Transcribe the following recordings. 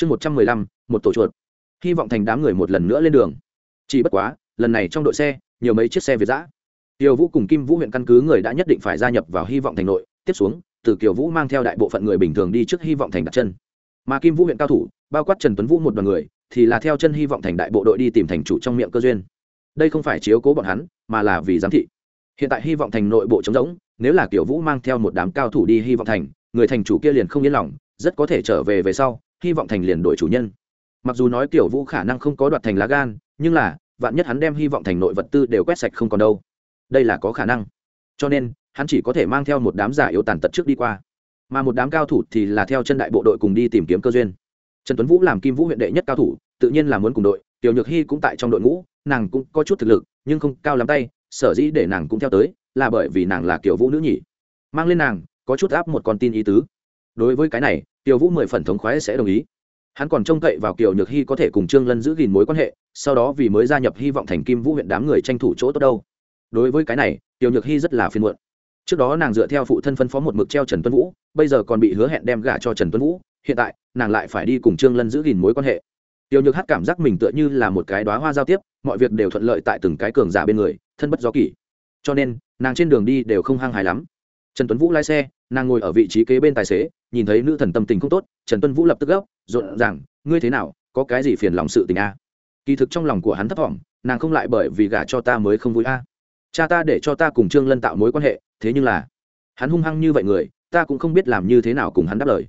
chương một trăm mười lăm, một tổ chuột. Hy vọng thành đám người một lần nữa lên đường. Chỉ bất quá, lần này trong đội xe, nhiều mấy chiếc xe việt giã kiều vũ cùng kim vũ huyện căn cứ người đã nhất định phải gia nhập vào hy vọng thành nội. Tiếp xuống, từ kiều vũ mang theo đại bộ phận người bình thường đi trước hy vọng thành đặt chân. Mà kim vũ huyện cao thủ, bao quát trần tuấn vũ một đoàn người, thì là theo chân hy vọng thành đại bộ đội đi tìm thành chủ trong miệng cơ duyên. Đây không phải chiếu cố bọn hắn, mà là vì giám thị. Hiện tại hy vọng thành nội bộ trống rỗng, nếu là kiểu vũ mang theo một đám cao thủ đi hy vọng thành, người thành chủ kia liền không yên lòng, rất có thể trở về về sau hy vọng thành liền đổi chủ nhân. Mặc dù nói kiểu vũ khả năng không có đoạt thành lá gan, nhưng là, vạn nhất hắn đem hy vọng thành nội vật tư đều quét sạch không còn đâu. Đây là có khả năng. Cho nên, hắn chỉ có thể mang theo một đám giả yếu tàn tật trước đi qua. Mà một đám cao thủ thì là theo chân đại bộ đội cùng đi tìm kiếm cơ duyên. Trần tuấn vũ làm kim vũ huyện đệ nhất cao thủ, tự nhiên là muốn cùng đội, tiểu nhược hy cũng tại trong đội ngũ, nàng cũng có chút thực lực, nhưng không cao lắm tay, sở dĩ để nàng cũng theo tới, là bởi vì nàng là kiểu vũ nữ nhỉ mang lên nàng, có chút áp một con tin ý tứ. Đối với cái này Tiêu vũ mười phần thống khoái sẽ đồng ý. Hắn còn trông cậy vào kiều nhược Hi có thể cùng trương lân giữ gìn mối quan hệ, sau đó vì mới gia nhập hy vọng thành kim vũ huyện đám người tranh thủ chỗ tốt đâu. Đối với cái này, Kiều nhược Hi rất là phiền muộn. Trước đó nàng dựa theo phụ thân phân phó một mực treo trần tuấn vũ, bây giờ còn bị hứa hẹn đem gả cho trần tuấn vũ, hiện tại, nàng lại phải đi cùng trương lân giữ gìn mối quan hệ. Tiêu nhược hát cảm giác mình tựa như là một cái đóa hoa giao tiếp, mọi việc đều thuận lợi tại từng cái cường giả bên người, thân bất do kỷ. Cho nên, nàng trên đường đi đều không hăng hài lắm trần tuấn vũ lái xe nàng ngồi ở vị trí kế bên tài xế nhìn thấy nữ thần tâm tình không tốt trần tuấn vũ lập tức gấp rộn ràng, ngươi thế nào có cái gì phiền lòng sự tình a? Kỳ thực trong lòng của hắn thấp thỏm nàng không lại bởi vì gả cho ta mới không vui a. Cha ta để cho ta cùng trương lân tạo mối quan hệ thế nhưng là hắn hung hăng như vậy người ta cũng không biết làm như thế nào cùng hắn đáp lời.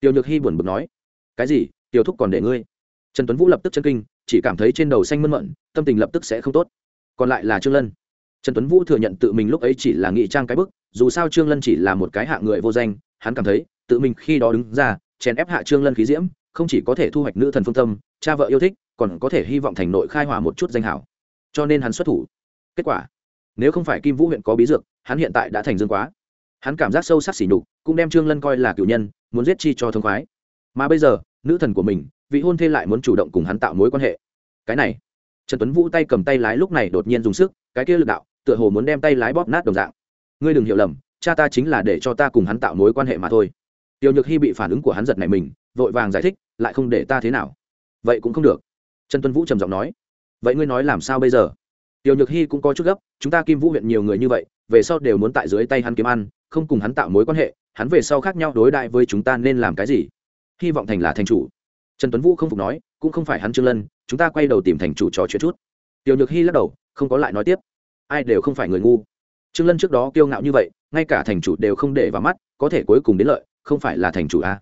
Tiểu nhược hy buồn bực nói cái gì tiểu thúc còn để ngươi? Trần tuấn vũ lập tức chân kinh chỉ cảm thấy trên đầu xanh mơn mận tâm tình lập tức sẽ không tốt. Còn lại là trương lân. Trần tuấn vũ thừa nhận tự mình lúc ấy chỉ là nghị trang cái bức dù sao trương lân chỉ là một cái hạ người vô danh, hắn cảm thấy, tự mình khi đó đứng ra, chèn ép hạ trương lân khí diễm, không chỉ có thể thu hoạch nữ thần phương tâm, cha vợ yêu thích, còn có thể hy vọng thành nội khai hỏa một chút danh hảo. Cho nên hắn xuất thủ. Kết quả, nếu không phải kim vũ huyện có bí dược, hắn hiện tại đã thành dương quá. Hắn cảm giác sâu sắc xỉ nhục, cũng đem trương lân coi là cựu nhân, muốn giết chi cho thông khoái. Mà bây giờ, nữ thần của mình, vị hôn thê lại muốn chủ động cùng hắn tạo mối quan hệ. Cái này, trần tuấn vũ tay cầm tay lái lúc này đột nhiên dùng sức, cái kia lực đạo, tựa hồ muốn đem tay lái bóp nát đồng dạng ngươi đừng hiểu lầm, cha ta chính là để cho ta cùng hắn tạo mối quan hệ mà thôi. Tiểu nhược hy bị phản ứng của hắn giật này mình, vội vàng giải thích, lại không để ta thế nào. Vậy cũng không được. Trần tuấn vũ trầm giọng nói. Vậy ngươi nói làm sao bây giờ? Tiểu nhược hy cũng có chút gấp, chúng ta kim vũ huyện nhiều người như vậy, về sau đều muốn tại dưới tay hắn kiếm ăn, không cùng hắn tạo mối quan hệ, hắn về sau khác nhau đối đại với chúng ta nên làm cái gì? Hy vọng thành là thành chủ. Trần tuấn vũ không phục nói, cũng không phải hắn trương lân, chúng ta quay đầu tìm thành chủ trò chuyện chút. Tiểu nhược hy lắc đầu, không có lại nói tiếp. Ai đều không phải người ngu trương lân trước đó kiêu ngạo như vậy, ngay cả thành chủ đều không để vào mắt, có thể cuối cùng đến lợi, không phải là thành chủ a à.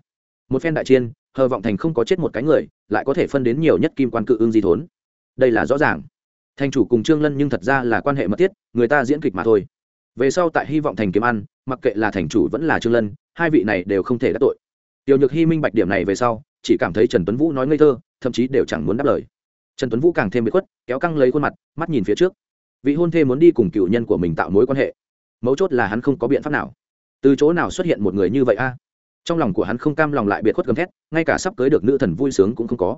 một phen đại chiên hờ vọng thành không có chết một cái người, lại có thể phân đến nhiều nhất kim quan cự ương di thốn. Đây là rõ ràng. Thành chủ cùng trương lân nhưng thật ra là quan hệ mật thiết, người ta diễn kịch mà thôi. Về sau tại hy vọng thành kiếm ăn, mặc kệ là thành chủ vẫn là trương lân, hai vị này đều không thể đắc tội. Tiểu nhược hy minh bạch điểm này về sau, chỉ cảm thấy trần tuấn vũ nói ngây thơ, thậm chí đều chẳng muốn đáp lời. Trần tuấn vũ càng thêm bị khuất, kéo căng lấy khuôn mặt, mắt nhìn phía trước vị hôn thê muốn đi cùng cựu nhân của mình tạo mối quan hệ. Mấu chốt là hắn không có biện pháp nào. Từ chỗ nào xuất hiện một người như vậy a? Trong lòng của hắn không cam lòng lại biệt khuất gầm thét, ngay cả sắp cưới được nữ thần vui sướng cũng không có.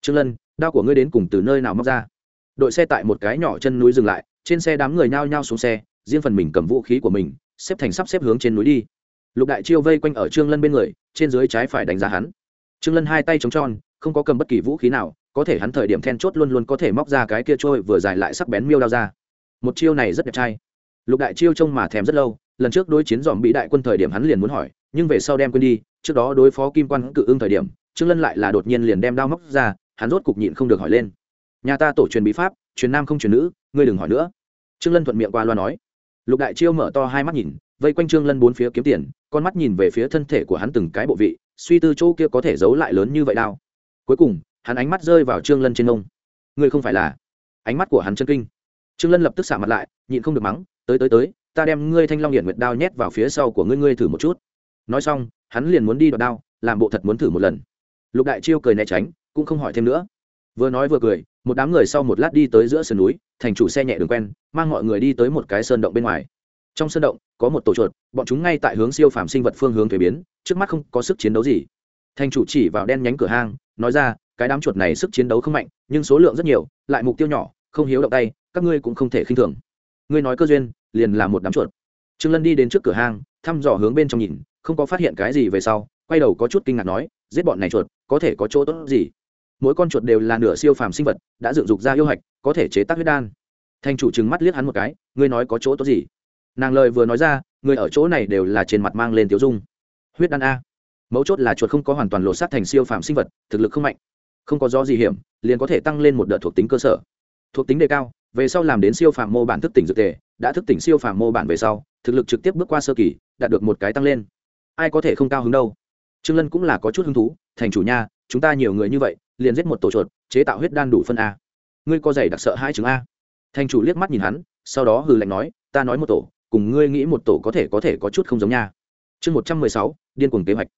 Trương lân, đao của ngươi đến cùng từ nơi nào móc ra? Đội xe tại một cái nhỏ chân núi dừng lại, trên xe đám người nhao nhao xuống xe, riêng phần mình cầm vũ khí của mình, xếp thành sắp xếp hướng trên núi đi. Lục đại chiêu vây quanh ở trương lân bên người, trên dưới trái phải đánh giá hắn. Trương lân hai tay trống tròn, không có cầm bất kỳ vũ khí nào, có thể hắn thời điểm then chốt luôn luôn có thể móc ra cái kia trôi vừa dài lại sắc bén miêu đao ra một chiêu này rất đẹp trai. Lục đại chiêu trông mà thèm rất lâu, lần trước đối chiến dòm bị đại quân thời điểm hắn liền muốn hỏi, nhưng về sau đem quên đi, trước đó đối phó kim quan cự ưng thời điểm, trương lân lại là đột nhiên liền đem đao móc ra, hắn rốt cục nhịn không được hỏi lên. Nhà ta tổ truyền bí pháp, truyền nam không truyền nữ, ngươi đừng hỏi nữa. Trương lân thuận miệng qua loa nói. Lục đại chiêu mở to hai mắt nhìn, vây quanh trương lân bốn phía kiếm tiền, con mắt nhìn về phía thân thể của hắn từng cái bộ vị, suy tư chỗ kia có thể giấu lại lớn như vậy đao. Cuối cùng, hắn ánh mắt rơi vào trương lân trên ông ngươi không phải là? Ánh mắt của hắn chân kinh trương lân lập tức xả mặt lại, nhịn không được mắng, tới tới tới, ta đem ngươi thanh long điển nguyệt đao nhét vào phía sau của ngươi ngươi thử một chút. Nói xong, hắn liền muốn đi đoạt đao, làm bộ thật muốn thử một lần. Lục đại chiêu cười né tránh, cũng không hỏi thêm nữa. Vừa nói vừa cười, một đám người sau một lát đi tới giữa sườn núi, thành chủ xe nhẹ đường quen, mang mọi người đi tới một cái sơn động bên ngoài. Trong sơn động, có một tổ chuột, bọn chúng ngay tại hướng siêu phàm sinh vật phương hướng thuế biến, trước mắt không có sức chiến đấu gì. Thành chủ chỉ vào đen nhánh cửa hang, nói ra, cái đám chuột này sức chiến đấu không mạnh, nhưng số lượng rất nhiều, lại mục tiêu nhỏ, không hiếu động tay các ngươi cũng không thể khinh thường. Ngươi nói cơ duyên, liền là một đám chuột. Trương lân đi đến trước cửa hang, thăm dò hướng bên trong nhìn, không có phát hiện cái gì về sau, quay đầu có chút kinh ngạc nói, giết bọn này chuột, có thể có chỗ tốt gì? Mỗi con chuột đều là nửa siêu phàm sinh vật, đã dựng dục ra yêu hạch, có thể chế tác huyết đan. Thanh chủ trừng mắt liếc hắn một cái, ngươi nói có chỗ tốt gì? Nàng lời vừa nói ra, người ở chỗ này đều là trên mặt mang lên tiểu dung. Huyết đan a. Mấu chốt là chuột không có hoàn toàn lột xác thành siêu phàm sinh vật, thực lực không mạnh. Không có do gì hiểm, liền có thể tăng lên một đợt thuộc tính cơ sở. Thuộc tính đề cao về sau làm đến siêu phàm mô bản thức tỉnh dược tề, đã thức tỉnh siêu phàm mô bản về sau, thực lực trực tiếp bước qua sơ kỳ, đạt được một cái tăng lên. Ai có thể không cao hứng đâu. Trương lân cũng là có chút hứng thú, thành chủ nha, chúng ta nhiều người như vậy, liền giết một tổ chuột, chế tạo huyết đan đủ phân a. Ngươi có giày đặc sợ hai chứng a. Thành chủ liếc mắt nhìn hắn, sau đó hừ lạnh nói, ta nói một tổ, cùng ngươi nghĩ một tổ có thể có thể có chút không giống nha. Chương một trăm mười sáu, điên cuồng kế hoạch.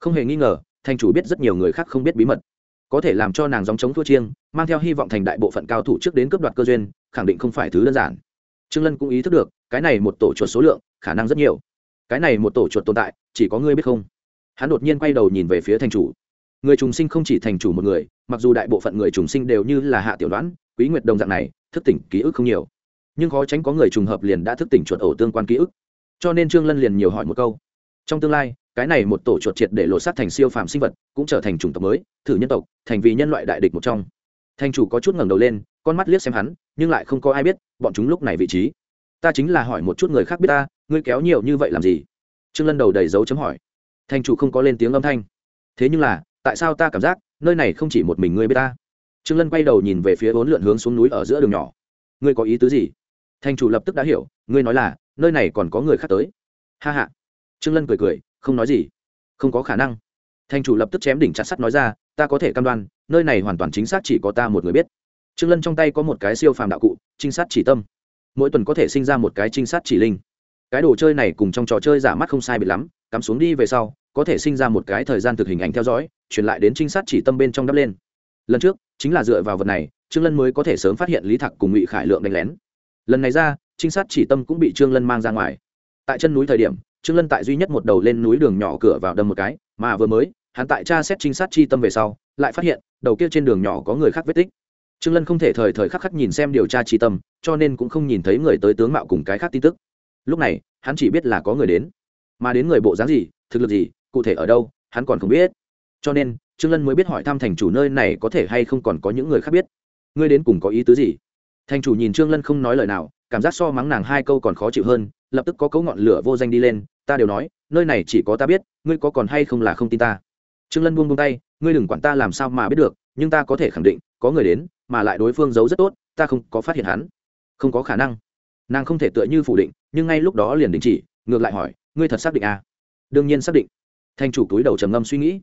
Không hề nghi ngờ, thành chủ biết rất nhiều người khác không biết bí mật. Có thể làm cho nàng dòng chống thua chiêng, mang theo hy vọng thành đại bộ phận cao thủ trước đến cướp đoạt cơ duyên khẳng định không phải thứ đơn giản. Trương lân cũng ý thức được, cái này một tổ chuột số lượng, khả năng rất nhiều. Cái này một tổ chuột tồn tại, chỉ có ngươi biết không? Hắn đột nhiên quay đầu nhìn về phía thành chủ. Người trùng sinh không chỉ thành chủ một người, mặc dù đại bộ phận người trùng sinh đều như là hạ tiểu đoán, quý nguyệt đồng dạng này, thức tỉnh ký ức không nhiều. Nhưng khó tránh có người trùng hợp liền đã thức tỉnh chuột ổ tương quan ký ức. Cho nên trương lân liền nhiều hỏi một câu. Trong tương lai, cái này một tổ chuột triệt để lột xác thành siêu phàm sinh vật, cũng trở thành chủng tộc mới, thử nhân tộc, thành vì nhân loại đại địch một trong. Thành chủ có chút ngẩng đầu lên con mắt liếc xem hắn, nhưng lại không có ai biết bọn chúng lúc này vị trí. Ta chính là hỏi một chút người khác biết ta, ngươi kéo nhiều như vậy làm gì? Trương lân đầu đầy dấu chấm hỏi. Thành chủ không có lên tiếng âm thanh. Thế nhưng là, tại sao ta cảm giác nơi này không chỉ một mình ngươi biết ta? Trương lân quay đầu nhìn về phía bốn lượn hướng xuống núi ở giữa đường nhỏ. Ngươi có ý tứ gì? Thành chủ lập tức đã hiểu, ngươi nói là, nơi này còn có người khác tới. Ha ha. Trương lân cười cười, không nói gì. Không có khả năng. Thành chủ lập tức chém đỉnh chặt sắt nói ra, ta có thể cam đoan, nơi này hoàn toàn chính xác chỉ có ta một người biết trương lân trong tay có một cái siêu phàm đạo cụ, trinh sát chỉ tâm. Mỗi tuần có thể sinh ra một cái trinh sát chỉ linh. Cái đồ chơi này cùng trong trò chơi giả mắt không sai biệt lắm, cắm xuống đi về sau, có thể sinh ra một cái thời gian thực hình ảnh theo dõi, truyền lại đến trinh sát chỉ tâm bên trong đắp lên. Lần trước, chính là dựa vào vật này, trương lân mới có thể sớm phát hiện lý thạc cùng ngụy khải lượng đánh lén. Lần này ra, trinh sát chỉ tâm cũng bị trương lân mang ra ngoài. Tại chân núi thời điểm, trương lân tại duy nhất một đầu lên núi đường nhỏ cửa vào đâm một cái, mà vừa mới, hắn tại tra xét trinh sát chi tâm về sau, lại phát hiện, đầu kia trên đường nhỏ có người khác vết tích trương lân không thể thời thời khắc khắc nhìn xem điều tra chi tâm, cho nên cũng không nhìn thấy người tới tướng mạo cùng cái khác tin tức. Lúc này, hắn chỉ biết là có người đến. Mà đến người bộ dáng gì, thực lực gì, cụ thể ở đâu, hắn còn không biết. Cho nên, trương lân mới biết hỏi thăm thành chủ nơi này có thể hay không còn có những người khác biết. Ngươi đến cùng có ý tứ gì? Thành chủ nhìn trương lân không nói lời nào, cảm giác so mắng nàng hai câu còn khó chịu hơn, lập tức có cấu ngọn lửa vô danh đi lên, ta đều nói, nơi này chỉ có ta biết, ngươi có còn hay không là không tin ta? Trương lân buông buông tay ngươi đừng quản ta làm sao mà biết được, nhưng ta có thể khẳng định, có người đến, mà lại đối phương giấu rất tốt, ta không có phát hiện hắn. Không có khả năng. Nàng không thể tựa như phủ định, nhưng ngay lúc đó liền đình chỉ, ngược lại hỏi, ngươi thật xác định à? đương nhiên xác định. Thành chủ túi đầu trầm ngâm suy nghĩ.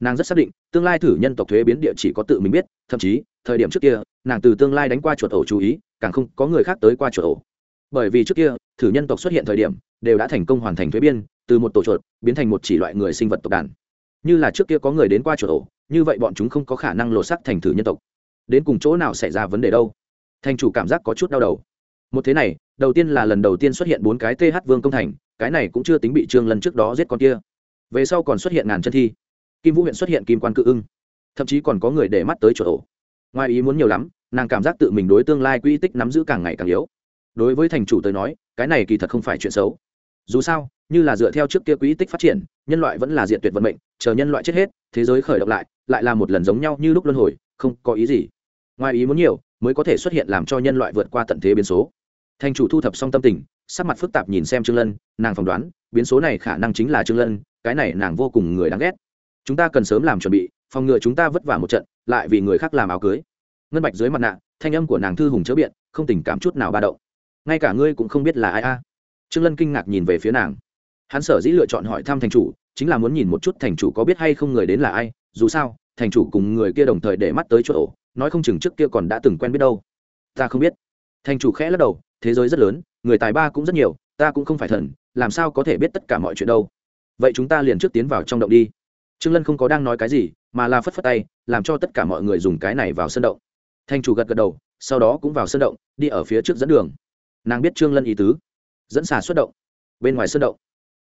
Nàng rất xác định, tương lai thử nhân tộc thuế biến địa chỉ có tự mình biết, thậm chí, thời điểm trước kia, nàng từ tương lai đánh qua chuột ổ chú ý, càng không có người khác tới qua chuột ổ. Bởi vì trước kia, thử nhân tộc xuất hiện thời điểm, đều đã thành công hoàn thành thuế biên, từ một tổ chuột, biến thành một chỉ loại người sinh vật tộc đàn như là trước kia có người đến qua chỗ ổ như vậy bọn chúng không có khả năng lột sắc thành thử nhân tộc. Đến cùng chỗ nào xảy ra vấn đề đâu? Thành chủ cảm giác có chút đau đầu. Một thế này, đầu tiên là lần đầu tiên xuất hiện bốn cái th vương công thành, cái này cũng chưa tính bị trương lần trước đó giết con kia. Về sau còn xuất hiện ngàn chân thi. Kim vũ huyện xuất hiện kim quan cự ưng. Thậm chí còn có người để mắt tới chỗ ổ ngoài ý muốn nhiều lắm, nàng cảm giác tự mình đối tương lai quy tích nắm giữ càng ngày càng yếu. Đối với thành chủ tới nói, cái này kỳ thật không phải chuyện xấu dù sao, như là dựa theo trước kia quỹ tích phát triển, nhân loại vẫn là diện tuyệt vận mệnh, chờ nhân loại chết hết, thế giới khởi động lại lại là một lần giống nhau như lúc luân hồi, không có ý gì. Ngoài ý muốn nhiều, mới có thể xuất hiện làm cho nhân loại vượt qua tận thế biến số. Thành chủ thu thập xong tâm tình, sắc mặt phức tạp nhìn xem trương lân, nàng phỏng đoán, biến số này khả năng chính là trương lân, cái này nàng vô cùng người đáng ghét. Chúng ta cần sớm làm chuẩn bị, phòng ngừa chúng ta vất vả một trận, lại vì người khác làm áo cưới. Ngân bạch dưới mặt nạ, thanh âm của nàng thư hùng chớ biện, không tình cảm chút nào ba động. Ngay cả ngươi cũng không biết là ai a trương lân kinh ngạc nhìn về phía nàng. Hắn sở dĩ lựa chọn hỏi thăm thành chủ, chính là muốn nhìn một chút thành chủ có biết hay không người đến là ai, dù sao, thành chủ cùng người kia đồng thời để mắt tới chỗ ổ nói không chừng trước kia còn đã từng quen biết đâu. Ta không biết. Thành chủ khẽ lắc đầu, thế giới rất lớn, người tài ba cũng rất nhiều, ta cũng không phải thần, làm sao có thể biết tất cả mọi chuyện đâu. Vậy chúng ta liền trước tiến vào trong động đi. Trương lân không có đang nói cái gì, mà là phất phất tay, làm cho tất cả mọi người dùng cái này vào sân động. Thành chủ gật gật đầu, sau đó cũng vào sân động, đi ở phía trước dẫn đường. Nàng biết trương lân ý tứ dẫn xà xuất động. Bên ngoài sân động,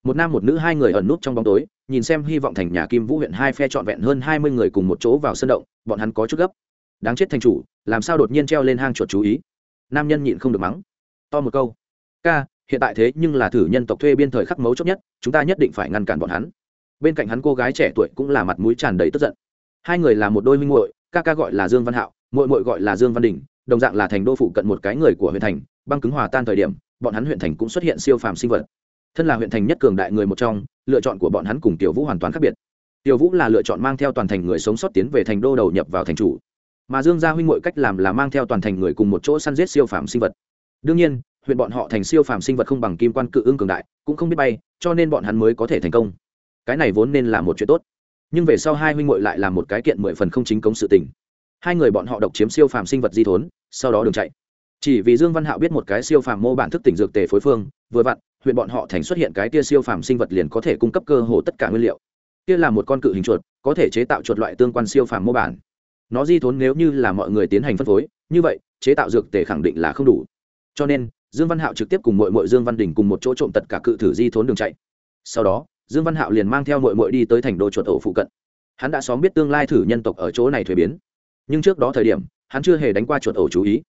một nam một nữ hai người ẩn nút trong bóng tối, nhìn xem hy vọng thành nhà kim vũ huyện hai phe trọn vẹn hơn hai mươi người cùng một chỗ vào sân động, bọn hắn có chút gấp. Đáng chết thành chủ, làm sao đột nhiên treo lên hang chuột chú ý? Nam nhân nhịn không được mắng. To một câu. Ca, hiện tại thế nhưng là thử nhân tộc thuê biên thời khắc mấu chốt nhất, chúng ta nhất định phải ngăn cản bọn hắn. Bên cạnh hắn cô gái trẻ tuổi cũng là mặt mũi tràn đầy tức giận. Hai người là một đôi minh muội, ca ca gọi là dương văn hạo, muội muội gọi là dương văn đình, đồng dạng là thành đô phụ cận một cái người của huyện thành, băng cứng hòa tan thời điểm bọn hắn huyện thành cũng xuất hiện siêu phàm sinh vật. Thân là huyện thành nhất cường đại người một trong, lựa chọn của bọn hắn cùng tiểu vũ hoàn toàn khác biệt. Tiểu vũ là lựa chọn mang theo toàn thành người sống sót tiến về thành đô đầu nhập vào thành chủ. Mà dương gia huynh ngội cách làm là mang theo toàn thành người cùng một chỗ săn giết siêu phàm sinh vật. Đương nhiên, huyện bọn họ thành siêu phàm sinh vật không bằng kim quan cự ương cường đại, cũng không biết bay, cho nên bọn hắn mới có thể thành công. Cái này vốn nên là một chuyện tốt. Nhưng về sau hai huynh muội lại làm một cái kiện mười phần không chính cống sự tình. Hai người bọn họ độc chiếm siêu phàm sinh vật di thốn, sau đó đường chạy chỉ vì dương văn hạo biết một cái siêu phàm mô bản thức tỉnh dược tề phối phương, vừa vặn, huyện bọn họ thành xuất hiện cái kia siêu phàm sinh vật liền có thể cung cấp cơ hồ tất cả nguyên liệu. Kia là một con cự hình chuột, có thể chế tạo chuột loại tương quan siêu phàm mô bản. Nó di thốn nếu như là mọi người tiến hành phân phối, như vậy, chế tạo dược tề khẳng định là không đủ. Cho nên, dương văn hạo trực tiếp cùng mội mội dương văn đình cùng một chỗ trộm tất cả cự thử di thốn đường chạy. Sau đó, dương văn hạo liền mang theo mội mội đi tới thành đô chuột ổ phụ cận. Hắn đã xóm biết tương lai thử nhân tộc ở chỗ này thuế biến. Nhưng trước đó thời điểm, hắn chưa hề đánh qua chuột ổ chú ý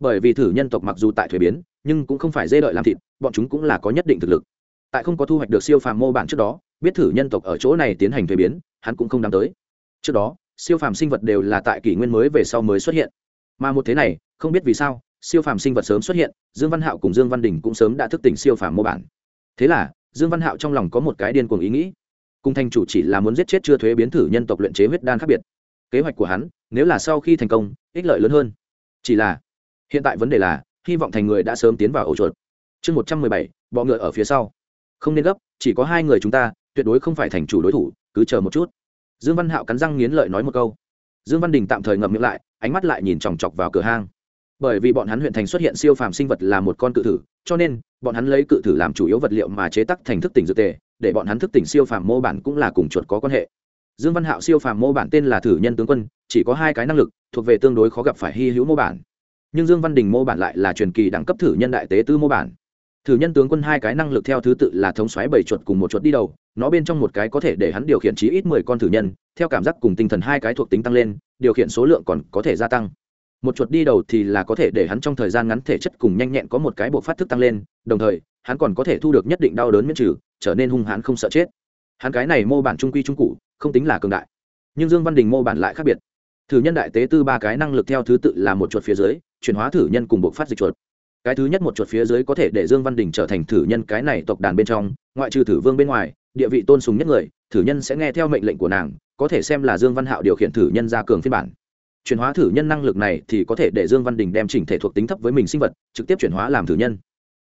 bởi vì thử nhân tộc mặc dù tại thuế biến, nhưng cũng không phải dê đợi làm thịt, bọn chúng cũng là có nhất định thực lực. Tại không có thu hoạch được siêu phàm mô bản trước đó, biết thử nhân tộc ở chỗ này tiến hành thuế biến, hắn cũng không đáng tới. Trước đó, siêu phàm sinh vật đều là tại kỷ nguyên mới về sau mới xuất hiện. Mà một thế này, không biết vì sao, siêu phàm sinh vật sớm xuất hiện, dương văn hạo cùng dương văn đình cũng sớm đã thức tỉnh siêu phàm mô bản. Thế là, dương văn hạo trong lòng có một cái điên cuồng ý nghĩ. Cùng thành chủ chỉ là muốn giết chết chưa thuế biến thử nhân tộc luyện chế huyết đan khác biệt. Kế hoạch của hắn, nếu là sau khi thành công, ích lợi lớn hơn. Chỉ là hiện tại vấn đề là, hy vọng thành người đã sớm tiến vào ổ chuột. Chương một trăm mười bảy, bọ ngựa ở phía sau. Không nên gấp, chỉ có hai người chúng ta, tuyệt đối không phải thành chủ đối thủ, cứ chờ một chút. Dương văn hạo cắn răng nghiến lợi nói một câu. Dương văn đình tạm thời ngậm miệng lại, ánh mắt lại nhìn chòng chọc vào cửa hang. Bởi vì bọn hắn huyện thành xuất hiện siêu phàm sinh vật là một con cự thử, cho nên, bọn hắn lấy cự thử làm chủ yếu vật liệu mà chế tắc thành thức tỉnh dược tề, để bọn hắn thức tỉnh siêu phàm mô bản cũng là cùng chuột có quan hệ. Dương văn hạo siêu phàm mô bản tên là thử nhân tướng quân, chỉ có hai cái năng lực, thuộc về tương đối khó gặp phải hy hữu mô bản nhưng dương văn đình mô bản lại là truyền kỳ đẳng cấp thử nhân đại tế tư mô bản. Thử nhân tướng quân hai cái năng lực theo thứ tự là thống xoáy bảy chuột cùng một chuột đi đầu, nó bên trong một cái có thể để hắn điều khiển chí ít mười con thử nhân, theo cảm giác cùng tinh thần hai cái thuộc tính tăng lên, điều khiển số lượng còn có thể gia tăng. Một chuột đi đầu thì là có thể để hắn trong thời gian ngắn thể chất cùng nhanh nhẹn có một cái bộ phát thức tăng lên, đồng thời, hắn còn có thể thu được nhất định đau đớn miễn trừ, trở nên hung hãn không sợ chết. Hắn cái này mô bản trung quy trung cụ, không tính là cường đại. Nhưng dương văn đình mô bản lại khác biệt. Thử nhân đại tế tư ba cái năng lực theo thứ tự là một chuột phía dưới chuyển hóa thử nhân cùng bộ phát dịch chuột. Cái thứ nhất một chuột phía dưới có thể để dương văn đình trở thành thử nhân cái này tộc đàn bên trong, ngoại trừ thử vương bên ngoài, địa vị tôn sùng nhất người, thử nhân sẽ nghe theo mệnh lệnh của nàng, có thể xem là dương văn hạo điều khiển thử nhân ra cường phiên bản. Chuyển hóa thử nhân năng lực này thì có thể để dương văn đình đem chỉnh thể thuộc tính thấp với mình sinh vật, trực tiếp chuyển hóa làm thử nhân.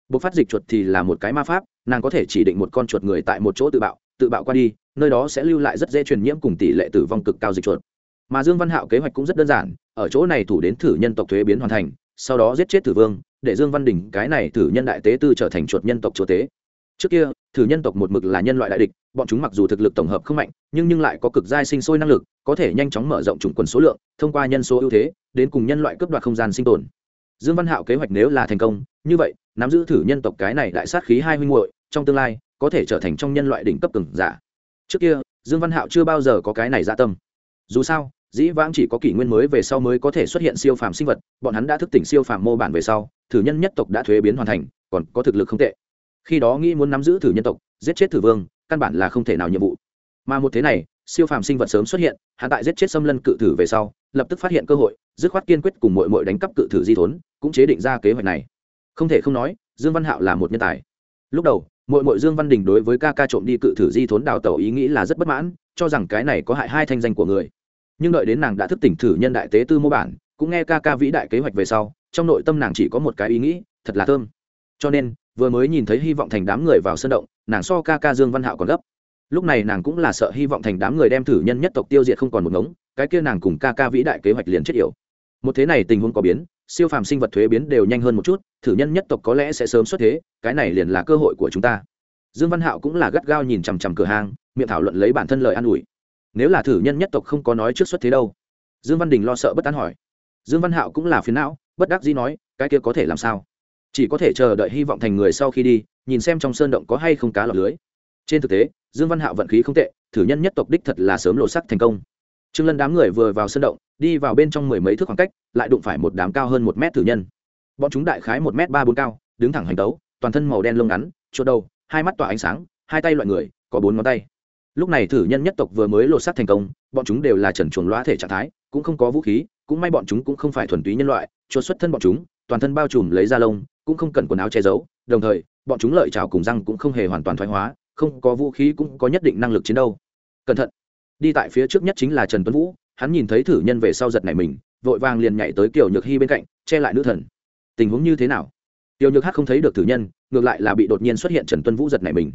Bộ phát dịch chuột thì là một cái ma pháp, nàng có thể chỉ định một con chuột người tại một chỗ tự bạo tự bạo qua đi, nơi đó sẽ lưu lại rất dễ truyền nhiễm cùng tỷ lệ tử vong cực cao dịch chuột mà dương văn hạo kế hoạch cũng rất đơn giản, ở chỗ này thủ đến thử nhân tộc thuế biến hoàn thành, sau đó giết chết thử vương, để dương văn đình cái này thử nhân đại tế tư trở thành chuột nhân tộc chúa tế. Trước kia, thử nhân tộc một mực là nhân loại đại địch, bọn chúng mặc dù thực lực tổng hợp không mạnh, nhưng nhưng lại có cực giai sinh sôi năng lực, có thể nhanh chóng mở rộng chủng quần số lượng, thông qua nhân số ưu thế, đến cùng nhân loại cướp đoạt không gian sinh tồn. Dương văn hạo kế hoạch nếu là thành công, như vậy, nắm giữ thử nhân tộc cái này đại sát khí hai huynh hội trong tương lai, có thể trở thành trong nhân loại đỉnh cấp từng giả. Trước kia, dương văn hạo chưa bao giờ có cái này dạ tâm. Dù sao dĩ vãng chỉ có kỷ nguyên mới về sau mới có thể xuất hiện siêu phàm sinh vật, bọn hắn đã thức tỉnh siêu phàm mô bản về sau, thử nhân nhất tộc đã thuế biến hoàn thành, còn có thực lực không tệ. Khi đó nghĩ muốn nắm giữ thử nhân tộc, giết chết thử vương, căn bản là không thể nào nhiệm vụ. Mà một thế này, siêu phàm sinh vật sớm xuất hiện hạ tại giết chết xâm lân cự thử về sau, lập tức phát hiện cơ hội, dứt khoát kiên quyết cùng mội mội đánh cắp cự thử di thốn, cũng chế định ra kế hoạch này. Không thể không nói, dương văn hạo là một nhân tài. Lúc đầu mội mội dương văn đình đối với ca ca trộm đi cự thử di thốn đào tẩu ý nghĩ là rất bất mãn, cho rằng cái này có hại hai thanh danh của người nhưng đợi đến nàng đã thức tỉnh thử nhân đại tế tư mô bản, cũng nghe ca ca vĩ đại kế hoạch về sau, trong nội tâm nàng chỉ có một cái ý nghĩ, thật là thơm. Cho nên, vừa mới nhìn thấy hy vọng thành đám người vào sân động, nàng so ca ca dương văn hạo còn gấp. Lúc này nàng cũng là sợ hy vọng thành đám người đem thử nhân nhất tộc tiêu diệt không còn một ngống, cái kia nàng cùng ca ca vĩ đại kế hoạch liền chết yểu. Một thế này tình huống có biến, siêu phàm sinh vật thuế biến đều nhanh hơn một chút, thử nhân nhất tộc có lẽ sẽ sớm xuất thế, cái này liền là cơ hội của chúng ta. Dương văn hạo cũng là gắt gao nhìn chằm chằm cửa hàng, miệng thảo luận lấy bản thân lời an ủi nếu là thử nhân nhất tộc không có nói trước xuất thế đâu. Dương văn đình lo sợ bất tán hỏi. Dương văn hạo cũng là phiến não, bất đắc dĩ nói, cái kia có thể làm sao? Chỉ có thể chờ đợi hy vọng thành người sau khi đi, nhìn xem trong sơn động có hay không cá lọc lưới. Trên thực tế, dương văn hạo vận khí không tệ, thử nhân nhất tộc đích thật là sớm lộ sắc thành công. Trương lân đám người vừa vào sơn động, đi vào bên trong mười mấy thước khoảng cách, lại đụng phải một đám cao hơn một mét thử nhân. Bọn chúng đại khái một m ba bốn cao, đứng thẳng hành tấu, toàn thân màu đen lông ngắn, chuột đầu, hai mắt tỏa ánh sáng, hai tay loại người, có bốn ngón tay lúc này thử nhân nhất tộc vừa mới lột xác thành công, bọn chúng đều là trần chuồng loa thể trạng thái, cũng không có vũ khí, cũng may bọn chúng cũng không phải thuần túy nhân loại, chuột xuất thân bọn chúng, toàn thân bao trùm lấy da lông, cũng không cần quần áo che giấu, đồng thời, bọn chúng lợi trào cùng răng cũng không hề hoàn toàn thoái hóa, không có vũ khí cũng có nhất định năng lực chiến đấu. Cẩn thận. Đi tại phía trước nhất chính là trần tuấn vũ, hắn nhìn thấy thử nhân về sau giật này mình, vội vàng liền nhảy tới kiểu nhược hy bên cạnh, che lại nữ thần. Tình huống như thế nào? Tiểu nhược hát không thấy được thử nhân, ngược lại là bị đột nhiên xuất hiện trần tuấn vũ giật này mình.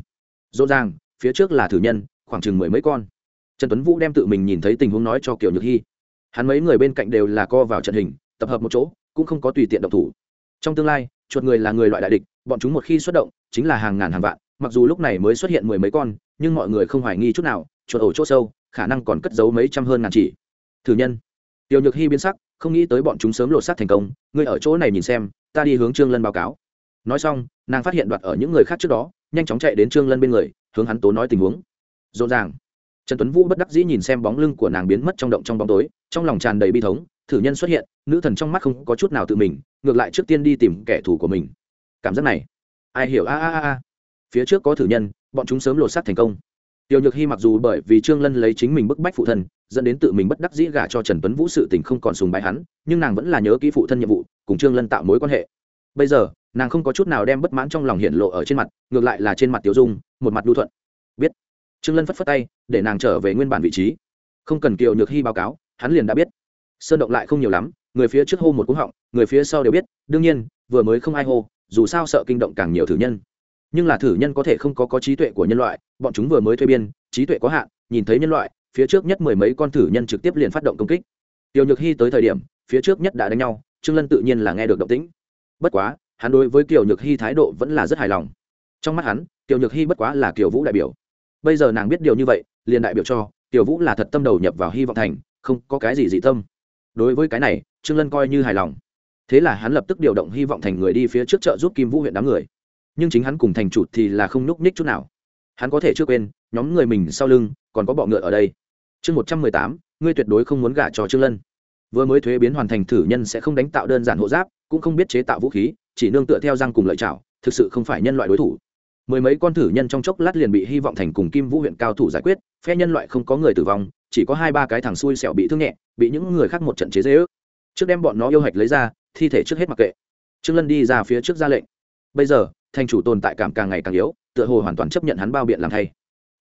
Rõ ràng, phía trước là thử nhân khoảng chừng mười mấy con. Trần tuấn vũ đem tự mình nhìn thấy tình huống nói cho kiểu nhược hy. Hắn mấy người bên cạnh đều là co vào trận hình, tập hợp một chỗ, cũng không có tùy tiện động thủ. Trong tương lai, chuột người là người loại đại địch, bọn chúng một khi xuất động, chính là hàng ngàn hàng vạn, mặc dù lúc này mới xuất hiện mười mấy con, nhưng mọi người không hoài nghi chút nào, chuột ổ chỗ sâu, khả năng còn cất giấu mấy trăm hơn ngàn chỉ. Thử nhân tiểu nhược hy biến sắc, không nghĩ tới bọn chúng sớm lột xác thành công, ngươi ở chỗ này nhìn xem, ta đi hướng trương lân báo cáo. Nói xong, nàng phát hiện đoạt ở những người khác trước đó, nhanh chóng chạy đến trương lân bên người, hướng hắn tố nói tình huống rộn ràng trần tuấn vũ bất đắc dĩ nhìn xem bóng lưng của nàng biến mất trong động trong bóng tối trong lòng tràn đầy bi thống thử nhân xuất hiện nữ thần trong mắt không có chút nào tự mình ngược lại trước tiên đi tìm kẻ thù của mình cảm giác này ai hiểu a a a a phía trước có thử nhân bọn chúng sớm lột xác thành công Tiêu Nhược Hi mặc dù bởi vì Trương Lân lấy chính mình bức bách phụ thân, dẫn đến tự mình bất đắc dĩ gả cho Trần Tuấn Vũ sự tình không còn sùng bái hắn, nhưng nàng vẫn là nhớ kỹ phụ thân nhiệm vụ, cùng Trương Lân tạo mối quan hệ. Bây giờ, nàng không có chút nào đem bất mãn trong lòng hiện lộ ở trên mặt, ngược lại là trên mặt Tiểu Dung, một mặt đu thuận. Trương Lân phất phất tay, để nàng trở về nguyên bản vị trí. Không cần Kiều Nhược Hi báo cáo, hắn liền đã biết. Sơn động lại không nhiều lắm, người phía trước hô một cú họng, người phía sau đều biết, đương nhiên, vừa mới không ai hô, dù sao sợ kinh động càng nhiều thử nhân. Nhưng là thử nhân có thể không có có trí tuệ của nhân loại bọn chúng vừa mới thuê biên trí tuệ có hạn nhìn thấy nhân loại phía trước nhất mười mấy con thử nhân trực tiếp liền phát động công kích. Tiểu nhược hy tới thời điểm phía trước nhất đã đánh nhau trương lân tự nhiên là nghe được động tĩnh. Bất quá hắn đối với kiều nhược hy thái độ vẫn là rất hài lòng. Trong mắt hắn kiều nhược hy bất quá là kiều vũ đại biểu bây giờ nàng biết điều như vậy, liền đại biểu cho, Tiểu vũ là thật tâm đầu nhập vào hy vọng thành, không có cái gì dị tâm. Đối với cái này, trương lân coi như hài lòng. Thế là hắn lập tức điều động hy vọng thành người đi phía trước chợ giúp kim vũ huyện đám người. Nhưng chính hắn cùng thành chủ thì là không nhúc nhích chút nào. Hắn có thể chưa quên, nhóm người mình sau lưng, còn có bọ ngựa ở đây. Chương một trăm mười tám, ngươi tuyệt đối không muốn gả cho trương lân. Vừa mới thuế biến hoàn thành thử nhân sẽ không đánh tạo đơn giản hộ giáp, cũng không biết chế tạo vũ khí, chỉ nương tựa theo răng cùng lợi chảo, thực sự không phải nhân loại đối thủ mười mấy con thử nhân trong chốc lát liền bị hy vọng thành cùng kim vũ huyện cao thủ giải quyết, phe nhân loại không có người tử vong, chỉ có hai ba cái thằng xui xẻo bị thương nhẹ, bị những người khác một trận chế dễ ước trước đem bọn nó yêu hạch lấy ra, thi thể trước hết mặc kệ. Trương lân đi ra phía trước ra lệnh. Bây giờ, thành chủ tồn tại cảm càng ngày càng yếu, tựa hồ hoàn toàn chấp nhận hắn bao biện làm thay.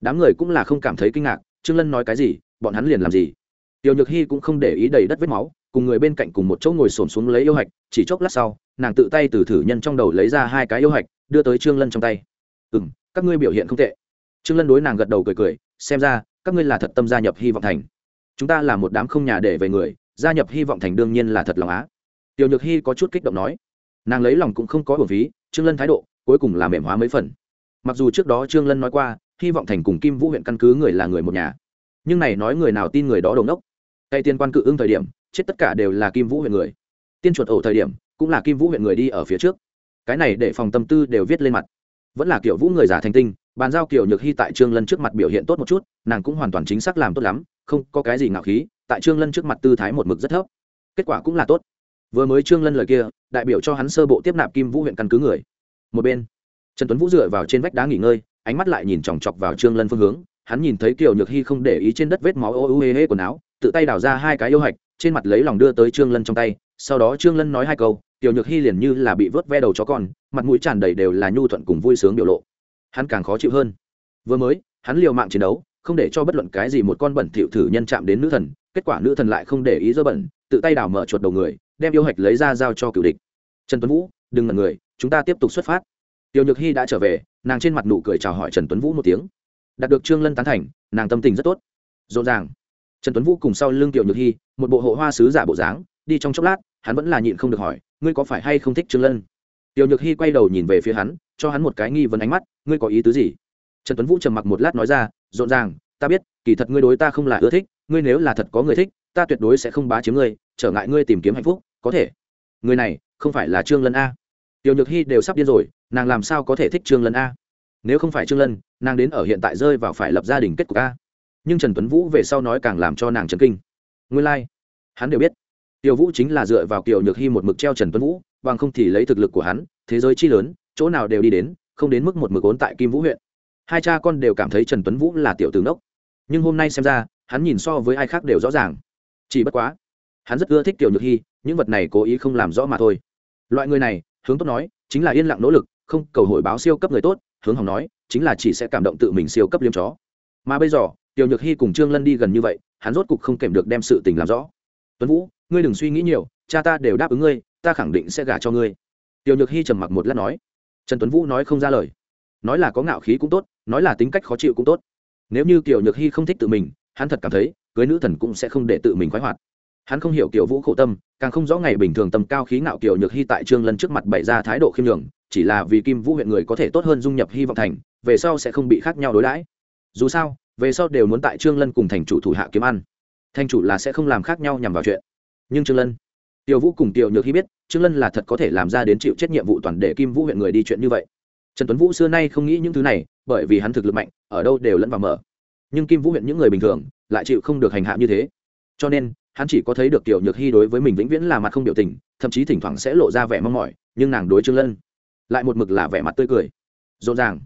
Đám người cũng là không cảm thấy kinh ngạc, trương lân nói cái gì, bọn hắn liền làm gì? Tiểu nhược hy cũng không để ý đầy đất vết máu, cùng người bên cạnh cùng một chỗ ngồi xổm xuống lấy yêu hạch, chỉ chốc lát sau, nàng tự tay từ thử nhân trong đầu lấy ra hai cái yêu hạch, đưa tới trương lân trong tay ừ m các ngươi biểu hiện không tệ. Trương lân đối nàng gật đầu cười cười, xem ra, các ngươi là thật tâm gia nhập hy vọng thành. Chúng ta là một đám không nhà để về người, gia nhập hy vọng thành đương nhiên là thật lòng á. Tiểu nhược hy có chút kích động nói. Nàng lấy lòng cũng không có hồn phí, trương lân thái độ, cuối cùng là mềm hóa mấy phần. Mặc dù trước đó trương lân nói qua, hy vọng thành cùng kim vũ huyện căn cứ người là người một nhà. Nhưng này nói người nào tin người đó đồng đốc. Cây tiên quan cự ưng thời điểm, chết tất cả đều là kim vũ huyện người. Tiên chuột ổ thời điểm, cũng là kim vũ huyện người đi ở phía trước. Cái này để phòng tâm tư đều viết lên mặt vẫn là kiểu vũ người giả thành tinh, bàn giao kiểu nhược hy tại trương lân trước mặt biểu hiện tốt một chút, nàng cũng hoàn toàn chính xác làm tốt lắm, không có cái gì ngạo khí, tại trương lân trước mặt tư thái một mực rất thấp. Kết quả cũng là tốt. Vừa mới trương lân lời kia, đại biểu cho hắn sơ bộ tiếp nạp kim vũ huyện căn cứ người. Một bên, trần tuấn vũ dựa vào trên vách đá nghỉ ngơi, ánh mắt lại nhìn chòng chọc vào trương lân phương hướng, hắn nhìn thấy kiều nhược hy không để ý trên đất vết máu ô u hê hê quần áo, tự tay đào ra hai cái yêu hạch, trên mặt lấy lòng đưa tới trương lân trong tay, sau đó trương lân nói hai câu Tiểu nhược hy liền như là bị vớt ve đầu chó con, mặt mũi tràn đầy đều là nhu thuận cùng vui sướng biểu lộ. Hắn càng khó chịu hơn. Vừa mới, hắn liều mạng chiến đấu, không để cho bất luận cái gì một con bẩn thiệu thử nhân chạm đến nữ thần, kết quả nữ thần lại không để ý dơ bẩn, tự tay đào mở chuột đầu người, đem yêu hạch lấy ra giao cho cựu địch. Trần tuấn vũ, đừng ngần người, chúng ta tiếp tục xuất phát. Tiểu nhược hy đã trở về, nàng trên mặt nụ cười chào hỏi trần tuấn vũ một tiếng. Đạt được trương lân tán thành, nàng tâm tình rất tốt. Rộn ràng. Trần tuấn vũ cùng sau lưng tiểu nhược hy một bộ hộ hoa sứ giả bộ dáng, đi trong chốc lát, hắn vẫn là nhịn không được hỏi ngươi có phải hay không thích trương lân? Tiểu nhược hy quay đầu nhìn về phía hắn, cho hắn một cái nghi vấn ánh mắt, ngươi có ý tứ gì? Trần tuấn vũ trầm mặc một lát nói ra, rộn ràng, ta biết, kỳ thật ngươi đối ta không là ưa thích, ngươi nếu là thật có người thích, ta tuyệt đối sẽ không bá chiếm ngươi, trở ngại ngươi tìm kiếm hạnh phúc, có thể. Người này, không phải là trương lân a. Tiểu nhược hy đều sắp điên rồi, nàng làm sao có thể thích trương lân a? Nếu không phải trương lân, nàng đến ở hiện tại rơi vào phải lập gia đình kết cục a. Nhưng trần tuấn vũ về sau nói càng làm cho nàng chấn kinh. Nguyên lai、like. hắn đều biết tiểu vũ chính là dựa vào kiều nhược hy một mực treo trần tuấn vũ, bằng không thì lấy thực lực của hắn, thế giới chi lớn, chỗ nào đều đi đến, không đến mức một mực ốn tại kim vũ huyện. Hai cha con đều cảm thấy trần tuấn vũ là tiểu tướng đốc nhưng hôm nay xem ra, hắn nhìn so với ai khác đều rõ ràng. Chỉ bất quá, hắn rất ưa thích tiểu nhược hy những vật này cố ý không làm rõ mà thôi. Loại người này, hướng tốt nói, chính là yên lặng nỗ lực, không cầu hồi báo siêu cấp người tốt, hướng hỏng nói, chính là chỉ sẽ cảm động tự mình siêu cấp liêm chó. Mà bây giờ tiểu nhược hy cùng trương lân đi gần như vậy, hắn rốt cục không kèm được đem sự tình làm rõ. Tuấn vũ ngươi đừng suy nghĩ nhiều, cha ta đều đáp ứng ngươi, ta khẳng định sẽ gả cho ngươi. Tiểu nhược hy trầm mặc một lát nói. Trần tuấn vũ nói không ra lời. Nói là có ngạo khí cũng tốt, nói là tính cách khó chịu cũng tốt. Nếu như tiểu nhược hy không thích tự mình, hắn thật cảm thấy, cưới nữ thần cũng sẽ không để tự mình khoái hoạt. Hắn không hiểu kiểu vũ khổ tâm, càng không rõ ngày bình thường tầm cao khí ngạo kiểu nhược hy tại trương lân trước mặt bày ra thái độ khiêm nhường, chỉ là vì kim vũ huyện người có thể tốt hơn dung nhập hy vọng thành, về sau sẽ không bị khác nhau đối đãi. Dù sao, về sau đều muốn tại trương lân cùng thành chủ thủ hạ kiếm ăn. Thành chủ là sẽ không làm khác nhau nhằm vào chuyện nhưng trương lân tiểu vũ cùng tiểu nhược hy biết trương lân là thật có thể làm ra đến chịu trách nhiệm vụ toàn để kim vũ huyện người đi chuyện như vậy trần tuấn vũ xưa nay không nghĩ những thứ này bởi vì hắn thực lực mạnh ở đâu đều lẫn vào mở nhưng kim vũ huyện những người bình thường lại chịu không được hành hạ như thế cho nên hắn chỉ có thấy được tiểu nhược hy đối với mình vĩnh viễn là mặt không biểu tình thậm chí thỉnh thoảng sẽ lộ ra vẻ mong mỏi nhưng nàng đối trương lân lại một mực là vẻ mặt tươi cười rộn ràng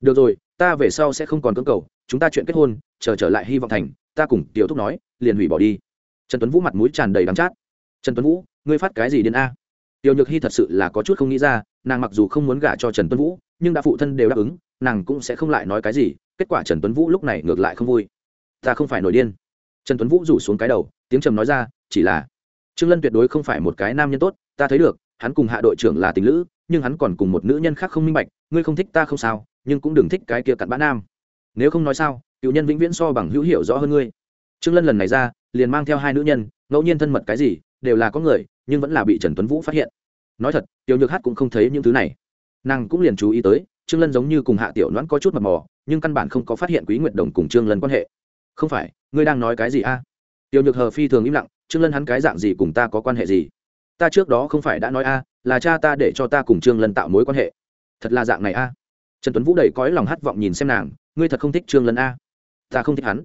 được rồi ta về sau sẽ không còn cưỡng cầu chúng ta chuyện kết hôn chờ trở lại hy vọng thành ta cùng tiểu thúc nói liền hủy bỏ đi trần tuấn vũ mặt mũi tràn đầy đắng chát. Trần tuấn vũ, ngươi phát cái gì đến a? Tiểu nhược hy thật sự là có chút không nghĩ ra, nàng mặc dù không muốn gả cho trần tuấn vũ, nhưng đã phụ thân đều đáp ứng, nàng cũng sẽ không lại nói cái gì, kết quả trần tuấn vũ lúc này ngược lại không vui. Ta không phải nổi điên. Trần tuấn vũ rủ xuống cái đầu, tiếng trầm nói ra, chỉ là trương lân tuyệt đối không phải một cái nam nhân tốt, ta thấy được, hắn cùng hạ đội trưởng là tình lữ, nhưng hắn còn cùng một nữ nhân khác không minh bạch, ngươi không thích ta không sao, nhưng cũng đừng thích cái kia cặn bã nam. Nếu không nói sao cựu nhân vĩnh viễn so bằng hữu hiểu rõ hơn ngươi. Trương lân lần này ra liền mang theo hai nữ nhân, ngẫu nhiên thân mật cái gì, đều là có người, nhưng vẫn là bị trần tuấn vũ phát hiện. Nói thật, tiểu nhược hát cũng không thấy những thứ này. Nàng cũng liền chú ý tới, trương lân giống như cùng hạ tiểu noãn có chút mập mò nhưng căn bản không có phát hiện quý nguyệt đồng cùng trương lân quan hệ. Không phải, ngươi đang nói cái gì a? Tiểu nhược hờ phi thường im lặng, trương lân hắn cái dạng gì cùng ta có quan hệ gì? Ta trước đó không phải đã nói a, là cha ta để cho ta cùng trương lân tạo mối quan hệ. Thật là dạng này a. Trần tuấn vũ đầy cõi lòng hát vọng nhìn xem nàng, ngươi thật không thích trương lân a? Ta không thích hắn.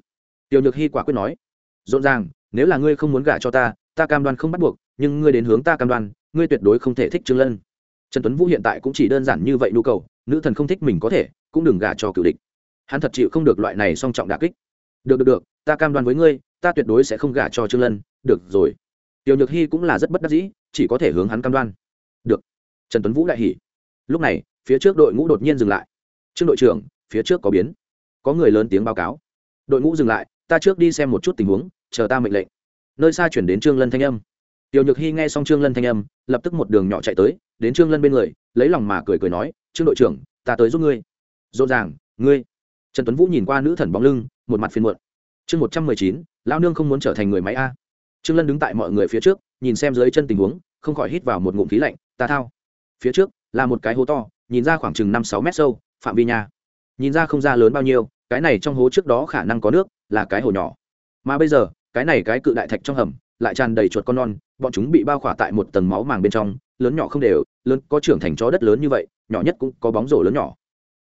Tiểu nhược hy quả quyết nói rộn ràng, nếu là ngươi không muốn gả cho ta ta cam đoan không bắt buộc, nhưng ngươi đến hướng ta cam đoan, ngươi tuyệt đối không thể thích trương lân. Trần tuấn vũ hiện tại cũng chỉ đơn giản như vậy nhu cầu, nữ thần không thích mình có thể, cũng đừng gả cho cựu địch. Hắn thật chịu không được loại này song trọng đà kích. Được được được, ta cam đoan với ngươi, ta tuyệt đối sẽ không gả cho trương lân. Được rồi. Tiểu nhược hy cũng là rất bất đắc dĩ, chỉ có thể hướng hắn cam đoan. Được. Trần tuấn vũ đại hỉ. Lúc này, phía trước đội ngũ đột nhiên dừng lại. Trương đội trưởng, phía trước có biến. Có người lớn tiếng báo cáo. Đội ngũ dừng lại ta trước đi xem một chút tình huống, chờ ta mệnh lệnh. Nơi xa chuyển đến trương lân thanh âm. Tiểu nhược hy nghe xong trương lân thanh âm, lập tức một đường nhỏ chạy tới, đến trương lân bên người, lấy lòng mà cười cười nói, trương đội trưởng, ta tới giúp ngươi. Rộn ràng, ngươi? Trần tuấn vũ nhìn qua nữ thần bóng lưng, một mặt phiền muộn. Chương một trăm mười chín lao nương không muốn trở thành người máy a. Trương lân đứng tại mọi người phía trước, nhìn xem dưới chân tình huống, không khỏi hít vào một ngụm khí lạnh, ta thao. Phía trước, là một cái hố to, nhìn ra khoảng chừng năm sáu mét sâu, phạm vi nhà. Nhìn ra không ra lớn bao nhiêu, cái này trong hố trước đó khả năng có nước là cái hồ nhỏ. Mà bây giờ, cái này cái cự đại thạch trong hầm lại tràn đầy chuột con non, bọn chúng bị bao khỏa tại một tầng máu màng bên trong, lớn nhỏ không đều, lớn, có trưởng thành chó đất lớn như vậy, nhỏ nhất cũng có bóng rổ lớn nhỏ.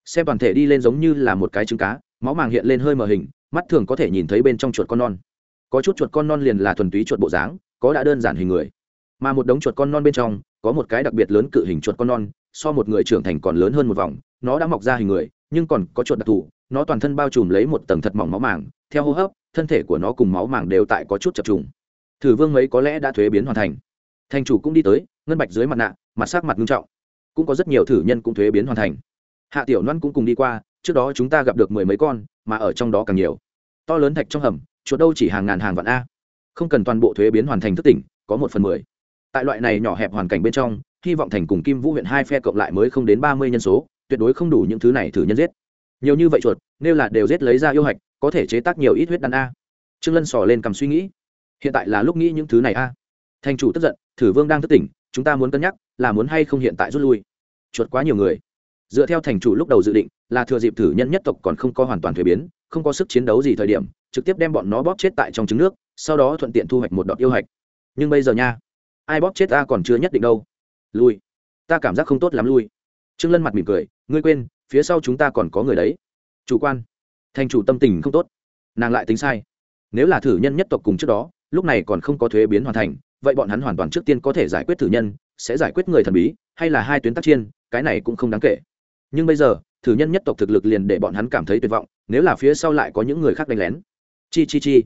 Xem toàn thể đi lên giống như là một cái trứng cá, máu màng hiện lên hơi mờ hình, mắt thường có thể nhìn thấy bên trong chuột con non. Có chút chuột con non liền là thuần túy chuột bộ dáng, có đã đơn giản hình người. Mà một đống chuột con non bên trong, có một cái đặc biệt lớn cự hình chuột con non, so một người trưởng thành còn lớn hơn một vòng, nó đã mọc ra hình người, nhưng còn có chuột đặc thù, nó toàn thân bao trùm lấy một tầng thật mỏng máu màng theo hô hấp, thân thể của nó cùng máu màng đều tại có chút chập trùng. Thử vương mấy có lẽ đã thuế biến hoàn thành. Thành chủ cũng đi tới, ngân bạch dưới mặt nạ, mặt sắc mặt nghiêm trọng. Cũng có rất nhiều thử nhân cũng thuế biến hoàn thành. Hạ tiểu loan cũng cùng đi qua, trước đó chúng ta gặp được mười mấy con, mà ở trong đó càng nhiều. To lớn thạch trong hầm, chuột đâu chỉ hàng ngàn hàng vạn a. Không cần toàn bộ thuế biến hoàn thành thức tỉnh, có một phần mười. Tại loại này nhỏ hẹp hoàn cảnh bên trong, hy vọng thành cùng kim vũ huyện hai phe cộng lại mới không đến ba mươi nhân số, tuyệt đối không đủ những thứ này thử nhân giết. Nhiều như vậy chuột, nếu là đều giết lấy ra yêu hạch có thể chế tác nhiều ít huyết đan a. Trương lân sò lên cầm suy nghĩ. Hiện tại là lúc nghĩ những thứ này a. Thành chủ tức giận, thử vương đang thức tỉnh, chúng ta muốn cân nhắc, là muốn hay không hiện tại rút lui. Chuột quá nhiều người. Dựa theo thành chủ lúc đầu dự định, là thừa dịp thử nhân nhất tộc còn không có hoàn toàn thuế biến, không có sức chiến đấu gì thời điểm, trực tiếp đem bọn nó bóp chết tại trong trứng nước, sau đó thuận tiện thu hoạch một đọt yêu hạch. Nhưng bây giờ nha, ai bóp chết ta còn chưa nhất định đâu. Lui. Ta cảm giác không tốt lắm lui. Trương lân mặt mỉm cười, ngươi quên, phía sau chúng ta còn có người đấy. Chủ quan thành chủ tâm tình không tốt. Nàng lại tính sai. Nếu là thử nhân nhất tộc cùng trước đó, lúc này còn không có thuế biến hoàn thành, vậy bọn hắn hoàn toàn trước tiên có thể giải quyết thử nhân, sẽ giải quyết người thần bí, hay là hai tuyến tác chiên cái này cũng không đáng kể. Nhưng bây giờ, thử nhân nhất tộc thực lực liền để bọn hắn cảm thấy tuyệt vọng, nếu là phía sau lại có những người khác đánh lén. Chi chi chi.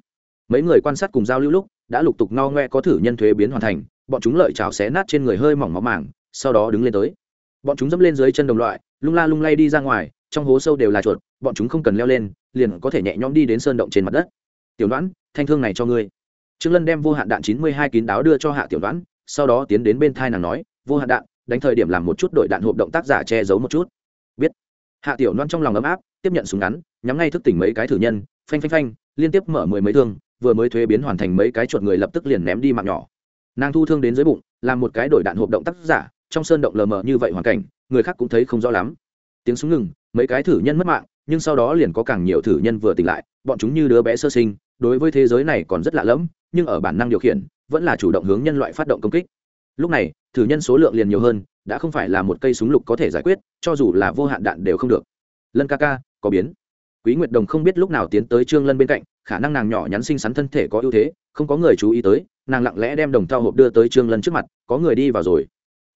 Mấy người quan sát cùng giao lưu lúc, đã lục tục no ngoe có thử nhân thuế biến hoàn thành, bọn chúng lợi chảo xé nát trên người hơi mỏng máu màng, sau đó đứng lên tới. Bọn chúng dẫm lên dưới chân đồng loại, lung la lung lay đi ra ngoài, trong hố sâu đều là chuột bọn chúng không cần leo lên, liền có thể nhẹ nhõm đi đến sơn động trên mặt đất. Tiểu đoán thanh thương này cho ngươi. Trương lân đem vô hạn đạn chín mươi hai kín đáo đưa cho hạ tiểu đoán sau đó tiến đến bên thai nàng nói, vô hạn đạn, đánh thời điểm làm một chút đội đạn hộp động tác giả che giấu một chút. Biết. Hạ tiểu đoán trong lòng ấm áp, tiếp nhận súng ngắn, nhắm ngay thức tỉnh mấy cái thử nhân, phanh phanh phanh, liên tiếp mở mười mấy thương, vừa mới thuế biến hoàn thành mấy cái chuột người lập tức liền ném đi mạng nhỏ. Nàng thu thương đến dưới bụng, làm một cái đổi đạn hộp động tác giả, trong sơn động lờ mờ như vậy hoàn cảnh, người khác cũng thấy không rõ lắm. Tiếng súng ngừng, mấy cái thử nhân mất mạng nhưng sau đó liền có càng nhiều thử nhân vừa tỉnh lại, bọn chúng như đứa bé sơ sinh, đối với thế giới này còn rất lạ lẫm, nhưng ở bản năng điều khiển, vẫn là chủ động hướng nhân loại phát động công kích. Lúc này, thử nhân số lượng liền nhiều hơn, đã không phải là một cây súng lục có thể giải quyết, cho dù là vô hạn đạn đều không được. Lân ca ca, có biến. Quý nguyệt đồng không biết lúc nào tiến tới trương lân bên cạnh, khả năng nàng nhỏ nhắn xinh xắn thân thể có ưu thế, không có người chú ý tới, nàng lặng lẽ đem đồng thao hộp đưa tới trương lân trước mặt, có người đi vào rồi.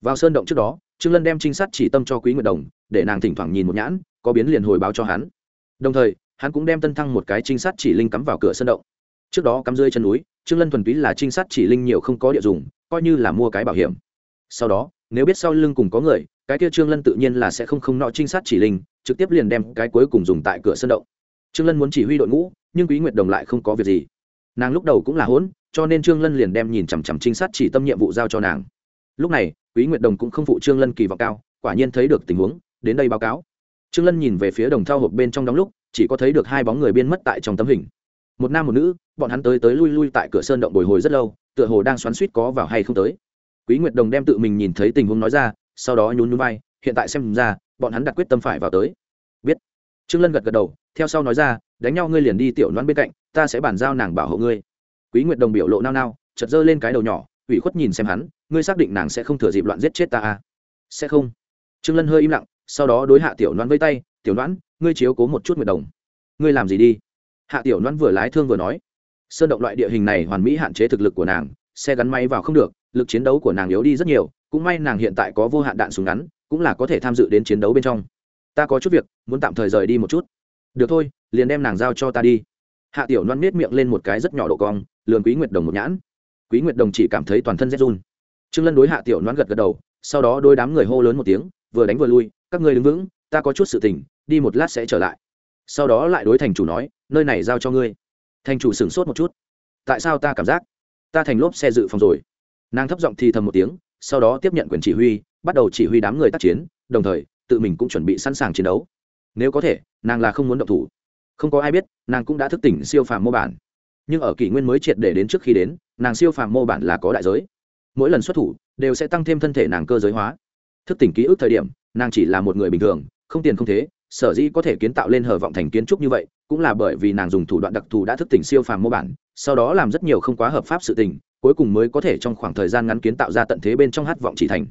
Vào sơn động trước đó trương lân đem trinh sát chỉ tâm cho quý nguyệt đồng, để nàng thỉnh thoảng nhìn một nhãn, có biến liền hồi báo cho hắn. Đồng thời, hắn cũng đem tân thăng một cái trinh sát chỉ linh cắm vào cửa sân động. Trước đó cắm rơi chân núi, trương lân thuần túy là trinh sát chỉ linh nhiều không có địa dùng, coi như là mua cái bảo hiểm. Sau đó, nếu biết sau lưng cùng có người, cái kia trương lân tự nhiên là sẽ không không nọ trinh sát chỉ linh, trực tiếp liền đem cái cuối cùng dùng tại cửa sân động. Trương lân muốn chỉ huy đội ngũ, nhưng quý nguyệt đồng lại không có việc gì. Nàng lúc đầu cũng là hỗn, cho nên trương lân liền đem nhìn chằm chằm trinh sát chỉ tâm nhiệm vụ giao cho nàng lúc này, quý nguyệt đồng cũng không phụ trương lân kỳ vọng cao, quả nhiên thấy được tình huống, đến đây báo cáo. Trương lân nhìn về phía đồng thao hộp bên trong đóng lúc, chỉ có thấy được hai bóng người biên mất tại trong tấm hình. Một nam một nữ, bọn hắn tới tới lui lui tại cửa sơn động bồi hồi rất lâu, tựa hồ đang xoắn suýt có vào hay không tới. Quý nguyệt đồng đem tự mình nhìn thấy tình huống nói ra, sau đó nhún nhún vai, hiện tại xem ra, bọn hắn đặt quyết tâm phải vào tới. Biết. Trương lân gật gật đầu, theo sau nói ra, đánh nhau ngươi liền đi tiểu đoán bên cạnh, ta sẽ bàn giao nàng bảo hộ ngươi. Quý nguyệt đồng biểu lộ nao nao, chợt dơ lên cái đầu nhỏ, ủy khuất nhìn xem hắn ngươi xác định nàng sẽ không thừa dịp loạn giết chết ta à? Sẽ không. Trương lân hơi im lặng, sau đó đối hạ tiểu đoán với tay, tiểu đoán ngươi chiếu cố một chút nguyệt đồng. Ngươi làm gì đi? Hạ tiểu đoán vừa lái thương vừa nói, sơn động loại địa hình này hoàn mỹ hạn chế thực lực của nàng, xe gắn máy vào không được, lực chiến đấu của nàng yếu đi rất nhiều, cũng may nàng hiện tại có vô hạn đạn súng ngắn, cũng là có thể tham dự đến chiến đấu bên trong. Ta có chút việc, muốn tạm thời rời đi một chút. Được thôi, liền đem nàng giao cho ta đi. Hạ tiểu loan miết miệng lên một cái rất nhỏ độ cong lường quý nguyệt đồng một nhãn. Quý nguyệt đồng chỉ cảm thấy toàn thân rét run trương lân đối hạ tiểu loan gật gật đầu, sau đó đôi đám người hô lớn một tiếng, vừa đánh vừa lui, các ngươi đứng vững, ta có chút sự tình, đi một lát sẽ trở lại. Sau đó lại đối thành chủ nói, nơi này giao cho ngươi. Thành chủ sửng sốt một chút. Tại sao ta cảm giác ta thành lốp xe dự phòng rồi? Nàng thấp giọng thì thầm một tiếng, sau đó tiếp nhận quyền chỉ huy, bắt đầu chỉ huy đám người tác chiến, đồng thời, tự mình cũng chuẩn bị sẵn sàng chiến đấu. Nếu có thể, nàng là không muốn động thủ. Không có ai biết, nàng cũng đã thức tỉnh siêu phàm mô bản. Nhưng ở kỷ nguyên mới triệt để đến trước khi đến, nàng siêu phàm mô bản là có đại giới mỗi lần xuất thủ đều sẽ tăng thêm thân thể nàng cơ giới hóa. Thức tỉnh ký ức thời điểm, nàng chỉ là một người bình thường, không tiền không thế, sở dĩ có thể kiến tạo lên hờ vọng thành kiến trúc như vậy cũng là bởi vì nàng dùng thủ đoạn đặc thù đã thức tỉnh siêu phàm mô bản, sau đó làm rất nhiều không quá hợp pháp sự tình, cuối cùng mới có thể trong khoảng thời gian ngắn kiến tạo ra tận thế bên trong hát vọng chỉ thành.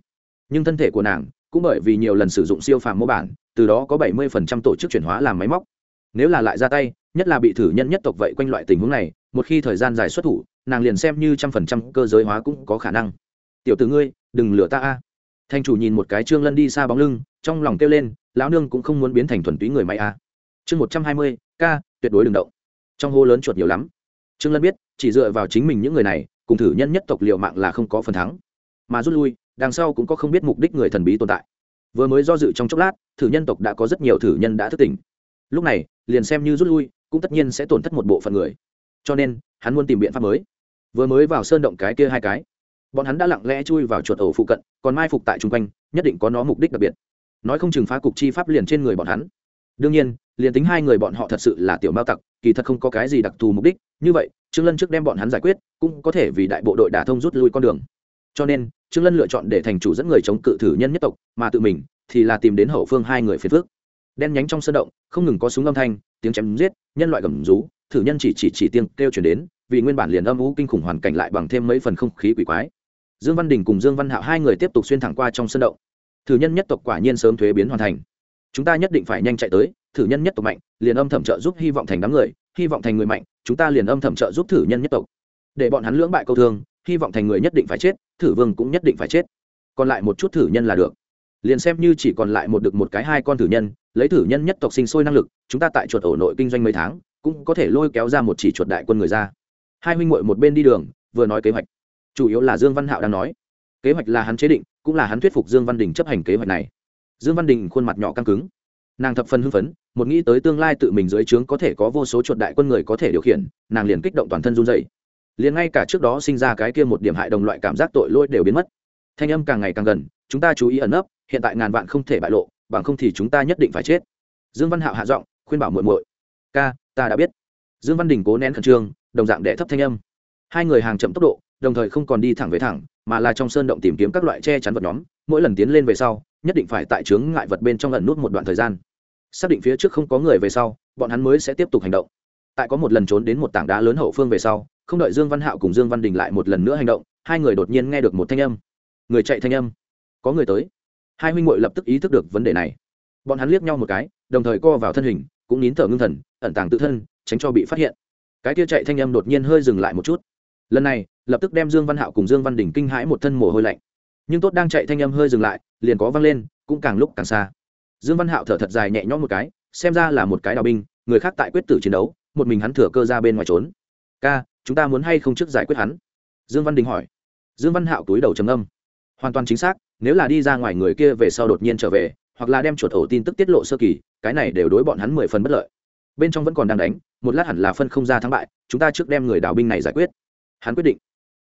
Nhưng thân thể của nàng cũng bởi vì nhiều lần sử dụng siêu phàm mô bản, từ đó có bảy mươi phần trăm tổ chức chuyển hóa làm máy móc. Nếu là lại ra tay, nhất là bị thử nhân nhất tộc vậy quanh loại tình huống này một khi thời gian dài xuất thủ, nàng liền xem như trăm phần trăm cơ giới hóa cũng có khả năng. Tiểu t ử ngươi, đừng lừa ta a. Thanh chủ nhìn một cái trương lân đi xa bóng lưng, trong lòng kêu lên, lão nương cũng không muốn biến thành thuần túy người máy a. Chương một trăm hai mươi k tuyệt đối đừng động. Trong hô lớn chuột nhiều lắm. Trương lân biết, chỉ dựa vào chính mình những người này, cùng thử nhân nhất tộc liệu mạng là không có phần thắng. Mà rút lui, đằng sau cũng có không biết mục đích người thần bí tồn tại. Vừa mới do dự trong chốc lát, thử nhân tộc đã có rất nhiều thử nhân đã thức tỉnh. Lúc này, liền xem như rút lui, cũng tất nhiên sẽ tổn thất một bộ phận người cho nên hắn muốn tìm biện pháp mới. Vừa mới vào sơn động cái kia hai cái, bọn hắn đã lặng lẽ chui vào chuột ổ phụ cận, còn mai phục tại chung quanh, nhất định có nó mục đích đặc biệt. Nói không chừng phá cục chi pháp liền trên người bọn hắn. Đương nhiên, liền tính hai người bọn họ thật sự là tiểu mao tặc, kỳ thật không có cái gì đặc thù mục đích, như vậy, trương lân trước đem bọn hắn giải quyết, cũng có thể vì đại bộ đội đả thông rút lui con đường. Cho nên, trương lân lựa chọn để thành chủ dẫn người chống cự thử nhân nhất tộc, mà tự mình thì là tìm đến hậu phương hai người phiền phước đen nhánh trong sân động, không ngừng có súng âm thanh, tiếng chém giết, nhân loại gầm rú thử nhân chỉ chỉ chỉ tiếng kêu chuyển đến, vì nguyên bản liền âm u kinh khủng hoàn cảnh lại bằng thêm mấy phần không khí quỷ quái. Dương văn đình cùng dương văn hạo hai người tiếp tục xuyên thẳng qua trong sân động. Thử nhân nhất tộc quả nhiên sớm thuế biến hoàn thành. Chúng ta nhất định phải nhanh chạy tới, thử nhân nhất tộc mạnh, liền âm thầm trợ giúp hy vọng thành đám người, hy vọng thành người mạnh, chúng ta liền âm thầm trợ giúp thử nhân nhất tộc. Để bọn hắn lưỡng bại câu thương, hy vọng thành người nhất định phải chết, thử vương cũng nhất định phải chết. Còn lại một chút thử nhân là được. Liền xem như chỉ còn lại một được một cái hai con thử nhân, lấy thử nhân nhất tộc sinh sôi năng lực, chúng ta tại chuột ổ nội kinh doanh mấy tháng cũng có thể lôi kéo ra một chỉ chuột đại quân người ra. Hai huynh muội một bên đi đường, vừa nói kế hoạch. Chủ yếu là dương văn hạo đang nói. Kế hoạch là hắn chế định, cũng là hắn thuyết phục dương văn đình chấp hành kế hoạch này. Dương văn đình khuôn mặt nhỏ căng cứng. Nàng thập phần hưng phấn, một nghĩ tới tương lai tự mình dưới trướng có thể có vô số chuột đại quân người có thể điều khiển, nàng liền kích động toàn thân run dày liền ngay cả trước đó sinh ra cái kia một điểm hại đồng loại cảm giác tội lỗi đều biến mất. Thanh âm càng ngày càng gần, chúng ta chú ý ẩn nấp, hiện tại ngàn vạn không thể bại lộ, bằng không thì chúng ta nhất định phải chết. Dương văn hạo hạ giọng, khuyên bảo muội muội, ca ta đã biết. Dương văn đình cố nén khẩn trương, đồng dạng đệ thấp thanh âm. Hai người hàng chậm tốc độ, đồng thời không còn đi thẳng về thẳng, mà là trong sơn động tìm kiếm các loại che chắn vật nhóm. Mỗi lần tiến lên về sau, nhất định phải tại chướng ngại vật bên trong lần nút một đoạn thời gian. Xác định phía trước không có người về sau, bọn hắn mới sẽ tiếp tục hành động. Tại có một lần trốn đến một tảng đá lớn hậu phương về sau, không đợi dương văn hạo cùng dương văn đình lại một lần nữa hành động, hai người đột nhiên nghe được một thanh âm. Người chạy thanh âm. Có người tới. Hai huynh muội lập tức ý thức được vấn đề này. Bọn hắn liếc nhau một cái, đồng thời co vào thân hình cũng nín thở ngưng thần, ẩn tàng tự thân, tránh cho bị phát hiện. Cái kia chạy thanh âm đột nhiên hơi dừng lại một chút. Lần này, lập tức đem dương văn hạo cùng dương văn đình kinh hãi một thân mồ hôi lạnh. Nhưng tốt đang chạy thanh âm hơi dừng lại, liền có văng lên, cũng càng lúc càng xa. Dương văn hạo thở thật dài nhẹ nhõm một cái, xem ra là một cái đào binh, người khác tại quyết tử chiến đấu, một mình hắn thừa cơ ra bên ngoài trốn. Ca, chúng ta muốn hay không trước giải quyết hắn? Dương văn đình hỏi. Dương văn hạo túi đầu trầm âm hoàn toàn chính xác, nếu là đi ra ngoài người kia về sau đột nhiên trở về, hoặc là đem chuột ổ tin tức tiết lộ sơ kỳ cái này đều đối bọn hắn mười phần bất lợi. Bên trong vẫn còn đang đánh, một lát hẳn là phân không ra thắng bại, chúng ta trước đem người đào binh này giải quyết. Hắn quyết định.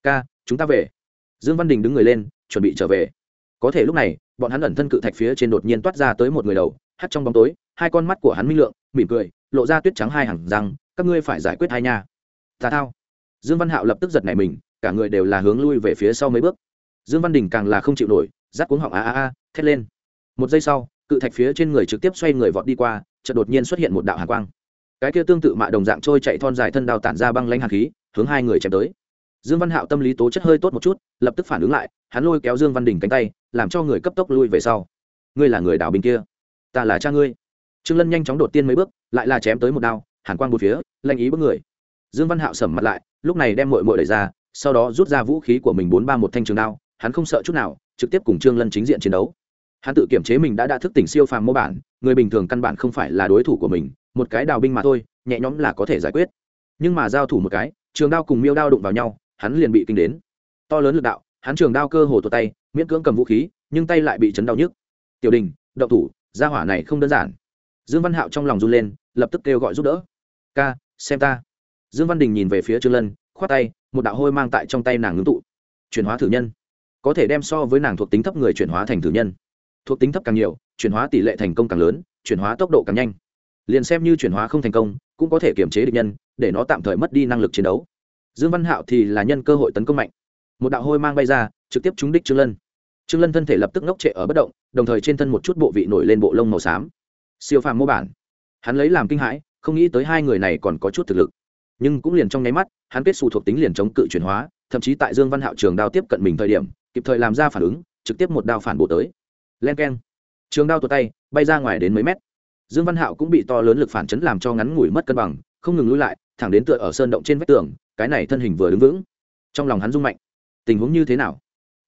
Ca, chúng ta về. Dương văn đình đứng người lên, chuẩn bị trở về. Có thể lúc này, bọn hắn ẩn thân cự thạch phía trên đột nhiên toát ra tới một người đầu, hắt trong bóng tối, hai con mắt của hắn minh lượng, mỉm cười, lộ ra tuyết trắng hai hàng rằng các ngươi phải giải quyết hai nha? Tà thao. Dương văn hạo lập tức giật nảy mình, cả người đều là hướng lui về phía sau mấy bước. Dương văn đình càng là không chịu nổi rát cuống họng a a a, thét lên. Một giây sau cự thạch phía trên người trực tiếp xoay người vọt đi qua, chợt đột nhiên xuất hiện một đạo hàn quang. Cái kia tương tự mạ đồng dạng trôi chạy thon dài thân đào tản ra băng lanh hàn khí, hướng hai người chém tới. Dương văn hạo tâm lý tố chất hơi tốt một chút, lập tức phản ứng lại, hắn lôi kéo dương văn đình cánh tay, làm cho người cấp tốc lui về sau. Ngươi là người đảo bình kia? Ta là cha ngươi. Trương lân nhanh chóng đột tiên mấy bước, lại là chém tới một đao, hàn quang một phía lanh ý bước người. Dương văn hạo sầm mặt lại, lúc này đem mội mội đẩy ra, sau đó rút ra vũ khí của mình bốn ba một thanh trường đao, hắn không sợ chút nào, trực tiếp cùng trương lân chính diện chiến đấu hắn tự kiểm chế mình đã đã thức tỉnh siêu phàm mô bản, người bình thường căn bản không phải là đối thủ của mình, một cái đào binh mà thôi, nhẹ nhõm là có thể giải quyết. Nhưng mà giao thủ một cái, trường đao cùng miêu đao đụng vào nhau, hắn liền bị kinh đến. To lớn lực đạo, hắn trường đao cơ hồ tuột tay, miễn cưỡng cầm vũ khí, nhưng tay lại bị chấn đau nhức. Tiểu đình, động thủ, gia hỏa này không đơn giản. Dương văn hạo trong lòng run lên, lập tức kêu gọi giúp đỡ. Ca, xem ta. Dương văn đình nhìn về phía trương lân, khoát tay, một đạo hôi mang tại trong tay nàng ngưng tụ. Chuyển hóa thử nhân. Có thể đem so với nàng thuộc tính thấp người chuyển hóa thành thử nhân thuộc tính thấp càng nhiều, chuyển hóa tỷ lệ thành công càng lớn, chuyển hóa tốc độ càng nhanh. Liền xem như chuyển hóa không thành công, cũng có thể kiềm chế địch nhân, để nó tạm thời mất đi năng lực chiến đấu. Dương văn hạo thì là nhân cơ hội tấn công mạnh. Một đạo hôi mang bay ra, trực tiếp trúng đích trương lân. Trương lân thân thể lập tức ngốc trệ ở bất động, đồng thời trên thân một chút bộ vị nổi lên bộ lông màu xám. Siêu phàm mô bản. Hắn lấy làm kinh hãi, không nghĩ tới hai người này còn có chút thực lực. Nhưng cũng liền trong nháy mắt, hắn kết xù thuộc tính liền chống cự chuyển hóa, thậm chí tại dương văn hạo trường đao tiếp cận mình thời điểm, kịp thời làm ra phản ứng, trực tiếp một đao phản bộ tới len k e n trường đao tuột tay, bay ra ngoài đến mấy mét. Dương văn hạo cũng bị to lớn lực phản chấn làm cho ngắn ngủi mất cân bằng, không ngừng lui lại, thẳng đến tựa ở sơn động trên vách tường, cái này thân hình vừa đứng vững. Trong lòng hắn rung mạnh. Tình huống như thế nào?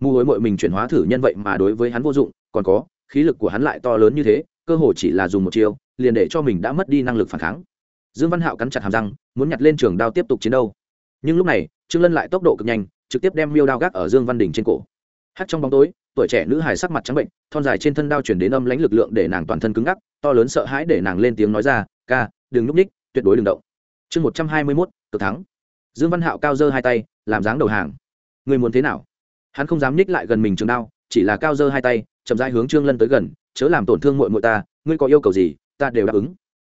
Mù hối mội mình chuyển hóa thử nhân vậy mà đối với hắn vô dụng, còn có, khí lực của hắn lại to lớn như thế, cơ hồ chỉ là dùng một chiêu, liền để cho mình đã mất đi năng lực phản kháng. Dương văn hạo cắn chặt hàm răng, muốn nhặt lên trường đao tiếp tục chiến đấu. Nhưng lúc này, trương lân lại tốc độ cực nhanh, trực tiếp đem miêu đao gác ở dương văn đình trên cổ hắt trong bóng tối, tuổi trẻ nữ hài sắc mặt trắng bệnh, thon dài trên thân đao chuyển đến âm lãnh lực lượng để nàng toàn thân cứng ngắc, to lớn sợ hãi để nàng lên tiếng nói ra, ca, đừng núp ních, tuyệt đối đừng động. Chương một trăm hai mươi mốt cực thắng. Dương văn hạo cao dơ hai tay, làm dáng đầu hàng. Người muốn thế nào? Hắn không dám ních lại gần mình trường đao, chỉ là cao dơ hai tay, chậm rãi hướng trương lân tới gần, chớ làm tổn thương muội muội ta, ngươi có yêu cầu gì, ta đều đáp ứng.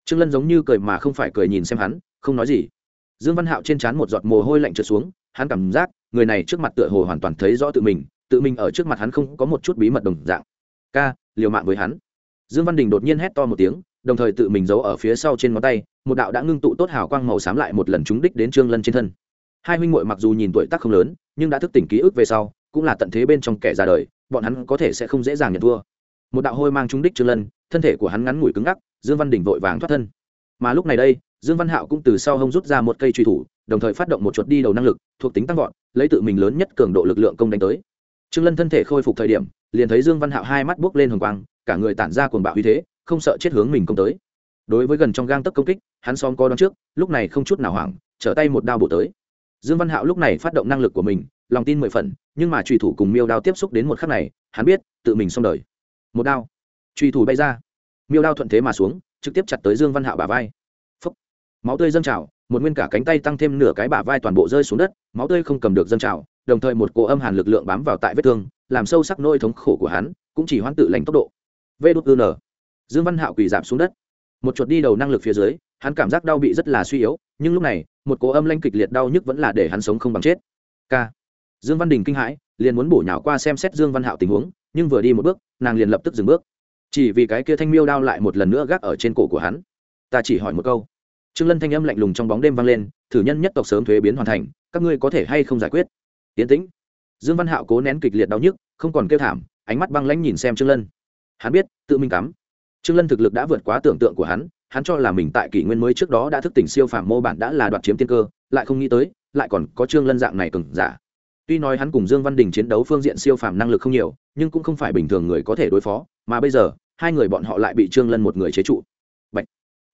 Trương lân giống như cười mà không phải cười nhìn xem hắn, không nói gì. Dương văn hạo trên trán một giọt mồ hôi lạnh trượt xuống, hắn cảm giác người này trước mặt tựa hồ hoàn toàn thấy rõ tự mình tự mình ở trước mặt hắn không có một chút bí mật đồng dạng. Ca, liều mạng với hắn. Dương văn đình đột nhiên hét to một tiếng, đồng thời tự mình giấu ở phía sau trên ngón tay, một đạo đã ngưng tụ tốt hào quang màu xám lại một lần trúng đích đến trương lân trên thân. Hai huynh muội mặc dù nhìn tuổi tác không lớn, nhưng đã thức tỉnh ký ức về sau, cũng là tận thế bên trong kẻ ra đời, bọn hắn có thể sẽ không dễ dàng nhận thua. Một đạo hôi mang trúng đích trương lân, thân thể của hắn ngắn ngủi cứng ngắc, dương văn đình vội vàng thoát thân. Mà lúc này đây, dương văn hạo cũng từ sau hông rút ra một cây truy thủ, đồng thời phát động một chuột đi đầu năng lực, thuộc tính tăng vọt, lấy tự mình lớn nhất cường độ lực lượng công đánh tới trương lân thân thể khôi phục thời điểm, liền thấy dương văn hạo hai mắt buốc lên hồng quang, cả người tản ra cuồng bạo uy thế, không sợ chết hướng mình công tới. Đối với gần trong gang tấc công kích, hắn xóm co đón trước, lúc này không chút nào hoảng, trở tay một đao bổ tới. Dương văn hạo lúc này phát động năng lực của mình, lòng tin mười phần, nhưng mà trùy thủ cùng miêu đao tiếp xúc đến một khắc này, hắn biết, tự mình xong đời. Một đao. Trùy thủ bay ra. Miêu đao thuận thế mà xuống, trực tiếp chặt tới dương văn hạo bả vai. Phúc. máu tươi dâng trào một nguyên cả cánh tay tăng thêm nửa cái bả vai toàn bộ rơi xuống đất, máu tươi không cầm được dâng trào, đồng thời một cỗ âm hàn lực lượng bám vào tại vết thương, làm sâu sắc nỗi thống khổ của hắn, cũng chỉ hoãn tự lành tốc độ. Vê đốt n. Dương văn hạo quỳ giảm xuống đất. Một chuột đi đầu năng lực phía dưới, hắn cảm giác đau bị rất là suy yếu, nhưng lúc này, một cỗ âm lanh kịch liệt đau nhức vẫn là để hắn sống không bằng chết. K. Dương văn đình kinh hãi, liền muốn bổ nhào qua xem xét dương văn hạo tình huống, nhưng vừa đi một bước, nàng liền lập tức dừng bước. Chỉ vì cái kia thanh miêu đao lại một lần nữa gác ở trên cổ của hắn. Ta chỉ hỏi một câu trương lân thanh âm lạnh lùng trong bóng đêm vang lên, thử nhân nhất tộc sớm thuế biến hoàn thành, các ngươi có thể hay không giải quyết? Tiến tĩnh. Dương văn hạo cố nén kịch liệt đau nhức, không còn kêu thảm, ánh mắt băng lãnh nhìn xem trương lân. Hắn biết, tự mình cắm. Trương lân thực lực đã vượt quá tưởng tượng của hắn hắn cho là mình tại kỷ nguyên mới trước đó đã thức tỉnh siêu phàm mô bản đã là đoạt chiếm tiên cơ, lại không nghĩ tới, lại còn có trương lân dạng này cừng giả. Tuy nói hắn cùng dương văn đình chiến đấu phương diện siêu phàm năng lực không nhiều, nhưng cũng không phải bình thường người có thể đối phó, mà bây giờ, hai người bọn họ lại bị trương lân một người chế trụ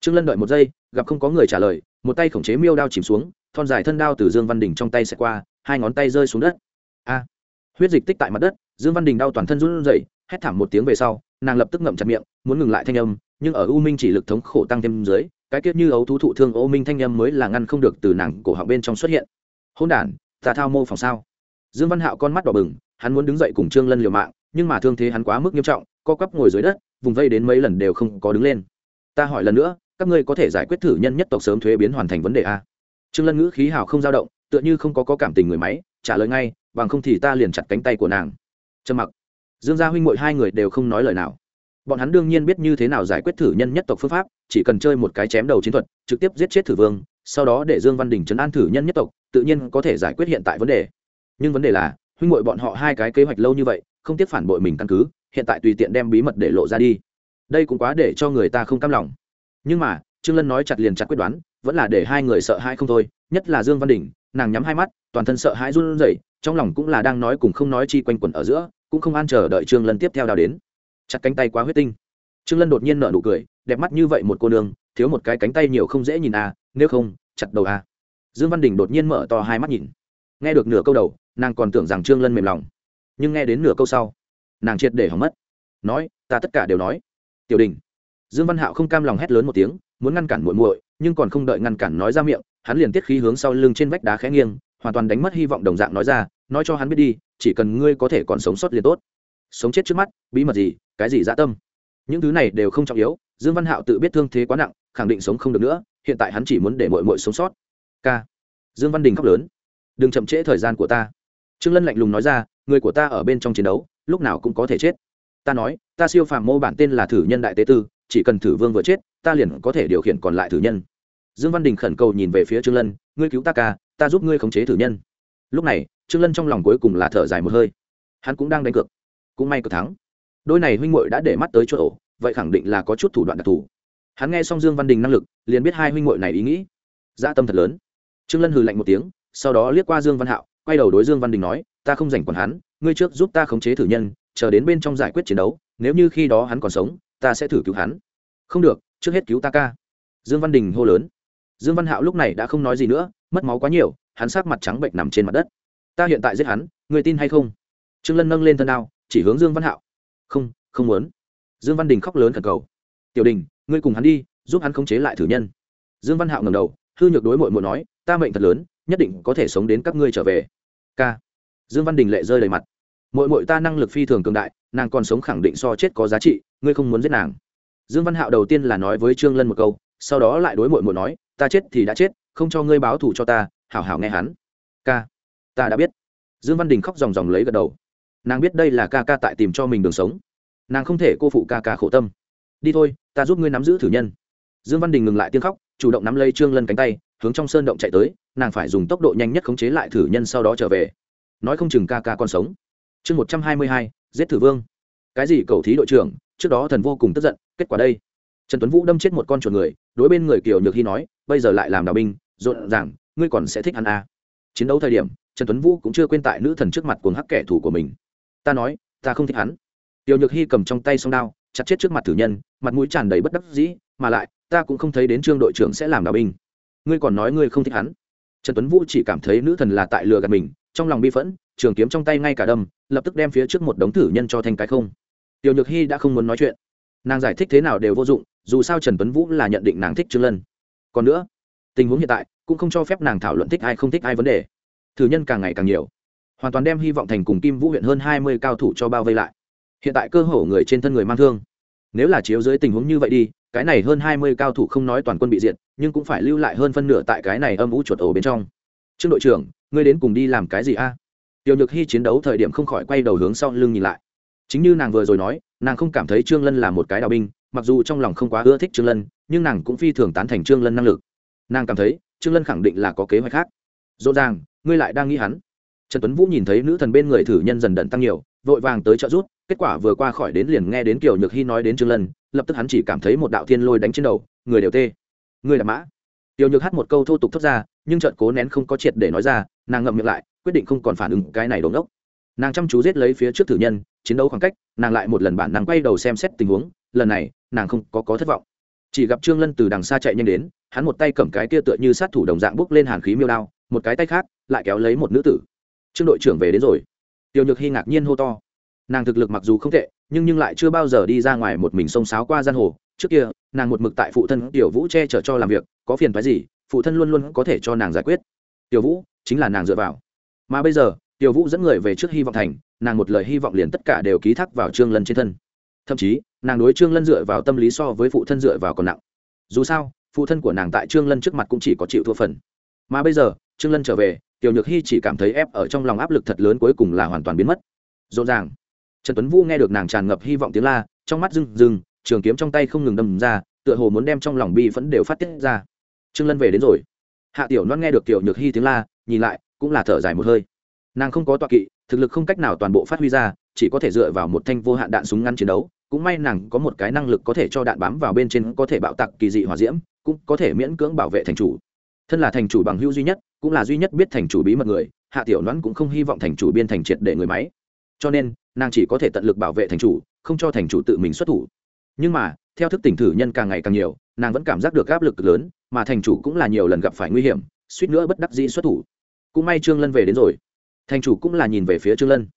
trương lân đợi một giây, gặp không có người trả lời, một tay khống chế miêu đao chìm xuống, thon dài thân đao từ dương văn đình trong tay sẽ qua, hai ngón tay rơi xuống đất. A! Huyết dịch tích tại mặt đất, dương văn đình đau toàn thân run rẩy, hét thảm một tiếng về sau, nàng lập tức ngậm chặt miệng, muốn ngừng lại thanh âm, nhưng ở u minh chỉ lực thống khổ tăng thêm dưới, cái tiết như ấu thú thụ thương ô minh thanh âm mới là ngăn không được từ nàng cổ họng bên trong xuất hiện. Hôn đản, ta thao mô phòng sao? Dương văn hạo con mắt đỏ bừng, hắn muốn đứng dậy cùng trương lân liều mạng, nhưng mà thương thế hắn quá mức nghiêm trọng, co quắp ngồi dưới đất, vùng vây đến mấy lần đều không có đứng lên. Ta hỏi lần nữa các ngươi có thể giải quyết thử nhân nhất tộc sớm thuế biến hoàn thành vấn đề a. Trương lân ngữ khí hào không dao động tựa như không có, có cảm tình người máy trả lời ngay bằng không thì ta liền chặt cánh tay của nàng. Trầm mặc. Dương gia huynh muội hai người đều không nói lời nào. Bọn hắn đương nhiên biết như thế nào giải quyết thử nhân nhất tộc phương pháp chỉ cần chơi một cái chém đầu chiến thuật trực tiếp giết chết thử vương sau đó để dương văn đình chấn an thử nhân nhất tộc tự nhiên có thể giải quyết hiện tại vấn đề. Nhưng vấn đề là huynh muội bọn họ hai cái kế hoạch lâu như vậy không tiếp phản bội mình căn cứ hiện tại tùy tiện đem bí mật để lộ ra đi. Đây cũng quá để cho người ta không cam lòng nhưng mà, trương lân nói chặt liền chặt quyết đoán, vẫn là để hai người sợ hãi không thôi, nhất là dương văn đình nàng nhắm hai mắt, toàn thân sợ hãi run rẩy, trong lòng cũng là đang nói cùng không nói chi quanh quẩn ở giữa, cũng không an chờ đợi trương lân tiếp theo đào đến. Chặt cánh tay quá huyết tinh. Trương lân đột nhiên nở nụ cười, đẹp mắt như vậy một cô nương, thiếu một cái cánh tay nhiều không dễ nhìn à nếu không, chặt đầu à. Dương văn đình đột nhiên mở to hai mắt nhìn. Nghe được nửa câu đầu, nàng còn tưởng rằng trương lân mềm lòng. Nhưng nghe đến nửa câu sau, nàng triệt để hỏng mất. Nói, ta tất cả đều nói. Tiểu đình dương văn hạo không cam lòng hét lớn một tiếng, muốn ngăn cản muội muội, nhưng còn không đợi ngăn cản nói ra miệng, hắn liền tiết khí hướng sau lưng trên vách đá khẽ nghiêng, hoàn toàn đánh mất hy vọng đồng dạng nói ra, nói cho hắn biết đi, chỉ cần ngươi có thể còn sống sót liền tốt. Sống chết trước mắt, bí mật gì, cái gì dã tâm? Những thứ này đều không trọng yếu, dương văn hạo tự biết thương thế quá nặng, khẳng định sống không được nữa, hiện tại hắn chỉ muốn để muội muội sống sót. K dương văn đình khóc lớn. Đừng chậm trễ thời gian của ta. Trương lân lạnh lùng nói ra, người của ta ở bên trong chiến đấu, lúc nào cũng có thể chết. Ta nói, ta siêu phàm mô bản tên là thử nhân đại tế tư chỉ cần thử vương vừa chết, ta liền có thể điều khiển còn lại thử nhân. Dương văn đình khẩn cầu nhìn về phía trương lân, ngươi cứu ta ca, ta giúp ngươi khống chế thử nhân. Lúc này, trương lân trong lòng cuối cùng là thở dài một hơi. Hắn cũng đang đánh cược, cũng may cực thắng. Đôi này huynh muội đã để mắt tới chỗ ổ, vậy khẳng định là có chút thủ đoạn đặc thù. Hắn nghe xong dương văn đình năng lực, liền biết hai huynh muội này ý nghĩ. Dã tâm thật lớn. Trương lân hừ lạnh một tiếng, sau đó liếc qua dương văn hạo, quay đầu đối dương văn đình nói, ta không rảnh còn hắn, ngươi trước giúp ta khống chế thử nhân, chờ đến bên trong giải quyết chiến đấu, nếu như khi đó hắn còn sống ta sẽ thử cứu hắn. Không được, trước hết cứu ta ca. Dương văn đình hô lớn. Dương văn hạo lúc này đã không nói gì nữa, mất máu quá nhiều, hắn sát mặt trắng bệnh nằm trên mặt đất. Ta hiện tại giết hắn người tin hay không? Trương lân nâng lên thân đao, chỉ hướng dương văn hạo. Không không muốn. Dương văn đình khóc lớn khẩn cầu. Tiểu đình, ngươi cùng hắn đi, giúp hắn khống chế lại thử nhân. Dương văn hạo ngầm đầu, hư nhược đối mội mội nói, ta mệnh thật lớn, nhất định có thể sống đến các ngươi trở về. K dương văn đình lệ rơi đầy mặt. Mội mội ta năng lực phi thường cường đại, nàng còn sống khẳng định so chết có giá trị ngươi không muốn giết nàng. Dương văn hạo đầu tiên là nói với trương lân một câu, sau đó lại đối mội mội nói, ta chết thì đã chết, không cho ngươi báo thù cho ta, hảo hảo nghe hắn. Ca, ta đã biết. Dương văn đình khóc ròng ròng lấy gật đầu. Nàng biết đây là ca ca tại tìm cho mình đường sống. Nàng không thể cô phụ ca ca khổ tâm. Đi thôi, ta giúp ngươi nắm giữ thử nhân. Dương văn đình ngừng lại tiếng khóc, chủ động nắm lấy trương lân cánh tay, hướng trong sơn động chạy tới, nàng phải dùng tốc độ nhanh nhất khống chế lại thử nhân sau đó trở về. Nói không chừng ca ca còn sống. Chương một trăm hai mươi hai, giết thử vương. Cái gì cầu thí đội trưởng trước đó thần vô cùng tức giận, kết quả đây. Trần tuấn vũ đâm chết một con chuột người, đối bên người kiều nhược hy nói, bây giờ lại làm đào binh, rộn ràng, ngươi còn sẽ thích hắn à. chiến đấu thời điểm, trần tuấn vũ cũng chưa quên tại nữ thần trước mặt cuồng hắc kẻ thù của mình. Ta nói, ta không thích hắn. Kiều nhược hy cầm trong tay song đao, chặt chết trước mặt thử nhân, mặt mũi tràn đầy bất đắc dĩ, mà lại, ta cũng không thấy đến trương đội trưởng sẽ làm đào binh. Ngươi còn nói ngươi không thích hắn. Trần tuấn vũ chỉ cảm thấy nữ thần là tại lừa gạt mình, trong lòng bi phẫn, trường kiếm trong tay ngay cả đâm, lập tức đem phía trước một đống thử nhân cho thành cái không tiểu nhược hy đã không muốn nói chuyện. Nàng giải thích thế nào đều vô dụng, dù sao trần tuấn vũ là nhận định nàng thích trương lân. Còn nữa, tình huống hiện tại cũng không cho phép nàng thảo luận thích ai không thích ai vấn đề. Thử nhân càng ngày càng nhiều. Hoàn toàn đem hy vọng thành cùng kim vũ huyện hơn hai mươi cao thủ cho bao vây lại. Hiện tại cơ hồ người trên thân người mang thương. Nếu là chiếu dưới tình huống như vậy đi, cái này hơn hai mươi cao thủ không nói toàn quân bị diệt, nhưng cũng phải lưu lại hơn phân nửa tại cái này âm ủ chuột ổ bên trong. Trương đội trưởng, ngươi đến cùng đi làm cái gì a? Tiểu nhược hy chiến đấu thời điểm không khỏi quay đầu hướng sau lưng nhìn lại chính như nàng vừa rồi nói, nàng không cảm thấy trương lân là một cái đào binh, mặc dù trong lòng không quá ưa thích trương lân, nhưng nàng cũng phi thường tán thành trương lân năng lực. Nàng cảm thấy, trương lân khẳng định là có kế hoạch khác. Rõ ràng, ngươi lại đang nghĩ hắn. Trần tuấn vũ nhìn thấy nữ thần bên người thử nhân dần đận tăng nhiều, vội vàng tới trợ rút kết quả vừa qua khỏi đến liền nghe đến kiều nhược hy nói đến trương lân, lập tức hắn chỉ cảm thấy một đạo thiên lôi đánh trên đầu, người đều tê. Người là mã. Kiều nhược hát một câu thô tục thốt ra, nhưng trợn cố nén không có triệt để nói ra, nàng ngậm miệng lại, quyết định không còn phản ứng cái này đồn đốc nàng chăm chú giết lấy phía trước thử nhân, chiến đấu khoảng cách, nàng lại một lần bản nàng quay đầu xem xét tình huống, lần này, nàng không có có thất vọng. Chỉ gặp trương lân từ đằng xa chạy nhanh đến, hắn một tay cầm cái kia tựa như sát thủ đồng dạng bốc lên hàn khí miêu đao, một cái tay khác, lại kéo lấy một nữ tử. Trương đội trưởng về đến rồi. Tiểu nhược hy ngạc nhiên hô to. Nàng thực lực mặc dù không tệ, nhưng nhưng lại chưa bao giờ đi ra ngoài một mình xông xáo qua gian hồ. Trước kia, nàng một mực tại phụ thân tiểu vũ che chở cho làm việc, có phiền phái gì, phụ thân luôn luôn có thể cho nàng giải quyết. Tiểu vũ, chính là nàng dựa vào. Mà bây giờ tiểu vũ dẫn người về trước hy vọng thành, nàng một lời hy vọng liền tất cả đều ký thác vào trương lân trên thân. Thậm chí, nàng đối trương lân dựa vào tâm lý so với phụ thân dựa vào còn nặng. Dù sao, phụ thân của nàng tại trương lân trước mặt cũng chỉ có chịu thua phần. Mà bây giờ, trương lân trở về, tiểu nhược hy chỉ cảm thấy ép ở trong lòng áp lực thật lớn cuối cùng là hoàn toàn biến mất. Rộn ràng. Trần tuấn vũ nghe được nàng tràn ngập hy vọng tiếng la, trong mắt rừng rừng trường kiếm trong tay không ngừng đâm ra, tựa hồ muốn đem trong lòng bi vẫn đều phát tiết ra. Trương lân về đến rồi. Hạ tiểu loan nghe được tiểu nhược hy tiếng la, nhìn lại, cũng là thở dài một hơi nàng không có tọa kỵ, thực lực không cách nào toàn bộ phát huy ra, chỉ có thể dựa vào một thanh vô hạn đạn súng ngắn chiến đấu. Cũng may nàng có một cái năng lực có thể cho đạn bám vào bên trên, có thể bạo tặc kỳ dị hỏa diễm, cũng có thể miễn cưỡng bảo vệ thành chủ. Thân là thành chủ bằng hữu duy nhất, cũng là duy nhất biết thành chủ bí mật người, hạ tiểu đoán cũng không hy vọng thành chủ biên thành triệt để người máy. Cho nên, nàng chỉ có thể tận lực bảo vệ thành chủ, không cho thành chủ tự mình xuất thủ. Nhưng mà, theo thức tỉnh thử nhân càng ngày càng nhiều, nàng vẫn cảm giác được áp lực lớn, mà thành chủ cũng là nhiều lần gặp phải nguy hiểm, suýt nữa bất đắc dĩ xuất thủ. Cũng may trương lân về đến rồi thành chủ cũng là nhìn về phía trương lân.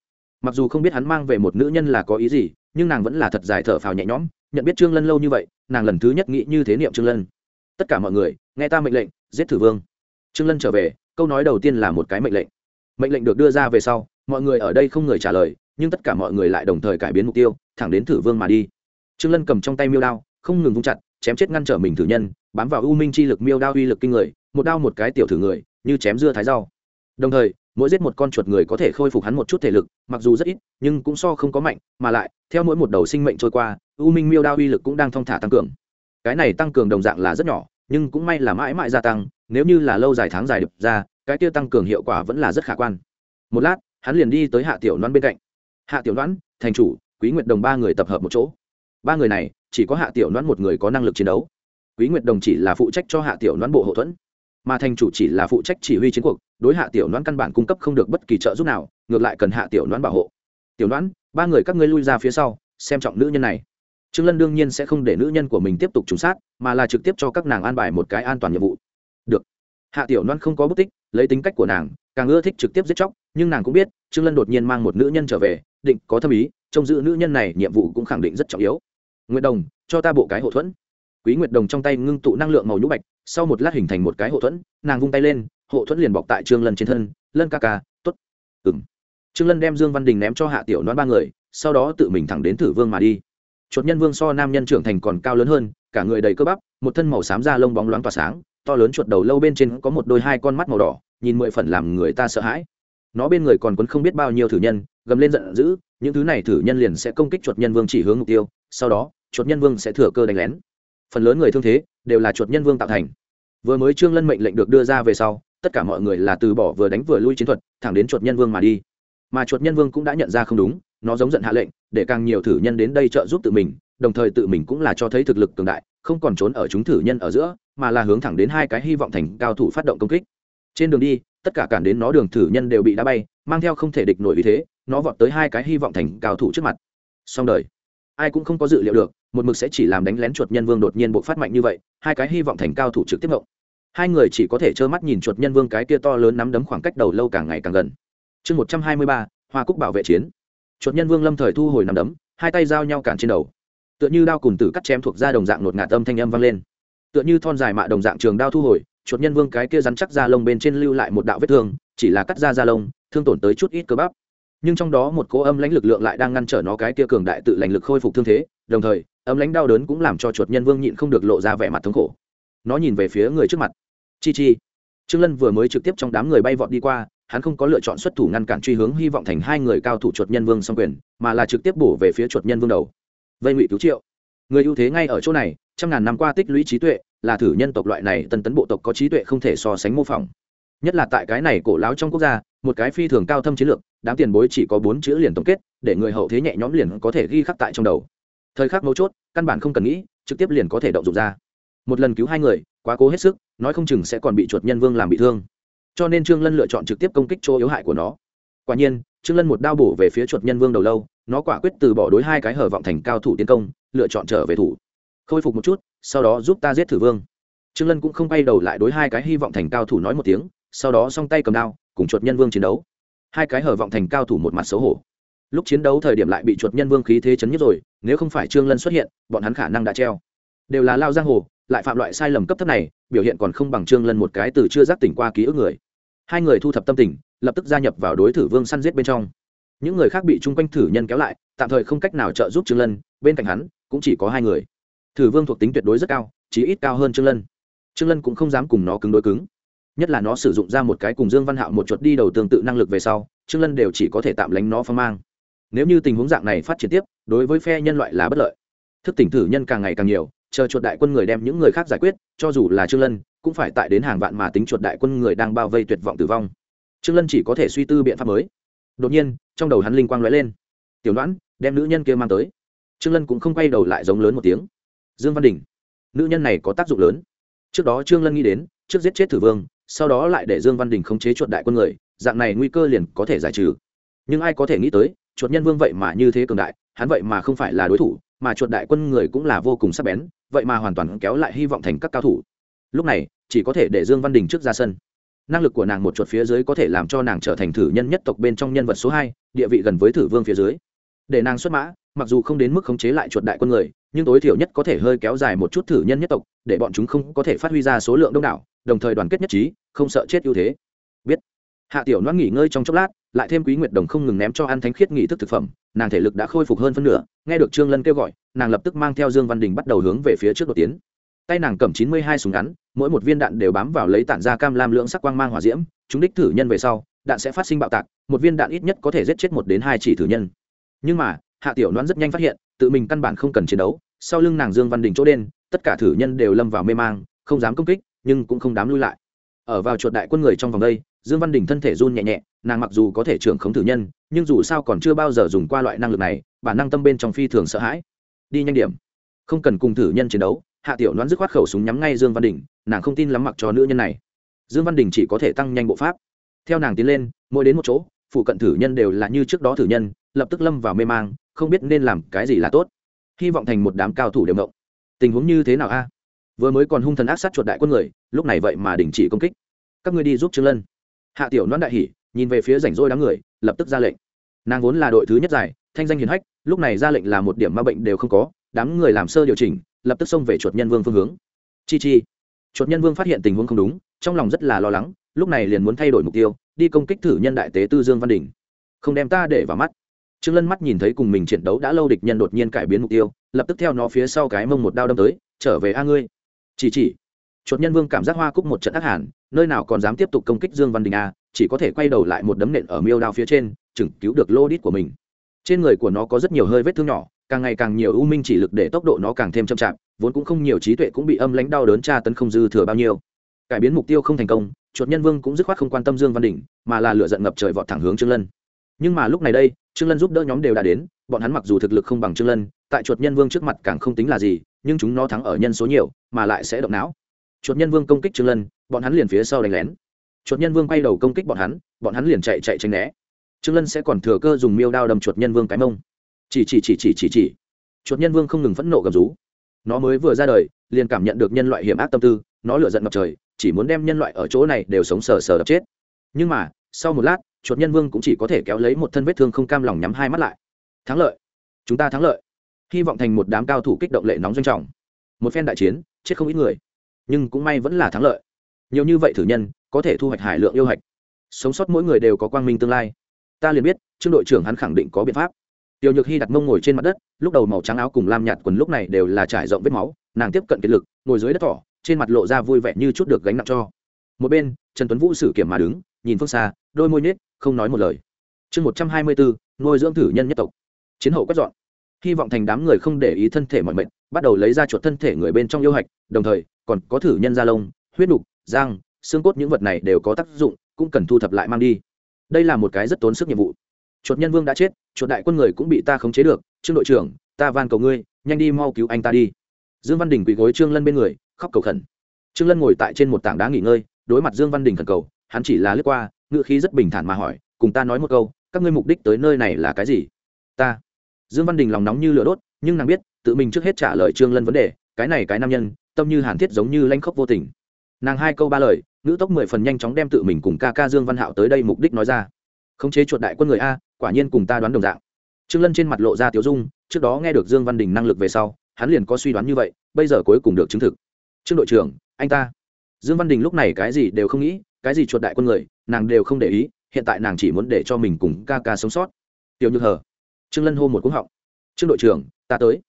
Mặc dù không biết hắn mang về một nữ nhân là có ý gì, nhưng nàng vẫn là thật dài thở phào nhẹ nhõm, nhận biết trương lân lâu như vậy, nàng lần thứ nhất nghĩ như thế niệm trương lân. Tất cả mọi người, nghe ta mệnh lệnh, giết thử vương. Trương lân trở về, câu nói đầu tiên là một cái mệnh lệnh. Mệnh lệnh được đưa ra về sau, mọi người ở đây không người trả lời, nhưng tất cả mọi người lại đồng thời cải biến mục tiêu, thẳng đến thử vương mà đi. Trương lân cầm trong tay miêu đao, không ngừng vung chặt, chém chết ngăn trở mình thử nhân, bám vào u minh chi lực miêu đao uy lực kinh người, một đao một cái tiểu thử người, như chém dưa thái rau. Đồng thời mỗi giết một con chuột người có thể khôi phục hắn một chút thể lực, mặc dù rất ít, nhưng cũng so không có mạnh, mà lại, theo mỗi một đầu sinh mệnh trôi qua, u minh miêu đao uy lực cũng đang thong thả tăng cường. Cái này tăng cường đồng dạng là rất nhỏ, nhưng cũng may là mãi mãi gia tăng, nếu như là lâu dài tháng dài đập ra, cái kia tăng cường hiệu quả vẫn là rất khả quan. Một lát, hắn liền đi tới hạ tiểu đoán bên cạnh. Hạ tiểu đoán thành chủ, quý nguyệt đồng ba người tập hợp một chỗ. Ba người này, chỉ có hạ tiểu đoán một người có năng lực chiến đấu. Quý nguyệt đồng chỉ là phụ trách cho hạ tiểu đoán bộ hậu thuẫn mà thành chủ chỉ là phụ trách chỉ huy chiến cuộc, đối hạ tiểu đoán căn bản cung cấp không được bất kỳ trợ giúp nào, ngược lại cần hạ tiểu đoán bảo hộ. Tiểu đoán ba người các ngươi lui ra phía sau, xem trọng nữ nhân này. Trương lân đương nhiên sẽ không để nữ nhân của mình tiếp tục trúng sát, mà là trực tiếp cho các nàng an bài một cái an toàn nhiệm vụ. Được. Hạ tiểu đoán không có bất tích, lấy tính cách của nàng, càng ưa thích trực tiếp giết chóc, nhưng nàng cũng biết, trương lân đột nhiên mang một nữ nhân trở về, định có thâm ý, trông giữ nữ nhân này nhiệm vụ cũng khẳng định rất trọng yếu. Nguyệt đồng, cho ta bộ cái hậu thuẫn quý nguyệt đồng trong tay ngưng tụ năng lượng màu nhũ bạch, sau một lát hình thành một cái hộ thuẫn, nàng vung tay lên, hộ thuẫn liền bọc tại trương lân trên thân, lân ca ca t ố t ừng trương lân đem dương văn đình ném cho hạ tiểu đoán ba người, sau đó tự mình thẳng đến thử vương mà đi. Chuột nhân vương so nam nhân trưởng thành còn cao lớn hơn, cả người đầy cơ bắp, một thân màu xám da lông bóng loáng tỏa sáng, to lớn chuột đầu lâu bên trên có một đôi hai con mắt màu đỏ, nhìn mười phần làm người ta sợ hãi. Nó bên người còn quấn không biết bao nhiêu thử nhân, gầm lên giận dữ, những thứ này thử nhân liền sẽ công kích chuột nhân vương chỉ hướng mục tiêu, sau đó, chuột nhân vương sẽ thừa cơ đánh lén phần lớn người thương thế đều là chuột nhân vương tạo thành. Vừa mới trương lân mệnh lệnh được đưa ra về sau, tất cả mọi người là từ bỏ vừa đánh vừa lui chiến thuật, thẳng đến chuột nhân vương mà đi. Mà chuột nhân vương cũng đã nhận ra không đúng, nó giống giận hạ lệnh, để càng nhiều thử nhân đến đây trợ giúp tự mình, đồng thời tự mình cũng là cho thấy thực lực cường đại, không còn trốn ở chúng thử nhân ở giữa, mà là hướng thẳng đến hai cái hy vọng thành cao thủ phát động công kích. Trên đường đi, tất cả cản đến nó đường thử nhân đều bị đá bay, mang theo không thể địch nổi vì thế, nó vọt tới hai cái hy vọng thành cao thủ trước mặt. Xong đời ai cũng không có dự liệu được, một mực sẽ chỉ làm đánh lén chuột nhân vương đột nhiên bộ phát mạnh như vậy, hai cái hy vọng thành cao thủ trực tiếp ngộng. Hai người chỉ có thể trơ mắt nhìn chuột nhân vương cái kia to lớn nắm đấm khoảng cách đầu lâu càng ngày càng gần. Chương một trăm hai mươi ba, hoa cúc bảo vệ chiến. Chuột nhân vương lâm thời thu hồi nắm đấm, hai tay giao nhau cản trên đầu. Tựa như đao cùng tử cắt chém thuộc ra đồng dạng nột ngạt âm thanh âm vang lên. Tựa như thon dài mạ đồng dạng trường đao thu hồi, chuột nhân vương cái kia rắn chắc da lông bên trên lưu lại một đạo vết thương, chỉ là cắt da da lông, thương tổn tới chút ít cơ bắp nhưng trong đó một cỗ âm lãnh lực lượng lại đang ngăn trở nó cái kia cường đại tự lành lực khôi phục thương thế, đồng thời, âm lãnh đau đớn cũng làm cho chuột nhân vương nhịn không được lộ ra vẻ mặt thống khổ. Nó nhìn về phía người trước mặt. Chi chi. Trương lân vừa mới trực tiếp trong đám người bay vọt đi qua, hắn không có lựa chọn xuất thủ ngăn cản truy hướng hy vọng thành hai người cao thủ chuột nhân vương song quyền, mà là trực tiếp bổ về phía chuột nhân vương đầu. Vây ngụy cứu triệu. Người ưu thế ngay ở chỗ này, trăm ngàn năm qua tích lũy trí tuệ, là thử nhân tộc loại này tân tấn bộ tộc có trí tuệ không thể so sánh mô phỏng. Nhất là tại cái này cổ láo trong quốc gia một cái phi thường cao thâm chiến lược, đám tiền bối chỉ có bốn chữ liền tổng kết, để người hậu thế nhẹ nhõm liền có thể ghi khắc tại trong đầu. Thời khắc mấu chốt, căn bản không cần nghĩ, trực tiếp liền có thể động dụng ra. Một lần cứu hai người, quá cố hết sức, nói không chừng sẽ còn bị chuột nhân vương làm bị thương. Cho nên trương lân lựa chọn trực tiếp công kích chỗ yếu hại của nó. Quả nhiên, trương lân một đao bổ về phía chuột nhân vương đầu lâu, nó quả quyết từ bỏ đối hai cái hở vọng thành cao thủ tiến công, lựa chọn trở về thủ. Khôi phục một chút, sau đó giúp ta giết thử vương. Trương lân cũng không bay đầu lại đối hai cái hy vọng thành cao thủ nói một tiếng, sau đó song tay cầm đao cùng chuột nhân vương chiến đấu. Hai cái hở vọng thành cao thủ một mặt xấu hổ. Lúc chiến đấu thời điểm lại bị chuột nhân vương khí thế chấn nhất rồi, nếu không phải trương lân xuất hiện, bọn hắn khả năng đã treo. Đều là lao giang hồ, lại phạm loại sai lầm cấp thấp này, biểu hiện còn không bằng trương lân một cái từ chưa giác tỉnh qua ký ức người. Hai người thu thập tâm tình, lập tức gia nhập vào đối thử vương săn giết bên trong. Những người khác bị chung quanh thử nhân kéo lại, tạm thời không cách nào trợ giúp trương lân, bên cạnh hắn, cũng chỉ có hai người. Thử vương thuộc tính tuyệt đối rất cao, chí ít cao hơn trương lân. Trương lân cũng không dám cùng nó cứng đối cứng nhất là nó sử dụng ra một cái cùng dương văn hạo một chuột đi đầu tương tự năng lực về sau, trương lân đều chỉ có thể tạm lánh nó phong mang. Nếu như tình huống dạng này phát triển tiếp, đối với phe nhân loại là bất lợi. Thức tỉnh thử nhân càng ngày càng nhiều, chờ chuột đại quân người đem những người khác giải quyết, cho dù là trương lân, cũng phải tại đến hàng vạn mà tính chuột đại quân người đang bao vây tuyệt vọng tử vong. Trương lân chỉ có thể suy tư biện pháp mới. Đột nhiên, trong đầu hắn linh quang lóe lên. Tiểu đoán đem nữ nhân kia mang tới. Trương lân cũng không quay đầu lại giống lớn một tiếng. Dương văn đình, nữ nhân này có tác dụng lớn. Trước đó trương lân nghĩ đến, trước giết chết thử vương sau đó lại để dương văn đình khống chế chuột đại quân người, dạng này nguy cơ liền có thể giải trừ. Nhưng ai có thể nghĩ tới, chuột nhân vương vậy mà như thế cường đại, hắn vậy mà không phải là đối thủ, mà chuột đại quân người cũng là vô cùng sắc bén, vậy mà hoàn toàn kéo lại hy vọng thành các cao thủ. Lúc này, chỉ có thể để dương văn đình trước ra sân. Năng lực của nàng một chuột phía dưới có thể làm cho nàng trở thành thử nhân nhất tộc bên trong nhân vật số hai, địa vị gần với thử vương phía dưới. Để nàng xuất mã, mặc dù không đến mức khống chế lại chuột đại quân người, nhưng tối thiểu nhất có thể hơi kéo dài một chút thử nhân nhất tộc, để bọn chúng không có thể phát huy ra số lượng đông đảo đồng thời đoàn kết nhất trí, không sợ chết ưu thế. Biết. Hạ tiểu noan nghỉ ngơi trong chốc lát, lại thêm quý nguyệt đồng không ngừng ném cho ăn thánh khiết nghỉ thức thực phẩm, nàng thể lực đã khôi phục hơn phân nửa, nghe được trương lân kêu gọi, nàng lập tức mang theo dương văn đình bắt đầu hướng về phía trước đột tiến. Tay nàng cầm chín mươi hai súng ngắn, mỗi một viên đạn đều bám vào lấy tản ra cam lam lưỡng sắc quang mang hỏa diễm, chúng đích thử nhân về sau, đạn sẽ phát sinh bạo tạc, một viên đạn ít nhất có thể giết chết một đến hai chỉ thử nhân. Nhưng mà, hạ tiểu noan rất nhanh phát hiện, tự mình căn bản không cần chiến đấu, sau lưng nàng dương văn đình chỗ đen, tất cả thử nhân đều lâm vào mê mang, không dám công kích nhưng cũng không dám lui lại. Ở vào chuột đại quân người trong vòng đây, dương văn đình thân thể run nhẹ nhẹ, nàng mặc dù có thể trưởng khống thử nhân, nhưng dù sao còn chưa bao giờ dùng qua loại năng lực này, bản năng tâm bên trong phi thường sợ hãi. Đi nhanh điểm. Không cần cùng thử nhân chiến đấu, hạ tiểu đoán dứt khoát khẩu súng nhắm ngay dương văn đình, nàng không tin lắm mặc cho nữ nhân này. Dương văn đình chỉ có thể tăng nhanh bộ pháp. Theo nàng tiến lên, mỗi đến một chỗ, phụ cận thử nhân đều là như trước đó thử nhân, lập tức lâm vào mê mang, không biết nên làm cái gì là tốt. Hy vọng thành một đám cao thủ đều ngộng tình huống như thế nào a? Vừa mới còn hung thần ác sát chuột đại quân người, lúc này vậy mà đình chỉ công kích. Các ngươi đi giúp trương lân. Hạ tiểu loan đại hỉ, nhìn về phía rảnh rỗi đám người, lập tức ra lệnh. Nàng vốn là đội thứ nhất giải, thanh danh hiền hách, lúc này ra lệnh là một điểm ma bệnh đều không có, đám người làm sơ điều chỉnh, lập tức xông về chuột nhân vương phương hướng. Chi chi. Chuột nhân vương phát hiện tình huống không đúng, trong lòng rất là lo lắng, lúc này liền muốn thay đổi mục tiêu, đi công kích thử nhân đại tế tư dương văn đình. Không đem ta để vào mắt. Trương lân mắt nhìn thấy cùng mình chiến đấu đã lâu địch nhân đột nhiên cải biến mục tiêu, lập tức theo nó phía sau cái mông một đao đâm tới, trở về a ngươi chỉ chỉ. Chuột nhân vương cảm giác hoa cúc một trận ác hẳn nơi nào còn dám tiếp tục công kích dương văn đình a, chỉ có thể quay đầu lại một đấm nện ở miêu đao phía trên, chừng cứu được lô đít của mình. Trên người của nó có rất nhiều hơi vết thương nhỏ, càng ngày càng nhiều u minh chỉ lực để tốc độ nó càng thêm chậm chạp, vốn cũng không nhiều trí tuệ cũng bị âm lãnh đau đớn tra tấn không dư thừa bao nhiêu. Cải biến mục tiêu không thành công, chuột nhân vương cũng dứt khoát không quan tâm dương văn đình, mà là lựa giận ngập trời vọt thẳng hướng trương lân. Nhưng mà lúc này đây, trương lân giúp đỡ nhóm đều đã đến, bọn hắn mặc dù thực lực không bằng trương lân tại chuột nhân vương trước mặt càng không tính là gì, nhưng chúng nó thắng ở nhân số nhiều, mà lại sẽ động não. Chuột nhân vương công kích trương lân, bọn hắn liền phía sau đánh lén. Chuột nhân vương quay đầu công kích bọn hắn bọn hắn liền chạy chạy tránh né. Trương lân sẽ còn thừa cơ dùng miêu đao đâm chuột nhân vương cái mông. Chỉ chỉ chỉ chỉ chỉ chỉ. Chuột nhân vương không ngừng phẫn nộ gầm rú. Nó mới vừa ra đời, liền cảm nhận được nhân loại hiểm ác tâm tư, nó lựa giận ngập trời, chỉ muốn đem nhân loại ở chỗ này đều sống sờ sờ đập chết. Nhưng mà, sau một lát, chuột nhân vương cũng chỉ có thể kéo lấy một thân vết thương không cam lòng nhắm hai mắt lại. Thắng lợi. Chúng ta thắng lợi hy vọng thành một đám cao thủ kích động lệ nóng doanh trọng. Một phen đại chiến, chết không ít người, nhưng cũng may vẫn là thắng lợi. Nhiều như vậy thử nhân, có thể thu hoạch hải lượng yêu hạch. Sống sót mỗi người đều có quang minh tương lai. Ta liền biết, trương đội trưởng hắn khẳng định có biện pháp. Tiểu nhược hy đặt mông ngồi trên mặt đất, lúc đầu màu trắng áo cùng lam nhạt quần lúc này đều là trải rộng vết máu, nàng tiếp cận kiệt lực, ngồi dưới đất thỏ, trên mặt lộ ra vui vẻ như chút được gánh nặng cho. Một bên, trần tuấn vũ sử kiểm mà đứng, nhìn phương xa, đôi môi nết không nói một lời. Chương một trăm hai mươi bốn, nuôi dưỡng thử nhân nhất tộc. Chiến hậu quét dọn hy vọng thành đám người không để ý thân thể mọi mệnh, bắt đầu lấy ra chuột thân thể người bên trong yêu hạch, đồng thời, còn có thử nhân da lông, huyết đục giang xương cốt những vật này đều có tác dụng, cũng cần thu thập lại mang đi. Đây là một cái rất tốn sức nhiệm vụ. Chuột nhân vương đã chết, chuột đại quân người cũng bị ta khống chế được, trương đội trưởng, ta van cầu ngươi, nhanh đi mau cứu anh ta đi. Dương văn đình quỳ gối trương lân bên người, khóc cầu khẩn. Trương lân ngồi tại trên một tảng đá nghỉ ngơi, đối mặt dương văn đình khẩn cầu, hắn chỉ là lướt qua ngựa khí rất bình thản mà hỏi, cùng ta nói một câu, các ngươi mục đích tới nơi này là cái gì? Ta dương văn đình lòng nóng như lửa đốt, nhưng nàng biết, tự mình trước hết trả lời trương lân vấn đề, cái này cái nam nhân, tâm như hàn thiết giống như lanh khốc vô tình. Nàng hai câu ba lời, ngữ tốc mười phần nhanh chóng đem tự mình cùng ca ca dương văn hạo tới đây mục đích nói ra. Khống chế chuột đại quân người a, quả nhiên cùng ta đoán đồng dạng. Trương lân trên mặt lộ ra tiếu dung, trước đó nghe được dương văn đình năng lực về sau, hắn liền có suy đoán như vậy, bây giờ cuối cùng được chứng thực. Trương đội trưởng, anh ta. Dương văn đình lúc này cái gì đều không nghĩ, cái gì chuột đại quân người, nàng đều không để ý, hiện tại nàng chỉ muốn để cho mình cùng ca ca sống sót. Tiểu nhược hờ trương lân hô một cúng họng. Trương đội trưởng ta tới.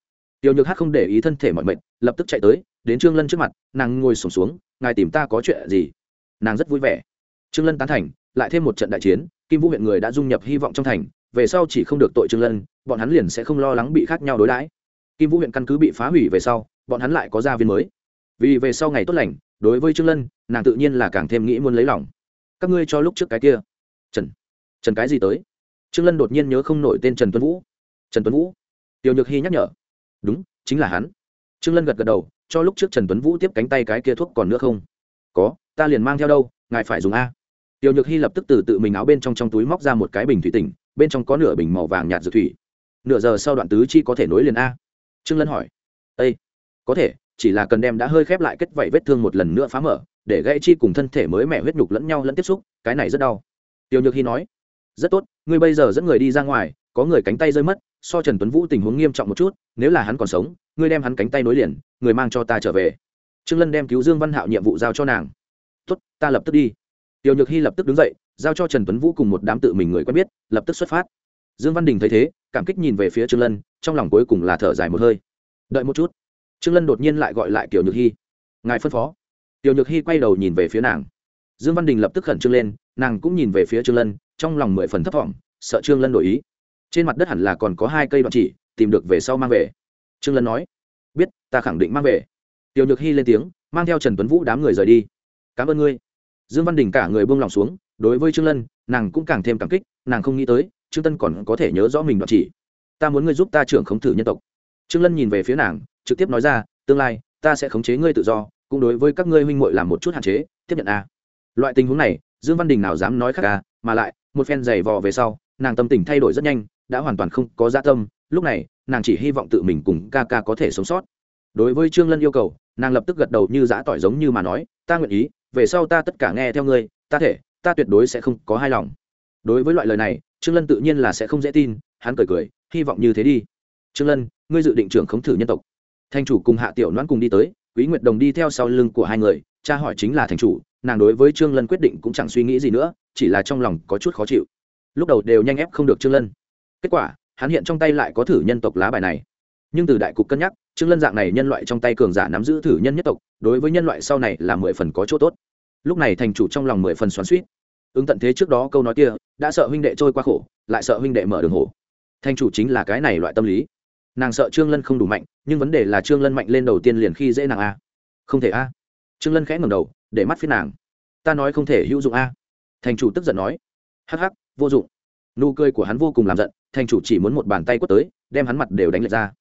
Tiểu nhược hát không để ý thân thể mọi mệnh lập tức chạy tới đến trương lân trước mặt nàng ngồi sổm xuống, xuống ngài tìm ta có chuyện gì? Nàng rất vui vẻ. Trương lân tán thành lại thêm một trận đại chiến kim vũ huyện người đã dung nhập hy vọng trong thành về sau chỉ không được tội trương lân bọn hắn liền sẽ không lo lắng bị khác nhau đối đãi. Kim vũ huyện căn cứ bị phá hủy về sau bọn hắn lại có gia viên mới. Vì về sau ngày tốt lành đối với trương lân nàng tự nhiên là càng thêm nghĩ muốn lấy lòng. Các ngươi cho lúc trước cái kia. Trần trần cái gì tới? Trương lân đột nhiên nhớ không nổi tên trần tuấn vũ. Trần tuấn vũ? Tiểu nhược hy nhắc nhở. Đúng, chính là hắn. Trương lân gật gật đầu, cho lúc trước trần tuấn vũ tiếp cánh tay cái kia thuốc còn nữa không? Có, ta liền mang theo đâu, ngài phải dùng a. Tiểu nhược hy lập tức từ tự mình áo bên trong trong túi móc ra một cái bình thủy tinh bên trong có nửa bình màu vàng nhạt dược thủy. Nửa giờ sau đoạn tứ chi có thể nối liền a. Trương lân hỏi. Ây có thể, chỉ là cần đem đã hơi khép lại kết vảy vết thương một lần nữa phá mở, để gãy chi cùng thân thể mới mẻ huyết nhục lẫn nhau lẫn tiếp xúc, cái này rất đau. Tiểu nhược hy nói rất tốt, ngươi bây giờ dẫn người đi ra ngoài, có người cánh tay rơi mất, so trần tuấn vũ tình huống nghiêm trọng một chút, nếu là hắn còn sống, ngươi đem hắn cánh tay nối liền, người mang cho ta trở về. Trương lân đem cứu dương văn hạo nhiệm vụ giao cho nàng. Tốt, ta lập tức đi. Tiểu nhược hy lập tức đứng dậy, giao cho trần tuấn vũ cùng một đám tự mình người quen biết, lập tức xuất phát. Dương văn đình thấy thế, cảm kích nhìn về phía trương lân, trong lòng cuối cùng là thở dài một hơi. Đợi một chút. Trương lân đột nhiên lại gọi lại tiểu nhược hy ngài phân phó. Tiểu nhược hy quay đầu nhìn về phía nàng. Dương văn đình lập tức khẩn trương lên, nàng cũng nhìn về phía trương lân trong lòng mười phần thấp thỏm, sợ trương lân đổi ý. Trên mặt đất hẳn là còn có hai cây đoạn chỉ, tìm được về sau mang về. Trương lân nói, biết, ta khẳng định mang về. Tiểu nhược hy lên tiếng, mang theo trần tuấn vũ đám người rời đi. Cảm ơn ngươi. Dương văn đình cả người buông lòng xuống, đối với trương lân, nàng cũng càng thêm cảm kích, nàng không nghĩ tới, trương tân còn có thể nhớ rõ mình đoạn chỉ. Ta muốn ngươi giúp ta trưởng khống thử nhân tộc. Trương lân nhìn về phía nàng, trực tiếp nói ra, tương lai, ta sẽ khống chế ngươi tự do, cũng đối với các ngươi huynh muội làm một chút hạn chế, tiếp nhận a. Loại tình huống này, dương văn đình nào dám nói khác a mà lại một phen giày vò về sau, nàng tâm tình thay đổi rất nhanh, đã hoàn toàn không có gia tâm, lúc này, nàng chỉ hy vọng tự mình cùng ca ca có thể sống sót. Đối với trương lân yêu cầu, nàng lập tức gật đầu như giã tỏi giống như mà nói, ta nguyện ý, về sau ta tất cả nghe theo ngươi, ta thể, ta tuyệt đối sẽ không có hai lòng. Đối với loại lời này, trương lân tự nhiên là sẽ không dễ tin, hắn cười cười, hy vọng như thế đi. Trương lân, ngươi dự định trưởng khống thử nhân tộc. Thành chủ cùng hạ tiểu noãn cùng đi tới, quý nguyệt đồng đi theo sau lưng của hai người, cha hỏi chính là thành chủ nàng đối với trương lân quyết định cũng chẳng suy nghĩ gì nữa, chỉ là trong lòng có chút khó chịu. Lúc đầu đều nhanh ép không được trương lân. Kết quả, hắn hiện trong tay lại có thử nhân tộc lá bài này. Nhưng từ đại cục cân nhắc, trương lân dạng này nhân loại trong tay cường giả nắm giữ thử nhân nhất tộc, đối với nhân loại sau này là mười phần có chỗ tốt. Lúc này thành chủ trong lòng mười phần xoắn suýt ứng tận thế trước đó câu nói kia, đã sợ huynh đệ trôi qua khổ, lại sợ huynh đệ mở đường hổ. Thành chủ chính là cái này loại tâm lý. Nàng sợ trương lân không đủ mạnh, nhưng vấn đề là trương lân mạnh lên đầu tiên liền khi dễ nàng a. Không thể a. Trương lân khẽ ngẩng đầu để mắt phía nàng. Ta nói không thể hữu dụng a. Thành chủ tức giận nói. Hắc hắc, vô dụng. Nụ cười của hắn vô cùng làm giận, thành chủ chỉ muốn một bàn tay quất tới, đem hắn mặt đều đánh lệch ra.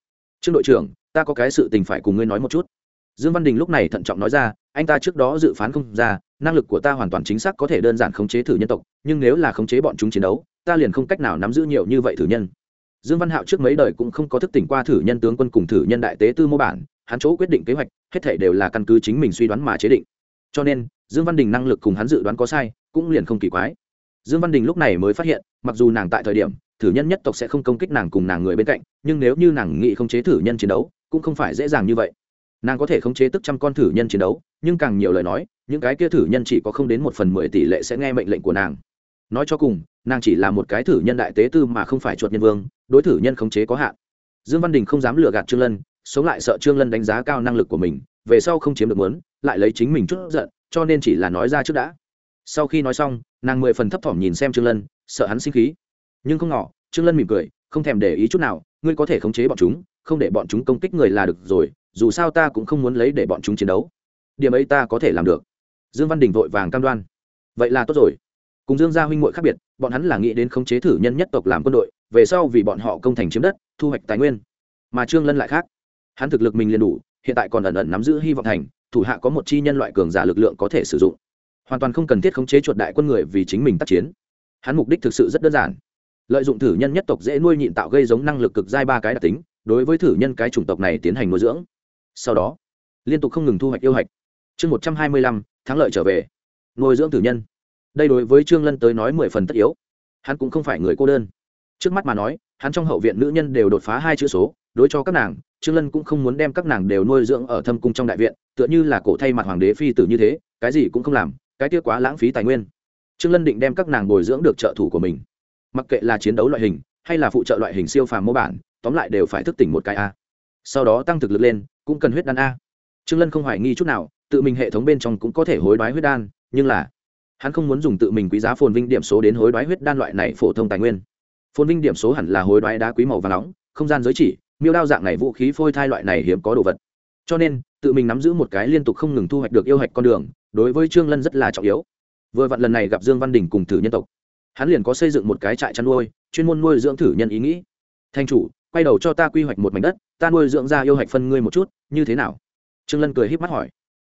Trương đội trưởng, ta có cái sự tình phải cùng ngươi nói một chút. Dương văn đình lúc này thận trọng nói ra, anh ta trước đó dự phán không ra, năng lực của ta hoàn toàn chính xác có thể đơn giản khống chế thử nhân tộc, nhưng nếu là khống chế bọn chúng chiến đấu, ta liền không cách nào nắm giữ nhiều như vậy thử nhân. Dương văn hạo trước mấy đời cũng không có thức tỉnh qua thử nhân tướng quân cùng thử nhân đại tế tư mô bản, hắn chỗ quyết định kế hoạch, hết thể đều là căn cứ chính mình suy đoán mà chế định cho nên, dương văn đình năng lực cùng hắn dự đoán có sai, cũng liền không kỳ quái. Dương văn đình lúc này mới phát hiện, mặc dù nàng tại thời điểm, thử nhân nhất tộc sẽ không công kích nàng cùng nàng người bên cạnh, nhưng nếu như nàng nghị khống chế thử nhân chiến đấu, cũng không phải dễ dàng như vậy. Nàng có thể khống chế tức trăm con thử nhân chiến đấu, nhưng càng nhiều lời nói, những cái kia thử nhân chỉ có không đến một phần mười tỷ lệ sẽ nghe mệnh lệnh của nàng. Nói cho cùng, nàng chỉ là một cái thử nhân đại tế tư mà không phải chuột nhân vương, đối thử nhân khống chế có hạn. Dương văn đình không dám lừa gạt trương lân, sống lại sợ trương lân đánh giá cao năng lực của mình về sau không chiếm được muốn, lại lấy chính mình chút giận, cho nên chỉ là nói ra trước đã. Sau khi nói xong, nàng mười phần thấp thỏm nhìn xem trương lân, sợ hắn sinh khí. Nhưng không ngỏ, trương lân mỉm cười, không thèm để ý chút nào, ngươi có thể khống chế bọn chúng, không để bọn chúng công kích người là được rồi, dù sao ta cũng không muốn lấy để bọn chúng chiến đấu. Điểm ấy ta có thể làm được. Dương văn đình vội vàng cam đoan. Vậy là tốt rồi. Cùng dương gia huynh muội khác biệt, bọn hắn là nghĩ đến khống chế thử nhân nhất tộc làm quân đội, về sau vì bọn họ công thành chiếm đất, thu hoạch tài nguyên. Mà trương lân lại khác. Hắn thực lực mình liền đủ hiện tại còn ẩn ẩn nắm giữ hy vọng thành, thủ hạ có một chi nhân loại cường giả lực lượng có thể sử dụng. Hoàn toàn không cần thiết khống chế chuột đại quân người vì chính mình tác chiến. Hắn mục đích thực sự rất đơn giản. Lợi dụng thử nhân nhất tộc dễ nuôi nhịn tạo gây giống năng lực cực giai ba cái đặc tính, đối với thử nhân cái chủng tộc này tiến hành nuôi dưỡng. Sau đó, liên tục không ngừng thu hoạch yêu hạch. Chương một trăm hai mươi lăm, thắng lợi trở về. Nuôi dưỡng thử nhân. Đây đối với trương lân tới nói mười phần tất yếu. Hắn cũng không phải người cô đơn. Trước mắt mà nói, hắn trong hậu viện nữ nhân đều đột phá hai chữ số đối cho các nàng, trương lân cũng không muốn đem các nàng đều nuôi dưỡng ở thâm cung trong đại viện, tựa như là cổ thay mặt hoàng đế phi tử như thế, cái gì cũng không làm, cái kia quá lãng phí tài nguyên. Trương lân định đem các nàng bồi dưỡng được trợ thủ của mình. Mặc kệ là chiến đấu loại hình, hay là phụ trợ loại hình siêu phàm mô bản, tóm lại đều phải thức tỉnh một cái a. Sau đó tăng thực lực lên, cũng cần huyết đan a. Trương lân không hoài nghi chút nào, tự mình hệ thống bên trong cũng có thể hối đoái huyết đan, nhưng là, hắn không muốn dùng tự mình quý giá phồn vinh điểm số đến hối đoái huyết đan loại này phổ thông tài nguyên. Phồn vinh điểm số hẳn là hối đoái đá quý màu và nóng, không gian giới chỉ miêu đao dạng này vũ khí phôi thai loại này hiếm có đồ vật. Cho nên, tự mình nắm giữ một cái liên tục không ngừng thu hoạch được yêu hạch con đường, đối với trương lân rất là trọng yếu. Vừa vặn lần này gặp dương văn đình cùng thử nhân tộc, hắn liền có xây dựng một cái trại chăn nuôi, chuyên môn nuôi dưỡng thử nhân ý nghĩ. Thanh chủ, quay đầu cho ta quy hoạch một mảnh đất, ta nuôi dưỡng ra yêu hạch phân ngươi một chút, như thế nào? Trương lân cười híp mắt hỏi.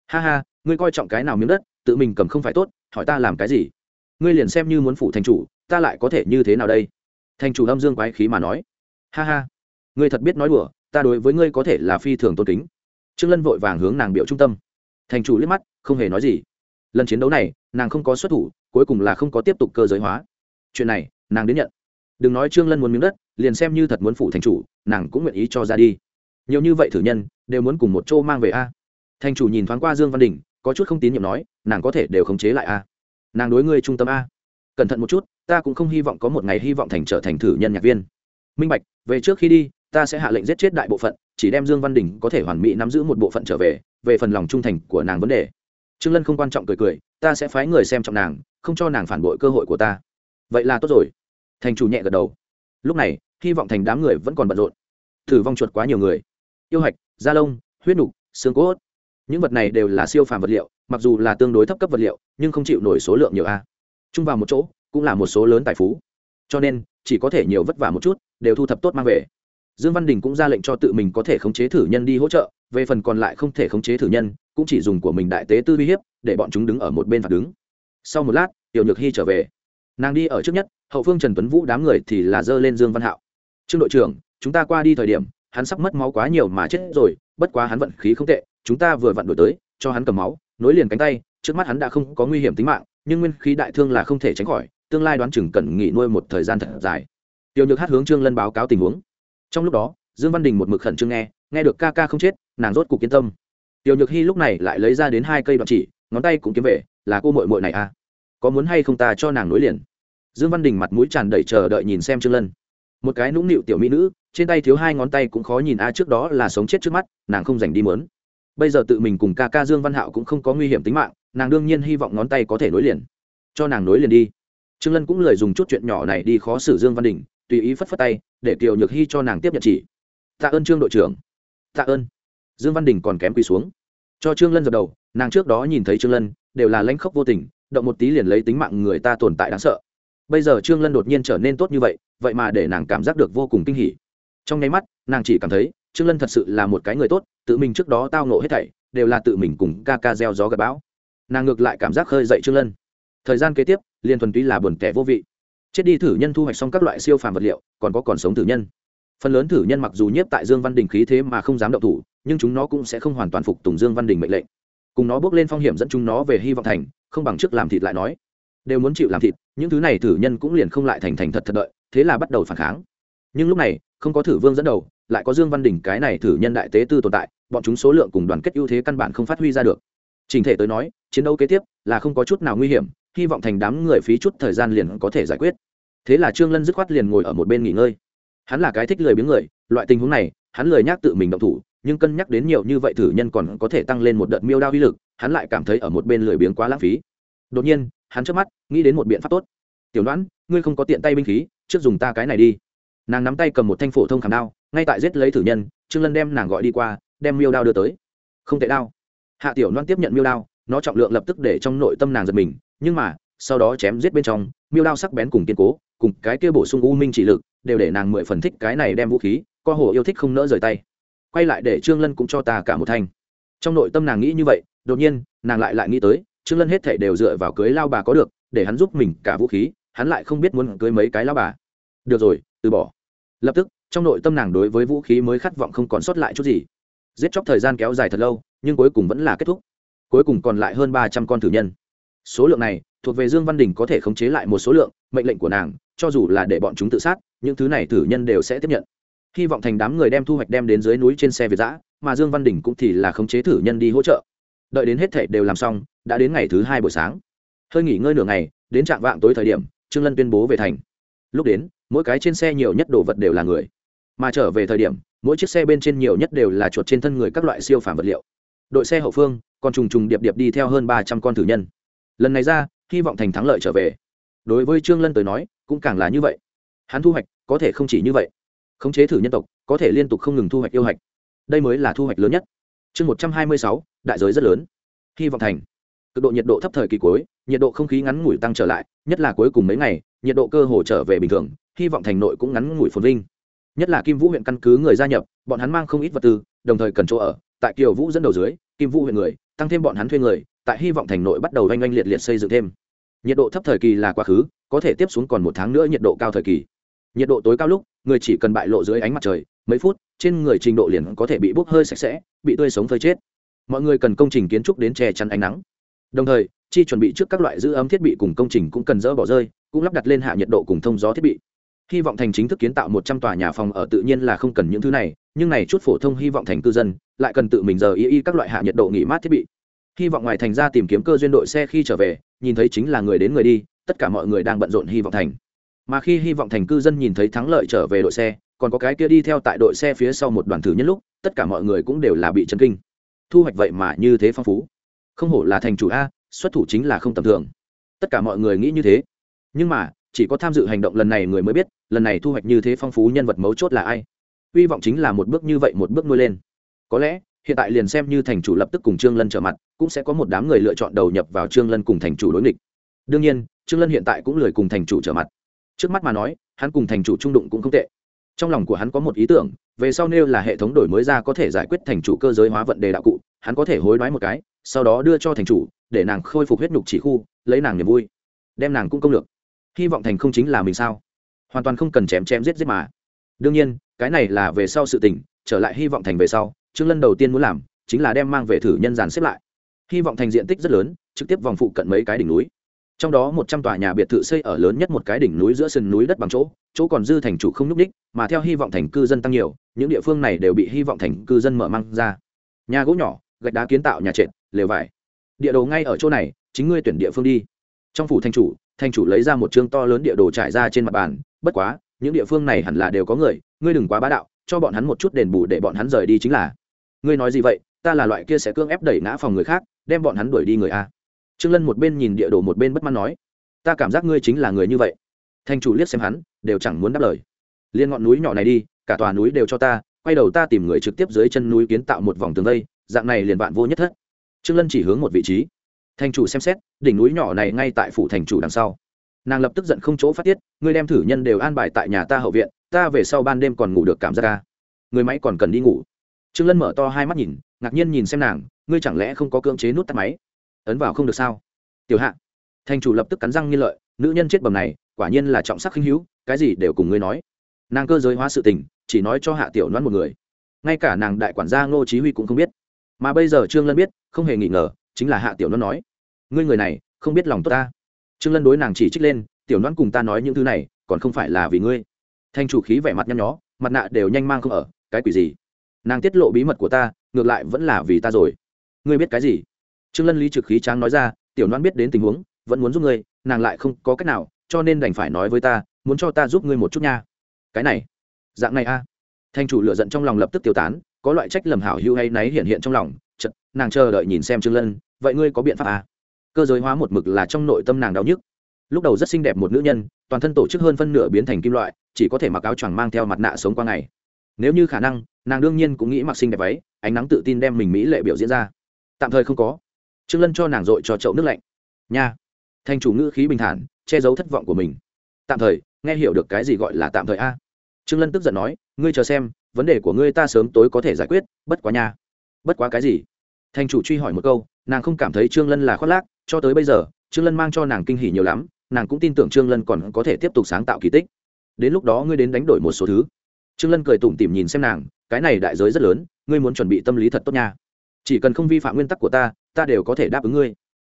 Ha ha, ngươi coi trọng cái nào miếng đất, tự mình cầm không phải tốt, hỏi ta làm cái gì? Ngươi liền xem như muốn phủ thành chủ, ta lại có thể như thế nào đây? Thành chủ âm dương quái khí mà nói. Ha ha ngươi thật biết nói đùa, ta đối với ngươi có thể là phi thường tôn kính. Trương lân vội vàng hướng nàng biểu trung tâm. Thành chủ liếc mắt, không hề nói gì. Lần chiến đấu này, nàng không có xuất thủ, cuối cùng là không có tiếp tục cơ giới hóa. Chuyện này, nàng đến nhận. Đừng nói trương lân muốn miếng đất, liền xem như thật muốn phủ thành chủ, nàng cũng nguyện ý cho ra đi. Nhiều như vậy thử nhân, đều muốn cùng một chỗ mang về a. Thành chủ nhìn thoáng qua dương văn đình, có chút không tín nhiệm nói, nàng có thể đều khống chế lại a. Nàng đối ngươi trung tâm a. Cẩn thận một chút, ta cũng không hy vọng có một ngày hy vọng thành trở thành thử nhân nhạc viên. Minh bạch, về trước khi đi ta sẽ hạ lệnh giết chết đại bộ phận, chỉ đem dương văn đình có thể hoàn mỹ nắm giữ một bộ phận trở về về phần lòng trung thành của nàng vấn đề. Trương lân không quan trọng cười cười, ta sẽ phái người xem trọng nàng, không cho nàng phản bội cơ hội của ta. Vậy là tốt rồi. Thành chủ nhẹ gật đầu. Lúc này, hy vọng thành đám người vẫn còn bận rộn. Thử vong chuột quá nhiều người. Yêu hạch, da lông, huyết nục, xương cốt. Những vật này đều là siêu phàm vật liệu, mặc dù là tương đối thấp cấp vật liệu, nhưng không chịu nổi số lượng nhiều a. Chung vào một chỗ, cũng là một số lớn tài phú. Cho nên, chỉ có thể nhiều vất vả một chút, đều thu thập tốt mang về dương văn đình cũng ra lệnh cho tự mình có thể khống chế thử nhân đi hỗ trợ, về phần còn lại không thể khống chế thử nhân, cũng chỉ dùng của mình đại tế tư uy hiếp, để bọn chúng đứng ở một bên phạt đứng. Sau một lát, tiểu nhược hy trở về. Nàng đi ở trước nhất, hậu phương trần tuấn vũ đám người thì là dơ lên dương văn hạo. Trương đội trưởng, chúng ta qua đi thời điểm, hắn sắp mất máu quá nhiều mà chết rồi, bất quá hắn vận khí không tệ, chúng ta vừa vặn đổi tới, cho hắn cầm máu, nối liền cánh tay, trước mắt hắn đã không có nguy hiểm tính mạng, nhưng nguyên khí đại thương là không thể tránh khỏi, tương lai đoán chừng cần nghỉ nuôi một thời gian thật dài. Tiểu nhược hát hướng trương lân báo cáo tình huống trong lúc đó, dương văn đình một mực khẩn trương nghe nghe được ca ca không chết, nàng rốt cục yên tâm. Tiểu nhược hy lúc này lại lấy ra đến hai cây đoạn chỉ, ngón tay cũng kiếm về, là cô mội mội này à? Có muốn hay không ta cho nàng nối liền? Dương văn đình mặt mũi tràn đầy chờ đợi nhìn xem trương lân. Một cái nũng nịu tiểu mỹ nữ, trên tay thiếu hai ngón tay cũng khó nhìn a, trước đó là sống chết trước mắt, nàng không dành đi mớn. Bây giờ tự mình cùng ca ca dương văn hạo cũng không có nguy hiểm tính mạng, nàng đương nhiên hy vọng ngón tay có thể nối liền. Cho nàng nối liền đi. Trương lân cũng lời dùng chút chuyện nhỏ này đi khó xử dương văn đình tùy ý phất phất tay, để kiều nhược hy cho nàng tiếp nhận chỉ. Tạ ơn trương đội trưởng. Tạ ơn. Dương văn đình còn kém quỳ xuống. Cho trương lân dập đầu, nàng trước đó nhìn thấy trương lân, đều là lãnh khốc vô tình, động một tí liền lấy tính mạng người ta tồn tại đáng sợ. Bây giờ trương lân đột nhiên trở nên tốt như vậy vậy mà để nàng cảm giác được vô cùng kinh hỉ. Trong nháy mắt, nàng chỉ cảm thấy, trương lân thật sự là một cái người tốt, tự mình trước đó tao nộ hết thảy, đều là tự mình cùng ca ca gieo gió gặp bão. Nàng ngược lại cảm giác khơi dậy trương lân. Thời gian kế tiếp, liên thuần túy là buồn tẻ vô vị chết đi thử nhân thu hoạch xong các loại siêu phàm vật liệu, còn có còn sống thử nhân. Phần lớn thử nhân mặc dù nhiếp tại dương văn đình khí thế mà không dám động thủ, nhưng chúng nó cũng sẽ không hoàn toàn phục tùng dương văn đình mệnh lệnh. Cùng nó bước lên phong hiểm dẫn chúng nó về hy vọng thành, không bằng trước làm thịt lại nói. Đều muốn chịu làm thịt, những thứ này thử nhân cũng liền không lại thành thành thật thật đợi, thế là bắt đầu phản kháng. Nhưng lúc này, không có thử vương dẫn đầu, lại có dương văn đình cái này thử nhân đại tế tư tồn tại, bọn chúng số lượng cùng đoàn kết ưu thế căn bản không phát huy ra được. Trình thể tới nói, chiến đấu kế tiếp là không có chút nào nguy hiểm hy vọng thành đám người phí chút thời gian liền có thể giải quyết. Thế là trương lân dứt khoát liền ngồi ở một bên nghỉ ngơi. Hắn là cái thích lười biếng người, loại tình huống này, hắn lười nhác tự mình động thủ, nhưng cân nhắc đến nhiều như vậy thử nhân còn có thể tăng lên một đợt miêu đao uy lực, hắn lại cảm thấy ở một bên lười biếng quá lãng phí. Đột nhiên, hắn trước mắt, nghĩ đến một biện pháp tốt. Tiểu đoán ngươi không có tiện tay binh khí, trước dùng ta cái này đi. Nàng nắm tay cầm một thanh phổ thông khảm đao, ngay tại giết lấy thử nhân, trương lân đem nàng gọi đi qua, đem miêu đao đưa tới. Không tệ đao. Hạ tiểu loan tiếp nhận miêu đao, nó trọng lượng lập tức để trong nội tâm nàng giật mình nhưng mà, sau đó chém giết bên trong, miêu đao sắc bén cùng kiên cố, cùng cái kia bổ sung u minh chỉ lực, đều để nàng mười phần thích cái này đem vũ khí, co hồ yêu thích không nỡ rời tay. Quay lại để trương lân cũng cho ta cả một thanh. Trong nội tâm nàng nghĩ như vậy, đột nhiên, nàng lại lại nghĩ tới, trương lân hết thảy đều dựa vào cưới lao bà có được, để hắn giúp mình cả vũ khí, hắn lại không biết muốn cưới mấy cái lao bà. Được rồi, từ bỏ. Lập tức, trong nội tâm nàng đối với vũ khí mới khát vọng không còn sót lại chút gì. Giết chóc thời gian kéo dài thật lâu, nhưng cuối cùng vẫn là kết thúc. Cuối cùng còn lại hơn ba trăm con thử nhân số lượng này, thuộc về dương văn đình có thể khống chế lại một số lượng, mệnh lệnh của nàng, cho dù là để bọn chúng tự sát, những thứ này thử nhân đều sẽ tiếp nhận. Hy vọng thành đám người đem thu hoạch đem đến dưới núi trên xe việt giã, mà dương văn đình cũng thì là khống chế thử nhân đi hỗ trợ. Đợi đến hết thể đều làm xong, đã đến ngày thứ hai buổi sáng. Hơi nghỉ ngơi nửa ngày, đến trạm vạng tối thời điểm, trương lân tuyên bố về thành. Lúc đến, mỗi cái trên xe nhiều nhất đồ vật đều là người. Mà trở về thời điểm, mỗi chiếc xe bên trên nhiều nhất đều là chuột trên thân người các loại siêu phàm vật liệu. Đội xe hậu phương, còn trùng trùng điệp điệp đi theo hơn ba trăm con thử nhân lần này ra, hy vọng thành thắng lợi trở về. Đối với trương lân tới nói, cũng càng là như vậy. Hắn thu hoạch, có thể không chỉ như vậy. Khống chế thử nhân tộc, có thể liên tục không ngừng thu hoạch yêu hoạch đây mới là thu hoạch lớn nhất. Chương một trăm hai mươi sáu, đại giới rất lớn. Hy vọng thành. Cực độ nhiệt độ thấp thời kỳ cuối, nhiệt độ không khí ngắn ngủi tăng trở lại, nhất là cuối cùng mấy ngày, nhiệt độ cơ hồ trở về bình thường, hy vọng thành nội cũng ngắn ngủi phồn vinh. Nhất là kim vũ huyện căn cứ người gia nhập, bọn hắn mang không ít vật tư, đồng thời cần chỗ ở. Tại kiều vũ dẫn đầu dưới, kim vũ huyện người, tăng thêm bọn hắn thuê người tại hy vọng thành nội bắt đầu oanh oanh liệt liệt xây dựng thêm. Nhiệt độ thấp thời kỳ là quá khứ, có thể tiếp xuống còn một tháng nữa nhiệt độ cao thời kỳ. Nhiệt độ tối cao lúc, người chỉ cần bại lộ dưới ánh mặt trời, mấy phút, trên người trình độ liền có thể bị bốc hơi sạch sẽ, bị tươi sống phơi chết. Mọi người cần công trình kiến trúc đến che chắn ánh nắng. Đồng thời, chi chuẩn bị trước các loại giữ ấm thiết bị cùng công trình cũng cần dỡ bỏ rơi, cũng lắp đặt lên hạ nhiệt độ cùng thông gió thiết bị. Hy vọng thành chính thức kiến tạo một trăm tòa nhà phòng ở tự nhiên là không cần những thứ này, nhưng này chút phổ thông hy vọng thành cư dân, lại cần tự mình giờ y y các loại hạ nhiệt độ nghỉ mát thiết bị hy vọng ngoài thành ra tìm kiếm cơ duyên đội xe khi trở về, nhìn thấy chính là người đến người đi, tất cả mọi người đang bận rộn hy vọng thành. Mà khi hy vọng thành cư dân nhìn thấy thắng lợi trở về đội xe, còn có cái kia đi theo tại đội xe phía sau một đoàn thử nhân lúc, tất cả mọi người cũng đều là bị chấn kinh. Thu hoạch vậy mà như thế phong phú. Không hổ là thành chủ a, xuất thủ chính là không tầm thường. Tất cả mọi người nghĩ như thế. Nhưng mà, chỉ có tham dự hành động lần này người mới biết, lần này thu hoạch như thế phong phú nhân vật mấu chốt là ai. Hy vọng chính là một bước như vậy một bước nuôi lên. Có lẽ hiện tại liền xem như thành chủ lập tức cùng trương lân trở mặt, cũng sẽ có một đám người lựa chọn đầu nhập vào trương lân cùng thành chủ đối nghịch. Đương nhiên, trương lân hiện tại cũng lười cùng thành chủ trở mặt. Trước mắt mà nói, hắn cùng thành chủ trung đụng cũng không tệ. Trong lòng của hắn có một ý tưởng, về sau nêu là hệ thống đổi mới ra có thể giải quyết thành chủ cơ giới hóa vận đề đạo cụ, hắn có thể hối đoái một cái, sau đó đưa cho thành chủ, để nàng khôi phục huyết nhục chỉ khu, lấy nàng niềm vui, đem nàng cũng công lược. Hy vọng thành không chính là mình sao? Hoàn toàn không cần chém chém giết giết mà. Đương nhiên, cái này là về sau sự tình, trở lại hy vọng thành về sau trương lân đầu tiên muốn làm chính là đem mang về thử nhân dàn xếp lại. Hy vọng thành diện tích rất lớn, trực tiếp vòng phụ cận mấy cái đỉnh núi. Trong đó một trăm tòa nhà biệt thự xây ở lớn nhất một cái đỉnh núi giữa sườn núi đất bằng chỗ chỗ còn dư thành chủ không nhúc ních mà theo hy vọng thành cư dân tăng nhiều, những địa phương này đều bị hy vọng thành cư dân mở mang ra. Nhà gỗ nhỏ, gạch đá kiến tạo nhà trệt, lều vải. Địa đồ ngay ở chỗ này, chính ngươi tuyển địa phương đi. Trong phủ thành chủ thành chủ lấy ra một chương to lớn địa đồ trải ra trên mặt bàn, bất quá, những địa phương này hẳn là đều có người, ngươi đừng quá bá đạo, cho bọn hắn một chút đền bù để bọn hắn rời đi chính là ngươi nói gì vậy, ta là loại kia sẽ cưỡng ép đẩy ngã phòng người khác, đem bọn hắn đuổi đi người a. Trương lân một bên nhìn địa đồ một bên bất mãn nói, ta cảm giác ngươi chính là người như vậy. Thành chủ liếc xem hắn, đều chẳng muốn đáp lời. Liên ngọn núi nhỏ này đi, cả tòa núi đều cho ta, quay đầu ta tìm người trực tiếp dưới chân núi kiến tạo một vòng tường vây, dạng này liền bạn vô nhất thất. Trương lân chỉ hướng một vị trí. Thành chủ xem xét, đỉnh núi nhỏ này ngay tại phủ thành chủ đằng sau. Nàng lập tức giận không chỗ phát tiết, ngươi đem thử nhân đều an bài tại nhà ta hậu viện, ta về sau ban đêm còn ngủ được cảm giác ca người máy còn cần đi ngủ trương lân mở to hai mắt nhìn, ngạc nhiên nhìn xem nàng, ngươi chẳng lẽ không có cưỡng chế nút tắt máy? Ấn vào không được sao? Tiểu hạ, thành chủ lập tức cắn răng nghiên lợi, nữ nhân chết bầm này, quả nhiên là trọng sắc khinh hữu, cái gì đều cùng ngươi nói. Nàng cơ giới hóa sự tình, chỉ nói cho hạ tiểu đoán một người. Ngay cả nàng đại quản gia ngô chí huy cũng không biết. Mà bây giờ trương lân biết, không hề nghi ngờ, chính là hạ tiểu đoán nói, ngươi người này, không biết lòng tốt ta. Trương lân đối nàng chỉ trích lên, tiểu đoán cùng ta nói những thứ này, còn không phải là vì ngươi. Thanh chủ khí vẻ mặt nhăn nhó, mặt nạ đều nhanh mang không ở, cái quỷ gì? Nàng tiết lộ bí mật của ta, ngược lại vẫn là vì ta rồi. Ngươi biết cái gì? Trương lân lý trực khí tráng nói ra, tiểu đoán biết đến tình huống, vẫn muốn giúp ngươi, nàng lại không có cách nào, cho nên đành phải nói với ta, muốn cho ta giúp ngươi một chút nha. Cái này, dạng này a. Thanh chủ lựa giận trong lòng lập tức tiêu tán, có loại trách lầm hảo hưu hay náy hiện hiện trong lòng chật nàng chờ đợi nhìn xem trương lân, vậy ngươi có biện pháp à? cơ giới hóa một mực là trong nội tâm nàng đau nhức. Lúc đầu rất xinh đẹp một nữ nhân, toàn thân tổ chức hơn phân nửa biến thành kim loại, chỉ có thể mặc áo choàng mang theo mặt nạ sống qua ngày. Nếu như khả năng nàng đương nhiên cũng nghĩ mặc xinh đẹp váy, ánh nắng tự tin đem mình mỹ lệ biểu diễn ra. Tạm thời không có. Trương lân cho nàng dội cho chậu nước lạnh. Nha. Thanh chủ ngữ khí bình thản, che giấu thất vọng của mình. Tạm thời, nghe hiểu được cái gì gọi là tạm thời a? Trương lân tức giận nói, ngươi chờ xem, vấn đề của ngươi ta sớm tối có thể giải quyết, bất quá nha. Bất quá cái gì? Thành chủ truy hỏi một câu, nàng không cảm thấy trương lân là khoác lác, cho tới bây giờ, trương lân mang cho nàng kinh hỉ nhiều lắm, nàng cũng tin tưởng trương lân còn có thể tiếp tục sáng tạo kỳ tích. Đến lúc đó ngươi đến đánh đổi một số thứ. Trương lân cười tủm tỉm nhìn xem nàng cái này đại giới rất lớn, ngươi muốn chuẩn bị tâm lý thật tốt nha. Chỉ cần không vi phạm nguyên tắc của ta ta đều có thể đáp ứng ngươi.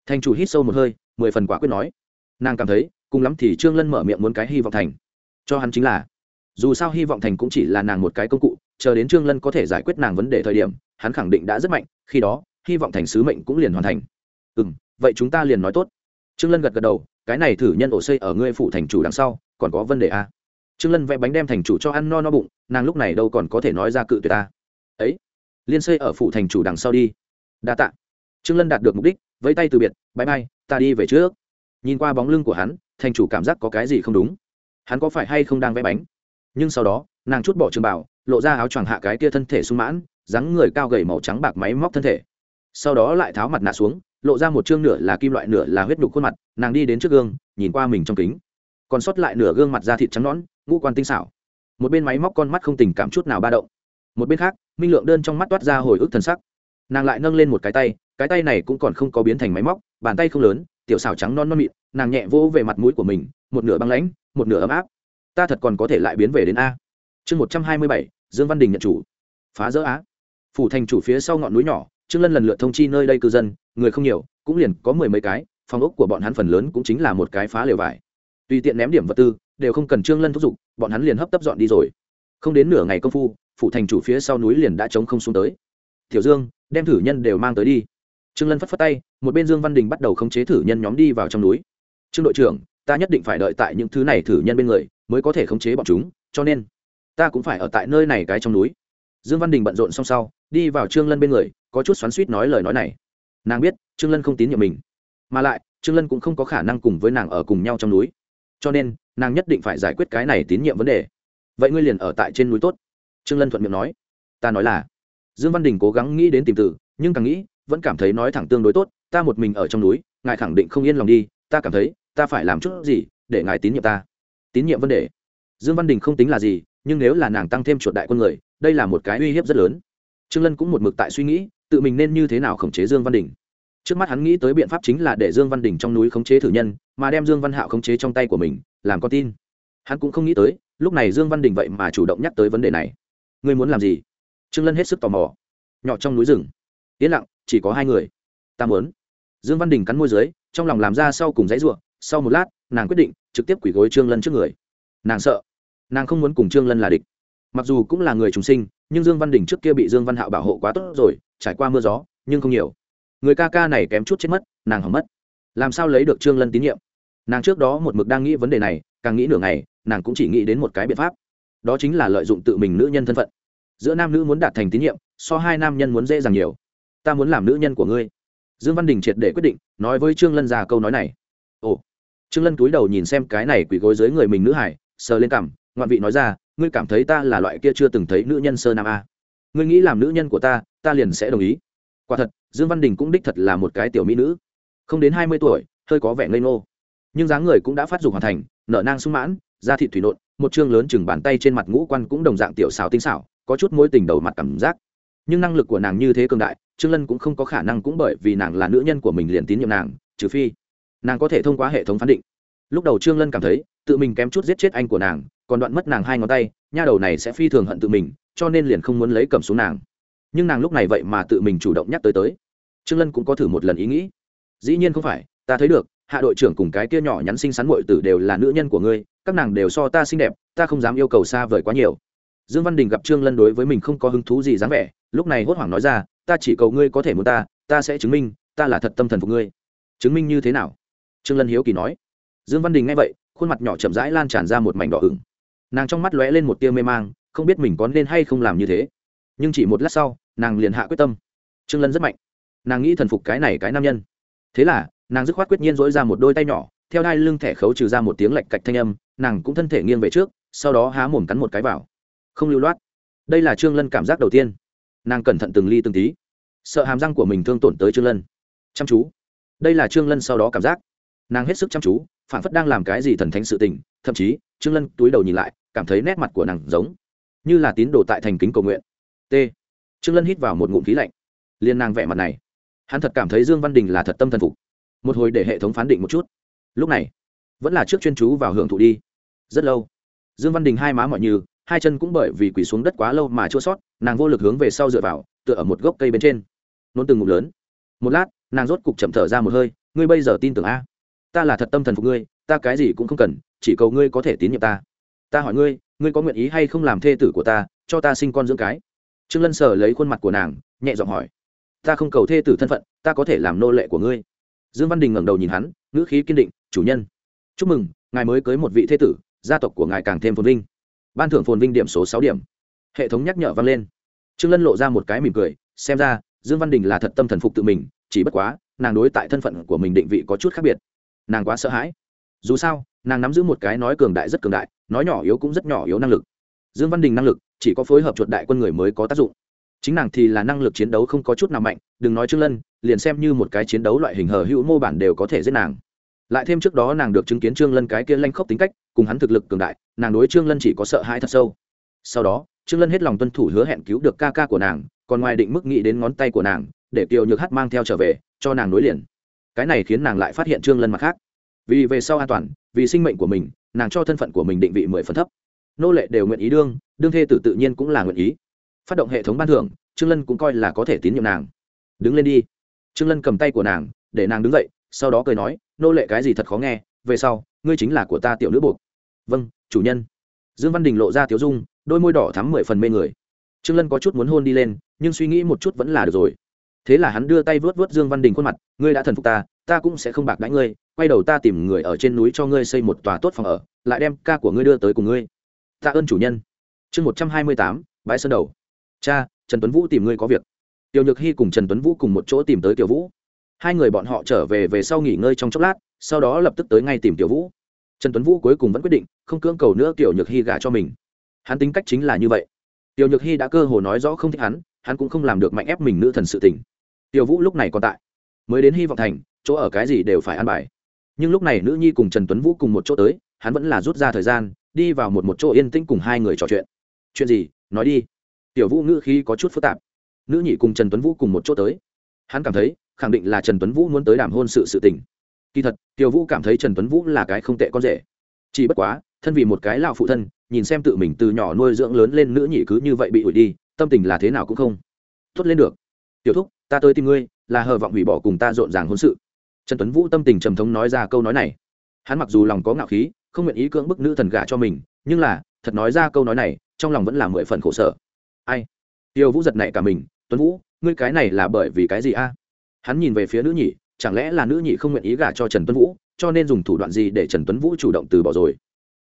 Thành chủ hít sâu một hơi, mười phần quả quyết nói. Nàng cảm thấy, cùng lắm thì trương lân mở miệng muốn cái hy vọng thành. Cho hắn chính là, dù sao hy vọng thành cũng chỉ là nàng một cái công cụ, chờ đến trương lân có thể giải quyết nàng vấn đề thời điểm, hắn khẳng định đã rất mạnh, khi đó, hy vọng thành sứ mệnh cũng liền hoàn thành. Ừ m vậy chúng ta liền nói tốt. Trương lân gật gật đầu, cái này thử nhân ổ xây ở ngươi phụ thành chủ đằng sau, còn có vấn đề a à? Trương lân vẽ bánh đem thành chủ cho ăn no no bụng, nàng lúc này đâu còn có thể nói ra cự tuyệt ta. Ấy, liên xây ở phụ thành chủ đằng sau đi. Đa tạ. Trương lân đạt được mục đích, vẫy tay từ biệt bãi bay ta đi về trước. Nhìn qua bóng lưng của hắn, thành chủ cảm giác có cái gì không đúng. Hắn có phải hay không đang vẽ bánh? Nhưng sau đó, nàng chút bỏ trường bảo, lộ ra áo choàng hạ cái kia thân thể sung mãn, dáng người cao gầy màu trắng bạc máy móc thân thể. Sau đó lại tháo mặt nạ xuống, lộ ra một chương nửa là kim loại nửa là huyết đục khuôn mặt, nàng đi đến trước gương, nhìn qua mình trong kính. Còn sót lại nửa gương mặt da thịt trắng nõn ngũ quan tinh xảo. Một bên máy móc con mắt không tình cảm chút nào ba động. Một bên khác, minh lượng đơn trong mắt toát ra hồi ức thần sắc. Nàng lại nâng lên một cái tay cái tay này cũng còn không có biến thành máy móc, bàn tay không lớn, tiểu xảo trắng non non mịn, nàng nhẹ vỗ về mặt mũi của mình, một nửa băng lãnh, một nửa ấm áp. Ta thật còn có thể lại biến về đến a. Chương một trăm hai mươi bảy, dương văn đình nhận chủ. Phá rỡ á phủ thành chủ phía sau ngọn núi nhỏ, trương lân lần lượt thông chi nơi đây cư dân, người không nhiều, cũng liền có mười mấy cái, phòng ốc của bọn hắn phần lớn cũng chính là một cái phá lều vải tùy tiện ném điểm vật tư, đều không cần trương lân thúc giục, bọn hắn liền hấp tấp dọn đi rồi. Không đến nửa ngày công phu, phủ thành chủ phía sau núi liền đã chống không xuống tới. Tiểu dương, đem thử nhân đều mang tới đi. Trương lân phất phất tay, một bên dương văn đình bắt đầu khống chế thử nhân nhóm đi vào trong núi. Trương đội trưởng, ta nhất định phải đợi tại những thứ này thử nhân bên người, mới có thể khống chế bọn chúng, cho nên, ta cũng phải ở tại nơi này cái trong núi. Dương văn đình bận rộn xong sau, đi vào trương lân bên người, có chút xoắn suýt nói lời nói này. Nàng biết, trương lân không tín nhiệm mình. Mà lại, trương lân cũng không có khả năng cùng với nàng ở cùng nhau trong núi cho nên, nàng nhất định phải giải quyết cái này tín nhiệm vấn đề. Vậy ngươi liền ở tại trên núi tốt. Trương lân thuận miệng nói. Ta nói là, dương văn đình cố gắng nghĩ đến tìm từ, nhưng càng nghĩ, vẫn cảm thấy nói thẳng tương đối tốt, ta một mình ở trong núi, ngài khẳng định không yên lòng đi, ta cảm thấy, ta phải làm chút gì để ngài tín nhiệm ta. Tín nhiệm vấn đề. Dương văn đình không tính là gì, nhưng nếu là nàng tăng thêm chuột đại quân người, đây là một cái uy hiếp rất lớn. Trương lân cũng một mực tại suy nghĩ, tự mình nên như thế nào khống chế dương văn đình. Trước mắt hắn nghĩ tới biện pháp chính là để dương văn đình trong núi khống chế thử nhân mà đem dương văn hạo khống chế trong tay của mình, làm con tin. Hắn cũng không nghĩ tới, lúc này dương văn đình vậy mà chủ động nhắc tới vấn đề này. Ngươi muốn làm gì? Trương lân hết sức tò mò. Nhỏ trong núi rừng. Yên lặng, chỉ có hai người. Ta muốn. Dương văn đình cắn môi dưới, trong lòng làm ra sau cùng dãy ruộng sau một lát, nàng quyết định, trực tiếp quỷ gối trương lân trước người. Nàng sợ. Nàng không muốn cùng trương lân là địch. Mặc dù cũng là người trùng sinh, nhưng dương văn đình trước kia bị dương văn hạo bảo hộ quá tốt rồi, trải qua mưa gió, nhưng không nhiều. Người ca ca này kém chút chết mất, nàng hỏng mất. Làm sao lấy được trương lân tín nhiệm? Nàng trước đó một mực đang nghĩ vấn đề này, càng nghĩ nửa ngày, nàng cũng chỉ nghĩ đến một cái biện pháp. Đó chính là lợi dụng tự mình nữ nhân thân phận. Giữa nam nữ muốn đạt thành tín nhiệm, so hai nam nhân muốn dễ dàng nhiều. Ta muốn làm nữ nhân của ngươi. Dương văn đình triệt để quyết định, nói với trương lân già câu nói này. Ồ. Trương lân cúi đầu nhìn xem cái này quỳ gối dưới người mình nữ hải sờ lên cằm, ngoạn vị nói ra, ngươi cảm thấy ta là loại kia chưa từng thấy nữ nhân sơ nam a? Ngươi nghĩ làm nữ nhân của ta ta liền sẽ đồng ý. Quả thật, dương văn đình cũng đích thật là một cái tiểu mỹ nữ. Không đến hai mươi tuổi, hơi có vẻ ngây ngô nhưng dáng người cũng đã phát dục hoàn thành, nở nang sung mãn, da thịt thủy nộn, một chương lớn chừng bàn tay trên mặt ngũ quan cũng đồng dạng tiểu xào tinh xảo, có chút mối tình đầu mặt cảm giác. Nhưng năng lực của nàng như thế cường đại, trương lân cũng không có khả năng cũng bởi vì nàng là nữ nhân của mình liền tín nhiệm nàng, trừ phi nàng có thể thông qua hệ thống phán định. Lúc đầu trương lân cảm thấy, tự mình kém chút giết chết anh của nàng, còn đoạn mất nàng hai ngón tay, nha đầu này sẽ phi thường hận tự mình, cho nên liền không muốn lấy cầm xuống nàng. Nhưng nàng lúc này vậy mà tự mình chủ động nhắc tới tới. Trương lân cũng có thử một lần ý nghĩ. Dĩ nhiên không phải, ta thấy được hạ đội trưởng cùng cái kia nhỏ nhắn xinh xắn muội tử đều là nữ nhân của ngươi, các nàng đều so ta xinh đẹp, ta không dám yêu cầu xa vời quá nhiều. Dương văn đình gặp trương lân đối với mình không có hứng thú gì dáng vẻ, lúc này hốt hoảng nói ra, ta chỉ cầu ngươi có thể muốn ta ta sẽ chứng minh, ta là thật tâm thần phục ngươi. Chứng minh như thế nào? Trương lân hiếu kỳ nói. Dương văn đình nghe vậy, khuôn mặt nhỏ chậm rãi lan tràn ra một mảnh đỏ ửng. Nàng trong mắt lóe lên một tia mê mang, không biết mình có nên hay không làm như thế. Nhưng chỉ một lát sau, nàng liền hạ quyết tâm. Trương lân rất mạnh. Nàng nghĩ thần phục cái này cái nam nhân. Thế là nàng dứt khoát quyết nhiên dỗi ra một đôi tay nhỏ, theo đai lưng thẻ khấu trừ ra một tiếng lạch cạch thanh âm, nàng cũng thân thể nghiêng về trước, sau đó há mồm cắn một cái vào. Không lưu loát. Đây là trương lân cảm giác đầu tiên. Nàng cẩn thận từng ly từng tí. Sợ hàm răng của mình thương tổn tới trương lân. Chăm chú. Đây là trương lân sau đó cảm giác. Nàng hết sức chăm chú, phản phất đang làm cái gì thần thánh sự tình, thậm chí, trương lân túi đầu nhìn lại, cảm thấy nét mặt của nàng giống như là tín đồ tại thành kính cầu nguyện. T. Trương lân hít vào một ngụm khí lạnh. Liên nàng vẻ mặt này, hắn thật cảm thấy dương văn đình là thật tâm thần phục một hồi để hệ thống phán định một chút. Lúc này, vẫn là trước chuyên chú vào hưởng thụ đi. Rất lâu, dương văn đình hai má mọi như, hai chân cũng bởi vì quỳ xuống đất quá lâu mà chua sót, nàng vô lực hướng về sau dựa vào, tựa ở một gốc cây bên trên. Nôn từng ngụm lớn. Một lát, nàng rốt cục chậm thở ra một hơi, ngươi bây giờ tin tưởng a. Ta là thật tâm thần phục ngươi, ta cái gì cũng không cần, chỉ cầu ngươi có thể tín nhiệm ta. Ta hỏi ngươi ngươi có nguyện ý hay không làm thê tử của ta, cho ta sinh con dưỡng cái? Trương lân sờ lấy khuôn mặt của nàng, nhẹ giọng hỏi, ta không cầu thê tử thân phận, ta có thể làm nô lệ của ngươi dương văn đình ngẩng đầu nhìn hắn, ngữ khí kiên định, chủ nhân, chúc mừng, ngài mới cưới một vị thế tử, gia tộc của ngài càng thêm phồn vinh. Ban thưởng phồn vinh điểm số sáu điểm. Hệ thống nhắc nhở vang lên. Trương lân lộ ra một cái mỉm cười, xem ra, dương văn đình là thật tâm thần phục tự mình, chỉ bất quá, nàng đối tại thân phận của mình định vị có chút khác biệt. Nàng quá sợ hãi. Dù sao, nàng nắm giữ một cái nói cường đại rất cường đại, nói nhỏ yếu cũng rất nhỏ yếu năng lực. Dương văn đình năng lực, chỉ có phối hợp chuột đại quân người mới có tác dụng. Chính nàng thì là năng lực chiến đấu không có chút nào mạnh, đừng nói trương lân liền xem như một cái chiến đấu loại hình hở hữu mô bản đều có thể giết nàng. Lại thêm trước đó nàng được chứng kiến trương lân cái kia lanh khốc tính cách, cùng hắn thực lực cường đại, nàng đối trương lân chỉ có sợ hãi thật sâu. Sau đó, trương lân hết lòng tuân thủ hứa hẹn cứu được ca ca của nàng, còn ngoài định mức nghĩ đến ngón tay của nàng, để kiều nhược hát mang theo trở về, cho nàng nối liền. Cái này khiến nàng lại phát hiện trương lân mặt khác. Vì về sau an toàn, vì sinh mệnh của mình, nàng cho thân phận của mình định vị mười phần thấp. Nô lệ đều nguyện ý đương đương thê tử tự nhiên cũng là nguyện ý. Phát động hệ thống ban thưởng, trương lân cũng coi là có thể tín nhiệm nàng. Đứng lên đi trương lân cầm tay của nàng, để nàng đứng dậy, sau đó cười nói, nô lệ cái gì thật khó nghe, về sau, ngươi chính là của ta tiểu nữ buộc. Vâng chủ nhân. Dương văn đình lộ ra tiểu dung, đôi môi đỏ thắm mười phần mê người. Trương lân có chút muốn hôn đi lên, nhưng suy nghĩ một chút vẫn là được rồi. Thế là hắn đưa tay vớt vớt dương văn đình khuôn mặt, ngươi đã thần phục ta ta cũng sẽ không bạc đãi ngươi, quay đầu ta tìm người ở trên núi cho ngươi xây một tòa tốt phòng ở, lại đem ca của ngươi đưa tới cùng ngươi. Tạ ơn chủ nhân. Chương một trăm hai mươi tám, bãi sơn đầu. Cha, trần tuấn vũ tìm ngươi có việc tiểu nhược hy cùng trần tuấn vũ cùng một chỗ tìm tới tiểu vũ. Hai người bọn họ trở về về sau nghỉ ngơi trong chốc lát, sau đó lập tức tới ngay tìm tiểu vũ. Trần tuấn vũ cuối cùng vẫn quyết định không cưỡng cầu nữa tiểu nhược hy gả cho mình. Hắn tính cách chính là như vậy. Tiểu nhược hy đã cơ hồ nói rõ không thích hắn hắn cũng không làm được mạnh ép mình nữ thần sự tình. Tiểu vũ lúc này còn tại, mới đến hy vọng thành, chỗ ở cái gì đều phải ăn bài. Nhưng lúc này nữ nhi cùng trần tuấn vũ cùng một chỗ tới, hắn vẫn là rút ra thời gian, đi vào một một chỗ yên tĩnh cùng hai người trò chuyện. Chuyện gì? Nói đi. Tiểu vũ ngữ khí có chút phức tạp nữ nhị cùng trần tuấn vũ cùng một chỗ tới. Hắn cảm thấy, khẳng định là trần tuấn vũ muốn tới đàm hôn sự sự tình. Kỳ thật tiểu vũ cảm thấy trần tuấn vũ là cái không tệ con rể. Chỉ bất quá, thân vì một cái lão phụ thân, nhìn xem tự mình từ nhỏ nuôi dưỡng lớn lên nữ nhị cứ như vậy bị ủi đi, tâm tình là thế nào cũng không tốt lên được. Tiểu thúc, ta tới tìm ngươi, là hờ vọng hủy bỏ cùng ta rộn ràng hôn sự. Trần tuấn vũ tâm tình trầm thống nói ra câu nói này. Hắn mặc dù lòng có ngạo khí, không nguyện ý cưỡng bức nữ thần gả cho mình, nhưng là, thật nói ra câu nói này, trong lòng vẫn là mười phần khổ sở. Ai? Tiêu vũ giật này cả mình tuấn vũ, ngươi cái này là bởi vì cái gì a? Hắn nhìn về phía nữ nhị, chẳng lẽ là nữ nhị không nguyện ý gả cho trần tuấn vũ, cho nên dùng thủ đoạn gì để trần tuấn vũ chủ động từ bỏ rồi?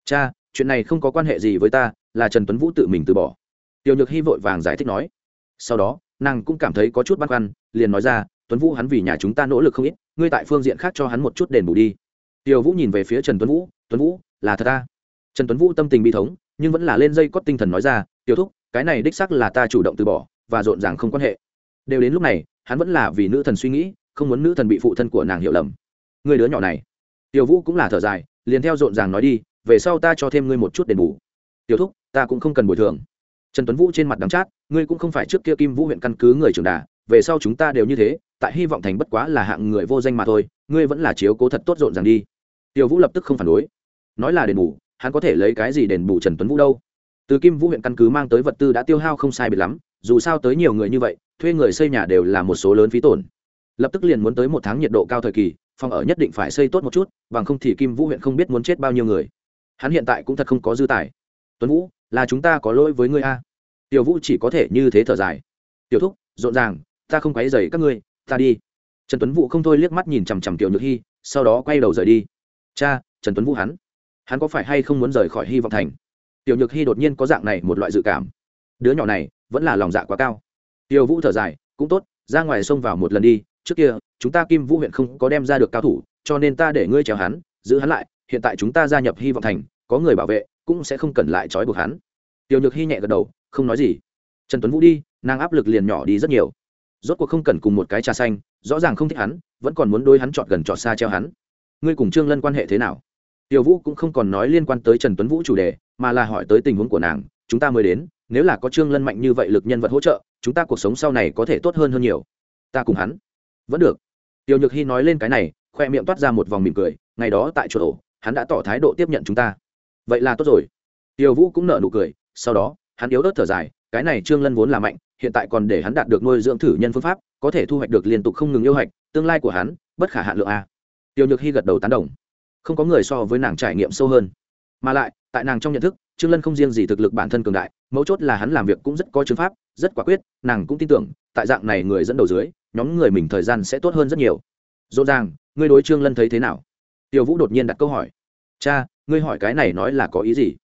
Cha, chuyện này không có quan hệ gì với ta, là trần tuấn vũ tự mình từ bỏ. Tiêu nhược hy vội vàng giải thích nói. Sau đó, nàng cũng cảm thấy có chút băn khoăn, liền nói ra, tuấn vũ hắn vì nhà chúng ta nỗ lực không ít, ngươi tại phương diện khác cho hắn một chút đền bù đi. Tiêu vũ nhìn về phía trần tuấn vũ tuấn vũ, là thật ta? Trần tuấn vũ tâm tình bi thống, nhưng vẫn là lên dây cót tinh thần nói ra tiêu thúc, cái này đích sắc là ta chủ động từ bỏ và rộn ràng không quan hệ. Đều đến lúc này, hắn vẫn là vì nữ thần suy nghĩ, không muốn nữ thần bị phụ thân của nàng hiểu lầm. Người đứa nhỏ này. Tiểu vũ cũng là thở dài, liền theo rộn ràng nói đi, về sau ta cho thêm ngươi một chút đền bù. Tiểu thúc, ta cũng không cần bồi thường. Trần tuấn vũ trên mặt đắng chát, ngươi cũng không phải trước kia kim vũ huyện căn cứ người trưởng đà, về sau chúng ta đều như thế, tại hy vọng thành bất quá là hạng người vô danh mà thôi, ngươi vẫn là chiếu cố thật tốt rộn ràng đi. Tiểu vũ lập tức không phản đối. Nói là đền bù, hắn có thể lấy cái gì đền bù trần tuấn vũ đâu? Từ kim vũ huyện căn cứ mang tới vật tư đã tiêu hao không sai biệt lắm dù sao tới nhiều người như vậy, thuê người xây nhà đều là một số lớn phí tổn. Lập tức liền muốn tới một tháng nhiệt độ cao thời kỳ, phòng ở nhất định phải xây tốt một chút, bằng không thì kim vũ huyện không biết muốn chết bao nhiêu người. Hắn hiện tại cũng thật không có dư tài. Tuấn vũ, là chúng ta có lỗi với ngươi a. Tiểu vũ chỉ có thể như thế thở dài. Tiểu thúc, rộn ràng, ta không quấy dày các ngươi, ta đi. Trần tuấn vũ không thôi liếc mắt nhìn chằm chằm tiểu nhược hy sau đó quay đầu rời đi. Cha, trần tuấn vũ hắn. Hắn có phải hay không muốn rời khỏi hy vọng thành? Tiểu nhược hy đột nhiên có dạng này một loại dự cảm đứa nhỏ này vẫn là lòng dạ quá cao. Tiêu vũ thở dài, cũng tốt, ra ngoài sông vào một lần đi, trước kia, chúng ta kim vũ huyện không có đem ra được cao thủ, cho nên ta để ngươi trèo hắn, giữ hắn lại, hiện tại chúng ta gia nhập hy vọng thành, có người bảo vệ, cũng sẽ không cần lại trói buộc hắn. Tiêu nhược hy nhẹ gật đầu, không nói gì. Trần tuấn vũ đi, nàng áp lực liền nhỏ đi rất nhiều. Rốt cuộc không cần cùng một cái trà xanh, rõ ràng không thích hắn, vẫn còn muốn đôi hắn chọn gần chọn xa treo hắn. Ngươi cùng trương lân quan hệ thế nào? Tiểu vũ cũng không còn nói liên quan tới trần tuấn vũ chủ đề, mà là hỏi tới tình huống của nàng, chúng ta mới đến nếu là có trương lân mạnh như vậy lực nhân vật hỗ trợ, chúng ta cuộc sống sau này có thể tốt hơn hơn nhiều. Ta cùng hắn. Vẫn được. Tiểu nhược hy nói lên cái này, khoe miệng toát ra một vòng mỉm cười, ngày đó tại chỗ ổ hắn đã tỏ thái độ tiếp nhận chúng ta. Vậy là tốt rồi. Tiểu vũ cũng nợ nụ cười, sau đó, hắn yếu ớt thở dài, cái này trương lân vốn là mạnh, hiện tại còn để hắn đạt được nuôi dưỡng thử nhân phương pháp, có thể thu hoạch được liên tục không ngừng yêu hạch, tương lai của hắn, bất khả hạn lượng a. Tiểu nhược hy gật đầu tán đồng. Không có người so với nàng trải nghiệm sâu hơn mà lại, tại nàng trong nhận thức, trương lân không riêng gì thực lực bản thân cường đại, mấu chốt là hắn làm việc cũng rất có chứng pháp, rất quả quyết, nàng cũng tin tưởng, tại dạng này người dẫn đầu dưới, nhóm người mình thời gian sẽ tốt hơn rất nhiều. Rõ ràng, ngươi đối trương lân thấy thế nào? Tiểu vũ đột nhiên đặt câu hỏi. Cha, ngươi hỏi cái này nói là có ý gì?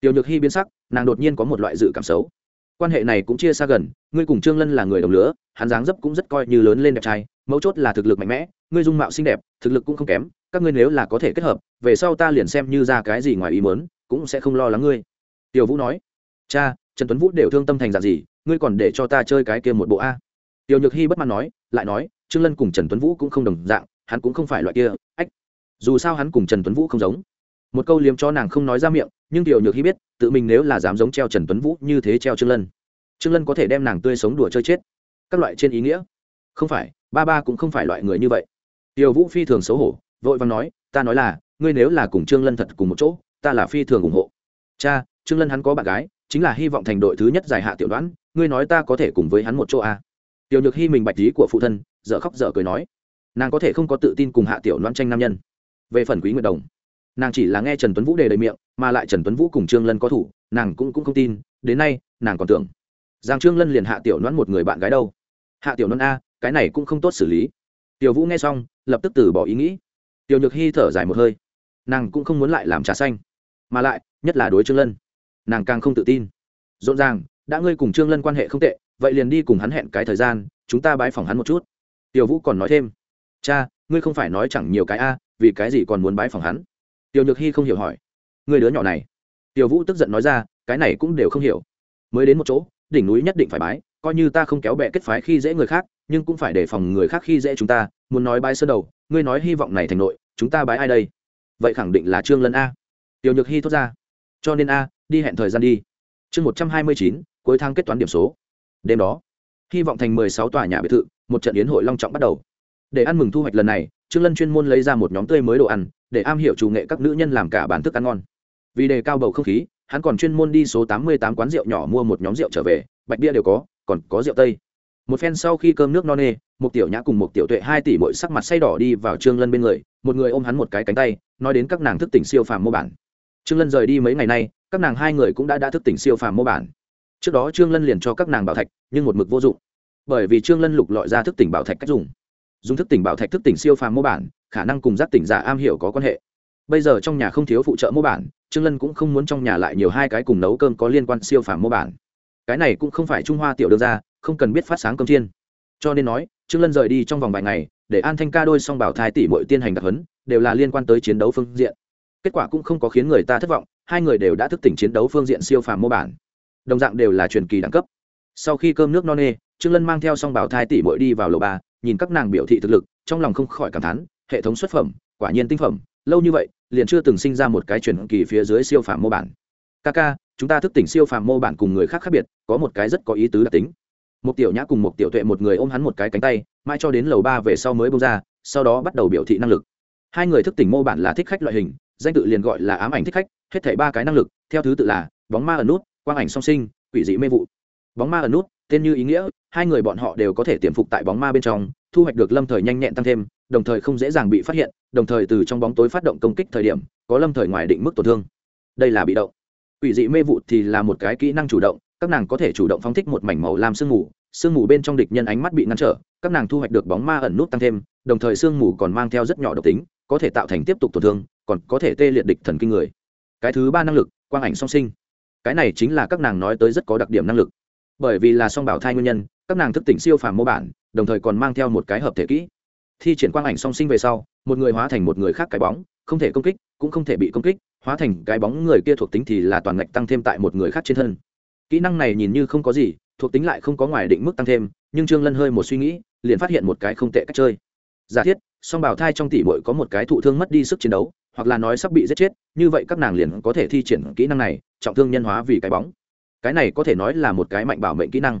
Tiểu nhược hy biến sắc, nàng đột nhiên có một loại dự cảm xấu. Quan hệ này cũng chia xa gần, ngươi cùng trương lân là người đồng lứa, hắn dáng dấp cũng rất coi như lớn lên đẹp trai, mấu chốt là thực lực mạnh mẽ, ngươi dung mạo xinh đẹp, thực lực cũng không kém các ngươi nếu là có thể kết hợp, về sau ta liền xem như ra cái gì ngoài ý mớn cũng sẽ không lo lắng ngươi. Tiểu vũ nói. Cha, trần tuấn vũ đều thương tâm thành dạng gì, ngươi còn để cho ta chơi cái kia một bộ a. Tiểu nhược hy bất mãn nói, lại nói, trương lân cùng trần tuấn vũ cũng không đồng dạng, hắn cũng không phải loại kia, ách, dù sao hắn cùng trần tuấn vũ không giống. Một câu liếm cho nàng không nói ra miệng, nhưng tiểu nhược hy biết, tự mình nếu là dám giống treo trần tuấn vũ như thế treo trương lân trương lân có thể đem nàng tươi sống đùa chơi chết. Các loại trên ý nghĩa. Không phải, ba ba cũng không phải loại người như vậy. Tiểu vũ phi thường xấu hổ vội vàng nói, ta nói là, ngươi nếu là cùng trương lân thật cùng một chỗ, ta là phi thường ủng hộ. Cha, trương lân hắn có bạn gái, chính là hy vọng thành đội thứ nhất giải hạ tiểu đoán, ngươi nói ta có thể cùng với hắn một chỗ à. tiểu nhược hy mình bạch lý của phụ thân, dở khóc dở cười nói, nàng có thể không có tự tin cùng hạ tiểu đoán tranh nam nhân. Về phần quý nguyệt đồng, nàng chỉ là nghe trần tuấn vũ đề đầy miệng, mà lại trần tuấn vũ cùng trương lân có thủ, nàng cũng cũng không tin, đến nay, nàng còn tưởng giang trương lân liền hạ tiểu đoán một người bạn gái đâu. Hạ tiểu đoán a, cái này cũng không tốt xử lý. Tiểu vũ nghe xong, lập tức từ bỏ ý nghĩ tiểu nhược hy thở dài một hơi. Nàng cũng không muốn lại làm trà xanh, mà lại, nhất là đối trương lân, nàng càng không tự tin. Rộn ràng, đã ngươi cùng trương lân quan hệ không tệ, vậy liền đi cùng hắn hẹn cái thời gian, chúng ta bái phỏng hắn một chút. Tiểu vũ còn nói thêm. Cha, ngươi không phải nói chẳng nhiều cái a, vì cái gì còn muốn bái phỏng hắn? Tiểu nhược hy không hiểu hỏi. Người đứa nhỏ này. Tiểu vũ tức giận nói ra, cái này cũng đều không hiểu. Mới đến một chỗ, đỉnh núi nhất định phải bái, coi như ta không kéo bẹ kết phái khi dễ người khác, nhưng cũng phải đề phòng người khác khi dễ chúng ta, muốn nói bái sơ đầu, ngươi nói hy vọng này thành nội chúng ta bái ai đây? Vậy khẳng định là trương lân a. Tiểu nhược hy thốt ra. Cho nên a, đi hẹn thời gian đi. Chương một trăm hai mươi chín, cuối tháng kết toán điểm số. Đêm đó, hy vọng thành mười sáu tòa nhà biệt thự, một trận yến hội long trọng bắt đầu. Để ăn mừng thu hoạch lần này, trương lân chuyên môn lấy ra một nhóm tươi mới đồ ăn, để am hiểu chủ nghệ các nữ nhân làm cả bản thức ăn ngon. Vì đề cao bầu không khí, hắn còn chuyên môn đi số tám mươi tám quán rượu nhỏ mua một nhóm rượu trở về, bạch bia đều có, còn có rượu tây. Một phen sau khi cơm nước no nê, một tiểu nhã cùng một tiểu tuệ hai tỷ mỗi sắc mặt say đỏ đi vào trương lân bên người một người ôm hắn một cái cánh tay nói đến các nàng thức tỉnh siêu phàm mô bản. Trương lân rời đi mấy ngày nay các nàng hai người cũng đã đã thức tỉnh siêu phàm mô bản. Trước đó trương lân liền cho các nàng bảo thạch nhưng một mực vô dụng. Bởi vì trương lân lục lọi ra thức tỉnh bảo thạch cách dùng. Dùng thức tỉnh bảo thạch thức tỉnh siêu phàm mô bản khả năng cùng giác tỉnh giả am hiểu có quan hệ. Bây giờ trong nhà không thiếu phụ trợ mô bản trương lân cũng không muốn trong nhà lại nhiều hai cái cùng nấu cơm có liên quan siêu phàm mô bản. Cái này cũng không phải trung hoa tiểu đương ra, không cần biết phát sáng cơm chiên. Cho nên nói trương lân rời đi trong vòng vài ngày, để an thanh ca đôi song bảo thai tỷ muội tiên hành đặc huấn, đều là liên quan tới chiến đấu phương diện. Kết quả cũng không có khiến người ta thất vọng, hai người đều đã thức tỉnh chiến đấu phương diện siêu phàm mô bản. Đồng dạng đều là truyền kỳ đẳng cấp. Sau khi cơm nước no nê, trương lân mang theo song bảo thai tỷ muội đi vào lầu ba, nhìn các nàng biểu thị thực lực, trong lòng không khỏi cảm thán, hệ thống xuất phẩm, quả nhiên tinh phẩm, lâu như vậy, liền chưa từng sinh ra một cái truyền kỳ phía dưới siêu phàm mô bản. Ca chúng ta thức tỉnh siêu phàm mô bản cùng người khác khác biệt, có một cái rất có ý tứ đặc tính một tiểu nhã cùng một tiểu tuệ một người ôm hắn một cái cánh tay mai cho đến lầu ba về sau mới bông ra, sau đó bắt đầu biểu thị năng lực. Hai người thức tỉnh mô bản là thích khách loại hình, danh tự liền gọi là ám ảnh thích khách, hết thảy ba cái năng lực, theo thứ tự là bóng ma ẩn nút, quang ảnh song sinh, quỷ dị mê vụ. Bóng ma ẩn nút, tên như ý nghĩa, hai người bọn họ đều có thể tiềm phục tại bóng ma bên trong, thu hoạch được lâm thời nhanh nhẹn tăng thêm, đồng thời không dễ dàng bị phát hiện, đồng thời từ trong bóng tối phát động công kích thời điểm, có lâm thời ngoài định mức tổn thương. Đây là bị động. Quỷ dị mê vụ thì là một cái kỹ năng chủ động các nàng có thể chủ động phóng thích một mảnh màu làm sương mù sương mù bên trong địch nhân ánh mắt bị ngăn trở, các nàng thu hoạch được bóng ma ẩn nút tăng thêm, đồng thời sương mù còn mang theo rất nhỏ độc tính, có thể tạo thành tiếp tục tổn thương, còn có thể tê liệt địch thần kinh người. Cái thứ ba năng lực, quang ảnh song sinh. Cái này chính là các nàng nói tới rất có đặc điểm năng lực. Bởi vì là song bảo thai nguyên nhân, các nàng thức tỉnh siêu phàm mô bản, đồng thời còn mang theo một cái hợp thể kỹ. Thi triển quang ảnh song sinh về sau, một người hóa thành một người khác cái bóng, không thể công kích, cũng không thể bị công kích, hóa thành cái bóng người kia thuộc tính thì là toàn ngạch tăng thêm tại một người khác trên thân kỹ năng này nhìn như không có gì, thuộc tính lại không có ngoài định mức tăng thêm, nhưng trương lân hơi một suy nghĩ, liền phát hiện một cái không tệ cách chơi. Giả thiết, song bảo thai trong tỷ muội có một cái thụ thương mất đi sức chiến đấu, hoặc là nói sắp bị giết chết, như vậy các nàng liền có thể thi triển kỹ năng này, trọng thương nhân hóa vì cái bóng. Cái này có thể nói là một cái mạnh bảo mệnh kỹ năng.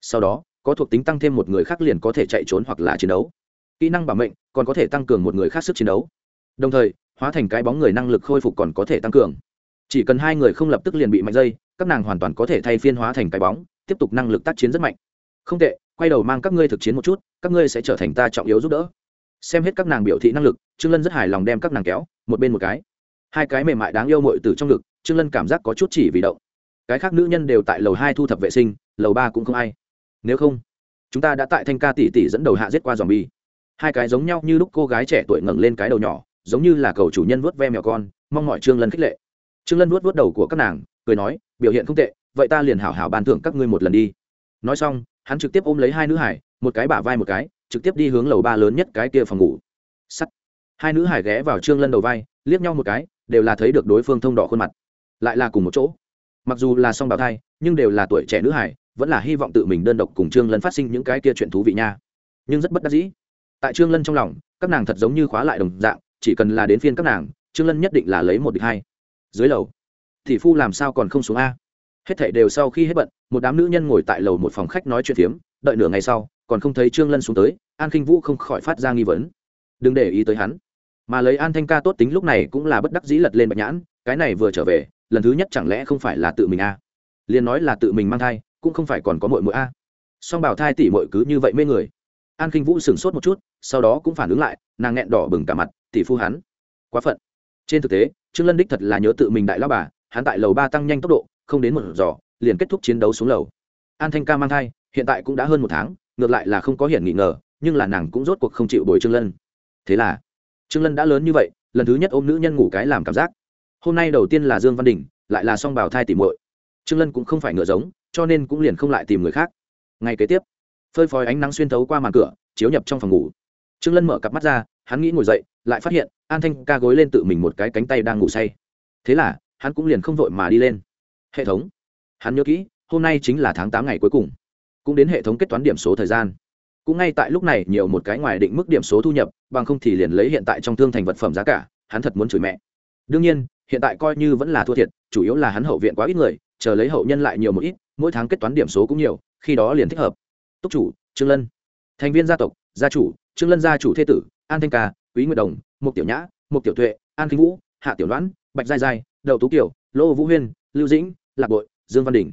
Sau đó, có thuộc tính tăng thêm một người khác liền có thể chạy trốn hoặc là chiến đấu. Kỹ năng bảo mệnh còn có thể tăng cường một người khác sức chiến đấu. Đồng thời, hóa thành cái bóng người năng lực khôi phục còn có thể tăng cường. Chỉ cần hai người không lập tức liền bị mạnh dây các nàng hoàn toàn có thể thay phiên hóa thành cái bóng, tiếp tục năng lực tác chiến rất mạnh. Không tệ, quay đầu mang các ngươi thực chiến một chút, các ngươi sẽ trở thành ta trọng yếu giúp đỡ. Xem hết các nàng biểu thị năng lực, trương lân rất hài lòng đem các nàng kéo, một bên một cái. Hai cái mềm mại đáng yêu mội từ trong ngực, trương lân cảm giác có chút chỉ vì động. Cái khác nữ nhân đều tại lầu hai thu thập vệ sinh, lầu ba cũng không ai. Nếu không, chúng ta đã tại thanh ca tỷ tỷ dẫn đầu hạ giết qua dòm bi hai cái giống nhau như lúc cô gái trẻ tuổi ngẩng lên cái đầu nhỏ, giống như là cầu chủ nhân vuốt ve mèo con, mong mọi trương lân khích lệ. Trương lân vuốt vuốt đầu của các nàng cười nói, biểu hiện không tệ, vậy ta liền hảo hảo ban thưởng các ngươi một lần đi. Nói xong, hắn trực tiếp ôm lấy hai nữ hải, một cái bả vai một cái, trực tiếp đi hướng lầu ba lớn nhất cái kia phòng ngủ. Sắt. Hai nữ hải ghé vào trương lân đầu vai, liếc nhau một cái, đều là thấy được đối phương thông đỏ khuôn mặt. Lại là cùng một chỗ. Mặc dù là song bào thai, nhưng đều là tuổi trẻ nữ hải, vẫn là hy vọng tự mình đơn độc cùng trương lân phát sinh những cái kia chuyện thú vị nha. Nhưng rất bất đắc dĩ. Tại trương lân trong lòng, các nàng thật giống như khóa lại đồng dạng, chỉ cần là đến phiên các nàng, trương lân nhất định là lấy một địch hai. Dưới lầu thì phu làm sao còn không xuống a? Hết thảy đều sau khi hết bận, một đám nữ nhân ngồi tại lầu một phòng khách nói chuyện phiếm, đợi nửa ngày sau, còn không thấy trương lân xuống tới, an khinh vũ không khỏi phát ra nghi vấn. Đừng để ý tới hắn. Mà lấy an thanh ca tốt tính lúc này cũng là bất đắc dĩ lật lên bạch nhãn, cái này vừa trở về, lần thứ nhất chẳng lẽ không phải là tự mình a? À? liền nói là tự mình mang thai, cũng không phải còn có mội mội a. Song bảo thai tỷ mội cứ như vậy mê người. An khinh vũ sửng sốt một chút, sau đó cũng phản ứng lại, nàng nghẹn đỏ bừng cả mặt, tỷ phu hắn, quá phận. Trên thực tế, trương lân đích thật là nhớ tự mình đại lao bà hắn tại lầu ba tăng nhanh tốc độ, không đến một giỏ liền kết thúc chiến đấu xuống lầu. An thanh ca mang thai, hiện tại cũng đã hơn một tháng, ngược lại là không có hiển nghị ngờ, nhưng là nàng cũng rốt cuộc không chịu bồi trương lân. Thế là, trương lân đã lớn như vậy, lần thứ nhất ôm nữ nhân ngủ cái làm cảm giác. Hôm nay đầu tiên là dương văn đình, lại là song bảo thai tìm muội. Trương lân cũng không phải ngựa giống, cho nên cũng liền không lại tìm người khác. Ngày kế tiếp, phơi phới ánh nắng xuyên thấu qua màn cửa, chiếu nhập trong phòng ngủ. Trương lân mở cặp mắt ra, hắn nghĩ ngồi dậy, lại phát hiện an thanh ca gối lên tự mình một cái cánh tay đang ngủ say. Thế là hắn cũng liền không vội mà đi lên. Hệ thống. Hắn nhớ kỹ, hôm nay chính là tháng tám ngày cuối cùng. Cũng đến hệ thống kết toán điểm số thời gian. Cũng ngay tại lúc này, nhiều một cái ngoài định mức điểm số thu nhập, bằng không thì liền lấy hiện tại trong thương thành vật phẩm giá cả, hắn thật muốn chửi mẹ. Đương nhiên, hiện tại coi như vẫn là thua thiệt, chủ yếu là hắn hậu viện quá ít người, chờ lấy hậu nhân lại nhiều một ít, mỗi tháng kết toán điểm số cũng nhiều, khi đó liền thích hợp. Túc chủ, trương lân. Thành viên gia tộc, gia chủ, trương lân gia chủ thế tử, an thanh ca, quý nguyệt đồng, mục tiểu nhã, mục tiểu tuệ, an kinh vũ, hạ tiểu đoán bạch giai giai đậu tú kiều, lô vũ huyên, lưu dĩnh, lạc bội, dương văn đình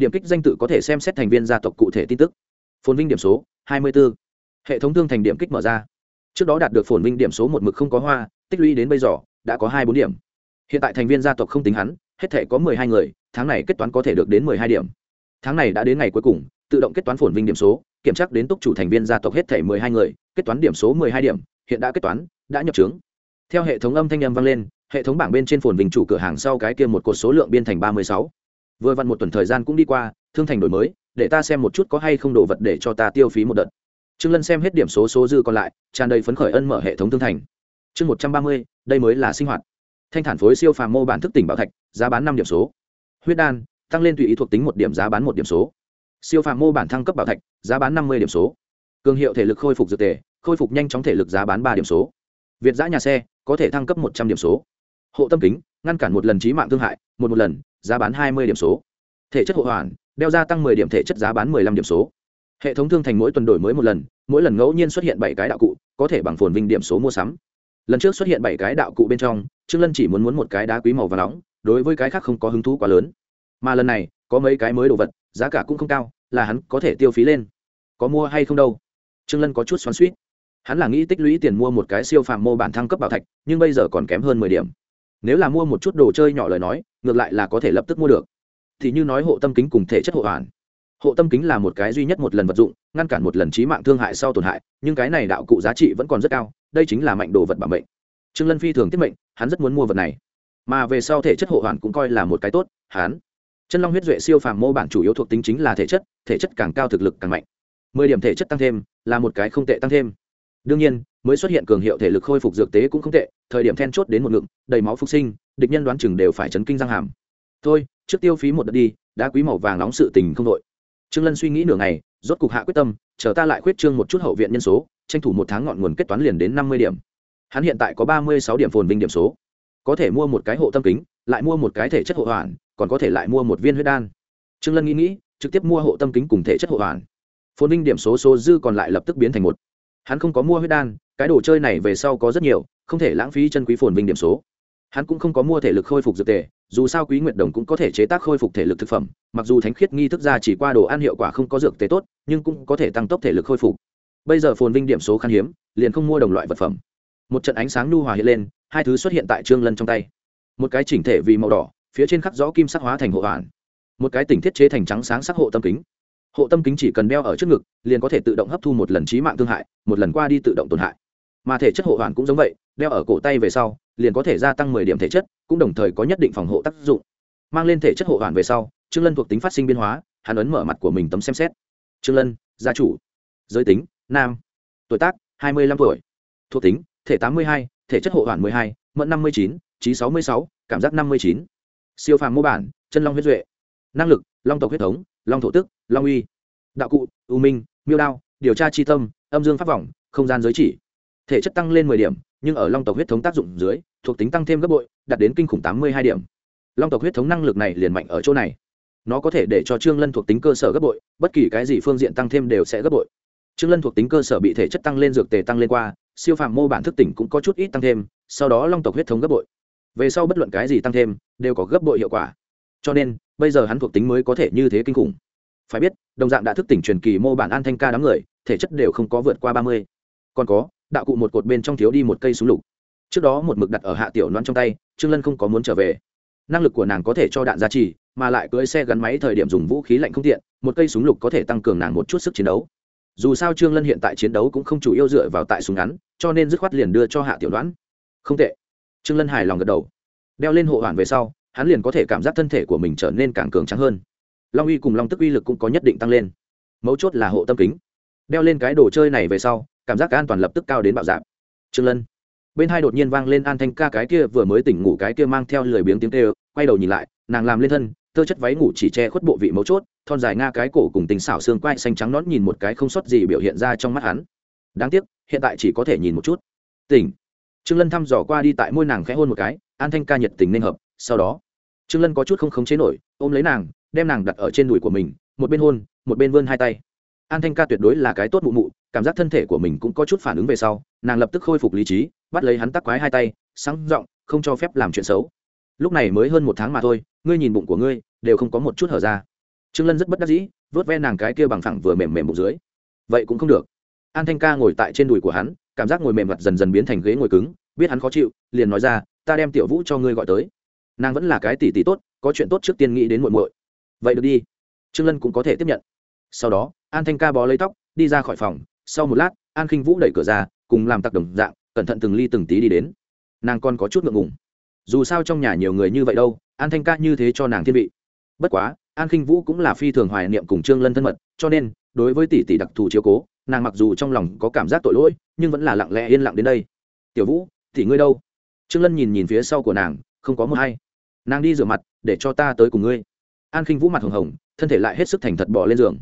điểm kích danh tự có thể xem xét thành viên gia tộc cụ thể tin tức. Phồn vinh điểm số, hai mươi 24. hệ thống thương thành điểm kích mở ra. Trước đó đạt được phồn vinh điểm số một mực không có hoa, tích lũy đến bây giờ, đã có hai bốn điểm. Hiện tại thành viên gia tộc không tính hắn, hết thể có mười hai người, tháng này kết toán có thể được đến mười hai điểm. Tháng này đã đến ngày cuối cùng, tự động kết toán phồn vinh điểm số, kiểm tra đến túc chủ thành viên gia tộc hết thể mười hai người, kết toán điểm số mười hai điểm, hiện đã kết toán, đã nhập trướng theo hệ thống âm thanh âm vang lên, hệ thống bảng bên trên phồn vinh chủ cửa hàng sau cái kia một cột số lượng biên thành ba mươi sáu. Vừa vặn một tuần thời gian cũng đi qua, thương thành đổi mới, để ta xem một chút có hay không đồ vật để cho ta tiêu phí một đợt. Trương lân xem hết điểm số số dư còn lại, tràn đầy phấn khởi ân mở hệ thống thương thành. Chương một trăm ba mươi, đây mới là sinh hoạt. Thanh thản phối siêu phàm mô bản thức tỉnh bảo thạch, giá bán năm điểm số. Huyết đan, tăng lên tùy ý thuộc tính một điểm, giá bán một điểm số. Siêu phàm mô bản thăng cấp bảo thạch, giá bán năm mươi điểm số. Cường hiệu thể lực khôi phục dược tề, khôi phục nhanh chóng thể lực giá bán ba điểm số. Việt giã nhà xe có thể thăng cấp một trăm điểm số. Hộ tâm kính, ngăn cản một lần trí mạng thương hại, một một lần, giá bán hai mươi điểm số. Thể chất hộ hoàn, đeo gia tăng 10 điểm thể chất giá bán 15 điểm số. Hệ thống thương thành mỗi tuần đổi mới một lần, mỗi lần ngẫu nhiên xuất hiện bảy cái đạo cụ, có thể bằng phồn vinh điểm số mua sắm. Lần trước xuất hiện bảy cái đạo cụ bên trong, trương lân chỉ muốn muốn một cái đá quý màu và nóng, đối với cái khác không có hứng thú quá lớn. Mà lần này, có mấy cái mới đồ vật, giá cả cũng không cao, là hắn có thể tiêu phí lên. Có mua hay không đâu? Trương lân có chút xoắn suýt hắn là nghĩ tích lũy tiền mua một cái siêu phàm mô bản thăng cấp bảo thạch, nhưng bây giờ còn kém hơn mười điểm. Nếu là mua một chút đồ chơi nhỏ lời nói, ngược lại là có thể lập tức mua được. Thì như nói hộ tâm kính cùng thể chất hộ hoàn. Hộ tâm kính là một cái duy nhất một lần vật dụng, ngăn cản một lần trí mạng thương hại sau tổn hại, nhưng cái này đạo cụ giá trị vẫn còn rất cao, đây chính là mạnh đồ vật bảo mệnh. Trương lân phi thường tiết mệnh, hắn rất muốn mua vật này. Mà về sau thể chất hộ hoàn cũng coi là một cái tốt, hắn. Chân long huyết duệ siêu phàm mô bản chủ yếu thuộc tính chính là thể chất thể chất càng cao thực lực càng mạnh. Mười điểm thể chất tăng thêm, là một cái không tệ tăng thêm đương nhiên, mới xuất hiện cường hiệu thể lực khôi phục dược tế cũng không tệ, thời điểm then chốt đến một ngựng đầy máu phục sinh, địch nhân đoán chừng đều phải chấn kinh răng hàm. Thôi, trước tiêu phí một đợt đi, đã quý màu vàng nóng sự tình không đội. Trương lân suy nghĩ nửa ngày, rốt cục hạ quyết tâm, chờ ta lại khuyết trương một chút hậu viện nhân số, tranh thủ một tháng ngọn nguồn kết toán liền đến năm mươi điểm. Hắn hiện tại có ba mươi sáu điểm phồn vinh điểm số. Có thể mua một cái hộ tâm kính, lại mua một cái thể chất hộ hoàn, còn có thể lại mua một viên huyết đan. Trương lân nghĩ nghĩ, trực tiếp mua hộ tâm kính cùng thể chất hộ hoàn. Phồn vinh điểm số số dư còn lại lập tức biến thành một hắn không có mua huyết đan, cái đồ chơi này về sau có rất nhiều, không thể lãng phí chân quý phồn vinh điểm số. Hắn cũng không có mua thể lực khôi phục dược tề, dù sao quý nguyệt đồng cũng có thể chế tác khôi phục thể lực thực phẩm, mặc dù thánh khiết nghi thức ra chỉ qua đồ ăn hiệu quả không có dược tề tốt, nhưng cũng có thể tăng tốc thể lực khôi phục. Bây giờ phồn vinh điểm số khan hiếm, liền không mua đồng loại vật phẩm. Một trận ánh sáng nhu hòa hiện lên, hai thứ xuất hiện tại trương lân trong tay. Một cái chỉnh thể vì màu đỏ, phía trên khắc rõ kim sắc hóa thành hộ hoàn. Một cái tỉnh thiết chế thành trắng sáng sắc hộ tâm kính hộ tâm kính chỉ cần đeo ở trước ngực, liền có thể tự động hấp thu một lần trí mạng thương hại, một lần qua đi tự động tổn hại. Mà thể chất hộ hoàn cũng giống vậy, đeo ở cổ tay về sau, liền có thể gia tăng mười điểm thể chất, cũng đồng thời có nhất định phòng hộ tác dụng. Mang lên thể chất hộ hoàn về sau, trương lân thuộc tính phát sinh biến hóa, hắn ấn mở mặt của mình tấm xem xét. Trương lân, gia chủ. Giới tính, nam. Tuổi tác, hai mươi lăm tuổi. Thuộc tính, thể tám mươi hai, thể chất hộ hoàn mười hai, mẫn năm mươi chín, trí sáu mươi sáu, cảm giác năm mươi chín. Siêu phàm mô bản, chân long huyết duệ. Năng lực, long tộc huyết thống, long thổ tức long uy, đạo cụ, u minh, miêu đao, điều tra chi tâm, âm dương pháp vọng không gian giới chỉ. Thể chất tăng lên mười điểm, nhưng ở long tộc huyết thống tác dụng dưới, thuộc tính tăng thêm gấp bội, đạt đến kinh khủng tám mươi hai điểm. Long tộc huyết thống năng lực này liền mạnh ở chỗ này. Nó có thể để cho trương lân thuộc tính cơ sở gấp bội, bất kỳ cái gì phương diện tăng thêm đều sẽ gấp bội. Trương lân thuộc tính cơ sở bị thể chất tăng lên, dược tề tăng lên qua, siêu phàm mô bản thức tỉnh cũng có chút ít tăng thêm, sau đó long tộc huyết thống gấp bội. Về sau bất luận cái gì tăng thêm, đều có gấp bội hiệu quả. Cho nên, bây giờ hắn thuộc tính mới có thể như thế kinh khủng phải biết, đồng dạng đã thức tỉnh truyền kỳ mô bản an thanh ca đám người, thể chất đều không có vượt qua ba mươi. Còn có, đạo cụ một cột bên trong thiếu đi một cây súng lục. Trước đó một mực đặt ở hạ tiểu loan trong tay, trương lân không có muốn trở về. Năng lực của nàng có thể cho đạn giá trị mà lại cưỡi xe gắn máy thời điểm dùng vũ khí lạnh không tiện, một cây súng lục có thể tăng cường nàng một chút sức chiến đấu. Dù sao trương lân hiện tại chiến đấu cũng không chủ yếu dựa vào tại súng ngắn, cho nên dứt khoát liền đưa cho hạ tiểu đoán không tệ. Trương lân hài lòng gật đầu. Đeo lên hộ hoàn về sau, hắn liền có thể cảm giác thân thể của mình trở nên càng cường trắng hơn long uy cùng long tức uy lực cũng có nhất định tăng lên. Mấu chốt là hộ tâm kính. Đeo lên cái đồ chơi này về sau, cảm giác an toàn lập tức cao đến bạo dạp trương lân. Bên hai đột nhiên vang lên an thanh ca cái kia vừa mới tỉnh ngủ cái kia mang theo lười biếng tiếng kêu, quay đầu nhìn lại, nàng làm lên thân tơ chất váy ngủ chỉ che khuất bộ vị mấu chốt, thon dài nga cái cổ cùng tình xảo xương quai xanh trắng nón nhìn một cái không sót gì biểu hiện ra trong mắt hắn. Đáng tiếc, hiện tại chỉ có thể nhìn một chút. Tỉnh. Trương lân thăm dò qua đi tại môi nàng khẽ hôn một cái, an thanh ca nhiệt tình nên hợp, sau đó, trương lân có chút không khống chế nổi, ôm lấy nàng đem nàng đặt ở trên đùi của mình, một bên hôn, một bên vươn hai tay. An thanh ca tuyệt đối là cái tốt mụ mụ, cảm giác thân thể của mình cũng có chút phản ứng về sau, nàng lập tức khôi phục lý trí, bắt lấy hắn tắc quái hai tay, sáng r ộ n g không cho phép làm chuyện xấu. Lúc này mới hơn một tháng mà thôi, ngươi nhìn bụng của ngươi, đều không có một chút hở ra. Trương lân rất bất đắc dĩ, vớt ve nàng cái kia bằng thẳng vừa mềm mềm bụng dưới. Vậy cũng không được. An thanh ca ngồi tại trên đùi của hắn, cảm giác ngồi mềm mặt dần dần biến thành ghế ngồi cứng, biết hắn khó chịu, liền nói ra, ta đem tiểu vũ cho ngươi gọi tới. Nàng vẫn là cái tỷ tỷ tốt, có chuyện tốt trước tiên nghĩ đến muộn muội vậy được đi. Trương lân cũng có thể tiếp nhận. Sau đó, an thanh ca bó lấy tóc, đi ra khỏi phòng. Sau một lát, an khinh vũ đẩy cửa ra, cùng làm tặc đồng dạng, cẩn thận từng ly từng tí đi đến. Nàng còn có chút ngượng ngùng. Dù sao trong nhà nhiều người như vậy đâu, an thanh ca như thế cho nàng thiên vị. Bất quá, an khinh vũ cũng là phi thường hoài niệm cùng trương lân thân mật, cho nên, đối với tỷ tỷ đặc thù chiếu cố, nàng mặc dù trong lòng có cảm giác tội lỗi, nhưng vẫn là lặng lẽ yên lặng đến đây. Tiểu vũ, tỷ ngươi đâu? Trương lân nhìn nhìn phía sau của nàng, không có một hay. Nàng đi rửa mặt, để cho ta tới cùng ngươi an khinh vũ mặt hồng hồng, thân thể lại hết sức thành thật bỏ lên giường.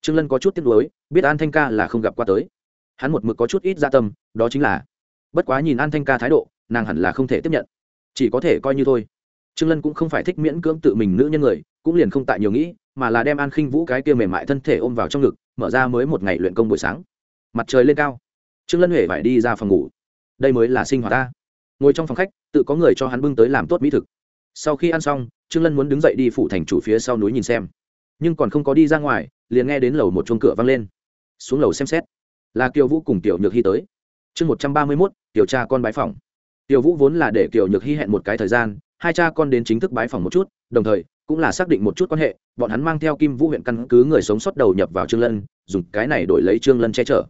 Trương lân có chút tiếc nuối, biết an thanh ca là không gặp qua tới. Hắn một mực có chút ít gia tâm, đó chính là, bất quá nhìn an thanh ca thái độ, nàng hẳn là không thể tiếp nhận. Chỉ có thể coi như thôi. Trương lân cũng không phải thích miễn cưỡng tự mình nữ nhân người, cũng liền không tại nhiều nghĩ, mà là đem an khinh vũ cái kia mềm mại thân thể ôm vào trong ngực, mở ra mới một ngày luyện công buổi sáng. Mặt trời lên cao. Trương lân huệ phải đi ra phòng ngủ. Đây mới là sinh hoạt ta. Ngồi trong phòng khách, tự có người cho hắn bưng tới làm tốt mỹ thực sau khi ăn xong, trương lân muốn đứng dậy đi phủ thành chủ phía sau núi nhìn xem. Nhưng còn không có đi ra ngoài, liền nghe đến lầu một chuông cửa vang lên. Xuống lầu xem xét. Là kiều vũ cùng tiểu nhược hy tới. Chương một trăm ba mươi mốt, tiểu cha con bái phòng tiểu vũ vốn là để kiều nhược hy hẹn một cái thời gian, hai cha con đến chính thức bái phòng một chút, đồng thời, cũng là xác định một chút quan hệ, bọn hắn mang theo kim vũ huyện căn cứ người sống sót đầu nhập vào trương lân, dùng cái này đổi lấy trương lân che chở.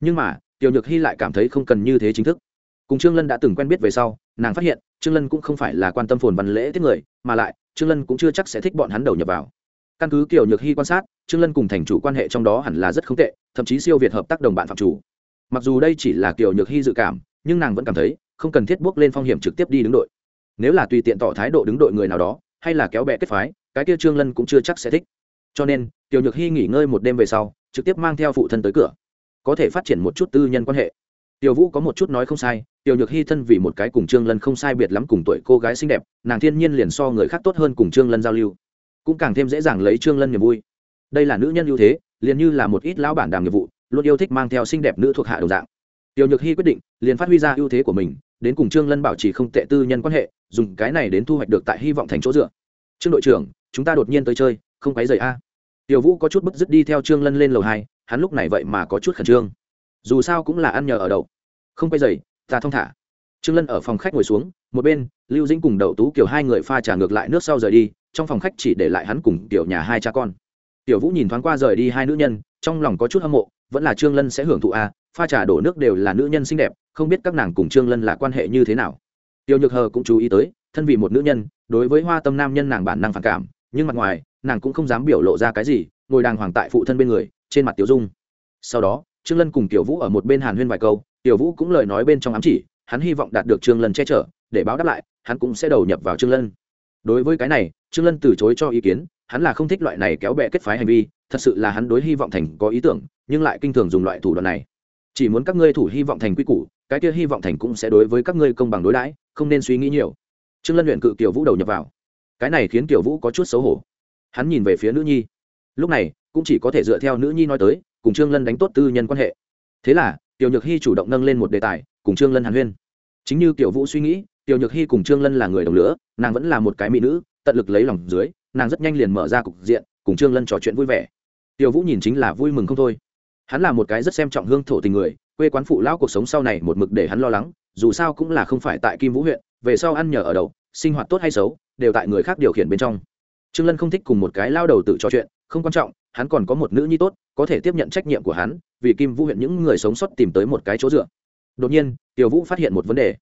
Nhưng mà, tiểu nhược hy lại cảm thấy không cần như thế chính thức. Cùng trương lân đã từng quen biết về sau, nàng phát hiện trương lân cũng không phải là quan tâm phồn văn lễ tiết người, mà lại, trương lân cũng chưa chắc sẽ thích bọn hắn đầu nhập vào. Căn cứ kiểu nhược hy quan sát, trương lân cùng thành chủ quan hệ trong đó hẳn là rất không tệ, thậm chí siêu việt hợp tác đồng bạn phạm chủ. Mặc dù đây chỉ là kiểu nhược hy dự cảm, nhưng nàng vẫn cảm thấy, không cần thiết bước lên phong hiểm trực tiếp đi đứng đội. Nếu là tùy tiện tỏ thái độ đứng đội người nào đó, hay là kéo bè kết phái, cái kia trương lân cũng chưa chắc sẽ thích. Cho nên tiểu nhược hy nghỉ ngơi một đêm về sau, trực tiếp mang theo phụ thân tới cửa. Có thể phát triển một chút tư nhân quan hệ. Tiểu vũ có một chút nói không sai tiểu nhược hy thân vì một cái cùng trương lân không sai biệt lắm cùng tuổi cô gái xinh đẹp, nàng thiên nhiên liền so người khác tốt hơn cùng trương lân giao lưu. Cũng càng thêm dễ dàng lấy trương lân niềm vui. Đây là nữ nhân ưu thế, liền như là một ít lão bản đàm nghiệp vụ, luôn yêu thích mang theo xinh đẹp nữ thuộc hạ đồng dạng. Tiểu nhược hy quyết định, liền phát huy ra ưu thế của mình, đến cùng trương lân bảo trì không tệ tư nhân quan hệ, dùng cái này đến thu hoạch được tại hy vọng thành chỗ dựa. Trương đội trưởng, chúng ta đột nhiên tới chơi, không quấy rầy a? Tiểu vũ có chút bức dứt đi theo trương lân lên lầu hai, hắn lúc này vậy mà có chút khẩn trương. Dù sao cũng là ăn nhờ ở đậu. Không quay dày ta thong thả. Trương lân ở phòng khách ngồi xuống một bên lưu dĩnh cùng đậu tú kiều hai người pha trả ngược lại nước sau rời đi trong phòng khách chỉ để lại hắn cùng tiểu nhà hai cha con. Tiểu vũ nhìn thoáng qua rời đi hai nữ nhân trong lòng có chút hâm mộ vẫn là trương lân sẽ hưởng thụ a à, pha trà đổ nước đều là nữ nhân xinh đẹp không biết các nàng cùng trương lân là quan hệ như thế nào. Tiểu nhược hờ cũng chú ý tới thân vì một nữ nhân đối với hoa tâm nam nhân nàng bản năng phản cảm nhưng mặt ngoài nàng cũng không dám biểu lộ ra cái gì ngồi đàng hoàng tại phụ thân bên người trên mặt tiểu dung. Sau đó trương lân cùng tiểu vũ ở một bên hàn huyên vài câu tiểu vũ cũng lời nói bên trong ám chỉ, hắn hy vọng đạt được trương lân che chở, để báo đáp lại, hắn cũng sẽ đầu nhập vào trương lân. Đối với cái này, trương lân từ chối cho ý kiến, hắn là không thích loại này kéo bè kết phái hành vi, thật sự là hắn đối hy vọng thành có ý tưởng, nhưng lại kinh thường dùng loại thủ đoạn này. Chỉ muốn các ngươi thủ hy vọng thành quy củ, cái kia hy vọng thành cũng sẽ đối với các ngươi công bằng đối đãi, không nên suy nghĩ nhiều. Trương lân luyện cự tiểu vũ đầu nhập vào. Cái này khiến tiểu vũ có chút xấu hổ. Hắn nhìn về phía nữ nhi. Lúc này, cũng chỉ có thể dựa theo nữ nhi nói tới, cùng trương lân đánh tốt tư nhân quan hệ. Thế là tiểu nhược hy chủ động nâng lên một đề tài, cùng trương lân hàn huyên. Chính như tiểu vũ suy nghĩ, tiểu nhược hy cùng trương lân là người đồng lửa, nàng vẫn là một cái mỹ nữ, tận lực lấy lòng dưới, nàng rất nhanh liền mở ra cục diện, cùng trương lân trò chuyện vui vẻ. Tiểu vũ nhìn chính là vui mừng không thôi. Hắn là một cái rất xem trọng hương thổ tình người, quê quán phụ lão cuộc sống sau này một mực để hắn lo lắng, dù sao cũng là không phải tại kim vũ huyện, về sau ăn nhờ ở đậu, sinh hoạt tốt hay xấu, đều tại người khác điều khiển bên trong. Trương lân không thích cùng một cái lao đầu tự trò chuyện, không quan trọng, hắn còn có một nữ nhi tốt, có thể tiếp nhận trách nhiệm của hắn vì kim vũ huyện những người sống sót tìm tới một cái chỗ dựa. Đột nhiên, tiểu vũ phát hiện một vấn đề.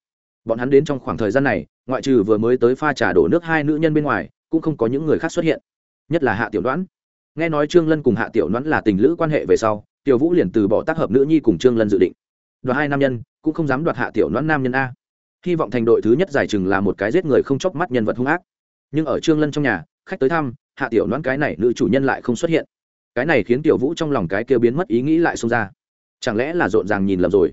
Bọn hắn đến trong khoảng thời gian này, ngoại trừ vừa mới tới pha trà đổ nước hai nữ nhân bên ngoài, cũng không có những người khác xuất hiện. Nhất là hạ tiểu đoán nghe nói trương lân cùng hạ tiểu đoán là tình lữ quan hệ về sau, tiểu vũ liền từ bỏ tác hợp nữ nhi cùng trương lân dự định. Đoạt hai nam nhân, cũng không dám đoạt hạ tiểu đoán nam nhân a. Hy vọng thành đội thứ nhất giải chừng là một cái giết người không chóc mắt nhân vật hung ác. Nhưng ở trương lân trong nhà, khách tới thăm, hạ tiểu đoán cái này nữ chủ nhân lại không xuất hiện cái này khiến tiểu vũ trong lòng cái kia biến mất ý nghĩ lại xông ra. Chẳng lẽ là rộn ràng nhìn lầm rồi?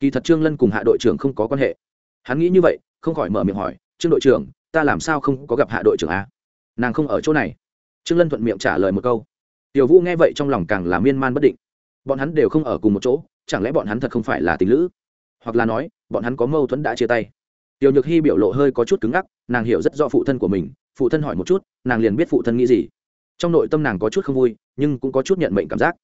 Kỳ thật trương lân cùng hạ đội trưởng không có quan hệ. Hắn nghĩ như vậy, không khỏi mở miệng hỏi, trương đội trưởng, ta làm sao không có gặp hạ đội trưởng a? Nàng không ở chỗ này. Trương lân thuận miệng trả lời một câu. Tiểu vũ nghe vậy trong lòng càng là miên man bất định. Bọn hắn đều không ở cùng một chỗ, chẳng lẽ bọn hắn thật không phải là tình lữ? Hoặc là nói, bọn hắn có mâu thuẫn đã chia tay. Tiểu nhược hy biểu lộ hơi có chút cứng ngắc, nàng hiểu rất rõ phụ thân của mình. Phụ thân hỏi một chút, nàng liền biết phụ thân nghĩ gì. Trong nội tâm nàng có chút không vui nhưng cũng có chút nhận mệnh cảm giác.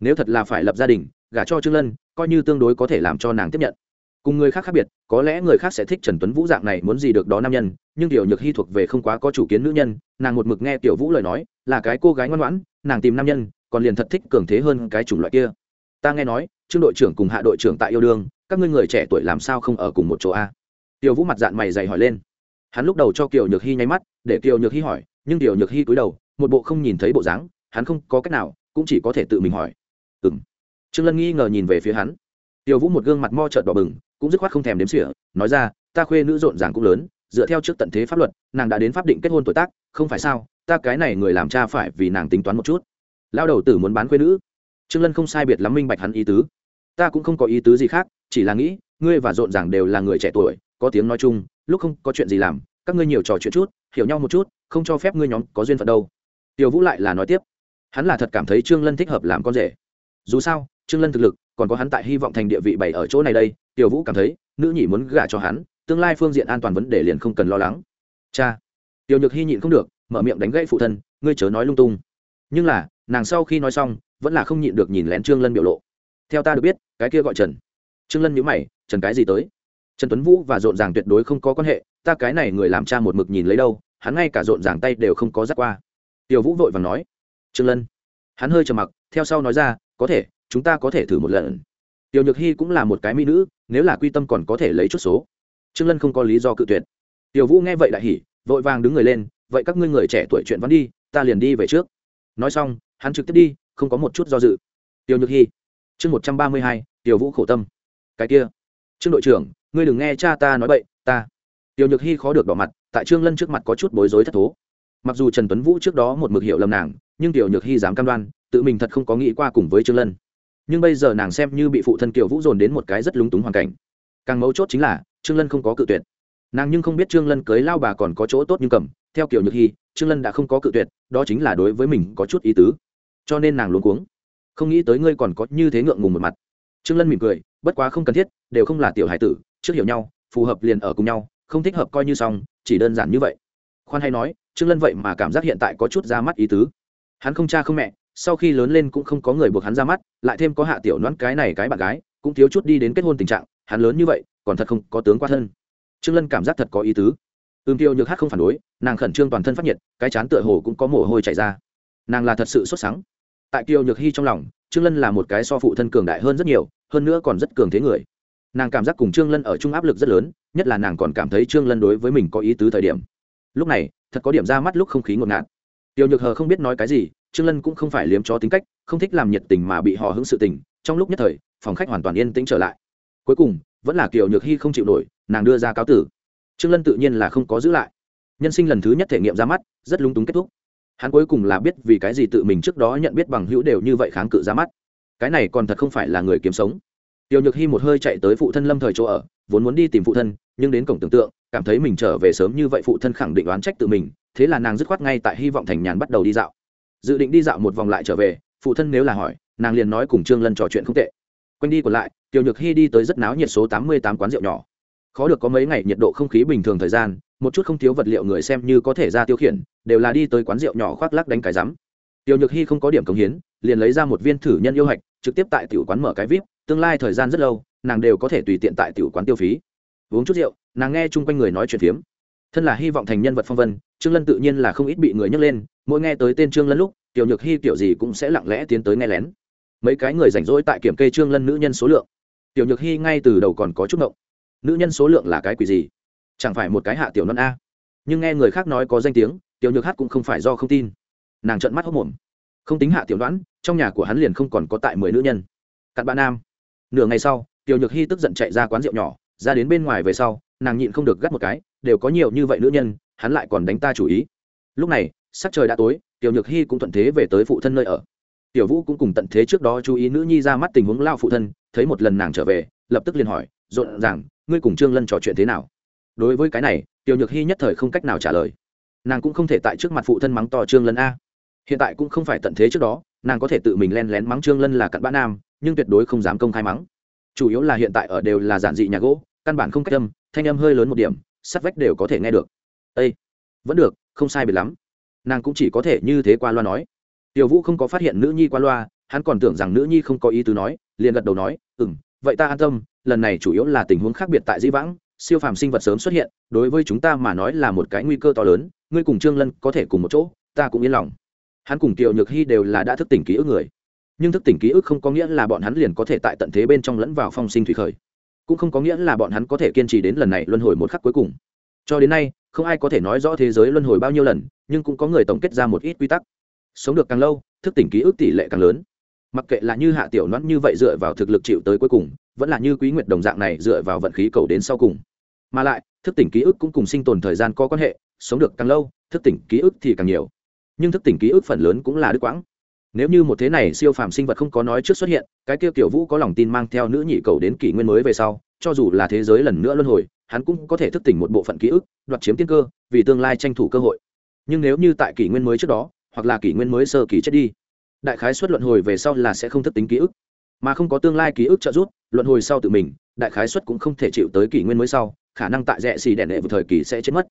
Nếu thật là phải lập gia đình, gả cho trương lân, coi như tương đối có thể làm cho nàng tiếp nhận. Cùng người khác khác biệt, có lẽ người khác sẽ thích trần tuấn vũ dạng này muốn gì được đó nam nhân, nhưng tiểu nhược hy thuộc về không quá có chủ kiến nữ nhân, nàng một mực nghe tiểu vũ lời nói, là cái cô gái ngoan ngoãn, nàng tìm nam nhân, còn liền thật thích cường thế hơn cái chủng loại kia. Ta nghe nói, trương đội trưởng cùng hạ đội trưởng tại yêu đương, các ngươi người trẻ tuổi làm sao không ở cùng một chỗ a? Tiểu vũ mặt dạng mày dày hỏi lên. Hắn lúc đầu cho kiều nhược hy nháy mắt, để kiều nhược hy hỏi, nhưng kiều nhược hy cúi đầu, một bộ không nhìn thấy bộ dáng hắn không có cách nào, cũng chỉ có thể tự mình hỏi. Ừng trương lân nghi ngờ nhìn về phía hắn. Tiểu vũ một gương mặt mo trợt đỏ bừng, cũng dứt khoát không thèm đếm xỉa, nói ra, ta khuê nữ rộn ràng cũng lớn, dựa theo trước tận thế pháp luật, nàng đã đến pháp định kết hôn tuổi tác, không phải sao, ta cái này người làm cha phải vì nàng tính toán một chút. Lao đầu tử muốn bán khuê nữ. Trương lân không sai biệt lắm minh bạch hắn ý tứ. Ta cũng không có ý tứ gì khác, chỉ là nghĩ, ngươi và rộn ràng đều là người trẻ tuổi, có tiếng nói chung, lúc không có chuyện gì làm, các ngươi nhiều trò chuyện chút, hiểu nhau một chút, không cho phép ngươi nhóm có duyên phận đâu. Tiểu vũ lại là nói tiếp hắn là thật cảm thấy trương lân thích hợp làm con rể. dù sao, trương lân thực lực, còn có hắn tại hy vọng thành địa vị bảy ở chỗ này đây, tiểu vũ cảm thấy, nữ nhị muốn gả cho hắn, tương lai phương diện an toàn vấn đề liền không cần lo lắng. cha, tiểu nhược hy nhịn không được, mở miệng đánh gãy phụ thân, ngươi chớ nói lung tung. nhưng là, nàng sau khi nói xong, vẫn là không nhịn được nhìn lén trương lân biểu lộ. theo ta được biết, cái kia gọi trần. trương lân nhíu mày, trần cái gì tới? trần tuấn vũ và rộn ràng tuyệt đối không có quan hệ, ta cái này người làm cha một mực nhìn lấy đâu, hắn ngay cả rộn ràng tay đều không có dắt qua. tiểu vũ vội vàng nói trương lân. Hắn hơi trầm mặc, theo sau nói ra, có thể, chúng ta có thể thử một lần. Tiểu nhược hy cũng là một cái mỹ nữ, nếu là quy tâm còn có thể lấy chút số. Trương lân không có lý do cự tuyệt. Tiểu vũ nghe vậy đại hỉ, vội vàng đứng người lên, vậy các ngươi người trẻ tuổi chuyện vẫn đi, ta liền đi về trước. Nói xong, hắn trực tiếp đi, không có một chút do dự. Tiểu nhược hy chương một trăm ba mươi hai, tiểu vũ khổ tâm. Cái kia. Trương đội trưởng, ngươi đừng nghe cha ta nói bậy, ta. Tiểu nhược hy khó được đỏ mặt, tại trương lân trước mặt có chút bối rối thất thố. Mặc dù trần tuấn vũ trước đó một mực hiểu lầm nàng nhưng tiểu nhược hy dám cam đoan, tự mình thật không có nghĩ qua cùng với trương lân. Nhưng bây giờ nàng xem như bị phụ thân kiều vũ dồn đến một cái rất lúng túng hoàn cảnh. Càng mấu chốt chính là, trương lân không có cự tuyệt. Nàng nhưng không biết trương lân cưới lao bà còn có chỗ tốt như cầm, theo kiểu nhược hy, trương lân đã không có cự tuyệt, đó chính là đối với mình có chút ý tứ. Cho nên nàng luống cuống. Không nghĩ tới ngươi còn có như thế ngượng ngùng một mặt. Trương lân mỉm cười, bất quá không cần thiết, đều không là tiểu hải tử, trước hiểu nhau, phù hợp liền ở cùng nhau, không thích hợp coi như xong, chỉ đơn giản như vậy. Khoan hay nói, trương lân vậy mà cảm giác hiện tại có chút ra mắt ý tứ hắn không cha không mẹ, sau khi lớn lên cũng không có người buộc hắn ra mắt, lại thêm có hạ tiểu noãn cái này cái bạn gái, cũng thiếu chút đi đến kết hôn tình trạng, hắn lớn như vậy, còn thật không có tướng qua thân. Trương lân cảm giác thật có ý tứ. Ưm tiêu nhược hát không phản đối, nàng khẩn trương toàn thân phát nhiệt, cái chán tựa hồ cũng có mồ hôi chảy ra. Nàng là thật sự xuất sắc. tại Tiêu nhược hy trong lòng, trương lân là một cái so phụ thân cường đại hơn rất nhiều, hơn nữa còn rất cường thế người. Nàng cảm giác cùng trương lân ở chung áp lực rất lớn, nhất là nàng còn cảm thấy trương lân đối với mình có ý tứ thời điểm. Lúc này, thật có điểm ra mắt lúc không khí ngột ngạt tiểu nhược hờ không biết nói cái gì, trương lân cũng không phải liếm chó tính cách, không thích làm nhiệt tình mà bị họ hứng sự tình, trong lúc nhất thời, phòng khách hoàn toàn yên tĩnh trở lại. Cuối cùng, vẫn là kiều nhược hy không chịu nổi, nàng đưa ra cáo tử. Trương lân tự nhiên là không có giữ lại. Nhân sinh lần thứ nhất thể nghiệm ra mắt, rất lung túng kết thúc. Hắn cuối cùng là biết vì cái gì tự mình trước đó nhận biết bằng hữu đều như vậy kháng cự ra mắt. Cái này còn thật không phải là người kiếm sống tiểu nhược hy một hơi chạy tới phụ thân lâm thời chỗ ở, vốn muốn đi tìm phụ thân, nhưng đến cổng tưởng tượng, cảm thấy mình trở về sớm như vậy phụ thân khẳng định đoán trách tự mình, thế là nàng dứt khoát ngay tại hy vọng thành nhàn bắt đầu đi dạo. Dự định đi dạo một vòng lại trở về, phụ thân nếu là hỏi, nàng liền nói cùng trương lân trò chuyện không tệ. Quanh đi còn lại tiểu nhược hy đi tới rất náo nhiệt số tám mươi tám quán rượu nhỏ. Khó được có mấy ngày nhiệt độ không khí bình thường thời gian, một chút không thiếu vật liệu người xem như có thể ra tiêu khiển, đều là đi tới quán rượu nhỏ khoác lắc đánh cái rắm. Tiểu nhược hy không có điểm cống hiến liền lấy ra một viên thử nhân yêu hạch, trực tiếp tại tiểu quán mở cái vip, tương lai thời gian rất lâu, nàng đều có thể tùy tiện tại tiểu quán tiêu phí. Uống chút rượu, nàng nghe chung quanh người nói chuyện phiếm. Thân là hy vọng thành nhân vật phong vân, trương lân tự nhiên là không ít bị người nhắc lên, mỗi nghe tới tên trương lân lúc, tiểu nhược hy kiểu gì cũng sẽ lặng lẽ tiến tới nghe lén. Mấy cái người rảnh rỗi tại kiểm kê trương lân nữ nhân số lượng. Tiểu nhược hy ngay từ đầu còn có chút ngộng. Nữ nhân số lượng là cái quỷ gì? Chẳng phải một cái hạ tiểu non a. Nhưng nghe người khác nói có danh tiếng, tiểu nhược hát cũng không phải do không tin. Nàng trợn mắt hốc mồm không tính hạ tiểu đoán trong nhà của hắn liền không còn có tại mười nữ nhân. Cặn bạn nam. Nửa ngày sau, tiểu nhược hy tức giận chạy ra quán rượu nhỏ, ra đến bên ngoài về sau, nàng nhịn không được gắt một cái, đều có nhiều như vậy nữ nhân, hắn lại còn đánh ta chủ ý. Lúc này, sắc trời đã tối, tiểu nhược hy cũng thuận thế về tới phụ thân nơi ở. Tiểu vũ cũng cùng tận thế trước đó chú ý nữ nhi ra mắt tình huống lao phụ thân, thấy một lần nàng trở về, lập tức liền hỏi, rộn ràng, ngươi cùng trương lân trò chuyện thế nào? Đối với cái này, tiểu nhược hy nhất thời không cách nào trả lời. Nàng cũng không thể tại trước mặt phụ thân mắng to trương lân a hiện tại cũng không phải tận thế trước đó, nàng có thể tự mình len lén mắng trương lân là cặn bã nam, nhưng tuyệt đối không dám công khai mắng. Chủ yếu là hiện tại ở đều là giản dị nhà gỗ, căn bản không cách âm, thanh âm hơi lớn một điểm, sắt vách đều có thể nghe được. Ây vẫn được, không sai biệt lắm. Nàng cũng chỉ có thể như thế qua loa nói. Tiểu vũ không có phát hiện nữ nhi qua loa, hắn còn tưởng rằng nữ nhi không có ý tứ nói, liền gật đầu nói ừ m vậy ta an tâm, lần này chủ yếu là tình huống khác biệt tại di vãng, siêu phàm sinh vật sớm xuất hiện, đối với chúng ta mà nói là một cái nguy cơ to lớn, ngươi cùng trương lân có thể cùng một chỗ, ta cũng yên lòng hắn cùng kiều nhược hy đều là đã thức tỉnh ký ức người. Nhưng thức tỉnh ký ức không có nghĩa là bọn hắn liền có thể tại tận thế bên trong lẫn vào phong sinh thủy khởi. Cũng không có nghĩa là bọn hắn có thể kiên trì đến lần này luân hồi một khắc cuối cùng. Cho đến nay, không ai có thể nói rõ thế giới luân hồi bao nhiêu lần, nhưng cũng có người tổng kết ra một ít quy tắc. Sống được càng lâu, thức tỉnh ký ức tỷ lệ càng lớn. Mặc kệ là như hạ tiểu noãn như vậy dựa vào thực lực chịu tới cuối cùng, vẫn là như quý nguyệt đồng dạng này dựa vào vận khí cầu đến sau cùng. Mà lại, thức tỉnh ký ức cũng cùng sinh tồn thời gian có quan hệ, sống được càng lâu, thức tỉnh ký ức thì càng nhiều nhưng thức tỉnh ký ức phần lớn cũng là đứt quãng. Nếu như một thế này siêu phàm sinh vật không có nói trước xuất hiện, cái kia kiểu vũ có lòng tin mang theo nữ nhị cầu đến kỷ nguyên mới về sau, cho dù là thế giới lần nữa luân hồi, hắn cũng có thể thức tỉnh một bộ phận ký ức, đoạt chiếm tiên cơ, vì tương lai tranh thủ cơ hội. Nhưng nếu như tại kỷ nguyên mới trước đó, hoặc là kỷ nguyên mới sơ kỳ chết đi, đại khái suất luận hồi về sau là sẽ không thức tính ký ức. Mà không có tương lai ký ức trợ giúp luận hồi sau tự mình, đại khái suất cũng không thể chịu tới kỷ nguyên mới sau, khả năng tại rẽ xì đèn đệ vào thời kỳ sẽ chết mất.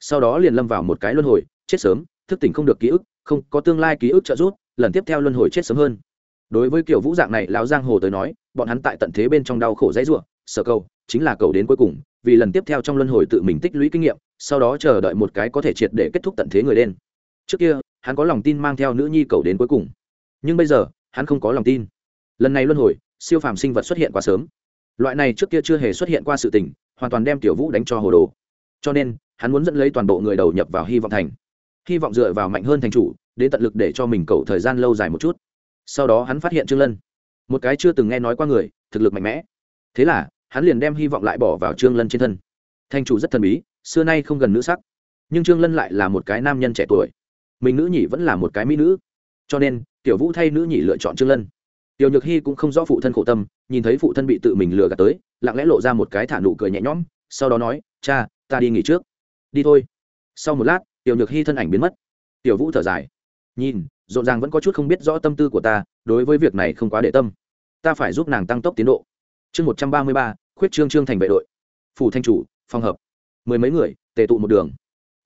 Sau đó liền lâm vào một cái luân hồi, chết sớm thức tỉnh không được ký ức, không có tương lai ký ức trợ giúp, lần tiếp theo luân hồi chết sớm hơn. Đối với kiểu vũ dạng này, lão giang hồ tới nói, bọn hắn tại tận thế bên trong đau khổ dãy ruộng sở cầu, chính là cầu đến cuối cùng, vì lần tiếp theo trong luân hồi tự mình tích lũy kinh nghiệm, sau đó chờ đợi một cái có thể triệt để kết thúc tận thế người đen. Trước kia, hắn có lòng tin mang theo nữ nhi cầu đến cuối cùng. Nhưng bây giờ, hắn không có lòng tin. Lần này luân hồi, siêu phàm sinh vật xuất hiện quá sớm. Loại này trước kia chưa hề xuất hiện qua sự tình, hoàn toàn đem tiểu vũ đánh cho hồ đồ. Cho nên, hắn muốn dẫn lấy toàn bộ người đầu nhập vào hy vọng thành hy vọng dựa vào mạnh hơn thành chủ, đến tận lực để cho mình cầu thời gian lâu dài một chút. Sau đó hắn phát hiện trương lân. Một cái chưa từng nghe nói qua người, thực lực mạnh mẽ. Thế là, hắn liền đem hy vọng lại bỏ vào trương lân trên thân. Thành chủ rất thần bí, xưa nay không gần nữ sắc. Nhưng trương lân lại là một cái nam nhân trẻ tuổi. Mình nữ nhị vẫn là một cái mỹ nữ. Cho nên, tiểu vũ thay nữ nhị lựa chọn trương lân. Tiểu nhược hy cũng không rõ phụ thân khổ tâm, nhìn thấy phụ thân bị tự mình lừa gạt tới, lặng lẽ lộ ra một cái thả nụ cười nhẹ nhõm, sau đó nói, cha, ta đi nghỉ trước. Đi thôi. Sau một lát tiểu nhược hy thân ảnh biến mất. Tiểu vũ thở dài. Nhìn, rộn ràng vẫn có chút không biết rõ tâm tư của ta, đối với việc này không quá để tâm. Ta phải giúp nàng tăng tốc tiến độ. Chương một trăm ba mươi ba, khuyết trương trương thành vệ đội. Phủ thanh chủ, phòng hợp. Mười mấy người, tề tụ một đường.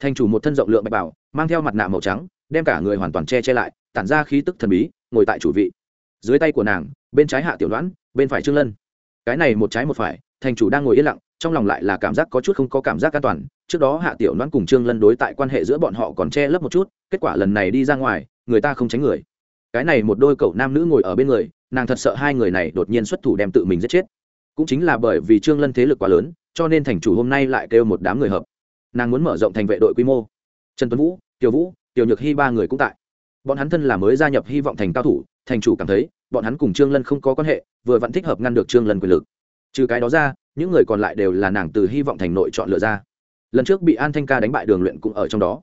Thanh chủ một thân rộng lượng bạch bảo, mang theo mặt nạ màu trắng, đem cả người hoàn toàn che che lại, tản ra khí tức thần bí, ngồi tại chủ vị. Dưới tay của nàng, bên trái hạ tiểu đoán bên phải trương lân. Cái này một trái một phải thành chủ đang ngồi yên lặng trong lòng lại là cảm giác có chút không có cảm giác an toàn. Trước đó hạ tiểu đoán cùng trương lân đối tại quan hệ giữa bọn họ còn che lấp một chút, kết quả lần này đi ra ngoài, người ta không tránh người. Cái này một đôi cậu nam nữ ngồi ở bên người, nàng thật sợ hai người này đột nhiên xuất thủ đem tự mình giết chết. Cũng chính là bởi vì trương lân thế lực quá lớn, cho nên thành chủ hôm nay lại kêu một đám người hợp. Nàng muốn mở rộng thành vệ đội quy mô. Trần tuấn vũ tiểu vũ, tiểu nhược hy ba người cũng tại. Bọn hắn thân là mới gia nhập hy vọng thành cao thủ, thành chủ cảm thấy, bọn hắn cùng trương lân không có quan hệ, vừa vẫn thích hợp ngăn được trương lân quyền lực. Trừ cái đó ra những người còn lại đều là nàng từ hy vọng thành nội chọn lựa ra. Lần trước bị an thanh ca đánh bại đường luyện cũng ở trong đó.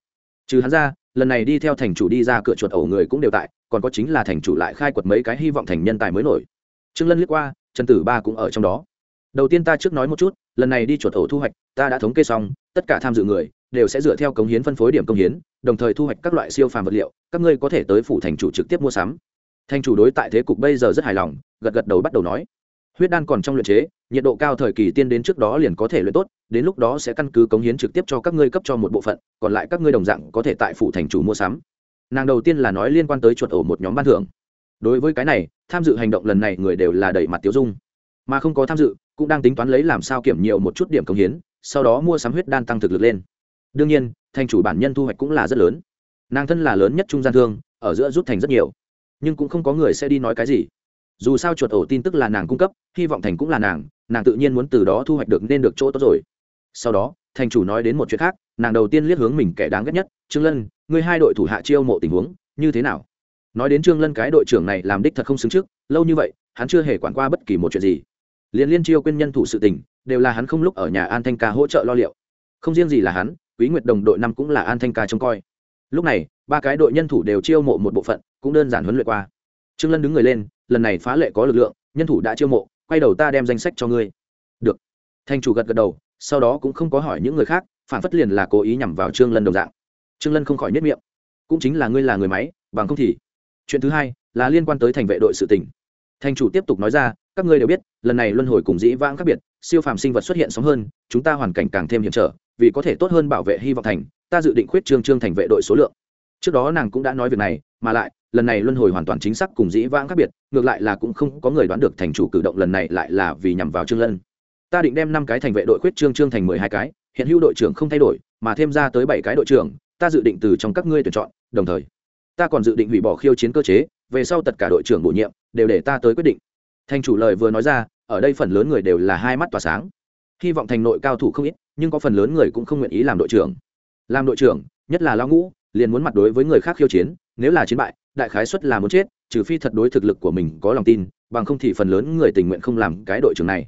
Trừ hắn ra, lần này đi theo thành chủ đi ra cửa chuột ẩu người cũng đều tại, còn có chính là thành chủ lại khai quật mấy cái hy vọng thành nhân tài mới nổi. Trương lân liếc qua, trần tử ba cũng ở trong đó. Đầu tiên ta trước nói một chút, lần này đi chuột ẩu thu hoạch, ta đã thống kê xong, tất cả tham dự người đều sẽ dựa theo cống hiến phân phối điểm công hiến, đồng thời thu hoạch các loại siêu phàm vật liệu, các ngươi có thể tới phủ thành chủ trực tiếp mua sắm. Thành chủ đối tại thế cục bây giờ rất hài lòng, gật gật đầu bắt đầu nói huyết đan còn trong luyện chế, nhiệt độ cao thời kỳ tiên đến trước đó liền có thể luyện tốt, đến lúc đó sẽ căn cứ cống hiến trực tiếp cho các ngươi cấp cho một bộ phận, còn lại các ngươi đồng dạng có thể tại phủ thành chủ mua sắm. Nàng đầu tiên là nói liên quan tới chuột ổ một nhóm ban thưởng. Đối với cái này, tham dự hành động lần này người đều là đẩy mặt tiêu dung. Mà không có tham dự, cũng đang tính toán lấy làm sao kiểm nhiều một chút điểm cống hiến, sau đó mua sắm huyết đan tăng thực lực lên. Đương nhiên, thành chủ bản nhân thu hoạch cũng là rất lớn. Nàng thân là lớn nhất trung gian thương, ở giữa rút thành rất nhiều. Nhưng cũng không có người sẽ đi nói cái gì dù sao chuột ổ tin tức là nàng cung cấp, hy vọng thành cũng là nàng nàng tự nhiên muốn từ đó thu hoạch được nên được chỗ tốt rồi. Sau đó, thành chủ nói đến một chuyện khác, nàng đầu tiên liếc hướng mình kẻ đáng ghét nhất, trương lân, ngươi hai đội thủ hạ chiêu mộ tình huống, như thế nào? Nói đến trương lân cái đội trưởng này làm đích thật không xứng trước, lâu như vậy, hắn chưa hề quản qua bất kỳ một chuyện gì. Liên liên chiêu quyên nhân thủ sự tình, đều là hắn không lúc ở nhà an thanh ca hỗ trợ lo liệu. Không riêng gì là hắn, quý nguyệt đồng đội năm cũng là an thanh ca trông coi. Lúc này, ba cái đội nhân thủ đều chiêu mộ một bộ phận, cũng đơn giản huấn luyện qua. Trương lân đứng người lên lần này phá lệ có lực lượng, nhân thủ đã chiêu mộ, quay đầu ta đem danh sách cho ngươi. Được. Thanh chủ gật gật đầu, sau đó cũng không có hỏi những người khác, phản phất liền là cố ý nhằm vào trương lân đồng dạng. Trương lân không khỏi nhất miệng. Cũng chính là ngươi là người máy, bằng không thì chuyện thứ hai là liên quan tới thành vệ đội sự tình. Thành chủ tiếp tục nói ra, các ngươi đều biết, lần này luân hồi cùng dĩ vãng khác biệt, siêu phàm sinh vật xuất hiện sóng hơn, chúng ta hoàn cảnh càng thêm hiểm trở, vì có thể tốt hơn bảo vệ hy vọng thành, ta dự định khuyết trương trương thành vệ đội số lượng. Trước đó nàng cũng đã nói việc này, mà lại lần này luân hồi hoàn toàn chính xác cùng dĩ vãng khác biệt, ngược lại là cũng không có người đoán được thành chủ cử động lần này lại là vì nhằm vào trương lân. Ta định đem năm cái thành vệ đội khuyết trương trương thành mười hai cái, hiện hữu đội trưởng không thay đổi, mà thêm ra tới bảy cái đội trưởng, ta dự định từ trong các ngươi tuyển chọn, đồng thời, ta còn dự định hủy bỏ khiêu chiến cơ chế, về sau tất cả đội trưởng bổ nhiệm, đều để ta tới quyết định. Thành chủ lời vừa nói ra, ở đây phần lớn người đều là hai mắt tỏa sáng. Hy vọng thành nội cao thủ không ít, nhưng có phần lớn người cũng không nguyện ý làm đội trưởng. Làm đội trưởng, nhất là lao ngũ, liền muốn mặt đối với người khác khiêu chiến, nếu là chiến bại đại khái suất là muốn chết, trừ phi thật đối thực lực của mình có lòng tin, bằng không thì phần lớn người tình nguyện không làm cái đội trưởng này.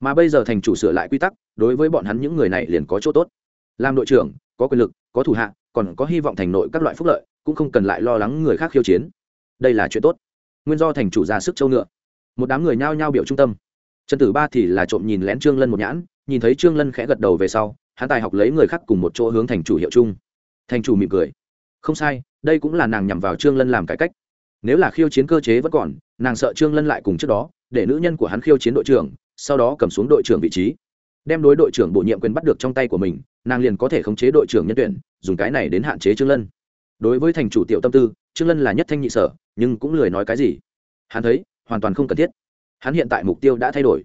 Mà bây giờ thành chủ sửa lại quy tắc, đối với bọn hắn những người này liền có chỗ tốt. Làm đội trưởng, có quyền lực, có thủ hạ, còn có hy vọng thành nội các loại phúc lợi, cũng không cần lại lo lắng người khác khiêu chiến. Đây là chuyện tốt. Nguyên do thành chủ ra sức châu ngựa. Một đám người nhao nhao biểu trung tâm. Trần tử ba thì là trộm nhìn lén trương lân một nhãn, nhìn thấy trương lân khẽ gật đầu về sau, hắn tài học lấy người khác cùng một chỗ hướng thành chủ hiệu chung. Thành chủ mỉm cười. Không sai đây cũng là nàng nhằm vào trương lân làm cải cách. Nếu là khiêu chiến cơ chế vẫn còn, nàng sợ trương lân lại cùng trước đó, để nữ nhân của hắn khiêu chiến đội trưởng, sau đó cầm xuống đội trưởng vị trí. Đem đối đội trưởng bổ nhiệm quyền bắt được trong tay của mình, nàng liền có thể khống chế đội trưởng nhân tuyển, dùng cái này đến hạn chế trương lân. Đối với thành chủ tiểu tâm tư, trương lân là nhất thanh nhị sở, nhưng cũng lười nói cái gì. Hắn thấy, hoàn toàn không cần thiết. Hắn hiện tại mục tiêu đã thay đổi.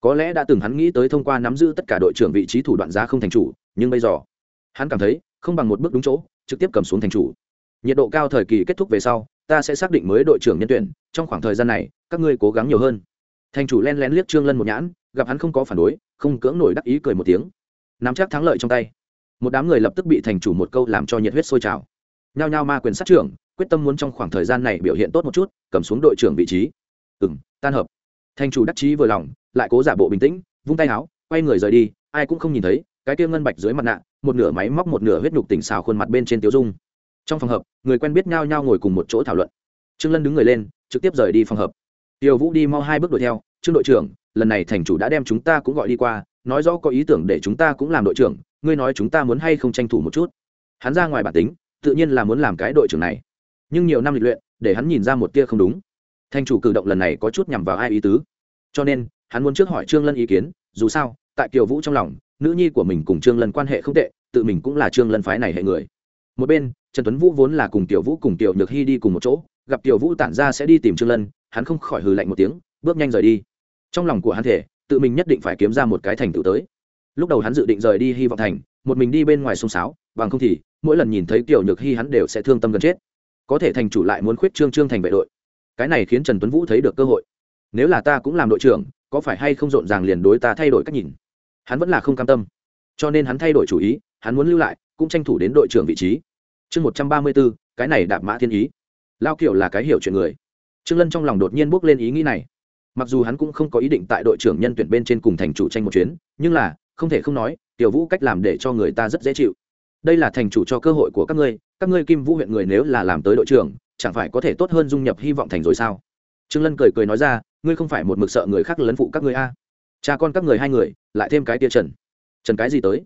Có lẽ đã từng hắn nghĩ tới thông qua nắm giữ tất cả đội trưởng vị trí thủ đoạn giá không thành chủ, nhưng bây giờ, hắn cảm thấy, không bằng một bước đúng chỗ, trực tiếp cầm xuống thành chủ nhiệt độ cao thời kỳ kết thúc về sau, ta sẽ xác định mới đội trưởng nhân tuyển, trong khoảng thời gian này, các ngươi cố gắng nhiều hơn. Thành chủ len lén liếc trương lân một nhãn, gặp hắn không có phản đối, không cưỡng nổi đắc ý cười một tiếng. Nắm chắc thắng lợi trong tay. Một đám người lập tức bị thành chủ một câu làm cho nhiệt huyết sôi trào. Nhao nhao ma quyền sát trưởng, quyết tâm muốn trong khoảng thời gian này biểu hiện tốt một chút, cầm xuống đội trưởng vị trí. Ừ m tan hợp. Thành chủ đắc chí vừa lòng, lại cố giả bộ bình tĩnh, vung tay áo quay người rời đi, ai cũng không nhìn thấy, cái kia ngân bạch dưới mặt nạ, một nửa máy móc một nửa huyết nhục tỉnh xào khuôn mặt bên trên tiểu dung trong phòng hợp, người quen biết nhau nhau ngồi cùng một chỗ thảo luận. Trương lân đứng người lên, trực tiếp rời đi phòng hợp. Tiêu vũ đi mau hai bước đuổi theo, trương đội trưởng, lần này thành chủ đã đem chúng ta cũng gọi đi qua, nói rõ có ý tưởng để chúng ta cũng làm đội trưởng, ngươi nói chúng ta muốn hay không tranh thủ một chút? Hắn ra ngoài bản tính, tự nhiên là muốn làm cái đội trưởng này. Nhưng nhiều năm lịch luyện, để hắn nhìn ra một tia không đúng. Thành chủ cử động lần này có chút nhằm vào ai ý tứ. Cho nên, hắn muốn trước hỏi trương lân ý kiến, dù sao, tại kiều vũ trong lòng, nữ nhi của mình cùng trương lân quan hệ không tệ, tự mình cũng là trương lân phái này hệ người. Một bên trần tuấn vũ vốn là cùng tiểu vũ cùng tiểu nhược hy đi cùng một chỗ, gặp tiểu vũ tản ra sẽ đi tìm trương lân, hắn không khỏi hừ lạnh một tiếng, bước nhanh rời đi. Trong lòng của hắn thể, tự mình nhất định phải kiếm ra một cái thành tựu tới. Lúc đầu hắn dự định rời đi hy vọng thành, một mình đi bên ngoài sông sáo, bằng không thì, mỗi lần nhìn thấy tiểu nhược hy hắn đều sẽ thương tâm gần chết. Có thể thành chủ lại muốn khuyết trương trương thành vệ đội. Cái này khiến trần tuấn vũ thấy được cơ hội. Nếu là ta cũng làm đội trưởng, có phải hay không rộn ràng liền đối ta thay đổi cách nhìn? Hắn vẫn là không cam tâm. Cho nên hắn thay đổi chủ ý, hắn muốn lưu lại, cũng tranh thủ đến đội trưởng vị trí chương một trăm ba mươi bốn, cái này đạp mã thiên ý. Lao kiểu là cái hiểu chuyện người. Trương lân trong lòng đột nhiên bước lên ý nghĩ này. Mặc dù hắn cũng không có ý định tại đội trưởng nhân tuyển bên trên cùng thành chủ tranh một chuyến, nhưng là, không thể không nói, tiểu vũ cách làm để cho người ta rất dễ chịu. Đây là thành chủ cho cơ hội của các ngươi các ngươi kim vũ huyện người nếu là làm tới đội trưởng, chẳng phải có thể tốt hơn dung nhập hy vọng thành rồi sao? Trương lân cười cười nói ra, ngươi không phải một mực sợ người khác lấn phụ các ngươi a. Cha con các người hai người, lại thêm cái tia trần. Trần cái gì tới?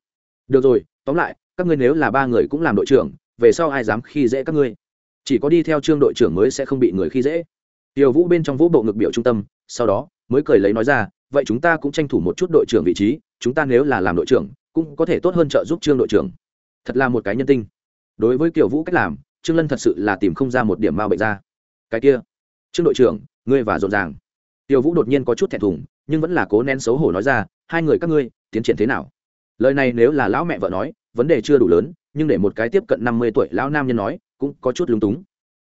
Được rồi, tóm lại, các ngươi nếu là ba người cũng làm đội trưởng về sau ai dám khi dễ các ngươi? Chỉ có đi theo trương đội trưởng mới sẽ không bị người khi dễ. Tiểu vũ bên trong vũ bộ ngực biểu trung tâm, sau đó mới cười lấy nói ra, vậy chúng ta cũng tranh thủ một chút đội trưởng vị trí, chúng ta nếu là làm đội trưởng, cũng có thể tốt hơn trợ giúp trương đội trưởng. Thật là một cái nhân tinh. Đối với tiểu vũ cách làm, trương lân thật sự là tìm không ra một điểm ma bệnh ra. Cái kia, trương đội trưởng, ngươi và rộn ràng. Tiểu vũ đột nhiên có chút thẹn thùng, nhưng vẫn là cố nén xấu hổ nói ra, hai người các ngươi, tiến triển thế nào? Lời này nếu là lão mẹ vợ nói vấn đề chưa đủ lớn, nhưng để một cái tiếp cận năm mươi tuổi lão nam nhân nói, cũng có chút lúng túng.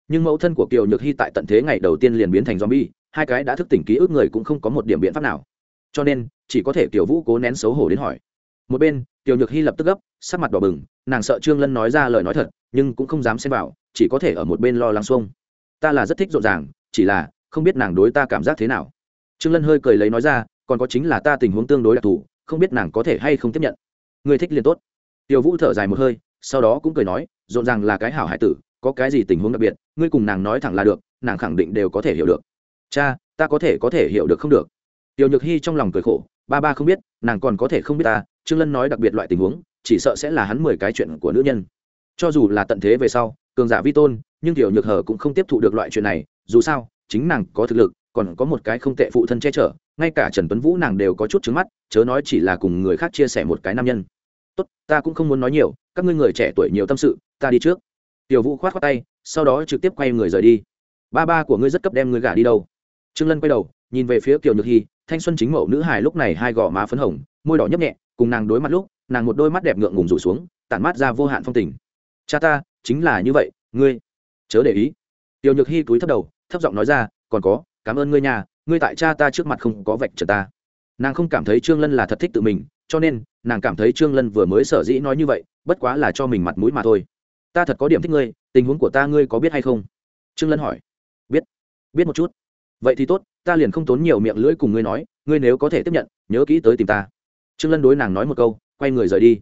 Nhưng mẫu thân của kiều nhược hy tại tận thế ngày đầu tiên liền biến thành zombie, hai cái đã thức tỉnh ký ức người cũng không có một điểm biện pháp nào. Cho nên, chỉ có thể kiều vũ cố nén xấu hổ đến hỏi. Một bên, kiều nhược hy lập tức gấp, sắc mặt đỏ bừng, nàng sợ trương lân nói ra lời nói thật, nhưng cũng không dám xem vào, chỉ có thể ở một bên lo lắng xuông. Ta là rất thích rộn ràng, chỉ là không biết nàng đối ta cảm giác thế nào. Trương lân hơi cười lấy nói ra, còn có chính là ta tình huống tương đối đặc thù, không biết nàng có thể hay không tiếp nhận. Người thích liền tốt tiểu vũ thở dài một hơi, sau đó cũng cười nói, rộn ràng là cái hảo hải tử, có cái gì tình huống đặc biệt, ngươi cùng nàng nói thẳng là được, nàng khẳng định đều có thể hiểu được. Cha, ta có thể có thể hiểu được không được. Tiểu nhược hy trong lòng cười khổ, ba ba không biết, nàng còn có thể không biết ta, trương lân nói đặc biệt loại tình huống, chỉ sợ sẽ là hắn mười cái chuyện của nữ nhân. Cho dù là tận thế về sau, cường giả vi tôn, nhưng tiểu nhược Hở cũng không tiếp thụ được loại chuyện này, dù sao, chính nàng có thực lực, còn có một cái không tệ phụ thân che chở, ngay cả trần tuấn vũ nàng đều có chút trứng mắt, chớ nói chỉ là cùng người khác chia sẻ một cái nam nhân tốt, ta cũng không muốn nói nhiều, các ngươi người trẻ tuổi nhiều tâm sự, ta đi trước. Tiểu vũ khoát khoát tay, sau đó trực tiếp quay người rời đi. Ba ba của ngươi rất cấp đem ngươi gả đi đâu? Trương lân quay đầu, nhìn về phía kiều nhược hy, thanh xuân chính mẫu nữ hài lúc này hai gò má phấn hồng, môi đỏ nhấp nhẹ, cùng nàng đối mặt lúc, nàng một đôi mắt đẹp ngượng ngùng rủ xuống, tản mát ra vô hạn phong tình. Cha ta, chính là như vậy, ngươi chớ để ý. Tiểu nhược hy cúi thấp đầu, thấp giọng nói ra, còn có, cảm ơn ngươi nhà, ngươi tại cha ta trước mặt không có vạch trần ta. Nàng không cảm thấy trương lân là thật thích tự mình cho nên nàng cảm thấy trương lân vừa mới sở dĩ nói như vậy bất quá là cho mình mặt mũi mà thôi ta thật có điểm thích ngươi tình huống của ta ngươi có biết hay không trương lân hỏi biết biết một chút vậy thì tốt ta liền không tốn nhiều miệng lưỡi cùng ngươi nói ngươi nếu có thể tiếp nhận nhớ kỹ tới tìm ta trương lân đối nàng nói một câu quay người rời đi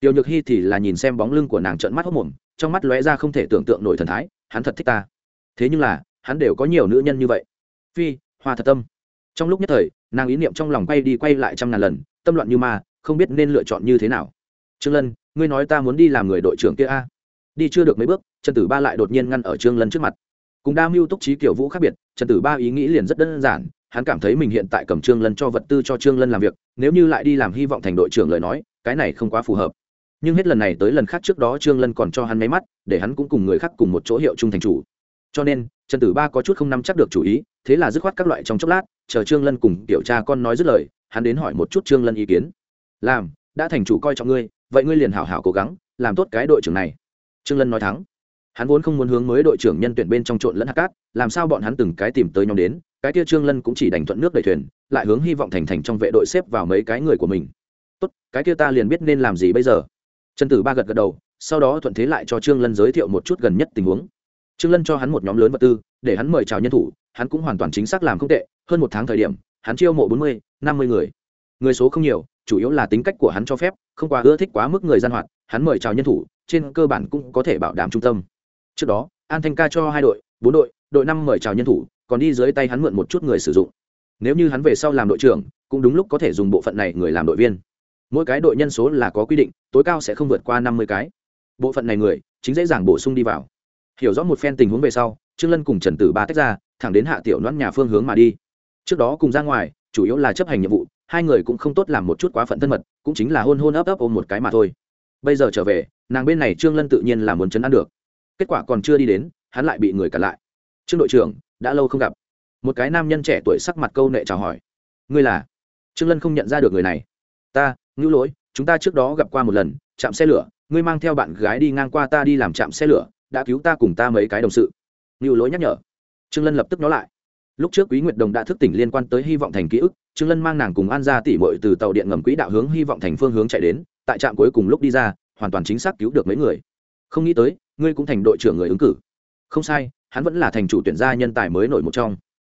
tiểu nhược hy thì là nhìn xem bóng lưng của nàng trợn mắt hốc mồm trong mắt lóe ra không thể tưởng tượng nổi thần thái hắn thật thích ta thế nhưng là hắn đều có nhiều nữ nhân như vậy phi hoa thật tâm trong lúc nhất thời nàng ý niệm trong lòng quay đi quay lại trăm ngàn lần tâm loạn như ma, không biết nên lựa chọn như thế nào. Trương lân, ngươi nói ta muốn đi làm người đội trưởng kia a? Đi chưa được mấy bước, trần tử ba lại đột nhiên ngăn ở trương lân trước mặt. Cùng đa mưu túc trí kiểu vũ khác biệt, trần tử ba ý nghĩ liền rất đơn giản, hắn cảm thấy mình hiện tại cầm trương lân cho vật tư cho trương lân làm việc, nếu như lại đi làm hy vọng thành đội trưởng lời nói, cái này không quá phù hợp. Nhưng hết lần này tới lần khác trước đó trương lân còn cho hắn máy mắt, để hắn cũng cùng người khác cùng một chỗ hiệu trung thành chủ. Cho nên, trần tử ba có chút không nắm chắc được chủ ý, thế là dứt khoát các loại trong chốc lát, chờ trương lân cùng tiểu cha con nói dứt lời hắn đến hỏi một chút trương lân ý kiến. Làm, đã thành chủ coi trọng ngươi, vậy ngươi liền hảo hảo cố gắng, làm tốt cái đội trưởng này. Trương lân nói thắng. Hắn vốn không muốn hướng mới đội trưởng nhân tuyển bên trong trộn lẫn hạt cát, làm sao bọn hắn từng cái tìm tới nhóm đến, cái kia trương lân cũng chỉ đành thuận nước đẩy thuyền, lại hướng hy vọng thành thành trong vệ đội xếp vào mấy cái người của mình. Tốt, cái kia ta liền biết nên làm gì bây giờ. Trần tử ba gật gật đầu, sau đó thuận thế lại cho trương lân giới thiệu một chút gần nhất tình huống. Trương lân cho hắn một nhóm lớn vật tư, để hắn mời chào nhân thủ, hắn cũng hoàn toàn chính xác làm không tệ, hơn một tháng thời điểm, hắn chiêu mộ bốn mươi năm mươi người. Người số không nhiều, chủ yếu là tính cách của hắn cho phép, không quá ưa thích quá mức người gian hoạt, hắn mời chào nhân thủ, trên cơ bản cũng có thể bảo đảm trung tâm. Trước đó, an thanh ca cho hai đội, bốn đội đội năm mời chào nhân thủ, còn đi dưới tay hắn mượn một chút người sử dụng. Nếu như hắn về sau làm đội trưởng, cũng đúng lúc có thể dùng bộ phận này người làm đội viên. Mỗi cái đội nhân số là có quy định, tối cao sẽ không vượt qua năm mươi cái. Bộ phận này người, chính dễ dàng bổ sung đi vào. Hiểu rõ một phen tình huống về sau, trương lân cùng trần tử ba tách ra, thẳng đến hạ tiểu noãn nhà phương hướng mà đi. Trước đó cùng ra ngoài chủ yếu là chấp hành nhiệm vụ, hai người cũng không tốt làm một chút quá phận thân mật, cũng chính là hôn hôn ấp ấp ôm một cái mà thôi. Bây giờ trở về, nàng bên này trương lân tự nhiên là muốn chấn an được. Kết quả còn chưa đi đến, hắn lại bị người cản lại. Trương đội trưởng, đã lâu không gặp. Một cái nam nhân trẻ tuổi sắc mặt câu nệ chào hỏi. Ngươi là? Trương lân không nhận ra được người này. Ta ngữ lỗi, chúng ta trước đó gặp qua một lần, chạm xe lửa, ngươi mang theo bạn gái đi ngang qua ta đi làm chạm xe lửa, đã cứu ta cùng ta mấy cái đồng sự. Ngữ lỗi nhắc nhở. Trương lân lập tức nói lại lúc trước quý nguyệt đồng đã thức tỉnh liên quan tới hy vọng thành ký ức, trương lân mang nàng cùng an ra tỉ mội từ tàu điện ngầm quỹ đạo hướng hy vọng thành phương hướng chạy đến, tại trạm cuối cùng lúc đi ra, hoàn toàn chính xác cứu được mấy người. Không nghĩ tới, ngươi cũng thành đội trưởng người ứng cử. Không sai, hắn vẫn là thành chủ tuyển gia nhân tài mới nổi một trong.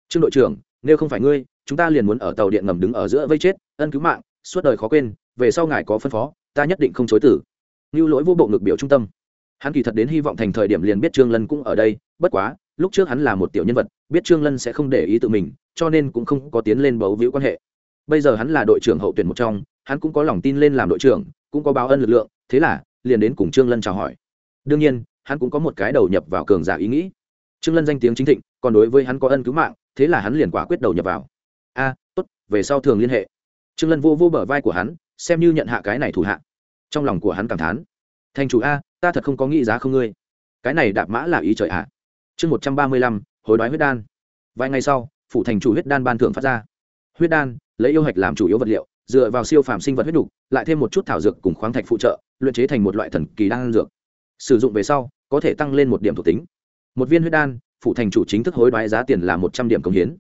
Trương đội trưởng, nếu không phải ngươi, chúng ta liền muốn ở tàu điện ngầm đứng ở giữa vây chết, ân cứu mạng, suốt đời khó quên, về sau ngài có phân phó, ta nhất định không chối tử như lỗi vô bộ ngực biểu trung tâm. Hắn kỳ thật đến hy vọng thành thời điểm liền biết trương lân cũng ở đây, bất quá lúc trước hắn là một tiểu nhân vật, biết trương lân sẽ không để ý tự mình, cho nên cũng không có tiến lên bấu víu quan hệ. Bây giờ hắn là đội trưởng hậu tuyển một trong, hắn cũng có lòng tin lên làm đội trưởng, cũng có báo ân lực lượng, thế là, liền đến cùng trương lân chào hỏi. Đương nhiên, hắn cũng có một cái đầu nhập vào cường giả ý nghĩ. Trương lân danh tiếng chính thịnh, còn đối với hắn có ân cứu mạng, thế là hắn liền quả quyết đầu nhập vào. A, tốt, về sau thường liên hệ. Trương lân vô vô bờ vai của hắn, xem như nhận hạ cái này thủ hạ. Trong lòng của hắn cảm thán. Thành chủ a, ta thật không có nghĩ giá không ngươi. Cái này đạp mã là ý trời ạ chương một trăm ba mươi lăm, hối đoái huyết đan. Vài ngày sau, phủ thành chủ huyết đan ban thưởng phát ra. Huyết đan, lấy yêu hạch làm chủ yếu vật liệu, dựa vào siêu phàm sinh vật huyết đục, lại thêm một chút thảo dược cùng khoáng thạch phụ trợ, luyện chế thành một loại thần kỳ đan dược. Sử dụng về sau, có thể tăng lên một điểm thuộc tính. Một viên huyết đan phụ thành chủ chính thức hối đoái giá tiền là một trăm điểm công hiến.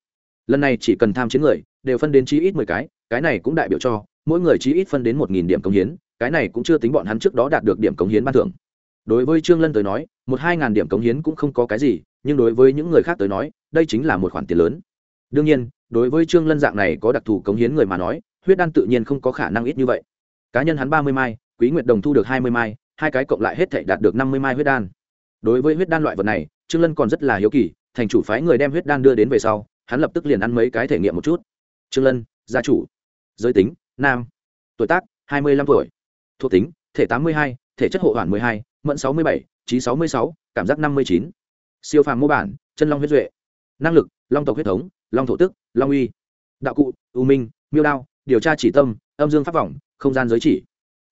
Lần này chỉ cần tham chiến người, đều phân đến chí ít mười cái cái này cũng đại biểu cho, mỗi người chí ít phân đến một nghìn điểm công hiến, cái này cũng chưa tính bọn hắn trước đó đạt được điểm công hiến ban thưởng. Đối với trương lân tới nói một hai ngàn điểm cống hiến cũng không có cái gì, nhưng đối với những người khác tới nói, đây chính là một khoản tiền lớn. Đương nhiên, đối với trương lân dạng này có đặc thù cống hiến người mà nói, huyết đan tự nhiên không có khả năng ít như vậy. Cá nhân hắn ba mươi mai, quý nguyệt đồng thu được hai mươi mai, hai cái cộng lại hết thể đạt được năm mươi mai huyết đan. Đối với huyết đan loại vật này, trương lân còn rất là hiếu kỳ, thành chủ phái người đem huyết đan đưa đến về sau, hắn lập tức liền ăn mấy cái thể nghiệm một chút. Trương lân, gia chủ. Giới tính, nam. Tuổi tác, hai mươi lăm tuổi. Thuộc tính, thể tám mươi hai, thể chất hộ hoàn mười hai, mẫn sáu mươi bảy trí sáu mươi sáu, cảm giác năm mươi chín. Siêu phàm mô bản, chân long huyết duệ. Năng lực, long tộc huyết thống, long thổ tức, long uy. Đạo cụ, u minh, miêu đao, điều tra chỉ tâm, âm dương pháp vọng, không gian giới chỉ.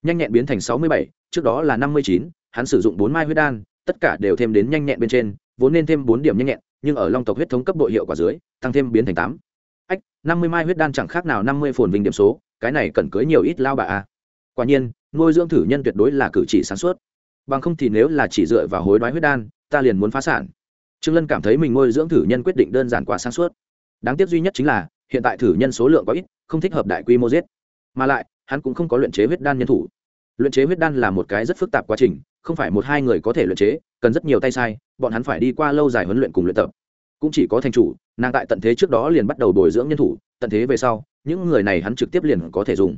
Nhanh nhẹn biến thành sáu mươi bảy, trước đó là năm mươi chín, hắn sử dụng bốn mai huyết đan, tất cả đều thêm đến nhanh nhẹn bên trên, vốn nên thêm bốn điểm nhanh nhẹn, nhưng ở long tộc huyết thống cấp độ hiệu quả dưới, tăng thêm biến thành tám. Ách, năm mươi mai huyết đan chẳng khác nào năm mươi phồn vinh điểm số, cái này cần cưới nhiều ít lao bà a. Quả nhiên, nuôi dưỡng thử nhân tuyệt đối là cử chỉ sáng suốt bằng không thì nếu là chỉ dựa vào hối đoái huyết đan, ta liền muốn phá sản. Trương lân cảm thấy mình nuôi dưỡng thử nhân quyết định đơn giản quá sáng suốt. Đáng tiếc duy nhất chính là, hiện tại thử nhân số lượng có ít, không thích hợp đại quy mô giết. Mà lại, hắn cũng không có luyện chế huyết đan nhân thủ. Luyện chế huyết đan là một cái rất phức tạp quá trình, không phải một hai người có thể luyện chế, cần rất nhiều tay sai, bọn hắn phải đi qua lâu dài huấn luyện cùng luyện tập. Cũng chỉ có thành chủ, nàng tại tận thế trước đó liền bắt đầu bồi dưỡng nhân thủ, tận thế về sau, những người này hắn trực tiếp liền có thể dùng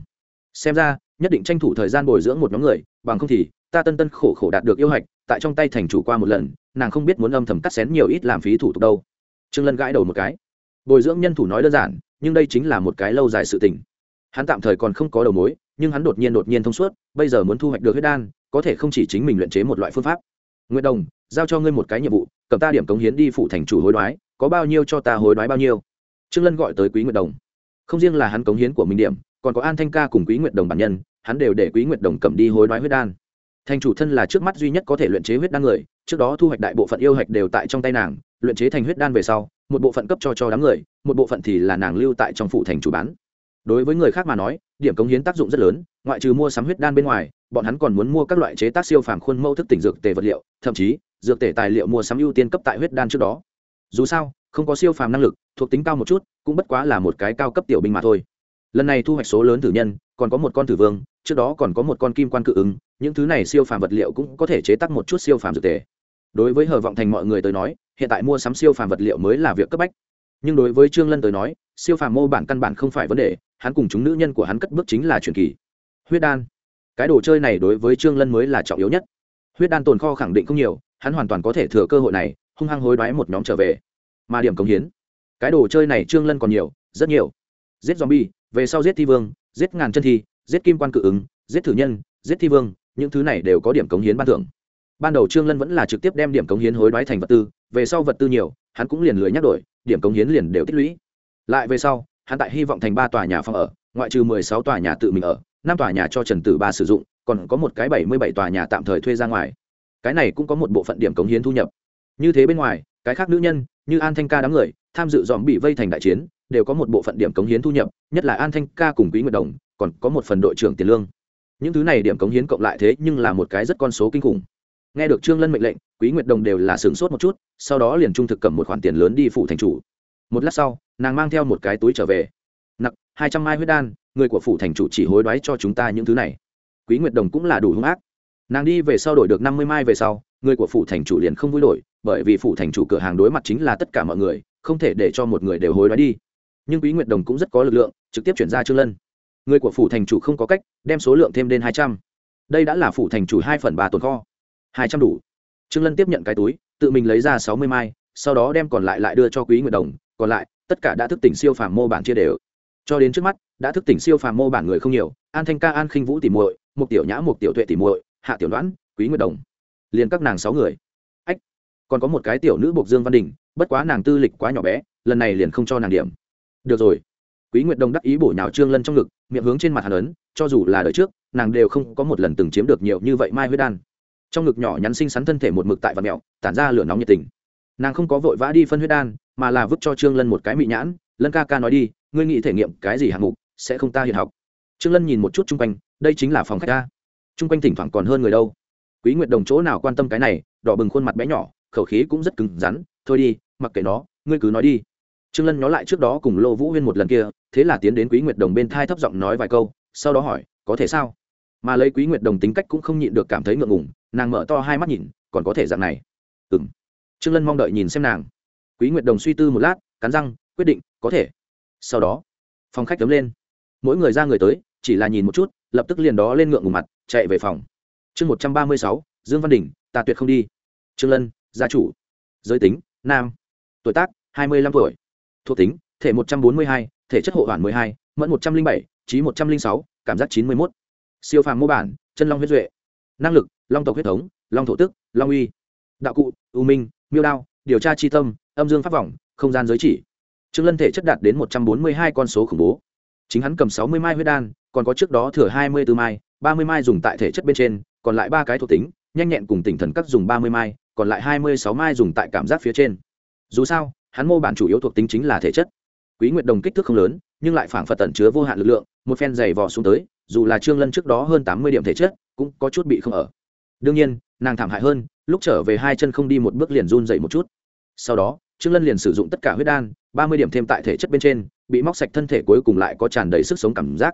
xem ra, nhất định tranh thủ thời gian bồi dưỡng một nhóm người, bằng không thì, ta tân tân khổ khổ đạt được yêu hạch, tại trong tay thành chủ qua một lần, nàng không biết muốn âm thầm cắt xén nhiều ít làm phí thủ tục đâu. Trương lân gãi đầu một cái. Bồi dưỡng nhân thủ nói đơn giản, nhưng đây chính là một cái lâu dài sự tình. Hắn tạm thời còn không có đầu mối, nhưng hắn đột nhiên đột nhiên thông suốt, bây giờ muốn thu hoạch được huyết đan, có thể không chỉ chính mình luyện chế một loại phương pháp. Nguyễn đồng, giao cho ngươi một cái nhiệm vụ, cầm ta điểm cống hiến đi phụ thành chủ hối đoái, có bao nhiêu cho ta hối đoái bao nhiêu? Trương lân gọi tới quý nguyệt đồng. Không riêng là hắn cống hiến của mình điểm còn có an thanh ca cùng quý nguyệt đồng bản nhân, hắn đều để quý nguyệt đồng cầm đi hối đoái huyết đan. Thành chủ thân là trước mắt duy nhất có thể luyện chế huyết đan người, trước đó thu hoạch đại bộ phận yêu hạch đều tại trong tay nàng, luyện chế thành huyết đan về sau, một bộ phận cấp cho cho đám người, một bộ phận thì là nàng lưu tại trong phủ thành chủ bán. Đối với người khác mà nói, điểm cống hiến tác dụng rất lớn, ngoại trừ mua sắm huyết đan bên ngoài, bọn hắn còn muốn mua các loại chế tác siêu phàm khuôn mẫu thức tỉnh dược tề vật liệu, thậm chí, dược tề tài liệu mua sắm ưu tiên cấp tại huyết đan trước đó. Dù sao, không có siêu phàm năng lực, thuộc tính cao một chút, cũng bất quá là một cái cao cấp tiểu binh mà thôi lần này thu hoạch số lớn thử nhân, còn có một con thử vương, trước đó còn có một con kim quan cự ứng, những thứ này siêu phàm vật liệu cũng có thể chế tác một chút siêu phàm dược tề. Đối với hờ vọng thành mọi người tới nói, hiện tại mua sắm siêu phàm vật liệu mới là việc cấp bách. Nhưng đối với trương lân tới nói, siêu phàm mô bản căn bản không phải vấn đề, hắn cùng chúng nữ nhân của hắn cất bước chính là truyền kỳ. Huyết đan. Cái đồ chơi này đối với trương lân mới là trọng yếu nhất. Huyết đan tồn kho khẳng định không nhiều, hắn hoàn toàn có thể thừa cơ hội này, hung hăng hối đoái một nhóm trở về. Mà điểm cống hiến. Cái đồ chơi này trương lân còn nhiều, rất nhiều giết zombie, về sau giết thi vương, giết ngàn chân thi, giết kim quan cự ứng, giết thử nhân, giết thi vương, những thứ này đều có điểm cống hiến ban thưởng. Ban đầu trương lân vẫn là trực tiếp đem điểm cống hiến hối đoái thành vật tư, về sau vật tư nhiều, hắn cũng liền lười nhắc đổi, điểm cống hiến liền đều tích lũy. Lại về sau, hắn tại hy vọng thành ba tòa nhà phòng ở, ngoại trừ mười sáu tòa nhà tự mình ở, năm tòa nhà cho trần tử ba sử dụng, còn có một cái bảy mươi bảy tòa nhà tạm thời thuê ra ngoài. Cái này cũng có một bộ phận điểm cống hiến thu nhập. Như thế bên ngoài, cái khác nữ nhân, như an thanh ca đám người, tham dự dòm bị vây thành đại chiến đều có một bộ phận điểm cống hiến thu nhập, nhất là an thanh ca cùng quý nguyệt đồng, còn có một phần đội trưởng tiền lương. Những thứ này điểm cống hiến cộng lại thế nhưng là một cái rất con số kinh khủng. Nghe được trương lân mệnh lệnh, quý nguyệt đồng đều là sửng sốt một chút, sau đó liền trung thực cầm một khoản tiền lớn đi phủ thành chủ. Một lát sau, nàng mang theo một cái túi trở về. Nặng hai trăm mai huyết đan, người của phủ thành chủ chỉ hối đoái cho chúng ta những thứ này. Quý nguyệt đồng cũng là đủ hung ác. Nàng đi về sau đổi được năm mươi mai về sau, người của phủ thành chủ liền không vui đổi, bởi vì phủ thành chủ cửa hàng đối mặt chính là tất cả mọi người, không thể để cho một người đều hối đoái đi nhưng quý nguyệt đồng cũng rất có lực lượng, trực tiếp chuyển ra trương lân. Người của phủ thành chủ không có cách, đem số lượng thêm đến hai trăm. Đây đã là phủ thành chủ hai phần ba tồn kho. Hai trăm đủ. Trương lân tiếp nhận cái túi, tự mình lấy ra sáu mươi mai, sau đó đem còn lại lại đưa cho quý nguyệt đồng, còn lại, tất cả đã thức tỉnh siêu phàm mô bản chia đều. Cho đến trước mắt, đã thức tỉnh siêu phàm mô bản người không nhiều, an thanh ca, an khinh vũ tỉ muội một tiểu nhã một tiểu tuệ tỉ muội, hạ tiểu đoán quý nguyệt đồng. Liền các nàng sáu người. Ách, còn có một cái tiểu nữ bộc dương văn đình, bất quá nàng tư lịch quá nhỏ bé, lần này liền không cho nàng điểm được rồi. Quý nguyệt đồng đắc ý bổ nhào trương lân trong ngực, miệng hướng trên mặt hàn ấn, cho dù là đời trước, nàng đều không có một lần từng chiếm được nhiều như vậy mai huyết đan. Trong ngực nhỏ nhắn xinh xắn thân thể một mực tại vật mẹo tản ra lửa nóng nhiệt tình. Nàng không có vội vã đi phân huyết đan, mà là vứt cho trương lân một cái mị nhãn, lân ca ca nói đi, ngươi nghĩ thể nghiệm cái gì hạng mục, sẽ không ta hiện học. Trương lân nhìn một chút chung quanh, đây chính là phòng khách ta. Chung quanh thỉnh thoảng còn hơn người đâu. Quý nguyệt đồng chỗ nào quan tâm cái này, đỏ bừng khuôn mặt bé nhỏ, khẩu khí cũng rất cứng rắn, thôi đi, mặc kệ nó, ngươi cứ nói đi trương lân nhớ lại trước đó cùng lô vũ huyên một lần kia, thế là tiến đến quý nguyệt đồng bên thai thấp giọng nói vài câu, sau đó hỏi, có thể sao? Mà lấy quý nguyệt đồng tính cách cũng không nhịn được cảm thấy ngượng ngùng, nàng mở to hai mắt nhìn, còn có thể dạng này? Ừ m trương lân mong đợi nhìn xem nàng. Quý nguyệt đồng suy tư một lát, cắn răng, quyết định, có thể. Sau đó, phòng khách tấm lên. Mỗi người ra người tới, chỉ là nhìn một chút, lập tức liền đó lên ngượng ngùng mặt, chạy về phòng. Chương một trăm ba mươi sáu, dương văn đình ta tuyệt không đi. Trương lân, gia chủ. Giới tính, nam. Tuổi tác, hai mươi lăm tuổi thuộc tính, thể một trăm bốn mươi hai, thể chất hộ hoàn mười hai, mẫn một trăm linh bảy, trí một trăm linh sáu, cảm giác chín mươi mốt. Siêu phàm mô bản, chân long huyết duệ. Năng lực, long tộc huyết thống, long thổ tức, long uy. Đạo cụ, u minh, miêu đao, điều tra chi tâm, âm dương pháp vòng, không gian giới chỉ. Trương lân thể chất đạt đến một trăm bốn mươi hai con số khủng bố. Chính hắn cầm sáu mươi mai huyết đan, còn có trước đó thừa hai mươi 24 mai, ba mươi mai dùng tại thể chất bên trên, còn lại ba cái thuộc tính, nhanh nhẹn cùng tỉnh thần các dùng ba mươi mai, còn lại hai mươi sáu mai dùng tại cảm giác phía trên. Dù sao hắn mô bản chủ yếu thuộc tính chính là thể chất. Quý nguyệt đồng kích thước không lớn, nhưng lại phảng phật tẩn chứa vô hạn lực lượng, một phen dày vò xuống tới, dù là trương lân trước đó hơn tám mươi điểm thể chất, cũng có chút bị không ở. Đương nhiên, nàng thảm hại hơn, lúc trở về hai chân không đi một bước liền run dậy một chút. Sau đó, trương lân liền sử dụng tất cả huyết đan, ba mươi điểm thêm tại thể chất bên trên, bị móc sạch thân thể cuối cùng lại có tràn đầy sức sống cảm giác.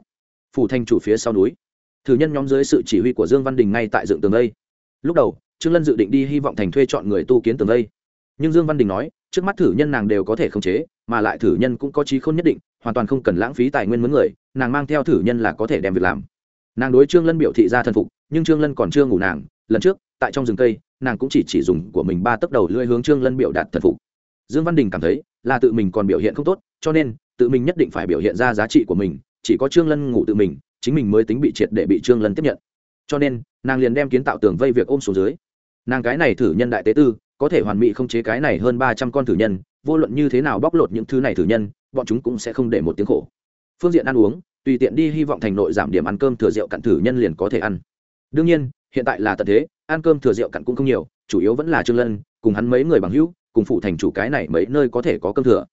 Phủ thanh chủ phía sau núi. Thử nhân nhóm dưới sự chỉ huy của dương văn đình ngay tại dựng tường lây lúc đầu, trương lân dự định đi hy vọng thành thuê chọn người tu kiến tường lây nhưng dương văn đình nói trước mắt thử nhân nàng đều có thể khống chế, mà lại thử nhân cũng có trí khôn nhất định, hoàn toàn không cần lãng phí tài nguyên mướn người, nàng mang theo thử nhân là có thể đem việc làm. Nàng đối trương lân biểu thị ra thân phục, nhưng trương lân còn chưa ngủ nàng, lần trước, tại trong rừng cây, nàng cũng chỉ chỉ dùng của mình ba tấc đầu lưỡi hướng trương lân biểu đạt thần phục. Dương văn đình cảm thấy, là tự mình còn biểu hiện không tốt, cho nên, tự mình nhất định phải biểu hiện ra giá trị của mình, chỉ có trương lân ngủ tự mình, chính mình mới tính bị triệt để bị trương lân tiếp nhận. Cho nên, nàng liền đem kiến tạo tường vây việc ôm xuống dưới. Nàng cái này thử nhân đại tế tư có thể hoàn mỹ không chế cái này hơn ba trăm con thử nhân, vô luận như thế nào bóc lột những thứ này thử nhân, bọn chúng cũng sẽ không để một tiếng khổ. Phương diện ăn uống, tùy tiện đi hy vọng thành nội giảm điểm ăn cơm thừa rượu cặn thử nhân liền có thể ăn. Đương nhiên, hiện tại là tận thế, ăn cơm thừa rượu cặn cũng không nhiều, chủ yếu vẫn là trương lân, cùng hắn mấy người bằng hữu, cùng phụ thành chủ cái này mấy nơi có thể có cơm thừa.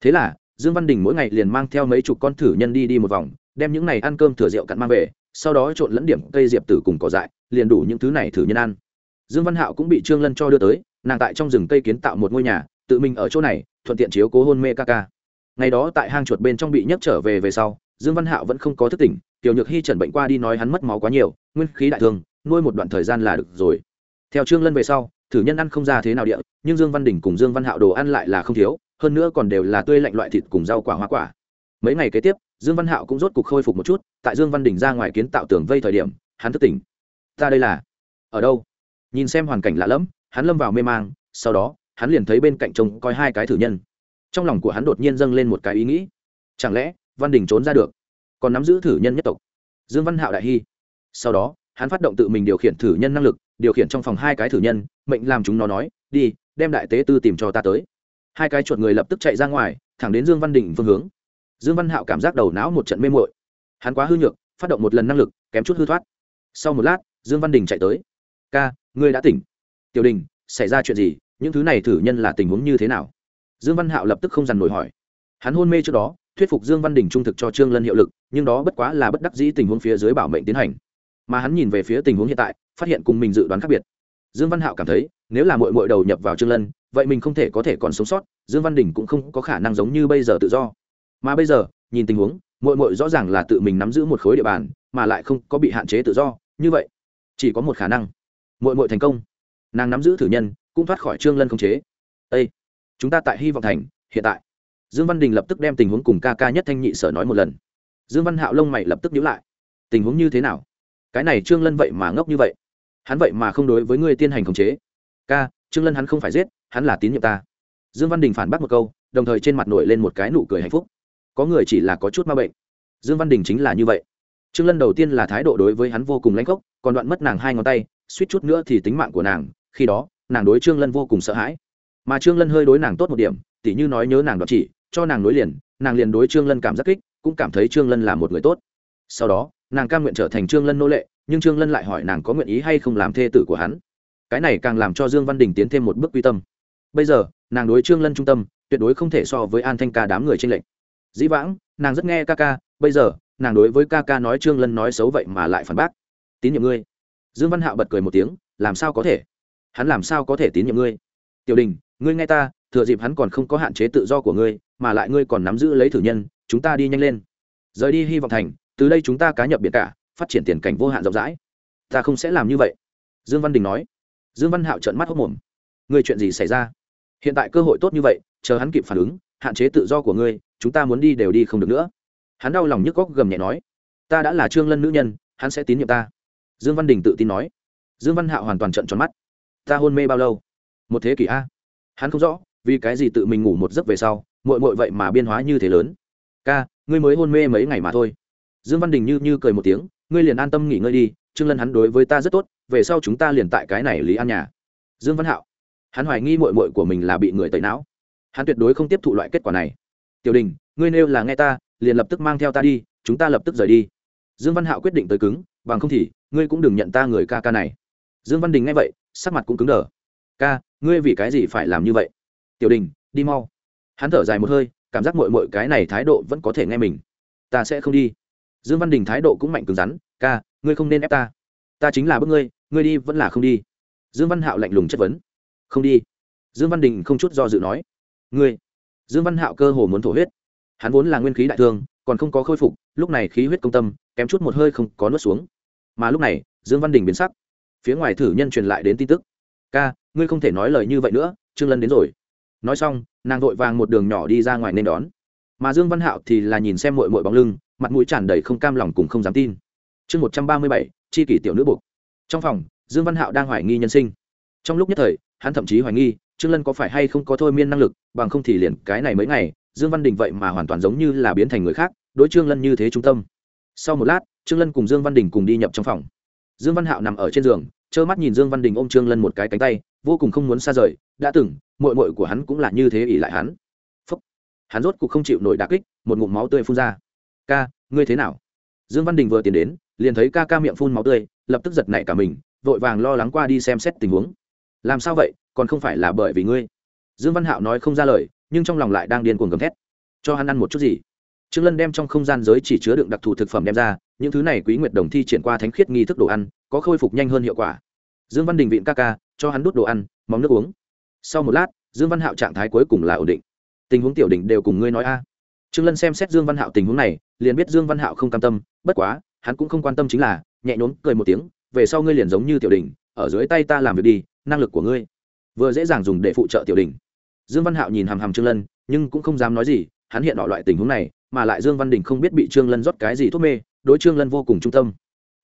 Thế là, dương văn đình mỗi ngày liền mang theo mấy chục con thử nhân đi đi một vòng, đem những này ăn cơm thừa rượu cặn mang về, sau đó trộn lẫn điểm cây diệp tử cùng cỏ dại, liền đủ những thứ này thử nhân ăn. Dương văn hạo cũng bị trương lân cho đưa tới nàng tại trong rừng cây kiến tạo một ngôi nhà, tự mình ở chỗ này, thuận tiện chiếu cố hôn mê ca ca. Ngày đó tại hang chuột bên trong bị nhấc trở về về sau, dương văn hạo vẫn không có thức tỉnh, tiểu nhược hy trần bệnh qua đi nói hắn mất máu quá nhiều, nguyên khí đại thương, nuôi một đoạn thời gian là được rồi. Theo trương lân về sau, thử nhân ăn không ra thế nào địa, nhưng dương văn đình cùng dương văn hạo đồ ăn lại là không thiếu, hơn nữa còn đều là tươi lạnh loại thịt cùng rau quả hoa quả. Mấy ngày kế tiếp, dương văn hạo cũng rốt cục khôi phục một chút, tại dương văn đình ra ngoài kiến tạo tường vây thời điểm, hắn thức tỉnh. Ta đây là ở đâu? Nhìn xem hoàn cảnh lạ lẫm hắn lâm vào mê mang, sau đó, hắn liền thấy bên cạnh trông coi hai cái thử nhân. Trong lòng của hắn đột nhiên dâng lên một cái ý nghĩ. Chẳng lẽ, văn đình trốn ra được? Còn nắm giữ thử nhân nhất tộc. Dương văn hạo đại hy. Sau đó, hắn phát động tự mình điều khiển thử nhân năng lực, điều khiển trong phòng hai cái thử nhân, mệnh làm chúng nó nói, đi, đem đại tế tư tìm cho ta tới. Hai cái chuột người lập tức chạy ra ngoài, thẳng đến dương văn đình phương hướng. Dương văn hạo cảm giác đầu não một trận mê mội hắn quá hư nhược, phát động một lần năng lực, kém chút hư thoát. Sau một lát, dương văn đình chạy tới. Ca, ngươi đã tỉnh tiểu đình, xảy ra chuyện gì? Những thứ này thử nhân là tình huống như thế nào? Dương văn hạo lập tức không dằn nổi hỏi. Hắn hôn mê trước đó, thuyết phục dương văn đình trung thực cho trương lân hiệu lực, nhưng đó bất quá là bất đắc dĩ tình huống phía dưới bảo mệnh tiến hành. Mà hắn nhìn về phía tình huống hiện tại, phát hiện cùng mình dự đoán khác biệt. Dương văn hạo cảm thấy, nếu là mội mội đầu nhập vào trương lân, vậy mình không thể có thể còn sống sót, dương văn đình cũng không có khả năng giống như bây giờ tự do. Mà bây giờ, nhìn tình huống mội mội rõ ràng là tự mình nắm giữ một khối địa bàn, mà lại không có bị hạn chế tự do, như vậy, chỉ có một khả năng. Mội mội thành công nàng nắm giữ thử nhân cũng thoát khỏi trương lân không chế. Ê, chúng ta tại hy vọng thành hiện tại. Dương văn đình lập tức đem tình huống cùng ca ca nhất thanh nhị sở nói một lần. Dương văn hạo lông mày lập tức nhíu lại. Tình huống như thế nào? Cái này trương lân vậy mà ngốc như vậy. Hắn vậy mà không đối với ngươi tiên hành khống chế. Ca trương lân hắn không phải giết hắn là tín nhiệm ta. Dương văn đình phản bác một câu đồng thời trên mặt nổi lên một cái nụ cười hạnh phúc. Có người chỉ là có chút ma bệnh. Dương văn đình chính là như vậy. Trương lân đầu tiên là thái độ đối với hắn vô cùng lãnh gốc còn đoạn mất nàng hai ngón tay suýt chút nữa thì tính mạng của nàng khi đó, nàng đối trương lân vô cùng sợ hãi. Mà trương lân hơi đối nàng tốt một điểm, tỉ như nói nhớ nàng đoạt chỉ, cho nàng nối liền, nàng liền đối trương lân cảm giác kích, cũng cảm thấy trương lân là một người tốt. Sau đó, nàng cam nguyện trở thành trương lân nô lệ, nhưng trương lân lại hỏi nàng có nguyện ý hay không làm thê tử của hắn. Cái này càng làm cho dương văn đình tiến thêm một bước quy tâm. Bây giờ, nàng đối trương lân trung tâm, tuyệt đối không thể so với an thanh ca đám người trên lệnh dĩ vãng, nàng rất nghe ca ca, bây giờ, nàng đối với ca ca nói trương lân nói xấu vậy mà lại phản bác. Tín nhiệm ngươi. Dương văn hạo bật cười một tiếng, làm sao có thể? Hắn làm sao có thể tín nhiệm ngươi? Tiểu đình, ngươi nghe ta, thừa dịp hắn còn không có hạn chế tự do của ngươi, mà lại ngươi còn nắm giữ lấy thử nhân, chúng ta đi nhanh lên. Rời đi hy vọng thành, từ đây chúng ta cá nhập biệt cả, phát triển tiền cảnh vô hạn rộng rãi. Ta không sẽ làm như vậy. Dương văn đình nói. Dương văn hạo trợn mắt hốc mồm. Ngươi chuyện gì xảy ra? Hiện tại cơ hội tốt như vậy, chờ hắn kịp phản ứng, hạn chế tự do của ngươi, chúng ta muốn đi đều đi không được nữa. Hắn đau lòng nhức góc gầm nhẹ nói. Ta đã là trương lân nữ nhân, hắn sẽ tín nhiệm ta. Dương văn đình tự tin nói. Dương văn hạo hoàn toàn trận tròn mắt ta hôn mê bao lâu? Một thế kỷ a? Hắn không rõ, vì cái gì tự mình ngủ một giấc về sau mội mội vậy mà biên hóa như thế lớn. Ca, ngươi mới hôn mê mấy ngày mà thôi. Dương văn đình như như cười một tiếng, ngươi liền an tâm nghỉ ngơi đi, trương lân hắn đối với ta rất tốt, về sau chúng ta liền tại cái này lý an nhà. Dương văn hạo, hắn hoài nghi mội mội của mình là bị người tẩy não. Hắn tuyệt đối không tiếp thụ loại kết quả này. Tiểu đình, ngươi nêu là nghe ta, liền lập tức mang theo ta đi, chúng ta lập tức rời đi. Dương văn hạo quyết định tới cứng, bằng không thì, ngươi cũng đừng nhận ta người ca ca này. Dương văn đình nghe vậy sắc mặt cũng cứng đờ. Ca, ngươi vì cái gì phải làm như vậy? Tiểu đình, đi mau. Hắn thở dài một hơi, cảm giác mội mội cái này thái độ vẫn có thể nghe mình. Ta sẽ không đi. Dương văn đình thái độ cũng mạnh cứng rắn, ca, ngươi không nên ép ta. Ta chính là bức ngươi ngươi đi vẫn là không đi. Dương văn hạo lạnh lùng chất vấn. Không đi. Dương văn đình không chút do dự nói. Ngươi. Dương văn hạo cơ hồ muốn thổ huyết. Hắn vốn là nguyên khí đại thương, còn không có khôi phục, lúc này khí huyết công tâm, kém chút một hơi không có nuốt xuống. Mà lúc này, dương văn đình biến sắc phía ngoài thử nhân truyền lại đến tin tức. Ca, ngươi không thể nói lời như vậy nữa, trương lân đến rồi. Nói xong, nàng vội vàng một đường nhỏ đi ra ngoài nên đón. Mà dương văn hạo thì là nhìn xem mội mội bóng lưng, mặt mũi tràn đầy không cam lòng cùng không dám tin. Chương một trăm ba mươi bảy tri kỷ tiểu nữ buộc. Trong phòng, dương văn hạo đang hoài nghi nhân sinh. Trong lúc nhất thời, hắn thậm chí hoài nghi, trương lân có phải hay không có thôi miên năng lực, bằng không thì liền cái này mấy ngày, dương văn đình vậy mà hoàn toàn giống như là biến thành người khác, đối trương lân như thế trung tâm. Sau một lát, trương lân cùng dương văn đình cùng đi nhập trong phòng. Dương văn hạo nằm ở trên giường trơ mắt nhìn dương văn đình ôm trương lân một cái cánh tay, vô cùng không muốn xa rời, đã từng mội mội của hắn cũng là như thế ỉ lại hắn. Phúc. hắn rốt cuộc không chịu nổi đà kích, một ngụm máu tươi phun ra. Ca, ngươi thế nào? Dương văn đình vừa tiến đến, liền thấy ca ca miệng phun máu tươi, lập tức giật nảy cả mình, vội vàng lo lắng qua đi xem xét tình huống. Làm sao vậy? Còn không phải là bởi vì ngươi? Dương văn hạo nói không ra lời, nhưng trong lòng lại đang điên cuồng gầm thét. Cho hắn ăn một chút gì? Trương lân đem trong không gian giới chỉ chứa đựng đặc thù thực phẩm đem ra, những thứ này quý nguyệt đồng thi triển qua thánh khiết nghi thức đồ ăn có khôi phục nhanh hơn hiệu quả. Dương văn đình vịn ca ca, cho hắn đút đồ ăn, móng nước uống. Sau một lát, dương văn hạo trạng thái cuối cùng là ổn định. Tình huống tiểu đỉnh đều cùng ngươi nói a. Trương lân xem xét dương văn hạo tình huống này, liền biết dương văn hạo không cam tâm, bất quá, hắn cũng không quan tâm chính là, nhẹ nhõm cười một tiếng, về sau ngươi liền giống như tiểu đỉnh, ở dưới tay ta làm việc đi, năng lực của ngươi vừa dễ dàng dùng để phụ trợ tiểu đỉnh. Dương văn hạo nhìn hàm hàm trương lân, nhưng cũng không dám nói gì, hắn hiện ở loại tình huống này, mà lại dương văn đình không biết bị trương lân rót cái gì thuốc mê, đối trương lân vô cùng trung tâm.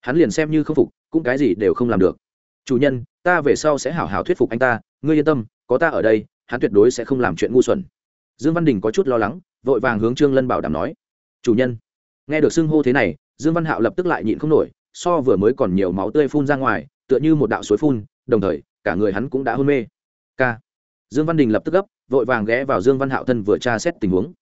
Hắn liền xem như không phục cũng cái gì đều không làm được. Chủ nhân, ta về sau sẽ hảo hảo thuyết phục anh ta, ngươi yên tâm, có ta ở đây, hắn tuyệt đối sẽ không làm chuyện ngu xuẩn. Dương văn đình có chút lo lắng, vội vàng hướng trương lân bảo đảm nói, chủ nhân. Nghe được xưng hô thế này, dương văn hạo lập tức lại nhịn không nổi, so vừa mới còn nhiều máu tươi phun ra ngoài, tựa như một đạo suối phun, đồng thời, cả người hắn cũng đã hôn mê. K dương văn đình lập tức gấp, vội vàng ghé vào dương văn hạo thân vừa tra xét tình huống.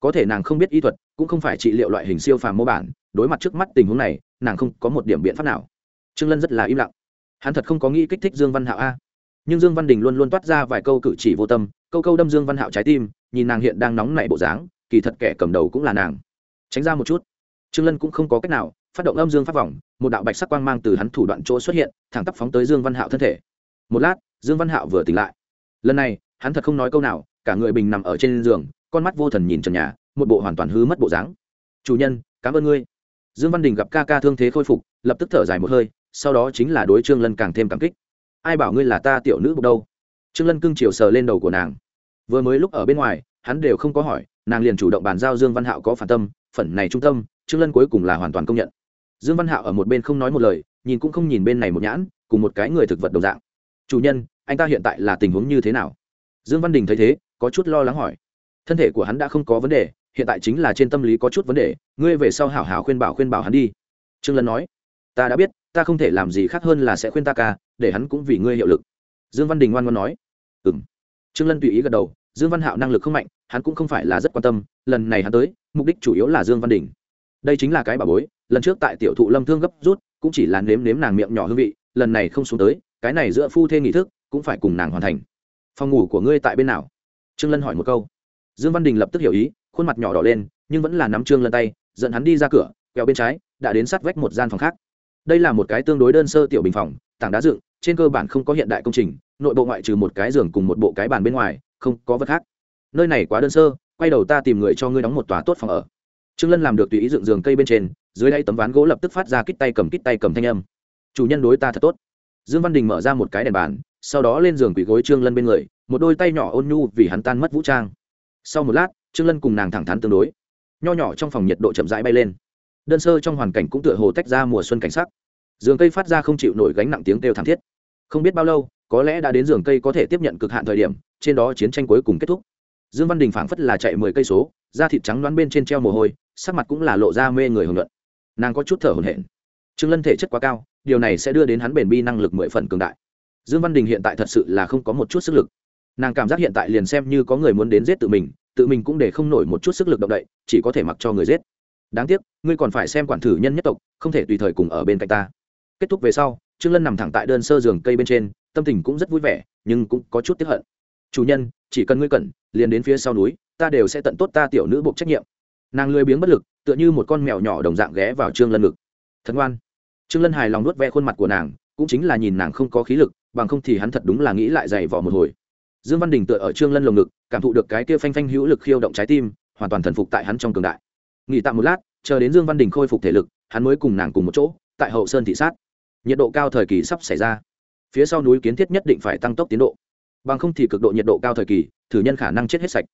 Có thể nàng không biết y thuật, cũng không phải trị liệu loại hình siêu phàm mô bản, đối mặt trước mắt tình huống này, nàng không có một điểm biện pháp nào trương lân rất là im lặng. Hắn thật không có nghĩ kích thích dương văn hạo a. Nhưng dương văn đình luôn luôn toát ra vài câu cử chỉ vô tâm, câu câu đâm dương văn hạo trái tim, nhìn nàng hiện đang nóng nảy bộ dáng, kỳ thật kẻ cầm đầu cũng là nàng. Tránh ra một chút. Trương lân cũng không có cách nào, phát động âm dương pháp vòng, một đạo bạch sắc quang mang từ hắn thủ đoạn chỗ xuất hiện, thẳng tắp phóng tới dương văn hạo thân thể. Một lát, dương văn hạo vừa tỉnh lại. Lần này, hắn thật không nói câu nào, cả người bình nằm ở trên giường, con mắt vô thần nhìn trần nhà, một bộ hoàn toàn hư mất bộ dáng. Chủ nhân, cảm ơn ngươi. Dương văn đình gặp ca ca thương thế khôi phục, lập tức thở dài một hơi sau đó chính là đối trương lân càng thêm cảm kích. Ai bảo ngươi là ta tiểu nữ bục đâu? Trương lân cưng chiều sờ lên đầu của nàng. Vừa mới lúc ở bên ngoài, hắn đều không có hỏi, nàng liền chủ động bàn giao dương văn hạo có phản tâm, phần này trung tâm, trương lân cuối cùng là hoàn toàn công nhận. Dương văn hạo ở một bên không nói một lời, nhìn cũng không nhìn bên này một nhãn, cùng một cái người thực vật đồng dạng. Chủ nhân, anh ta hiện tại là tình huống như thế nào? Dương văn đình thấy thế, có chút lo lắng hỏi. Thân thể của hắn đã không có vấn đề, hiện tại chính là trên tâm lý có chút vấn đề, ngươi về sau hảo hảo khuyên bảo khuyên bảo hắn đi. Trương lân nói. Ta đã biết ta không thể làm gì khác hơn là sẽ khuyên ta ca, để hắn cũng vì ngươi hiệu lực. Dương văn đình ngoan ngoan nói. Ừ m trương lân tùy ý gật đầu, dương văn hạo năng lực không mạnh, hắn cũng không phải là rất quan tâm, lần này hắn tới, mục đích chủ yếu là dương văn đình. Đây chính là cái bà bối, lần trước tại tiểu thụ lâm thương gấp rút, cũng chỉ là nếm nếm nàng miệng nhỏ hương vị, lần này không xuống tới, cái này giữa phu thê nghị thức, cũng phải cùng nàng hoàn thành. Phòng ngủ của ngươi tại bên nào? Trương lân hỏi một câu. Dương văn đình lập tức hiểu ý, khuôn mặt nhỏ đỏ lên, nhưng vẫn là nắm trương lân tay, dẫn hắn đi ra cửa, quẹo bên trái, đã đến sát vách một gian phòng khác đây là một cái tương đối đơn sơ tiểu bình phòng, tảng đá dựng, trên cơ bản không có hiện đại công trình, nội bộ ngoại trừ một cái giường cùng một bộ cái bàn bên ngoài, không có vật khác. Nơi này quá đơn sơ, quay đầu ta tìm người cho ngươi đóng một tòa tốt phòng ở. Trương lân làm được tùy ý dựng giường cây bên trên, dưới đây tấm ván gỗ lập tức phát ra kít tay cầm kít tay cầm thanh âm. Chủ nhân đối ta thật tốt. Dương văn đình mở ra một cái đèn bàn, sau đó lên giường quỳ gối trương lân bên người, một đôi tay nhỏ ôn nhu vì hắn tan mất vũ trang. Sau một lát, trương lân cùng nàng thẳng thắn tương đối. Nho nhỏ trong phòng nhiệt độ chậm rãi bay lên đơn sơ trong hoàn cảnh cũng tựa hồ tách ra mùa xuân cảnh sắc. Giường cây phát ra không chịu nổi gánh nặng tiếng kêu thảm thiết. Không biết bao lâu, có lẽ đã đến giường cây có thể tiếp nhận cực hạn thời điểm, trên đó chiến tranh cuối cùng kết thúc. Dương văn đình phảng phất là chạy mười cây số, da thịt trắng đoán bên trên treo mồ hôi, sắc mặt cũng là lộ ra mê người hưởng luận. Nàng có chút thở hổn hển. Trương lân thể chất quá cao, điều này sẽ đưa đến hắn bền bi năng lực mười phần cường đại. Dương văn đình hiện tại thật sự là không có một chút sức lực. Nàng cảm giác hiện tại liền xem như có người muốn đến giết tự mình tự mình cũng để không nổi một chút sức lực động đậy, chỉ có thể mặc cho người giết đáng tiếc, ngươi còn phải xem quản thử nhân nhất tộc, không thể tùy thời cùng ở bên cạnh ta. Kết thúc về sau, trương lân nằm thẳng tại đơn sơ giường cây bên trên, tâm tình cũng rất vui vẻ, nhưng cũng có chút tiếp hận. Chủ nhân, chỉ cần ngươi cần liền đến phía sau núi, ta đều sẽ tận tốt ta tiểu nữ buộc trách nhiệm. Nàng lười biếng bất lực, tựa như một con mèo nhỏ đồng dạng ghé vào trương lân ngực. Thật ngoan. Trương lân hài lòng nuốt ve khuôn mặt của nàng, cũng chính là nhìn nàng không có khí lực, bằng không thì hắn thật đúng là nghĩ lại dày vỏ một hồi. Dương văn đình tựa ở trương lân lồng ngực, cảm thụ được cái kia phanh phanh hữu lực khiêu động trái tim, hoàn toàn thần phục tại hắn trong cường đại nghỉ tạm một lát, chờ đến dương văn đình khôi phục thể lực, hắn mới cùng nàng cùng một chỗ, tại hậu sơn thị sát. Nhiệt độ cao thời kỳ sắp xảy ra. Phía sau núi kiến thiết nhất định phải tăng tốc tiến độ. Bằng không thì cực độ nhiệt độ cao thời kỳ, thử nhân khả năng chết hết sạch.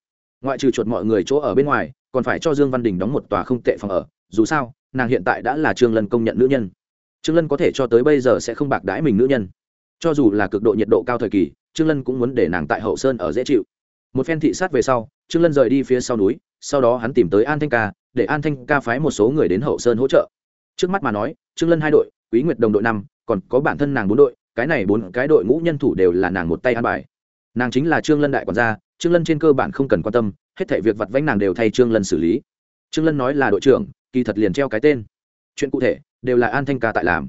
Ngoại trừ chuột mọi người chỗ ở bên ngoài, còn phải cho dương văn đình đóng một tòa không tệ phòng ở. Dù sao, nàng hiện tại đã là trương lân công nhận nữ nhân. Trương lân có thể cho tới bây giờ sẽ không bạc đãi mình nữ nhân. Cho dù là cực độ nhiệt độ cao thời kỳ, trương lân cũng muốn để nàng tại hậu sơn ở dễ chịu. Một phen thị sát về sau, trương lân rời đi phía sau núi, sau đó hắn tìm tới an thanh ca để an thanh ca phái một số người đến hậu sơn hỗ trợ. Trước mắt mà nói, trương lân hai đội, quý nguyệt đồng đội năm, còn có bản thân nàng bốn đội, cái này bốn cái đội ngũ nhân thủ đều là nàng một tay an bài. Nàng chính là trương lân đại quản gia, trương lân trên cơ bản không cần quan tâm, hết thảy việc vặt vãnh nàng đều thay trương lân xử lý. Trương lân nói là đội trưởng, kỳ thật liền treo cái tên. Chuyện cụ thể, đều là an thanh ca tại làm.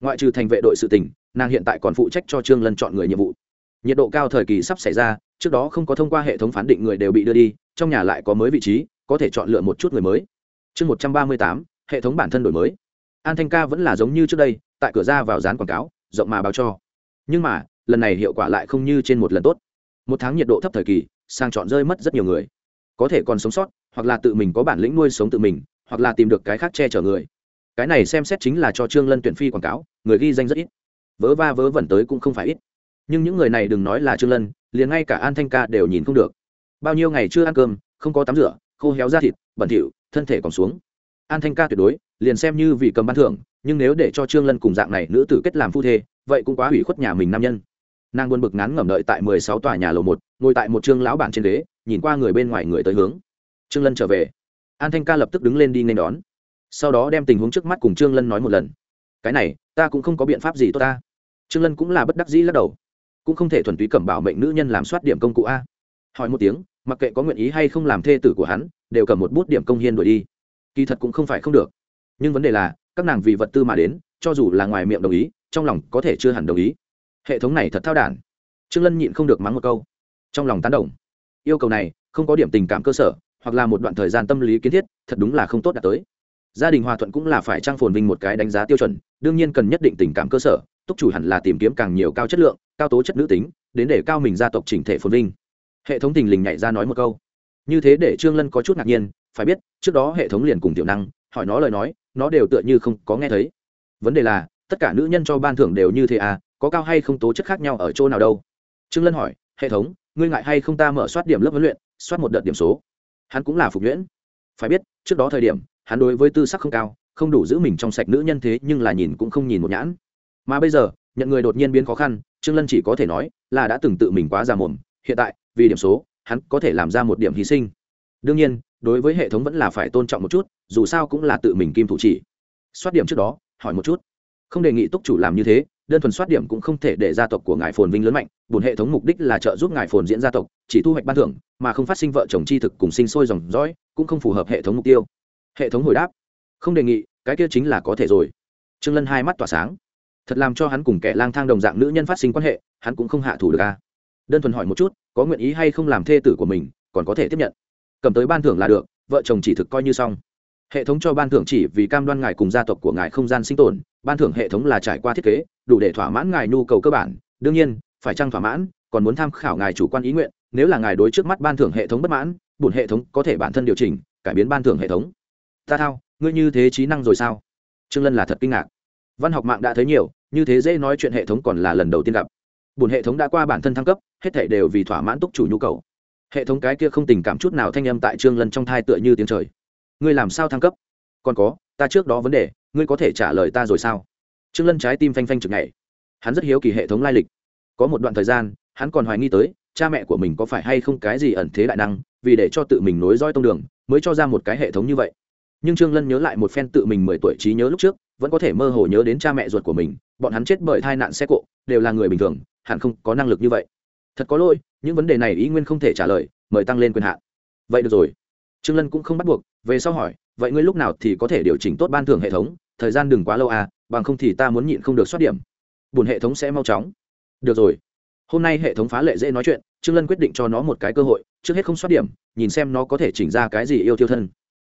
Ngoại trừ thành vệ đội sự tình, nàng hiện tại còn phụ trách cho trương lân chọn người nhiệm vụ. Nhiệt độ cao thời kỳ sắp xảy ra, trước đó không có thông qua hệ thống phán định người đều bị đưa đi, trong nhà lại có mới vị trí có thể chọn lựa một chút người mới. Chương một trăm ba mươi tám, hệ thống bản thân đổi mới. An thanh ca vẫn là giống như trước đây, tại cửa ra vào dán quảng cáo, rộng mà báo cho. Nhưng mà, lần này hiệu quả lại không như trên một lần tốt. Một tháng nhiệt độ thấp thời kỳ, sang chọn rơi mất rất nhiều người. Có thể còn sống sót, hoặc là tự mình có bản lĩnh nuôi sống tự mình, hoặc là tìm được cái khác che chở người. Cái này xem xét chính là cho trương lân tuyển phi quảng cáo, người ghi danh rất ít. Vớ va vớ vẩn tới cũng không phải ít. Nhưng những người này đừng nói là trương lân, liền ngay cả an thanh ca đều nhìn không được. Bao nhiêu ngày chưa ăn cơm, không có tắm rửa khô héo da thịt, bẩn thỉu, thân thể còn xuống. An thanh ca tuyệt đối, liền xem như vì cầm ban thưởng, nhưng nếu để cho trương lân cùng dạng này nữ tử kết làm phu thê, vậy cũng quá hủy khuất nhà mình nam nhân. Nàng buồn bực ngắn ngẩm đợi tại mười sáu tòa nhà lầu một, ngồi tại một trương lão bản trên ghế, nhìn qua người bên ngoài người tới hướng. Trương lân trở về. An thanh ca lập tức đứng lên đi nên đón. Sau đó đem tình huống trước mắt cùng trương lân nói một lần. Cái này, ta cũng không có biện pháp gì tốt ta. Trương lân cũng là bất đắc dĩ lắc đầu. Cũng không thể thuần túy cẩm bảo mệnh nữ nhân làm soát điểm công cụ a. Hỏi một tiếng mặc kệ có nguyện ý hay không làm thê tử của hắn, đều cầm một bút điểm công hiên đuổi đi. Kỳ thật cũng không phải không được. Nhưng vấn đề là, các nàng vì vật tư mà đến, cho dù là ngoài miệng đồng ý, trong lòng có thể chưa hẳn đồng ý. Hệ thống này thật thao đản. Trương lân nhịn không được mắng một câu. Trong lòng tán đồng. Yêu cầu này, không có điểm tình cảm cơ sở, hoặc là một đoạn thời gian tâm lý kiến thiết, thật đúng là không tốt đạt tới. Gia đình hòa thuận cũng là phải trang phồn vinh một cái đánh giá tiêu chuẩn, đương nhiên cần nhất định tình cảm cơ sở, túc chủ hẳn là tìm kiếm càng nhiều cao chất lượng, cao tố chất nữ tính, đến để cao mình gia tộc chỉnh thể phồn vinh hệ thống tình lình nhảy ra nói một câu. Như thế để trương lân có chút ngạc nhiên, phải biết, trước đó hệ thống liền cùng tiểu năng, hỏi nó lời nói, nó đều tựa như không có nghe thấy. Vấn đề là, tất cả nữ nhân cho ban thưởng đều như thế à có cao hay không tố chất khác nhau ở chỗ nào đâu? Trương lân hỏi, hệ thống, ngươi ngại hay không ta mở soát điểm lớp huấn luyện, soát một đợt điểm số? Hắn cũng là phục nhuyễn. Phải biết, trước đó thời điểm, hắn đối với tư sắc không cao, không đủ giữ mình trong sạch nữ nhân thế nhưng là nhìn cũng không nhìn một nhãn. Mà bây giờ, nhận người đột nhiên biến khó khăn, trương lân chỉ có thể nói là đã từng tự mình quá già mồm, hiện tại vì điểm số, hắn có thể làm ra một điểm hy sinh. Đương nhiên, đối với hệ thống vẫn là phải tôn trọng một chút, dù sao cũng là tự mình kim thủ chỉ. Soát điểm trước đó, hỏi một chút. Không đề nghị túc chủ làm như thế, đơn thuần soát điểm cũng không thể để gia tộc của ngài phồn vinh lớn mạnh bùn hệ thống mục đích là trợ giúp ngài phồn diễn gia tộc, chỉ thu hoạch ban thưởng, mà không phát sinh vợ chồng chi thực cùng sinh sôi dòng dõi, cũng không phù hợp hệ thống mục tiêu. Hệ thống hồi đáp. Không đề nghị, cái kia chính là có thể rồi. Trương lân hai mắt tỏa sáng. Thật làm cho hắn cùng kẻ lang thang đồng dạng nữ nhân phát sinh quan hệ, hắn cũng không hạ thủ được a đơn thuần hỏi một chút, có nguyện ý hay không làm thê tử của mình, còn có thể tiếp nhận. Cầm tới ban thưởng là được, vợ chồng chỉ thực coi như xong. Hệ thống cho ban thưởng chỉ vì cam đoan ngài cùng gia tộc của ngài không gian sinh tồn, ban thưởng hệ thống là trải qua thiết kế, đủ để thỏa mãn ngài nhu cầu cơ bản. Đương nhiên, phải chăng thỏa mãn, còn muốn tham khảo ngài chủ quan ý nguyện, nếu là ngài đối trước mắt ban thưởng hệ thống bất mãn, bổn hệ thống có thể bản thân điều chỉnh, cải biến ban thưởng hệ thống. Ta thao, ngươi như thế trí năng rồi sao? Trương lân là thật kinh ngạc. Văn học mạng đã thấy nhiều, như thế dễ nói chuyện hệ thống còn là lần đầu tiên gặp bùn hệ thống đã qua bản thân thăng cấp, hết thể đều vì thỏa mãn túc chủ nhu cầu. Hệ thống cái kia không tình cảm chút nào thanh âm tại trương lân trong thai tựa như tiếng trời. Ngươi làm sao thăng cấp? Còn có, ta trước đó vấn đề, ngươi có thể trả lời ta rồi sao? Trương lân trái tim phanh phanh chực ngày hắn rất hiếu kỳ hệ thống lai lịch. Có một đoạn thời gian, hắn còn hoài nghi tới, cha mẹ của mình có phải hay không cái gì ẩn thế đại năng, vì để cho tự mình nối roi tông đường, mới cho ra một cái hệ thống như vậy. Nhưng trương lân nhớ lại một phen tự mình mười tuổi trí nhớ lúc trước, vẫn có thể mơ hồ nhớ đến cha mẹ ruột của mình, bọn hắn chết bởi tai nạn xe cộ, đều là người bình thường hẳn không có năng lực như vậy. Thật có lỗi, những vấn đề này ý nguyên không thể trả lời, mời tăng lên quyền hạn. Vậy được rồi. Trương lân cũng không bắt buộc, về sau hỏi, vậy ngươi lúc nào thì có thể điều chỉnh tốt ban thưởng hệ thống? Thời gian đừng quá lâu à bằng không thì ta muốn nhịn không được soát điểm. Buồn hệ thống sẽ mau chóng. Được rồi. Hôm nay hệ thống phá lệ dễ nói chuyện, trương lân quyết định cho nó một cái cơ hội, trước hết không soát điểm, nhìn xem nó có thể chỉnh ra cái gì yêu tiêu thân.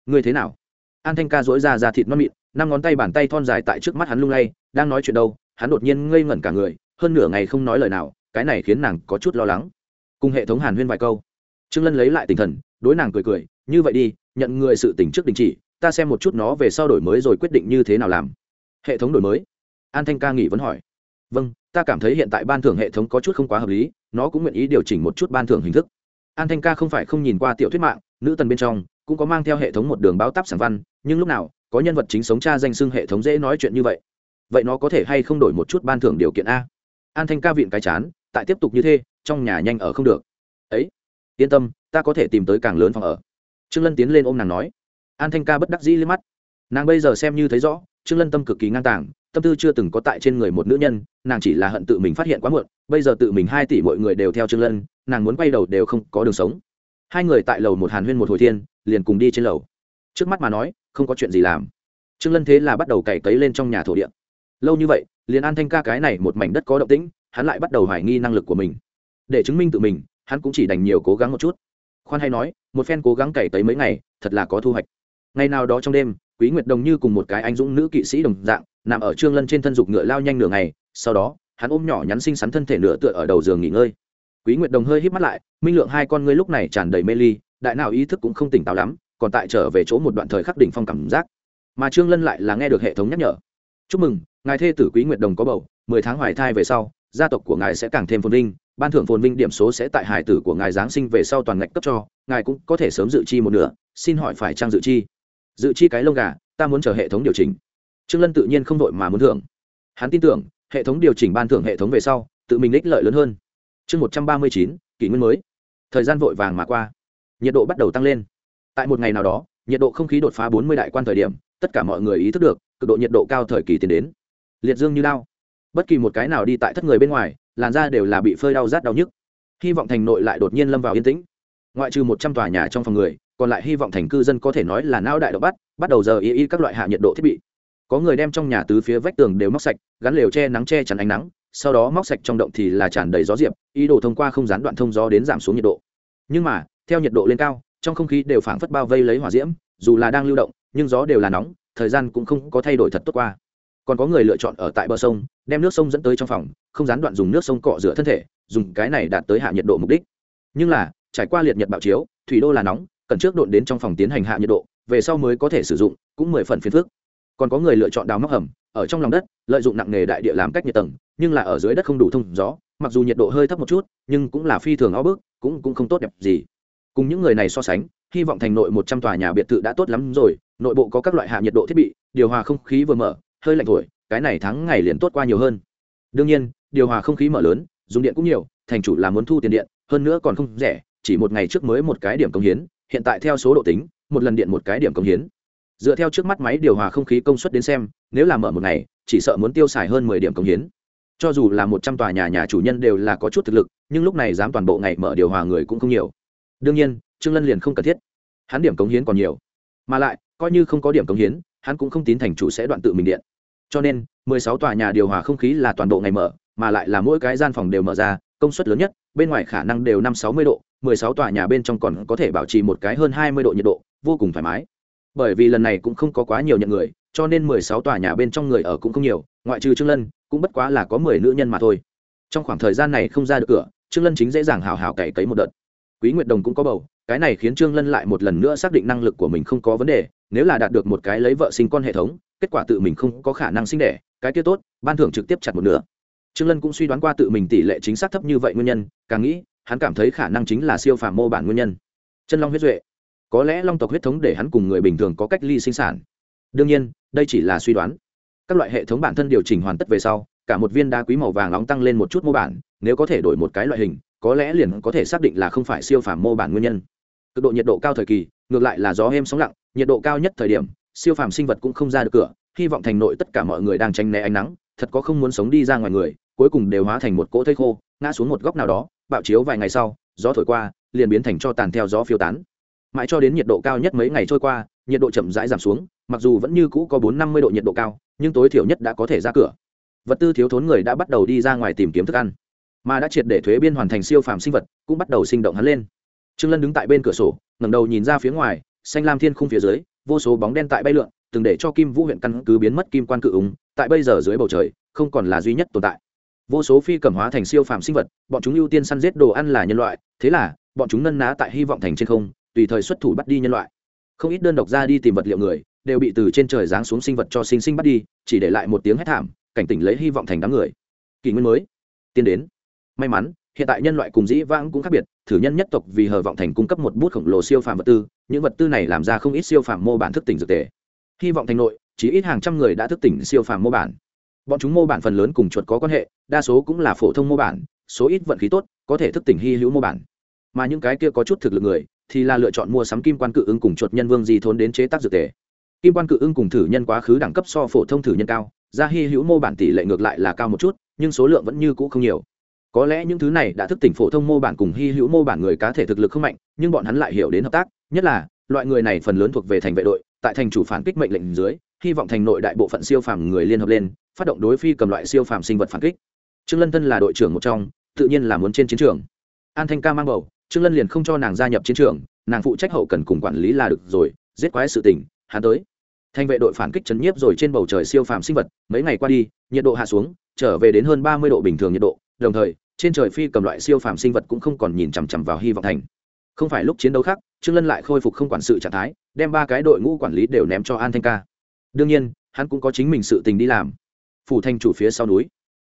Ngươi thế nào? An thanh ca dối ra ra thịt non mịn, năm ngón tay bàn tay thon dài tại trước mắt hắn lung lay, đang nói chuyện đâu, hắn đột nhiên ngây ngẩn cả người hơn nửa ngày không nói lời nào, cái này khiến nàng có chút lo lắng. Cùng hệ thống hàn huyên vài câu, trương lân lấy lại tinh thần, đối nàng cười cười, như vậy đi, nhận người sự tỉnh trước đình chỉ, ta xem một chút nó về sau đổi mới rồi quyết định như thế nào làm. Hệ thống đổi mới, an thanh ca nghỉ vấn hỏi vâng ta cảm thấy hiện tại ban thưởng hệ thống có chút không quá hợp lý, nó cũng nguyện ý điều chỉnh một chút ban thưởng hình thức. An thanh ca không phải không nhìn qua tiểu thuyết mạng, nữ tần bên trong cũng có mang theo hệ thống một đường báo tắp sản văn, nhưng lúc nào, có nhân vật chính sống cha danh xưng hệ thống dễ nói chuyện như vậy. Vậy nó có thể hay không đổi một chút ban thưởng điều kiện a? An thanh ca viện cái chán, tại tiếp tục như thế, trong nhà nhanh ở không được. Ấy, yên tâm, ta có thể tìm tới càng lớn phòng ở. Trương lân tiến lên ôm nàng nói. An thanh ca bất đắc dĩ lên mắt. Nàng bây giờ xem như thấy rõ, trương lân tâm cực kỳ ngang tàng, tâm tư chưa từng có tại trên người một nữ nhân, nàng chỉ là hận tự mình phát hiện quá muộn, bây giờ tự mình hai tỷ mọi người đều theo trương lân, nàng muốn quay đầu đều không có đường sống. Hai người tại lầu một hàn huyên một hồi thiên, liền cùng đi trên lầu. Trước mắt mà nói, không có chuyện gì làm. Trương lân thế là bắt đầu cày cấy lên trong nhà thổ địa. Lâu như vậy liền an thanh ca cái này một mảnh đất có động tĩnh, hắn lại bắt đầu hoài nghi năng lực của mình. Để chứng minh tự mình, hắn cũng chỉ đành nhiều cố gắng một chút. Khoan hay nói, một phen cố gắng cày tới mấy ngày, thật là có thu hoạch. Ngày nào đó trong đêm, quý nguyệt đồng như cùng một cái anh dũng nữ kỵ sĩ đồng dạng, nằm ở trương lân trên thân dục ngựa lao nhanh nửa ngày, sau đó, hắn ôm nhỏ nhắn xinh xắn thân thể nửa tựa ở đầu giường nghỉ ngơi. Quý nguyệt đồng hơi híp mắt lại, minh lượng hai con ngươi lúc này tràn đầy mê ly, đại nào ý thức cũng không tỉnh táo lắm, còn tại trở về chỗ một đoạn thời khắc đỉnh phong cảm giác. Mà trương lân lại là nghe được hệ thống nhắc nhở chúc mừng, ngài thê tử quý nguyệt đồng có bầu, mười tháng hoài thai về sau, gia tộc của ngài sẽ càng thêm phồn vinh, ban thưởng phồn vinh điểm số sẽ tại hải tử của ngài giáng sinh về sau toàn ngạch cấp cho, ngài cũng có thể sớm dự chi một nửa, xin hỏi phải trang dự chi? Dự chi cái lông gà, ta muốn chờ hệ thống điều chỉnh. Trương lân tự nhiên không đội mà muốn thưởng. Hắn tin tưởng, hệ thống điều chỉnh ban thưởng hệ thống về sau, tự mình ích lợi lớn hơn. Chương một trăm ba mươi chín, kỷ nguyên mới. Thời gian vội vàng mà qua. Nhiệt độ bắt đầu tăng lên. Tại một ngày nào đó, nhiệt độ không khí đột phá bốn mươi đại quan thời điểm, tất cả mọi người ý thức được cực độ nhiệt độ cao thời kỳ tiến đến. Liệt dương như lao bất kỳ một cái nào đi tại thất người bên ngoài, làn da đều là bị phơi đau rát đau nhức. Hy vọng thành nội lại đột nhiên lâm vào yên tĩnh. Ngoại trừ một trăm tòa nhà trong phòng người, còn lại hy vọng thành cư dân có thể nói là não đại động bắt bắt đầu giờ y y các loại hạ nhiệt độ thiết bị. Có người đem trong nhà tứ phía vách tường đều móc sạch, gắn lều che nắng che chắn ánh nắng, sau đó móc sạch trong động thì là tràn đầy gió diệp, ý đồ thông qua không gián đoạn thông gió đến giảm xuống nhiệt độ. Nhưng mà, theo nhiệt độ lên cao, trong không khí đều phảng phất bao vây lấy hỏa diễm, dù là đang lưu động, nhưng gió đều là nóng thời gian cũng không có thay đổi thật tốt qua. Còn có người lựa chọn ở tại bờ sông, đem nước sông dẫn tới trong phòng, không gián đoạn dùng nước sông cọ rửa thân thể, dùng cái này đạt tới hạ nhiệt độ mục đích. Nhưng là, trải qua liệt nhật bạo chiếu, thủy đô là nóng, cần trước độn đến trong phòng tiến hành hạ nhiệt độ, về sau mới có thể sử dụng, cũng mười phần phiền phức. Còn có người lựa chọn đào móc hầm, ở trong lòng đất, lợi dụng nặng nghề đại địa làm cách nhiệt tầng, nhưng là ở dưới đất không đủ thông gió, mặc dù nhiệt độ hơi thấp một chút, nhưng cũng là phi thường áo bức, cũng cũng không tốt đẹp gì cùng những người này so sánh, hy vọng thành nội một trăm tòa nhà biệt thự đã tốt lắm rồi, nội bộ có các loại hạ nhiệt độ thiết bị, điều hòa không khí vừa mở, hơi lạnh thổi, cái này tháng ngày liền tốt qua nhiều hơn. Đương nhiên, điều hòa không khí mở lớn, dùng điện cũng nhiều, thành chủ là muốn thu tiền điện, hơn nữa còn không rẻ, chỉ một ngày trước mới một cái điểm công hiến, hiện tại theo số độ tính, một lần điện một cái điểm công hiến. Dựa theo trước mắt máy điều hòa không khí công suất đến xem, nếu làm mở một ngày, chỉ sợ muốn tiêu xài hơn mười điểm công hiến. Cho dù là một trăm tòa nhà nhà chủ nhân đều là có chút thực lực, nhưng lúc này dám toàn bộ ngày mở điều hòa người cũng không nhiều đương nhiên, trương lân liền không cần thiết. Hắn điểm cống hiến còn nhiều. Mà lại, coi như không có điểm cống hiến, hắn cũng không tín thành chủ sẽ đoạn tự mình điện. Cho nên, mười sáu tòa nhà điều hòa không khí là toàn bộ ngày mở, mà lại là mỗi cái gian phòng đều mở ra, công suất lớn nhất, bên ngoài khả năng đều năm sáu mươi độ, mười sáu tòa nhà bên trong còn có thể bảo trì một cái hơn hai mươi độ nhiệt độ, vô cùng thoải mái. Bởi vì lần này cũng không có quá nhiều nhận người, cho nên mười sáu tòa nhà bên trong người ở cũng không nhiều, ngoại trừ trương lân, cũng bất quá là có mười nữ nhân mà thôi. Trong khoảng thời gian này không ra được cửa, trương lân chính dễ dàng hào hào cày cấy một đợt quý nguyệt đồng cũng có bầu, cái này khiến trương lân lại một lần nữa xác định năng lực của mình không có vấn đề, nếu là đạt được một cái lấy vợ sinh con hệ thống, kết quả tự mình không có khả năng sinh đẻ, cái kia tốt, ban thưởng trực tiếp chặt một nửa. Trương lân cũng suy đoán qua tự mình tỷ lệ chính xác thấp như vậy nguyên nhân, càng nghĩ, hắn cảm thấy khả năng chính là siêu phàm mô bản nguyên nhân. Chân long huyết duệ, có lẽ long tộc huyết thống để hắn cùng người bình thường có cách ly sinh sản. Đương nhiên, đây chỉ là suy đoán. Các loại hệ thống bản thân điều chỉnh hoàn tất về sau, cả một viên đá quý màu vàng nóng tăng lên một chút mô bản, nếu có thể đổi một cái loại hình có lẽ liền có thể xác định là không phải siêu phàm mô bản nguyên nhân. Cực độ nhiệt độ cao thời kỳ, ngược lại là gió êm sóng lặng, nhiệt độ cao nhất thời điểm, siêu phàm sinh vật cũng không ra được cửa, hy vọng thành nội tất cả mọi người đang tránh né ánh nắng, thật có không muốn sống đi ra ngoài người, cuối cùng đều hóa thành một cỗ thây khô, ngã xuống một góc nào đó, bạo chiếu vài ngày sau, gió thổi qua, liền biến thành cho tàn theo gió phiêu tán. Mãi cho đến nhiệt độ cao nhất mấy ngày trôi qua, nhiệt độ chậm rãi giảm xuống, mặc dù vẫn như cũ có bốn năm mươi độ nhiệt độ cao, nhưng tối thiểu nhất đã có thể ra cửa. Vật tư thiếu thốn người đã bắt đầu đi ra ngoài tìm kiếm thức ăn mà đã triệt để thuế biên hoàn thành siêu phàm sinh vật, cũng bắt đầu sinh động hắn lên. Trương lân đứng tại bên cửa sổ, ngẩng đầu nhìn ra phía ngoài, xanh lam thiên khung phía dưới, vô số bóng đen tại bay lượn, từng để cho kim vũ huyện căn cứ biến mất kim quan cự ứng tại bây giờ dưới bầu trời, không còn là duy nhất tồn tại. Vô số phi cầm hóa thành siêu phàm sinh vật, bọn chúng ưu tiên săn giết đồ ăn là nhân loại, thế là, bọn chúng nân ná tại hy vọng thành trên không, tùy thời xuất thủ bắt đi nhân loại. Không ít đơn độc ra đi tìm vật liệu người, đều bị từ trên trời giáng xuống sinh vật cho sinh sinh bắt đi, chỉ để lại một tiếng hét thảm, cảnh tỉnh lấy hy vọng thành đám người. Kỷ nguyên mới. Tiến đến may mắn, hiện tại nhân loại cùng dĩ vãng cũng khác biệt, thử nhân nhất tộc vì hờ vọng thành cung cấp một bút khổng lồ siêu phàm vật tư, những vật tư này làm ra không ít siêu phàm mô bản thức tỉnh dược tề. Hy vọng thành nội chỉ ít hàng trăm người đã thức tỉnh siêu phàm mô bản. Bọn chúng mô bản phần lớn cùng chuột có quan hệ, đa số cũng là phổ thông mô bản, số ít vận khí tốt, có thể thức tỉnh hy hữu mô bản. Mà những cái kia có chút thực lực người, thì là lựa chọn mua sắm kim quan cự ưng cùng chuột nhân vương di thốn đến chế tác dược tề. Kim quan cự ưng cùng thử nhân quá khứ đẳng cấp so phổ thông thử nhân cao, ra hy hữu mô bản tỷ lệ ngược lại là cao một chút, nhưng số lượng vẫn như cũ không nhiều có lẽ những thứ này đã thức tỉnh phổ thông mô bản cùng hy hữu mô bản người cá thể thực lực không mạnh, nhưng bọn hắn lại hiểu đến hợp tác, nhất là, loại người này phần lớn thuộc về thành vệ đội, tại thành chủ phản kích mệnh lệnh dưới, hy vọng thành nội đại bộ phận siêu phàm người liên hợp lên, phát động đối phi cầm loại siêu phàm sinh vật phản kích. Trương lân thân là đội trưởng một trong, tự nhiên là muốn trên chiến trường. An thanh ca mang bầu, trương lân liền không cho nàng gia nhập chiến trường, nàng phụ trách hậu cần cùng quản lý là được rồi, giết quái sự tình, hắn tới. Thành vệ đội phản kích chấn nhiếp rồi trên bầu trời siêu phàm sinh vật, mấy ngày qua đi, nhiệt độ hạ xuống, trở về đến hơn ba mươi độ bình thường nhiệt độ đồng thời, trên trời phi cầm loại siêu phàm sinh vật cũng không còn nhìn chằm chằm vào hy vọng thành. Không phải lúc chiến đấu khác, trương lân lại khôi phục không quản sự trạng thái, đem ba cái đội ngũ quản lý đều ném cho an thanh ca. Đương nhiên, hắn cũng có chính mình sự tình đi làm. Phủ thành chủ phía sau núi.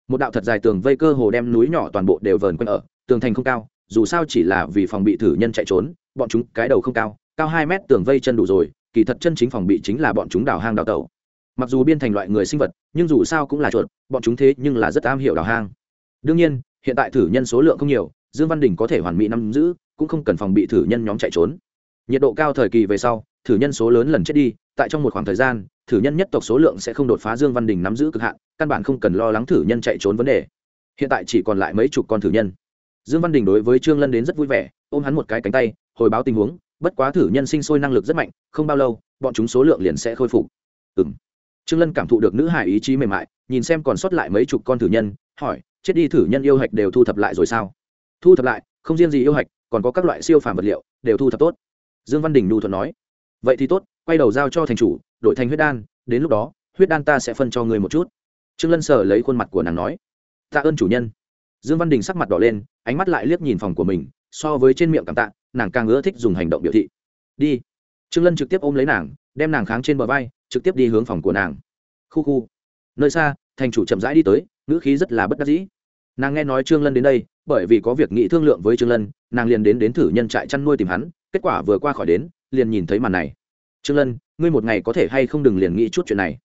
Một đạo thật dài tường vây cơ hồ đem núi nhỏ toàn bộ đều vờn quanh ở, tường thành không cao, dù sao chỉ là vì phòng bị thử nhân chạy trốn, bọn chúng cái đầu không cao cao hai mét tường vây chân đủ rồi, kỳ thật chân chính phòng bị chính là bọn chúng đào hang đào tẩu. Mặc dù biên thành loại người sinh vật, nhưng dù sao cũng là chuột, bọn chúng thế nhưng là rất am hiểu đào hang đương nhiên, hiện tại thử nhân số lượng không nhiều, dương văn đình có thể hoàn mỹ nắm giữ, cũng không cần phòng bị thử nhân nhóm chạy trốn. Nhiệt độ cao thời kỳ về sau, thử nhân số lớn lần chết đi, tại trong một khoảng thời gian, thử nhân nhất tộc số lượng sẽ không đột phá dương văn đình nắm giữ cực hạn, căn bản không cần lo lắng thử nhân chạy trốn vấn đề. Hiện tại chỉ còn lại mấy chục con thử nhân. Dương văn đình đối với trương lân đến rất vui vẻ, ôm hắn một cái cánh tay, hồi báo tình huống, bất quá thử nhân sinh sôi năng lực rất mạnh, không bao lâu, bọn chúng số lượng liền sẽ khôi phục. Ừ m trương lân cảm thụ được nữ hải ý chí mềm mại, nhìn xem còn sót lại mấy chục con thử nhân, hỏi chết đi thử nhân yêu hạch đều thu thập lại rồi sao? Thu thập lại, không riêng gì yêu hạch, còn có các loại siêu phàm vật liệu, đều thu thập tốt. Dương văn đình nhu thuận nói. Vậy thì tốt, quay đầu giao cho thành chủ đội thành huyết đan, đến lúc đó, huyết đan ta sẽ phân cho người một chút. Trương lân sở lấy khuôn mặt của nàng nói. Tạ ơn chủ nhân. Dương văn đình sắc mặt đỏ lên, ánh mắt lại liếc nhìn phòng của mình, so với trên miệng cảm tạ, nàng càng ưa thích dùng hành động biểu thị. Đi. Trương lân trực tiếp ôm lấy nàng, đem nàng kháng trên bờ vai, trực tiếp đi hướng phòng của nàng. Khu khu. Nơi xa, thành chủ chậm rãi đi tới ngữ khí rất là bất đắc dĩ. Nàng nghe nói trương lân đến đây, bởi vì có việc nghị thương lượng với trương lân, nàng liền đến đến thử nhân trại chăn nuôi tìm hắn, kết quả vừa qua khỏi đến, liền nhìn thấy màn này. Trương lân, ngươi một ngày có thể hay không đừng liền nghĩ chút chuyện này?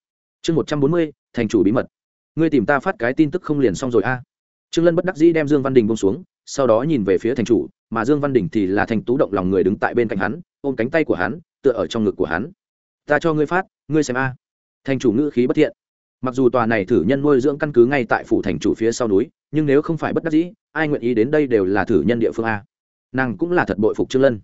Chương một trăm bốn mươi, thành chủ bí mật. Ngươi tìm ta phát cái tin tức không liền xong rồi a? Trương lân bất đắc dĩ đem dương văn đình bông xuống, sau đó nhìn về phía thành chủ, mà dương văn đình thì là thành tú động lòng người đứng tại bên cạnh hắn, ôm cánh tay của hắn, tựa ở trong ngực của hắn. Ta cho ngươi phát, ngươi xem a. Thành chủ ngữ khí bất thiện mặc dù tòa này thử nhân nuôi dưỡng căn cứ ngay tại phủ thành chủ phía sau núi, nhưng nếu không phải bất đắc dĩ, ai nguyện ý đến đây đều là thử nhân địa phương a. Nàng cũng là thật bội phục trương lân.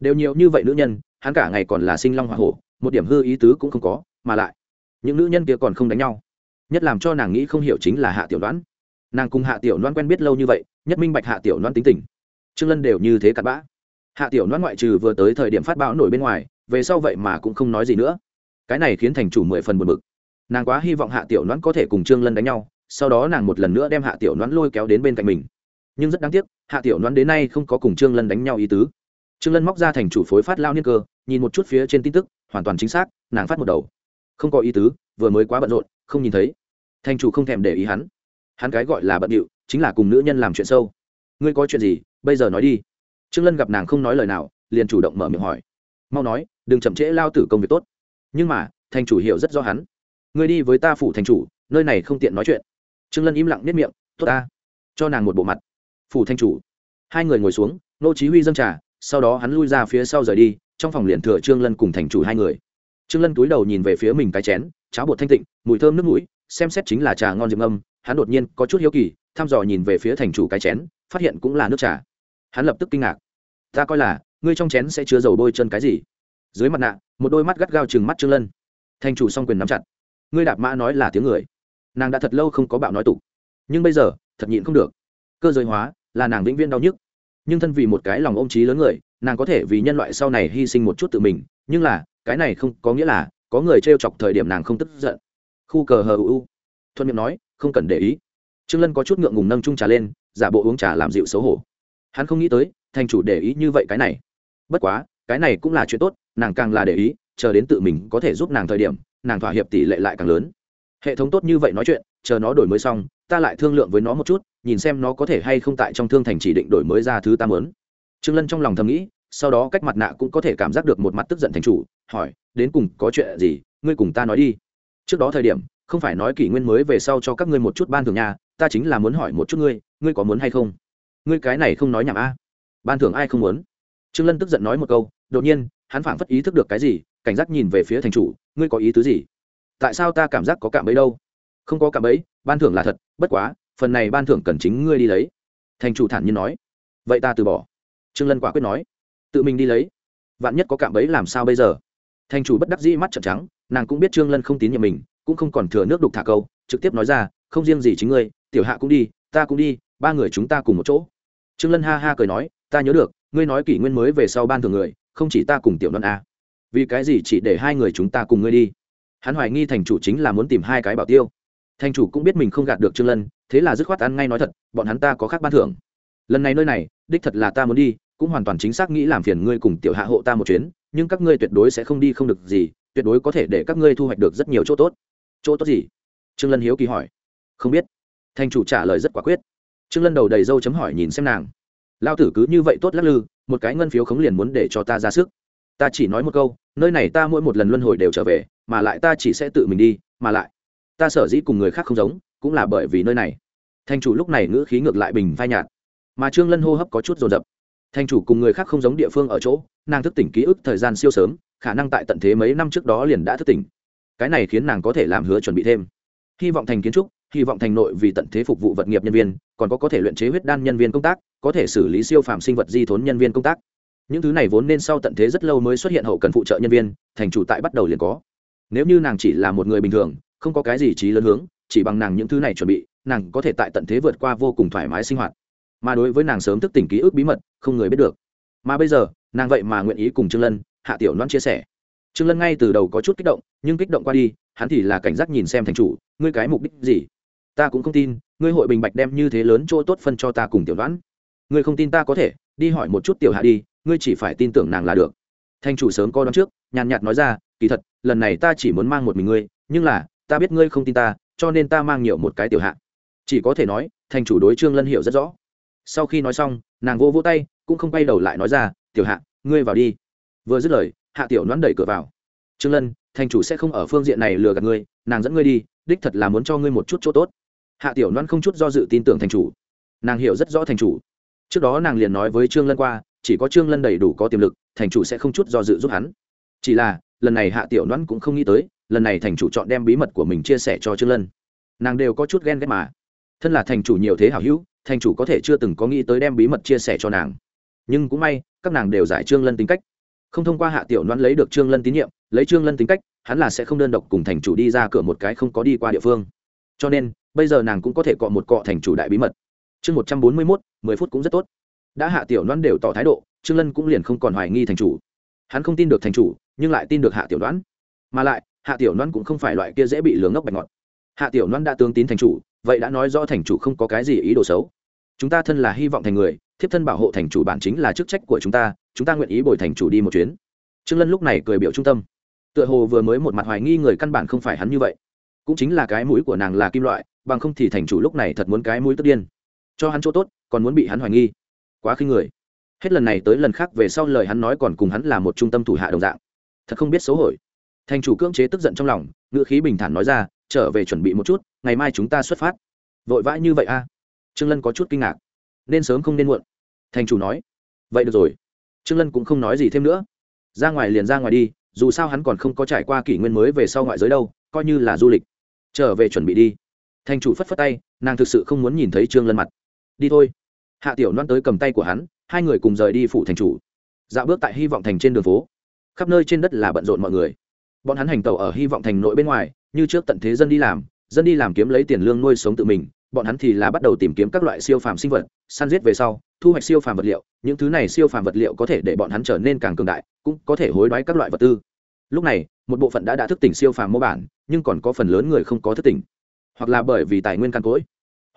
Đều nhiều như vậy nữ nhân, hắn cả ngày còn là sinh long hoa hổ, một điểm hư ý tứ cũng không có, mà lại, những nữ nhân kia còn không đánh nhau. Nhất làm cho nàng nghĩ không hiểu chính là hạ tiểu đoán nàng cùng hạ tiểu đoán quen biết lâu như vậy, nhất minh bạch hạ tiểu đoán tính tình. Trương lân đều như thế cặn bã. Hạ tiểu đoán ngoại trừ vừa tới thời điểm phát bão nổi bên ngoài, về sau vậy mà cũng không nói gì nữa. Cái này khiến thành chủ mười phần buồn bực nàng quá hy vọng hạ tiểu đoán có thể cùng trương lân đánh nhau, sau đó nàng một lần nữa đem hạ tiểu đoán lôi kéo đến bên cạnh mình. Nhưng rất đáng tiếc, hạ tiểu đoán đến nay không có cùng trương lân đánh nhau ý tứ. Trương lân móc ra thành chủ phối phát lao niên cơ, nhìn một chút phía trên tin tức, hoàn toàn chính xác, nàng phát một đầu. Không có ý tứ, vừa mới quá bận rộn, không nhìn thấy. Thành chủ không thèm để ý hắn. Hắn cái gọi là bận điệu, chính là cùng nữ nhân làm chuyện sâu. Ngươi có chuyện gì, bây giờ nói đi. Trương lân gặp nàng không nói lời nào, liền chủ động mở miệng hỏi. Mau nói, đừng chậm trễ lao tử công việc tốt. Nhưng mà, thành chủ hiểu rất rõ hắn ngươi đi với ta phủ thành chủ, nơi này không tiện nói chuyện. Trương lân im lặng nếp miệng, tốt ta. Cho nàng một bộ mặt. Phủ thành chủ. Hai người ngồi xuống nô chí huy dâng trà, sau đó hắn lui ra phía sau rời đi, trong phòng liền thừa trương lân cùng thành chủ hai người. Trương lân cúi đầu nhìn về phía mình cái chén, cháo bột thanh tịnh, mùi thơm nước mũi, xem xét chính là trà ngon diệp âm, hắn đột nhiên có chút hiếu kỳ, thăm dò nhìn về phía thành chủ cái chén, phát hiện cũng là nước trà. Hắn lập tức kinh ngạc. Ta coi là, ngươi trong chén sẽ chứa dầu bôi chân cái gì? Dưới mặt nạ, một đôi mắt gắt gao chừng mắt trương lân. Thành chủ song quyền nắm chặt ngươi đạp mã nói là tiếng người. Nàng đã thật lâu không có bạo nói tục. Nhưng bây giờ, thật nhịn không được. Cơ giới hóa, là nàng vĩnh viễn đau nhức. Nhưng thân vì một cái lòng ôm trí lớn người, nàng có thể vì nhân loại sau này hy sinh một chút tự mình. Nhưng là, cái này không có nghĩa là, có người t chọc thời điểm nàng không tức giận. Khu cờ hờ u thuận miệng nói, không cần để ý. Trương lân có chút ngượng ngùng nâng trung trà lên, giả bộ uống trà làm dịu xấu hổ. Hắn không nghĩ tới, thành chủ để ý như vậy cái này. Bất quá, cái này cũng là chuyện tốt, nàng càng là để ý, chờ đến tự mình có thể giúp nàng thời điểm nàng thỏa hiệp tỷ lệ lại càng lớn. Hệ thống tốt như vậy nói chuyện, chờ nó đổi mới xong, ta lại thương lượng với nó một chút, nhìn xem nó có thể hay không tại trong thương thành chỉ định đổi mới ra thứ ta mớn trương lân trong lòng thầm nghĩ, sau đó cách mặt nạ cũng có thể cảm giác được một mặt tức giận thành chủ, hỏi, đến cùng có chuyện gì? Ngươi cùng ta nói đi. Trước đó thời điểm, không phải nói kỷ nguyên mới về sau cho các ngươi một chút ban thưởng nhà ta chính là muốn hỏi một chút ngươi ngươi có muốn hay không? Ngươi cái này không nói nhảm a. Ban thưởng ai không muốn? Trương lân tức giận nói một câu, đột nhiên, hắn phảng phất ý thức được cái gì, cảnh giác nhìn về phía thành chủ ngươi có ý tứ gì? Tại sao ta cảm giác có cảm ấy đâu? Không có cạm bẫy, ban thưởng là thật, bất quá, phần này ban thưởng cần chính ngươi đi lấy. Thành chủ thản nhiên nói. Vậy ta từ bỏ. Trương lân quả quyết nói. Tự mình đi lấy. Vạn nhất có cạm bẫy làm sao bây giờ? Thành chủ bất đắc dĩ mắt trợn trắng, nàng cũng biết trương lân không tín nhiệm mình, cũng không còn thừa nước đục thả câu, trực tiếp nói ra, không riêng gì chính ngươi, tiểu hạ cũng đi, ta cũng đi, ba người chúng ta cùng một chỗ. Trương lân ha ha cười nói, ta nhớ được, ngươi nói kỷ nguyên mới về sau ban thường người, không chỉ ta cùng tiểu non a vì cái gì chỉ để hai người chúng ta cùng ngươi đi? Hắn hoài nghi thành chủ chính là muốn tìm hai cái bảo tiêu. Thành chủ cũng biết mình không gạt được trương lân, thế là dứt khoát ăn ngay nói thật, bọn hắn ta có khác ban thưởng. Lần này nơi này, đích thật là ta muốn đi, cũng hoàn toàn chính xác nghĩ làm phiền ngươi cùng tiểu hạ hộ ta một chuyến, nhưng các ngươi tuyệt đối sẽ không đi không được gì, tuyệt đối có thể để các ngươi thu hoạch được rất nhiều chỗ tốt. Chỗ tốt gì? Trương lân hiếu kỳ hỏi. Không biết. Thành chủ trả lời rất quả quyết. Trương lân đầu đầy râu chấm hỏi nhìn xem nàng. Lao tử cứ như vậy tốt lắc lư, một cái ngân phiếu khống liền muốn để cho ta ra sức ta chỉ nói một câu, nơi này ta mỗi một lần luân hồi đều trở về, mà lại ta chỉ sẽ tự mình đi, mà lại, ta sở dĩ cùng người khác không giống, cũng là bởi vì nơi này. Thanh chủ lúc này ngữ khí ngược lại bình phai nhạt, mà trương lân hô hấp có chút dồn dập. Thanh chủ cùng người khác không giống địa phương ở chỗ, nàng thức tỉnh ký ức thời gian siêu sớm, khả năng tại tận thế mấy năm trước đó liền đã thức tỉnh. Cái này khiến nàng có thể làm hứa chuẩn bị thêm. Hy vọng thành kiến trúc, hy vọng thành nội vì tận thế phục vụ vật nghiệp nhân viên, còn có có thể luyện chế huyết đan nhân viên công tác, có thể xử lý siêu phàm sinh vật di thốn nhân viên công tác những thứ này vốn nên sau tận thế rất lâu mới xuất hiện hậu cần phụ trợ nhân viên, thành chủ tại bắt đầu liền có. Nếu như nàng chỉ là một người bình thường, không có cái gì trí lớn hướng, chỉ bằng nàng những thứ này chuẩn bị, nàng có thể tại tận thế vượt qua vô cùng thoải mái sinh hoạt. Mà đối với nàng sớm thức tỉnh ký ức bí mật, không người biết được. Mà bây giờ, nàng vậy mà nguyện ý cùng trương lân, hạ tiểu loan chia sẻ. Trương lân ngay từ đầu có chút kích động, nhưng kích động qua đi, hắn thì là cảnh giác nhìn xem thành chủ, ngươi cái mục đích gì? Ta cũng không tin, ngươi hội bình bạch đem như thế lớn chỗ tốt phân cho ta cùng tiểu đoán ngươi không tin ta có thể, đi hỏi một chút tiểu hạ đi ngươi chỉ phải tin tưởng nàng là được. Thành chủ sớm co đón trước, nhàn nhạt nói ra, kỳ thật, lần này ta chỉ muốn mang một mình ngươi, nhưng là, ta biết ngươi không tin ta, cho nên ta mang nhiều một cái tiểu hạ. Chỉ có thể nói thành chủ đối trương lân hiểu rất rõ. Sau khi nói xong, nàng vô vô tay, cũng không quay đầu lại nói ra, tiểu hạ, ngươi vào đi. Vừa dứt lời, hạ tiểu đoán đẩy cửa vào. Trương lân thành chủ sẽ không ở phương diện này lừa gạt ngươi, nàng dẫn ngươi đi, đích thật là muốn cho ngươi một chút chỗ tốt. Hạ tiểu loan không chút do dự tin tưởng thành chủ. Nàng hiểu rất rõ thành chủ. Trước đó nàng liền nói với trương lân qua chỉ có trương lân đầy đủ có tiềm lực, thành chủ sẽ không chút do dự giúp hắn. Chỉ là, lần này hạ tiểu đoán cũng không nghĩ tới, lần này thành chủ chọn đem bí mật của mình chia sẻ cho trương lân. Nàng đều có chút ghen ghét mà. Thân là thành chủ nhiều thế hảo hữu, thành chủ có thể chưa từng có nghĩ tới đem bí mật chia sẻ cho nàng. Nhưng cũng may, các nàng đều giải trương lân tính cách. Không thông qua hạ tiểu đoán lấy được trương lân tín nhiệm, lấy trương lân tính cách, hắn là sẽ không đơn độc cùng thành chủ đi ra cửa một cái không có đi qua địa phương. Cho nên, bây giờ nàng cũng có thể cọ một cọ thành chủ đại bí mật. Chương một trăm bốn mươi mốt, mười phút cũng rất tốt đã hạ tiểu đoán đều tỏ thái độ, trương lân cũng liền không còn hoài nghi thành chủ. Hắn không tin được thành chủ, nhưng lại tin được hạ tiểu đoán mà lại, hạ tiểu đoán cũng không phải loại kia dễ bị lừa ngốc bạch ngọt hạ tiểu đoán đã tương tín thành chủ, vậy đã nói rõ thành chủ không có cái gì ý đồ xấu. Chúng ta thân là hy vọng thành người, thiếp thân bảo hộ thành chủ bản chính là chức trách của chúng ta chúng ta nguyện ý bồi thành chủ đi một chuyến. Trương lân lúc này cười biểu trung tâm. Tựa hồ vừa mới một mặt hoài nghi người căn bản không phải hắn như vậy. Cũng chính là cái mũi của nàng là kim loại, bằng không thì thành chủ lúc này thật muốn cái mũi tức điên. Cho hắn chỗ tốt, còn muốn bị hắn hoài nghi quá khinh người. Hết lần này tới lần khác về sau lời hắn nói còn cùng hắn là một trung tâm thủ hạ đồng dạng. Thật không biết xấu hổ. Thành chủ cưỡng chế tức giận trong lòng, ngữ khí bình thản nói ra, trở về chuẩn bị một chút, ngày mai chúng ta xuất phát. Vội vã như vậy a? Trương lân có chút kinh ngạc. Nên sớm không nên muộn. Thành chủ nói. Vậy được rồi. Trương lân cũng không nói gì thêm nữa. Ra ngoài liền ra ngoài đi, dù sao hắn còn không có trải qua kỷ nguyên mới về sau ngoại giới đâu, coi như là du lịch. Trở về chuẩn bị đi. Thành chủ phất phất tay, nàng thực sự không muốn nhìn thấy trương lân mặt. Đi thôi hạ tiểu loan tới cầm tay của hắn, hai người cùng rời đi phủ thành chủ. Dạo bước tại hy vọng thành trên đường phố. Khắp nơi trên đất là bận rộn mọi người. Bọn hắn hành tàu ở hy vọng thành nội bên ngoài, như trước tận thế dân đi làm, dân đi làm kiếm lấy tiền lương nuôi sống tự mình, bọn hắn thì là bắt đầu tìm kiếm các loại siêu phàm sinh vật, săn giết về sau, thu hoạch siêu phàm vật liệu, những thứ này siêu phàm vật liệu có thể để bọn hắn trở nên càng cường đại, cũng có thể hối đoái các loại vật tư. Lúc này, một bộ phận đã đã thức tỉnh siêu phàm mô bản, nhưng còn có phần lớn người không có thức tỉnh. Hoặc là bởi vì tài nguyên căn cỗi,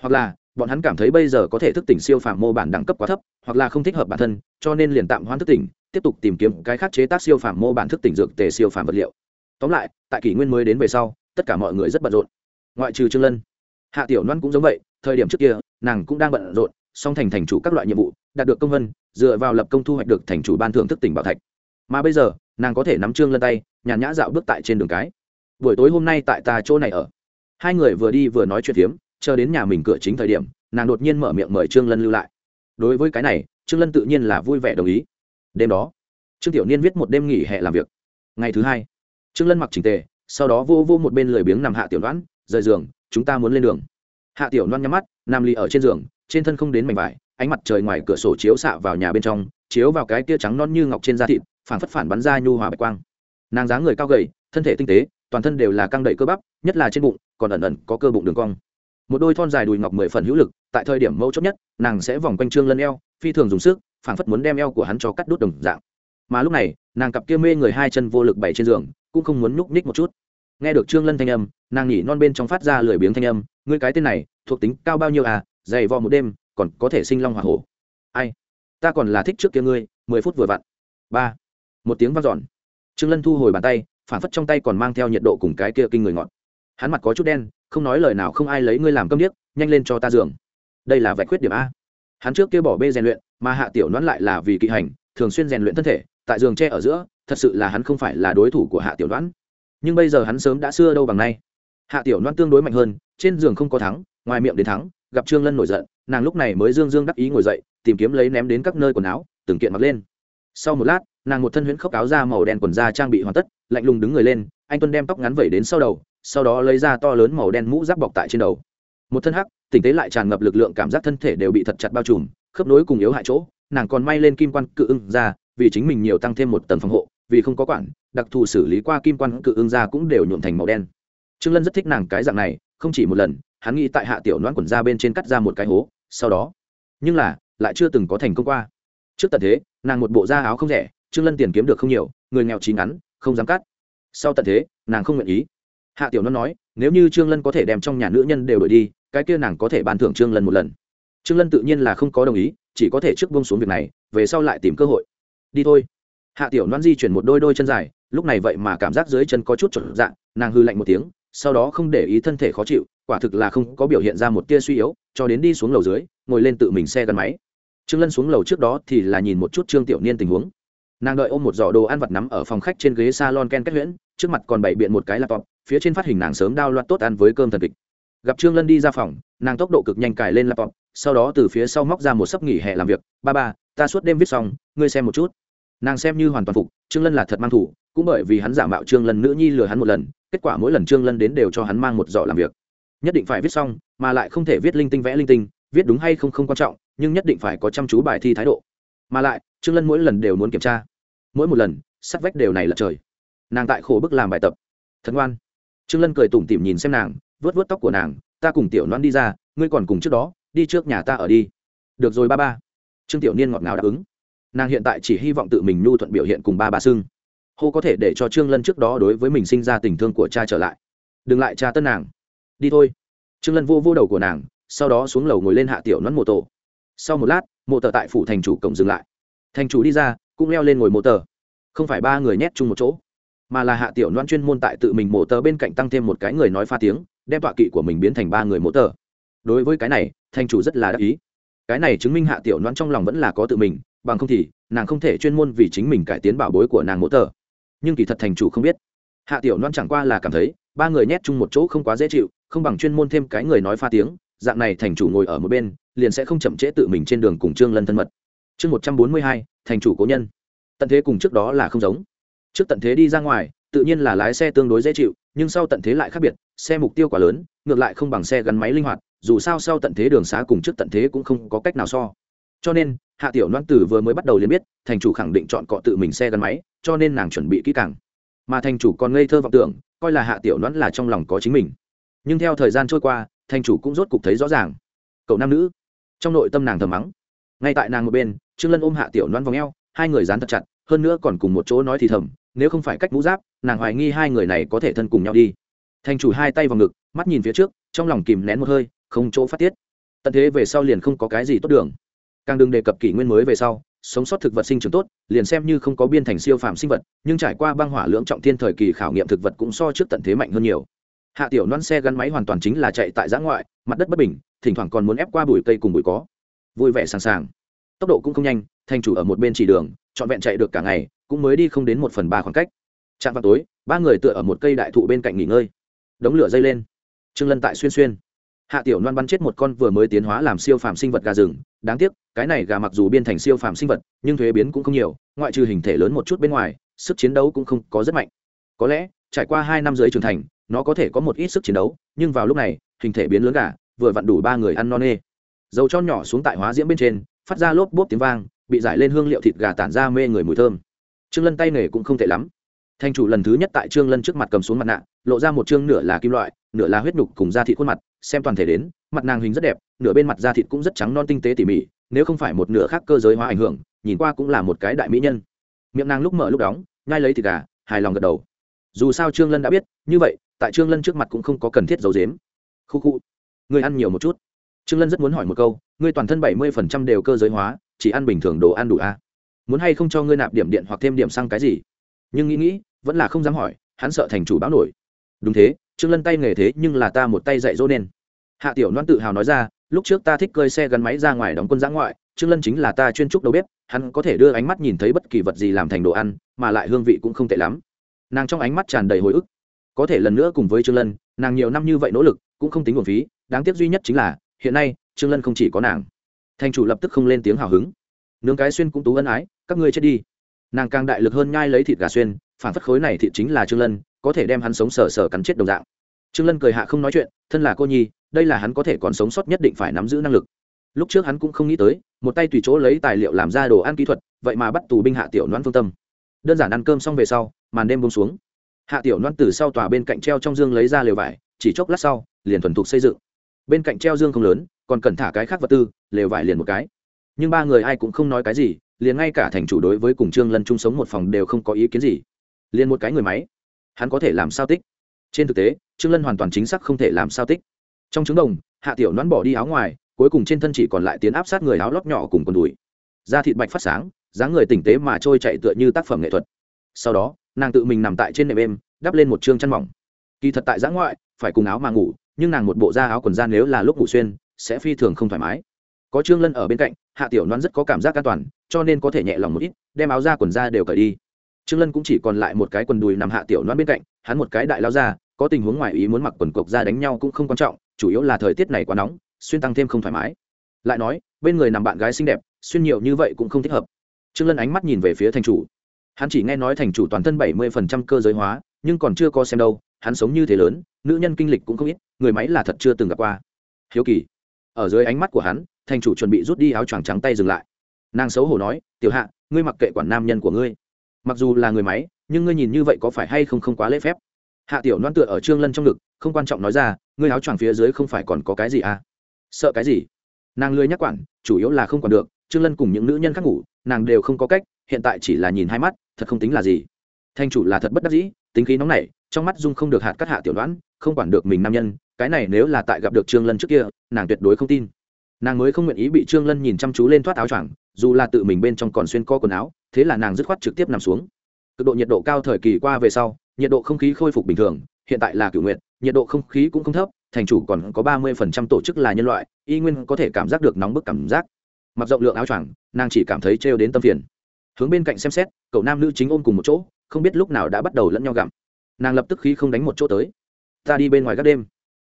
hoặc là bọn hắn cảm thấy bây giờ có thể thức tỉnh siêu phàm mô bản đẳng cấp quá thấp, hoặc là không thích hợp bản thân, cho nên liền tạm hoãn thức tỉnh, tiếp tục tìm kiếm cái khác chế tác siêu phàm mô bản thức tỉnh dược tề siêu phàm vật liệu. Tóm lại, tại kỷ nguyên mới đến về sau, tất cả mọi người rất bận rộn. Ngoại trừ trương lân, hạ tiểu loan cũng giống vậy, thời điểm trước kia, nàng cũng đang bận rộn, song thành thành chủ các loại nhiệm vụ, đạt được công vân, dựa vào lập công thu hoạch được thành chủ ban thưởng thức tỉnh bảo thạch. Mà bây giờ, nàng có thể nắm trương lân tay, nhàn nhã dạo bước tại trên đường cái. Buổi tối hôm nay tại ta chỗ này ở. Hai người vừa đi vừa nói chuyện phiếm chờ đến nhà mình cửa chính thời điểm, nàng đột nhiên mở miệng mời trương lân lưu lại. Đối với cái này, trương lân tự nhiên là vui vẻ đồng ý. Đêm đó, trương tiểu niên viết một đêm nghỉ hè làm việc. Ngày thứ hai, trương lân mặc trình tề, sau đó vô vô một bên lười biếng nằm hạ tiểu đoán rời giường, chúng ta muốn lên đường. Hạ tiểu đoán nhắm mắt, nằm lì ở trên giường, trên thân không đến mảnh vải, ánh mặt trời ngoài cửa sổ chiếu xạ vào nhà bên trong, chiếu vào cái tia trắng non như ngọc trên da thịt phản phất phản bắn ra nhu hòa bạch quang. Nàng dáng người cao gầy, thân thể tinh tế, toàn thân đều là căng đầy cơ bắp, nhất là trên bụng, còn ẩn ẩn có cơ bụng đường cong một đôi thon dài đùi ngọc mười phần hữu lực, tại thời điểm mâu chốt nhất, nàng sẽ vòng quanh trương lân eo, phi thường dùng sức, phảng phất muốn đem eo của hắn cho cắt đốt đồng dạng. Mà lúc này, nàng cặp kia mê người hai chân vô lực bày trên giường, cũng không muốn nhúc nhích một chút. Nghe được trương lân thanh âm, nàng nhỉ non bên trong phát ra lười biếng thanh âm, ngươi cái tên này, thuộc tính cao bao nhiêu à dày vò một đêm, còn có thể sinh long hỏa hổ. Ai? Ta còn là thích trước kia ngươi, mười phút vừa vặn. Ba. Một tiếng vang dọn. Trương lân thu hồi bàn tay phản phất trong tay còn mang theo nhiệt độ cùng cái kia kinh người ngọt. Hắn mặt có chút đen không nói lời nào không ai lấy ngươi làm câm điếc, nhanh lên cho ta giường. Đây là vạch khuyết điểm a. Hắn trước kia bỏ bê rèn luyện, mà hạ tiểu đoán lại là vì kỵ hành, thường xuyên rèn luyện thân thể, tại giường tre ở giữa, thật sự là hắn không phải là đối thủ của hạ tiểu đoán nhưng bây giờ hắn sớm đã xưa đâu bằng nay. Hạ tiểu đoán tương đối mạnh hơn, trên giường không có thắng, ngoài miệng đến thắng, gặp trương lân nổi giận, nàng lúc này mới dương dương đắc ý ngồi dậy, tìm kiếm lấy ném đến các nơi quần áo, từng kiện mặc lên. Sau một lát, nàng một thân huyễn khốc áo da màu đen quần da trang bị hoàn tất, lạnh lùng đứng người lên, anh tuân đem tóc ngắn vẩy đến sau đầu sau đó lấy ra to lớn màu đen mũ giáp bọc tại trên đầu. Một thân hắc tình tế lại tràn ngập lực lượng cảm giác thân thể đều bị thật chặt bao trùm, khớp nối cùng yếu hại chỗ, nàng còn may lên kim quan cự ưng ra, vì chính mình nhiều tăng thêm một tầng phòng hộ, vì không có quản, đặc thù xử lý qua kim quan cự ưng ra cũng đều nhuộm thành màu đen. Trương lân rất thích nàng cái dạng này, không chỉ một lần, hắn nghĩ tại hạ tiểu noãn quần ra bên trên cắt ra một cái hố, sau đó. Nhưng là, lại chưa từng có thành công qua. Trước tận thế, nàng một bộ da áo không rẻ, trương lân tiền kiếm được không nhiều, người nghèo chín ngắn, không dám cắt. Sau tận thế, nàng không nguyện ý hạ tiểu noãn nói, nếu như trương lân có thể đem trong nhà nữ nhân đều đổi đi, cái kia nàng có thể ban thưởng trương lân một lần. Trương lân tự nhiên là không có đồng ý, chỉ có thể trước bông xuống việc này, về sau lại tìm cơ hội. Đi thôi. Hạ tiểu loan di chuyển một đôi đôi chân dài, lúc này vậy mà cảm giác dưới chân có chút trở dạng nàng hư lạnh một tiếng, sau đó không để ý thân thể khó chịu, quả thực là không có biểu hiện ra một tia suy yếu, cho đến đi xuống lầu dưới, ngồi lên tự mình xe gắn máy. Trương lân xuống lầu trước đó thì là nhìn một chút trương tiểu niên tình huống nàng đợi ôm một giỏ đồ ăn vặt nắm ở phòng khách trên ghế salon ken kết huyễn, trước mặt còn bày biện một cái laptop, phía trên phát hình nàng sớm đao loạt tốt ăn với cơm thần kịch. Gặp trương lân đi ra phòng, nàng tốc độ cực nhanh cài lên laptop, sau đó từ phía sau móc ra một sấp nghỉ hè làm việc. Ba ba, ta suốt đêm viết xong, ngươi xem một chút. Nàng xem như hoàn toàn phục, trương lân là thật mang thủ, cũng bởi vì hắn giả mạo trương lân nữ nhi lừa hắn một lần, kết quả mỗi lần trương lân đến đều cho hắn mang một giỏ làm việc. Nhất định phải viết xong, mà lại không thể viết linh tinh vẽ linh tinh, viết đúng hay không không quan trọng, nhưng nhất định phải có chăm chú bài thi thái độ mà lại trương lân mỗi lần đều muốn kiểm tra mỗi một lần sắt vách đều này là trời nàng tại khổ bức làm bài tập thật ngoan trương lân cười tủm tỉm nhìn xem nàng vớt vớt tóc của nàng ta cùng tiểu loan đi ra ngươi còn cùng trước đó đi trước nhà ta ở đi được rồi ba ba trương tiểu niên ngọt ngào đáp ứng nàng hiện tại chỉ hy vọng tự mình nhu thuận biểu hiện cùng ba ba sưng hô có thể để cho trương lân trước đó đối với mình sinh ra tình thương của cha trở lại đừng lại cha tân nàng đi thôi trương lân vô vô đầu của nàng sau đó xuống lầu ngồi lên hạ tiểu nón mô tổ sau một lát mộ tờ tại phủ thành chủ cổng dừng lại. Thành chủ đi ra, cũng leo lên ngồi mộ tờ. Không phải ba người nhét chung một chỗ, mà là hạ tiểu loan chuyên môn tại tự mình mộ tờ bên cạnh tăng thêm một cái người nói pha tiếng, đem tọa kỵ của mình biến thành ba người mộ tờ. Đối với cái này, thành chủ rất là đắc ý. Cái này chứng minh hạ tiểu loan trong lòng vẫn là có tự mình, bằng không thì, nàng không thể chuyên môn vì chính mình cải tiến bảo bối của nàng mộ tờ. Nhưng kỳ thật thành chủ không biết. Hạ tiểu loan chẳng qua là cảm thấy, ba người nhét chung một chỗ không quá dễ chịu, không bằng chuyên môn thêm cái người nói pha tiếng. Dạng này thành chủ ngồi ở một bên liền sẽ không chậm trễ tự mình trên đường cùng trương lân thân mật. Chương một trăm bốn mươi hai, thành chủ cố nhân. Tận thế cùng trước đó là không giống. Trước tận thế đi ra ngoài, tự nhiên là lái xe tương đối dễ chịu, nhưng sau tận thế lại khác biệt, xe mục tiêu quá lớn, ngược lại không bằng xe gắn máy linh hoạt, dù sao sau tận thế đường xá cùng trước tận thế cũng không có cách nào so. Cho nên, hạ tiểu loan tử vừa mới bắt đầu liền biết, thành chủ khẳng định chọn cọ tự mình xe gắn máy, cho nên nàng chuẩn bị kỹ càng. Mà thành chủ còn ngây thơ vọng tưởng, coi là hạ tiểu loan là trong lòng có chính mình. Nhưng theo thời gian trôi qua, thành chủ cũng rốt cục thấy rõ ràng. Cậu nam nữ trong nội tâm nàng thầm mắng. Ngay tại nàng một bên, trương lân ôm hạ tiểu loan vòng eo, hai người dán thật chặt, hơn nữa còn cùng một chỗ nói thì thầm, nếu không phải cách mũ giáp, nàng hoài nghi hai người này có thể thân cùng nhau đi. Thành chủ hai tay vào ngực, mắt nhìn phía trước, trong lòng kìm nén một hơi, không chỗ phát tiết. Tận thế về sau liền không có cái gì tốt đường. Càng đừng đề cập kỷ nguyên mới về sau, sống sót thực vật sinh trưởng tốt, liền xem như không có biên thành siêu phàm sinh vật, nhưng trải qua băng hỏa lưỡng trọng thiên thời kỳ khảo nghiệm thực vật cũng so trước tận thế mạnh hơn nhiều. Hạ tiểu loan xe gắn máy hoàn toàn chính là chạy tại giã ngoại, mặt đất bất bình thỉnh thoảng còn muốn ép qua bụi cây cùng bụi có. Vui vẻ sàng sàng. Tốc độ cũng không nhanh, thành chủ ở một bên chỉ đường, trọn vẹn chạy được cả ngày, cũng mới đi không đến một phần ba khoảng cách. Chạm vào tối, ba người tựa ở một cây đại thụ bên cạnh nghỉ ngơi. Đống lửa dây lên. Trương lân tại xuyên xuyên. Hạ tiểu loan bắn chết một con vừa mới tiến hóa làm siêu phàm sinh vật gà rừng. Đáng tiếc, cái này gà mặc dù biên thành siêu phàm sinh vật, nhưng thuế biến cũng không nhiều, ngoại trừ hình thể lớn một chút bên ngoài, sức chiến đấu cũng không có rất mạnh. Có lẽ, trải qua hai năm dưới trưởng thành, nó có thể có một ít sức chiến đấu, nhưng vào lúc này, hình thể biến lớn gà vừa vặn đủ ba người ăn non nê. Dầu cho nhỏ xuống tại hóa diễm bên trên, phát ra lốp bốp tiếng vang, bị giải lên hương liệu thịt gà tản ra mê người mùi thơm. Trương lân tay nghề cũng không tệ lắm. Thành chủ lần thứ nhất tại trương lân trước mặt cầm xuống mặt nạ, lộ ra một chương nửa là kim loại, nửa là huyết nhục cùng da thịt khuôn mặt, xem toàn thể đến, mặt nàng hình rất đẹp, nửa bên mặt da thịt cũng rất trắng non tinh tế tỉ mỉ, nếu không phải một nửa khác cơ giới hóa ảnh hưởng, nhìn qua cũng là một cái đại mỹ nhân. Miệng nàng lúc mở lúc đóng ngay lấy thịt gà, hài lòng gật đầu. Dù sao trương lân đã biết, như vậy, tại trương lân trước mặt cũng không có cần thiết giấu dếm khu khu người ăn nhiều một chút. Trương lân rất muốn hỏi một câu, ngươi toàn thân bảy mươi phần trăm đều cơ giới hóa, chỉ ăn bình thường đồ ăn đủ a à? muốn hay không cho ngươi nạp điểm điện hoặc thêm điểm xăng cái gì? Nhưng nghĩ nghĩ, vẫn là không dám hỏi, hắn sợ thành chủ báo nổi. Đúng thế, trương lân tay nghề thế nhưng là ta một tay dạy dỗ nên. Hạ tiểu loan tự hào nói ra, lúc trước ta thích cơi xe gắn máy ra ngoài đóng quân giã ngoại, trương lân chính là ta chuyên trúc đầu bếp, hắn có thể đưa ánh mắt nhìn thấy bất kỳ vật gì làm thành đồ ăn, mà lại hương vị cũng không tệ lắm. Nàng trong ánh mắt tràn đầy hồi ức. Có thể lần nữa cùng với trương lân, nàng nhiều năm như vậy nỗ lực, cũng không tính nguồn phí đáng tiếc duy nhất chính là, hiện nay, trương lân không chỉ có nàng. Thành chủ lập tức không lên tiếng hào hứng. Nướng cái xuyên cũng tú ân ái, các ngươi chết đi. Nàng càng đại lực hơn nhai lấy thịt gà xuyên, phản phất khối này thịt chính là trương lân, có thể đem hắn sống sờ sờ cắn chết đồng dạng. Trương lân cười hạ không nói chuyện, thân là cô nhi, đây là hắn có thể còn sống sót nhất định phải nắm giữ năng lực. Lúc trước hắn cũng không nghĩ tới, một tay tùy chỗ lấy tài liệu làm ra đồ ăn kỹ thuật, vậy mà bắt tù binh hạ tiểu noan phương tâm. Đơn giản ăn cơm xong về sau, màn đêm bông xuống. Hạ tiểu noan từ sau tòa bên cạnh treo trong dương lấy ra lều vải, chỉ chốc lát sau, liền thuần thục xây dựng bên cạnh treo dương không lớn, còn cần thả cái khác vật tư, lều vải liền một cái. Nhưng ba người ai cũng không nói cái gì, liền ngay cả thành chủ đối với cùng trương lân chung sống một phòng đều không có ý kiến gì. Liền một cái người máy. Hắn có thể làm sao tích? Trên thực tế, trương lân hoàn toàn chính xác không thể làm sao tích. Trong trứng đồng, hạ tiểu nón bỏ đi áo ngoài, cuối cùng trên thân chỉ còn lại tiến áp sát người áo lót nhỏ cùng quần đùi. Da thịt bạch phát sáng, dáng người tỉnh tế mà trôi chạy tựa như tác phẩm nghệ thuật. Sau đó, nàng tự mình nằm tại trên nệm êm, đắp lên một chương chăn mỏng. Kỳ thật tại giã ngoại, phải cùng áo mà ngủ nhưng nàng một bộ da áo quần da nếu là lúc ngủ xuyên, sẽ phi thường không thoải mái. Có trương lân ở bên cạnh, hạ tiểu đoán rất có cảm giác an toàn, cho nên có thể nhẹ lòng một ít, đem áo da quần da đều cởi đi. Trương lân cũng chỉ còn lại một cái quần đùi nằm hạ tiểu đoán bên cạnh, hắn một cái đại lao ra có tình huống ngoài ý muốn mặc quần cộc ra đánh nhau cũng không quan trọng, chủ yếu là thời tiết này quá nóng, xuyên tăng thêm không thoải mái. Lại nói, bên người nằm bạn gái xinh đẹp, xuyên nhiều như vậy cũng không thích hợp. Trương lân ánh mắt nhìn về phía thành chủ. Hắn chỉ nghe nói thành chủ toàn thân bảy mươi phần trăm cơ giới hóa, nhưng còn chưa có xem đâu, hắn sống như thế lớn, nữ nhân kinh lịch cũng không ít người máy là thật chưa từng gặp qua. Hiếu kỳ, ở dưới ánh mắt của hắn, thành chủ chuẩn bị rút đi áo choàng trắng tay dừng lại. Nàng xấu hổ nói, tiểu hạ, ngươi mặc kệ quản nam nhân của ngươi. Mặc dù là người máy, nhưng ngươi nhìn như vậy có phải hay không không quá lễ phép? Hạ tiểu loan tựa ở trương lân trong ngực, không quan trọng nói ra, ngươi áo choàng phía dưới không phải còn có cái gì à? Sợ cái gì? Nàng lười nhắc quản, chủ yếu là không còn được, trương lân cùng những nữ nhân khác ngủ, nàng đều không có cách, hiện tại chỉ là nhìn hai mắt, thật không tính là gì. Thanh chủ là thật bất đắc dĩ, tính khí nóng nảy trong mắt dung không được hạt cắt hạ tiểu đoán, không quản được mình nam nhân, cái này nếu là tại gặp được trương lân trước kia, nàng tuyệt đối không tin. Nàng mới không nguyện ý bị trương lân nhìn chăm chú lên thoát áo choàng, dù là tự mình bên trong còn xuyên co quần áo, thế là nàng dứt khoát trực tiếp nằm xuống. Cực độ nhiệt độ cao thời kỳ qua về sau, nhiệt độ không khí khôi phục bình thường, hiện tại là cửu nguyện nhiệt độ không khí cũng không thấp, thành chủ còn có ba mươi phần trăm tổ chức là nhân loại, y nguyên có thể cảm giác được nóng bức cảm giác. Mặc rộng lượng áo choàng, nàng chỉ cảm thấy trêu đến tâm phiền. Hướng bên cạnh xem xét, cậu nam nữ chính ôm cùng một chỗ, không biết lúc nào đã bắt đầu lẫn nhau gặm nàng lập tức khí không đánh một chỗ tới. Ta đi bên ngoài các đêm.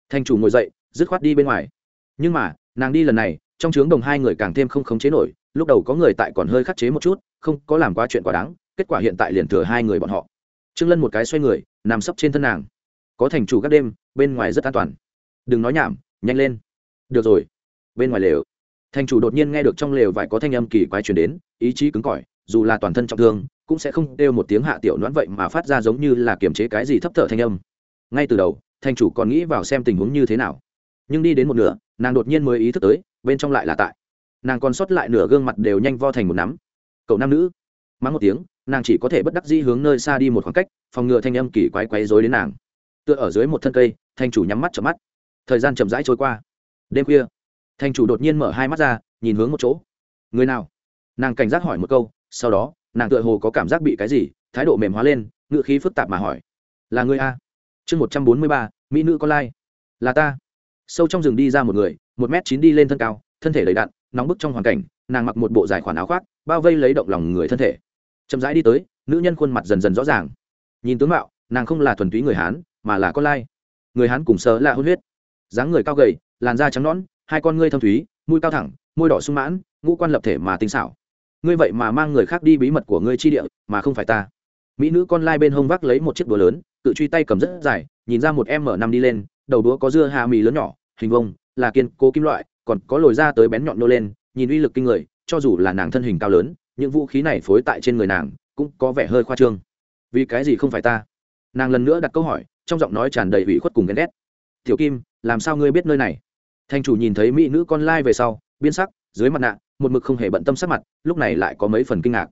Thành chủ ngồi dậy, dứt khoát đi bên ngoài. Nhưng mà, nàng đi lần này, trong trướng đồng hai người càng thêm không khống chế nổi, lúc đầu có người tại còn hơi khắc chế một chút, không có làm qua chuyện quá đáng, kết quả hiện tại liền thừa hai người bọn họ. Trương lân một cái xoay người, nằm sấp trên thân nàng. Có thành chủ các đêm, bên ngoài rất an toàn. Đừng nói nhảm, nhanh lên. Được rồi. Bên ngoài lều. Thành chủ đột nhiên nghe được trong lều vải có thanh âm kỳ quái truyền đến, ý chí cứng cỏi, dù là toàn thân trọng thương cũng sẽ không kêu một tiếng hạ tiểu noãn vậy mà phát ra giống như là kiềm chế cái gì thấp thở thanh âm. Ngay từ đầu, thành chủ còn nghĩ vào xem tình huống như thế nào. Nhưng đi đến một nửa, nàng đột nhiên mới ý thức tới, bên trong lại là tại. Nàng còn sót lại nửa gương mặt đều nhanh vo thành một nắm. Cậu nam nữ. Mắng một tiếng, nàng chỉ có thể bất đắc dĩ hướng nơi xa đi một khoảng cách, phòng ngừa thanh âm kỳ quái quấy dối đến nàng. Tựa ở dưới một thân cây thanh chủ nhắm mắt chợp mắt. Thời gian chậm rãi trôi qua. Đêm khuya thanh chủ đột nhiên mở hai mắt ra, nhìn hướng một chỗ. Người nào? Nàng cảnh giác hỏi một câu, sau đó nàng tựa hồ có cảm giác bị cái gì, thái độ mềm hóa lên ngựa khí phức tạp mà hỏi. Là người a? Chương một trăm bốn mươi ba, mỹ nữ con lai. Là ta. Sâu trong rừng đi ra một người, một m chín đi lên thân cao, thân thể đầy đặn, nóng bức trong hoàn cảnh, nàng mặc một bộ dài khoản áo khoác, bao vây lấy động lòng người thân thể. Chậm rãi đi tới, nữ nhân khuôn mặt dần dần rõ ràng. Nhìn tướng mạo, nàng không là thuần túy người hán, mà là con lai. Người hán cùng sớ là hôn huyết. Dáng người cao gầy, làn da trắng nõn, hai con ngươi thâm thúy, mũi cao thẳng, môi đỏ sung mãn, ngũ quan lập thể mà tinh xảo ngươi vậy mà mang người khác đi bí mật của ngươi chi địa, mà không phải ta. Mỹ nữ con lai bên hông vác lấy một chiếc đũa lớn, tự truy tay cầm rất dài, nhìn ra một em mở năm đi lên, đầu đũa có dưa hà mì lớn nhỏ, hình vông là kiên cố kim loại, còn có lồi ra tới bén nhọn nô lên, nhìn uy lực kinh người, cho dù là nàng thân hình cao lớn, những vũ khí này phối tại trên người nàng cũng có vẻ hơi khoa trương. Vì cái gì không phải ta? Nàng lần nữa đặt câu hỏi, trong giọng nói tràn đầy ủy khuất cùng ghen ghét. Tiểu kim, làm sao ngươi biết nơi này? Thành chủ nhìn thấy mỹ nữ con lai về sau biên sắc dưới mặt nạ, một mực không hề bận tâm sắc mặt, lúc này lại có mấy phần kinh ngạc.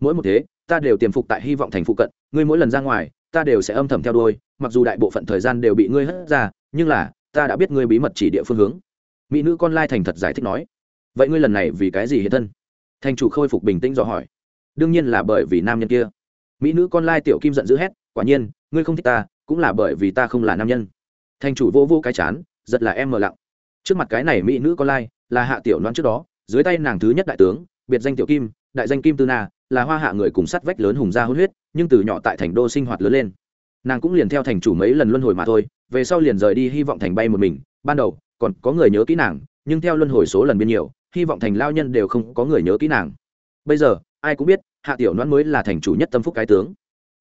Mỗi một thế, ta đều tiềm phục tại hy vọng thành phụ cận, ngươi mỗi lần ra ngoài, ta đều sẽ âm thầm theo đuôi, mặc dù đại bộ phận thời gian đều bị ngươi hất ra, nhưng là, ta đã biết ngươi bí mật chỉ địa phương hướng. Mỹ nữ con lai thành thật giải thích nói. Vậy ngươi lần này vì cái gì hiện thân? Thành chủ khôi phục bình tĩnh dò hỏi. Đương nhiên là bởi vì nam nhân kia. Mỹ nữ con lai tiểu kim giận dữ hét, quả nhiên, ngươi không thích ta, cũng là bởi vì ta không là nam nhân. Thành chủ vô vô cái chán, giật là em mờ lặng. Trước mặt cái này mỹ nữ con lai là hạ tiểu đoán trước đó, dưới tay nàng thứ nhất đại tướng, biệt danh tiểu kim, đại danh kim tư na, là hoa hạ người cùng sắt vách lớn hùng gia hôn huyết, nhưng từ nhỏ tại thành đô sinh hoạt lớn lên. Nàng cũng liền theo thành chủ mấy lần luân hồi mà thôi, về sau liền rời đi hy vọng thành bay một mình. Ban đầu, còn có người nhớ kỹ nàng, nhưng theo luân hồi số lần biên nhiều, hy vọng thành lao nhân đều không có người nhớ kỹ nàng. Bây giờ, ai cũng biết, hạ tiểu đoán mới là thành chủ nhất tâm phúc cái tướng.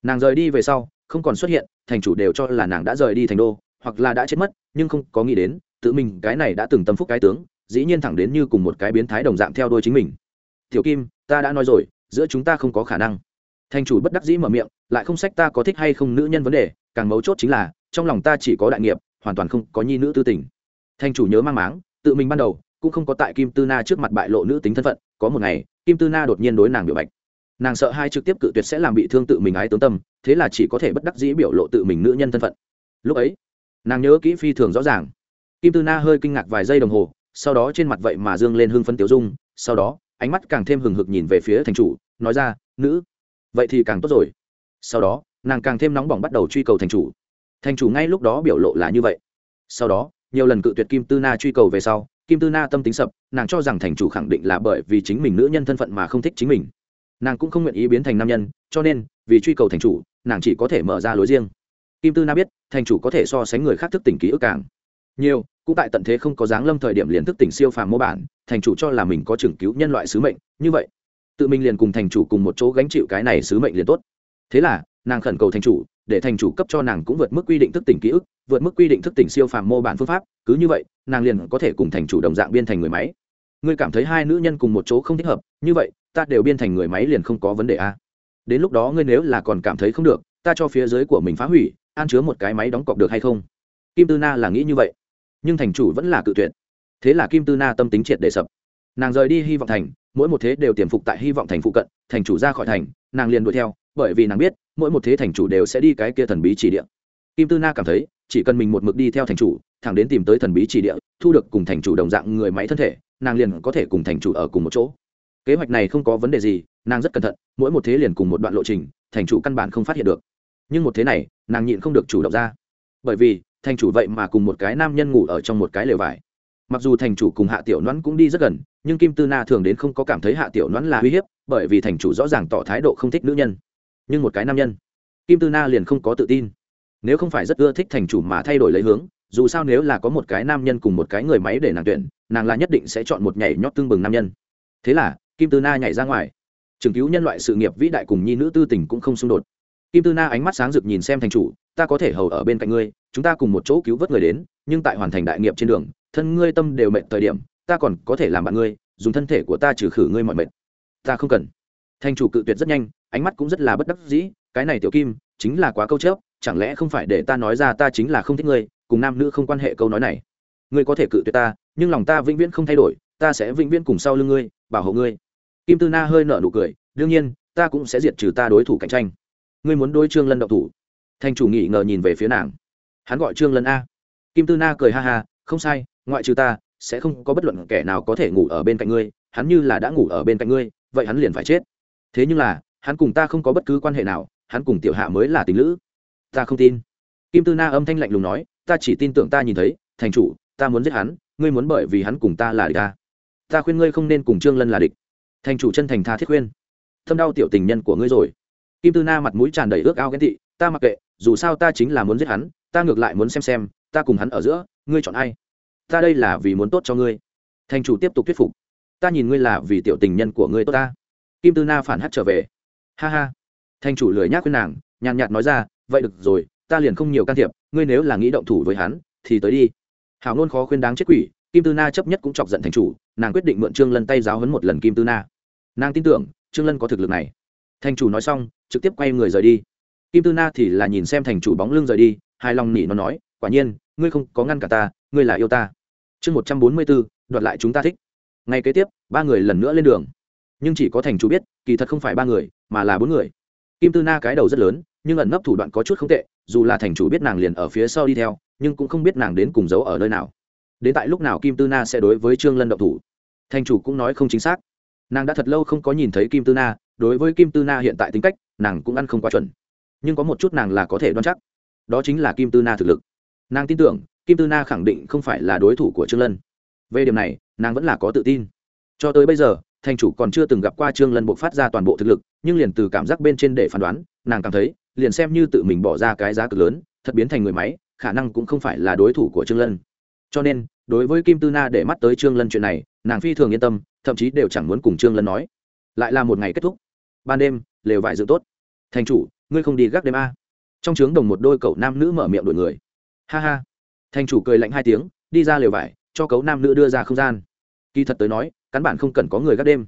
Nàng rời đi về sau, không còn xuất hiện, thành chủ đều cho là nàng đã rời đi thành đô, hoặc là đã chết mất, nhưng không có nghĩ đến, tự mình cái này đã từng tâm phúc cái tướng dĩ nhiên thẳng đến như cùng một cái biến thái đồng dạng theo đuôi chính mình. Tiểu kim, ta đã nói rồi, giữa chúng ta không có khả năng. Thành chủ bất đắc dĩ mở miệng, lại không sách ta có thích hay không nữ nhân vấn đề, càng mấu chốt chính là, trong lòng ta chỉ có đại nghiệp, hoàn toàn không có nhi nữ tư tình. Thành chủ nhớ mang máng, tự mình ban đầu, cũng không có tại kim tư na trước mặt bại lộ nữ tính thân phận, có một ngày, kim tư na đột nhiên đối nàng biểu bạch. Nàng sợ hai trực tiếp cự tuyệt sẽ làm bị thương tự mình ái tướng tâm, thế là chỉ có thể bất đắc dĩ biểu lộ tự mình nữ nhân thân phận. Lúc ấy, nàng nhớ kỹ phi thường rõ ràng. Kim tư na hơi kinh ngạc vài giây đồng hồ sau đó trên mặt vậy mà dương lên hưng phân tiểu dung, sau đó, ánh mắt càng thêm hừng hực nhìn về phía thành chủ, nói ra, nữ, vậy thì càng tốt rồi. Sau đó, nàng càng thêm nóng bỏng bắt đầu truy cầu thành chủ. Thành chủ ngay lúc đó biểu lộ là như vậy. Sau đó, nhiều lần cự tuyệt kim tư na truy cầu về sau, kim tư na tâm tính sập, nàng cho rằng thành chủ khẳng định là bởi vì chính mình nữ nhân thân phận mà không thích chính mình. Nàng cũng không nguyện ý biến thành nam nhân, cho nên, vì truy cầu thành chủ, nàng chỉ có thể mở ra lối riêng. Kim tư na biết, thành chủ có thể so sánh người khác thức tỉnh ký ức càng nhiều, cũng tại tận thế không có dáng lâm thời điểm liền thức tỉnh siêu phàm mô bản, thành chủ cho là mình có chừng cứu nhân loại sứ mệnh, như vậy, tự mình liền cùng thành chủ cùng một chỗ gánh chịu cái này sứ mệnh liền tốt. Thế là, nàng khẩn cầu thành chủ, để thành chủ cấp cho nàng cũng vượt mức quy định thức tỉnh ký ức, vượt mức quy định thức tỉnh siêu phàm mô bản phương pháp, cứ như vậy, nàng liền có thể cùng thành chủ đồng dạng biên thành người máy. Ngươi cảm thấy hai nữ nhân cùng một chỗ không thích hợp, như vậy, ta đều biên thành người máy liền không có vấn đề a đến lúc đó ngươi nếu là còn cảm thấy không được, ta cho phía dưới của mình phá hủy, an chứa một cái máy đóng cọc được hay không? Kim tư na là nghĩ như vậy nhưng thành chủ vẫn là cự tuyệt. Thế là kim tư na tâm tính triệt để sập. Nàng rời đi hy vọng thành, mỗi một thế đều tiềm phục tại hy vọng thành phụ cận, thành chủ ra khỏi thành, nàng liền đuổi theo, bởi vì nàng biết, mỗi một thế thành chủ đều sẽ đi cái kia thần bí chỉ địa. Kim tư na cảm thấy, chỉ cần mình một mực đi theo thành chủ, thẳng đến tìm tới thần bí chỉ địa, thu được cùng thành chủ đồng dạng người máy thân thể, nàng liền có thể cùng thành chủ ở cùng một chỗ. Kế hoạch này không có vấn đề gì, nàng rất cẩn thận, mỗi một thế liền cùng một đoạn lộ trình, thành chủ căn bản không phát hiện được. Nhưng một thế này, nàng nhịn không được chủ động ra. Bởi vì thành chủ vậy mà cùng một cái nam nhân ngủ ở trong một cái lều vải. Mặc dù thành chủ cùng hạ tiểu nhoãn cũng đi rất gần, nhưng kim tư na thường đến không có cảm thấy hạ tiểu nhoãn là uy hiếp, bởi vì thành chủ rõ ràng tỏ thái độ không thích nữ nhân. Nhưng một cái nam nhân, kim tư na liền không có tự tin. Nếu không phải rất ưa thích thành chủ mà thay đổi lấy hướng, dù sao nếu là có một cái nam nhân cùng một cái người máy để nàng tuyển, nàng là nhất định sẽ chọn một nhảy nhót tương bừng nam nhân. Thế là, kim tư na nhảy ra ngoài. Trường cứu nhân loại sự nghiệp vĩ đại cùng nhi nữ tư tình cũng không xung đột. Kim tư na ánh mắt sáng rực nhìn xem thành chủ, ta có thể hầu ở bên cạnh ngươi chúng ta cùng một chỗ cứu vớt người đến, nhưng tại hoàn thành đại nghiệp trên đường, thân ngươi tâm đều mệnh thời điểm, ta còn có thể làm bạn ngươi, dùng thân thể của ta trừ khử ngươi mọi mệnh ta không cần. Thành chủ cự tuyệt rất nhanh, ánh mắt cũng rất là bất đắc dĩ, cái này tiểu kim, chính là quá câu chớp, chẳng lẽ không phải để ta nói ra ta chính là không thích ngươi, cùng nam nữ không quan hệ câu nói này. Ngươi có thể cự tuyệt ta, nhưng lòng ta vĩnh viễn không thay đổi, ta sẽ vĩnh viễn cùng sau lưng ngươi, bảo hộ ngươi. Kim tư na hơi nở nụ cười, đương nhiên, ta cũng sẽ diệt trừ ta đối thủ cạnh tranh. Ngươi muốn đối trương lân động thủ. Thành chủ nghỉ ngờ nhìn về phía nàng hắn gọi trương lân a. Kim tư na cười ha ha, không sai, ngoại trừ ta, sẽ không có bất luận kẻ nào có thể ngủ ở bên cạnh ngươi. Hắn như là đã ngủ ở bên cạnh ngươi, vậy hắn liền phải chết. Thế nhưng là, hắn cùng ta không có bất cứ quan hệ nào, hắn cùng tiểu hạ mới là tình lữ. Ta không tin. Kim tư na âm thanh lạnh lùng nói, ta chỉ tin tưởng ta nhìn thấy, thành chủ, ta muốn giết hắn, ngươi muốn bởi vì hắn cùng ta là địch ta. Ta khuyên ngươi không nên cùng trương lân là địch. Thành chủ chân thành tha thiết khuyên. Thâm đau tiểu tình nhân của ngươi rồi. Kim tư na mặt mũi tràn đầy ước ao ghen tị, ta mặc kệ, dù sao ta chính là muốn giết hắn ta ngược lại muốn xem xem, ta cùng hắn ở giữa, ngươi chọn ai? Ta đây là vì muốn tốt cho ngươi. Thành chủ tiếp tục thuyết phục. Ta nhìn ngươi là vì tiểu tình nhân của ngươi tốt ta. Kim tư na phản hát trở về. Ha ha. Thành chủ lười nhác khuyên nàng, nhàn nhạt nói ra, vậy được rồi, ta liền không nhiều can thiệp, ngươi nếu là nghĩ động thủ với hắn, thì tới đi. Hảo nôn khó khuyên đáng chết quỷ, kim tư na chấp nhất cũng chọc giận thành chủ, nàng quyết định mượn trương lân tay giáo hấn một lần kim tư na. Nàng tin tưởng, trương lân có thực lực này. Thành chủ nói xong, trực tiếp quay người rời đi. Kim tư na thì là nhìn xem thành chủ bóng lưng rời đi hài lòng nỉ nó nói, quả nhiên, ngươi không có ngăn cả ta, ngươi là yêu ta. Chương một trăm bốn mươi bốn, đoạt lại chúng ta thích. Ngay kế tiếp, ba người lần nữa lên đường. Nhưng chỉ có thành chủ biết, kỳ thật không phải ba người, mà là bốn người. Kim tư na cái đầu rất lớn, nhưng ẩn nấp thủ đoạn có chút không tệ, dù là thành chủ biết nàng liền ở phía sau đi theo, nhưng cũng không biết nàng đến cùng giấu ở nơi nào. Đến tại lúc nào kim tư na sẽ đối với trương lân động thủ? Thành chủ cũng nói không chính xác. Nàng đã thật lâu không có nhìn thấy kim tư na, đối với kim tư na hiện tại tính cách, nàng cũng ăn không quá chuẩn. Nhưng có một chút nàng là có thể đoán chắc đó chính là kim tư na thực lực. Nàng tin tưởng, kim tư na khẳng định không phải là đối thủ của trương lân. Về điểm này, nàng vẫn là có tự tin. Cho tới bây giờ, thành chủ còn chưa từng gặp qua trương lân buộc phát ra toàn bộ thực lực, nhưng liền từ cảm giác bên trên để phán đoán, nàng cảm thấy, liền xem như tự mình bỏ ra cái giá cực lớn, thật biến thành người máy, khả năng cũng không phải là đối thủ của trương lân. Cho nên, đối với kim tư na để mắt tới trương lân chuyện này, nàng phi thường yên tâm, thậm chí đều chẳng muốn cùng trương lân nói. Lại là một ngày kết thúc. Ban đêm, lều vải dự tốt. Thành chủ, ngươi không đi gác đêm a? Trong trướng đồng một đôi cậu nam nữ mở miệng đuổi người. Ha ha. Thành chủ cười lạnh hai tiếng, đi ra lều vải, cho cấu nam nữ đưa ra không gian. Kỳ thật tới nói, căn bản không cần có người gác đêm.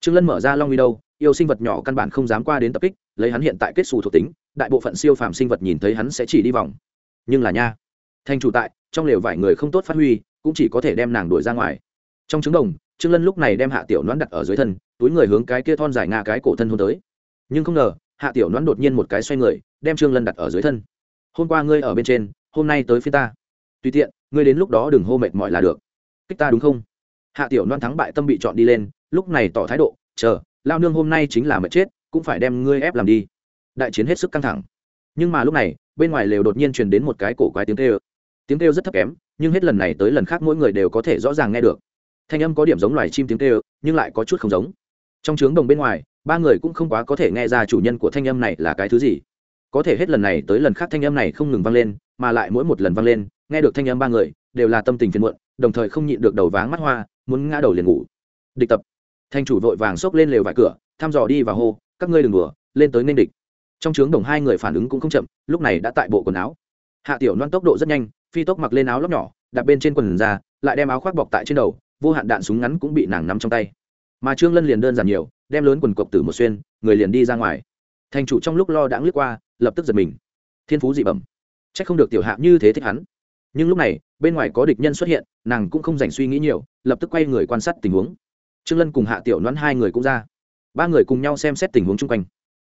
Trương lân mở ra long uy đâu, yêu sinh vật nhỏ căn bản không dám qua đến tập kích, lấy hắn hiện tại kết xù thuộc tính, đại bộ phận siêu phàm sinh vật nhìn thấy hắn sẽ chỉ đi vòng. Nhưng là nha, thành chủ tại, trong lều vải người không tốt phát huy, cũng chỉ có thể đem nàng đuổi ra ngoài. Trong trứng đồng, trương lân lúc này đem hạ tiểu noãn đặt ở dưới thân, túi người hướng cái kia thon dài nga cái cổ thân hôn tới. Nhưng không ngờ, hạ tiểu noãn đột nhiên một cái xoay người đem trương lân đặt ở dưới thân. Hôm qua ngươi ở bên trên, hôm nay tới phía ta. Tùy tiện, ngươi đến lúc đó đừng hô mệt mỏi là được. Kích ta đúng không? Hạ tiểu loan thắng bại tâm bị chọn đi lên, lúc này tỏ thái độ, chờ, lao nương hôm nay chính là mệt chết, cũng phải đem ngươi ép làm đi. Đại chiến hết sức căng thẳng. Nhưng mà lúc này, bên ngoài lều đột nhiên truyền đến một cái cổ quái tiếng kêu. Tiếng kêu rất thấp kém, nhưng hết lần này tới lần khác mỗi người đều có thể rõ ràng nghe được. Thanh âm có điểm giống loài chim tiếng kêu, nhưng lại có chút không giống. Trong trướng đồng bên ngoài, ba người cũng không quá có thể nghe ra chủ nhân của thanh âm này là cái thứ gì có thể hết lần này tới lần khác thanh âm này không ngừng vang lên, mà lại mỗi một lần vang lên, nghe được thanh âm ba người, đều là tâm tình phiền muộn, đồng thời không nhịn được đầu váng mắt hoa, muốn ngã đầu liền ngủ. Địch tập. Thanh chủ vội vàng xốc lên lều vải cửa, thăm dò đi và hô, các ngươi đừng đùa, lên tới nên địch. Trong trướng đồng hai người phản ứng cũng không chậm, lúc này đã tại bộ quần áo. Hạ tiểu loan tốc độ rất nhanh, phi tốc mặc lên áo lóc nhỏ, đặt bên trên quần ra, lại đem áo khoác bọc tại trên đầu, vô hạn đạn súng ngắn cũng bị nàng nắm trong tay. Mà trương lân liền đơn giản nhiều, đem lớn quần cộc tử một xuyên, người liền đi ra ngoài. Thành chủ trong lúc lo đãng lướt qua lập tức giật mình. Thiên phú dị bẩm. C h ắ c không được tiểu hạ như thế thích hắn. Nhưng lúc này, bên ngoài có địch nhân xuất hiện, nàng cũng không dành suy nghĩ nhiều, lập tức quay người quan sát tình huống. Trương lân cùng hạ tiểu đoán hai người cũng ra. Ba người cùng nhau xem xét tình huống chung quanh.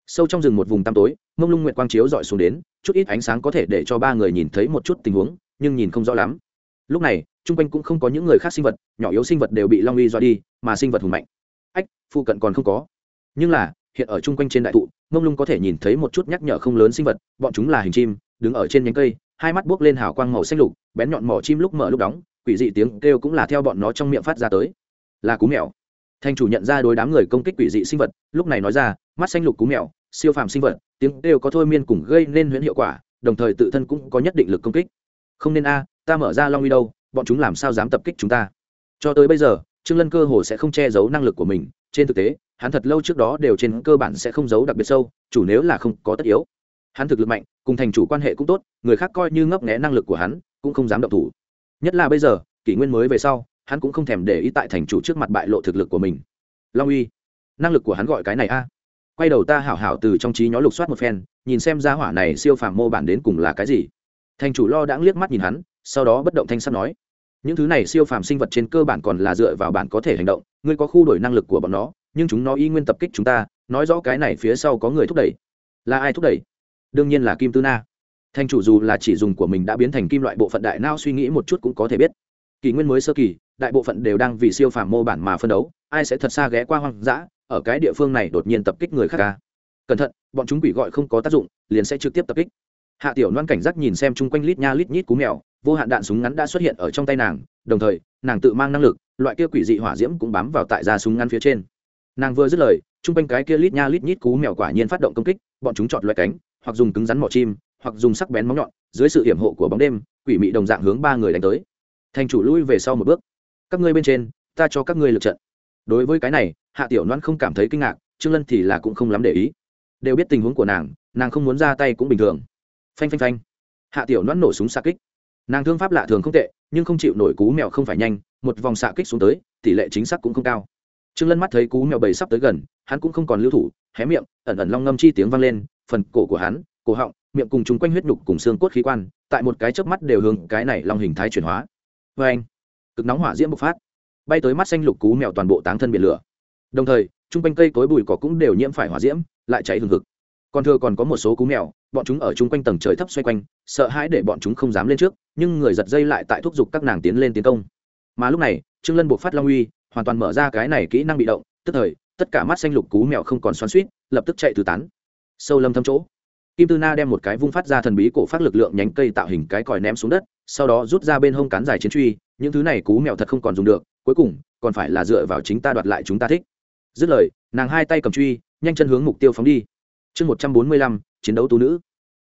Sâu trong rừng một vùng tăm tối, mông lung nguyện quang chiếu dọi xuống đến, chút ít ánh sáng có thể để cho ba người nhìn thấy một chút tình huống, nhưng nhìn không rõ lắm. Lúc này, chung quanh cũng không có những người khác sinh vật, nhỏ yếu sinh vật đều bị long uy dọa đi, mà sinh vật hùng mạnh. Ách, phụ cận còn không có. Nhưng là hiện ở chung quanh trên đại thụ mông lung có thể nhìn thấy một chút nhắc nhở không lớn sinh vật, bọn chúng là hình chim, đứng ở trên nhánh cây, hai mắt buốc lên hào quang màu xanh lục, bén nhọn mỏ chim lúc mở lúc đóng, quỷ dị tiếng kêu cũng là theo bọn nó trong miệng phát ra tới. Là cú mèo. Thanh chủ nhận ra đối đám người công kích quỷ dị sinh vật, lúc này nói ra, mắt xanh lục cú mèo, siêu phàm sinh vật, tiếng kêu có thôi miên cùng gây nên huyễn hiệu quả, đồng thời tự thân cũng có nhất định lực công kích. Không nên a, ta mở ra long uy đâu, bọn chúng làm sao dám tập kích chúng ta? Cho tới bây giờ trương lân cơ hồ sẽ không che giấu năng lực của mình, trên thực tế, hắn thật lâu trước đó đều trên cơ bản sẽ không giấu đặc biệt sâu, chủ nếu là không có tất yếu. Hắn thực lực mạnh, cùng thành chủ quan hệ cũng tốt, người khác coi như ngấp nghé năng lực của hắn, cũng không dám động thủ. Nhất là bây giờ, kỷ nguyên mới về sau, hắn cũng không thèm để ý tại thành chủ trước mặt bại lộ thực lực của mình. Long uy, năng lực của hắn gọi cái này a. Quay đầu ta hảo hảo từ trong trí nhó lục soát một phen, nhìn xem ra hỏa này siêu phàm mô bản đến cùng là cái gì. Thành chủ lo đãng liếc mắt nhìn hắn, sau đó bất động thanh sắt nói những thứ này siêu phàm sinh vật trên cơ bản còn là dựa vào bản có thể hành động, ngươi có khu đổi năng lực của bọn nó, nhưng chúng nó y nguyên tập kích chúng ta, nói rõ cái này phía sau có người thúc đẩy. Là ai thúc đẩy? Đương nhiên là kim tư na. Thanh chủ dù là chỉ dùng của mình đã biến thành kim loại bộ phận đại nao suy nghĩ một chút cũng có thể biết. Kỷ nguyên mới sơ kỳ, đại bộ phận đều đang vì siêu phàm mô bản mà phân đấu, ai sẽ thật xa ghé qua hoang dã, ở cái địa phương này đột nhiên tập kích người khác ca cẩn thận, bọn chúng quỷ gọi không có tác dụng, liền sẽ trực tiếp tập kích hạ tiểu loan cảnh giác nhìn xem chung quanh lít nha lít nhít cú mèo, vô hạn đạn súng ngắn đã xuất hiện ở trong tay nàng, đồng thời, nàng tự mang năng lực, loại kia quỷ dị hỏa diễm cũng bám vào tại da súng ngắn phía trên. Nàng vừa dứt lời, chung quanh cái kia lít nha lít nhít cú mèo quả nhiên phát động công kích, bọn chúng chọn loại cánh, hoặc dùng cứng rắn mỏ chim, hoặc dùng sắc bén móng nhọn, dưới sự hiểm hộ của bóng đêm, quỷ mị đồng dạng hướng ba người đánh tới. Thành chủ lui về sau một bước. Các ngươi bên trên, ta cho các ngươi lượt trận. Đối với cái này, hạ tiểu loan không cảm thấy kinh ngạc, trương lân thì là cũng không lắm để ý. Đều biết tình huống của nàng nàng không muốn ra tay cũng bình thường phanh phanh phanh. Hạ tiểu nón nổ súng xa kích. Nàng thương pháp lạ thường không tệ, nhưng không chịu nổi cú mèo không phải nhanh, một vòng xạ kích xuống tới, tỷ lệ chính xác cũng không cao. Trương lân mắt thấy cú mèo bầy sắp tới gần, hắn cũng không còn lưu thủ, hé miệng, ẩn ẩn long ngâm chi tiếng vang lên, phần cổ của hắn, cổ họng, miệng cùng chúng quanh huyết nhục cùng xương cốt khí quan, tại một cái chớp mắt đều hướng cái này long hình thái chuyển hóa. Vê anh, cực nóng hỏa diễm bộc phát, bay tới mắt xanh lục cú mèo toàn bộ táng thân biển lửa. Đồng thời, chung quanh cây cối bụi cỏ cũng đều nhiễm phải hỏa diễm, lại cháy hừng hực. Còn thừa còn có một số cú mèo bọn chúng ở chung quanh tầng trời thấp xoay quanh, sợ hãi để bọn chúng không dám lên trước, nhưng người giật dây lại tại thúc giục các nàng tiến lên tiến công. Mà lúc này, trương lân buộc phát long uy, hoàn toàn mở ra cái này kỹ năng bị động, tức thời, tất cả mắt xanh lục cú mèo không còn xoắn suýt lập tức chạy từ tán. Sâu lâm thâm chỗ, kim tư na đem một cái vung phát ra thần bí cổ phát lực lượng nhánh cây tạo hình cái còi ném xuống đất, sau đó rút ra bên hông cán dài chiến truy, những thứ này cú mèo thật không còn dùng được, cuối cùng, còn phải là dựa vào chính ta đoạt lại chúng ta thích. Dứt lời, nàng hai tay cầm truy, nhanh chân hướng mục tiêu phóng đi chương một trăm bốn mươi lăm, chiến đấu tú nữ.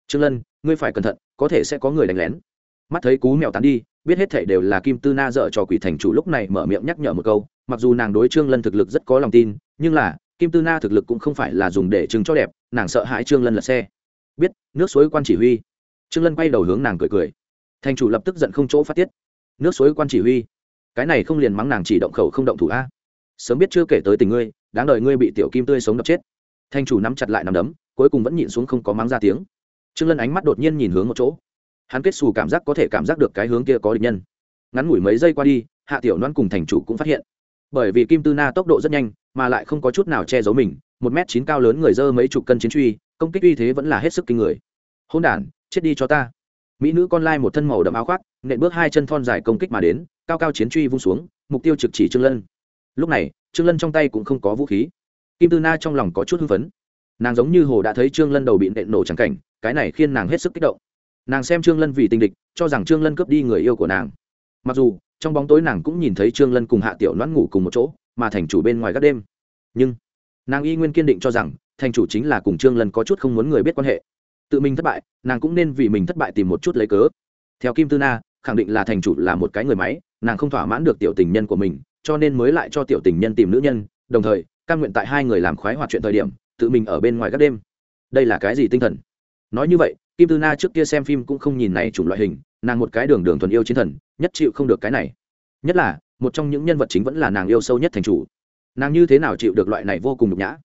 Trương lân, ngươi phải cẩn thận, có thể sẽ có người đánh lén. Mắt thấy cú mèo tán đi, biết hết thể đều là kim tư na dợ cho quỷ thành chủ lúc này mở miệng nhắc nhở một câu, mặc dù nàng đối trương lân thực lực rất có lòng tin, nhưng là, kim tư na thực lực cũng không phải là dùng để chứng cho đẹp, nàng sợ hãi trương lân lật xe. Biết, nước suối quan chỉ huy. Trương lân quay đầu hướng nàng cười cười. Thành chủ lập tức giận không chỗ phát tiết. Nước suối quan chỉ huy. Cái này không liền mắng nàng chỉ động khẩu không động thủ a. Sớm biết chưa kể tới tình ngươi, đáng đời ngươi bị tiểu kim tươi sống đập chết. Thanh chủ nắm chặt lại nắm đấm, cuối cùng vẫn nhịn xuống không có mắng ra tiếng. Trương lân ánh mắt đột nhiên nhìn hướng một chỗ. Hắn kết xù cảm giác có thể cảm giác được cái hướng kia có địch nhân. Ngắn ngủi mấy giây qua đi, hạ tiểu đoan cùng thành chủ cũng phát hiện. Bởi vì kim tư na tốc độ rất nhanh, mà lại không có chút nào che giấu mình, một m chín cao lớn người dơ mấy chục cân chiến truy, công kích uy thế vẫn là hết sức kinh người. Hôn đản, chết đi cho ta. Mỹ nữ con lai một thân màu đậm áo khoác, nện bước hai chân thon dài công kích mà đến, cao cao chiến truy vung xuống, mục tiêu trực chỉ trương lân. Lúc này, trương lân trong tay cũng không có vũ khí kim tư na trong lòng có chút hưng phấn. Nàng giống như hồ đã thấy trương lân đầu bị nện nổ trắng cảnh, cái này khiến nàng hết sức kích động. Nàng xem trương lân vì tình địch, cho rằng trương lân cướp đi người yêu của nàng. Mặc dù, trong bóng tối nàng cũng nhìn thấy trương lân cùng hạ tiểu loãn ngủ cùng một chỗ, mà thành chủ bên ngoài các đêm. Nhưng, nàng y nguyên kiên định cho rằng, thành chủ chính là cùng trương lân có chút không muốn người biết quan hệ. Tự mình thất bại, nàng cũng nên vì mình thất bại tìm một chút lấy cớ. Theo kim tư na, khẳng định là thành chủ là một cái người máy, nàng không thỏa mãn được tiểu tình nhân của mình, cho nên mới lại cho tiểu tình nhân tìm nữ nhân, đồng thời căn nguyện tại hai người làm khoái hoạt chuyện thời điểm, tự mình ở bên ngoài các đêm. Đây là cái gì tinh thần? Nói như vậy, kim tư na trước kia xem phim cũng không nhìn này chủng loại hình, nàng một cái đường đường thuần yêu chiến thần, nhất chịu không được cái này. Nhất là, một trong những nhân vật chính vẫn là nàng yêu sâu nhất thành chủ. Nàng như thế nào chịu được loại này vô cùng nhục nhã?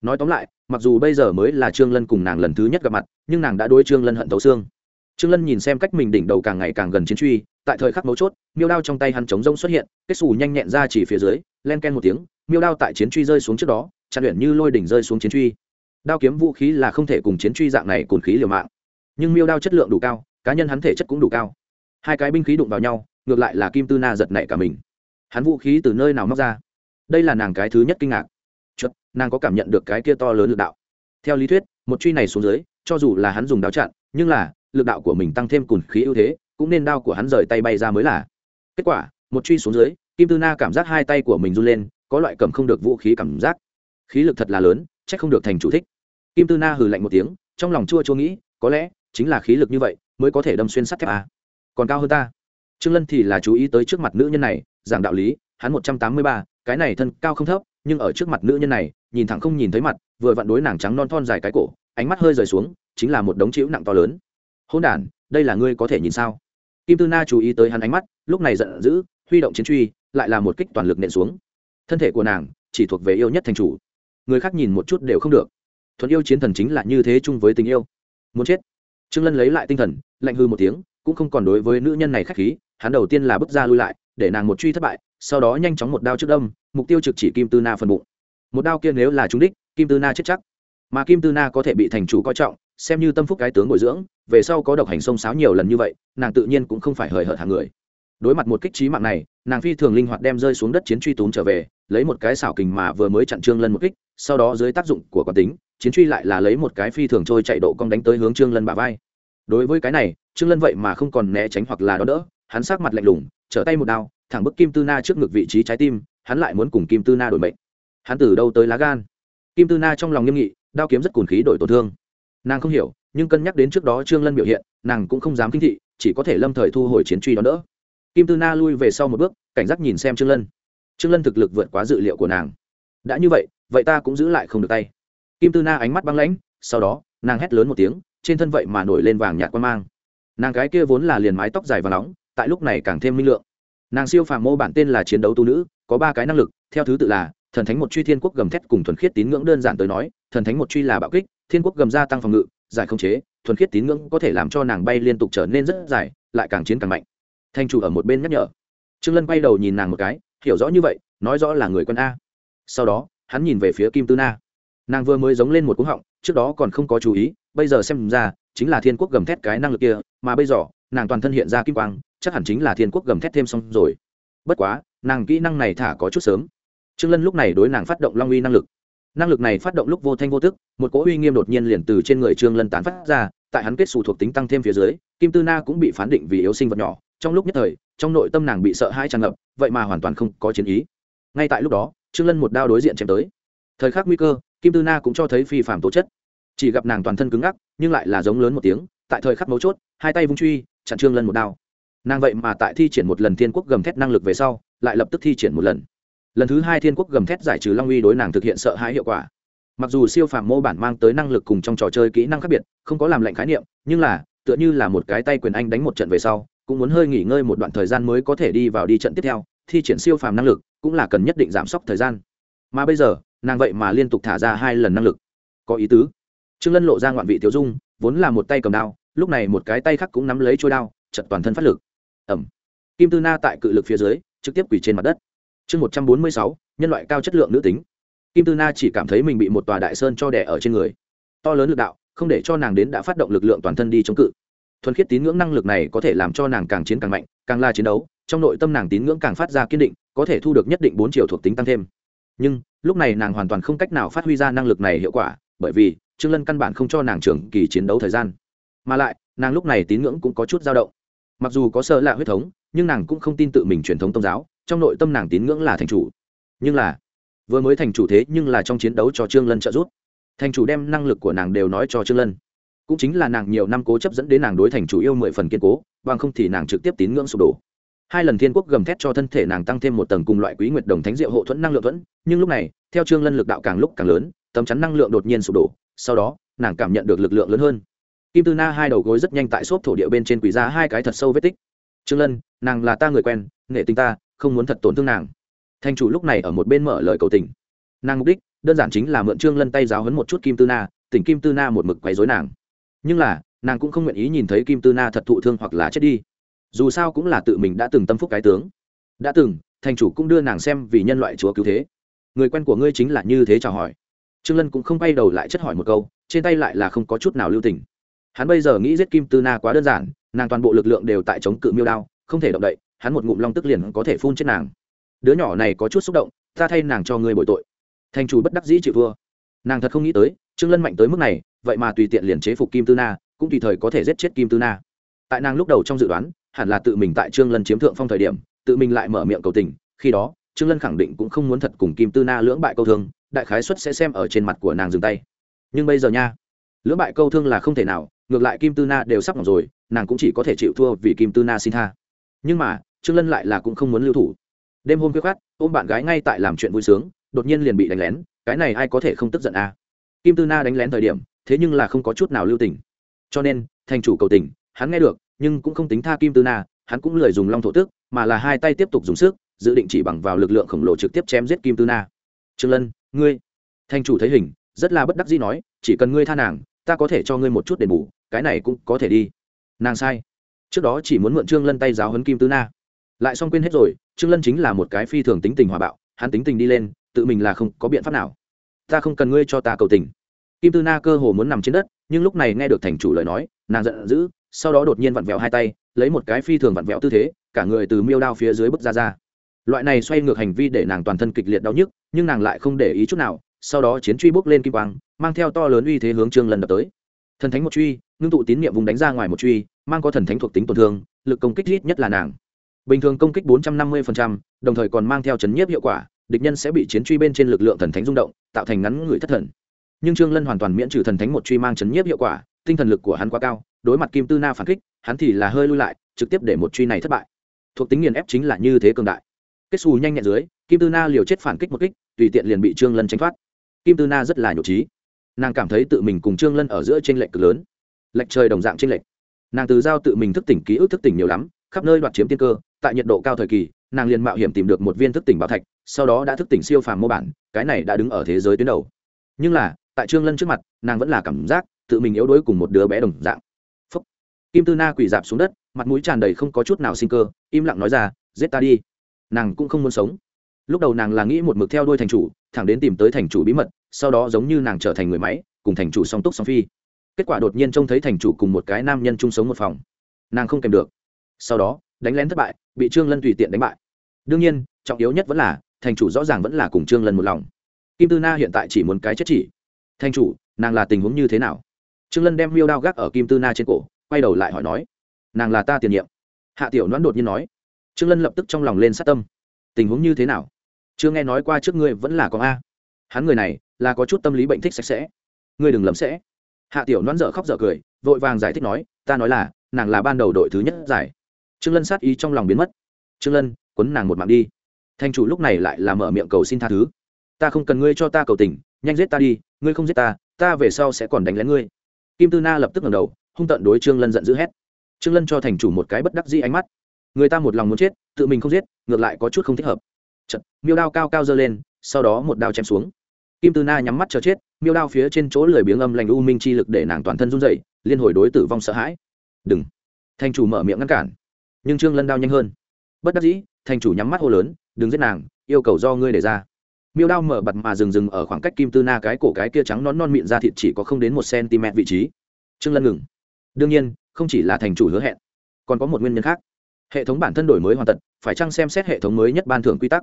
Nói tóm lại, mặc dù bây giờ mới là trương lân cùng nàng lần thứ nhất gặp mặt, nhưng nàng đã đối trương lân hận thấu xương. Trương lân nhìn xem cách mình đỉnh đầu càng ngày càng gần chiến truy, tại thời khắc mấu chốt, miêu đao trong tay hắn chống rông xuất hiện, kết xù nhanh nhẹn ra chỉ phía dưới, len ken một tiếng miêu đao tại chiến truy rơi xuống trước đó, chặn luyện như lôi đỉnh rơi xuống chiến truy. Đao kiếm vũ khí là không thể cùng chiến truy dạng này cồn khí liều mạng. Nhưng miêu đao chất lượng đủ cao, cá nhân hắn thể chất cũng đủ cao. Hai cái binh khí đụng vào nhau, ngược lại là kim tư na giật nảy cả mình. Hắn vũ khí từ nơi nào móc ra? Đây là nàng cái thứ nhất kinh ngạc. Chật nàng có cảm nhận được cái kia to lớn lực đạo. Theo lý thuyết, một truy này xuống dưới, cho dù là hắn dùng đao chặn, nhưng là, lực đạo của mình tăng thêm cùn khí ưu thế, cũng nên đao của hắn rời tay bay ra mới là. Kết quả, một truy xuống dưới, kim tư na cảm giác hai tay của mình run lên có loại cầm không được vũ khí cảm giác. Khí lực thật là lớn c h ắ c không được thành chủ thích. Kim tư na hừ lạnh một tiếng, trong lòng chua chua nghĩ, có lẽ chính là khí lực như vậy mới có thể đâm xuyên sắt thép à. còn cao hơn ta. Trương lân thì là chú ý tới trước mặt nữ nhân này, giảng đạo lý, hắn một trăm tám mươi ba, cái này thân cao không thấp, nhưng ở trước mặt nữ nhân này, nhìn thẳng không nhìn thấy mặt, vừa vặn đối nàng trắng non thon dài cái cổ, ánh mắt hơi rời xuống, chính là một đống chịu nặng to lớn. Hôn đản, đây là ngươi có thể nhìn sao? Kim tư na chú ý tới hắn ánh mắt, lúc này giận dữ, huy động chiến truy, lại là một kích toàn lực nện xuống thân thể của nàng chỉ thuộc về yêu nhất thành chủ. Người khác nhìn một chút đều không được. Thuận yêu chiến thần chính là như thế chung với tình yêu. Muốn chết. Trương lân lấy lại tinh thần, lạnh hư một tiếng, cũng không còn đối với nữ nhân này khách khí, hắn đầu tiên là bước ra lui lại, để nàng một truy thất bại, sau đó nhanh chóng một đao trước đâm, mục tiêu trực chỉ kim tư na phần bụng. Một đao kia nếu là trúng đích, kim tư na chết chắc. Mà kim tư na có thể bị thành chủ coi trọng, xem như tâm phúc cái tướng bồi dưỡng, về sau có độc hành sông sáo nhiều lần như vậy, nàng tự nhiên cũng không phải hời hợt hàng người đối mặt một kích trí mạng này, nàng phi thường linh hoạt đem rơi xuống đất chiến truy tốn trở về, lấy một cái xảo kình mà vừa mới chặn trương lân một kích, sau đó dưới tác dụng của quán tính, chiến truy lại là lấy một cái phi thường trôi chạy độ cong đánh tới hướng trương lân bả vai. Đối với cái này, trương lân vậy mà không còn né tránh hoặc là đỡ đỡ, hắn sát mặt lạnh lùng, trở tay một đao, thẳng bức kim tư na trước ngực vị trí trái tim, hắn lại muốn cùng kim tư na đổi mệnh. Hắn từ đâu tới lá gan? Kim tư na trong lòng nghiêm nghị, đao kiếm rất cùn khí đổi tổn thương. Nàng không hiểu, nhưng cân nhắc đến trước đó trương lân biểu hiện, nàng cũng không dám kinh thị, chỉ có thể lâm thời thu hồi chiến truy đó đỡ kim tư na lui về sau một bước, cảnh giác nhìn xem trương lân. Trương lân thực lực vượt quá dự liệu của nàng. Đã như vậy vậy ta cũng giữ lại không được tay. Kim tư na ánh mắt băng lãnh, sau đó, nàng hét lớn một tiếng, trên thân vậy mà nổi lên vàng nhạt quan mang. Nàng cái kia vốn là liền mái tóc dài và nóng, tại lúc này càng thêm minh lượng. Nàng siêu phàm mô bản tên là chiến đấu tu nữ, có ba cái năng lực, theo thứ tự là, thần thánh một truy thiên quốc gầm thét cùng thuần khiết tín ngưỡng đơn giản tới nói, thần thánh một truy là bạo kích, thiên quốc gầm gia tăng phòng ngự, giải không chế, thuần khiết tín ngưỡng có thể làm cho nàng bay liên tục trở nên rất dài, lại càng chiến càng mạnh thanh chủ ở một bên nhắc nhở. Trương lân quay đầu nhìn nàng một cái, hiểu rõ như vậy, nói rõ là người quân a. Sau đó, hắn nhìn về phía kim tư na. Nàng vừa mới giống lên một cú họng, trước đó còn không có chú ý, bây giờ xem ra, chính là thiên quốc gầm thét cái năng lực kia, mà bây giờ, nàng toàn thân hiện ra kim quang, chắc hẳn chính là thiên quốc gầm thét thêm xong rồi. Bất quá, nàng kỹ năng này thả có chút sớm. Trương lân lúc này đối nàng phát động long uy năng lực. Năng lực này phát động lúc vô thanh vô tức, một cỗ uy nghiêm đột nhiên liền từ trên người trương lân tán phát ra, tại hắn kết xù thuộc tính tăng thêm phía dưới, kim tư na cũng bị phán định vì yếu sinh vật nhỏ trong lúc nhất thời, trong nội tâm nàng bị sợ hãi tràn ngập, vậy mà hoàn toàn không có chiến ý. Ngay tại lúc đó, trương lân một đao đối diện chém tới. Thời khắc nguy cơ, kim tư na cũng cho thấy phi phạm tố chất. Chỉ gặp nàng toàn thân cứng ngắc, nhưng lại là giống lớn một tiếng, tại thời khắc mấu chốt, hai tay vung truy, chặn trương lân một đao. Nàng vậy mà tại thi triển một lần thiên quốc gầm thét năng lực về sau, lại lập tức thi triển một lần. Lần thứ hai thiên quốc gầm thét giải trừ long uy đối nàng thực hiện sợ hãi hiệu quả. Mặc dù siêu phàm mô bản mang tới năng lực cùng trong trò chơi kỹ năng khác biệt, không có làm lệnh khái niệm, nhưng là, tựa như là một cái tay quyền anh đánh một trận về sau cũng muốn hơi nghỉ ngơi một đoạn thời gian mới có thể đi vào đi trận tiếp theo, thi triển siêu phàm năng lực cũng là cần nhất định giảm sốc thời gian. Mà bây giờ, nàng vậy mà liên tục thả ra hai lần năng lực. Có ý tứ. Trương lân lộ ra ngoạn vị tiểu dung, vốn là một tay cầm đao, lúc này một cái tay khác cũng nắm lấy trôi đao, chật toàn thân phát lực. Ẩm. Kim tư na tại cự lực phía dưới, trực tiếp quỳ trên mặt đất. Chương một trăm bốn mươi sáu, nhân loại cao chất lượng nữ tính. Kim tư na chỉ cảm thấy mình bị một tòa đại sơn cho đẻ ở trên người. To lớn lực đạo, không để cho nàng đến đã phát động lực lượng toàn thân đi chống cự thuần khiết tín ngưỡng năng lực này có thể làm cho nàng càng chiến càng mạnh, càng la chiến đấu, trong nội tâm nàng tín ngưỡng càng phát ra kiên định, có thể thu được nhất định bốn triệu thuộc tính tăng thêm. Nhưng, lúc này nàng hoàn toàn không cách nào phát huy ra năng lực này hiệu quả, bởi vì, trương lân căn bản không cho nàng trưởng kỳ chiến đấu thời gian. Mà lại, nàng lúc này tín ngưỡng cũng có chút dao động. Mặc dù có sợ lạ huyết thống, nhưng nàng cũng không tin tự mình truyền thống tôn giáo, trong nội tâm nàng tín ngưỡng là thành chủ. Nhưng là, vừa mới thành chủ thế nhưng là trong chiến đấu cho trương lân trợ giúp. Thành chủ đem năng lực của nàng đều nói cho trương lân cũng chính là nàng nhiều năm cố chấp dẫn đến nàng đối thành chủ yêu mười phần kiên cố, bằng không thì nàng trực tiếp tín ngưỡng sụp đổ. Hai lần thiên quốc gầm thét cho thân thể nàng tăng thêm một tầng cùng loại quý nguyệt đồng thánh diệu hộ thuẫn năng lượng thuẫn, nhưng lúc này, theo trương lân lực đạo càng lúc càng lớn, tấm chắn năng lượng đột nhiên sụp đổ, sau đó, nàng cảm nhận được lực lượng lớn hơn. Kim tư na hai đầu gối rất nhanh tại xốp thổ địa bên trên quỷ ra hai cái thật sâu vết tích. Trương lân, nàng là ta người quen, nghệ tình ta, không muốn thật tổn thương nàng. Thanh chủ lúc này ở một bên mở lời cầu tình. Nàng mục đích, đơn giản chính là mượn trương lân tay giáo hấn một chút kim tư na, tỉnh kim tư na một mực quấy dối nàng nhưng là, nàng cũng không nguyện ý nhìn thấy kim tư na thật thụ thương hoặc là chết đi. Dù sao cũng là tự mình đã từng tâm phúc cái tướng. Đã từng, thành chủ cũng đưa nàng xem vì nhân loại chúa cứu thế. Người quen của ngươi chính là như thế chào hỏi. Trương lân cũng không bay đầu lại chất hỏi một câu, trên tay lại là không có chút nào lưu tình. Hắn bây giờ nghĩ giết kim tư na quá đơn giản, nàng toàn bộ lực lượng đều tại chống cự miêu đao, không thể động đậy, hắn một ngụm long tức liền có thể phun chết nàng. Đứa nhỏ này có chút xúc động, ta thay nàng cho ngươi bội tội. Thành chủ bất đắc dĩ chịu thua. Nàng thật không nghĩ tới, trương lân mạnh tới mức này vậy mà tùy tiện liền chế phục kim tư na, cũng tùy thời có thể giết chết kim tư na. Tại nàng lúc đầu trong dự đoán, hẳn là tự mình tại trương lân chiếm thượng phong thời điểm, tự mình lại mở miệng cầu tình, khi đó, trương lân khẳng định cũng không muốn thật cùng kim tư na lưỡng bại câu thương, đại khái xuất sẽ xem ở trên mặt của nàng dừng tay. Nhưng bây giờ nha, lưỡng bại câu thương là không thể nào, ngược lại kim tư na đều sắp ngọc rồi, nàng cũng chỉ có thể chịu thua vì kim tư na xin tha. Nhưng mà, trương lân lại là cũng không muốn lưu thủ. Đêm hôm khuya khát ôm bạn gái ngay tại làm chuyện vui sướng, đột nhiên liền bị đánh lén, cái này ai có thể không tức giận à? Kim tư na đánh lén thời điểm thế nhưng là không có chút nào lưu tình. Cho nên, thành chủ cầu tình, hắn nghe được, nhưng cũng không tính tha kim tư na, hắn cũng lười dùng long thổ tức, mà là hai tay tiếp tục dùng sức, dự định chỉ bằng vào lực lượng khổng lồ trực tiếp chém giết kim tư na. Trương lân, ngươi. Thành chủ thấy hình, rất là bất đắc dĩ nói, chỉ cần ngươi tha nàng, ta có thể cho ngươi một chút đền bù, cái này cũng có thể đi. Nàng sai. Trước đó chỉ muốn mượn trương lân tay giáo hấn kim tư na. Lại xong quên hết rồi, trương lân chính là một cái phi thường tính tình hòa bạo, hắn tính tình đi lên, tự mình là không có biện pháp nào. Ta không cần ngươi cho ta cầu tình kim tư na cơ hồ muốn nằm trên đất nhưng lúc này nghe được thành chủ lời nói nàng giận dữ sau đó đột nhiên vặn vẹo hai tay lấy một cái phi thường vặn vẹo tư thế cả người từ miêu đao phía dưới bước ra ra. Loại này xoay ngược hành vi để nàng toàn thân kịch liệt đau nhức nhưng nàng lại không để ý chút nào sau đó chiến truy bước lên kim quang mang theo to lớn uy thế hướng trương lần đập tới. Thần thánh một truy ngưng tụ tín nhiệm vùng đánh ra ngoài một truy mang có thần thánh thuộc tính tổn thương lực công kích ít nhất là nàng. Bình thường công kích 450%, đồng thời còn mang theo chấn nhiếp hiệu quả địch nhân sẽ bị chiến truy bên trên lực lượng thần thánh rung động tạo thành ngắn người thất thần nhưng trương lân hoàn toàn miễn trừ thần thánh một truy mang chấn nhiếp hiệu quả, tinh thần lực của hắn quá cao, đối mặt kim tư na phản kích, hắn thì là hơi lui lại, trực tiếp để một truy này thất bại. Thuộc tính nghiền ép chính là như thế cường đại. Kết xù nhanh nhẹn dưới, kim tư na liều chết phản kích một kích, tùy tiện liền bị trương lân tránh thoát. Kim tư na rất là nhục trí. Nàng cảm thấy tự mình cùng trương lân ở giữa t r ê n lệch cực lớn. Lệch trời đồng dạng t r ê n lệch. Nàng từ giao tự mình thức tỉnh, ký ức thức tỉnh nhiều lắm, khắp nơi đoạt chiếm tiên cơ, tại nhiệt độ cao thời kỳ, nàng liền mạo hiểm tìm được một viên thức tỉnh bảo thạch, sau đó đã thức tỉnh siêu phàm mô bản, cái này đã đứng ở thế giới tuyến đầu. Nhưng là tại trương lân trước mặt, nàng vẫn là cảm giác tự mình yếu đuối cùng một đứa bé đồng dạng. Phúc. kim tư na quỳ dạp xuống đất, mặt mũi tràn đầy không có chút nào sinh cơ, im lặng nói ra, giết ta đi. Nàng cũng không muốn sống. Lúc đầu nàng là nghĩ một mực theo đuôi thành chủ, thẳng đến tìm tới thành chủ bí mật, sau đó giống như nàng trở thành người máy, cùng thành chủ song túc song phi. Kết quả đột nhiên trông thấy thành chủ cùng một cái nam nhân chung sống một phòng. Nàng không kèm được. Sau đó, đánh lén thất bại, bị trương lân tùy tiện đánh bại. Đương nhiên, trọng yếu nhất vẫn là, thành chủ rõ ràng vẫn là cùng trương lân một lòng. Kim tư na hiện tại chỉ muốn cái chết chỉ. Thanh chủ, nàng là tình huống như thế nào? Trương lân đem miêu đao gác ở kim tư na trên cổ, quay đầu lại hỏi nói, nàng là ta tiền nhiệm. Hạ tiểu noãn đột nhiên nói. Trương lân lập tức trong lòng lên sát tâm. Tình huống như thế nào? Chưa nghe nói qua trước ngươi vẫn là con a. Hắn người này là có chút tâm lý bệnh thích sạch sẽ. Ngươi đừng lầm sẽ. Hạ tiểu noãn dở khóc dở cười, vội vàng giải thích nói, ta nói là, nàng là ban đầu đội thứ nhất giải. Trương lân sát ý trong lòng biến mất. Trương lân, quấn nàng một mạng đi. Thanh chủ lúc này lại là mở miệng cầu xin tha thứ. Ta không cần ngươi cho ta cầu tình, nhanh giết ta đi ngươi không giết ta ta về sau sẽ còn đánh lén ngươi. Kim tư na lập tức ngẩng đầu hung tận đối trương lân giận dữ hét. Trương lân cho thành chủ một cái bất đắc dĩ ánh mắt. Người ta một lòng muốn chết tự mình không giết ngược lại có chút không thích hợp. Chật, miêu đao cao cao giơ lên sau đó một đao chém xuống. Kim tư na nhắm mắt chờ chết miêu đao phía trên chỗ lười biếng âm lành u minh chi lực để nàng toàn thân run rẩy liên hồi đối tử vong sợ hãi. Đừng. Thành chủ mở miệng ngăn cản. Nhưng trương lân đao nhanh hơn. Bất đắc dĩ thành chủ nhắm mắt hô lớn đừng giết nàng yêu cầu do ngươi để ra miêu đao mở bật mà dừng dừng ở khoảng cách kim tư na cái cổ cái kia trắng nón non miệng ra thịt chỉ có không đến một cm vị trí. Trương lân ngừng. Đương nhiên, không chỉ là thành chủ hứa hẹn, còn có một nguyên nhân khác. Hệ thống bản thân đổi mới hoàn tật, phải chăng xem xét hệ thống mới nhất ban thưởng quy tắc?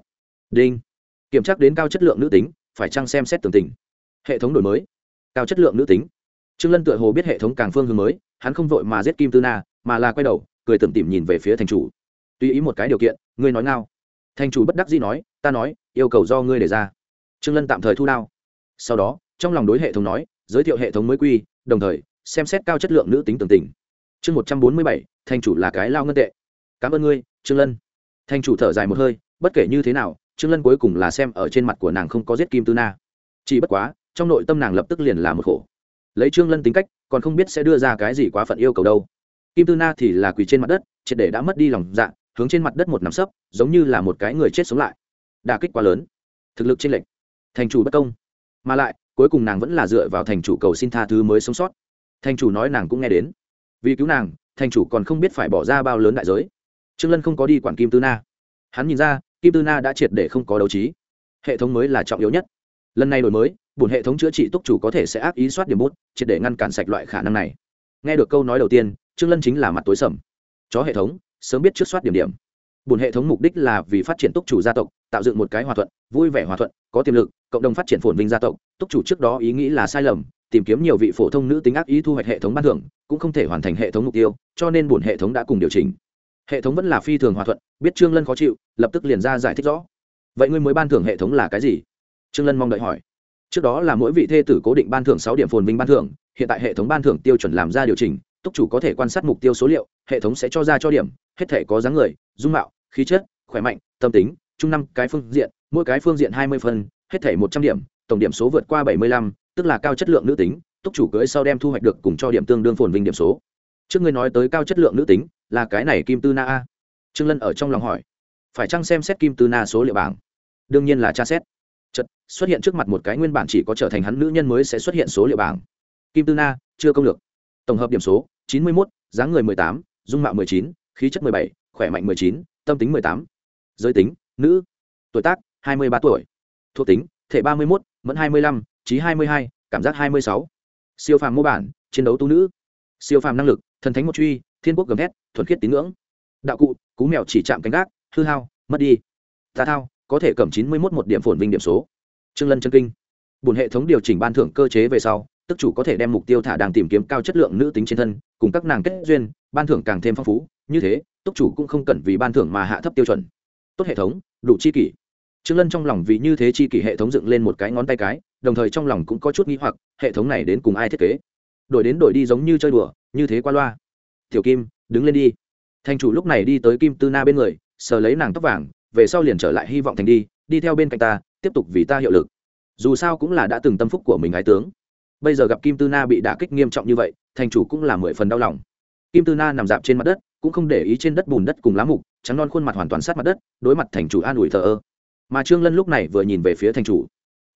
Đinh. Kiểm tra đến cao chất lượng nữ tính, phải chăng xem xét tường tình? Hệ thống đổi mới. Cao chất lượng nữ tính. Trương lân tựa hồ biết hệ thống càng phương hướng mới, hắn không vội mà giết kim tư na, mà là quay đầu, cười tủm tỉm nhìn về phía thành chủ. Tùy ý một cái điều kiện, ngươi nói ngao thành chủ bất đắc dĩ nói, ta nói, yêu cầu do ngươi đề ra. Trương lân tạm thời thu đao. Sau đó, trong lòng đối hệ thống nói, giới thiệu hệ thống mới quy, đồng thời, xem xét cao chất lượng nữ tính tường tình. Chương một trăm bốn mươi bảy thành chủ là cái lao ngân tệ. Cảm ơn ngươi, trương lân. Thành chủ thở dài một hơi, bất kể như thế nào, trương lân cuối cùng là xem ở trên mặt của nàng không có giết kim tư na. Chỉ bất quá, trong nội tâm nàng lập tức liền là một khổ. Lấy trương lân tính cách, còn không biết sẽ đưa ra cái gì quá phận yêu cầu đâu. Kim tư na thì là quỳ trên mặt đất, triệt để đã mất đi lòng dạ hướng trên mặt đất một nằm sấp, giống như là một cái người chết sống lại. Đà kích quá lớn. Thực lực trên lệch. Thành chủ bất công. Mà lại, cuối cùng nàng vẫn là dựa vào thành chủ cầu xin tha thứ mới sống sót. Thành chủ nói nàng cũng nghe đến. Vì cứu nàng, thành chủ còn không biết phải bỏ ra bao lớn đại giới. Trương lân không có đi quản kim tư na. Hắn nhìn ra, kim tư na đã triệt để không có đấu trí. Hệ thống mới là trọng yếu nhất. Lần này đổi mới bùn hệ thống chữa trị túc chủ có thể sẽ ác ý soát điểm bút, triệt để ngăn cản sạch loại khả năng này. Nghe được câu nói đầu tiên, trương lân chính là mặt tối sầm. Chó hệ thống sớm biết trước soát điểm điểm. Bùn hệ thống mục đích là vì phát triển túc chủ gia tộc, tạo dựng một cái hòa thuận, vui vẻ hòa thuận, có tiềm lực, cộng đồng phát triển phồn vinh gia tộc. Túc chủ trước đó ý nghĩ là sai lầm, tìm kiếm nhiều vị phổ thông nữ tính ác ý thu hoạch hệ thống ban thưởng, cũng không thể hoàn thành hệ thống mục tiêu, cho nên bùn hệ thống đã cùng điều chỉnh. Hệ thống vẫn là phi thường hòa thuận, biết trương lân khó chịu, lập tức liền ra giải thích rõ. Vậy ngươi mới ban thưởng hệ thống là cái gì? Trương lân mong đợi hỏi. Trước đó là mỗi vị thê tử cố định ban thưởng sáu điểm phồn vinh ban thưởng, hiện tại hệ thống ban thưởng tiêu chuẩn làm ra điều chỉnh, túc chủ có thể quan sát mục tiêu số liệu hệ thống sẽ cho ra cho điểm, hết thể có dáng người, dung mạo, khí chất, khỏe mạnh, tâm tính, chung năm cái phương diện, mỗi cái phương diện hai mươi phân, hết thể một trăm điểm, tổng điểm số vượt qua bảy mươi lăm, tức là cao chất lượng nữ tính, túc chủ cưới sau đem thu hoạch được cùng cho điểm tương đương phồn vinh điểm số. Trước ngươi nói tới cao chất lượng nữ tính, là cái này kim tư na a? Trương lân ở trong lòng hỏi. Phải chăng xem xét kim tư na số liệu bảng? Đương nhiên là tra xét. Chật xuất hiện trước mặt một cái nguyên bản chỉ có trở thành hắn nữ nhân mới sẽ xuất hiện số liệu bảng. Kim tư na, chưa công lược. Tổng hợp điểm số, chín mươi một dáng người mười tám dung mạo mười chín, khí chất mười bảy, khỏe mạnh mười chín, tâm tính mười tám. Giới tính, nữ. Tuổi tác, hai mươi ba tuổi. Thuộc tính, thể ba mươi một mẫn hai mươi lăm, trí hai mươi hai, cảm giác hai mươi sáu. Siêu phàm mô bản, chiến đấu tu nữ. Siêu phàm năng lực, thần thánh một truy, thiên quốc gầm hét thuần khiết tín ngưỡng. Đạo cụ, cú mèo chỉ chạm cánh gác, hư hao, mất đi. Tà thao, có thể cầm chín mươi một một điểm phồn vinh điểm số. Trương lân chân kinh. Bùn hệ thống điều chỉnh ban thưởng cơ chế về sau, tức chủ có thể đem mục tiêu thả đang tìm kiếm cao chất lượng nữ tính trên thân, cùng các nàng kết duyên ban thưởng càng thêm phong phú, như thế, túc chủ cũng không cần vì ban thưởng mà hạ thấp tiêu chuẩn. Tốt hệ thống, đủ chi kỷ. Trương lân trong lòng vì như thế chi kỷ hệ thống dựng lên một cái ngón tay cái, đồng thời trong lòng cũng có chút nghi hoặc, hệ thống này đến cùng ai thiết kế? Đổi đến đổi đi giống như chơi đùa, như thế qua loa. Tiểu kim, đứng lên đi. Thành chủ lúc này đi tới kim tư na bên người, sờ lấy nàng tóc vàng, về sau liền trở lại hy vọng thành đi đi theo bên cạnh ta, tiếp tục vì ta hiệu lực. Dù sao cũng là đã từng tâm phúc của mình ái tướng. Bây giờ gặp kim tư na bị đả kích nghiêm trọng như vậy, thành chủ cũng là mười phần đau lòng kim tư na nằm dạp trên mặt đất, cũng không để ý trên đất bùn đất cùng lá mục, trắng non khuôn mặt hoàn toàn sát mặt đất, đối mặt thành chủ an ủi thờ ơ. Mà trương lân lúc này vừa nhìn về phía thành chủ.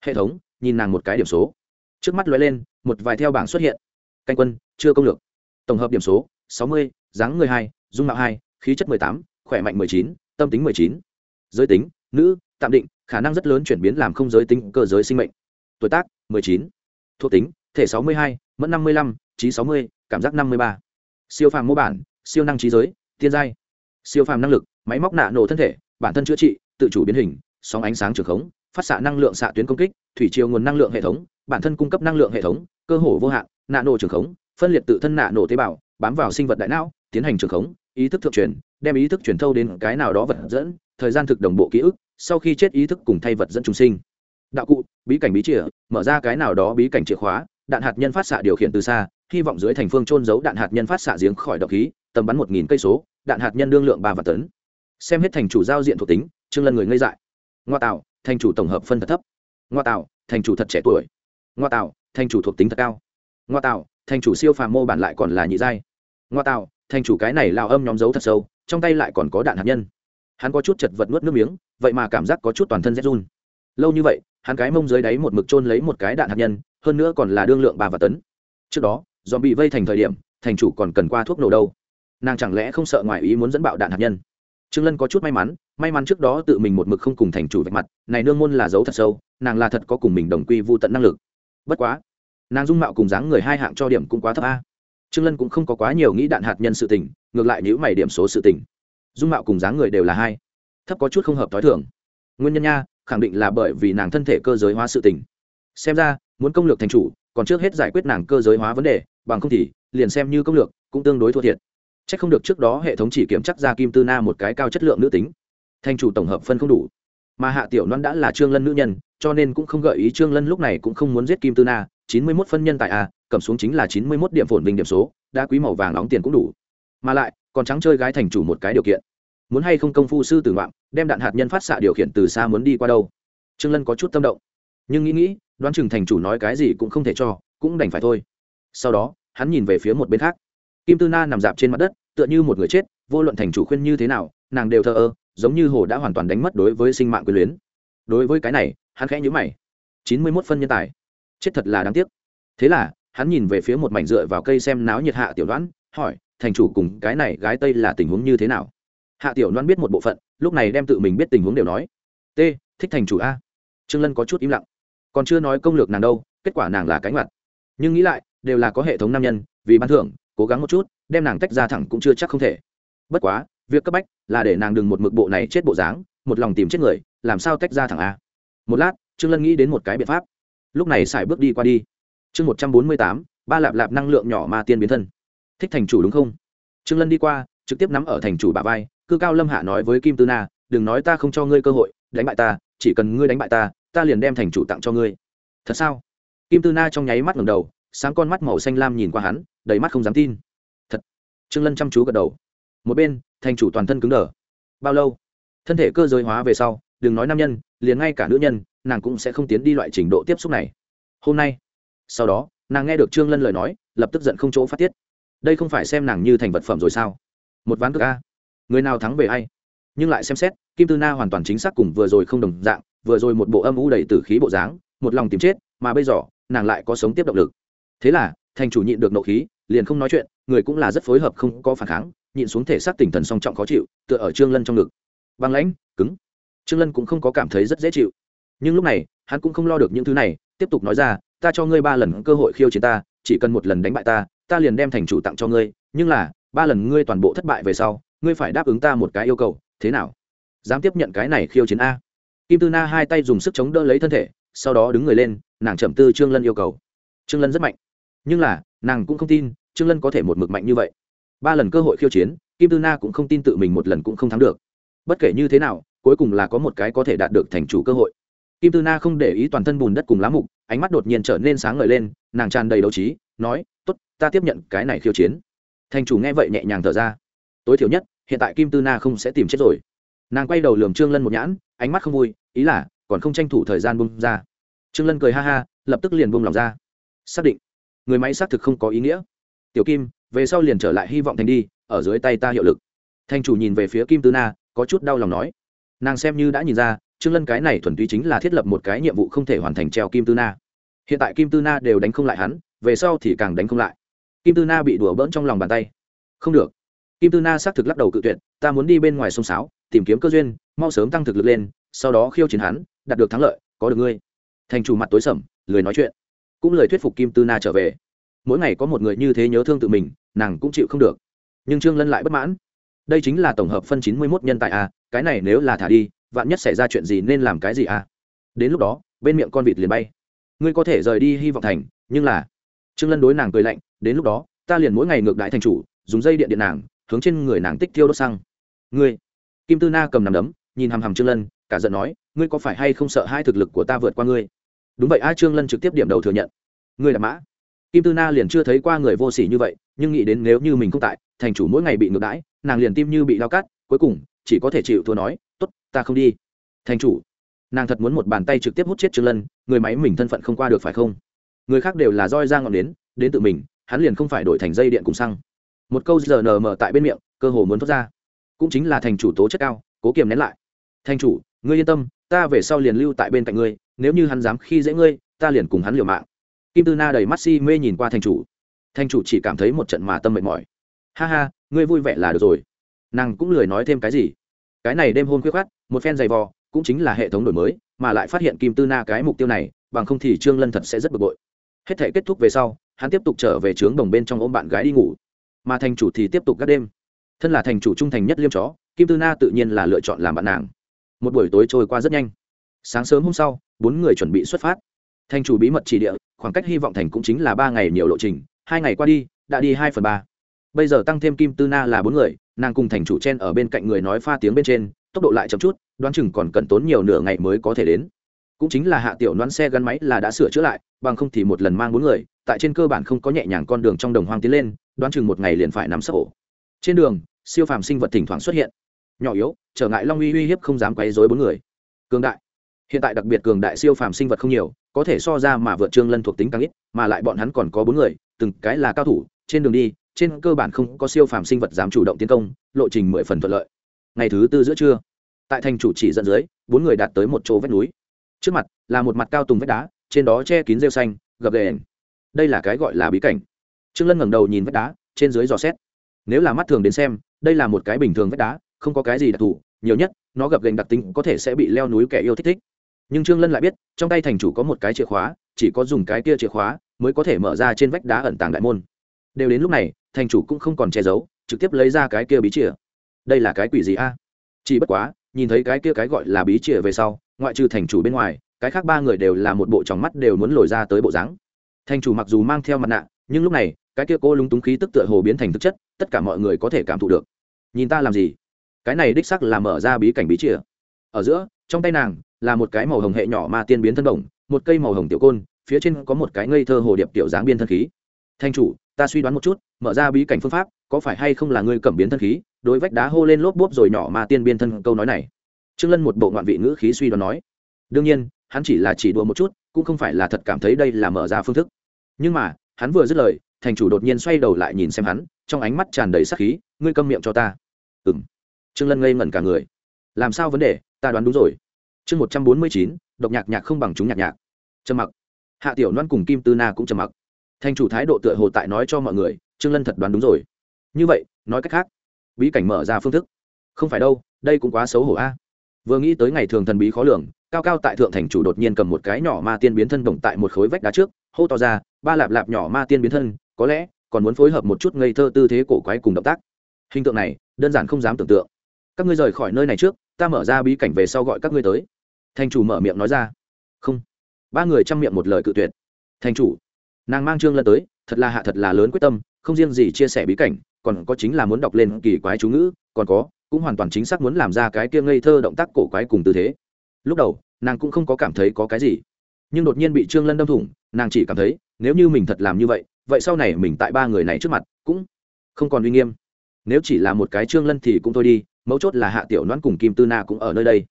Hệ thống, nhìn nàng một cái điểm số. Trước mắt lóe lên, một vài theo bảng xuất hiện. Canh quân, chưa công lược. Tổng hợp điểm số, sáu mươi, dáng người hai, dung mạo hai, khí chất mười tám, khỏe mạnh mười chín, tâm tính mười chín. Giới tính, nữ, tạm định, khả năng rất lớn chuyển biến làm không giới tính cơ giới sinh mệnh. Tuổi tác, mười chín. Thuộc tính, thể sáu mươi hai, mẫn năm mươi lăm, trí sáu mươi, cảm giác năm mươi ba siêu phàm mô bản, siêu năng trí giới, tiên giai. Siêu phàm năng lực, máy móc nạ nổ thân thể, bản thân chữa trị, tự chủ biến hình, sóng ánh sáng trường khống, phát xạ năng lượng xạ tuyến công kích, thủy chiều nguồn năng lượng hệ thống, bản thân cung cấp năng lượng hệ thống, cơ hồ vô hạn, nạ nổ trường khống, phân liệt tự thân nạ nổ tế bào, bám vào sinh vật đại não, tiến hành trường khống, ý thức thượng truyền, đem ý thức truyền thâu đến cái nào đó vật dẫn, thời gian thực đồng bộ ký ức, sau khi chết ý thức cùng thay vật dẫn trùng sinh. Đạo cụ, bí cảnh bí chìa, mở ra cái nào đó bí cảnh chìa khóa, đạn hạt nhân phát xạ điều khiển từ xa hy vọng dưới thành phương trôn giấu đạn hạt nhân phát xạ giếng khỏi độc khí, tầm bắn một nghìn cây số, đạn hạt nhân đương lượng ba vạn tấn. Xem hết thành chủ giao diện thuộc tính, trương lân người ngây dại. Ngoa tạo, thành chủ tổng hợp phân thật thấp. Ngoa tạo, thành chủ thật trẻ tuổi. Ngoa tạo, thành chủ thuộc tính thật cao. Ngoa tạo, thành chủ siêu phàm mô bản lại còn là nhị giai. Ngoa tạo, thành chủ cái này lao âm nhóm dấu thật sâu, trong tay lại còn có đạn hạt nhân. Hắn có chút chật vật nuốt nước miếng, vậy mà cảm giác có chút toàn thân rét run. Lâu như vậy, hắn cái mông dưới đáy một mực trôn lấy một cái đạn hạt nhân, hơn nữa còn là đương lượng ba và tấn. Trước đó do bị vây thành thời điểm, thành chủ còn cần qua thuốc nổ đâu. Nàng chẳng lẽ không sợ ngoài ý muốn dẫn bạo đạn hạt nhân? Trương lân có chút may mắn may mắn trước đó tự mình một mực không cùng thành chủ vạch mặt, này nương môn là dấu thật sâu, nàng là thật có cùng mình đồng quy vô tận năng lực. Bất quá, nàng dung mạo cùng dáng người hai hạng cho điểm cũng quá thấp a. Trương lân cũng không có quá nhiều nghĩ đạn hạt nhân sự tình, ngược lại nếu mày điểm số sự tình. Dung mạo cùng dáng người đều là hai. Thấp có chút không hợp t h i thưởng nguyên nhân nha, khẳng định là bởi vì nàng thân thể cơ giới hóa sự tình. Xem ra, muốn công lược thành chủ, còn trước hết giải quyết nàng cơ giới hóa vấn đề bằng không thì liền xem như công lược cũng tương đối thua thiệt. C h ắ c không được trước đó hệ thống chỉ kiểm chắc ra kim tư na một cái cao chất lượng nữ tính. Thành chủ tổng hợp phân không đủ. Mà hạ tiểu loan đã là trương lân nữ nhân, cho nên cũng không gợi ý trương lân lúc này cũng không muốn giết kim tư na. Chín mươi mốt phân nhân tại a, cầm xuống chính là chín mươi mốt điểm phồn bình điểm số đã quý màu vàng nóng tiền cũng đủ. Mà lại, còn trắng chơi gái thành chủ một cái điều kiện. Muốn hay không công phu sư tử ngoạm, đem đạn hạt nhân phát xạ điều khiển từ xa muốn đi qua đâu. Trương lân có chút tâm động. Nhưng nghĩ nghĩ, đoán chừng thành chủ nói cái gì cũng không thể cho, cũng đành phải thôi sau đó, hắn nhìn về phía một bên khác. Kim tư na nằm dạp trên mặt đất, tựa như một người chết, vô luận thành chủ khuyên như thế nào, nàng đều thờ ơ, giống như hồ đã hoàn toàn đánh mất đối với sinh mạng quyền luyến. Đối với cái này, hắn khẽ nhữ mày. Chín mươi mốt phân nhân tài. Chết thật là đáng tiếc. Thế là, hắn nhìn về phía một mảnh dựa vào cây xem náo nhiệt hạ tiểu đoán hỏi, thành chủ cùng cái này gái tây là tình huống như thế nào? Hạ tiểu đoán biết một bộ phận, lúc này đem tự mình biết tình huống đều nói. T, thích thành chủ a. Trương lân có chút im lặng. Còn chưa nói công lược nàng đâu, kết quả nàng là cánh mặt. Nhưng nghĩ lại đều là có hệ thống nam nhân, vì ban thưởng, cố gắng một chút, đem nàng tách ra thẳng cũng chưa chắc không thể. Bất quá, việc cấp bách là để nàng đừng một mực bộ này chết bộ dáng, một lòng tìm chết người, làm sao tách ra thẳng a. Một lát, trương lân nghĩ đến một cái biện pháp. Lúc này xài bước đi qua đi. Chương một trăm bốn mươi tám, ba lạp lạp năng lượng nhỏ ma tiên biến thân. Thích thành chủ đúng không? Trương lân đi qua, trực tiếp nắm ở thành chủ bà vai, cư cao lâm hạ nói với kim tư na, đừng nói ta không cho ngươi cơ hội, đánh bại ta, chỉ cần ngươi đánh bại ta ta liền đem thành chủ tặng cho ngươi. Thật sao? Kim tư na trong nháy mắt ngầm đầu sáng con mắt màu xanh lam nhìn qua hắn, đầy mắt không dám tin. Thật. Trương lân chăm chú gật đầu. Một bên, thành chủ toàn thân cứng đờ. Bao lâu? Thân thể cơ giới hóa về sau, đừng nói nam nhân, liền ngay cả nữ nhân, nàng cũng sẽ không tiến đi loại trình độ tiếp xúc này. Hôm nay. Sau đó, nàng nghe được trương lân lời nói, lập tức giận không chỗ phát tiết. Đây không phải xem nàng như thành vật phẩm rồi sao? Một ván cược a. Người nào thắng về ai? Nhưng lại xem xét, kim tư na hoàn toàn chính xác cùng vừa rồi không đồng dạng, vừa rồi một bộ âm u đầy tử khí bộ dáng, một lòng tìm chết, mà bây giờ, nàng lại có sống tiếp động lực thế là, thành chủ nhịn được nộ khí, liền không nói chuyện, người cũng là rất phối hợp không có phản kháng, nhịn xuống thể xác tinh thần song trọng khó chịu, tựa ở trương lân trong ngực. Băng lãnh, cứng. Trương lân cũng không có cảm thấy rất dễ chịu. Nhưng lúc này, hắn cũng không lo được những thứ này, tiếp tục nói ra, ta cho ngươi ba lần cơ hội khiêu chiến ta, chỉ cần một lần đánh bại ta ta liền đem thành chủ tặng cho ngươi, nhưng là, ba lần ngươi toàn bộ thất bại về sau, ngươi phải đáp ứng ta một cái yêu cầu, thế nào? Dám tiếp nhận cái này khiêu chiến a. Kim tư na hai tay dùng sức chống đỡ lấy thân thể, sau đó đứng người lên, nàng chậm tư trương lân yêu cầu. Trương lân rất mạnh nhưng là, nàng cũng không tin, trương lân có thể một mực mạnh như vậy. Ba lần cơ hội khiêu chiến, kim tư na cũng không tin tự mình một lần cũng không thắng được. Bất kể như thế nào, cuối cùng là có một cái có thể đạt được thành chủ cơ hội. Kim tư na không để ý toàn thân bùn đất cùng lá mục, ánh mắt đột nhiên trở nên sáng ngời lên, nàng tràn đầy đấu trí, nói t ố t ta tiếp nhận cái này khiêu chiến. Thành chủ nghe vậy nhẹ nhàng thở ra. Tối thiểu nhất, hiện tại kim tư na không sẽ tìm chết rồi. Nàng quay đầu lường trương lân một nhãn, ánh mắt không vui, ý là, còn không tranh thủ thời gian bung ra. Trương lân cười ha ha, lập tức liền bung lòng ra. Xác định người máy xác thực không có ý nghĩa. Tiểu kim, về sau liền trở lại hy vọng thành đi, ở dưới tay ta hiệu lực. Thành chủ nhìn về phía kim tư na, có chút đau lòng nói. Nàng xem như đã nhìn ra, trương lân cái này thuần túy chính là thiết lập một cái nhiệm vụ không thể hoàn thành treo kim tư na. Hiện tại kim tư na đều đánh không lại hắn, về sau thì càng đánh không lại. Kim tư na bị đùa bỡn trong lòng bàn tay. Không được. Kim tư na xác thực lắc đầu cự tuyệt, ta muốn đi bên ngoài sông sáo, tìm kiếm cơ duyên, mau sớm tăng thực lực lên, sau đó khiêu chiến hắn, đạt được thắng lợi, có được ngươi. Thành chủ mặt tối sầm, lười nói chuyện cũng lời thuyết phục kim tư na trở về. Mỗi ngày có một người như thế nhớ thương tự mình, nàng cũng chịu không được. Nhưng trương lân lại bất mãn. Đây chính là tổng hợp phân chín mươi mốt nhân tại a, cái này nếu là thả đi, vạn nhất xảy ra chuyện gì nên làm cái gì a? Đến lúc đó, bên miệng con vịt liền bay. Ngươi có thể rời đi hy vọng thành, nhưng là trương lân đối nàng cười lạnh, đến lúc đó, ta liền mỗi ngày ngược đại thành chủ, dùng dây điện điện nàng, hướng trên người nàng tích tiêu đốt xăng. Ngươi kim tư na cầm nằm đấm, nhìn hằm hằm trương lân, cả giận nói, ngươi có phải hay không sợ hai thực lực của ta vượt qua ngươi? Đúng vậy, a trương lân trực tiếp điểm đầu thừa nhận. Ngươi là mã. Kim tư na liền chưa thấy qua người vô sỉ như vậy, nhưng nghĩ đến nếu như mình không tại, thành chủ mỗi ngày bị ngược đãi, nàng liền tim như bị lao cắt, cuối cùng, chỉ có thể chịu thua nói, tốt, ta không đi. Thành chủ. Nàng thật muốn một bàn tay trực tiếp hút chết trương lân, người máy mình thân phận không qua được phải không? Người khác đều là roi ra ngọn đến đến tự mình, hắn liền không phải đổi thành dây điện cùng xăng. Một câu giờ nờ mờ tại bên miệng, cơ hồ muốn thoát ra. Cũng chính là thành chủ tố chất cao, cố kiềm nén lại. Thành chủ, ngươi yên tâm, ta về sau liền lưu tại bên cạnh ngươi nếu như hắn dám khi dễ ngươi, ta liền cùng hắn liều mạng. Kim tư na đầy mắt si mê nhìn qua thành chủ. Thành chủ chỉ cảm thấy một trận mà tâm mệt mỏi. Ha ha, ngươi vui vẻ là được rồi. Nàng cũng lười nói thêm cái gì. Cái này đêm hôn khuyết khát một phen giày vò, cũng chính là hệ thống đổi mới, mà lại phát hiện kim tư na cái mục tiêu này, bằng không thì trương lân thật sẽ rất bực bội. Hết thể kết thúc về sau, hắn tiếp tục trở về trướng đồng bên trong ôm bạn gái đi ngủ. Mà thành chủ thì tiếp tục các đêm. Thân là thành chủ trung thành nhất liêm chó, kim tư na tự nhiên là lựa chọn làm bạn nàng. Một buổi tối trôi qua rất nhanh. Sáng sớm hôm sau bốn người chuẩn bị xuất phát. Thành chủ bí mật chỉ địa, khoảng cách hy vọng thành cũng chính là ba ngày nhiều lộ trình, hai ngày qua đi, đã đi hai phần ba. Bây giờ tăng thêm kim tư na là bốn người, nàng cùng thành chủ chen ở bên cạnh người nói pha tiếng bên trên, tốc độ lại chậm chút, đoán chừng còn cần tốn nhiều nửa ngày mới có thể đến. Cũng chính là hạ tiểu đoán xe gắn máy là đã sửa chữa lại, bằng không thì một lần mang bốn người, tại trên cơ bản không có nhẹ nhàng con đường trong đồng hoang tiến lên, đoán chừng một ngày liền phải nắm sấp ổ. Trên đường, siêu phàm sinh vật thỉnh thoảng xuất hiện. Nhỏ yếu, trở ngại long uy uy hiếp không dám quấy dối bốn người. Cường đại hiện tại đặc biệt cường đại siêu phàm sinh vật không nhiều, có thể so ra mà vượt trương lân thuộc tính càng ít, mà lại bọn hắn còn có bốn người, từng cái là cao thủ, trên đường đi, trên cơ bản không có siêu phàm sinh vật dám chủ động tiến công, lộ trình mười phần thuận lợi. Ngày thứ tư giữa trưa, tại thành chủ chỉ dẫn dưới, bốn người đạt tới một chỗ vách núi. Trước mặt là một mặt cao tùng vách đá, trên đó che kín rêu xanh, gập ghềnh. Đây là cái gọi là bí cảnh. Trương lân ngẩng đầu nhìn vách đá, trên dưới dò xét. Nếu là mắt thường đến xem, đây là một cái bình thường vách đá, không có cái gì đặc thù, nhiều nhất, nó gập ghềnh đặc tính có thể sẽ bị leo núi kẻ yêu thích thích nhưng trương lân lại biết trong tay thành chủ có một cái chìa khóa, chỉ có dùng cái kia chìa khóa mới có thể mở ra trên vách đá ẩn tàng đại môn. Đều đến lúc này, thành chủ cũng không còn che giấu, trực tiếp lấy ra cái kia bí chìa. Đây là cái quỷ gì a? Chỉ bất quá, nhìn thấy cái kia cái gọi là bí chìa về sau, ngoại trừ thành chủ bên ngoài, cái khác ba người đều là một bộ tròng mắt đều muốn lồi ra tới bộ dáng. Thành chủ mặc dù mang theo mặt nạ, nhưng lúc này, cái kia cô lúng túng khí tức tựa hồ biến thành thực chất, tất cả mọi người có thể cảm thụ được. Nhìn ta làm gì? Cái này đích sắc là mở ra bí cảnh bí chìa. Ở giữa, trong tay nàng là một cái màu hồng hệ nhỏ ma tiên biến thân đồng một cây màu hồng tiểu côn, phía trên có một cái ngây thơ hồ điệp tiểu dáng biên thân khí. Thanh chủ, ta suy đoán một chút, mở ra bí cảnh phương pháp, có phải hay không là ngươi cẩm biến thân khí, đối vách đá hô lên lốp bốp rồi nhỏ ma tiên biên thân câu nói này. Trương lân một bộ ngoạn vị ngữ khí suy đoán nói. Đương nhiên, hắn chỉ là chỉ đùa một chút, cũng không phải là thật cảm thấy đây là mở ra phương thức. Nhưng mà, hắn vừa dứt lời thành chủ đột nhiên xoay đầu lại nhìn xem hắn, trong ánh mắt tràn đầy sắc khí, ngươi câm miệng cho ta. Ừm. Trương lân ngây ngẩn cả người. Làm sao vấn đề? Ta đoán đúng rồi chương một trăm bốn mươi chín, độc nhạc nhạc không bằng chúng nhạc nhạc. Trầm mặc. Hạ tiểu loan cùng kim tư na cũng trầm mặc. Thành chủ thái độ tựa hồ tại nói cho mọi người, trương lân thật đoán đúng rồi. Như vậy, nói cách khác, bí cảnh mở ra phương thức. Không phải đâu, đây cũng quá xấu hổ a. Vừa nghĩ tới ngày thường thần bí khó lường, cao cao tại thượng thành chủ đột nhiên cầm một cái nhỏ ma tiên biến thân đồng tại một khối vách đá trước, hô to ra, ba lạp lạp nhỏ ma tiên biến thân, có lẽ còn muốn phối hợp một chút ngây thơ tư thế cổ quái cùng động tác. Hình tượng này, đơn giản không dám tưởng tượng. Các ngươi rời khỏi nơi này trước ta mở ra bí cảnh về sau gọi các ngươi tới. Thành chủ mở miệng nói ra. Không. Ba người chăm miệng một lời cự tuyệt. Thành chủ. Nàng mang trương lân tới, thật là hạ thật là lớn quyết tâm, không riêng gì chia sẻ bí cảnh, còn có chính là muốn đọc lên kỳ quái chú ngữ, còn có, cũng hoàn toàn chính xác muốn làm ra cái kia ngây thơ động tác cổ quái cùng tư thế. Lúc đầu, nàng cũng không có cảm thấy có cái gì. Nhưng đột nhiên bị trương lân đâm thủng, nàng chỉ cảm thấy, nếu như mình thật làm như vậy vậy sau này mình tại ba người này trước mặt, cũng không còn uy nghiêm nếu chỉ là một cái trương lân thì cũng thôi đi, mấu chốt là hạ tiểu noãn cùng kim tư na cũng ở nơi đây.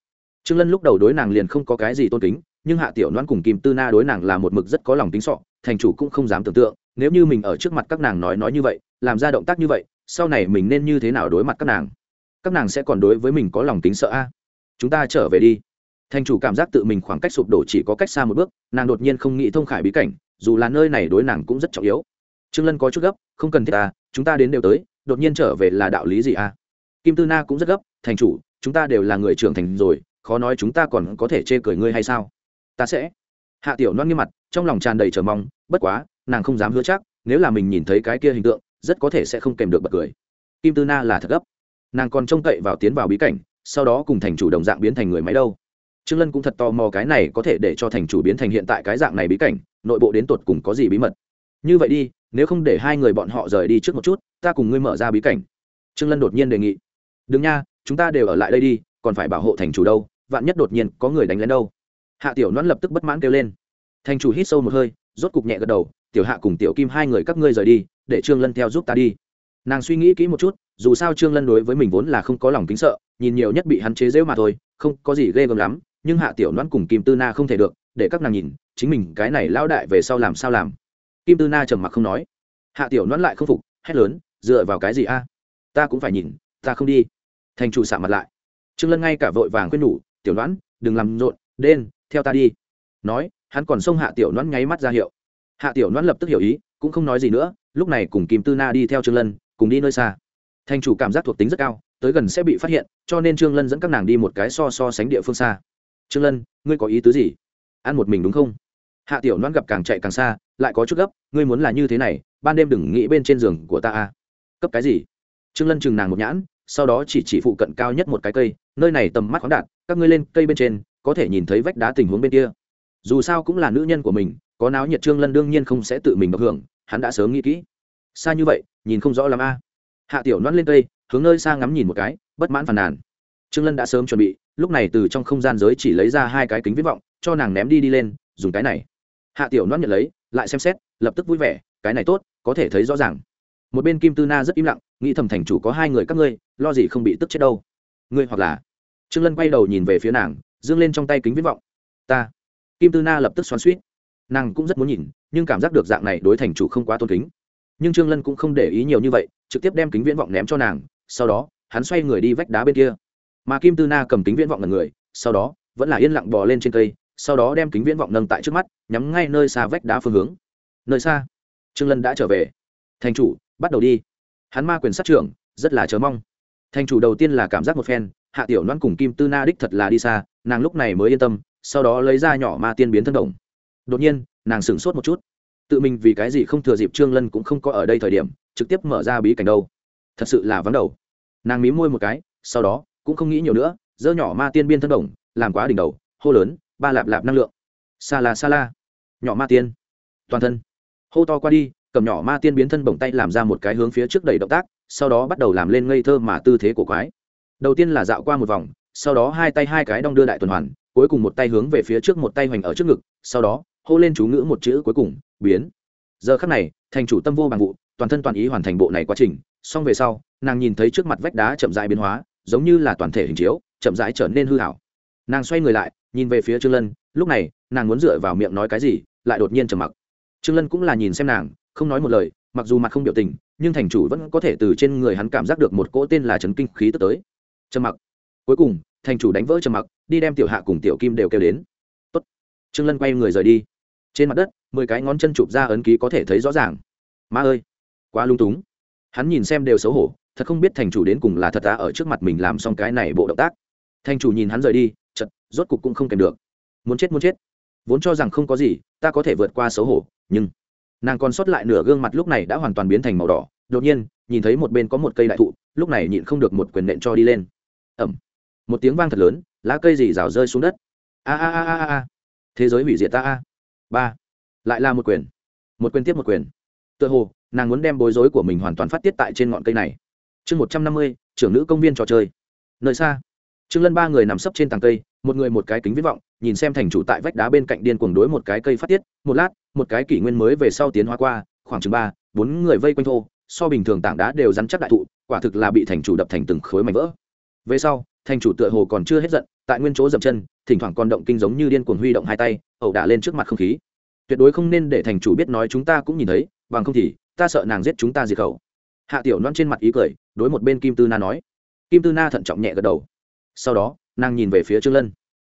Trương lân lúc đầu đối nàng liền không có cái gì tôn kính, nhưng hạ tiểu noãn cùng kim tư na đối nàng là một mực rất có lòng tính sọ, thành chủ cũng không dám tưởng tượng, nếu như mình ở trước mặt các nàng nói nói như vậy, làm ra động tác như vậy, sau này mình nên như thế nào đối mặt các nàng? Các nàng sẽ còn đối với mình có lòng tính sợ a? Chúng ta trở về đi. Thành chủ cảm giác tự mình khoảng cách sụp đổ chỉ có cách xa một bước, nàng đột nhiên không nghĩ thông khải bí cảnh, dù là nơi này đối nàng cũng rất trọng yếu. Trương lân có chút gấp, không cần thiết ta chúng ta đến đều tới đột nhiên trở về là đạo lý gì à? kim tư na cũng rất gấp, thành chủ, chúng ta đều là người trưởng thành rồi, khó nói chúng ta còn có thể chê cười ngươi hay sao? Ta sẽ. Hạ tiểu loan nghiêm mặt, trong lòng tràn đầy chờ mong, bất quá, nàng không dám hứa chắc, nếu là mình nhìn thấy cái kia hình tượng, rất có thể sẽ không kèm được bật cười. Kim tư na là thật gấp. Nàng còn trông cậy vào tiến vào bí cảnh, sau đó cùng thành chủ đồng dạng biến thành người máy đâu. Trương lân cũng thật tò mò cái này có thể để cho thành chủ biến thành hiện tại cái dạng này bí cảnh, nội bộ đến tột cùng có gì bí mật. Như vậy đi nếu không để hai người bọn họ rời đi trước một chút, ta cùng ngươi mở ra bí cảnh. Trương lân đột nhiên đề nghị. Đừng nha, chúng ta đều ở lại đây đi, còn phải bảo hộ thành chủ đâu, vạn nhất đột nhiên có người đánh lên đâu. Hạ tiểu noãn lập tức bất mãn kêu lên. Thành chủ hít sâu một hơi, rốt cục nhẹ gật đầu, tiểu hạ cùng tiểu kim hai người các ngươi rời đi, để trương lân theo giúp ta đi. Nàng suy nghĩ kỹ một chút, dù sao trương lân đối với mình vốn là không có lòng kính sợ, nhìn nhiều nhất bị hắn chế dễ mà thôi, không có gì ghê gớm lắm, nhưng hạ tiểu noãn cùng kim tư na không thể được, để các nàng nhìn, chính mình cái này lão đại về sau làm sao làm kim tư na trầm mặc không nói. Hạ tiểu noãn lại không phục, hét lớn, dựa vào cái gì a? Ta cũng phải nhìn, ta không đi. Thành chủ xả mặt lại. Trương lân ngay cả vội vàng khuyên nhủ, tiểu noãn, đừng làm rộn đen theo ta đi. Nói, hắn còn xông hạ tiểu noãn nháy mắt ra hiệu. Hạ tiểu noãn lập tức hiểu ý, cũng không nói gì nữa, lúc này cùng kim tư na đi theo trương lân, cùng đi nơi xa. Thành chủ cảm giác thuộc tính rất cao, tới gần sẽ bị phát hiện, cho nên trương lân dẫn các nàng đi một cái so so sánh địa phương xa. Trương lân, ngươi có ý tứ gì? Ăn một mình đúng không? Hạ tiểu loan gặp càng chạy càng xa, lại có chút gấp, ngươi muốn là như thế này, ban đêm đừng nghĩ bên trên giường của ta a cấp cái gì? Trương lân chừng nàng một nhãn, sau đó chỉ chỉ phụ cận cao nhất một cái cây, nơi này tầm mắt khoáng đạt, các ngươi lên cây bên trên, có thể nhìn thấy vách đá tình huống bên kia. Dù sao cũng là nữ nhân của mình, có náo nhiệt trương lân đương nhiên không sẽ tự mình được hưởng, hắn đã sớm nghĩ kỹ. Xa như vậy, nhìn không rõ lắm a. Hạ tiểu noan lên cây, hướng nơi xa ngắm nhìn một cái, bất mãn phàn nàn. Trương lân đã sớm chuẩn bị, lúc này từ trong không gian giới chỉ lấy ra hai cái kính viễn vọng, cho nàng ném đi đi lên dùng cái này. Hạ tiểu noan nhận lấy, lại xem xét, lập tức vui vẻ, cái này tốt, có thể thấy rõ ràng. Một bên kim tư na rất im lặng, nghĩ thầm thành chủ có hai người các ngươi, lo gì không bị tức chết đâu. Ngươi hoặc là? Trương lân quay đầu nhìn về phía nàng dương lên trong tay kính viễn vọng. Ta. Kim tư na lập tức xoắn suýt. Nàng cũng rất muốn nhìn, nhưng cảm giác được dạng này đối thành chủ không quá tôn kính. Nhưng trương lân cũng không để ý nhiều như vậy, trực tiếp đem kính viễn vọng ném cho nàng, sau đó, hắn xoay người đi vách đá bên kia. Mà kim tư na cầm kính viễn vọng lần người, sau đó, vẫn là yên lặng bò lên trên cây sau đó đem kính viễn vọng nâng tại trước mắt, nhắm ngay nơi xa vách đá phương hướng. Nơi xa, trương lân đã trở về. Thành chủ, bắt đầu đi. Hắn ma quyền sát trưởng, rất là chờ mong. Thành chủ đầu tiên là cảm giác một phen, hạ tiểu loan cùng kim tư na đích thật là đi xa, nàng lúc này mới yên tâm, sau đó lấy ra nhỏ ma tiên biến thân đồng. Đột nhiên, nàng sửng sốt một chút. Tự mình vì cái gì không thừa dịp trương lân cũng không có ở đây thời điểm, trực tiếp mở ra bí cảnh đâu. Thật sự là vắng đầu. Nàng mí môi một cái, sau đó, cũng không nghĩ nhiều nữa dơ nhỏ ma tiên biên thân đồng, làm quá đỉnh đầu, hô lớn ba lạp lạp năng lượng. Xa la xa la. Nhỏ ma tiên. Toàn thân. Hô to qua đi, cầm nhỏ ma tiên biến thân bổng tay làm ra một cái hướng phía trước đầy động tác, sau đó bắt đầu làm lên ngây thơ mà tư thế của quái. Đầu tiên là dạo qua một vòng, sau đó hai tay hai cái đong đưa đại tuần hoàn, cuối cùng một tay hướng về phía trước một tay hoành ở trước ngực, sau đó, hô lên chú ngữ một chữ cuối cùng, biến. Giờ khắc này, thành chủ tâm vô bằng vụ, toàn thân toàn ý hoàn thành bộ này quá trình, xong về sau, nàng nhìn thấy trước mặt vách đá chậm rãi biến hóa, giống như là toàn thể hình chiếu, chậm rãi trở nên hư hảo nàng xoay người lại, nhìn về phía trương lân, lúc này, nàng muốn dựa vào miệng nói cái gì, lại đột nhiên trầm mặc. Trương lân cũng là nhìn xem nàng, không nói một lời, mặc dù mặt không biểu tình, nhưng thành chủ vẫn có thể từ trên người hắn cảm giác được một cỗ tên là trấn kinh khí tức tới. Trầm mặc. Cuối cùng, thành chủ đánh vỡ trầm mặc, đi đem tiểu hạ cùng tiểu kim đều kêu đến. Tốt. trương lân quay người rời đi. Trên mặt đất, mười cái ngón chân chụp ra ấn ký có thể thấy rõ ràng. Ma ơi, quá lung túng. Hắn nhìn xem đều xấu hổ, thật không biết thành chủ đến cùng là thật ta ở trước mặt mình làm xong cái này bộ động tác. Thành chủ nhìn hắn rời đi rốt cục cũng không kèm được. Muốn chết muốn chết. Vốn cho rằng không có gì, ta có thể vượt qua xấu hổ, nhưng nàng còn sót lại nửa gương mặt lúc này đã hoàn toàn biến thành màu đỏ. Đột nhiên, nhìn thấy một bên có một cây đại thụ, lúc này nhịn không được một quyền nện cho đi lên. Ẩm. Một tiếng vang thật lớn, lá cây gì rào rơi xuống đất. A a a a a. Thế giới hủy diệt ta, a. Ba. Lại là một quyền. Một quyền tiếp một quyền. Tựa hồ, nàng muốn đem bối rối của mình hoàn toàn phát tiết tại trên ngọn cây này. Chương một trăm năm mươi, trưởng nữ công viên trò chơi. Nơi xa trương lân ba người nằm sấp trên tàng cây, một người một cái kính viết vọng, nhìn xem thành chủ tại vách đá bên cạnh điên cuồng đối một cái cây phát tiết, một lát, một cái kỷ nguyên mới về sau tiến hóa qua, khoảng chừng ba, bốn người vây quanh thô, so bình thường tảng đá đều rắn chắc đại thụ, quả thực là bị thành chủ đập thành từng khối mảnh vỡ. Về sau, thành chủ tựa hồ còn chưa hết giận, tại nguyên chỗ dậm chân, thỉnh thoảng còn động kinh giống như điên cuồng huy động hai tay, ẩu đả lên trước mặt không khí. Tuyệt đối không nên để thành chủ biết nói chúng ta cũng nhìn thấy, bằng không thì, ta sợ nàng giết chúng ta diệt khẩu. Hạ tiểu loan trên mặt ý cười, đối một bên kim tư na nói. Kim tư na thận trọng nhẹ gật đầu sau đó, nàng nhìn về phía trương lân.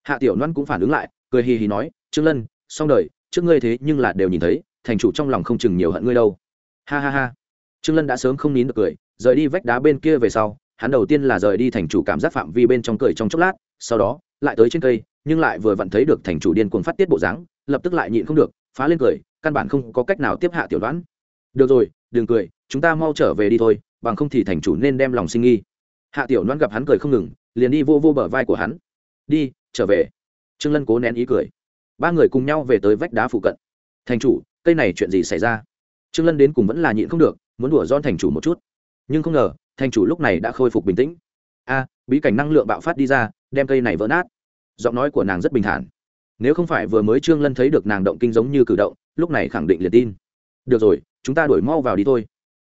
Hạ tiểu loan cũng phản ứng lại, cười hì hì nói, trương lân, xong đời, trước ngươi thế nhưng là đều nhìn thấy, thành chủ trong lòng không chừng nhiều hận ngươi đâu. Ha ha ha. Trương lân đã sớm không nín được cười, rời đi vách đá bên kia về sau, hắn đầu tiên là rời đi thành chủ cảm giác phạm vi bên trong cười trong chốc lát, sau đó, lại tới trên cây, nhưng lại vừa vặn thấy được thành chủ điên cuồng phát tiết bộ dáng, lập tức lại nhịn không được, phá lên cười, căn bản không có cách nào tiếp hạ tiểu đoán được rồi, đừng cười, chúng ta mau trở về đi thôi, bằng không thì thành chủ nên đem lòng sinh nghi. Hạ tiểu đoán gặp hắn cười không ngừng liền đi vô vô bờ vai của hắn. Đi, trở về. Trương lân cố nén ý cười. Ba người cùng nhau về tới vách đá phụ cận. Thành chủ, cây này chuyện gì xảy ra? Trương lân đến cùng vẫn là nhịn không được, muốn đùa don thành chủ một chút. Nhưng không ngờ, thành chủ lúc này đã khôi phục bình tĩnh. A, bí cảnh năng lượng bạo phát đi ra, đem cây này vỡ nát. Giọng nói của nàng rất bình thản. Nếu không phải vừa mới trương lân thấy được nàng động kinh giống như cử động, lúc này khẳng định liền tin. Được rồi, chúng ta đổi mau vào đi thôi.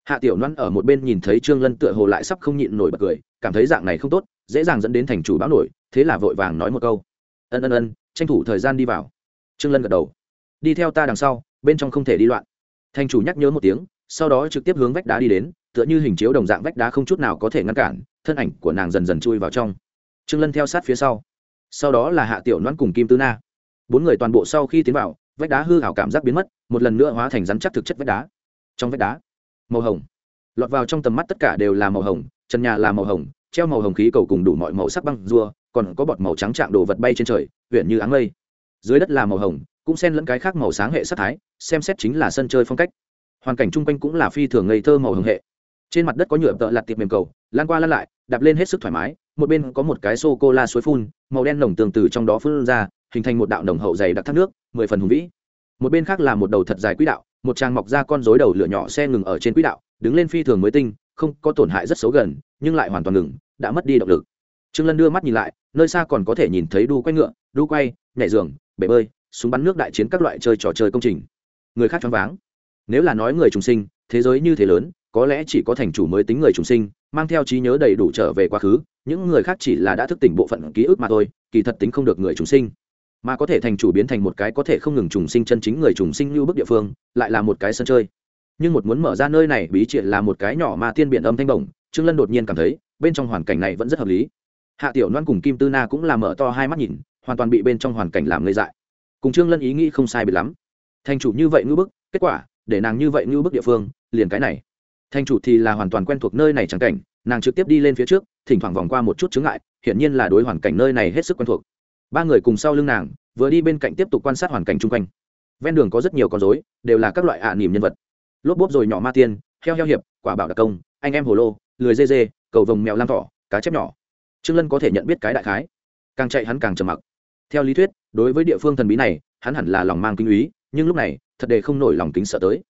Hạ tiểu loan ở một bên nhìn thấy trương lân tựa hồ lại sắp không nhịn nổi bật cười, cảm thấy dạng này không tốt dễ dàng dẫn đến thành chủ báo nổi, thế là vội vàng nói một câu. Ân ân ân, tranh thủ thời gian đi vào. Trương lân gật đầu. Đi theo ta đằng sau, bên trong không thể đi loạn. Thành chủ nhắc nhớ một tiếng, sau đó trực tiếp hướng vách đá đi đến, tựa như hình chiếu đồng dạng vách đá không chút nào có thể ngăn cản, thân ảnh của nàng dần dần chui vào trong. Trương lân theo sát phía sau. Sau đó là hạ tiểu noãn cùng kim tư na. Bốn người toàn bộ sau khi tiến vào, vách đá hư hảo cảm giác biến mất, một lần nữa hóa thành rắn chắc thực chất vách đá. Trong vách đá, màu hồng. Lọt vào trong tầm mắt tất cả đều là màu hồng, trần nhà là màu hồng treo màu hồng khí cầu cùng đủ mọi màu sắc băng rua, còn có bọt màu trắng trạng đồ vật bay trên trời, huyện như áng mây. Dưới đất là màu hồng, cũng xen lẫn cái khác màu sáng hệ sắc thái, xem xét chính là sân chơi phong cách. Hoàn cảnh chung quanh cũng là phi thường ngây thơ màu hồng hệ. Trên mặt đất có nhựa tợ lặt tiệp mềm cầu, lan qua lan lại, đạp lên hết sức thoải mái, một bên có một cái sô cô la suối phun, màu đen nồng tường từ trong đó phun ra, hình thành một đạo nồng hậu dày đặc thác nước, mười phần hùng vĩ. Một bên khác là một đầu thật dài quỹ đạo, một trang mọc ra con rối đầu lửa nhỏ xe ngừng ở trên quỹ đạo, đứng lên phi thường mới tinh, không có tổn hại rất xấu gần nhưng lại hoàn toàn ngừng, đã mất đi động lực. Trương lân đưa mắt nhìn lại, nơi xa còn có thể nhìn thấy đu quay ngựa, đu quay, nhảy giường, bể bơi, súng bắn nước đại chiến các loại chơi trò chơi công trình. Người khác choáng váng. Nếu là nói người trùng sinh, thế giới như thế lớn, có lẽ chỉ có thành chủ mới tính người trùng sinh, mang theo trí nhớ đầy đủ trở về quá khứ, những người khác chỉ là đã thức tỉnh bộ phận ký ức mà thôi, kỳ thật tính không được người trùng sinh. Mà có thể thành chủ biến thành một cái có thể không ngừng trùng sinh chân chính người trùng sinh như bức địa phương, lại là một cái sân chơi. Nhưng một muốn mở ra nơi này, bí triệt là một cái nhỏ mà tiên biển âm thanh bổng trương lân đột nhiên cảm thấy, bên trong hoàn cảnh này vẫn rất hợp lý. Hạ tiểu loan cùng kim tư na cũng là mở to hai mắt nhìn, hoàn toàn bị bên trong hoàn cảnh làm ngây dại. Cùng trương lân ý nghĩ không sai biệt lắm. Thành chủ như vậy ngư bức, kết quả, để nàng như vậy ngư bức địa phương, liền cái này. Thành chủ thì là hoàn toàn quen thuộc nơi này chẳng cảnh, nàng trực tiếp đi lên phía trước, thỉnh thoảng vòng qua một chút chướng ngại, hiển nhiên là đối hoàn cảnh nơi này hết sức quen thuộc. Ba người cùng sau lưng nàng, vừa đi bên cạnh tiếp tục quan sát hoàn cảnh chung quanh. Ven đường có rất nhiều con dối đều là các loại ạ à nỉm nhân vật. Lốp bốp rồi nhỏ ma tiên, heo heo hiệp, quả bảo đặc công, anh em hồ lô lười dê dê, cầu vồng mèo lam thỏ, cá chép nhỏ. Trương lân có thể nhận biết cái đại khái. Càng chạy hắn càng trầm mặc. Theo lý thuyết, đối với địa phương thần bí này, hắn hẳn là lòng mang kinh úy nhưng lúc này, thật để không nổi lòng kính sợ tới.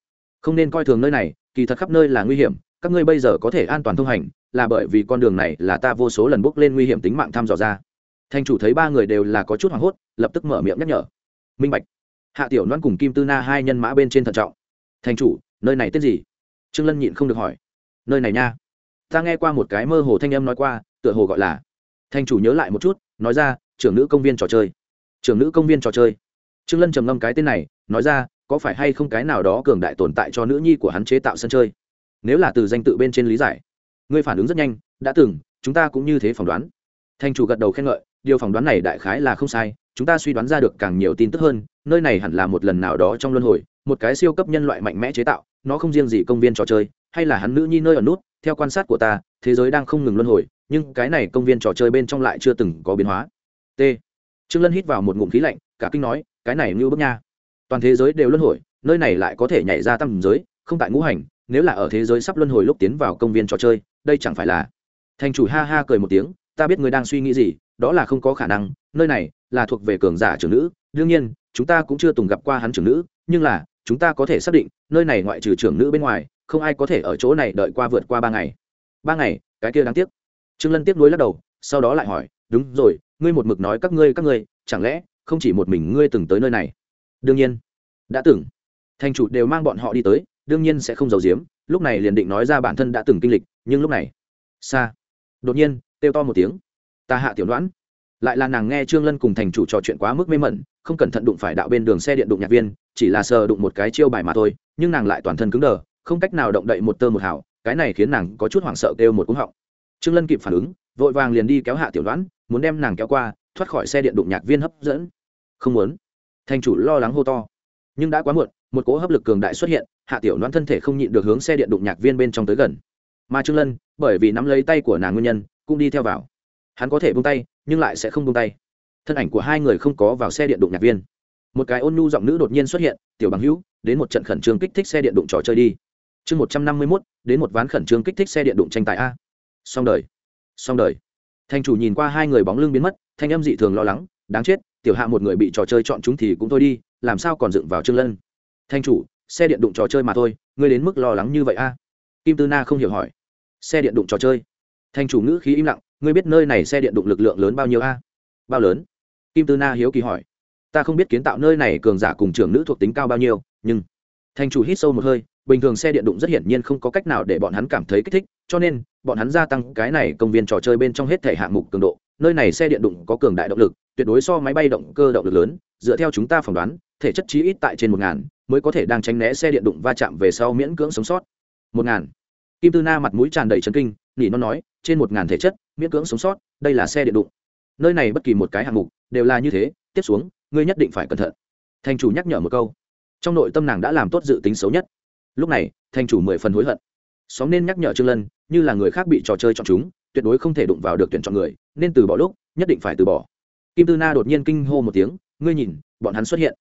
Không nên coi thường nơi này, kỳ thật khắp nơi là nguy hiểm, các ngươi bây giờ có thể an toàn thông hành, là bởi vì con đường này là ta vô số lần bước lên nguy hiểm tính mạng thăm dò ra. Thành chủ thấy ba người đều là có chút hoảng hốt, lập tức mở miệng nhắc nhở. Minh bạch. Hạ tiểu loan cùng kim tư na hai nhân mã bên trên thận trọng. Thành chủ, nơi này tên gì? Trương lân nhịn không được hỏi. Nơi này nha ta nghe qua một cái mơ hồ thanh âm nói qua, tựa hồ gọi là, thanh chủ nhớ lại một chút, nói ra, trưởng nữ công viên trò chơi. Trưởng nữ công viên trò chơi. Trương lân trầm ngâm cái tên này, nói ra, có phải hay không cái nào đó cường đại tồn tại cho nữ nhi của hắn chế tạo sân chơi? Nếu là từ danh tự bên trên lý giải, ngươi phản ứng rất nhanh, đã từng, chúng ta cũng như thế phỏng đoán. Thanh chủ gật đầu khen ngợi, điều phỏng đoán này đại khái là không sai, chúng ta suy đoán ra được càng nhiều tin tức hơn, nơi này hẳn là một lần nào đó trong luân hồi, một cái siêu cấp nhân loại mạnh mẽ chế tạo, nó không riêng gì công viên trò chơi, hay là hắn nữ nhi nơi ở nút theo quan sát của ta, thế giới đang không ngừng luân hồi, nhưng cái này công viên trò chơi bên trong lại chưa từng có biến hóa. T. Trương lân hít vào một ngụm khí lạnh, cả kinh nói, cái này như bước nha. Toàn thế giới đều luân hồi, nơi này lại có thể nhảy ra tăng giới, không tại ngũ hành, nếu là ở thế giới sắp luân hồi lúc tiến vào công viên trò chơi, đây chẳng phải là thành chủ ha ha cười một tiếng, ta biết người đang suy nghĩ gì, đó là không có khả năng, nơi này là thuộc về cường giả trưởng nữ, đương nhiên, chúng ta cũng chưa từng gặp qua hắn trưởng nữ, nhưng là, chúng ta có thể xác định, nơi này ngoại trừ trưởng nữ bên ngoài không ai có thể ở chỗ này đợi qua vượt qua ba ngày. Ba ngày, cái kia đáng tiếc. Trương lân tiếp nối lắc đầu, sau đó lại hỏi, đúng rồi, ngươi một mực nói các ngươi các ngươi, chẳng lẽ không chỉ một mình ngươi từng tới nơi này? Đương nhiên. Đã từng. Thành chủ đều mang bọn họ đi tới, đương nhiên sẽ không giấu giếm, lúc này liền định nói ra bản thân đã từng kinh lịch, nhưng lúc này xa đột nhiên, kêu to một tiếng. Ta hạ tiểu đoán lại là nàng nghe trương lân cùng thành chủ trò chuyện quá mức mê mẩn, không cẩn thận đụng phải đạo bên đường xe điện đụng nhạc viên, chỉ là sờ đụng một cái chiêu bài mà thôi, nhưng nàng lại toàn thân cứng đờ không cách nào động đậy một tơ một hào, cái này khiến nàng có chút hoảng sợ kêu một cúng họng. Trương lân kịp phản ứng, vội vàng liền đi kéo hạ tiểu đoán, muốn đem nàng kéo qua, thoát khỏi xe điện đụng nhạc viên hấp dẫn. Không muốn. Thành chủ lo lắng hô to. Nhưng đã quá muộn, một cỗ hấp lực cường đại xuất hiện, hạ tiểu đoán thân thể không nhịn được hướng xe điện đụng nhạc viên bên trong tới gần. Mà trương lân, bởi vì nắm lấy tay của nàng nguyên nhân, cũng đi theo vào. Hắn có thể buông tay, nhưng lại sẽ không buông tay. Thân ảnh của hai người không có vào xe điện đụng nhạc viên. Một cái ôn nhu giọng nữ đột nhiên xuất hiện, tiểu bằng hữu, đến một trận khẩn trương kích thích xe điện đụng trò chơi đi chương một trăm năm mươi mốt, đến một ván khẩn trương kích thích xe điện đụng tranh tài a. Xong đời. Xong đời. Thành chủ nhìn qua hai người bóng lưng biến mất, thanh âm dị thường lo lắng, đáng chết, tiểu hạ một người bị trò chơi chọn chúng thì cũng thôi đi, làm sao còn dựng vào trương lân? Thanh chủ, xe điện đụng trò chơi mà thôi, ngươi đến mức lo lắng như vậy a? Kim tư na không hiểu hỏi. Xe điện đụng trò chơi. Thanh chủ ngữ khí im lặng, ngươi biết nơi này xe điện đụng lực lượng lớn bao nhiêu a? Bao lớn? Kim tư na hiếu kỳ hỏi. Ta không biết kiến tạo nơi này cường giả cùng trưởng nữ thuộc tính cao bao nhiêu, nhưng thanh chủ hít sâu một hơi bình thường xe điện đụng rất hiển nhiên không có cách nào để bọn hắn cảm thấy kích thích, cho nên, bọn hắn gia tăng cái này công viên trò chơi bên trong hết thể hạng mục cường độ. Nơi này xe điện đụng có cường đại động lực, tuyệt đối so máy bay động cơ động lực lớn. Dựa theo chúng ta phỏng đoán, thể chất chí ít tại trên một ngàn mới có thể đang tránh né xe điện đụng va chạm về sau miễn cưỡng sống sót. Một ngàn. Kim tư na mặt mũi tràn đầy trấn kinh, nỉ nó nói, trên một ngàn thể chất, miễn cưỡng sống sót, đây là xe điện đụng. Nơi này bất kỳ một cái hạng mục đều là như thế, tiếp xuống, ngươi nhất định phải cẩn thận. Thành chủ nhắc nhở một câu. Trong nội tâm nàng đã làm tốt dự tính xấu nhất lúc này, thành chủ mười phần hối hận. Xóm nên nhắc nhở trương lân, như là người khác bị trò chơi chọn chúng, tuyệt đối không thể đụng vào được tuyển chọn người, nên từ bỏ lúc, nhất định phải từ bỏ. Kim tư na đột nhiên kinh hô một tiếng, ngươi nhìn, bọn hắn xuất hiện.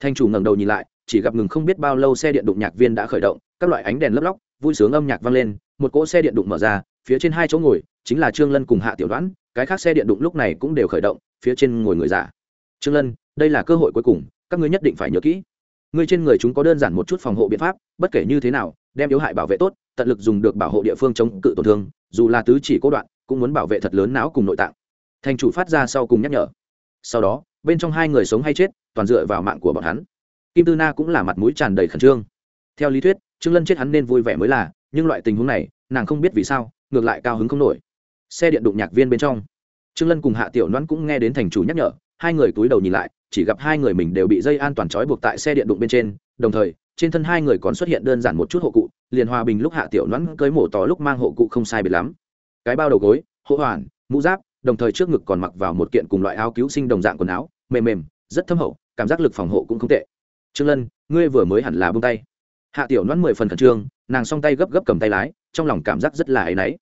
Thành chủ ngẩng đầu nhìn lại, chỉ gặp ngừng không biết bao lâu xe điện đụng nhạc viên đã khởi động, các loại ánh đèn lấp lóc, vui sướng âm nhạc vang lên, một cỗ xe điện đụng mở ra, phía trên hai chỗ ngồi, chính là trương lân cùng hạ tiểu đoán, cái khác xe điện đụng lúc này cũng đều khởi động, phía trên ngồi người giả trương lân, đây là cơ hội cuối cùng, các ngươi nhất định phải nhớ kỹ ngươi trên người chúng có đơn giản một chút phòng hộ biện pháp, bất kể như thế nào, đem yếu hại bảo vệ tốt, tận lực dùng được bảo hộ địa phương chống cự tổn thương, dù là tứ chỉ cố đoạn, cũng muốn bảo vệ thật lớn não cùng nội tạng. Thành chủ phát ra sau cùng nhắc nhở. Sau đó, bên trong hai người sống hay chết, toàn dựa vào mạng của bọn hắn. Kim tư na cũng là mặt mũi tràn đầy khẩn trương. Theo lý thuyết, trương lân chết hắn nên vui vẻ mới là, nhưng loại tình huống này, nàng không biết vì sao, ngược lại cao hứng không nổi. Xe điện đụng nhạc viên bên trong. Trương lân cùng hạ tiểu noãn cũng nghe đến thành chủ nhắc nhở, hai người túi đầu nhìn lại chỉ gặp hai người mình đều bị dây an toàn trói buộc tại xe điện đụng bên trên, đồng thời, trên thân hai người còn xuất hiện đơn giản một chút hộ cụ, liền hòa bình lúc hạ tiểu nón cưới mổ tỏ lúc mang hộ cụ không sai biệt lắm. Cái bao đầu gối, hộ hoàn, mũ giáp, đồng thời trước ngực còn mặc vào một kiện cùng loại áo cứu sinh đồng dạng quần áo, mềm mềm, rất thâm hậu, cảm giác lực phòng hộ cũng không tệ. Trương lân, ngươi vừa mới hẳn là buông tay. Hạ tiểu nón mười phần khẩn trương, nàng song tay gấp gấp cầm tay lái, trong lòng cảm giác rất là áy náy.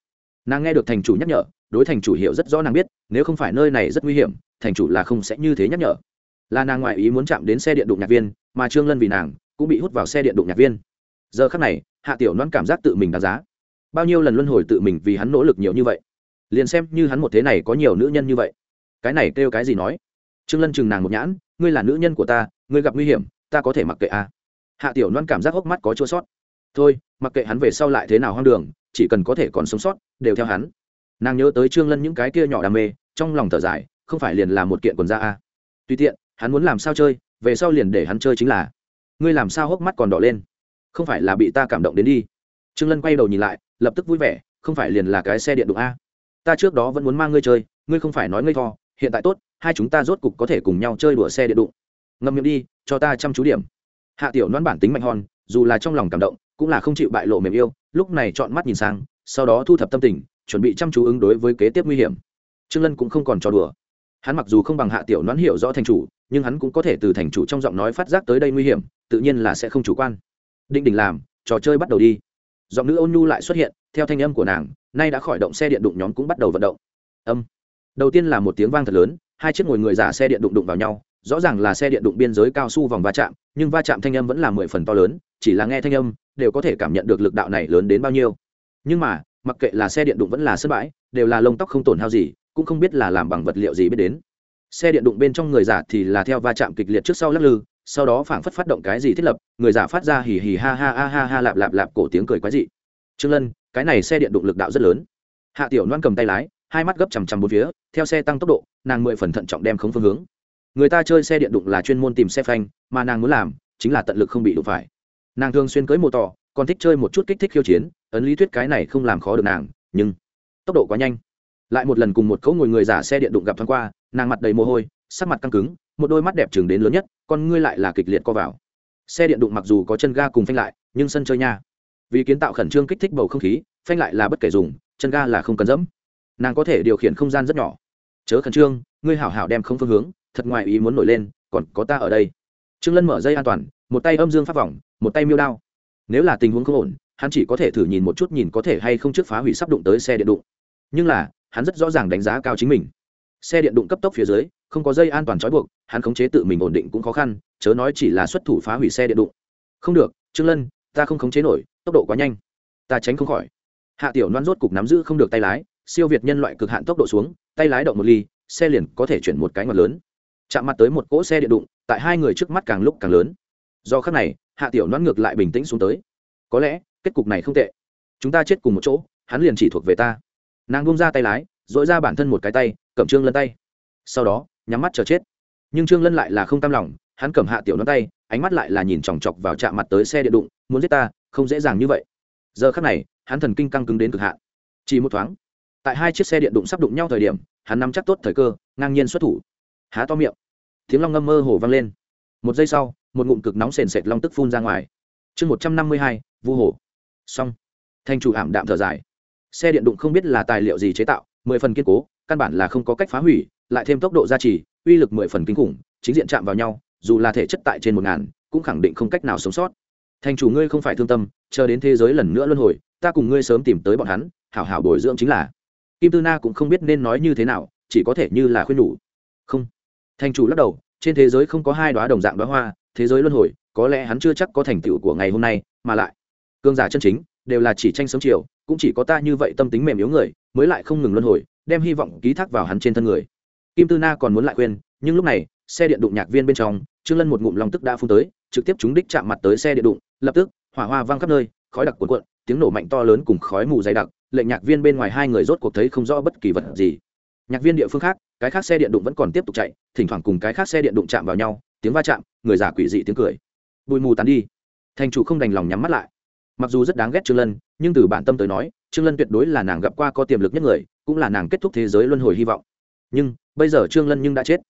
Nàng nghe được thành chủ nhắc nhở, đối thành chủ hiểu rất rõ nàng biết, nếu không phải nơi này rất nguy hiểm, thành chủ là không sẽ như thế nhắc nhở là nàng ngoại ý muốn chạm đến xe điện đụng nhạc viên, mà trương lân vì nàng cũng bị hút vào xe điện đụng nhạc viên. Giờ khắc này, hạ tiểu noan cảm giác tự mình đáng giá. Bao nhiêu lần luân hồi tự mình vì hắn nỗ lực nhiều như vậy? Liền xem như hắn một thế này có nhiều nữ nhân như vậy. Cái này kêu cái gì nói? Trương lân chừng nàng một nhãn, ngươi là nữ nhân của ta, ngươi gặp nguy hiểm, ta có thể mặc kệ à. hạ tiểu loan cảm giác hốc mắt có chua sót. Thôi, mặc kệ hắn về sau lại thế nào hoang đường, chỉ cần có thể còn sống sót, đều theo hắn. Nàng nhớ tới trương lân những cái kia nhỏ đam mê, trong lòng thở dài, không phải liền là một kiện quần da à. tùy tiện hắn muốn làm sao chơi, về sau liền để hắn chơi chính là, ngươi làm sao hốc mắt còn đỏ lên? Không phải là bị ta cảm động đến đi. Trương lân quay đầu nhìn lại, lập tức vui vẻ, không phải liền là cái xe điện đụng a. Ta trước đó vẫn muốn mang ngươi chơi, ngươi không phải nói ngươi thò, hiện tại tốt, hai chúng ta rốt cục có thể cùng nhau chơi đùa xe điện đụng. Ngâm miệng đi, cho ta chăm chú điểm. Hạ tiểu đoán bản tính mạnh hòn dù là trong lòng cảm động, cũng là không chịu bại lộ mềm yêu, lúc này chọn mắt nhìn sang, sau đó thu thập tâm tình, chuẩn bị chăm chú ứng đối với kế tiếp nguy hiểm. Trương lân cũng không còn trò đùa hắn mặc dù không bằng hạ tiểu đoán hiểu rõ thành chủ, nhưng hắn cũng có thể từ thành chủ trong giọng nói phát giác tới đây nguy hiểm, tự nhiên là sẽ không chủ quan. Định đỉnh làm, trò chơi bắt đầu đi. Giọng nữ ôn nhu lại xuất hiện, theo thanh âm của nàng, nay đã khỏi động xe điện đụng nhóm cũng bắt đầu vận động. Âm. Đầu tiên là một tiếng vang thật lớn, hai chiếc ngồi người giả xe điện đụng đụng vào nhau, rõ ràng là xe điện đụng biên giới cao su vòng va chạm, nhưng va chạm thanh âm vẫn là mười phần to lớn, chỉ là nghe thanh âm, đều có thể cảm nhận được lực đạo này lớn đến bao nhiêu. Nhưng mà, mặc kệ là xe điện đụng vẫn là sân bãi, đều là lông tóc không tổn hao gì cũng không biết là làm bằng vật liệu gì biết đến. Xe điện đụng bên trong người giả thì là theo va chạm kịch liệt trước sau lắc lư, sau đó phảng phất phát động cái gì thiết lập, người giả phát ra hì hì ha ha ha ha ha lạp lạp lạp cổ tiếng cười quái dị. Trương lân, cái này xe điện đụng lực đạo rất lớn. Hạ tiểu loan cầm tay lái, hai mắt gấp chằm chằm bốn phía, theo xe tăng tốc độ, nàng mười phần thận trọng đem không phương hướng. Người ta chơi xe điện đụng là chuyên môn tìm xe phanh, mà nàng muốn làm chính là tận lực không bị đụng phải. Nàng thường xuyên cưới mô tỏ còn thích chơi một chút kích thích khiêu chiến, ấn lý thuyết cái này không làm khó được nàng, nhưng tốc độ quá nhanh lại một lần cùng một cỗ ngồi người giả xe điện đụng gặp thoáng qua, nàng mặt đầy mồ hôi, sắc mặt căng cứng, một đôi mắt đẹp chừng đến lớn nhất, con ngươi lại là kịch liệt co vào. Xe điện đụng mặc dù có chân ga cùng phanh lại, nhưng sân chơi nha. Vì kiến tạo khẩn trương kích thích bầu không khí, phanh lại là bất kể dùng, chân ga là không cần dẫm. Nàng có thể điều khiển không gian rất nhỏ. Chớ khẩn trương, ngươi hảo hảo đem không phương hướng, thật ngoài ý muốn nổi lên, còn có ta ở đây. Trương lân mở dây an toàn, một tay âm dương pháp vòng, một tay miêu đao. Nếu là tình huống không ổn, hắn chỉ có thể thử nhìn một chút nhìn có thể hay không trước phá hủy sắp đụng tới xe điện đụng. Nhưng là hắn rất rõ ràng đánh giá cao chính mình. Xe điện đụng cấp tốc phía dưới, không có dây an toàn trói buộc, hắn khống chế tự mình ổn định cũng khó khăn, chớ nói chỉ là xuất thủ phá hủy xe điện đụng. Không được, trương lân, ta không khống chế nổi, tốc độ quá nhanh. Ta tránh không khỏi. Hạ tiểu loan rốt cục nắm giữ không được tay lái, siêu việt nhân loại cực hạn tốc độ xuống, tay lái động một ly, xe liền có thể chuyển một cái ngoặt lớn. Chạm mặt tới một cỗ xe điện đụng, tại hai người trước mắt càng lúc càng lớn. Do khắc này, hạ tiểu loan ngược lại bình tĩnh xuống tới. Có lẽ, kết cục này không tệ. Chúng ta chết cùng một chỗ, hắn liền chỉ thuộc về ta nàng bung ra tay lái, dội ra bản thân một cái tay, cầm trương lân tay. Sau đó, nhắm mắt chờ chết. Nhưng trương lân lại là không tam lòng, hắn cầm hạ tiểu nón tay, ánh mắt lại là nhìn chòng chọc vào chạm mặt tới xe điện đụng, muốn giết ta, không dễ dàng như vậy. Giờ khắc này, hắn thần kinh căng cứng đến cực hạn. Chỉ một thoáng, tại hai chiếc xe điện đụng sắp đụng nhau thời điểm, hắn nắm chắc tốt thời cơ, ngang nhiên xuất thủ. Há to miệng. Tiếng long ngâm mơ hồ vang lên. Một giây sau, một ngụm cực nóng sền sệt long tức phun ra ngoài. Chương một trăm năm mươi hai, vu hồ xong. Thanh chủ ảm đạm thở dài xe điện đụng không biết là tài liệu gì chế tạo, mười phần kiên cố, căn bản là không có cách phá hủy, lại thêm tốc độ gia trì, uy lực mười phần kinh khủng, chính diện chạm vào nhau, dù là thể chất tại trên một ngàn, cũng khẳng định không cách nào sống sót. Thành chủ ngươi không phải thương tâm, chờ đến thế giới lần nữa luân hồi, ta cùng ngươi sớm tìm tới bọn hắn, hảo hảo bồi dưỡng chính là. Kim tư na cũng không biết nên nói như thế nào, chỉ có thể như là khuyên nhủ. Không. Thành chủ lắc đầu, trên thế giới không có hai đoá đồng dạng đoá hoa, thế giới luân hồi, có lẽ hắn chưa chắc có thành tựu của ngày hôm nay, mà lại cương giả chân chính đều là chỉ tranh sớm chiều, cũng chỉ có ta như vậy tâm tính mềm yếu người, mới lại không ngừng luân hồi, đem hy vọng ký thác vào hắn trên thân người. Kim tư na còn muốn lại khuyên, nhưng lúc này, xe điện đụng nhạc viên bên trong, trương lân một ngụm lòng tức đã phun tới, trực tiếp chúng đích chạm mặt tới xe điện đụng, lập tức, hỏa hoa vang khắp nơi, khói đặc cuồn cuộn, tiếng nổ mạnh to lớn cùng khói mù dày đặc, lệnh nhạc viên bên ngoài hai người rốt cuộc thấy không rõ bất kỳ vật gì. Nhạc viên địa phương khác, cái khác xe điện đụng vẫn còn tiếp tục chạy, thỉnh thoảng cùng cái khác xe điện đụng chạm vào nhau, tiếng va chạm, người giả quỷ dị tiếng cười. Bụi mù tán đi. Thành chủ không đành lòng nhắm mắt lại mặc dù rất đáng ghét trương lân, nhưng từ bản tâm tới nói, trương lân tuyệt đối là nàng gặp qua có tiềm lực nhất người, cũng là nàng kết thúc thế giới luân hồi hy vọng. Nhưng, bây giờ trương lân nhưng đã chết.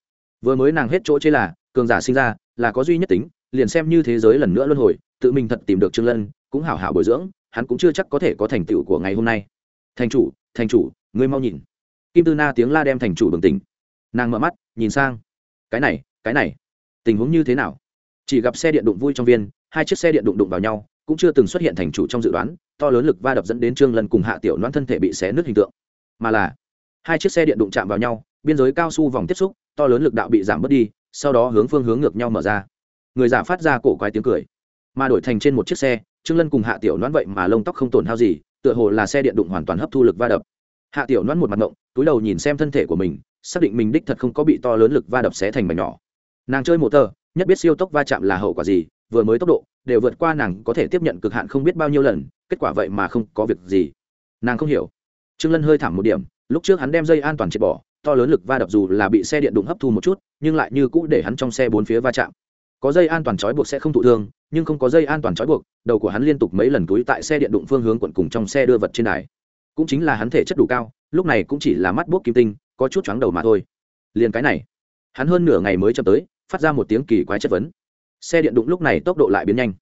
Vừa mới nàng hết chỗ chế là, cường giả sinh ra, là có duy nhất tính, liền xem như thế giới lần nữa luân hồi, tự mình thật tìm được trương lân, cũng hảo hảo bồi dưỡng, hắn cũng chưa chắc có thể có thành tựu của ngày hôm nay. Thành chủ thành chủ, ngươi mau nhìn. Kim tư na tiếng la đem thành chủ bừng tỉnh. Nàng mở mắt, nhìn sang. Cái này cái này, tình huống như thế nào? Chỉ gặp xe điện đụng vui trong viên, hai chiếc xe điện đụng đụng vào nhau cũng chưa từng xuất hiện thành chủ trong dự đoán, to lớn lực va đập dẫn đến trương lân cùng hạ tiểu noãn thân thể bị xé nứt hình tượng. Mà là, hai chiếc xe điện đụng chạm vào nhau, biên giới cao su vòng tiếp xúc, to lớn lực đạo bị giảm bớt đi, sau đó hướng phương hướng ngược nhau mở ra. Người giả phát ra cổ quái tiếng cười. Mà đổi thành trên một chiếc xe, trương lân cùng hạ tiểu noãn vậy mà lông tóc không tổn hao gì, tựa hồ là xe điện đụng hoàn toàn hấp thu lực va đập. Hạ tiểu noãn một mặt ngộng, túi đầu nhìn xem thân thể của mình, xác định mình đích thật không có bị to lớn lực va đập xé thành mảnh nhỏ. Nàng chơi một tờ, nhất biết siêu tốc va chạm là hậu quả gì, vừa mới tốc độ đều vượt qua nàng có thể tiếp nhận cực hạn không biết bao nhiêu lần, kết quả vậy mà không có việc gì. Nàng không hiểu. Trương lân hơi thảm một điểm, lúc trước hắn đem dây an toàn triệt bỏ, to lớn lực va đập dù là bị xe điện đụng hấp thu một chút, nhưng lại như cũ để hắn trong xe bốn phía va chạm. Có dây an toàn trói buộc sẽ không thụ thương, nhưng không có dây an toàn trói buộc, đầu của hắn liên tục mấy lần túi tại xe điện đụng phương hướng quận cùng trong xe đưa vật trên đài. Cũng chính là hắn thể chất đủ cao, lúc này cũng chỉ là mắt buốc kim tinh, có chút chóng đầu mà thôi. Liền cái này, hắn hơn nửa ngày mới chậm tới, phát ra một tiếng kỳ quái chất vấn xe điện đụng lúc này tốc độ lại biến nhanh.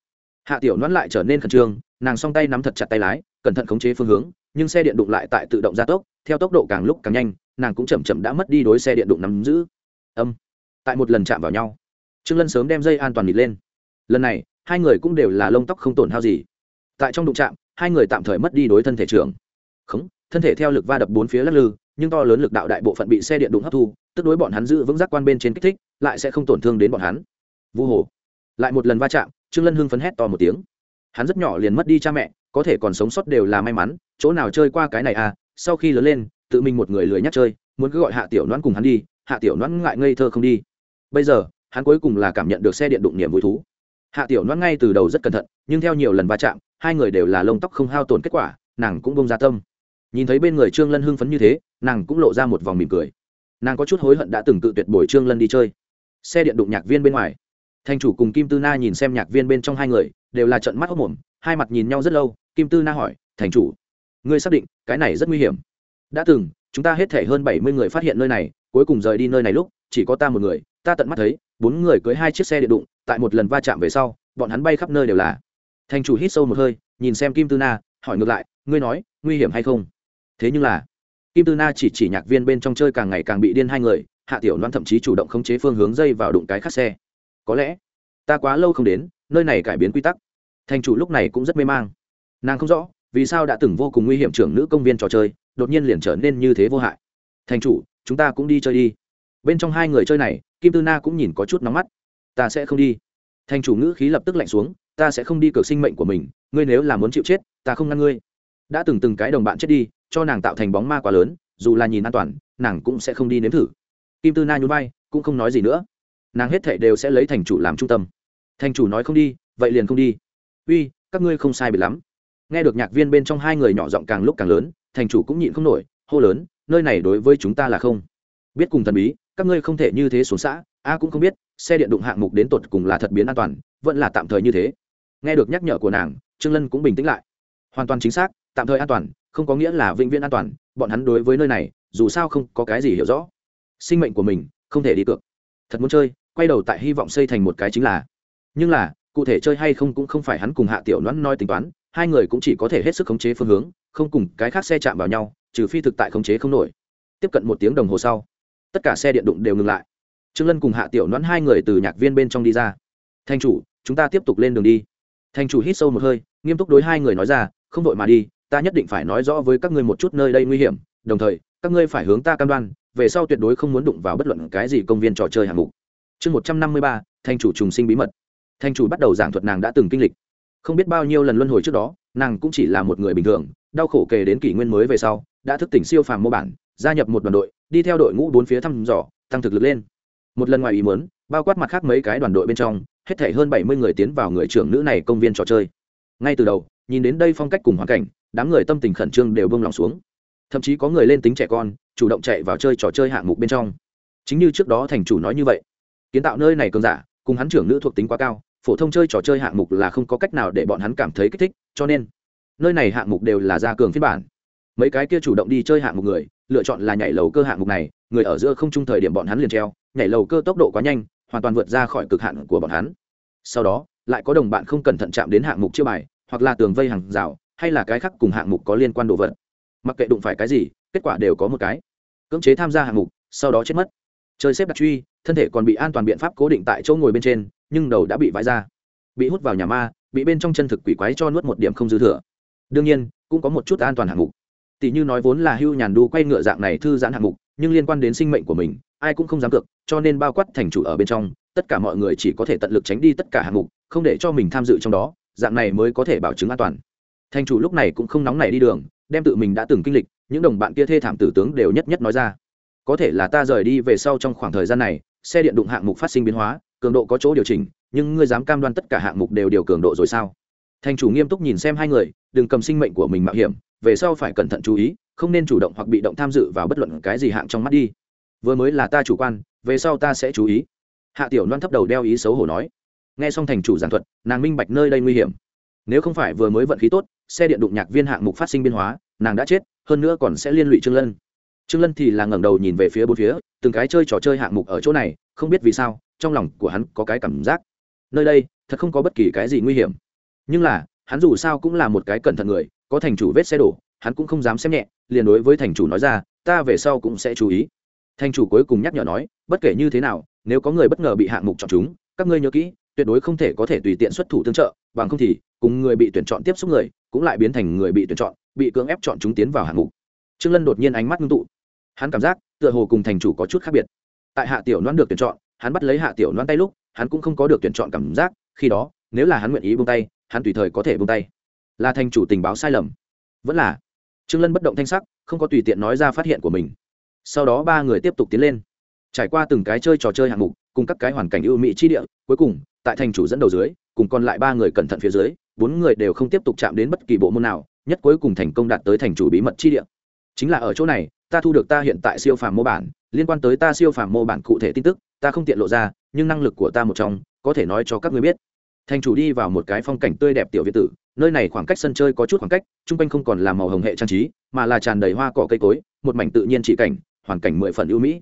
Hạ tiểu nón lại trở nên khẩn trương, nàng song tay nắm thật chặt tay lái, cẩn thận khống chế phương hướng, nhưng xe điện đụng lại tại tự động gia tốc, theo tốc độ càng lúc càng nhanh, nàng cũng chậm chậm đã mất đi đối xe điện đụng nắm giữ. Âm. Tại một lần chạm vào nhau, trương lân sớm đem dây an toàn nịt lên. Lần này, hai người cũng đều là lông tóc không tổn hao gì. Tại trong đụng chạm, hai người tạm thời mất đi đối thân thể trưởng. Khống, thân thể theo lực va đập bốn phía lắc lư, nhưng to lớn lực đạo đại bộ phận bị xe điện đụng hấp thu, tức đối bọn hắn giữ vững giác quan bên trên kích thích, lại sẽ không tổn thương đến bọn hắn. Vu hồ lại một lần va chạm, trương lân hưng phấn hét to một tiếng. Hắn rất nhỏ liền mất đi cha mẹ, có thể còn sống sót đều là may mắn, chỗ nào chơi qua cái này à sau khi lớn lên, tự mình một người lười nhắc chơi, muốn cứ gọi hạ tiểu noãn cùng hắn đi, hạ tiểu noãn ngại ngây thơ không đi. Bây giờ, hắn cuối cùng là cảm nhận được xe điện đụng niềm vui thú. Hạ tiểu noãn ngay từ đầu rất cẩn thận, nhưng theo nhiều lần va chạm, hai người đều là lông tóc không hao tổn kết quả, nàng cũng bông ra tâm. Nhìn thấy bên người trương lân hưng phấn như thế, nàng cũng lộ ra một vòng mỉm cười. Nàng có chút hối hận đã từng tự tuyệt bồi trương lân đi chơi. Xe điện đụng nhạc viên bên ngoài thành chủ cùng kim tư na nhìn xem nhạc viên bên trong hai người, đều là trận mắt hốc mồm, hai mặt nhìn nhau rất lâu, kim tư na hỏi, thành chủ, ngươi xác định cái này rất nguy hiểm? Đã từng, chúng ta hết thể hơn bảy mươi người phát hiện nơi này, cuối cùng rời đi nơi này lúc, chỉ có ta một người, ta tận mắt thấy, bốn người cưới hai chiếc xe điện đụng, tại một lần va chạm về sau, bọn hắn bay khắp nơi đều là. Thành chủ hít sâu một hơi, nhìn xem kim tư na, hỏi ngược lại, ngươi nói, nguy hiểm hay không? Thế nhưng là kim tư na chỉ chỉ nhạc viên bên trong chơi càng ngày càng bị điên hai người, hạ tiểu loan thậm chí chủ động khống chế phương hướng dây vào đụng cái khác xe có lẽ, ta quá lâu không đến, nơi này cải biến quy tắc. Thành chủ lúc này cũng rất mê mang. Nàng không rõ, vì sao đã từng vô cùng nguy hiểm trưởng nữ công viên trò chơi, đột nhiên liền trở nên như thế vô hại. Thành chủ, chúng ta cũng đi chơi đi. Bên trong hai người chơi này, kim tư na cũng nhìn có chút nóng mắt. Ta sẽ không đi. Thành chủ ngữ khí lập tức lạnh xuống, ta sẽ không đi cược sinh mệnh của mình, ngươi nếu là muốn chịu chết, ta không ngăn ngươi. Đã từng từng cái đồng bạn chết đi, cho nàng tạo thành bóng ma quá lớn, dù là nhìn an toàn, nàng cũng sẽ không đi nếm thử. Kim tư na nhún vai, cũng không nói gì nữa nàng hết thệ đều sẽ lấy thành chủ làm trung tâm. Thành chủ nói không đi, vậy liền không đi. Uy, các ngươi không sai biệt lắm. Nghe được nhạc viên bên trong hai người nhỏ giọng càng lúc càng lớn, thành chủ cũng nhịn không nổi, hô lớn, nơi này đối với chúng ta là không. Biết cùng thần bí, các ngươi không thể như thế xuống xã, a cũng không biết, xe điện đụng hạng mục đến tột cùng là thật biến an toàn, vẫn là tạm thời như thế. Nghe được nhắc nhở của nàng, trương lân cũng bình tĩnh lại. Hoàn toàn chính xác, tạm thời an toàn, không có nghĩa là vĩnh viễn an toàn, bọn hắn đối với nơi này, dù sao không có cái gì hiểu rõ. Sinh mệnh của mình, không thể đi cược. Thật muốn chơi quay đầu tại hy vọng xây thành một cái chính là. Nhưng là, cụ thể chơi hay không cũng không phải hắn cùng hạ tiểu đoán nói tính toán, hai người cũng chỉ có thể hết sức khống chế phương hướng, không cùng cái khác xe chạm vào nhau, trừ phi thực tại khống chế không nổi. Tiếp cận một tiếng đồng hồ sau, tất cả xe điện đụng đều ngừng lại. Trương lân cùng hạ tiểu đoán hai người từ nhạc viên bên trong đi ra. Thanh chủ, chúng ta tiếp tục lên đường đi. Thanh chủ hít sâu một hơi, nghiêm túc đối hai người nói ra, không vội mà đi, ta nhất định phải nói rõ với các ngươi một chút nơi đây nguy hiểm, đồng thời, các ngươi phải hướng ta cam đoan, về sau tuyệt đối không muốn đụng vào bất luận cái gì công viên trò chơi hạng mục chương một trăm năm mươi ba, thanh chủ trùng sinh bí mật. Thanh chủ bắt đầu giảng thuật nàng đã từng kinh lịch. Không biết bao nhiêu lần luân hồi trước đó, nàng cũng chỉ là một người bình thường, đau khổ kể đến kỷ nguyên mới về sau, đã thức tỉnh siêu phàm mô bản, gia nhập một đoàn đội, đi theo đội ngũ bốn phía thăm dò, tăng thực lực lên. Một lần ngoài ý muốn, bao quát mặt khác mấy cái đoàn đội bên trong, hết thể hơn bảy mươi người tiến vào người trưởng nữ này công viên trò chơi. Ngay từ đầu, nhìn đến đây phong cách cùng hoàn cảnh, đám người tâm tình khẩn trương đều bông lòng xuống. Thậm chí có người lên tính trẻ con, chủ động chạy vào chơi trò chơi hạng mục bên trong. Chính như trước đó thành chủ nói như vậy kiến tạo nơi này cường giả, cùng hắn trưởng nữ thuộc tính quá cao, phổ thông chơi trò chơi hạng mục là không có cách nào để bọn hắn cảm thấy kích thích, cho nên, nơi này hạng mục đều là gia cường phiên bản. Mấy cái kia chủ động đi chơi hạng mục người, lựa chọn là nhảy lầu cơ hạng mục này, người ở giữa không trung thời điểm bọn hắn liền treo, nhảy lầu cơ tốc độ quá nhanh, hoàn toàn vượt ra khỏi cực hạn của bọn hắn. Sau đó, lại có đồng bạn không cẩn thận chạm đến hạng mục chưa bài, hoặc là tường vây hàng rào, hay là cái khác cùng hạng mục có liên quan đồ vật. Mặc kệ đụng phải cái gì, kết quả đều có một cái. Cưỡng chế tham gia hạng mục, sau đó chết mất. Chơi xếp đặt truy thân thể còn bị an toàn biện pháp cố định tại chỗ ngồi bên trên, nhưng đầu đã bị vãi ra. Bị hút vào nhà ma, bị bên trong chân thực quỷ quái cho nuốt một điểm không dư thừa. Đương nhiên, cũng có một chút an toàn hạng mục. Tỷ như nói vốn là hưu nhàn đu quay ngựa dạng này thư giãn hạng mục, nhưng liên quan đến sinh mệnh của mình, ai cũng không dám cược, cho nên bao quát thành chủ ở bên trong, tất cả mọi người chỉ có thể tận lực tránh đi tất cả hạng mục, không để cho mình tham dự trong đó, dạng này mới có thể bảo chứng an toàn. Thành chủ lúc này cũng không nóng nảy đi đường, đem tự mình đã từng kinh lịch, những đồng bạn kia thê thảm tử tướng đều nhất nhất nói ra. Có thể là ta rời đi về sau trong khoảng thời gian này xe điện đụng hạng mục phát sinh biến hóa, cường độ có chỗ điều chỉnh, nhưng ngươi dám cam đoan tất cả hạng mục đều điều cường độ rồi sao? Thành chủ nghiêm túc nhìn xem hai người, đừng cầm sinh mệnh của mình mạo hiểm, về sau phải cẩn thận chú ý, không nên chủ động hoặc bị động tham dự vào bất luận cái gì hạng trong mắt đi. Vừa mới là ta chủ quan, về sau ta sẽ chú ý. Hạ tiểu loan thấp đầu đeo ý xấu hổ nói. Nghe xong thành chủ giảng thuật, nàng minh bạch nơi đây nguy hiểm. Nếu không phải vừa mới vận khí tốt, xe điện đụng nhạc viên hạng mục phát sinh biên hóa, nàng đã chết, hơn nữa còn sẽ liên lụy trương lân trương lân thì là ngẩng đầu nhìn về phía bốn phía, từng cái chơi trò chơi hạng mục ở chỗ này, không biết vì sao, trong lòng của hắn có cái cảm giác. Nơi đây, thật không có bất kỳ cái gì nguy hiểm. Nhưng là, hắn dù sao cũng là một cái cẩn thận người, có thành chủ vết xe đổ, hắn cũng không dám xem nhẹ, liền đối với thành chủ nói ra, ta về sau cũng sẽ chú ý. Thành chủ cuối cùng nhắc nhở nói, bất kể như thế nào, nếu có người bất ngờ bị hạng mục chọn chúng, các ngươi nhớ kỹ, tuyệt đối không thể có thể tùy tiện xuất thủ tương trợ, bằng không thì, cùng người bị tuyển chọn tiếp xúc người, cũng lại biến thành người bị tuyển chọn, bị cưỡng ép chọn chúng tiến vào hạng mục. Trương lân đột nhiên ánh mắt ngưng tụ hắn cảm giác, tựa hồ cùng thành chủ có chút khác biệt. Tại hạ tiểu noan được tuyển chọn, hắn bắt lấy hạ tiểu noan tay lúc, hắn cũng không có được tuyển chọn cảm giác, khi đó, nếu là hắn nguyện ý buông tay, hắn tùy thời có thể buông tay. Là thành chủ tình báo sai lầm. Vẫn là, trương lân bất động thanh sắc, không có tùy tiện nói ra phát hiện của mình. Sau đó ba người tiếp tục tiến lên. Trải qua từng cái chơi trò chơi hạng mục, cùng các cái hoàn cảnh ưu mỹ chi địa, cuối cùng, tại thành chủ dẫn đầu dưới, cùng còn lại ba người cẩn thận phía dưới, bốn người đều không tiếp tục chạm đến bất kỳ bộ môn nào, nhất cuối cùng thành công đạt tới thành chủ bí mật chi địa. Chính là ở chỗ này ta thu được ta hiện tại siêu phàm mô bản, liên quan tới ta siêu phàm mô bản cụ thể tin tức, ta không tiện lộ ra, nhưng năng lực của ta một trong, có thể nói cho các người biết. Thành chủ đi vào một cái phong cảnh tươi đẹp tiểu việt tử, nơi này khoảng cách sân chơi có chút khoảng cách, chung quanh không còn là màu hồng hệ trang trí, mà là tràn đầy hoa cỏ cây cối, một mảnh tự nhiên chỉ cảnh, hoàn cảnh mười phần ưu mỹ.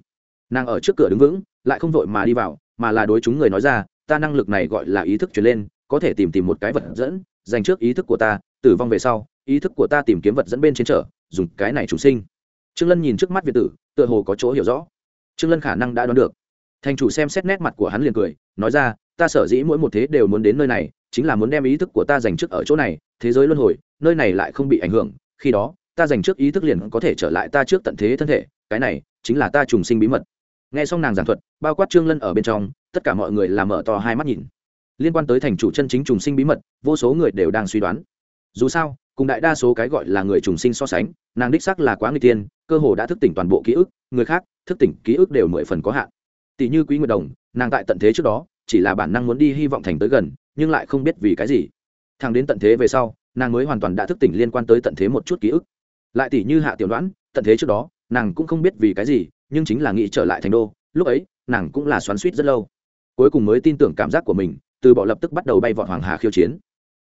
Nàng ở trước cửa đứng vững, lại không vội mà đi vào, mà là đối chúng người nói ra, ta năng lực này gọi là ý thức truyền lên, có thể tìm tìm một cái vật dẫn, dành trước ý thức của ta, tử vong về sau, ý thức của ta tìm kiếm vật dẫn bên trên chợ, dùng cái này chủ sinh trương lân nhìn trước mắt việt tử, tựa hồ có chỗ hiểu rõ. Trương lân khả năng đã đoán được. Thành chủ xem xét nét mặt của hắn liền cười, nói ra, ta sở dĩ mỗi một thế đều muốn đến nơi này, chính là muốn đem ý thức của ta dành trước ở chỗ này, thế giới luân hồi, nơi này lại không bị ảnh hưởng, khi đó, ta dành trước ý thức liền có thể trở lại ta trước tận thế thân thể, cái này chính là ta trùng sinh bí mật. Nghe xong nàng giảng thuật, bao quát trương lân ở bên trong, tất cả mọi người làm mở to hai mắt nhìn. Liên quan tới thành chủ chân chính trùng sinh bí mật, vô số người đều đang suy đoán. Dù sao, cùng đại đa số cái gọi là người trùng sinh so sánh nàng đích sắc là quá người tiên, cơ hồ đã thức tỉnh toàn bộ ký ức, người khác, thức tỉnh ký ức đều mười phần có hạn. Tỷ như quý nguyệt đồng, nàng tại tận thế trước đó, chỉ là bản năng muốn đi hy vọng thành tới gần, nhưng lại không biết vì cái gì. Thằng đến tận thế về sau, nàng mới hoàn toàn đã thức tỉnh liên quan tới tận thế một chút ký ức. Lại tỷ như hạ tiểu đoán tận thế trước đó, nàng cũng không biết vì cái gì, nhưng chính là nghĩ trở lại thành đô, lúc ấy, nàng cũng là xoắn suýt rất lâu. Cuối cùng mới tin tưởng cảm giác của mình, từ bỏ lập tức bắt đầu bay vọt hoàng hà khiêu chiến.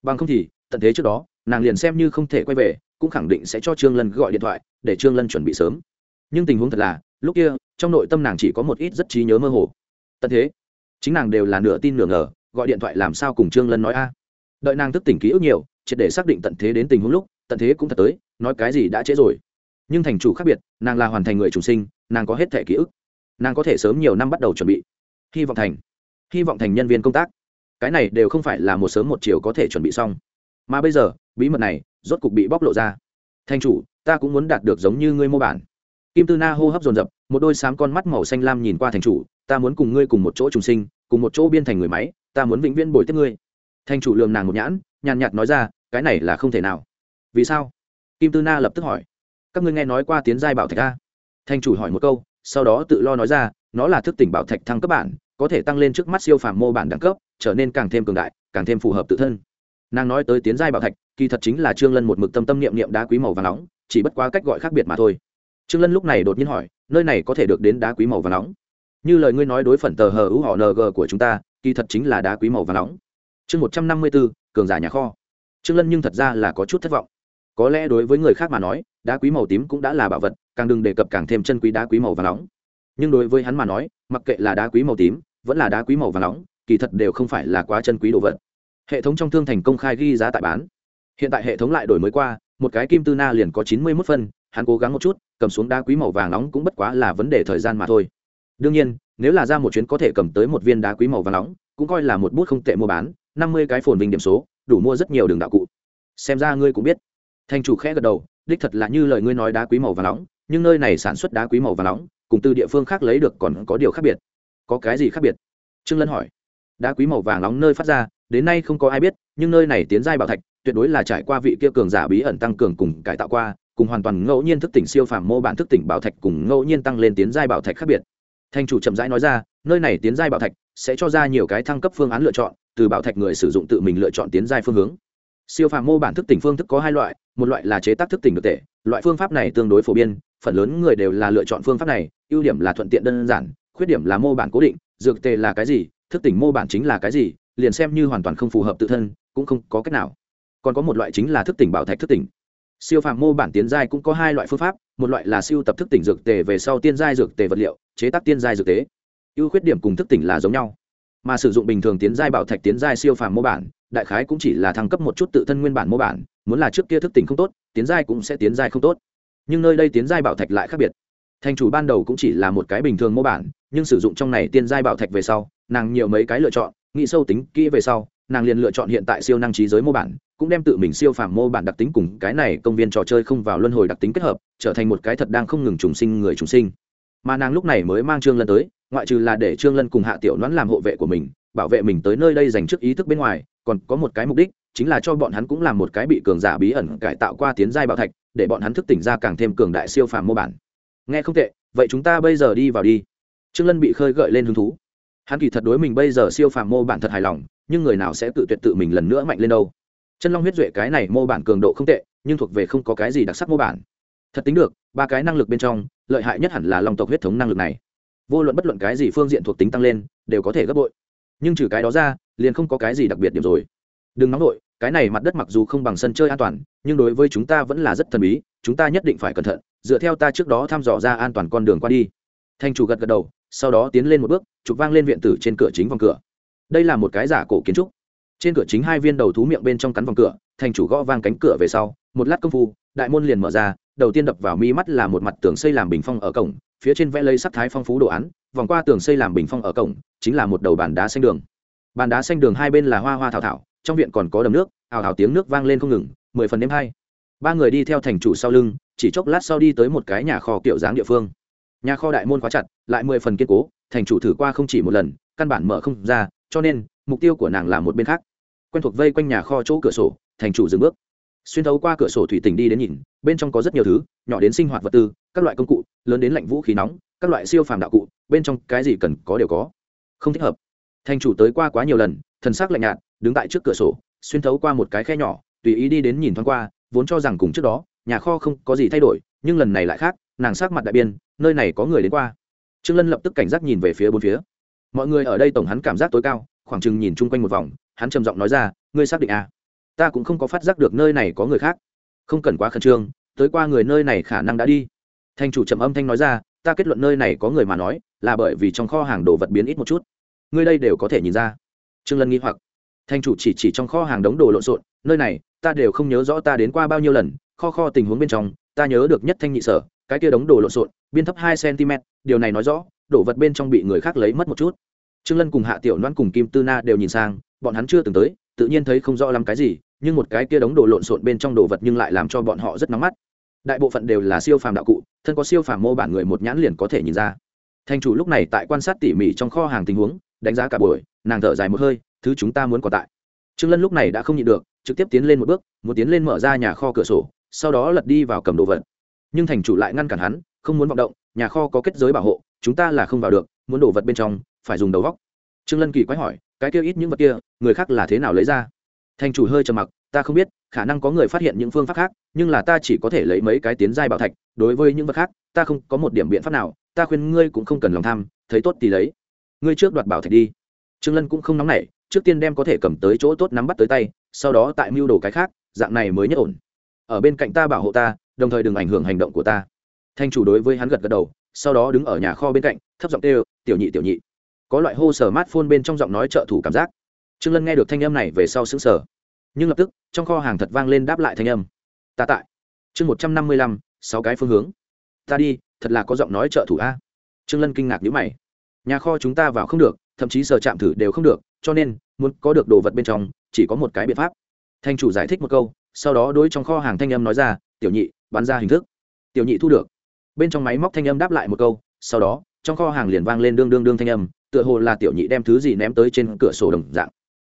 Bằng không thì, tận thế trước đó, nàng liền xem như không thể quay về cũng khẳng định sẽ cho trương lân gọi điện thoại, để trương lân chuẩn bị sớm. Nhưng tình huống thật là, lúc kia, trong nội tâm nàng chỉ có một ít rất trí nhớ mơ hồ. Tận thế, chính nàng đều là nửa tin nửa ngờ, gọi điện thoại làm sao cùng trương lân nói a? Đợi nàng thức tỉnh ký ức nhiều, triệt để xác định tận thế đến tình huống lúc, tận thế cũng thật tới, nói cái gì đã trễ rồi. Nhưng thành chủ khác biệt, nàng là hoàn thành người chủ sinh, nàng có hết thẻ ký ức. Nàng có thể sớm nhiều năm bắt đầu chuẩn bị. Hy vọng thành, hy vọng thành nhân viên công tác. Cái này đều không phải là một sớm một chiều có thể chuẩn bị xong. Mà bây giờ, bí mật này rốt cục bị bóc lộ ra. Thành chủ, ta cũng muốn đạt được giống như ngươi mô bản. Kim tư na hô hấp dồn dập, một đôi sám con mắt màu xanh lam nhìn qua thành chủ, ta muốn cùng ngươi cùng một chỗ trùng sinh, cùng một chỗ biên thành người máy, ta muốn vĩnh viễn bồi tiếp ngươi. Thành chủ lườm nàng một nhãn, nhàn nhạt nói ra, cái này là không thể nào. Vì sao? Kim tư na lập tức hỏi. Các ngươi nghe nói qua tiến giai bảo thạch a? Thành chủ hỏi một câu, sau đó tự lo nói ra, nó là thức tỉnh bảo thạch thăng cấp bản, có thể tăng lên trước mắt siêu phàm mô bản đẳng cấp, trở nên càng thêm cường đại, càng thêm phù hợp tự thân. Nàng nói tới tiến giai bảo thạch kỳ thật chính là trương lân một mực tâm tâm niệm niệm đá quý màu và nóng, chỉ bất quá cách gọi khác biệt mà thôi. Trương lân lúc này đột nhiên hỏi, nơi này có thể được đến đá quý màu và nóng? Như lời ngươi nói đối phần tờ hờ ưu họ ng của chúng ta, kỳ thật chính là đá quý màu và nóng. Chương một trăm năm mươi bốn, cường giả nhà kho. Trương lân nhưng thật ra là có chút thất vọng. Có lẽ đối với người khác mà nói, đá quý màu tím cũng đã là bảo vật, càng đừng đề cập càng thêm chân quý đá quý màu và nóng. Nhưng đối với hắn mà nói, mặc kệ là đá quý màu tím, vẫn là đá quý màu và nóng, kỳ thật đều không phải là quá chân quý đồ vật. Hệ thống trong thương thành công khai ghi giá tại bán hiện tại hệ thống lại đổi mới qua, một cái kim tư na liền có chín mươi mốt phân, hắn cố gắng một chút, cầm xuống đá quý màu vàng nóng cũng bất quá là vấn đề thời gian mà thôi. Đương nhiên, nếu là ra một chuyến có thể cầm tới một viên đá quý màu vàng nóng, cũng coi là một bút không tệ mua bán, năm mươi cái phồn vinh điểm số, đủ mua rất nhiều đường đạo cụ. Xem ra ngươi cũng biết. Thành chủ khẽ gật đầu, đích thật là như lời ngươi nói đá quý màu vàng nóng, nhưng nơi này sản xuất đá quý màu vàng nóng, cùng từ địa phương khác lấy được còn có điều khác biệt. Có cái gì khác biệt? Trương lân hỏi. Đá quý màu vàng nóng nơi phát ra đến nay không có ai biết, nhưng nơi này tiến giai bảo thạch, tuyệt đối là trải qua vị kia cường giả bí ẩn tăng cường cùng cải tạo qua, cùng hoàn toàn ngẫu nhiên thức tỉnh siêu phàm mô bản thức tỉnh bảo thạch cùng ngẫu nhiên tăng lên tiến giai bảo thạch khác biệt. Thanh chủ chậm rãi nói ra, nơi này tiến giai bảo thạch sẽ cho ra nhiều cái thăng cấp phương án lựa chọn, từ bảo thạch người sử dụng tự mình lựa chọn tiến giai phương hướng. Siêu phàm mô bản thức tỉnh phương thức có hai loại, một loại là chế tác thức tỉnh được tệ, loại phương pháp này tương đối phổ biến, phần lớn người đều là lựa chọn phương pháp này, ưu điểm là thuận tiện đơn giản, khuyết điểm là mô bản cố định, dược tề là cái gì, thức tỉnh mô bản chính là cái gì liền xem như hoàn toàn không phù hợp tự thân, cũng không có cách nào. Còn có một loại chính là thức tỉnh bảo thạch thức tỉnh. Siêu phàm mô bản tiến giai cũng có hai loại phương pháp, một loại là siêu tập thức tỉnh dược tề về sau tiên giai dược tề vật liệu, chế tác tiên giai dược tế. Ưu khuyết điểm cùng thức tỉnh là giống nhau. Mà sử dụng bình thường tiến giai bảo thạch tiến giai siêu phàm mô bản, đại khái cũng chỉ là thăng cấp một chút tự thân nguyên bản mô bản, muốn là trước kia thức tỉnh không tốt, tiến giai cũng sẽ tiến giai không tốt. Nhưng nơi đây tiến giai bảo thạch lại khác biệt. Thành chủ ban đầu cũng chỉ là một cái bình thường mô bản, nhưng sử dụng trong này tiên giai bảo thạch về sau, nàng nhiều mấy cái lựa chọn nghĩ sâu tính kỹ về sau, nàng liền lựa chọn hiện tại siêu năng trí giới mô bản, cũng đem tự mình siêu phàm mô bản đặc tính cùng cái này công viên trò chơi không vào luân hồi đặc tính kết hợp, trở thành một cái thật đang không ngừng trùng sinh người trùng sinh. Mà nàng lúc này mới mang trương lân tới, ngoại trừ là để trương lân cùng hạ tiểu đoán làm hộ vệ của mình, bảo vệ mình tới nơi đây dành trước ý thức bên ngoài, còn có một cái mục đích, chính là cho bọn hắn cũng làm một cái bị cường giả bí ẩn cải tạo qua tiến giai bảo thạch, để bọn hắn thức tỉnh ra càng thêm cường đại siêu phàm mô bản. Nghe không tệ, vậy chúng ta bây giờ đi vào đi. Trương lân bị khơi gợi lên hứng thú hắn kỳ thật đối mình bây giờ siêu phàm mô bản thật hài lòng, nhưng người nào sẽ tự tuyệt tự mình lần nữa mạnh lên đâu? Chân long huyết duệ cái này mô bản cường độ không tệ, nhưng thuộc về không có cái gì đặc sắc mô bản. Thật tính được, ba cái năng lực bên trong, lợi hại nhất hẳn là long tộc huyết thống năng lực này. Vô luận bất luận cái gì phương diện thuộc tính tăng lên, đều có thể gấp bội. Nhưng trừ cái đó ra, liền không có cái gì đặc biệt điểm rồi. Đừng nóng nổi cái này mặt đất mặc dù không bằng sân chơi an toàn, nhưng đối với chúng ta vẫn là rất thần bí, chúng ta nhất định phải cẩn thận, dựa theo ta trước đó thăm dò ra an toàn con đường qua đi. Thanh chủ gật gật đầu, sau đó tiến lên một bước chụp vang lên viện tử trên cửa chính vòng cửa. Đây là một cái giả cổ kiến trúc. Trên cửa chính hai viên đầu thú miệng bên trong cắn vòng cửa, thành chủ gõ vang cánh cửa về sau, một lát công phu, đại môn liền mở ra, đầu tiên đập vào mi mắt là một mặt tường xây làm bình phong ở cổng, phía trên vẽ lấy sắc thái phong phú đồ án, vòng qua tường xây làm bình phong ở cổng, chính là một đầu bàn đá xanh đường. Bàn đá xanh đường hai bên là hoa hoa thảo thảo, trong viện còn có đầm nước, ào ào tiếng nước vang lên không ngừng, mười phần đêm hai ba người đi theo thành chủ sau lưng, chỉ chốc lát sau đi tới một cái nhà kho kiểu dáng địa phương. Nhà kho đại môn khóa chặt, lại mười phần kiên cố thành chủ thử qua không chỉ một lần, căn bản mở không ra, cho nên, mục tiêu của nàng là một bên khác. Quen thuộc vây quanh nhà kho chỗ cửa sổ, thành chủ dừng bước. Xuyên thấu qua cửa sổ thủy tình đi đến nhìn, bên trong có rất nhiều thứ, nhỏ đến sinh hoạt vật tư, các loại công cụ, lớn đến lạnh vũ khí nóng, các loại siêu phàm đạo cụ, bên trong cái gì cần có đều có. Không thích hợp. Thành chủ tới qua quá nhiều lần, thần sắc lạnh nhạt, đứng tại trước cửa sổ, xuyên thấu qua một cái khe nhỏ, tùy ý đi đến nhìn thoáng qua, vốn cho rằng cùng trước đó, nhà kho không có gì thay đổi, nhưng lần này lại khác, nàng sắc mặt đại biên nơi này có người đến qua trương lân lập tức cảnh giác nhìn về phía bốn phía. Mọi người ở đây tổng hắn cảm giác tối cao, khoảng chừng nhìn chung quanh một vòng, hắn trầm giọng nói ra, ngươi xác định à? Ta cũng không có phát giác được nơi này có người khác. Không cần quá khẩn trương, tới qua người nơi này khả năng đã đi. Thanh chủ trầm âm thanh nói ra, ta kết luận nơi này có người mà nói, là bởi vì trong kho hàng đồ vật biến ít một chút. Ngươi đây đều có thể nhìn ra. Trương lân nghi hoặc. Thanh chủ chỉ chỉ trong kho hàng đống đồ lộn xộn, nơi này, ta đều không nhớ rõ ta đến qua bao nhiêu lần, kho kho tình huống bên trong, ta nhớ được nhất thanh nhị sở cái kia đống đồ lộn xộn, biên thấp hai cm, điều này nói rõ, đồ vật bên trong bị người khác lấy mất một chút. Trương lân cùng hạ tiểu loan cùng kim tư na đều nhìn sang, bọn hắn chưa từng tới, tự nhiên thấy không rõ lắm cái gì, nhưng một cái kia đống đồ lộn xộn bên trong đồ vật nhưng lại làm cho bọn họ rất nóng mắt. Đại bộ phận đều là siêu phàm đạo cụ, thân có siêu phàm mô bản người một nhãn liền có thể nhìn ra. Thành chủ lúc này tại quan sát tỉ mỉ trong kho hàng tình huống, đánh giá cả buổi, nàng thở dài một hơi, thứ chúng ta muốn còn tại. Trương lân lúc này đã không nhịn được, trực tiếp tiến lên một bước, muốn tiến lên mở ra nhà kho cửa sổ, sau đó lật đi vào cầm đồ vật nhưng thành chủ lại ngăn cản hắn, không muốn vọng động, nhà kho có kết giới bảo hộ, chúng ta là không vào được, muốn đổ vật bên trong, phải dùng đầu góc. Trương lân kỳ quái hỏi, cái kia ít những vật kia, người khác là thế nào lấy ra? Thành chủ hơi trầm mặc, ta không biết, khả năng có người phát hiện những phương pháp khác, nhưng là ta chỉ có thể lấy mấy cái tiến giai bảo thạch, đối với những vật khác, ta không có một điểm biện pháp nào, ta khuyên ngươi cũng không cần lòng tham, thấy tốt thì lấy. Ngươi trước đoạt bảo thạch đi. Trương lân cũng không nóng nảy, trước tiên đem có thể cầm tới chỗ tốt nắm bắt tới tay, sau đó tại mưu đồ cái khác, dạng này mới nhất ổn. Ở bên cạnh ta bảo hộ ta đồng thời đừng ảnh hưởng hành động của ta. Thanh chủ đối với hắn gật gật đầu, sau đó đứng ở nhà kho bên cạnh, thấp giọng kêu, tiểu nhị tiểu nhị. Có loại hô sở mát phôn bên trong giọng nói trợ thủ cảm giác. Trương lân nghe được thanh âm này về sau xứng sở nhưng lập tức, trong kho hàng thật vang lên đáp lại thanh âm. Ta tại. Chương một trăm năm mươi lăm, sáu cái phương hướng. Ta đi, thật là có giọng nói trợ thủ a. Trương lân kinh ngạc nhíu mày. Nhà kho chúng ta vào không được, thậm chí sở chạm thử đều không được, cho nên, muốn có được đồ vật bên trong, chỉ có một cái biện pháp. Thanh chủ giải thích một câu, sau đó đối trong kho hàng thanh âm nói ra, tiểu nhị bắn ra hình thức. Tiểu nhị thu được. Bên trong máy móc thanh âm đáp lại một câu, sau đó, trong kho hàng liền vang lên đương đương đương thanh âm, tựa hồ là tiểu nhị đem thứ gì ném tới trên cửa sổ đồng dạng.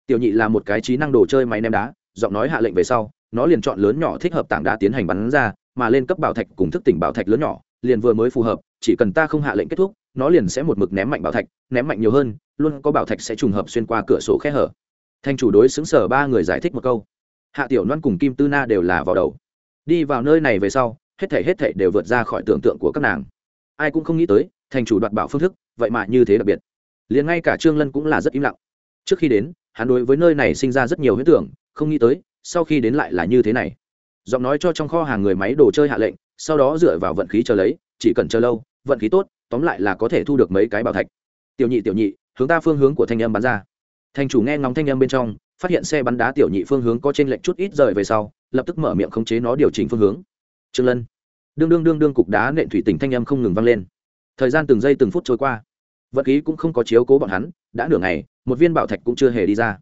Tiểu nhị là một cái trí năng đồ chơi máy ném đá, giọng nói hạ lệnh về sau, nó liền chọn lớn nhỏ thích hợp tảng đá tiến hành bắn ra, mà lên cấp bảo thạch cùng thức tỉnh bảo thạch lớn nhỏ, liền vừa mới phù hợp, chỉ cần ta không hạ lệnh kết thúc, nó liền sẽ một mực ném mạnh bảo thạch, ném mạnh nhiều hơn, luôn có bảo thạch sẽ trùng hợp xuyên qua cửa sổ khe hở. Thanh chủ đối xứng sở ba người giải thích một câu. Hạ tiểu loan cùng kim tư na đều là vào đầu đi vào nơi này về sau, hết thể hết thể đều vượt ra khỏi tưởng tượng của các nàng. Ai cũng không nghĩ tới, thành chủ đoạt bảo phương thức, vậy mà như thế đặc biệt. Liền ngay cả trương lân cũng là rất im lặng. Trước khi đến, hắn đối với nơi này sinh ra rất nhiều huyết tưởng, không nghĩ tới, sau khi đến lại là như thế này. Giọng nói cho trong kho hàng người máy đồ chơi hạ lệnh, sau đó dựa vào vận khí chờ lấy, chỉ cần chờ lâu, vận khí tốt, tóm lại là có thể thu được mấy cái bảo thạch. Tiểu nhị tiểu nhị, hướng ta phương hướng của thanh âm bắn ra. Thành chủ nghe ngóng thanh âm bên trong, phát hiện xe bắn đá tiểu nhị phương hướng có trên lệnh chút ít rời về sau lập tức mở miệng khống chế nó điều chỉnh phương hướng. Trương lân. Đương đương đương đương cục đá nện thủy tỉnh thanh âm không ngừng vang lên. Thời gian từng giây từng phút trôi qua. Vật khí cũng không có chiếu cố bọn hắn, đã nửa ngày, một viên bảo thạch cũng chưa hề đi ra.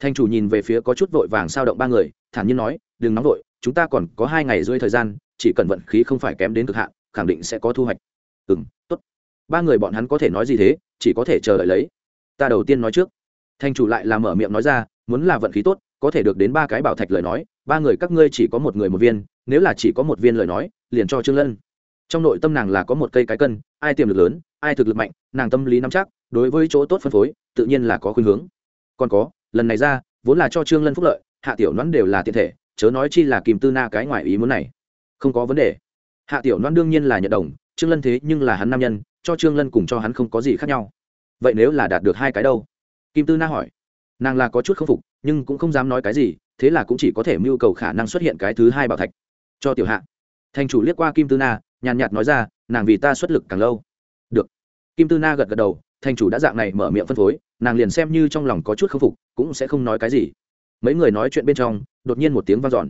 Thanh chủ nhìn về phía có chút vội vàng sao động ba người, thản nhiên nói, đừng nóng vội, chúng ta còn có hai ngày rưỡi thời gian, chỉ cần vận khí không phải kém đến cực hạn, khẳng định sẽ có thu hoạch. Ừ m tốt. Ba người bọn hắn có thể nói gì thế, chỉ có thể chờ đợi lấy. Ta đầu tiên nói trước. Thanh chủ lại làm mở miệng nói ra, muốn là vận khí tốt, có thể được đến ba cái bảo thạch lời nói ba người các ngươi chỉ có một người một viên, nếu là chỉ có một viên lời nói, liền cho trương lân. Trong nội tâm nàng là có một cây cái cân, ai tiềm lực lớn, ai thực lực mạnh, nàng tâm lý nắm chắc, đối với chỗ tốt phân phối, tự nhiên là có khuynh hướng. Còn có, lần này ra, vốn là cho trương lân phúc lợi, hạ tiểu nhoãn đều là tiện thể, chớ nói chi là kìm tư na cái ngoài ý muốn này. Không có vấn đề. Hạ tiểu nhoãn đương nhiên là nhận đồng, trương lân thế nhưng là hắn nam nhân, cho trương lân cùng cho hắn không có gì khác nhau. Vậy nếu là đạt được hai cái đâu? Kim tư na hỏi nàng là có chút k phục, nhưng cũng không dám nói cái gì, thế là cũng chỉ có thể mưu cầu khả năng xuất hiện cái thứ hai bảo thạch. Cho tiểu hạ. Thành chủ liếc qua kim tư na, nhàn nhạt nói ra, nàng vì ta xuất lực càng lâu. Được. Kim tư na gật gật đầu, thành chủ đã dạng này mở miệng phân phối, nàng liền xem như trong lòng có chút k phục, cũng sẽ không nói cái gì. Mấy người nói chuyện bên trong, đột nhiên một tiếng vang dọn.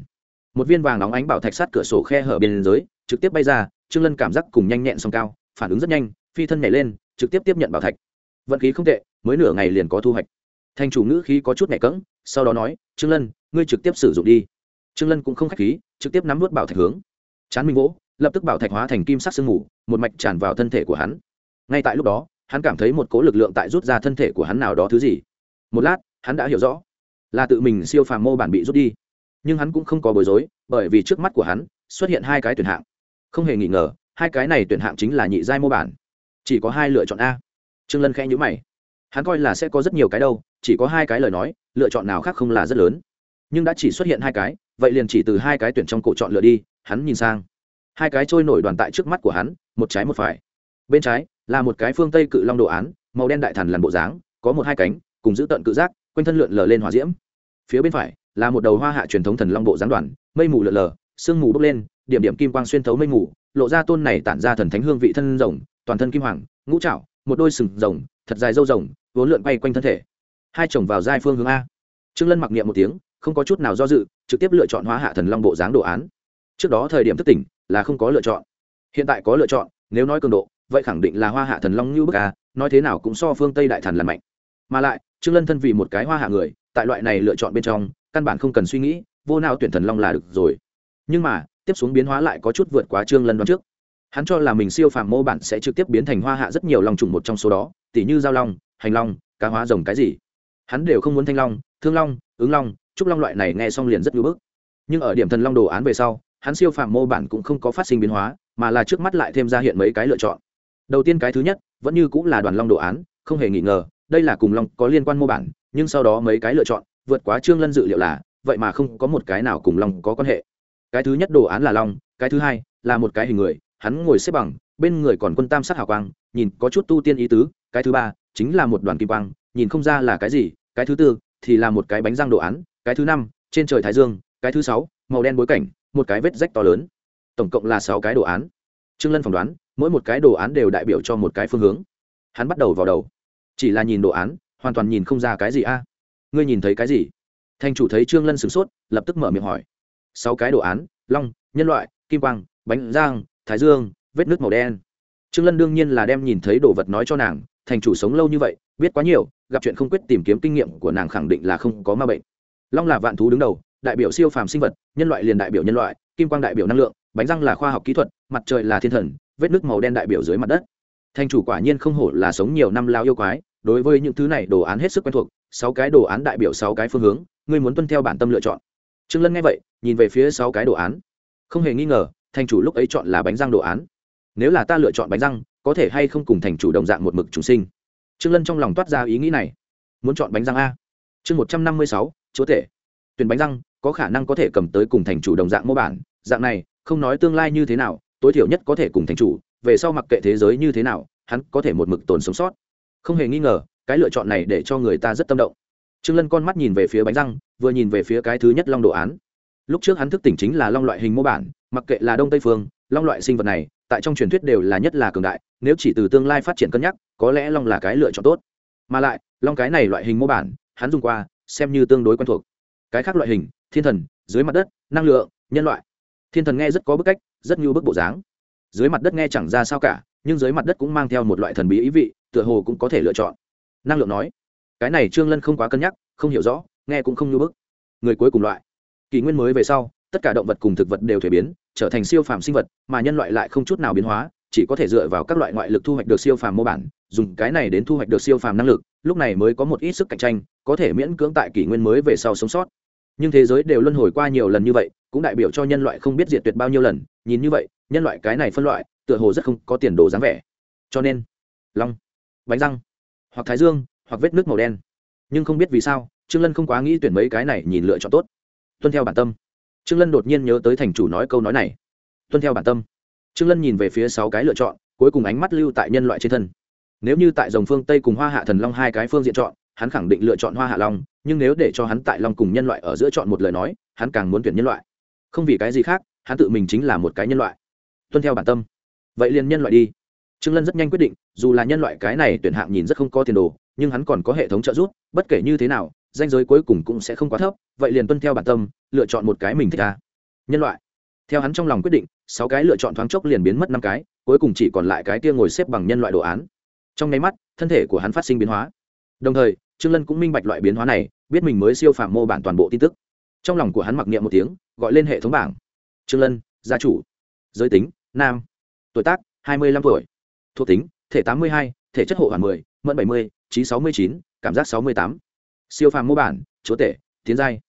Một viên vàng nóng ánh bảo thạch sát cửa sổ khe hở bên dưới, trực tiếp bay ra, trương lân cảm giác cùng nhanh nhẹn song cao, phản ứng rất nhanh, phi thân nhảy lên, trực tiếp tiếp nhận bảo thạch. Vận khí không tệ, mới nửa ngày liền có thu hoạch thành chủ ngữ khí có chút nhẹ cẫng, sau đó nói, trương lân, ngươi trực tiếp sử dụng đi. Trương lân cũng không khách khí, trực tiếp nắm vút bảo thạch hướng. Chán minh vỗ, lập tức bảo thạch hóa thành kim sắc sương mù, một mạch tràn vào thân thể của hắn. Ngay tại lúc đó, hắn cảm thấy một cỗ lực lượng tại rút ra thân thể của hắn nào đó thứ gì. Một lát, hắn đã hiểu rõ, là tự mình siêu phàm mô bản bị rút đi. Nhưng hắn cũng không có bối rối, bởi vì trước mắt của hắn xuất hiện hai cái tuyển hạng. Không hề nghi ngờ, hai cái này tuyển hạng chính là nhị giai mô bản. Chỉ có hai lựa chọn a. Trương lân khẽ nhữ mày. Hắn coi là sẽ có rất nhiều cái đâu chỉ có hai cái lời nói, lựa chọn nào khác không là rất lớn. Nhưng đã chỉ xuất hiện hai cái, vậy liền chỉ từ hai cái tuyển trong cổ chọn lựa đi, hắn nhìn sang. Hai cái trôi nổi đoàn tại trước mắt của hắn, một trái một phải. Bên trái, là một cái phương tây cự long đồ án, màu đen đại thần làn bộ dáng, có một hai cánh, cùng giữ tận cự giác, quanh thân lượn lờ lên hòa diễm. Phía bên phải, là một đầu hoa hạ truyền thống thần long bộ gián đoàn, mây mù lượn lờ, sương mù bốc lên, điểm điểm kim quang xuyên thấu mây mù, lộ ra tôn này tản ra thần thánh hương vị thân rồng, toàn thân kim hoàng, ngũ trạo một đôi sừng rồng, thật dài dâu rồng, vốn lượn bay quanh thân thể hai chồng vào giai phương hướng a. Trương lân mặc niệm một tiếng, không có chút nào do dự, trực tiếp lựa chọn hóa hạ thần long bộ dáng đồ án. Trước đó thời điểm thức tỉnh, là không có lựa chọn. Hiện tại có lựa chọn, nếu nói cường độ, vậy khẳng định là hoa hạ thần long như bức a, nói thế nào cũng so phương tây đại thần là mạnh. Mà lại, trương lân thân vì một cái hoa hạ người, tại loại này lựa chọn bên trong, căn bản không cần suy nghĩ, vô nào tuyển thần long là được rồi. Nhưng mà, tiếp xuống biến hóa lại có chút vượt quá trương lân đoán trước. Hắn cho là mình siêu phàm mô bản sẽ trực tiếp biến thành hoa hạ rất nhiều long trùng một trong số đó, tỉ như giao long, hành long, cá hóa rồng cái gì hắn đều không muốn thanh long, thương long, ứng long, trúc long loại này nghe xong liền rất ngưỡng bức. Nhưng ở điểm thần long đồ án về sau, hắn siêu phàm mô bản cũng không có phát sinh biến hóa, mà là trước mắt lại thêm ra hiện mấy cái lựa chọn. Đầu tiên cái thứ nhất, vẫn như cũng là đoàn long đồ án, không hề nghi ngờ, đây là cùng long có liên quan mô bản, nhưng sau đó mấy cái lựa chọn, vượt quá trương lân dự liệu là, vậy mà không có một cái nào cùng long có quan hệ. Cái thứ nhất đồ án là long, cái thứ hai là một cái hình người, hắn ngồi xếp bằng, bên người còn quân tam sắc hào quang, nhìn có chút tu tiên ý tứ, cái thứ ba chính là một đoàn kim quang nhìn không ra là cái gì, cái thứ tư thì là một cái bánh răng đồ án, cái thứ năm, trên trời thái dương, cái thứ sáu, màu đen bối cảnh, một cái vết rách to lớn. Tổng cộng là sáu cái đồ án. Trương lân phỏng đoán, mỗi một cái đồ án đều đại biểu cho một cái phương hướng. Hắn bắt đầu vào đầu. Chỉ là nhìn đồ án, hoàn toàn nhìn không ra cái gì a. Ngươi nhìn thấy cái gì? Thành chủ thấy trương lân sửng sốt, lập tức mở miệng hỏi. Sáu cái đồ án, long, nhân loại, kim quang, bánh giang thái dương, vết nước màu đen. Trương lân đương nhiên là đem nhìn thấy đồ vật nói cho nàng, thành chủ sống lâu như vậy, biết quá nhiều gặp chuyện không quyết tìm kiếm kinh nghiệm của nàng khẳng định là không có ma bệnh. Long là vạn thú đứng đầu, đại biểu siêu phàm sinh vật, nhân loại liền đại biểu nhân loại, kim quang đại biểu năng lượng, bánh răng là khoa học kỹ thuật, mặt trời là thiên thần, vết nước màu đen đại biểu dưới mặt đất. Thành chủ quả nhiên không hổ là sống nhiều năm lao yêu quái, đối với những thứ này đồ án hết sức quen thuộc, sáu cái đồ án đại biểu sáu cái phương hướng, ngươi muốn tuân theo bản tâm lựa chọn. Trương lân nghe vậy, nhìn về phía sáu cái đồ án. Không hề nghi ngờ thành chủ lúc ấy chọn là bánh răng đồ án. Nếu là ta lựa chọn bánh răng, có thể hay không cùng thành chủ đồng dạng một mực chúng sinh? Trương lân trong lòng toát ra ý nghĩ này. Muốn chọn bánh răng a. Chương một trăm năm mươi sáu, chúa tể. Tuyển bánh răng, có khả năng có thể cầm tới cùng thành chủ đồng dạng mô bản. Dạng này, không nói tương lai như thế nào, tối thiểu nhất có thể cùng thành chủ, về sau mặc kệ thế giới như thế nào, hắn có thể một mực tồn sống sót. Không hề nghi ngờ, cái lựa chọn này để cho người ta rất tâm động. Trương lân con mắt nhìn về phía bánh răng, vừa nhìn về phía cái thứ nhất long đồ án. Lúc trước hắn thức tỉnh chính là long loại hình mô bản, mặc kệ là đông tây phương, long loại sinh vật này tại trong truyền thuyết đều là nhất là cường đại, nếu chỉ từ tương lai phát triển cân nhắc, có lẽ long là cái lựa chọn tốt. Mà lại, long cái này loại hình mô bản, hắn dùng qua, xem như tương đối quen thuộc. Cái khác loại hình, thiên thần, dưới mặt đất, năng lượng, nhân loại. Thiên thần nghe rất có bức cách, rất như bức bộ dáng. Dưới mặt đất nghe chẳng ra sao cả, nhưng dưới mặt đất cũng mang theo một loại thần bí ý vị, tựa hồ cũng có thể lựa chọn. Năng lượng nói, cái này trương lân không quá cân nhắc, không hiểu rõ, nghe cũng không như bức. Người cuối cùng loại. Kỷ nguyên mới về sau tất cả động vật cùng thực vật đều thể biến, trở thành siêu phàm sinh vật, mà nhân loại lại không chút nào biến hóa, chỉ có thể dựa vào các loại ngoại lực thu hoạch được siêu phàm mô bản, dùng cái này đến thu hoạch được siêu phàm năng lực, lúc này mới có một ít sức cạnh tranh, có thể miễn cưỡng tại kỷ nguyên mới về sau sống sót. Nhưng thế giới đều luân hồi qua nhiều lần như vậy, cũng đại biểu cho nhân loại không biết diệt tuyệt bao nhiêu lần, nhìn như vậy, nhân loại cái này phân loại, tựa hồ rất không có tiền đồ dáng vẻ. Cho nên, long, bánh răng, hoặc thái dương, hoặc vết nước màu đen. Nhưng không biết vì sao, trương lân không quá nghĩ tuyển mấy cái này nhìn lựa chọn tốt. Tuân theo bản tâm trương lân đột nhiên nhớ tới thành chủ nói câu nói này. Tuân theo bản tâm. Trương lân nhìn về phía sáu cái lựa chọn, cuối cùng ánh mắt lưu tại nhân loại trên thân. Nếu như tại dòng phương tây cùng hoa hạ thần long hai cái phương diện chọn, hắn khẳng định lựa chọn hoa hạ long, nhưng nếu để cho hắn tại long cùng nhân loại ở giữa chọn một lời nói, hắn càng muốn tuyển nhân loại. Không vì cái gì khác, hắn tự mình chính là một cái nhân loại. Tuân theo bản tâm. Vậy liền nhân loại đi. Trương lân rất nhanh quyết định, dù là nhân loại cái này tuyển hạng nhìn rất không có tiền đồ, nhưng hắn còn có hệ thống trợ giúp, bất kể như thế nào danh giới cuối cùng cũng sẽ không quá thấp, vậy liền tuân theo bản tâm, lựa chọn một cái mình thích ra nhân loại. Theo hắn trong lòng quyết định, sáu cái lựa chọn thoáng chốc liền biến mất năm cái, cuối cùng chỉ còn lại cái tia ngồi xếp bằng nhân loại đồ án. Trong nháy mắt, thân thể của hắn phát sinh biến hóa. Đồng thời, trương lân cũng minh bạch loại biến hóa này, biết mình mới siêu phạm mô bản toàn bộ tin tức. Trong lòng của hắn mặc niệm một tiếng, gọi lên hệ thống bảng. Trương lân, gia chủ. Giới tính, nam. Tuổi tác, hai mươi lăm tuổi. Thuộc tính, thể tám mươi hai, thể chất hộ hoàn mười, mẫn bảy mươi, trí sáu mươi chín, cảm giác sáu mươi tám siêu phàm mô bản, chúa tể, tiến giai.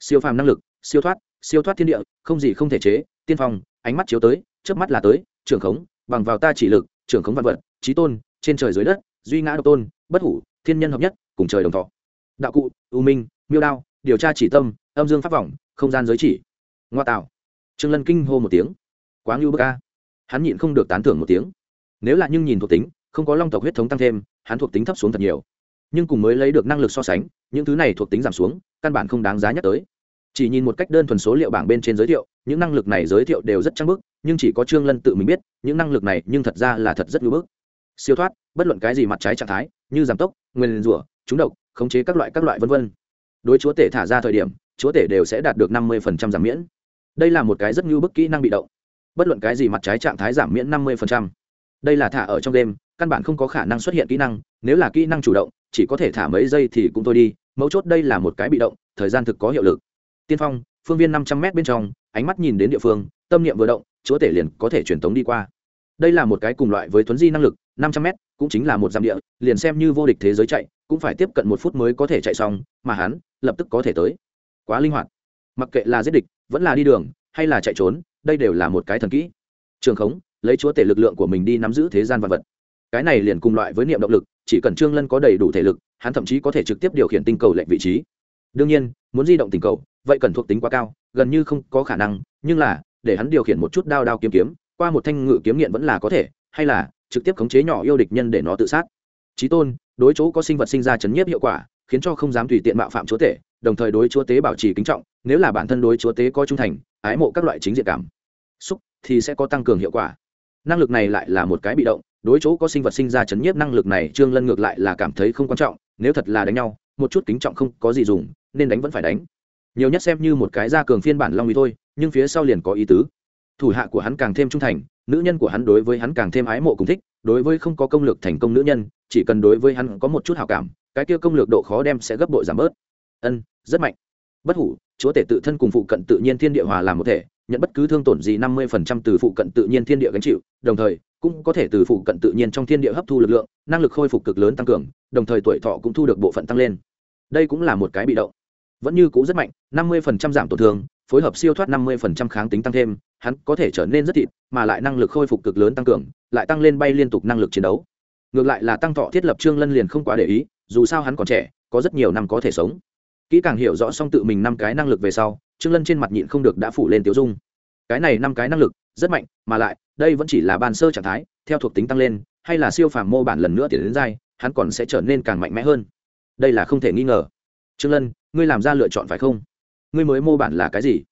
Siêu phàm năng lực, siêu thoát siêu thoát thiên địa, không gì không thể chế, tiên phong, ánh mắt chiếu tới trước mắt là tới, trưởng khống, bằng vào ta chỉ lực, trưởng khống văn vật trí tôn, trên trời dưới đất, duy ngã độc tôn, bất hủ, thiên nhân hợp nhất, cùng trời đồng thọ. Đạo cụ, u minh, miêu đao, điều tra chỉ tâm, âm dương pháp vọng, không gian giới chỉ. Ngoa tạo. Trương lân kinh hô một tiếng. Quá ngưu bức ca hắn nhịn không được tán thưởng một tiếng. Nếu là nhưng nhìn thuộc tính, không có long tộc huyết thống tăng thêm, hắn thuộc tính thấp xuống thật nhiều nhưng cùng mới lấy được năng lực so sánh, những thứ này thuộc tính giảm xuống, căn bản không đáng giá nhắc tới. Chỉ nhìn một cách đơn thuần số liệu bảng bên trên giới thiệu, những năng lực này giới thiệu đều rất trang bức nhưng chỉ có trương lân tự mình biết, những năng lực này nhưng thật ra là thật rất ngưỡng bức. Siêu thoát, bất luận cái gì mặt trái trạng thái, như giảm tốc, nguyên rủa, trúng độc, khống chế các loại các loại vân vân. Đối chúa tể thả ra thời điểm, chúa tể đều sẽ đạt được năm mươi giảm miễn. Đây là một cái rất ngưỡng bức kỹ năng bị động. Bất luận cái gì mặt trái trạng thái giảm miễn năm mươi đây là thả ở trong đêm, căn bản không có khả năng xuất hiện kỹ năng, nếu là kỹ năng chủ động chỉ có thể thả mấy giây thì cũng thôi đi, mấu chốt đây là một cái bị động, thời gian thực có hiệu lực. Tiên phong, phương viên năm trăm m bên trong, ánh mắt nhìn đến địa phương, tâm niệm vừa động, chúa tể liền có thể truyền tống đi qua. Đây là một cái cùng loại với thuấn di năng lực, năm trăm m cũng chính là một dặm địa, liền xem như vô địch thế giới chạy, cũng phải tiếp cận một phút mới có thể chạy xong, mà hắn lập tức có thể tới. Quá linh hoạt. Mặc kệ là giết địch, vẫn là đi đường, hay là chạy trốn, đây đều là một cái thần kỹ. Trường khống, lấy chúa tể lực lượng của mình đi nắm giữ thế gian vật vật cái này liền cùng loại với niệm động lực, chỉ cần trương lân có đầy đủ thể lực, hắn thậm chí có thể trực tiếp điều khiển tinh cầu lệnh vị trí. Đương nhiên, muốn di động tình cầu, vậy cần thuộc tính quá cao, gần như không có khả năng, nhưng là, để hắn điều khiển một chút đao đao kiếm kiếm, qua một thanh ngự kiếm nghiện vẫn là có thể, hay là, trực tiếp khống chế nhỏ yêu địch nhân để nó tự sát. Trí tôn, đối chỗ có sinh vật sinh ra chấn nhiếp hiệu quả, khiến cho không dám tùy tiện mạo phạm chúa tể, đồng thời đối chúa tế bảo trì kính trọng, nếu là bản thân đối chúa tế có trung thành, ái mộ các loại chính diện cảm. Xúc, thì sẽ có tăng cường hiệu quả. Năng lực này lại là một cái bị động đối chỗ có sinh vật sinh ra chấn nhiếp năng lực này, trương lân ngược lại là cảm thấy không quan trọng, nếu thật là đánh nhau, một chút kính trọng không có gì dùng, nên đánh vẫn phải đánh. Nhiều nhất xem như một cái gia cường phiên bản long uy thôi, nhưng phía sau liền có ý tứ. Thủ hạ của hắn càng thêm trung thành, nữ nhân của hắn đối với hắn càng thêm ái mộ cùng thích, đối với không có công lược thành công nữ nhân, chỉ cần đối với hắn có một chút hảo cảm, cái kia công lược độ khó đem sẽ gấp bội giảm bớt. Ân, rất mạnh. Bất hủ, chúa tể tự thân cùng phụ cận tự nhiên thiên địa hòa làm một thể, nhận bất cứ thương tổn gì năm mươi phần trăm từ phụ cận tự nhiên thiên địa gánh chịu, đồng thời cũng có thể từ phụ cận tự nhiên trong thiên địa hấp thu lực lượng, năng lực khôi phục cực lớn tăng cường, đồng thời tuổi thọ cũng thu được bộ phận tăng lên. Đây cũng là một cái bị động. Vẫn như cũ rất mạnh, năm mươi phần trăm giảm tổn thương, phối hợp siêu thoát năm mươi phần trăm kháng tính tăng thêm, hắn có thể trở nên rất thịt, mà lại năng lực khôi phục cực lớn tăng cường, lại tăng lên bay liên tục năng lực chiến đấu. Ngược lại là tăng thọ thiết lập trương lân liền không quá để ý, dù sao hắn còn trẻ, có rất nhiều năm có thể sống. Kỹ càng hiểu rõ xong tự mình năm cái năng lực về sau, trương lân trên mặt nhịn không được đã phủ lên tiểu dung. Cái này năm cái năng lực rất mạnh, mà lại, đây vẫn chỉ là ban sơ trạng thái, theo thuộc tính tăng lên, hay là siêu phàm mô bản lần nữa tiến đến dai hắn còn sẽ trở nên càng mạnh mẽ hơn. Đây là không thể nghi ngờ. Trương lân, ngươi làm ra lựa chọn phải không? Ngươi mới mô bản là cái gì?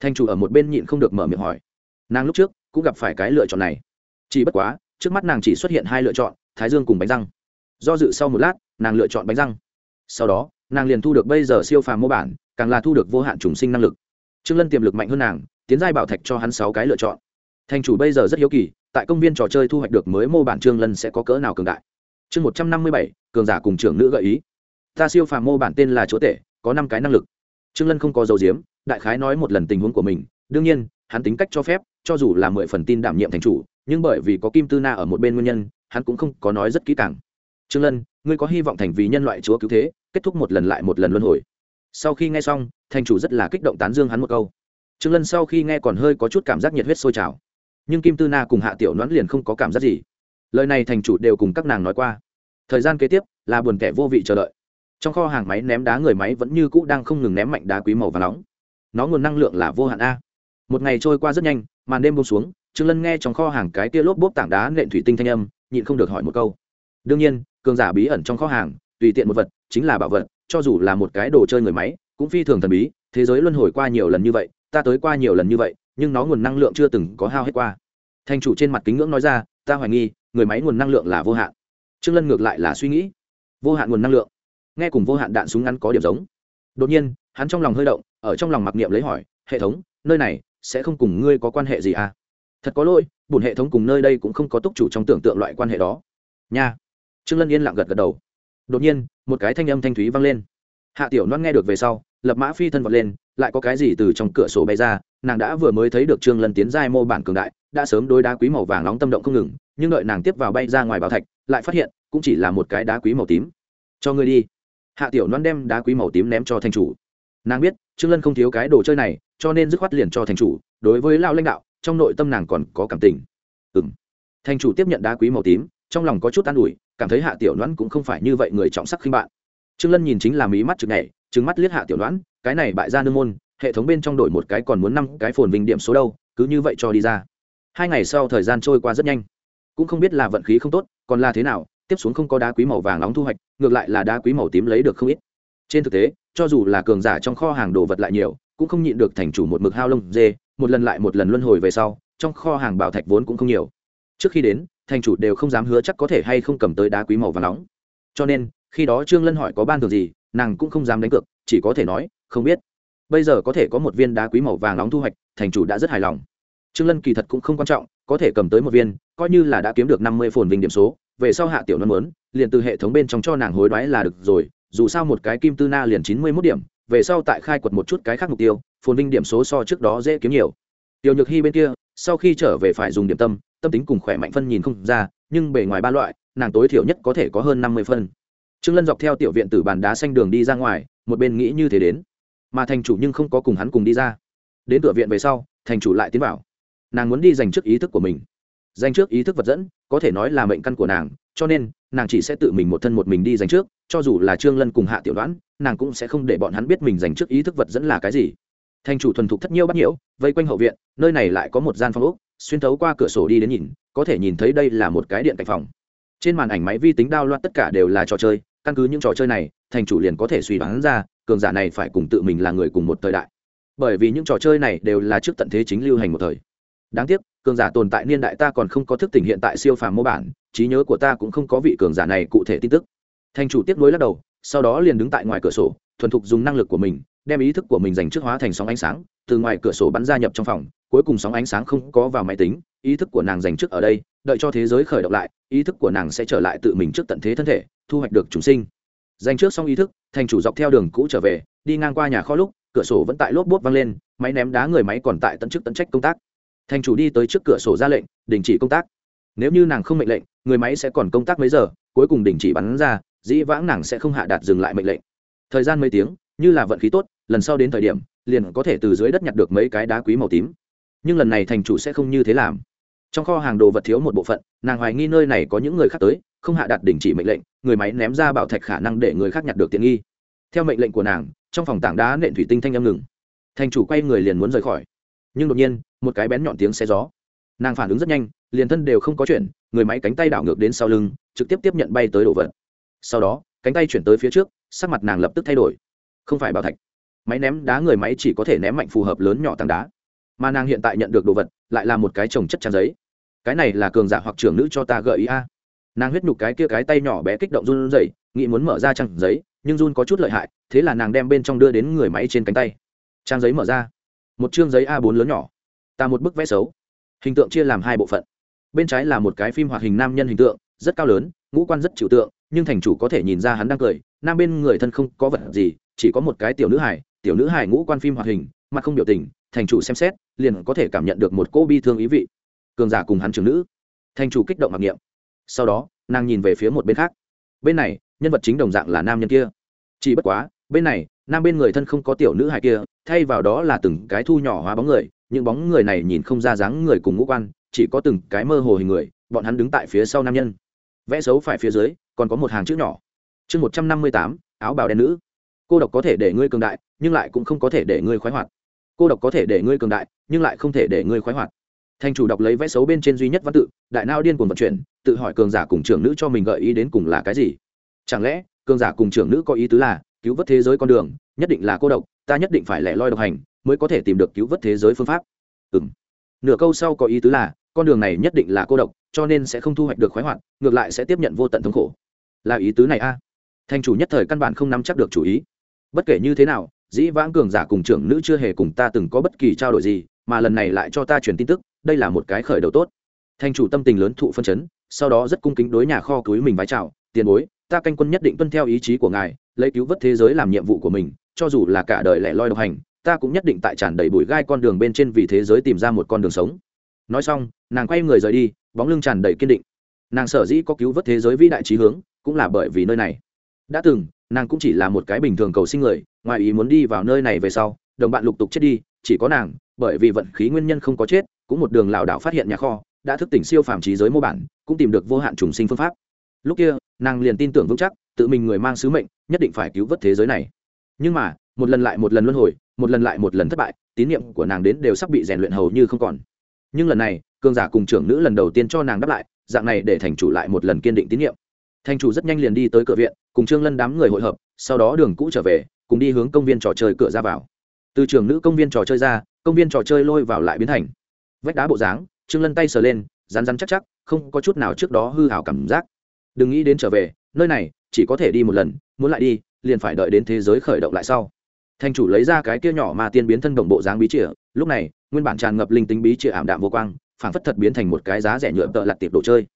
Thanh chủ ở một bên nhịn không được mở miệng hỏi. Nàng lúc trước cũng gặp phải cái lựa chọn này. Chỉ bất quá, trước mắt nàng chỉ xuất hiện hai lựa chọn, thái dương cùng bánh răng. Do dự sau một lát, nàng lựa chọn bánh răng. Sau đó, nàng liền thu được bây giờ siêu phàm mô bản, càng là thu được vô hạn trùng sinh năng lực. Trương lân tiềm lực mạnh hơn nàng, tiến giai bảo thạch cho hắn sáu cái lựa chọn thành chủ bây giờ rất hiếu kỳ, tại công viên trò chơi thu hoạch được mới mô bản trương lân sẽ có cỡ nào cường đại. Chương một trăm năm mươi bảy, cường giả cùng trưởng nữ gợi ý. Ta siêu phàm mô bản tên là chúa tể, có năm cái năng lực. Trương lân không có dấu diếm đại khái nói một lần tình huống của mình. Đương nhiên, hắn tính cách cho phép, cho dù là mười phần tin đảm nhiệm thành chủ, nhưng bởi vì có kim tư na ở một bên nguyên nhân, hắn cũng không có nói rất kỹ càng. Trương lân, ngươi có hy vọng thành vì nhân loại chúa cứu thế, kết thúc một lần lại một lần luân hồi. Sau khi nghe xong, thành chủ rất là kích động tán dương hắn một câu. Trương lân sau khi nghe còn hơi có chút cảm giác nhiệt huyết sôi trào nhưng kim tư na cùng hạ tiểu đoán liền không có cảm giác gì. Lời này thành chủ đều cùng các nàng nói qua. Thời gian kế tiếp là buồn kẻ vô vị chờ đợi. Trong kho hàng máy ném đá người máy vẫn như cũ đang không ngừng ném mạnh đá quý màu và nóng. Nó nguồn năng lượng là vô hạn a. Một ngày trôi qua rất nhanh, màn đêm bông xuống, trương lân nghe trong kho hàng cái tia lốp bốp tảng đá nện thủy tinh thanh âm, nhịn không được hỏi một câu. Đương nhiên, cường giả bí ẩn trong kho hàng, tùy tiện một vật, chính là bảo vật, cho dù là một cái đồ chơi người máy, cũng phi thường thần bí, thế giới luân hồi qua nhiều lần như vậy, ta tới qua nhiều lần như vậy, nhưng nó nguồn năng lượng chưa từng có hao hết qua thành chủ trên mặt kính ngưỡng nói ra, ta hoài nghi, người máy nguồn năng lượng là vô hạn. Trương lân ngược lại là suy nghĩ, vô hạn nguồn năng lượng? Nghe cùng vô hạn đạn súng ngắn có điểm giống. Đột nhiên, hắn trong lòng hơi động, ở trong lòng mặc niệm lấy hỏi, hệ thống, nơi này sẽ không cùng ngươi có quan hệ gì à? Thật có lỗi bùn hệ thống cùng nơi đây cũng không có túc chủ trong tưởng tượng loại quan hệ đó. Nha. Trương lân yên lặng gật gật đầu. Đột nhiên, một cái thanh âm thanh thúy vang lên. Hạ tiểu loan nghe được về sau, lập mã phi thân vật lên, lại có cái gì từ trong cửa sổ bay ra, nàng đã vừa mới thấy được trương lân tiến giai mô bản cường đại đã sớm đối đá quý màu vàng nóng tâm động không ngừng, nhưng đợi nàng tiếp vào bay ra ngoài bảo thạch, lại phát hiện, cũng chỉ là một cái đá quý màu tím. Cho ngươi đi. Hạ tiểu loan đem đá quý màu tím ném cho thành chủ. Nàng biết, trương lân không thiếu cái đồ chơi này, cho nên dứt khoát liền cho thành chủ, đối với lao lãnh đạo, trong nội tâm nàng còn có cảm tình. Ừ m thành chủ tiếp nhận đá quý màu tím, trong lòng có chút an ủi, cảm thấy hạ tiểu đoán cũng không phải như vậy người trọng sắc khinh bạn. Trương lân nhìn chính là mí mắt chực nhảy trứng mắt liếc hạ tiểu đoán cái này bại ra nương môn, hệ thống bên trong đổi một cái còn muốn năm cái phồn vinh điểm số đâu, cứ như vậy cho đi ra hai ngày sau thời gian trôi qua rất nhanh. Cũng không biết là vận khí không tốt, còn là thế nào, tiếp xuống không có đá quý màu vàng nóng thu hoạch, ngược lại là đá quý màu tím lấy được không ít. Trên thực tế, cho dù là cường giả trong kho hàng đồ vật lại nhiều, cũng không nhịn được thành chủ một mực hao lông dê, một lần lại một lần luân hồi về sau, trong kho hàng bảo thạch vốn cũng không nhiều. Trước khi đến, thành chủ đều không dám hứa chắc có thể hay không cầm tới đá quý màu vàng nóng. Cho nên, khi đó trương lân hỏi có ban thường gì, nàng cũng không dám đánh cược, chỉ có thể nói, không biết. Bây giờ có thể có một viên đá quý màu vàng nóng thu hoạch, thành chủ đã rất hài lòng trương lân kỳ thật cũng không quan trọng, có thể cầm tới một viên, coi như là đã kiếm được năm mươi phồn vinh điểm số, về sau hạ tiểu non muốn, liền từ hệ thống bên trong cho nàng hối đoái là được rồi, dù sao một cái kim tư na liền chín mươi mốt điểm, về sau tại khai quật một chút cái khác mục tiêu, phồn vinh điểm số so trước đó dễ kiếm nhiều. Tiểu nhược hy bên kia, sau khi trở về phải dùng điểm tâm tâm tính cùng khỏe mạnh phân nhìn không ra, nhưng bề ngoài ba loại, nàng tối thiểu nhất có thể có hơn năm mươi phân. Trương lân dọc theo tiểu viện từ bàn đá xanh đường đi ra ngoài, một bên nghĩ như thế đến. Mà thành chủ nhưng không có cùng hắn cùng đi ra. Đến cửa viện về sau, thành chủ lại tiến vào nàng muốn đi dành trước ý thức của mình. Dành trước ý thức vật dẫn, có thể nói là mệnh căn của nàng, cho nên, nàng chỉ sẽ tự mình một thân một mình đi dành trước, cho dù là trương lân cùng hạ tiểu đoán, nàng cũng sẽ không để bọn hắn biết mình dành trước ý thức vật dẫn là cái gì. Thành chủ thuần thục thất nhiêu bắt nhiễu, vây quanh hậu viện, nơi này lại có một gian phòng úc xuyên thấu qua cửa sổ đi đến nhìn, có thể nhìn thấy đây là một cái điện cạnh phòng. Trên màn ảnh máy vi tính đao loạt tất cả đều là trò chơi, căn cứ những trò chơi này, thành chủ liền có thể suy đoán ra, cường giả này phải cùng tự mình là người cùng một thời đại. Bởi vì những trò chơi này đều là trước tận thế chính lưu hành một thời đáng tiếc, cường giả tồn tại niên đại ta còn không có thức tỉnh hiện tại siêu phàm mô bản, trí nhớ của ta cũng không có vị cường giả này cụ thể tin tức. Thành chủ tiếp nối lắc đầu, sau đó liền đứng tại ngoài cửa sổ, thuần thục dùng năng lực của mình, đem ý thức của mình dành trước hóa thành sóng ánh sáng, từ ngoài cửa sổ bắn ra nhập trong phòng, cuối cùng sóng ánh sáng không có vào máy tính, ý thức của nàng dành trước ở đây, đợi cho thế giới khởi động lại, ý thức của nàng sẽ trở lại tự mình trước tận thế thân thể, thu hoạch được chúng sinh. Dành trước xong ý thức thành chủ dọc theo đường cũ trở về, đi ngang qua nhà kho lúc, cửa sổ vẫn tại lốp bốt văng lên, máy ném đá người máy còn tại tận chức tận trách công tác thành chủ đi tới trước cửa sổ ra lệnh, đình chỉ công tác. Nếu như nàng không mệnh lệnh, người máy sẽ còn công tác mấy giờ, cuối cùng đình chỉ bắn ra, dĩ vãng nàng sẽ không hạ đạt dừng lại mệnh lệnh. Thời gian mấy tiếng, như là vận khí tốt, lần sau đến thời điểm, liền có thể từ dưới đất nhặt được mấy cái đá quý màu tím. Nhưng lần này thành chủ sẽ không như thế làm. Trong kho hàng đồ vật thiếu một bộ phận, nàng hoài nghi nơi này có những người khác tới, không hạ đạt đình chỉ mệnh lệnh, người máy ném ra bảo thạch khả năng để người khác nhặt được tiện nghi. Theo mệnh lệnh của nàng, trong phòng tảng đá nện thủy tinh thanh âm ngừng. Thành chủ quay người liền muốn rời khỏi nhưng đột nhiên, một cái bén nhọn tiếng xe gió. Nàng phản ứng rất nhanh, liền thân đều không có chuyện người máy cánh tay đảo ngược đến sau lưng, trực tiếp tiếp nhận bay tới đồ vật. Sau đó, cánh tay chuyển tới phía trước, sắc mặt nàng lập tức thay đổi. Không phải bảo thạch. Máy ném đá người máy chỉ có thể ném mạnh phù hợp lớn nhỏ tảng đá. Mà nàng hiện tại nhận được đồ vật, lại là một cái trồng chất trang giấy. Cái này là cường giả hoặc trưởng nữ cho ta gợi ý a. Nàng huyết nhục cái kia cái tay nhỏ bé kích động run rẩy, nghĩ muốn mở ra trang giấy, nhưng run có chút lợi hại, thế là nàng đem bên trong đưa đến người máy trên cánh tay. Trang giấy mở ra một chương giấy a 4 lớn nhỏ. Ta một bức vẽ xấu. Hình tượng chia làm hai bộ phận. Bên trái là một cái phim hoạt hình nam nhân hình tượng, rất cao lớn, ngũ quan rất chịu tượng, nhưng thành chủ có thể nhìn ra hắn đang cười, nam bên người thân không có vật gì, chỉ có một cái tiểu nữ hải tiểu nữ hải ngũ quan phim hoạt hình, mặt không biểu tình, thành chủ xem xét, liền có thể cảm nhận được một cô bi thương ý vị. Cường giả cùng hắn trưởng nữ. Thành chủ kích động mặc niệm. Sau đó, nàng nhìn về phía một bên khác. Bên này, nhân vật chính đồng dạng là nam nhân kia. Chỉ bất quá bên này, nam bên người thân không có tiểu nữ hài kia, thay vào đó là từng cái thu nhỏ hóa bóng người, những bóng người này nhìn không ra dáng người cùng ngũ quan, chỉ có từng cái mơ hồ hình người, bọn hắn đứng tại phía sau nam nhân. Vẽ xấu phải phía dưới, còn có một hàng chữ nhỏ. Chương một trăm năm mươi tám, áo bào đen nữ. Cô độc có thể để ngươi cường đại, nhưng lại cũng không có thể để ngươi khoái hoạt. Cô độc có thể để ngươi cường đại, nhưng lại không thể để ngươi khoái hoạt. Thành chủ đọc lấy vẽ xấu bên trên duy nhất văn tự, đại nao điên cuồng vận chuyển, tự hỏi cường giả cùng trưởng nữ cho mình gợi ý đến cùng là cái gì? Chẳng lẽ, cường giả cùng trưởng nữ có ý tứ là cứu vớt thế giới con đường, nhất định là cô độc, ta nhất định phải lẻ loi độc hành mới có thể tìm được cứu vớt thế giới phương pháp. Ừ m nửa câu sau có ý tứ là, con đường này nhất định là cô độc, cho nên sẽ không thu hoạch được khoái hoạt, ngược lại sẽ tiếp nhận vô tận thống khổ. Là ý tứ này a. À? thành chủ nhất thời căn bản không nắm chắc được chủ ý. Bất kể như thế nào, dĩ vãng cường giả cùng trưởng nữ chưa hề cùng ta từng có bất kỳ trao đổi gì, mà lần này lại cho ta truyền tin tức, đây là một cái khởi đầu tốt. Thành chủ tâm tình lớn thụ phân chấn, sau đó rất cung kính đối nhà kho túi mình vái chào, tiền bối, ta canh quân nhất định tuân theo ý chí của ngài lấy cứu vớt thế giới làm nhiệm vụ của mình, cho dù là cả đời lẻ loi độc hành, ta cũng nhất định tại tràn đầy bụi gai con đường bên trên vì thế giới tìm ra một con đường sống. Nói xong, nàng quay người rời đi, bóng lưng tràn đầy kiên định. Nàng sở dĩ có cứu vớt thế giới vĩ đại trí hướng, cũng là bởi vì nơi này. Đã từng, nàng cũng chỉ là một cái bình thường cầu sinh người, ngoài ý muốn đi vào nơi này về sau, đồng bạn lục tục chết đi, chỉ có nàng, bởi vì vận khí nguyên nhân không có chết, cũng một đường lảo đảo phát hiện nhà kho, đã thức tỉnh siêu phàm trí giới mô bản, cũng tìm được vô hạn trùng sinh phương pháp. Lúc kia, nàng liền tin tưởng vững chắc, tự mình người mang sứ mệnh nhất định phải cứu vớt thế giới này. Nhưng mà, một lần lại một lần luân hồi, một lần lại một lần thất bại, tín nhiệm của nàng đến đều sắp bị rèn luyện hầu như không còn. Nhưng lần này, cường giả cùng trưởng nữ lần đầu tiên cho nàng đáp lại, dạng này để thành chủ lại một lần kiên định tín nhiệm thành chủ rất nhanh liền đi tới cửa viện, cùng trương lân đám người hội hợp, sau đó đường cũ trở về, cùng đi hướng công viên trò chơi cửa ra vào. Từ trường nữ công viên trò chơi ra, công viên trò chơi lôi vào lại biến thành. Vách đá bộ dáng, trương lân tay sờ lên rán rán chắc chắc, không có chút nào trước đó hư hảo cảm giác. Đừng nghĩ đến trở về, nơi này chỉ có thể đi một lần, muốn lại đi, liền phải đợi đến thế giới khởi động lại sau. Thành chủ lấy ra cái kia nhỏ mà tiên biến thân đồng bộ dáng bí chìa, lúc này, nguyên bản tràn ngập linh tính bí chìa ảm đạm vô quang phản phất thật biến thành một cái giá rẻ nhựa tợ lặt tiệp đồ chơi.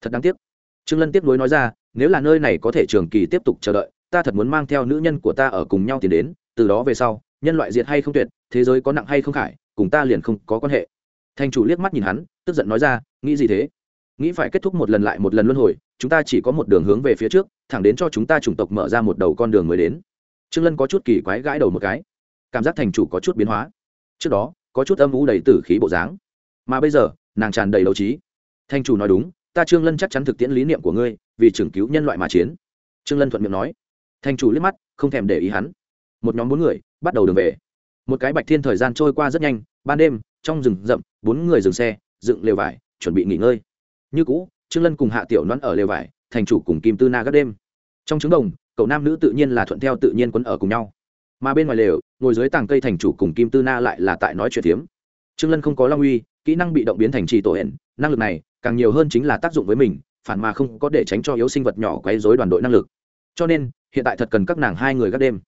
Thật đáng tiếc. Trương lân tiếp nối nói ra, nếu là nơi này có thể trường kỳ tiếp tục chờ đợi, ta thật muốn mang theo nữ nhân của ta ở cùng nhau tiến đến, từ đó về sau, nhân loại diệt hay không tuyệt, thế giới có nặng hay không khải, cùng ta liền không có quan hệ. Thành chủ liếc mắt nhìn hắn, tức giận nói ra, nghĩ gì thế? Nghĩ phải kết thúc một lần lại một lần luân hồi, chúng ta chỉ có một đường hướng về phía trước, thẳng đến cho chúng ta chủng tộc mở ra một đầu con đường mới đến. Trương lân có chút kỳ quái gãi đầu một cái. Cảm giác thành chủ có chút biến hóa. Trước đó, có chút âm u đầy tử khí bộ dáng. Mà bây giờ, nàng tràn đầy đấu trí. Thành chủ nói đúng, ta trương lân chắc chắn thực tiễn lý niệm của ngươi, vì trưởng cứu nhân loại mà chiến. Trương lân thuận miệng nói. Thành chủ liếc mắt, không thèm để ý hắn. Một nhóm bốn người, bắt đầu đường về. Một cái bạch thiên thời gian trôi qua rất nhanh, ban đêm, trong rừng rậm, bốn người dừng xe, dựng lều vải, chuẩn bị nghỉ ngơi như cũ, trương lân cùng hạ tiểu nón ở lều vải, thành chủ cùng kim tư na gác đêm. Trong trứng đồng, cậu nam nữ tự nhiên là thuận theo tự nhiên quấn ở cùng nhau. Mà bên ngoài lều, ngồi dưới tàng cây thành chủ cùng kim tư na lại là tại nói chuyện tiếm trương lân không có long uy, kỹ năng bị động biến thành trì tổ hển, năng lực này càng nhiều hơn chính là tác dụng với mình, phản mà không có để tránh cho yếu sinh vật nhỏ quấy rối đoàn đội năng lực. Cho nên, hiện tại thật cần các nàng hai người gác đêm.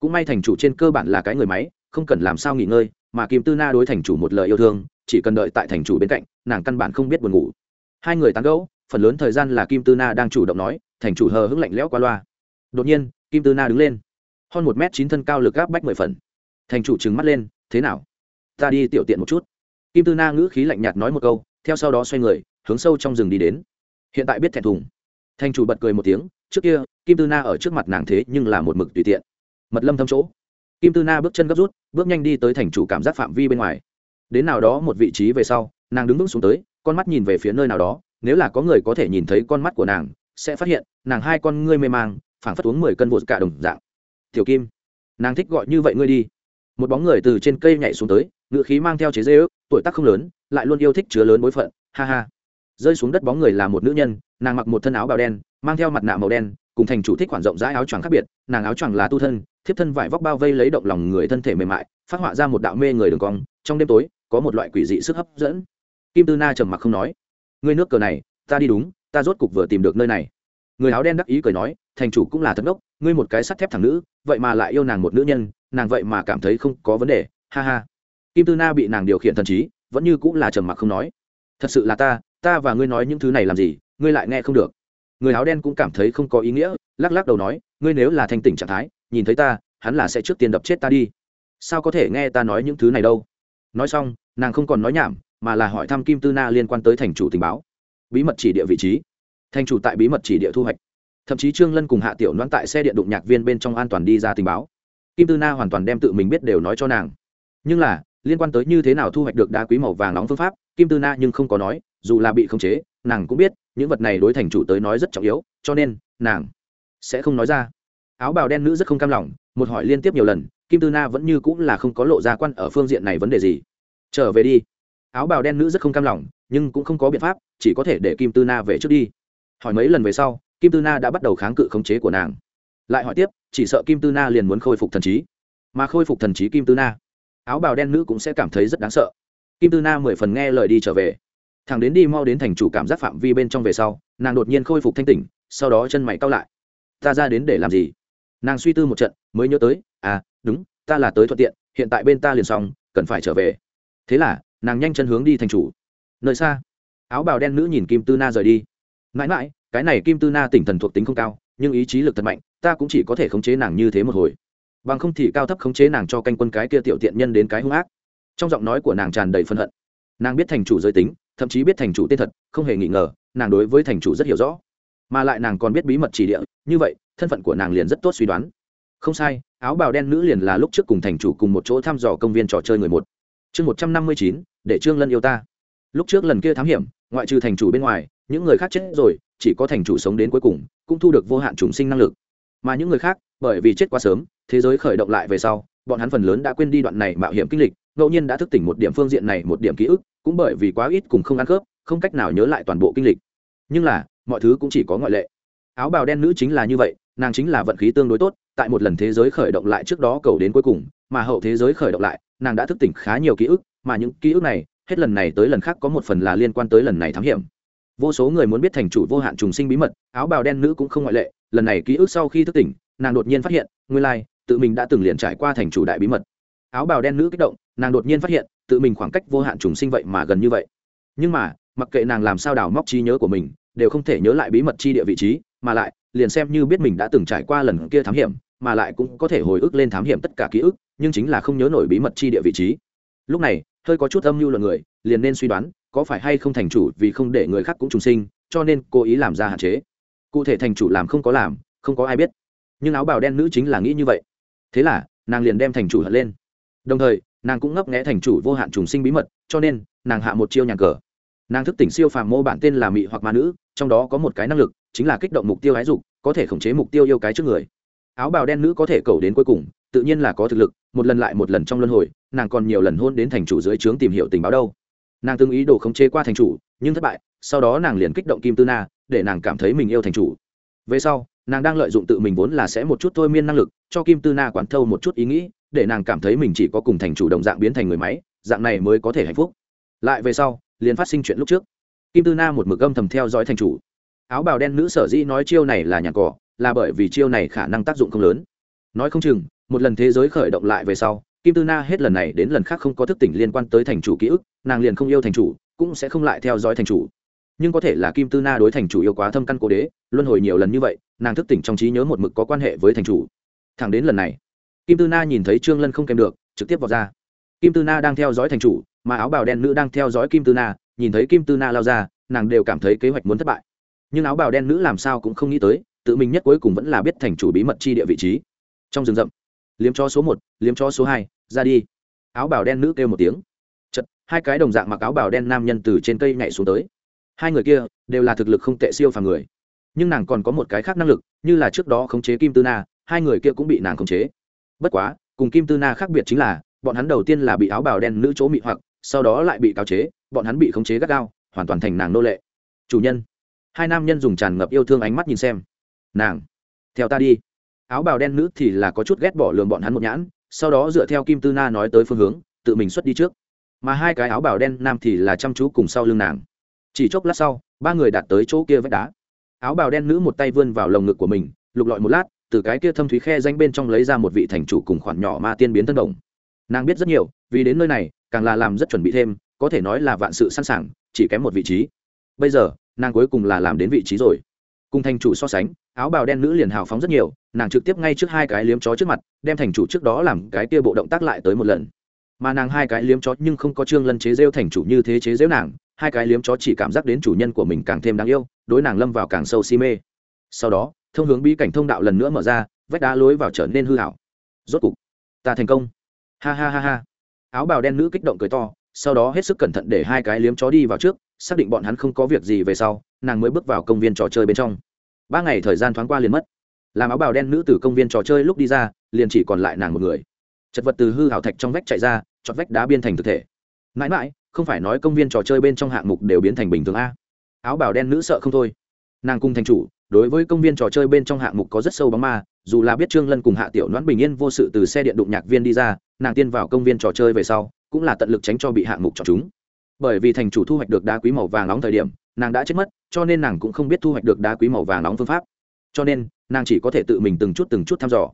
Cũng may thành chủ trên cơ bản là cái người máy, không cần làm sao nghỉ ngơi, mà kim tư na đối thành chủ một lời yêu thương, chỉ cần đợi tại thành chủ bên cạnh, nàng căn bản không biết buồn ngủ hai người tán gẫu, phần lớn thời gian là kim tư na đang chủ động nói, thành chủ hờ hững lạnh lẽo qua loa. Đột nhiên, kim tư na đứng lên. Hơn một m chín thân cao lực gáp bách mười phần. Thành chủ trừng mắt lên, thế nào? Ta đi tiểu tiện một chút. Kim tư na ngữ khí lạnh nhạt nói một câu, theo sau đó xoay người, hướng sâu trong rừng đi đến. Hiện tại biết thẹn thùng. Thành chủ bật cười một tiếng, trước kia, kim tư na ở trước mặt nàng thế nhưng là một mực tùy tiện. Mật lâm thâm chỗ. Kim tư na bước chân gấp rút, bước nhanh đi tới thành chủ cảm giác phạm vi bên ngoài. Đến nào đó một vị trí về sau, nàng đứng vững xuống tới con mắt nhìn về phía nơi nào đó, nếu là có người có thể nhìn thấy con mắt của nàng, sẽ phát hiện, nàng hai con ngươi mê mang, phảng phất uống mười cân vột cả đồng dạng. Tiểu kim, nàng thích gọi như vậy ngươi đi. Một bóng người từ trên cây nhảy xuống tới ngự khí mang theo chế dê ước tuổi tác không lớn, lại luôn yêu thích chứa lớn bối phận, ha ha. Rơi xuống đất bóng người là một nữ nhân, nàng mặc một thân áo bào đen, mang theo mặt nạ màu đen, cùng thành chủ thích khoản rộng rãi áo choàng khác biệt, nàng áo choàng là tu thân, thiếp thân vải vóc bao vây lấy động lòng người thân thể mềm mại, phát họa ra một đạo mê người đường cong, trong đêm tối, có một loại quỷ dị sức hấp dẫn kim tư na trầm mặc không nói. Ngươi nước cờ này, ta đi đúng, ta rốt cục vừa tìm được nơi này. Người áo đen đắc ý cười nói, thành chủ cũng là thất ngốc ngươi một cái sắt thép thằng nữ, vậy mà lại yêu nàng một nữ nhân, nàng vậy mà cảm thấy không có vấn đề, ha ha. Kim tư na bị nàng điều khiển thần trí, vẫn như cũng là trầm mặc không nói. Thật sự là ta ta và ngươi nói những thứ này làm gì, ngươi lại nghe không được. Người áo đen cũng cảm thấy không có ý nghĩa, lắc lắc đầu nói, ngươi nếu là thanh tỉnh trạng thái, nhìn thấy ta, hắn là sẽ trước tiên đập chết ta đi. Sao có thể nghe ta nói những thứ này đâu? Nói xong, nàng không còn nói nhảm mà là hỏi thăm kim tư na liên quan tới thành chủ tình báo. Bí mật chỉ địa vị trí. Thành chủ tại bí mật chỉ địa thu hoạch. Thậm chí trương lân cùng hạ tiểu đoán tại xe điện đụng nhạc viên bên trong an toàn đi ra tình báo. Kim tư na hoàn toàn đem tự mình biết đều nói cho nàng. Nhưng là, liên quan tới như thế nào thu hoạch được đá quý màu vàng nóng phương pháp, kim tư na nhưng không có nói, dù là bị khống chế, nàng cũng biết, những vật này đối thành chủ tới nói rất trọng yếu, cho nên, nàng sẽ không nói ra. Áo bào đen nữ rất không cam lòng, một hỏi liên tiếp nhiều lần, kim tư na vẫn như cũng là không có lộ ra quan ở phương diện này vấn đề gì. Trở về đi áo bào đen nữ rất không cam lòng, nhưng cũng không có biện pháp, chỉ có thể để kim tư na về trước đi. Hỏi mấy lần về sau, kim tư na đã bắt đầu kháng cự khống chế của nàng. Lại hỏi tiếp, chỉ sợ kim tư na liền muốn khôi phục thần trí. Mà khôi phục thần trí kim tư na, áo bào đen nữ cũng sẽ cảm thấy rất đáng sợ. Kim tư na mười phần nghe lời đi trở về. Thằng đến đi mau đến thành chủ cảm giác phạm vi bên trong về sau, nàng đột nhiên khôi phục thanh tỉnh, sau đó chân mày cao lại. Ta ra đến để làm gì? Nàng suy tư một trận, mới nhớ tới à đúng, ta là tới thuận tiện, hiện tại bên ta liền xong, cần phải trở về. Thế là nàng nhanh chân hướng đi thành chủ. Nơi xa, áo bào đen nữ nhìn kim tư na rời đi. Mãi mãi, cái này kim tư na tỉnh thần thuộc tính không cao, nhưng ý chí lực thật mạnh, ta cũng chỉ có thể khống chế nàng như thế một hồi. Bằng không thì cao thấp khống chế nàng cho canh quân cái kia tiểu tiện nhân đến cái hung ác. Trong giọng nói của nàng tràn đầy phân hận. Nàng biết thành chủ giới tính, thậm chí biết thành chủ tên thật, không hề nghi ngờ, nàng đối với thành chủ rất hiểu rõ. Mà lại nàng còn biết bí mật chỉ địa, như vậy, thân phận của nàng liền rất tốt suy đoán. Không sai, áo bào đen nữ liền là lúc trước cùng thành chủ cùng một chỗ thăm dò công viên trò chơi người một. Chương một trăm năm mươi chín để trương lân yêu ta. Lúc trước lần kia thám hiểm, ngoại trừ thành chủ bên ngoài, những người khác chết rồi, chỉ có thành chủ sống đến cuối cùng, cũng thu được vô hạn trùng sinh năng lực. Mà những người khác, bởi vì chết quá sớm, thế giới khởi động lại về sau, bọn hắn phần lớn đã quên đi đoạn này mạo hiểm kinh lịch, ngẫu nhiên đã thức tỉnh một điểm phương diện này một điểm ký ức, cũng bởi vì quá ít cùng không ăn khớp, không cách nào nhớ lại toàn bộ kinh lịch. Nhưng là, mọi thứ cũng chỉ có ngoại lệ. Áo bào đen nữ chính là như vậy, nàng chính là vận khí tương đối tốt, tại một lần thế giới khởi động lại trước đó cầu đến cuối cùng mà hậu thế giới khởi động lại nàng đã thức tỉnh khá nhiều ký ức mà những ký ức này hết lần này tới lần khác có một phần là liên quan tới lần này thám hiểm. Vô số người muốn biết thành chủ vô hạn trùng sinh bí mật áo bào đen nữ cũng không ngoại lệ lần này ký ức sau khi thức tỉnh nàng đột nhiên phát hiện nguyên lai, tự mình đã từng liền trải qua thành chủ đại bí mật. Áo bào đen nữ kích động nàng đột nhiên phát hiện tự mình khoảng cách vô hạn trùng sinh vậy mà gần như vậy. Nhưng mà mặc kệ nàng làm sao đào móc trí nhớ của mình đều không thể nhớ lại bí mật chi địa vị trí mà lại liền xem như biết mình đã từng trải qua lần kia thám hiểm mà lại cũng có thể hồi ức lên thám hiểm tất cả ký ức, nhưng chính là không nhớ nổi bí mật chi địa vị trí. Lúc này, hơi có chút âm mưu luận người, liền nên suy đoán, có phải hay không thành chủ vì không để người khác cũng trùng sinh, cho nên cố ý làm ra hạn chế. Cụ thể thành chủ làm không có làm, không có ai biết. Nhưng áo bào đen nữ chính là nghĩ như vậy. Thế là, nàng liền đem thành chủ hận lên. Đồng thời, nàng cũng ngấp nghẽ thành chủ vô hạn trùng sinh bí mật, cho nên, nàng hạ một chiêu nhàn cờ. Nàng thức tỉnh siêu phàm mô bản tên là mị hoặc ma nữ, trong đó có một cái năng lực, chính là kích động mục tiêu hái dục, có thể khống chế mục tiêu yêu cái trước người áo bào đen nữ có thể cầu đến cuối cùng, tự nhiên là có thực lực, một lần lại một lần trong luân hồi, nàng còn nhiều lần hôn đến thành chủ dưới trướng tìm hiểu tình báo đâu. Nàng từng ý đồ khống chế qua thành chủ, nhưng thất bại, sau đó nàng liền kích động kim tư na, để nàng cảm thấy mình yêu thành chủ. Về sau, nàng đang lợi dụng tự mình vốn là sẽ một chút thôi miên năng lực, cho kim tư na quán thâu một chút ý nghĩ, để nàng cảm thấy mình chỉ có cùng thành chủ đồng dạng biến thành người máy, dạng này mới có thể hạnh phúc. Lại về sau, liền phát sinh chuyện lúc trước. Kim tư na một mực âm thầm theo dõi thành chủ. Áo bào đen nữ sở dĩ nói chiêu này là nhàn cỏ là bởi vì chiêu này khả năng tác dụng không lớn. Nói không chừng, một lần thế giới khởi động lại về sau, kim tư na hết lần này đến lần khác không có thức tỉnh liên quan tới thành chủ ký ức, nàng liền không yêu thành chủ, cũng sẽ không lại theo dõi thành chủ. Nhưng có thể là kim tư na đối thành chủ yêu quá thâm căn cố đế, luân hồi nhiều lần như vậy, nàng thức tỉnh trong trí nhớ một mực có quan hệ với thành chủ. Thẳng đến lần này, kim tư na nhìn thấy trương lân không kèm được, trực tiếp vào ra. Kim tư na đang theo dõi thành chủ, mà áo bào đen nữ đang theo dõi kim tư na, nhìn thấy kim tư na lao ra, nàng đều cảm thấy kế hoạch muốn thất bại. Nhưng áo bào đen nữ làm sao cũng không nghĩ tới tự mình nhất cuối cùng vẫn là biết thành chủ bí mật chi địa vị trí. Trong rừng rậm, liếm cho số một, liếm cho số hai, ra đi. Áo bào đen nữ kêu một tiếng. Chật, hai cái đồng dạng mặc áo bào đen nam nhân từ trên cây nhảy xuống tới. Hai người kia đều là thực lực không tệ siêu phàm người. Nhưng nàng còn có một cái khác năng lực, như là trước đó khống chế kim tư na, hai người kia cũng bị nàng khống chế. Bất quá, cùng kim tư na khác biệt chính là, bọn hắn đầu tiên là bị áo bào đen nữ chỗ mị hoặc, sau đó lại bị cáo chế, bọn hắn bị khống chế gắt gao, hoàn toàn thành nàng nô lệ. Chủ nhân. Hai nam nhân dùng tràn ngập yêu thương ánh mắt nhìn xem nàng, theo ta đi. Áo bào đen nữ thì là có chút ghét bỏ lường bọn hắn một nhãn, sau đó dựa theo kim tư na nói tới phương hướng, tự mình xuất đi trước. Mà hai cái áo bào đen nam thì là chăm chú cùng sau lưng nàng. Chỉ chốc lát sau, ba người đạt tới chỗ kia vách đá. Áo bào đen nữ một tay vươn vào lồng ngực của mình, lục lọi một lát, từ cái kia thâm thúy khe danh bên trong lấy ra một vị thành chủ cùng khoản nhỏ ma tiên biến thân đồng. Nàng biết rất nhiều, vì đến nơi này, càng là làm rất chuẩn bị thêm, có thể nói là vạn sự sẵn sàng, chỉ kém một vị trí. Bây giờ, nàng cuối cùng là làm đến vị trí rồi. Cùng thành chủ so sánh áo bào đen nữ liền hào phóng rất nhiều, nàng trực tiếp ngay trước hai cái liếm chó trước mặt, đem thành chủ trước đó làm cái kia bộ động tác lại tới một lần. Mà nàng hai cái liếm chó nhưng không có trương lân chế rêu thành chủ như thế chế rêu nàng, hai cái liếm chó chỉ cảm giác đến chủ nhân của mình càng thêm đáng yêu, đối nàng lâm vào càng sâu si mê. Sau đó, thông hướng bí cảnh thông đạo lần nữa mở ra, vách đá lối vào trở nên hư hảo. Rốt cục, ta thành công. Ha ha ha ha. Áo bào đen nữ kích động cười to, sau đó hết sức cẩn thận để hai cái liếm chó đi vào trước, xác định bọn hắn không có việc gì về sau, nàng mới bước vào công viên trò chơi bên trong ba ngày thời gian thoáng qua liền mất. Làm áo bào đen nữ từ công viên trò chơi lúc đi ra, liền chỉ còn lại nàng một người. Chật vật từ hư hảo thạch trong vách chạy ra, chọt vách đá biên thành thực thể. Mãi mãi, không phải nói công viên trò chơi bên trong hạng mục đều biến thành bình thường a. Áo bào đen nữ sợ không thôi. Nàng cung thành chủ, đối với công viên trò chơi bên trong hạng mục có rất sâu bóng ma, dù là biết trương lân cùng hạ tiểu noãn bình yên vô sự từ xe điện đụng nhạc viên đi ra, nàng tiên vào công viên trò chơi về sau, cũng là tận lực tránh cho bị hạng mục chọn chúng. Bởi vì thành chủ thu hoạch được đá quý màu vàng nóng thời điểm nàng đã chết mất, cho nên nàng cũng không biết thu hoạch được đá quý màu vàng nóng phương pháp. Cho nên, nàng chỉ có thể tự mình từng chút từng chút thăm dò.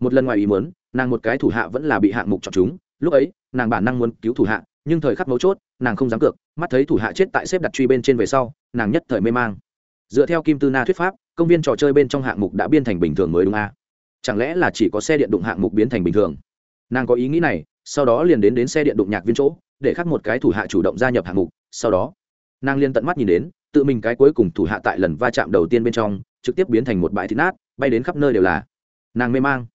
Một lần ngoài ý muốn, nàng một cái thủ hạ vẫn là bị hạng mục chọn chúng. Lúc ấy, nàng bản năng muốn cứu thủ hạ, nhưng thời khắc mấu chốt, nàng không dám cược. Mắt thấy thủ hạ chết tại xếp đặt truy bên trên về sau, nàng nhất thời mê mang. Dựa theo kim tư na thuyết pháp, công viên trò chơi bên trong hạng mục đã biên thành bình thường mới đúng a? À? chẳng lẽ là chỉ có xe điện đụng hạng mục biến thành bình thường? Nàng có ý nghĩ này, sau đó liền đến đến xe điện đụng nhạc viên chỗ, để khắc một cái thủ hạ chủ động gia nhập hạng mục, sau đó nàng liên tận mắt nhìn đến, tự mình cái cuối cùng thủ hạ tại lần va chạm đầu tiên bên trong, trực tiếp biến thành một bãi thịt nát, bay đến khắp nơi đều là. Nàng mê mang.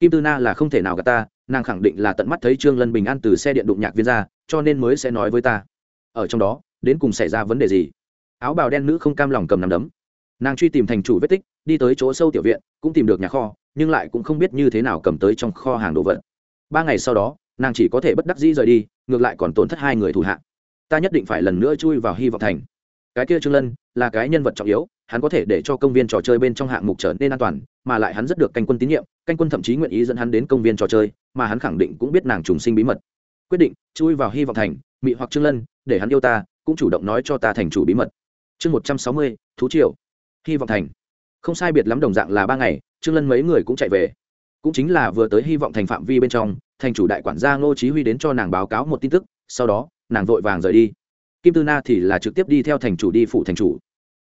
Kim tư na là không thể nào gạt ta, nàng khẳng định là tận mắt thấy trương lân bình an từ xe điện đụng nhạc viên ra, cho nên mới sẽ nói với ta. Ở trong đó, đến cùng xảy ra vấn đề gì? Áo bào đen nữ không cam lòng cầm nằm đấm. Nàng truy tìm thành chủ vết tích, đi tới chỗ sâu tiểu viện, cũng tìm được nhà kho, nhưng lại cũng không biết như thế nào cầm tới trong kho hàng đồ vật. Ba ngày sau đó, nàng chỉ có thể bất đắc dĩ rời đi, ngược lại còn tổn thất hai người thủ hạ ta nhất định phải lần nữa chui vào hy vọng thành. Cái kia trương lân là cái nhân vật trọng yếu, hắn có thể để cho công viên trò chơi bên trong hạng mục trở nên an toàn, mà lại hắn rất được canh quân tín nhiệm, canh quân thậm chí nguyện ý dẫn hắn đến công viên trò chơi, mà hắn khẳng định cũng biết nàng trùng sinh bí mật. Quyết định chui vào hy vọng thành, mị hoặc trương lân, để hắn yêu ta, cũng chủ động nói cho ta thành chủ bí mật. Chương một trăm sáu mươi, thú triều. Hy vọng thành. Không sai biệt lắm đồng dạng là ba ngày, trương lân mấy người cũng chạy về. Cũng chính là vừa tới hy vọng thành phạm vi bên trong, thành chủ đại quản gia ngô chí huy đến cho nàng báo cáo một tin tức, sau đó nàng vội vàng rời đi. Kim tư na thì là trực tiếp đi theo thành chủ đi phụ thành chủ.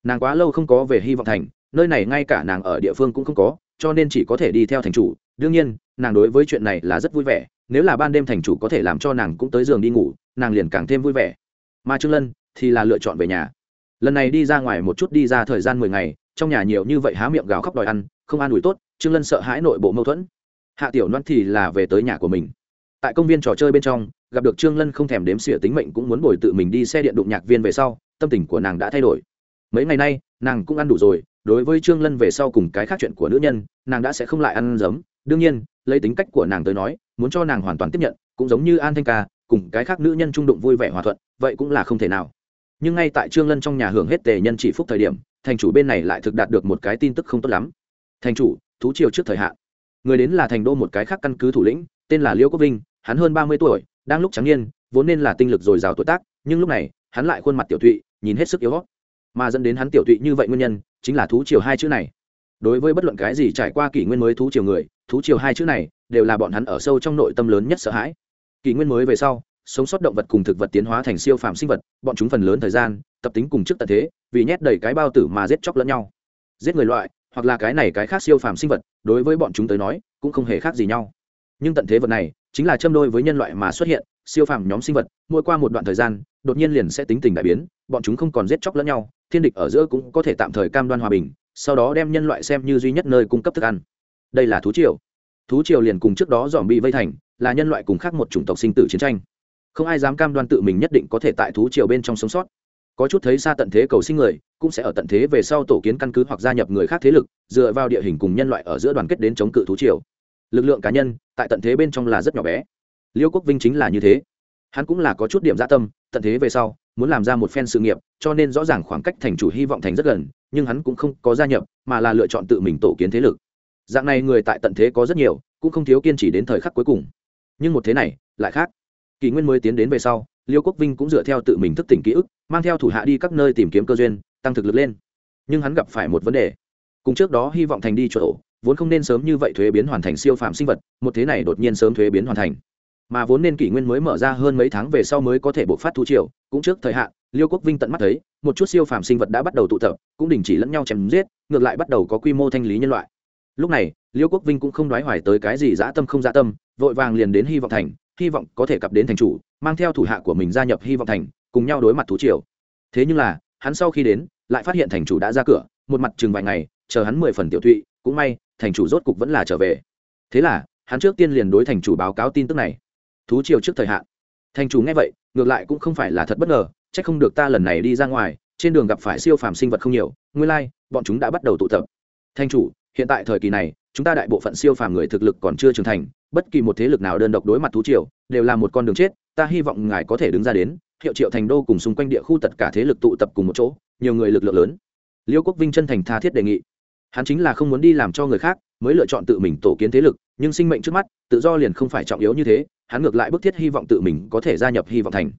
Nàng quá lâu không có về hy vọng thành, nơi này ngay cả nàng ở địa phương cũng không có, cho nên chỉ có thể đi theo thành chủ. Đương nhiên, nàng đối với chuyện này là rất vui vẻ, nếu là ban đêm thành chủ có thể làm cho nàng cũng tới giường đi ngủ, nàng liền càng thêm vui vẻ. Mà trương lân thì là lựa chọn về nhà. Lần này đi ra ngoài một chút đi ra thời gian mười ngày, trong nhà nhiều như vậy há miệng gào khóc đòi ăn, không an ủi tốt, trương lân sợ hãi nội bộ mâu thuẫn. Hạ tiểu loan thì là về tới nhà của mình. Tại công viên trò chơi bên trong gặp được trương lân không thèm đếm xỉa tính mệnh cũng muốn bồi tự mình đi xe điện đụng nhạc viên về sau, tâm tình của nàng đã thay đổi. Mấy ngày nay, nàng cũng ăn đủ rồi, đối với trương lân về sau cùng cái khác chuyện của nữ nhân, nàng đã sẽ không lại ăn giấm. Đương nhiên, lấy tính cách của nàng tới nói, muốn cho nàng hoàn toàn tiếp nhận, cũng giống như an thanh ca, cùng cái khác nữ nhân trung đụng vui vẻ hòa thuận, vậy cũng là không thể nào. Nhưng ngay tại trương lân trong nhà hưởng hết tề nhân chỉ phúc thời điểm, thành chủ bên này lại thực đạt được một cái tin tức không tốt lắm. Thành chủ, thú triều trước thời hạn. Người đến là thành đô một cái khác căn cứ thủ lĩnh, tên là liêu quốc vinh, hắn hơn ba mươi tuổi đang lúc trắng niên, vốn nên là tinh lực dồi dào tuổi tác, nhưng lúc này, hắn lại khuôn mặt tiểu thụy, nhìn hết sức yếu mà dẫn đến hắn tiểu thụy như vậy nguyên nhân, chính là thú triều hai chữ này. Đối với bất luận cái gì trải qua kỷ nguyên mới thú triều người, thú triều hai chữ này đều là bọn hắn ở sâu trong nội tâm lớn nhất sợ hãi. Kỷ nguyên mới về sau, sống sót động vật cùng thực vật tiến hóa thành siêu phàm sinh vật, bọn chúng phần lớn thời gian, tập tính cùng trước tận thế, vì nhét đầy cái bao tử mà giết chóc lẫn nhau. Giết người loại, hoặc là cái này cái khác siêu phàm sinh vật, đối với bọn chúng tới nói, cũng không hề khác gì nhau. Nhưng tận thế vật này chính là châm đôi với nhân loại mà xuất hiện, siêu phàm nhóm sinh vật, mỗi qua một đoạn thời gian, đột nhiên liền sẽ tính tình đại biến, bọn chúng không còn giết chóc lẫn nhau, thiên địch ở giữa cũng có thể tạm thời cam đoan hòa bình, sau đó đem nhân loại xem như duy nhất nơi cung cấp thức ăn. Đây là thú triều. Thú triều liền cùng trước đó dòm bị vây thành, là nhân loại cùng khác một chủng tộc sinh tử chiến tranh. Không ai dám cam đoan tự mình nhất định có thể tại thú triều bên trong sống sót. Có chút thấy xa tận thế cầu sinh người, cũng sẽ ở tận thế về sau tổ kiến căn cứ hoặc gia nhập người khác thế lực, dựa vào địa hình cùng nhân loại ở giữa đoàn kết đến chống cự thú triều lực lượng cá nhân tại tận thế bên trong là rất nhỏ bé. Liêu quốc vinh chính là như thế. Hắn cũng là có chút điểm gia tâm, tận thế về sau, muốn làm ra một phen sự nghiệp, cho nên rõ ràng khoảng cách thành chủ hy vọng thành rất gần, nhưng hắn cũng không có gia nhập, mà là lựa chọn tự mình tổ kiến thế lực. Dạng này người tại tận thế có rất nhiều, cũng không thiếu kiên trì đến thời khắc cuối cùng. Nhưng một thế này, lại khác. Kỷ nguyên mới tiến đến về sau, liêu quốc vinh cũng dựa theo tự mình thức tỉnh ký ức, mang theo thủ hạ đi các nơi tìm kiếm cơ duyên, tăng thực lực lên. Nhưng hắn gặp phải một vấn đề. Cùng trước đó hy vọng thành đi chỗ vốn không nên sớm như vậy thuế biến hoàn thành siêu phạm sinh vật, một thế này đột nhiên sớm thuế biến hoàn thành. Mà vốn nên kỷ nguyên mới mở ra hơn mấy tháng về sau mới có thể bộc phát thu triều, cũng trước thời hạn, liêu quốc vinh tận mắt thấy, một chút siêu phàm sinh vật đã bắt đầu tụ tập, cũng đình chỉ lẫn nhau chém giết, ngược lại bắt đầu có quy mô thanh lý nhân loại. Lúc này, liêu quốc vinh cũng không đoái hoài tới cái gì dã tâm không dã tâm, vội vàng liền đến hy vọng thành, hy vọng có thể cặp đến thành chủ, mang theo thủ hạ của mình gia nhập hy vọng thành, cùng nhau đối mặt thú triều. Thế nhưng là, hắn sau khi đến, lại phát hiện thành chủ đã ra cửa, một mặt chừng vài ngày chờ hắn mười phần tiểu thụy cũng may thành chủ rốt cục vẫn là trở về. Thế là hắn trước tiên liền đối thành chủ báo cáo tin tức này. Thú triều trước thời hạn. Thành chủ nghe vậy ngược lại cũng không phải là thật bất ngờ c h ắ c không được ta lần này đi ra ngoài trên đường gặp phải siêu phàm sinh vật không nhiều nguyên lai、like, bọn chúng đã bắt đầu tụ tập. Thành chủ hiện tại thời kỳ này chúng ta đại bộ phận siêu phàm người thực lực còn chưa trưởng thành bất kỳ một thế lực nào đơn độc đối mặt thú triều đều là một con đường chết ta hy vọng ngài có thể đứng ra đến hiệu triệu thành đô cùng xung quanh địa khu tất cả thế lực tụ tập cùng một chỗ nhiều người lực lượng lớn. Liêu quốc vinh chân thành tha thiết đề nghị hắn chính là không muốn đi làm cho người khác, mới lựa chọn tự mình tổ kiến thế lực, nhưng sinh mệnh trước mắt, tự do liền không phải trọng yếu như thế, hắn ngược lại bức thiết hy vọng tự mình có thể gia nhập hy vọng thành.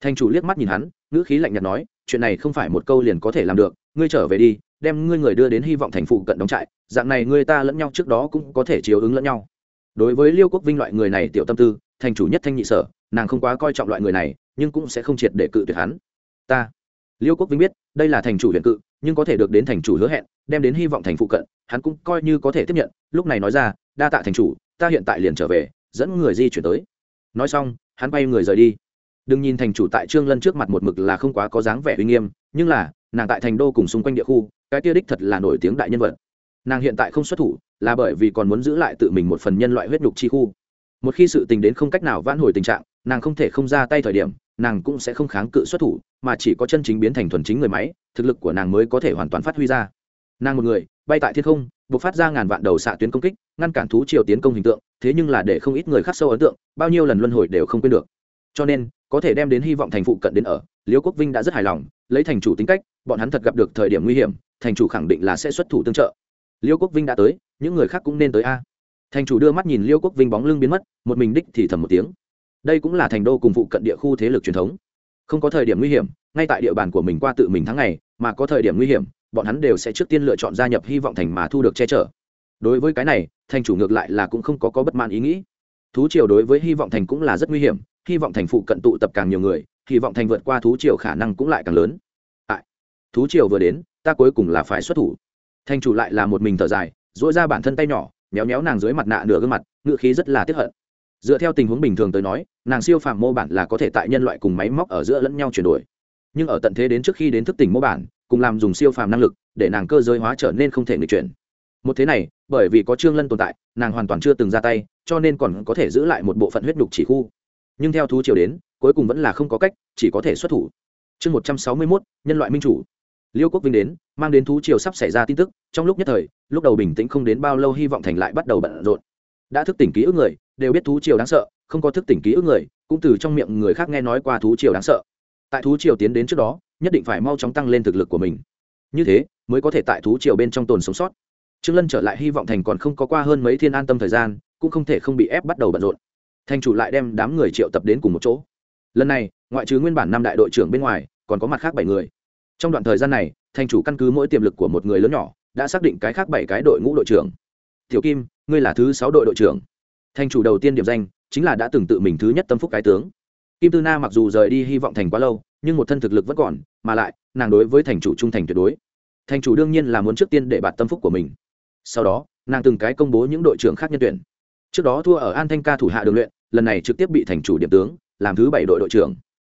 Thành chủ liếc mắt nhìn hắn, ngữ khí lạnh nhạt nói, chuyện này không phải một câu liền có thể làm được, ngươi trở về đi, đem ngươi người đưa đến hy vọng thành phụ cận đóng trại, dạng này ngươi ta lẫn nhau trước đó cũng có thể chiếu ứng lẫn nhau. Đối với liêu quốc vinh loại người này tiểu tâm tư, thành chủ nhất thanh nhị sở, nàng không quá coi trọng loại người này, nhưng cũng sẽ không triệt để cự tuyệt hắn. Ta. Liêu quốc vinh biết, đây là thành chủ huyện cự nhưng có thể được đến thành chủ hứa hẹn, đem đến hy vọng thành phụ cận, hắn cũng coi như có thể tiếp nhận. Lúc này nói ra, đa tạ thành chủ, ta hiện tại liền trở về, dẫn người di chuyển tới. Nói xong, hắn bay người rời đi. Đừng nhìn thành chủ tại trương lân trước mặt một mực là không quá có dáng vẻ uy nghiêm, nhưng là, nàng tại thành đô cùng xung quanh địa khu, cái tia đích thật là nổi tiếng đại nhân vật. Nàng hiện tại không xuất thủ, là bởi vì còn muốn giữ lại tự mình một phần nhân loại huyết nhục chi khu. Một khi sự tình đến không cách nào vãn hồi tình trạng, nàng không thể không ra tay thời điểm nàng cũng sẽ không kháng cự xuất thủ, mà chỉ có chân chính biến thành thuần chính người máy, thực lực của nàng mới có thể hoàn toàn phát huy ra. Nàng một người, bay tại thiên không, buộc phát ra ngàn vạn đầu xạ tuyến công kích, ngăn cản thú triều tiến công hình tượng, thế nhưng là để không ít người khắc sâu ấn tượng, bao nhiêu lần luân hồi đều không quên được. Cho nên, có thể đem đến hy vọng thành phụ cận đến ở liễu quốc vinh đã rất hài lòng, lấy thành chủ tính cách, bọn hắn thật gặp được thời điểm nguy hiểm, thành chủ khẳng định là sẽ xuất thủ tương trợ. Liễu quốc vinh đã tới, những người khác cũng nên tới a. Thành chủ đưa mắt nhìn liễu quốc vinh bóng lưng biến mất, một mình đích thì thầm một tiếng đây cũng là thành đô cùng phụ cận địa khu thế lực truyền thống. Không có thời điểm nguy hiểm, ngay tại địa bàn của mình qua tự mình tháng ngày, mà có thời điểm nguy hiểm, bọn hắn đều sẽ trước tiên lựa chọn gia nhập hy vọng thành mà thu được che chở. Đối với cái này, thành chủ ngược lại là cũng không có có bất mãn ý nghĩ. Thú triều đối với hy vọng thành cũng là rất nguy hiểm, hy vọng thành phụ cận tụ tập càng nhiều người, hy vọng thành vượt qua thú triều khả năng cũng lại càng lớn. Tại, thú triều vừa đến, ta cuối cùng là phải xuất thủ. Thành chủ lại là một mình thở dài dỗi ra bản thân tay nhỏ, méo méo nàng dưới mặt nạ nửa gương mặt ngựa khí rất là tiếp hận. Dựa theo tình huống bình thường tới nói nàng siêu phàm mô bản là có thể tại nhân loại cùng máy móc ở giữa lẫn nhau chuyển đổi. Nhưng ở tận thế đến trước khi đến thức tỉnh mô bản, cùng làm dùng siêu phàm năng lực, để nàng cơ giới hóa trở nên không thể nghịch chuyển. Một thế này, bởi vì có trương lân tồn tại, nàng hoàn toàn chưa từng ra tay, cho nên còn có thể giữ lại một bộ phận huyết nhục chỉ khu. Nhưng theo thú triều đến, cuối cùng vẫn là không có cách, chỉ có thể xuất thủ. Chương một trăm sáu mươi mốt, nhân loại minh chủ. Liêu quốc vinh đến, mang đến thú triều sắp xảy ra tin tức, trong lúc nhất thời, lúc đầu bình tĩnh không đến bao lâu hy vọng thành lại bắt đầu bận rộn. Đã thức tỉnh ký ức người, đều biết thú triều đáng sợ không có thức tỉnh ký ức người, cũng từ trong miệng người khác nghe nói qua thú triều đáng sợ. Tại thú triều tiến đến trước đó, nhất định phải mau chóng tăng lên thực lực của mình. Như thế, mới có thể tại thú triều bên trong tồn sống sót. Trương lân trở lại hy vọng thành còn không có qua hơn mấy thiên an tâm thời gian, cũng không thể không bị ép bắt đầu bận rộn. Thành chủ lại đem đám người triệu tập đến cùng một chỗ. Lần này, ngoại trừ nguyên bản năm đại đội trưởng bên ngoài, còn có mặt khác bảy người. Trong đoạn thời gian này, thành chủ căn cứ mỗi tiềm lực của một người lớn nhỏ, đã xác định cái khác bảy cái đội ngũ đội trưởng. Tiểu kim, ngươi là thứ sáu đội đội trưởng. Thành chủ đầu tiên điểm danh chính là đã từng tự mình thứ nhất tâm phúc cái tướng. Kim tư na mặc dù rời đi hy vọng thành quá lâu, nhưng một thân thực lực vẫn còn, mà lại, nàng đối với thành chủ trung thành tuyệt đối. Thành chủ đương nhiên là muốn trước tiên để bạt tâm phúc của mình. Sau đó, nàng từng cái công bố những đội trưởng khác nhân tuyển. Trước đó thua ở an thanh ca thủ hạ đường luyện, lần này trực tiếp bị thành chủ điểm tướng, làm thứ bảy đội đội trưởng.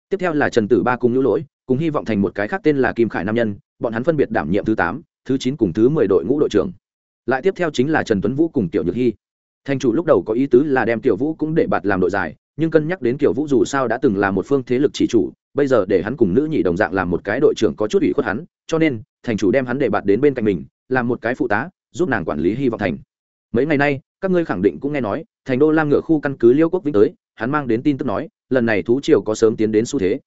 Tiếp theo là trần tử ba cùng nhũ lỗi, cùng hy vọng thành một cái khác tên là kim khải nam nhân, bọn hắn phân biệt đảm nhiệm thứ tám, thứ chín cùng thứ mười đội ngũ đội trưởng. Lại tiếp theo chính là trần tuấn vũ cùng tiểu nhược hy thành chủ lúc đầu có ý tứ là đem tiểu vũ cũng để bạt làm đội dài nhưng cân nhắc đến tiểu vũ dù sao đã từng là một phương thế lực chỉ chủ, bây giờ để hắn cùng nữ nhị đồng dạng làm một cái đội trưởng có chút ủy khuất hắn, cho nên, thành chủ đem hắn để bạt đến bên cạnh mình, làm một cái phụ tá, giúp nàng quản lý hy vọng thành. Mấy ngày nay, các ngươi khẳng định cũng nghe nói, thành đô lam ngựa khu căn cứ liêu quốc vĩnh tới, hắn mang đến tin tức nói, lần này thú triều có sớm tiến đến xu thế.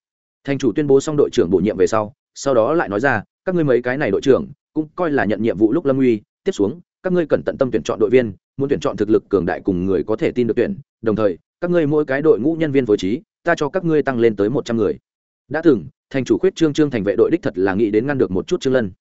Thành chủ tuyên bố xong đội trưởng bổ nhiệm về sau sau đó lại nói ra, các ngươi mấy cái này đội trưởng, cũng coi là nhận nhiệm vụ lúc lâm uy, tiếp xuống các ngươi cần tận tâm tuyển chọn đội viên, muốn tuyển chọn thực lực cường đại cùng người có thể tin được tuyển. Đồng thời, các ngươi mỗi cái đội ngũ nhân viên phối trí, ta cho các ngươi tăng lên tới một trăm người. Đã từng, thành chủ khuyết trương trương thành vệ đội đích thật là nghĩ đến ngăn được một chút trương lân.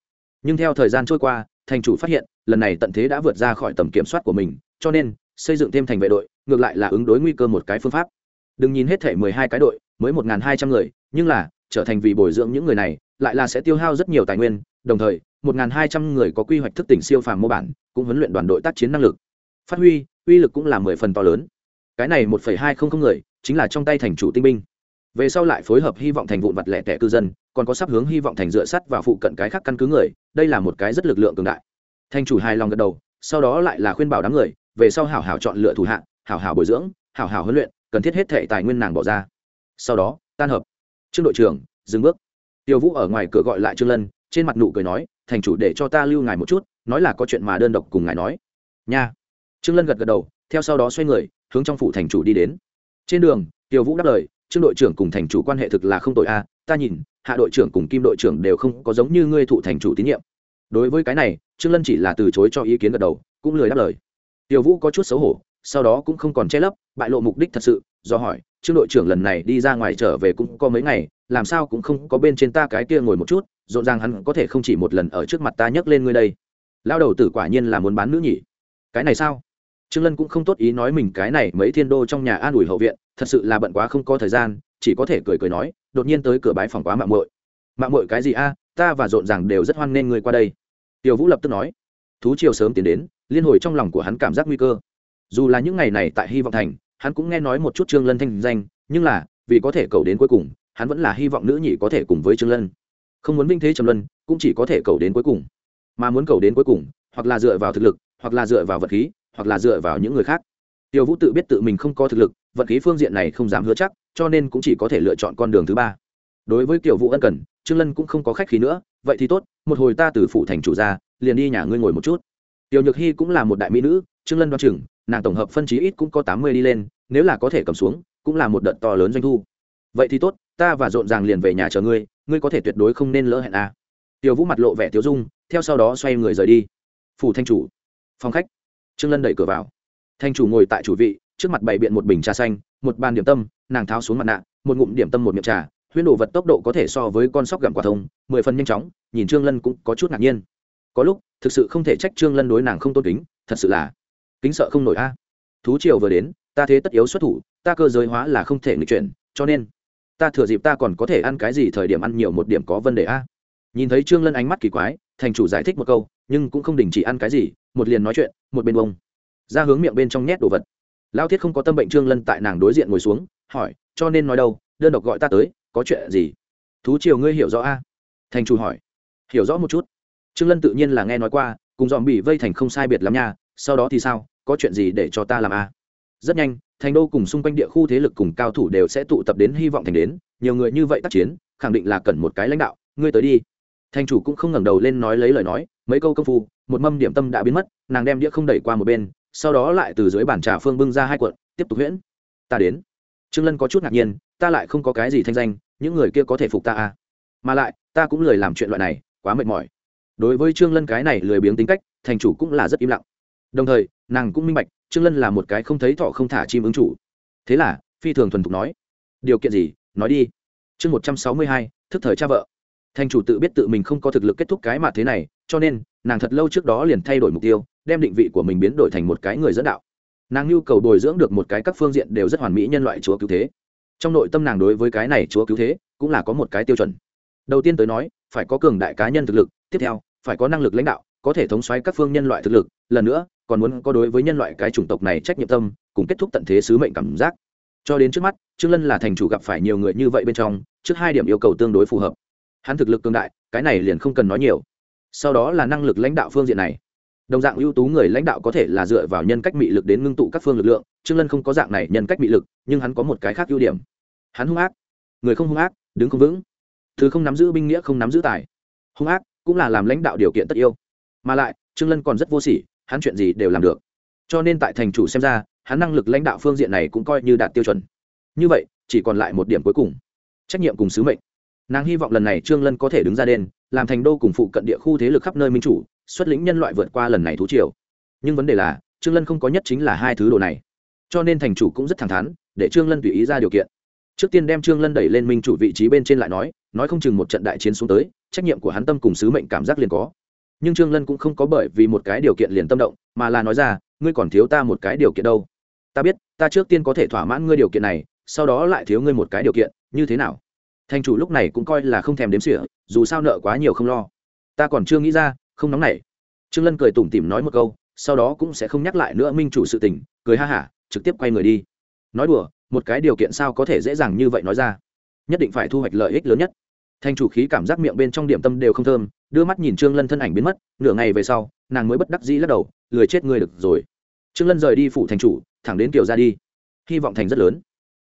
Nhưng theo thời gian trôi qua, thành chủ phát hiện, lần này tận thế đã vượt ra khỏi tầm kiểm soát của mình, cho nên, xây dựng thêm thành vệ đội, ngược lại là ứng đối nguy cơ một cái phương pháp. Đừng nhìn hết thể mười hai cái đội, mới một hai trăm người, nhưng là, trở thành vì bồi dưỡng những người này, lại là sẽ tiêu hao rất nhiều tài nguyên, đồng thời một hai trăm người có quy hoạch thức tỉnh siêu phàm mô bản, cũng huấn luyện đoàn đội tác chiến năng lực. Phát huy, uy lực cũng là mười phần to lớn. Cái này một phẩy hai không không người, chính là trong tay thành chủ tinh binh. Về sau lại phối hợp hy vọng thành vụn vặt lẻ tẻ cư dân, còn có sắp hướng hy vọng thành dựa sắt và phụ cận cái khác căn cứ người, đây là một cái rất lực lượng cường đại. Thành chủ hài lòng gật đầu, sau đó lại là khuyên bảo đám người, về sau hảo hảo chọn lựa thủ hạ, hảo hảo bồi dưỡng, hảo hảo huấn luyện, cần thiết hết thể tài nguyên nàng bỏ ra. Sau đó, tan hợp. Trương đội trưởng, dừng bước. Tiêu vũ ở ngoài cửa gọi lại trương lân trên mặt nụ cười nói, thành chủ để cho ta lưu ngài một chút, nói là có chuyện mà đơn độc cùng ngài nói. Nha. Trương lân gật gật đầu, theo sau đó xoay người, hướng trong phủ thành chủ đi đến. Trên đường tiêu vũ đáp lời, trương đội trưởng cùng thành chủ quan hệ thực là không tội a, ta nhìn, hạ đội trưởng cùng kim đội trưởng đều không có giống như ngươi thụ thành chủ tín nhiệm. Đối với cái này, trương lân chỉ là từ chối cho ý kiến gật đầu, cũng lười đáp lời. Tiêu vũ có chút xấu hổ, sau đó cũng không còn che lấp, bại lộ mục đích thật sự, do hỏi, trương đội trưởng lần này đi ra ngoài trở về cũng có mấy ngày, làm sao cũng không có bên trên ta cái kia ngồi một chút rộn ràng hắn có thể không chỉ một lần ở trước mặt ta nhấc lên ngươi đây. Lao đầu tử quả nhiên là muốn bán nữ nhỉ. Cái này sao? Trương lân cũng không tốt ý nói mình cái này mấy thiên đô trong nhà an ủi hậu viện, thật sự là bận quá không có thời gian, chỉ có thể cười cười nói, đột nhiên tới cửa bái phòng quá mạng muội. Mạng muội cái gì a? Ta và rộn ràng đều rất hoan nghênh người qua đây. Tiểu vũ lập tức nói, thú triều sớm tiến đến, liên hồi trong lòng của hắn cảm giác nguy cơ. Dù là những ngày này tại hy vọng thành, hắn cũng nghe nói một chút trương lân thanh danh, nhưng là, vì có thể cầu đến cuối cùng, hắn vẫn là hy vọng nữ nhị có thể cùng với trương lân không muốn vinh thế trầm luân, cũng chỉ có thể cầu đến cuối cùng. Mà muốn cầu đến cuối cùng, hoặc là dựa vào thực lực, hoặc là dựa vào vật khí, hoặc là dựa vào những người khác. Tiêu vũ tự biết tự mình không có thực lực, vật khí phương diện này không dám hứa chắc, cho nên cũng chỉ có thể lựa chọn con đường thứ ba. Đối với tiểu vũ ân cần, trương lân cũng không có khách khí nữa, vậy thì tốt, một hồi ta từ phủ thành chủ ra, liền đi nhà ngươi ngồi một chút. Tiểu nhược hy cũng là một đại mỹ nữ, trương lân đoan chừng, nàng tổng hợp phân trí ít cũng có tám mươi đi lên, nếu là có thể cầm xuống, cũng là một đợt to lớn doanh thu. Vậy thì tốt, ta và rộn ràng liền về nhà chờ ngươi ngươi có thể tuyệt đối không nên lỡ hẹn a à. tiểu vũ mặt lộ vẻ tiếu dung, theo sau đó xoay người rời đi. Phủ thanh chủ. Phòng khách. Trương lân đẩy cửa vào. Thanh chủ ngồi tại chủ vị, trước mặt bày biện một bình trà xanh, một bàn điểm tâm, nàng tháo xuống mặt nạ, một ngụm điểm tâm một miệng trà, huyễn đồ vật tốc độ có thể so với con sóc gặm quả thông, mười phần nhanh chóng, nhìn trương lân cũng có chút ngạc nhiên. Có lúc, thực sự không thể trách trương lân đối nàng không tôn kính, thật sự là kính sợ không nổi a. Thú triều vừa đến, ta thế tất yếu xuất thủ, ta cơ giới hóa là không thể nghịch chuyển, cho nên ta thừa dịp ta còn có thể ăn cái gì thời điểm ăn nhiều một điểm có vấn đề a. Nhìn thấy trương lân ánh mắt kỳ quái, thành chủ giải thích một câu, nhưng cũng không đình chỉ ăn cái gì, một liền nói chuyện, một bên bông. Ra hướng miệng bên trong nhét đồ vật. Lao thiết không có tâm bệnh trương lân tại nàng đối diện ngồi xuống, hỏi, cho nên nói đâu, đơn độc gọi ta tới, có chuyện gì? Thú triều ngươi hiểu rõ a? Thành chủ hỏi. Hiểu rõ một chút. Trương lân tự nhiên là nghe nói qua, cùng dòm bị vây thành không sai biệt lắm nha, sau đó thì sao, có chuyện gì để cho ta làm a? Rất nhanh thành đô cùng xung quanh địa khu thế lực cùng cao thủ đều sẽ tụ tập đến hy vọng thành đến, nhiều người như vậy tác chiến, khẳng định là cần một cái lãnh đạo, ngươi tới đi. Thành chủ cũng không ngẩng đầu lên nói lấy lời nói, mấy câu công phu, một mâm điểm tâm đã biến mất, nàng đem đĩa không đẩy qua một bên, sau đó lại từ dưới bàn trà phương bưng ra hai cuộn, tiếp tục huyễn. Ta đến. Trương lân có chút ngạc nhiên, ta lại không có cái gì thanh danh, những người kia có thể phục ta à? Mà lại, ta cũng lười làm chuyện loại này, quá mệt mỏi. Đối với trương lân cái này lười biếng tính cách, thành chủ cũng là rất im lặng. Đồng thời nàng cũng minh bạch, trương lân là một cái không thấy thọ không thả chim ứng chủ. Thế là, phi thường thuần thục nói, điều kiện gì? Nói đi. Chương một trăm sáu mươi hai, thức thời cha vợ. Thành chủ tự biết tự mình không có thực lực kết thúc cái mà thế này, cho nên, nàng thật lâu trước đó liền thay đổi mục tiêu, đem định vị của mình biến đổi thành một cái người dẫn đạo. Nàng nhu cầu bồi dưỡng được một cái các phương diện đều rất hoàn mỹ nhân loại chúa cứu thế. Trong nội tâm nàng đối với cái này chúa cứu thế, cũng là có một cái tiêu chuẩn. Đầu tiên tới nói, phải có cường đại cá nhân thực lực, tiếp theo, phải có năng lực lãnh đạo có thể thống xoáy các phương nhân loại thực lực, lần nữa, còn muốn có đối với nhân loại cái chủng tộc này trách nhiệm tâm, cùng kết thúc tận thế sứ mệnh cảm giác. Cho đến trước mắt, trương lân là thành chủ gặp phải nhiều người như vậy bên trong, trước hai điểm yêu cầu tương đối phù hợp. Hắn thực lực cường đại, cái này liền không cần nói nhiều. Sau đó là năng lực lãnh đạo phương diện này. Đồng dạng ưu tú người lãnh đạo có thể là dựa vào nhân cách mị lực đến ngưng tụ các phương lực lượng, trương lân không có dạng này nhân cách mị lực, nhưng hắn có một cái khác ưu điểm. Hắn hung ác. Người không hung ác, đứng không vững. Thứ không nắm giữ binh nghĩa không nắm giữ tài. Hung ác cũng là làm lãnh đạo điều kiện tất yêu mà lại, trương lân còn rất vô sỉ, hắn chuyện gì đều làm được. Cho nên tại thành chủ xem ra, hắn năng lực lãnh đạo phương diện này cũng coi như đạt tiêu chuẩn. Như vậy, chỉ còn lại một điểm cuối cùng. Trách nhiệm cùng sứ mệnh. Nàng hy vọng lần này trương lân có thể đứng ra đền, làm thành đô cùng phụ cận địa khu thế lực khắp nơi minh chủ, xuất lĩnh nhân loại vượt qua lần này thú triều. Nhưng vấn đề là, trương lân không có nhất chính là hai thứ đồ này. Cho nên thành chủ cũng rất thẳng thắn, để trương lân tùy ý ra điều kiện. Trước tiên đem trương lân đẩy lên minh chủ vị trí bên trên lại nói nói không chừng một trận đại chiến xuống tới, trách nhiệm của hắn tâm cùng sứ mệnh cảm giác liền có nhưng trương lân cũng không có bởi vì một cái điều kiện liền tâm động, mà là nói ra, ngươi còn thiếu ta một cái điều kiện đâu. Ta biết, ta trước tiên có thể thỏa mãn ngươi điều kiện này, sau đó lại thiếu ngươi một cái điều kiện, như thế nào? Thành chủ lúc này cũng coi là không thèm đếm xỉa, dù sao nợ quá nhiều không lo. Ta còn chưa nghĩ ra, không nóng nảy. Trương lân cười tủm tỉm nói một câu, sau đó cũng sẽ không nhắc lại nữa minh chủ sự tình, cười ha hả, trực tiếp quay người đi. Nói đùa, một cái điều kiện sao có thể dễ dàng như vậy nói ra? Nhất định phải thu hoạch lợi ích lớn nhất. Thanh chủ khí cảm giác miệng bên trong điểm tâm đều không thơm, đưa mắt nhìn trương lân thân ảnh biến mất, nửa ngày về sau, nàng mới bất đắc dĩ lắc đầu, lười chết ngươi được rồi. Trương lân rời đi phủ thành chủ, thẳng đến kiều ra đi. Hy vọng thành rất lớn.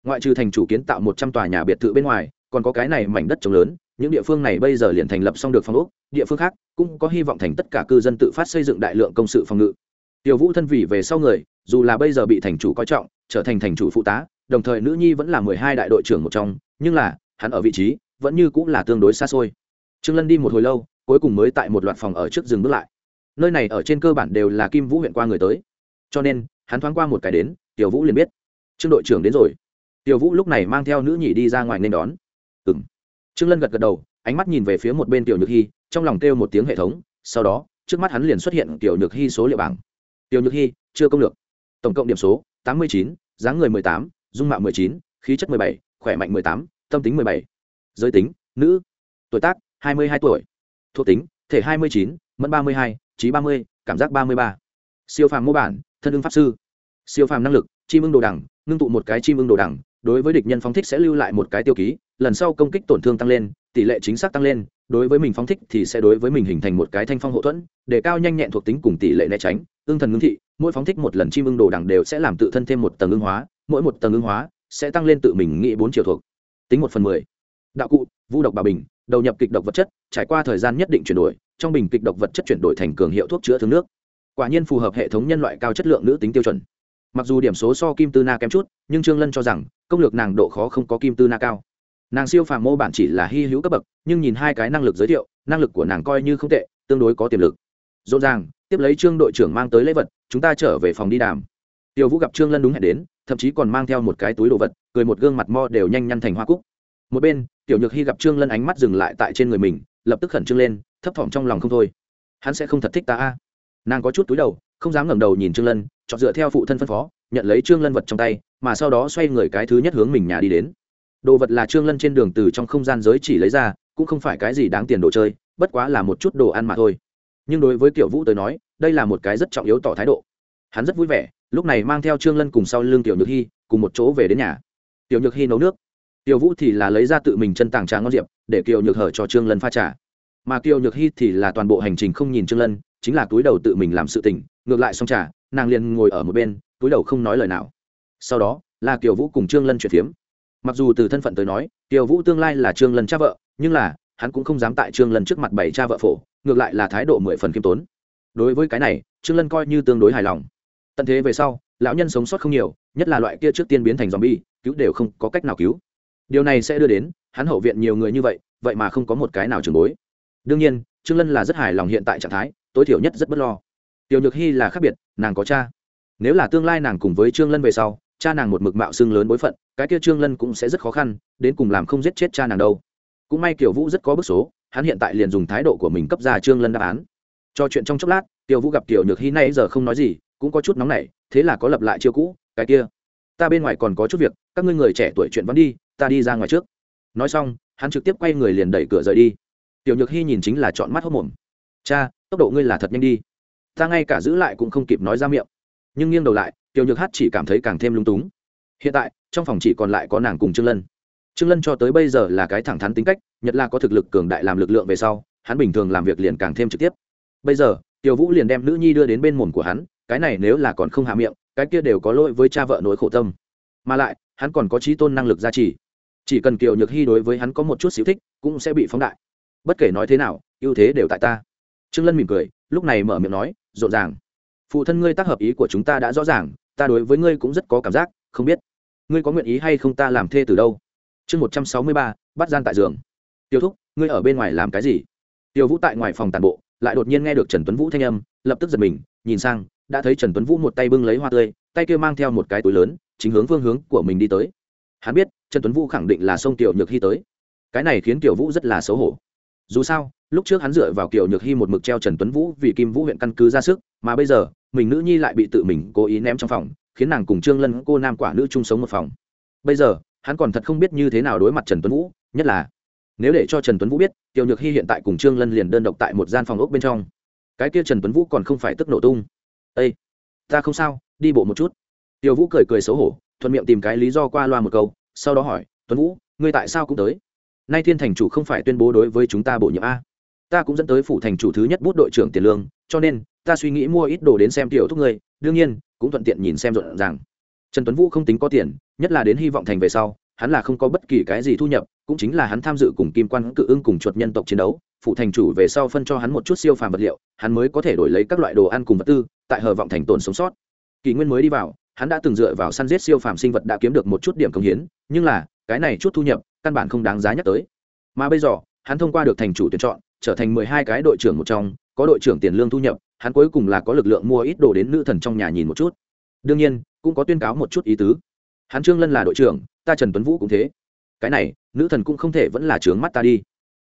Ngoại trừ thành chủ kiến tạo một trăm tòa nhà biệt thự bên ngoài, còn có cái này mảnh đất trống lớn, những địa phương này bây giờ liền thành lập xong được phòng ốc, địa phương khác cũng có hy vọng thành tất cả cư dân tự phát xây dựng đại lượng công sự phòng ngự. Tiểu vũ thân vị về sau người, dù là bây giờ bị thành chủ coi trọng, trở thành thành chủ phụ tá, đồng thời nữ nhi vẫn là mười hai đại đội trưởng một trong, nhưng là, hắn ở vị trí vẫn như cũng là tương đối xa xôi. Trương lân đi một hồi lâu, cuối cùng mới tại một loạt phòng ở trước dừng bước lại. Nơi này ở trên cơ bản đều là kim vũ huyện qua người tới. Cho nên, hắn thoáng qua một cái đến, tiểu vũ liền biết. Trương đội trưởng đến rồi. Tiểu vũ lúc này mang theo nữ nhị đi ra ngoài nên đón. Ừ m trương lân gật gật đầu, ánh mắt nhìn về phía một bên tiểu nhược hy trong lòng kêu một tiếng hệ thống, sau đó, trước mắt hắn liền xuất hiện tiểu nhược hy số liệu bảng. Tiểu nhược hy chưa công lược. Tổng cộng điểm số, tám mươi chín, dáng người mười tám, dung mạo mười chín, khí chất mười bảy, khỏe mạnh mười tám, tâm tính mười bảy giới tính, nữ, tuổi tác, hai mươi hai tuổi, thuộc tính, thể hai mươi chín, mẫn ba mươi hai, trí ba mươi, cảm giác ba mươi ba. Siêu phàm mô bản, thân ưng pháp sư. Siêu phàm năng lực, chim ưng đồ đẳng ngưng tụ một cái chim ưng đồ đẳng đối với địch nhân phóng thích sẽ lưu lại một cái tiêu ký, lần sau công kích tổn thương tăng lên, tỷ lệ chính xác tăng lên, đối với mình phóng thích thì sẽ đối với mình hình thành một cái thanh phong hậu thuẫn, để cao nhanh nhẹn thuộc tính cùng tỷ lệ né tránh, ưng thần ngưng thị, mỗi phóng thích một lần chim ưng đồ đẳng đều sẽ làm tự thân thêm một tầng ưng hóa, mỗi một tầng ưng hóa sẽ tăng lên tự mình nghĩ bốn triệu thuộc, tính một phần mười đạo cụ vu độc bà bình, đầu nhập kịch độc vật chất, trải qua thời gian nhất định chuyển đổi, trong bình kịch độc vật chất chuyển đổi thành cường hiệu thuốc chữa thương nước. Quả nhiên phù hợp hệ thống nhân loại cao chất lượng nữ tính tiêu chuẩn. Mặc dù điểm số so kim tư na kém chút, nhưng trương lân cho rằng, công lược nàng độ khó không có kim tư na cao. Nàng siêu phàm mô bản chỉ là hy hữu cấp bậc, nhưng nhìn hai cái năng lực giới thiệu, năng lực của nàng coi như không tệ, tương đối có tiềm lực. Rộn ràng tiếp lấy trương đội trưởng mang tới lễ vật, chúng ta trở về phòng đi đàm. Tiểu vũ gặp trương lân đúng hẹn đến, thậm chí còn mang theo một cái túi đồ vật, cười một gương mặt mo đều nhanh nhăn thành hoa cúc. Một bên tiểu nhược hy gặp trương lân ánh mắt dừng lại tại trên người mình, lập tức khẩn trương lên, thấp thỏm trong lòng không thôi. Hắn sẽ không thật thích ta a. Nàng có chút túi đầu, không dám ngẩng đầu nhìn trương lân, chọn dựa theo phụ thân phân phó, nhận lấy trương lân vật trong tay, mà sau đó xoay người cái thứ nhất hướng mình nhà đi đến. Đồ vật là trương lân trên đường từ trong không gian giới chỉ lấy ra, cũng không phải cái gì đáng tiền đồ chơi, bất quá là một chút đồ ăn mà thôi. Nhưng đối với tiểu vũ tới nói, đây là một cái rất trọng yếu tỏ thái độ. Hắn rất vui vẻ, lúc này mang theo trương lân cùng sau lưng tiểu nhược hy cùng một chỗ về đến nhà. Tiểu nhược hy nấu nước tiểu vũ thì là lấy ra tự mình chân tàng trà ngon diệp, để kiều nhược hở cho trương lân pha trà. Mà kiều nhược hy thì là toàn bộ hành trình không nhìn trương lân, chính là túi đầu tự mình làm sự tình, ngược lại xong trà, nàng liền ngồi ở một bên, túi đầu không nói lời nào. Sau đó, là kiều vũ cùng trương lân chuyển phiếm. Mặc dù từ thân phận tới nói, kiều vũ tương lai là trương lân cha vợ, nhưng là, hắn cũng không dám tại trương lân trước mặt bảy cha vợ phổ, ngược lại là thái độ mười phần khiêm tốn. Đối với cái này, trương lân coi như tương đối hài lòng. Tận thế về sau, lão nhân sống sót không nhiều, nhất là loại kia trước tiên biến thành zombie, cứu đều không có cách nào cứu điều này sẽ đưa đến, hắn hậu viện nhiều người như vậy vậy mà không có một cái nào trường bối. Đương nhiên, trương lân là rất hài lòng hiện tại trạng thái, tối thiểu nhất rất bất lo. Tiểu nhược hy là khác biệt, nàng có cha. Nếu là tương lai nàng cùng với trương lân về sau, cha nàng một mực mạo xương lớn bối phận, cái kia trương lân cũng sẽ rất khó khăn, đến cùng làm không giết chết cha nàng đâu. Cũng may kiểu vũ rất có bức số, hắn hiện tại liền dùng thái độ của mình cấp ra trương lân đáp án. Cho chuyện trong chốc lát tiểu vũ gặp tiểu nhược hy nay giờ không nói gì, cũng có chút nóng nảy, thế là có lập lại chiêu cũ, cái kia. Ta bên ngoài còn có chút việc, các ngươi người trẻ tuổi chuyện vẫn đi ta đi ra ngoài trước. Nói xong, hắn trực tiếp quay người liền đẩy cửa rời đi. Tiểu nhược hy nhìn chính là chọn mắt hốc mồm. Cha, tốc độ ngươi là thật nhanh đi. Ta ngay cả giữ lại cũng không kịp nói ra miệng. Nhưng nghiêng đầu lại, tiểu nhược hát chỉ cảm thấy càng thêm lung túng. Hiện tại, trong phòng chỉ còn lại có nàng cùng trương lân. Trương lân cho tới bây giờ là cái thẳng thắn tính cách nhất là có thực lực cường đại làm lực lượng về sau, hắn bình thường làm việc liền càng thêm trực tiếp. Bây giờ, tiểu vũ liền đem nữ nhi đưa đến bên mồm của hắn, cái này nếu là còn không hạ miệng, cái kia đều có lỗi với cha vợ nỗi khổ tâm. Mà lại, hắn còn có trí tôn năng lực gia trì chỉ cần kiều nhược hy đối với hắn có một chút xíu thích, cũng sẽ bị phóng đại. Bất kể nói thế nào, ưu thế đều tại ta. Trương lân mỉm cười, lúc này mở miệng nói, rộn ràng. Phụ thân ngươi tác hợp ý của chúng ta đã rõ ràng, ta đối với ngươi cũng rất có cảm giác, không biết. Ngươi có nguyện ý hay không ta làm thê từ đâu? Chương một trăm sáu mươi ba, bắt gian tại giường. Tiêu thúc, ngươi ở bên ngoài làm cái gì? Tiêu vũ tại ngoài phòng tàn bộ, lại đột nhiên nghe được trần tuấn vũ thanh âm, lập tức giật mình, nhìn sang, đã thấy trần tuấn vũ một tay bưng lấy hoa tươi, tay kia mang theo một cái túi lớn, chính hướng phương hướng của mình đi tới. Hắn biết trần tuấn vũ khẳng định là sông tiểu nhược hy tới. Cái này khiến tiểu vũ rất là xấu hổ. Dù sao, lúc trước hắn dựa vào kiểu nhược hy một mực treo trần tuấn vũ vì kim vũ huyện căn cứ ra sức, mà bây giờ, mình nữ nhi lại bị tự mình cố ý ném trong phòng, khiến nàng cùng trương lân, cô nam quả nữ chung sống một phòng. Bây giờ, hắn còn thật không biết như thế nào đối mặt trần tuấn vũ, nhất là, nếu để cho trần tuấn vũ biết tiểu nhược hy hiện tại cùng trương lân liền đơn độc tại một gian phòng ốc bên trong. Cái kia trần tuấn vũ còn không phải tức nổ tung. Ây ta không sao, đi bộ một chút. Tiểu vũ cười cười xấu hổ, thuận miệng tìm cái lý do qua loa một câu sau đó hỏi, tuấn vũ, ngươi tại sao cũng tới? Nay thiên thành chủ không phải tuyên bố đối với chúng ta bổ nhiệm a. Ta cũng dẫn tới phủ thành chủ thứ nhất bút đội trưởng tiền lương, cho nên, ta suy nghĩ mua ít đồ đến xem tiểu thúc ngươi, đương nhiên, cũng thuận tiện nhìn xem rộn ràng. Trần tuấn vũ không tính có tiền, nhất là đến hy vọng thành về sau, hắn là không có bất kỳ cái gì thu nhập, cũng chính là hắn tham dự cùng kim quan cự ưng cùng chuột nhân tộc chiến đấu phụ thành chủ về sau phân cho hắn một chút siêu phàm vật liệu, hắn mới có thể đổi lấy các loại đồ ăn cùng vật tư, tại hờ vọng thành tồn sống sót. Kỷ nguyên mới đi vào hắn đã từng dựa vào săn giết siêu phàm sinh vật đã kiếm được một chút điểm công hiến, nhưng là, cái này chút thu nhập, căn bản không đáng giá nhắc tới. Mà bây giờ, hắn thông qua được thành chủ tuyển chọn, trở thành mười hai cái đội trưởng một trong, có đội trưởng tiền lương thu nhập, hắn cuối cùng là có lực lượng mua ít đồ đến nữ thần trong nhà nhìn một chút. Đương nhiên, cũng có tuyên cáo một chút ý tứ. Hắn trương lân là đội trưởng, ta trần tuấn vũ cũng thế. Cái này, nữ thần cũng không thể vẫn là trướng mắt ta đi.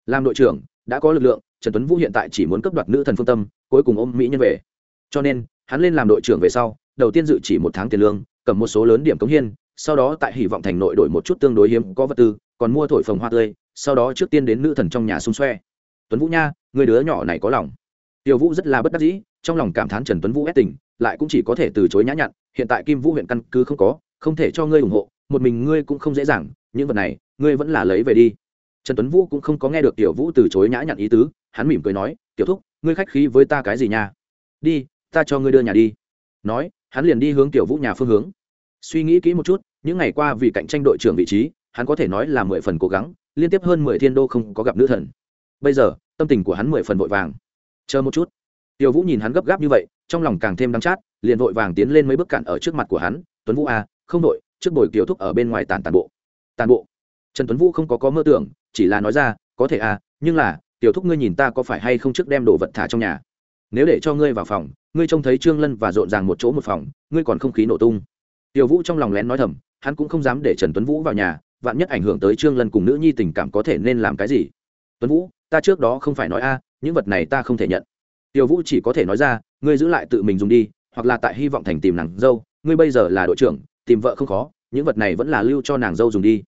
Làm đội trưởng, đã có lực lượng, trần tuấn vũ hiện tại chỉ muốn cấp đoạt nữ thần phương tâm, cuối cùng ôm mỹ nhân về. Cho nên, hắn lên làm đội trưởng về sau đầu tiên dự chỉ một tháng tiền lương, cầm một số lớn điểm cống hiên sau đó tại hy vọng thành nội đổi một chút tương đối hiếm có vật tư, còn mua thổi phồng hoa tươi, sau đó trước tiên đến nữ thần trong nhà xung xoe. Tuấn vũ nha, người đứa nhỏ này có lòng. Tiểu vũ rất là bất đắc dĩ, trong lòng cảm thán trần tuấn vũ ép tình, lại cũng chỉ có thể từ chối nhã nhặn, hiện tại kim vũ huyện căn cứ không có, không thể cho ngươi ủng hộ, một mình ngươi cũng không dễ dàng, những vật này, ngươi vẫn là lấy về đi. Trần tuấn vũ cũng không có nghe được tiểu vũ từ chối nhã nhặn ý tứ, hắn mỉm cười nói, tiểu thúc, ngươi khách khí với ta cái gì nha? Đi, ta cho ngươi đưa nhà đi. Nói hắn liền đi hướng tiểu vũ nhà phương hướng. Suy nghĩ kỹ một chút những ngày qua vì cạnh tranh đội trưởng vị trí hắn có thể nói là mười phần cố gắng liên tiếp hơn mười thiên đô không có gặp nữ thần. Bây giờ tâm tình của hắn mười phần vội vàng. Chờ một chút. Tiểu vũ nhìn hắn gấp gáp như vậy trong lòng càng thêm đắng chát liền vội vàng tiến lên mấy bước cản ở trước mặt của hắn tuấn vũ à, không đội trước bồi tiểu thúc ở bên ngoài tàn tàn bộ. Tàn bộ? Trần tuấn vũ không có có mơ tưởng chỉ là nói ra có thể à nhưng là tiểu thúc ngươi nhìn ta có phải hay không trước đem đồ vật thả trong nhà? Nếu để cho ngươi vào phòng, ngươi trông thấy trương lân và rộn ràng một chỗ một phòng, ngươi còn không khí nổ tung. Tiểu vũ trong lòng lén nói thầm, hắn cũng không dám để trần tuấn vũ vào nhà, vạn nhất ảnh hưởng tới trương lân cùng nữ nhi tình cảm có thể nên làm cái gì? Tuấn vũ, ta trước đó không phải nói a, những vật này ta không thể nhận. Tiểu vũ chỉ có thể nói ra, ngươi giữ lại tự mình dùng đi, hoặc là tại hy vọng thành tìm nàng dâu, ngươi bây giờ là đội trưởng, tìm vợ không khó, những vật này vẫn là lưu cho nàng dâu dùng đi.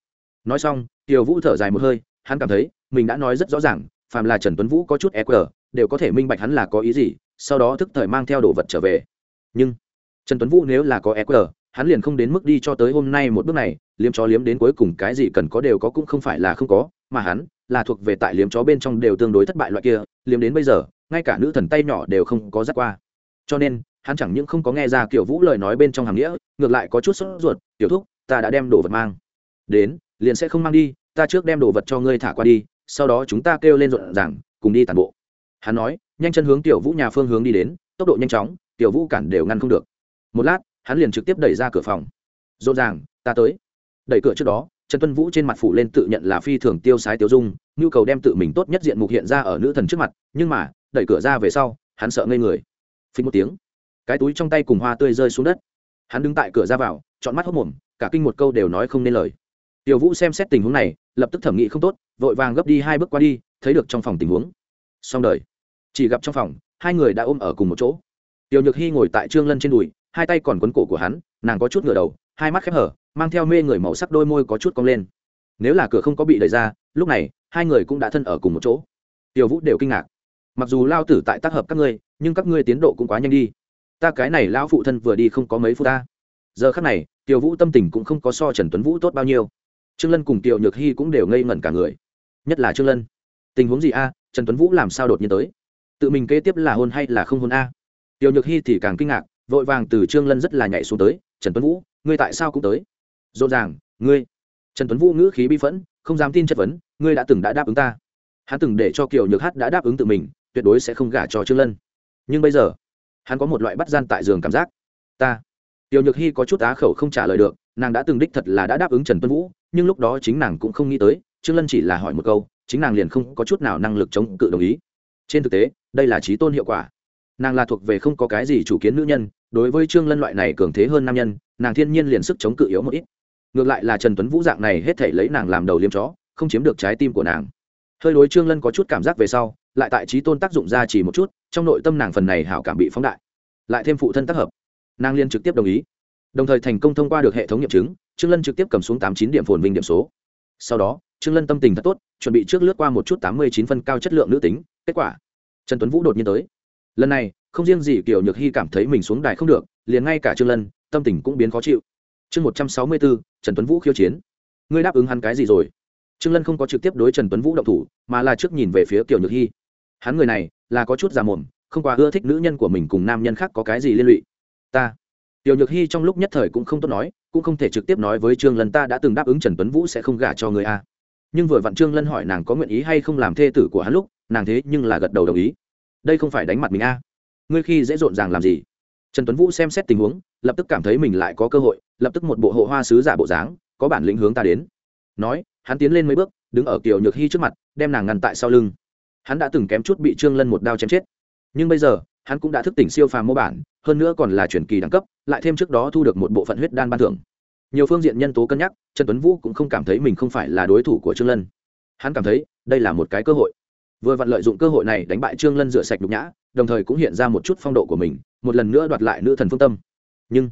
Nói xong, tiểu vũ thở dài một hơi, hắn cảm thấy, mình đã nói rất rõ ràng, phàm là trần tuấn vũ có chút eq đều có thể minh bạch hắn là có ý gì, sau đó thức thời mang theo đồ vật trở về. Nhưng, trần tuấn vũ nếu là có eq hắn liền không đến mức đi cho tới hôm nay một bước này, liếm chó liếm đến cuối cùng cái gì cần có đều có cũng không phải là không có, mà hắn là thuộc về tại liếm chó bên trong đều tương đối thất bại loại kia, liếm đến bây giờ, ngay cả nữ thần tay nhỏ đều không có dắt qua. Cho nên, hắn chẳng những không có nghe ra kiểu vũ lời nói bên trong hàm nghĩa, ngược lại có chút sốt ruột, tiểu thúc, ta đã đem đồ vật mang. Đến, liền sẽ không mang đi, ta trước đem đồ vật cho ngươi thả qua đi, sau đó chúng ta kêu lên rộn ràng, cùng đi tàn bộ hắn nói, nhanh chân hướng tiểu vũ nhà phương hướng đi đến, tốc độ nhanh chóng, tiểu vũ cản đều ngăn không được. Một lát, hắn liền trực tiếp đẩy ra cửa phòng. Rộn ràng, ta tới. Đẩy cửa trước đó, trần tuân vũ trên mặt phủ lên tự nhận là phi thường tiêu sái tiêu dung, nhu cầu đem tự mình tốt nhất diện mục hiện ra ở nữ thần trước mặt, nhưng mà, đẩy cửa ra về sau, hắn sợ ngây người. Phí một tiếng, cái túi trong tay cùng hoa tươi rơi xuống đất. Hắn đứng tại cửa ra vào chọn mắt hốc mồm, cả kinh một câu đều nói không nên lời. Tiểu vũ xem xét tình huống này, lập tức thẩm nghị không tốt, vội vàng gấp đi hai bước qua đi, thấy được trong phòng tình huống. Xong đời chỉ gặp trong phòng, hai người đã ôm ở cùng một chỗ. Tiểu nhược hy ngồi tại trương lân trên đùi, hai tay còn quấn cổ của hắn, nàng có chút ngửa đầu, hai mắt khép hở, mang theo mê người màu sắc đôi môi có chút cong lên. Nếu là cửa không có bị đẩy ra, lúc này, hai người cũng đã thân ở cùng một chỗ. Tiểu vũ đều kinh ngạc. Mặc dù lao tử tại tác hợp các ngươi, nhưng các ngươi tiến độ cũng quá nhanh đi. Ta cái này lao phụ thân vừa đi không có mấy phút ta. Giờ khắc này, tiểu vũ tâm tình cũng không có so trần tuấn vũ tốt bao nhiêu. Trương lân cùng tiểu nhược hy cũng đều ngây ngẩn cả người. Nhất là trương lân. Tình huống gì a? Trần tuấn vũ làm sao đột nhiên tới? Tự mình kế tiếp là hôn hay là không hôn a? Tiểu nhược hy thì càng kinh ngạc, vội vàng từ trương lân rất là nhảy xuống tới, trần tuấn vũ, ngươi tại sao cũng tới? Rộn ràng, ngươi. Trần tuấn vũ ngữ khí bi phẫn, không dám tin chất vấn, ngươi đã từng đã đáp ứng ta. Hắn từng để cho kiều nhược hát đã đáp ứng tự mình, tuyệt đối sẽ không gả cho trương lân. Nhưng bây giờ, hắn có một loại bắt gian tại giường cảm giác. Ta. Tiểu nhược hy có chút á khẩu không trả lời được, nàng đã từng đích thật là đã đáp ứng trần tuấn vũ, nhưng lúc đó chính nàng cũng không nghĩ tới, trương lân chỉ là hỏi một câu, chính nàng liền không có chút nào năng lực chống cự đồng ý. Trên thực tế đây là trí tôn hiệu quả. Nàng là thuộc về không có cái gì chủ kiến nữ nhân, đối với trương lân loại này cường thế hơn nam nhân, nàng thiên nhiên liền sức chống cự yếu một ít. Ngược lại là trần tuấn vũ dạng này hết thể lấy nàng làm đầu liêm chó, không chiếm được trái tim của nàng. Hơi đối trương lân có chút cảm giác về sau, lại tại trí tôn tác dụng ra chỉ một chút, trong nội tâm nàng phần này hảo cảm bị phóng đại. Lại thêm phụ thân tác hợp. Nàng liên trực tiếp đồng ý. Đồng thời thành công thông qua được hệ thống nghiệm chứng, trương lân trực tiếp cầm xuống tám chín điểm phồn vinh điểm số. Sau đó, trương lân tâm tình thật tốt, chuẩn bị trước lướt qua một chút tám mươi chín phân cao chất lượng nữ tính, kết quả trần tuấn vũ đột nhiên tới. Lần này, không riêng gì kiểu nhược hy cảm thấy mình xuống đài không được, liền ngay cả trương lân, tâm tình cũng biến khó chịu. Chương một trăm sáu mươi bốn, trần tuấn vũ khiêu chiến. Ngươi đáp ứng hắn cái gì rồi? Trương lân không có trực tiếp đối trần tuấn vũ động thủ, mà là trước nhìn về phía kiểu nhược hy hắn người này, là có chút già mồm, không quá ưa thích nữ nhân của mình cùng nam nhân khác có cái gì liên lụy. Ta. Tiểu nhược hy trong lúc nhất thời cũng không tốt nói, cũng không thể trực tiếp nói với trương lân ta đã từng đáp ứng trần tuấn vũ sẽ không gả cho người a. Nhưng vừa vặn trương lân hỏi nàng có nguyện ý hay không làm thê tử của hắn lúc nàng thế nhưng là gật đầu đồng ý. Đây không phải đánh mặt mình a. Ngươi khi dễ rộn ràng làm gì? Trần tuấn vũ xem xét tình huống, lập tức cảm thấy mình lại có cơ hội, lập tức một bộ hộ hoa sứ giả bộ dáng, có bản lĩnh hướng ta đến. Nói, hắn tiến lên mấy bước, đứng ở kiều nhược hy trước mặt, đem nàng ngăn tại sau lưng. Hắn đã từng kém chút bị trương lân một đao chém chết. Nhưng bây giờ, hắn cũng đã thức tỉnh siêu phàm mô bản, hơn nữa còn là truyền kỳ đẳng cấp, lại thêm trước đó thu được một bộ phận huyết đan ban thưởng. Nhiều phương diện nhân tố cân nhắc, trần tuấn vũ cũng không cảm thấy mình không phải là đối thủ của trương lân. Hắn cảm thấy, đây là một cái cơ hội vừa vặn lợi dụng cơ hội này đánh bại trương lân rửa sạch nhục nhã, đồng thời cũng hiện ra một chút phong độ của mình, một lần nữa đoạt lại nữ thần phương tâm. Nhưng,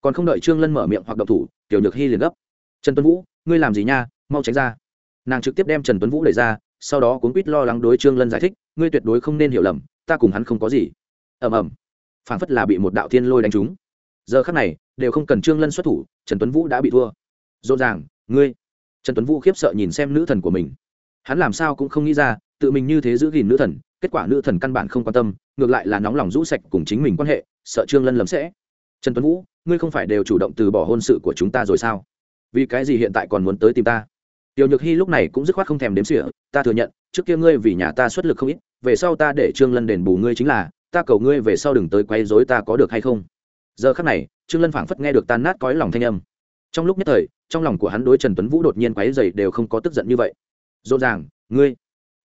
còn không đợi trương lân mở miệng hoặc động thủ, tiểu nhược hy liền gấp. Trần tuấn vũ, ngươi làm gì nha? Mau tránh ra. Nàng trực tiếp đem trần tuấn vũ đẩy ra, sau đó cuốn quýt lo lắng đối trương lân giải thích, ngươi tuyệt đối không nên hiểu lầm, ta cùng hắn không có gì. Ầm ầm. Phảng phất là bị một đạo thiên lôi đánh trúng. Giờ khắc này, đều không cần trương lân xuất thủ, trần tuấn vũ đã bị thua. Rõ ràng, ngươi. Trần tuấn vũ khiếp sợ nhìn xem nữ thần của mình. Hắn làm sao cũng không nghĩ ra tự mình như thế giữ gìn nữ thần, kết quả nữ thần căn bản không quan tâm, ngược lại là nóng lòng rũ sạch cùng chính mình quan hệ, sợ trương lân lầm sẽ. Trần tuấn vũ, ngươi không phải đều chủ động từ bỏ hôn sự của chúng ta rồi sao? Vì cái gì hiện tại còn muốn tới tìm ta? Tiểu nhược hy lúc này cũng dứt khoát không thèm đếm xỉa, ta thừa nhận, trước kia ngươi vì nhà ta xuất lực không ít, về sau ta để trương lân đền bù ngươi chính là, ta cầu ngươi về sau đừng tới quấy dối ta có được hay không? Giờ khắc này, trương lân phảng phất nghe được tan nát cõi lòng thanh âm. Trong lúc nhất thời, trong lòng của hắn đối trần tuấn vũ đột nhiên quấy dày đều không có tức giận như vậy. Rõ ràng, ngươi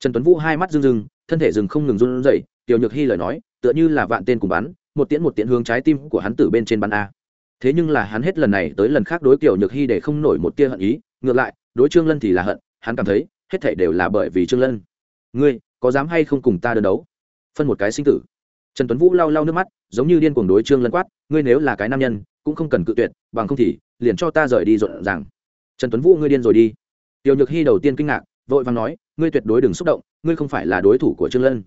trần tuấn vũ hai mắt rưng rưng, thân thể rừng không ngừng run rẩy, tiểu nhược hy lời nói, tựa như là vạn tên cùng bắn, một tiễn một tiễn hướng trái tim của hắn từ bên trên bắn a. Thế nhưng là hắn hết lần này tới lần khác đối tiểu nhược hy để không nổi một tia hận ý, ngược lại, đối trương lân thì là hận, hắn cảm thấy, hết thảy đều là bởi vì trương lân. Ngươi, có dám hay không cùng ta đơn đấu? Phân một cái sinh tử. Trần tuấn vũ lau lau nước mắt, giống như điên cuồng đối trương lân quát, ngươi nếu là cái nam nhân, cũng không cần cự tuyệt, bằng không thì liền cho ta rời đi rộn ràng. Trần tuấn vũ, ngươi điên rồi đi. Tiểu nhược hy đầu tiên kinh ngạc vội vàng nói, ngươi tuyệt đối đừng xúc động, ngươi không phải là đối thủ của trương lân.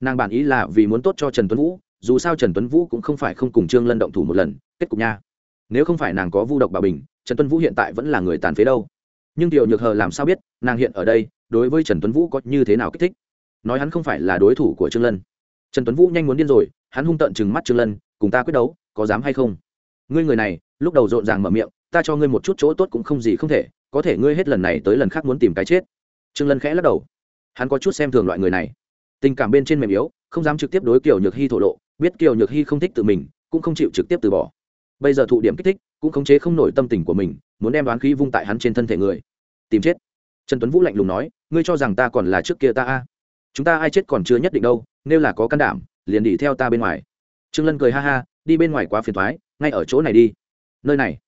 Nàng bản ý là vì muốn tốt cho trần tuấn vũ, dù sao trần tuấn vũ cũng không phải không cùng trương lân động thủ một lần, kết cục nha. Nếu không phải nàng có vu độc bảo bình, trần tuấn vũ hiện tại vẫn là người tàn phế đâu. Nhưng tiểu nhược hờ làm sao biết, nàng hiện ở đây, đối với trần tuấn vũ có như thế nào kích thích? Nói hắn không phải là đối thủ của trương lân. Trần tuấn vũ nhanh muốn điên rồi, hắn hung tợn chừng mắt trương lân, cùng ta quyết đấu, có dám hay không? Ngươi người này, lúc đầu rộn ràng mở miệng, ta cho ngươi một chút chỗ tốt cũng không gì không thể, có thể ngươi hết lần này tới lần khác muốn tìm cái chết trương lân khẽ lắc đầu. Hắn có chút xem thường loại người này. Tình cảm bên trên mềm yếu, không dám trực tiếp đối kiều nhược hy thổ lộ, biết kiều nhược hy không thích tự mình, cũng không chịu trực tiếp từ bỏ. Bây giờ thụ điểm kích thích, cũng khống chế không nổi tâm tình của mình, muốn đem đoán khí vung tại hắn trên thân thể người. Tìm chết. Trần tuấn vũ lạnh lùng nói, ngươi cho rằng ta còn là trước kia ta a? Chúng ta ai chết còn chưa nhất định đâu, nếu là có can đảm, liền đi theo ta bên ngoài. Trương lân cười ha ha, đi bên ngoài quá phiền thoái ngay ở chỗ này đi. Nơi này.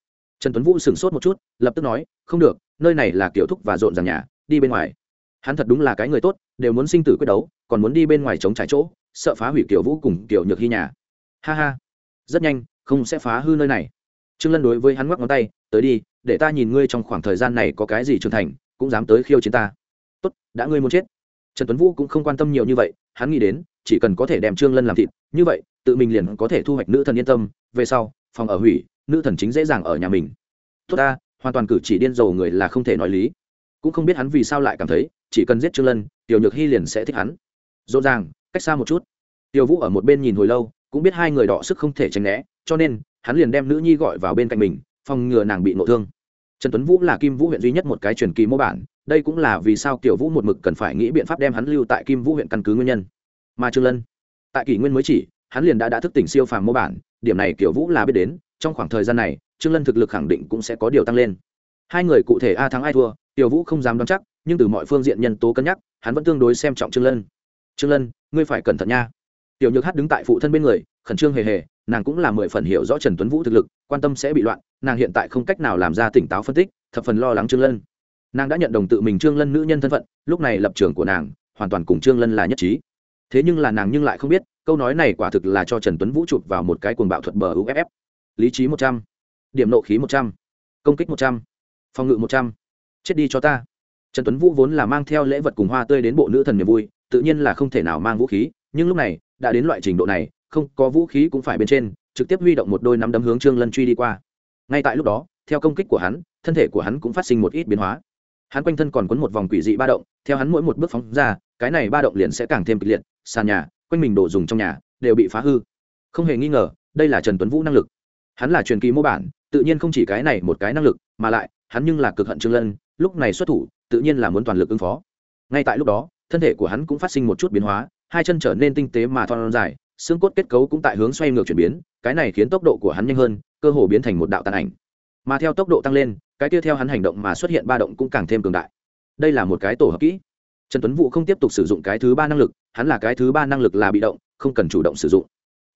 Trần tuấn vũ sửng sốt một chút, lập tức nói, không được, nơi này là kiểu thúc và rộn ràng nhà đi bên ngoài. Hắn thật đúng là cái người tốt, đều muốn sinh tử quyết đấu, còn muốn đi bên ngoài chống trái chỗ, sợ phá hủy kiểu vũ cùng kiểu nhược hy nhà. Ha ha. Rất nhanh, không sẽ phá hư nơi này. Trương lân đối với hắn ngoắc ngón tay, tới đi, để ta nhìn ngươi trong khoảng thời gian này có cái gì trưởng thành, cũng dám tới khiêu chiến ta. Tốt, đã ngươi muốn chết. Trần tuấn vũ cũng không quan tâm nhiều như vậy, hắn nghĩ đến, chỉ cần có thể đem trương lân làm thịt, như vậy, tự mình liền có thể thu hoạch nữ thần yên tâm, về sau, phòng ở hủy, nữ thần chính dễ dàng ở nhà mình. Tốt ta, hoàn toàn cử chỉ điên rồ người là không thể nói lý cũng không biết hắn vì sao lại cảm thấy, chỉ cần giết trương lân, tiểu nhược hy liền sẽ thích hắn. Rõ ràng, cách xa một chút. Tiểu vũ ở một bên nhìn hồi lâu, cũng biết hai người đọ sức không thể tránh né, cho nên, hắn liền đem nữ nhi gọi vào bên cạnh mình, phòng ngừa nàng bị nộ thương. Trần tuấn vũ là kim vũ huyện duy nhất một cái truyền kỳ mô bản, đây cũng là vì sao tiểu vũ một mực cần phải nghĩ biện pháp đem hắn lưu tại kim vũ huyện căn cứ nguyên nhân. Mà trương lân, tại kỷ nguyên mới chỉ, hắn liền đã đã thức tỉnh siêu phàm mô bản, điểm này tiểu vũ là biết đến, trong khoảng thời gian này, trương lân thực lực khẳng định cũng sẽ có điều tăng lên. Hai người cụ thể a thắng ai thua tiểu vũ không dám đoán chắc, nhưng từ mọi phương diện nhân tố cân nhắc, hắn vẫn tương đối xem trọng trương lân. Trương lân, ngươi phải cẩn thận nha. Tiểu nhược hát đứng tại phụ thân bên người, khẩn trương hề hề, nàng cũng là mười phần hiểu rõ trần tuấn vũ thực lực, quan tâm sẽ bị loạn, nàng hiện tại không cách nào làm ra tỉnh táo phân tích, thập phần lo lắng trương lân. Nàng đã nhận đồng tự mình trương lân nữ nhân thân phận, lúc này lập trường của nàng, hoàn toàn cùng trương lân là nhất trí. Thế nhưng là nàng nhưng lại không biết, câu nói này quả thực là cho trần tuấn vũ chụp vào một cái cuồng bạo thuật bờ uff lý trí một trăm, điểm nộ khí một trăm, công kích một trăm, phòng ngự một trăm chết đi cho ta. Trần tuấn vũ vốn là mang theo lễ vật cùng hoa tươi đến bộ nữ thần niềm vui, tự nhiên là không thể nào mang vũ khí, nhưng lúc này, đã đến loại trình độ này, không có vũ khí cũng phải bên trên, trực tiếp huy động một đôi nắm đấm hướng trương lân truy đi qua. Ngay tại lúc đó, theo công kích của hắn, thân thể của hắn cũng phát sinh một ít biến hóa. Hắn quanh thân còn quấn một vòng quỷ dị ba động, theo hắn mỗi một bước phóng ra, cái này ba động liền sẽ càng thêm kịch liệt, sàn nhà, quanh mình đồ dùng trong nhà, đều bị phá hư. Không hề nghi ngờ, đây là trần tuấn vũ năng lực. Hắn là truyền kỳ mô bản, tự nhiên không chỉ cái này một cái năng lực, mà lại, hắn nhưng là cực hận trương lân lúc này xuất thủ, tự nhiên là muốn toàn lực ứng phó. Ngay tại lúc đó, thân thể của hắn cũng phát sinh một chút biến hóa, hai chân trở nên tinh tế mà thon dài, xương cốt kết cấu cũng tại hướng xoay ngược chuyển biến, cái này khiến tốc độ của hắn nhanh hơn, cơ hồ biến thành một đạo tàn ảnh. Mà theo tốc độ tăng lên, cái tiếp theo hắn hành động mà xuất hiện ba động cũng càng thêm cường đại. Đây là một cái tổ hợp kỹ. Trần tuấn vũ không tiếp tục sử dụng cái thứ ba năng lực, hắn là cái thứ ba năng lực là bị động, không cần chủ động sử dụng.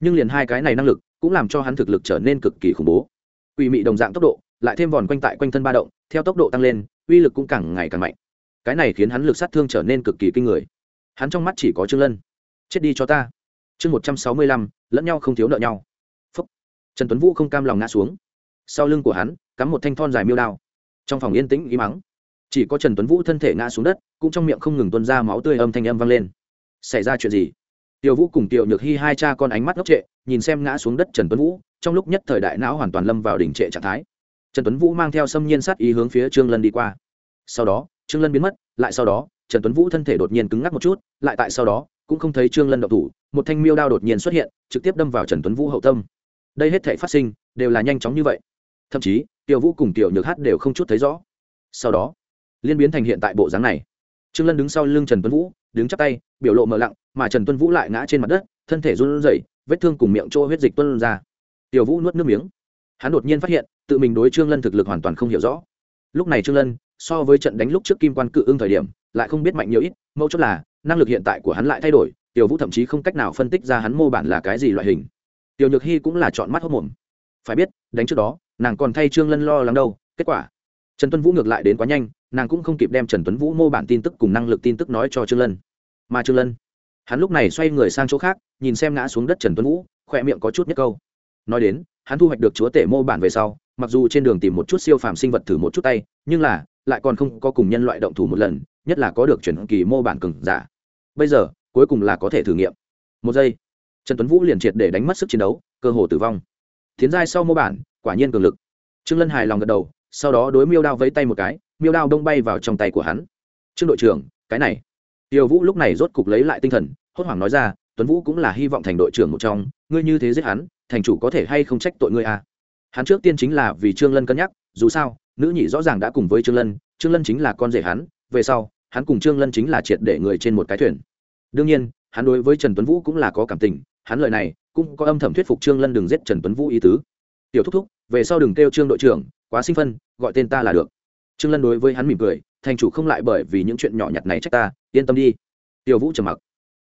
Nhưng liền hai cái này năng lực cũng làm cho hắn thực lực trở nên cực kỳ khủng bố. Quỷ mị đồng dạng tốc độ, lại thêm vòn quanh tại quanh thân ba động, theo tốc độ tăng lên uy lực cũng càng ngày càng mạnh. Cái này khiến hắn lực sát thương trở nên cực kỳ kinh người. Hắn trong mắt chỉ có trương lân. Chết đi cho ta. Chương một trăm sáu mươi lăm, lẫn nhau không thiếu nợ nhau. Phúc. trần tuấn vũ không cam lòng ngã xuống. Sau lưng của hắn, cắm một thanh thon dài miêu đao. Trong phòng yên tĩnh im mắng chỉ có trần tuấn vũ thân thể ngã xuống đất, cũng trong miệng không ngừng tuân ra máu tươi âm thanh âm vang lên. Xảy ra chuyện gì? Tiểu vũ cùng tiểu nhược hy hai cha con ánh mắt ngốc trệ, nhìn xem ngã xuống đất trần tuấn vũ, trong lúc nhất thời đại não hoàn toàn lâm vào đỉnh trệ trạng thái trần tuấn vũ mang theo xâm nhiên sát ý hướng phía trương lân đi qua. Sau đó, trương lân biến mất, lại sau đó, trần tuấn vũ thân thể đột nhiên cứng ngắc một chút, lại tại sau đó, cũng không thấy trương lân động thủ, một thanh miêu đao đột nhiên xuất hiện, trực tiếp đâm vào trần tuấn vũ hậu tâm. Đây hết thể phát sinh, đều là nhanh chóng như vậy. Thậm chí, tiểu vũ cùng tiểu nhược hát đều không chút thấy rõ. Sau đó, liên biến thành hiện tại bộ dáng này. Trương lân đứng sau lưng trần tuấn vũ, đứng chắp tay, biểu lộ mờ lặng, mà trần tuấn vũ lại ngã trên mặt đất, thân thể run rẩy, vết thương cùng miệng chỗ huyết dịch tuôn ra. Tiểu vũ nuốt nước miếng. Hắn đột nhiên phát hiện tự mình đối trương lân thực lực hoàn toàn không hiểu rõ. Lúc này trương lân, so với trận đánh lúc trước kim quan cự ưng thời điểm, lại không biết mạnh nhiều ít mẫu chốt là, năng lực hiện tại của hắn lại thay đổi, tiểu vũ thậm chí không cách nào phân tích ra hắn mô bản là cái gì loại hình. Tiểu nhược hy cũng là chọn mắt hốc mồm. Phải biết, đánh trước đó, nàng còn thay trương lân lo lắng đâu, kết quả, trần tuấn vũ ngược lại đến quá nhanh, nàng cũng không kịp đem trần tuấn vũ mô bản tin tức cùng năng lực tin tức nói cho trương lân. Mà trương lân, hắn lúc này xoay người sang chỗ khác, nhìn xem ngã xuống đất trần tuấn vũ khoe miệng có chút nhất câu. Nói đến, hắn thu hoạch được chúa tể mô bản về sau mặc dù trên đường tìm một chút siêu phàm sinh vật thử một chút tay, nhưng là, lại còn không có cùng nhân loại động thủ một lần, nhất là có được chuyển kỳ mô bản cừng giả. Bây giờ, cuối cùng là có thể thử nghiệm. Một giây. Trần tuấn vũ liền triệt để đánh mất sức chiến đấu, cơ hồ tử vong. Tiến giai sau mô bản, quả nhiên cường lực. Trương lân hài lòng gật đầu, sau đó đối miêu đao vẫy tay một cái, miêu đao đông bay vào trong tay của hắn. Trương đội trưởng, cái này. Tiêu vũ lúc này rốt cục lấy lại tinh thần, hốt hoảng nói ra, tuấn vũ cũng là hy vọng thành đội trưởng một trong, ngươi như thế giết hắn, thành chủ có thể hay không trách tội ngươi à? Hắn trước tiên chính là vì trương lân cân nhắc, dù sao, nữ nhị rõ ràng đã cùng với trương lân trương lân chính là con rể hắn, về sau, hắn cùng trương lân chính là triệt để người trên một cái thuyền. Đương nhiên, hắn đối với trần tuấn vũ cũng là có cảm tình, hắn lời này cũng có âm thầm thuyết phục trương lân đừng giết trần tuấn vũ ý tứ. Tiểu thúc thúc, về sau đừng kêu trương đội trưởng, quá sinh phân, gọi tên ta là được. Trương lân đối với hắn mỉm cười, thành chủ không lại bởi vì những chuyện nhỏ nhặt này trách ta, yên tâm đi. Tiểu vũ trầm mặc.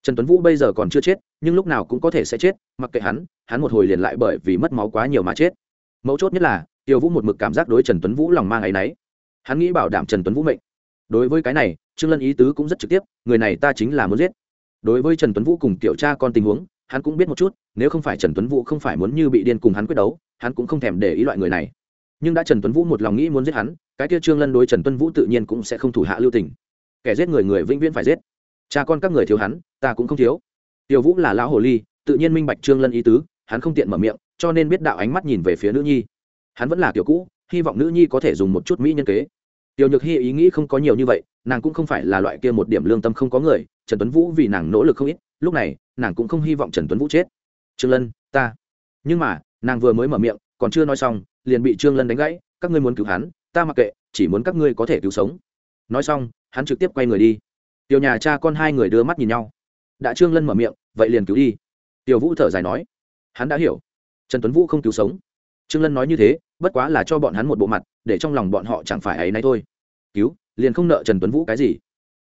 Trần tuấn vũ bây giờ còn chưa chết, nhưng lúc nào cũng có thể sẽ chết, mặc kệ hắn hắn một hồi liền lại bởi vì mất máu quá nhiều mà chết mấu chốt nhất là tiểu vũ một mực cảm giác đối trần tuấn vũ lòng mang áy náy. Hắn nghĩ bảo đảm trần tuấn vũ mệnh. Đối với cái này, trương lân ý tứ cũng rất trực tiếp, người này ta chính là muốn giết. Đối với trần tuấn vũ cùng tiểu cha con tình huống, hắn cũng biết một chút, nếu không phải trần tuấn vũ không phải muốn như bị điên cùng hắn quyết đấu, hắn cũng không thèm để ý loại người này. Nhưng đã trần tuấn vũ một lòng nghĩ muốn giết hắn, cái kia trương lân đối trần tuấn vũ tự nhiên cũng sẽ không thủ hạ lưu tình. Kẻ giết người người vĩnh viễn phải giết. Cha con các người thiếu hắn, ta cũng không thiếu. Tiểu vũ là lão hồ ly, tự nhiên minh bạch trương lân ý tứ, hắn không tiện mở miệng cho nên biết đạo ánh mắt nhìn về phía nữ nhi. Hắn vẫn là kiểu cũ, hy vọng nữ nhi có thể dùng một chút mỹ nhân kế. Tiểu nhược hy ý nghĩ không có nhiều như vậy, nàng cũng không phải là loại kia một điểm lương tâm không có người, trần tuấn vũ vì nàng nỗ lực không ít, lúc này, nàng cũng không hy vọng trần tuấn vũ chết. Trương lân, ta. Nhưng mà, nàng vừa mới mở miệng, còn chưa nói xong, liền bị trương lân đánh gãy, các ngươi muốn cứu hắn, ta mặc kệ, chỉ muốn các ngươi có thể cứu sống. Nói xong, hắn trực tiếp quay người đi. Tiểu nhà cha con hai người đưa mắt nhìn nhau. Đã trương lân mở miệng, vậy liền cứu đi. Tiểu vũ thở dài nói. Hắn đã hiểu trần tuấn vũ không cứu sống. Trương lân nói như thế, bất quá là cho bọn hắn một bộ mặt, để trong lòng bọn họ chẳng phải ấy nay thôi. Cứu, liền không nợ trần tuấn vũ cái gì.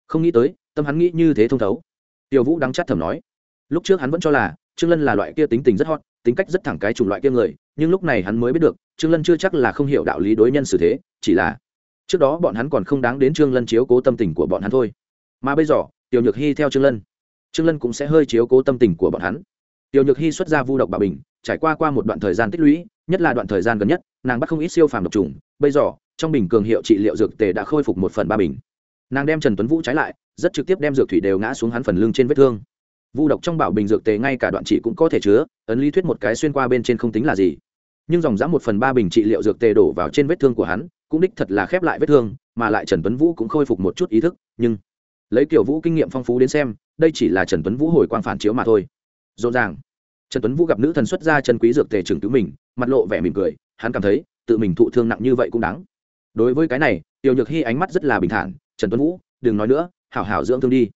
Không nghĩ tới, tâm hắn nghĩ như thế thông thấu. Tiểu vũ đắng chát thầm nói. Lúc trước hắn vẫn cho là, trương lân là loại kia tính tình rất hot, tính cách rất thẳng cái chủng loại kia người, nhưng lúc này hắn mới biết được, trương lân chưa chắc là không hiểu đạo lý đối nhân xử thế, chỉ là, trước đó bọn hắn còn không đáng đến trương lân chiếu cố tâm tình của bọn hắn thôi. Mà bây giờ, tiểu nhược hy theo trương lân trương lân cũng sẽ hơi chiếu cố tâm tình của bọn hắn tiểu nhược hy xuất ra vu độc bà bình, trải qua qua một đoạn thời gian tích lũy, nhất là đoạn thời gian gần nhất, nàng bắt không ít siêu phàm độc trùng, bây giờ, trong bình cường hiệu trị liệu dược tề đã khôi phục một phần ba bình. Nàng đem trần tuấn vũ trái lại, rất trực tiếp đem dược thủy đều ngã xuống hắn phần lưng trên vết thương. Vu độc trong bảo bình dược tề ngay cả đoạn trị cũng có thể chứa, ấn lý thuyết một cái xuyên qua bên trên không tính là gì. Nhưng dòng dã một phần ba bình trị liệu dược tề đổ vào trên vết thương của hắn, cũng đích thật là khép lại vết thương, mà lại trần tuấn vũ cũng khôi phục một chút ý thức. Nhưng, lấy kiểu vũ kinh nghiệm phong phú đến xem, đây chỉ là trần tuấn vũ hồi quang phản chiếu mà thôi rõ ràng. Trần tuấn vũ gặp nữ thần xuất ra chân quý dược tề trưởng cứu mình, mặt lộ vẻ mỉm cười, hắn cảm thấy, tự mình thụ thương nặng như vậy cũng đáng. Đối với cái này tiểu nhược hy ánh mắt rất là bình thản, trần tuấn vũ, đừng nói nữa, hảo hảo dưỡng thương đi.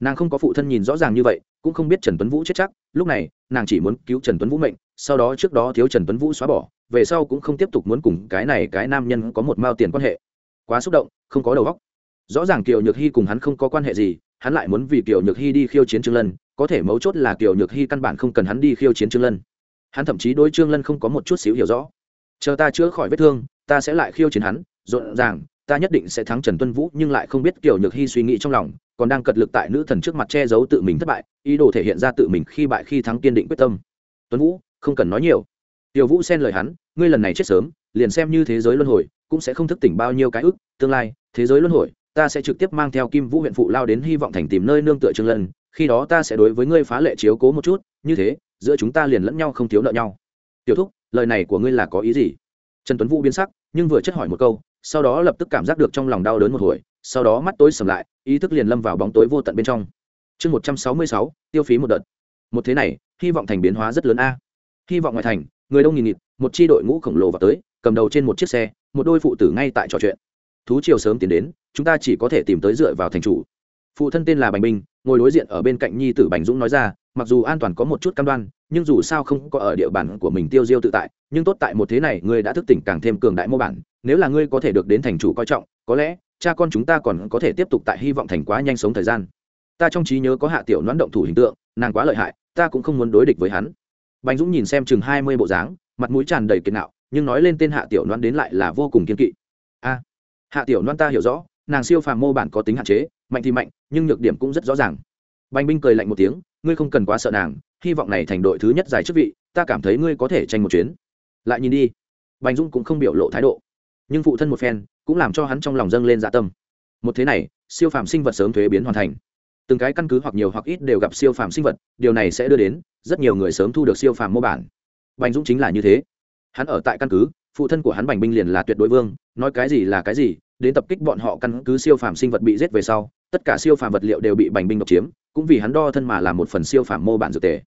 Nàng không có phụ thân nhìn rõ ràng như vậy, cũng không biết trần tuấn vũ chết chắc, lúc này, nàng chỉ muốn cứu trần tuấn vũ mệnh, sau đó trước đó thiếu trần tuấn vũ xóa bỏ, về sau cũng không tiếp tục muốn cùng cái này cái nam nhân có một mao tiền quan hệ. Quá xúc động, không có đầu óc. Rõ ràng kiều nhược hy cùng hắn không có quan hệ gì, hắn lại muốn vì kiều nhược hy đi khiêu chiến trương lân có thể mấu chốt là kiều nhược hy căn bản không cần hắn đi khiêu chiến trương lân. Hắn thậm chí đối trương lân không có một chút xíu hiểu rõ. Chờ ta chữa khỏi vết thương, ta sẽ lại khiêu chiến hắn, rộn ràng, ta nhất định sẽ thắng trần tuân vũ, nhưng lại không biết kiều nhược hy suy nghĩ trong lòng, còn đang cật lực tại nữ thần trước mặt che giấu tự mình thất bại, ý đồ thể hiện ra tự mình khi bại khi thắng kiên định quyết tâm. Tuấn vũ, không cần nói nhiều. Tiểu vũ xen lời hắn, ngươi lần này chết sớm, liền xem như thế giới luân hồi, cũng sẽ không thức tỉnh bao nhiêu cái ức, tương lai, thế giới luân hồi, ta sẽ trực tiếp mang theo kim vũ huyện phụ lao đến hy vọng thành tìm nơi nương tựa trương lân khi đó ta sẽ đối với ngươi phá lệ chiếu cố một chút, như thế, giữa chúng ta liền lẫn nhau không thiếu nợ nhau. Tiểu thúc, lời này của ngươi là có ý gì? Trần tuấn vũ biến sắc, nhưng vừa chất hỏi một câu, sau đó lập tức cảm giác được trong lòng đau đớn một hồi, sau đó mắt tối sầm lại, ý thức liền lâm vào bóng tối vô tận bên trong. Chương một trăm sáu mươi sáu, tiêu phí một đợt. Một thế này, hy vọng thành biến hóa rất lớn a. Hy vọng ngoại thành, người đông nghìn nghịt, một chi đội ngũ khổng lồ vào tới, cầm đầu trên một chiếc xe, một đôi phụ tử ngay tại trò chuyện. Thú chiều sớm tiến đến, chúng ta chỉ có thể tìm tới dựa vào thành chủ phụ thân tên là bành minh ngồi đối diện ở bên cạnh nhi tử bành dũng nói ra, mặc dù an toàn có một chút cam đoan, nhưng dù sao không có ở địa bàn của mình tiêu diêu tự tại, nhưng tốt tại một thế này ngươi đã thức tỉnh càng thêm cường đại mô bản, nếu là ngươi có thể được đến thành chủ coi trọng, có lẽ cha con chúng ta còn có thể tiếp tục tại hy vọng thành quá nhanh sống thời gian. Ta trong trí nhớ có hạ tiểu noãn động thủ hình tượng, nàng quá lợi hại, ta cũng không muốn đối địch với hắn. Bành dũng nhìn xem chừng hai mươi bộ dáng, mặt mũi tràn đầy kiệt nạo, nhưng nói lên tên hạ tiểu noãn đến lại là vô cùng kiên kỵ. A, hạ tiểu noãn ta hiểu rõ, nàng siêu phàm mô bản có tính hạn chế mạnh thì mạnh, nhưng nhược điểm cũng rất rõ ràng. Bành binh cười lạnh một tiếng, ngươi không cần quá sợ nàng, hy vọng này thành đội thứ nhất giải chức vị, ta cảm thấy ngươi có thể tranh một chuyến. Lại nhìn đi, bành dũng cũng không biểu lộ thái độ. Nhưng phụ thân một phen, cũng làm cho hắn trong lòng dâng lên dạ tâm. Một thế này, siêu phàm sinh vật sớm thuế biến hoàn thành. Từng cái căn cứ hoặc nhiều hoặc ít đều gặp siêu phàm sinh vật, điều này sẽ đưa đến, rất nhiều người sớm thu được siêu phàm mô bản. Bành dũng chính là như thế. Hắn ở tại căn cứ, phụ thân của hắn bành binh liền là tuyệt đối vương, nói cái gì là cái gì, đến tập kích bọn họ căn cứ siêu phàm sinh vật bị giết về sau tất cả siêu phàm vật liệu đều bị bành binh độc chiếm, cũng vì hắn đo thân mà làm một phần siêu phàm mô bản dược tề.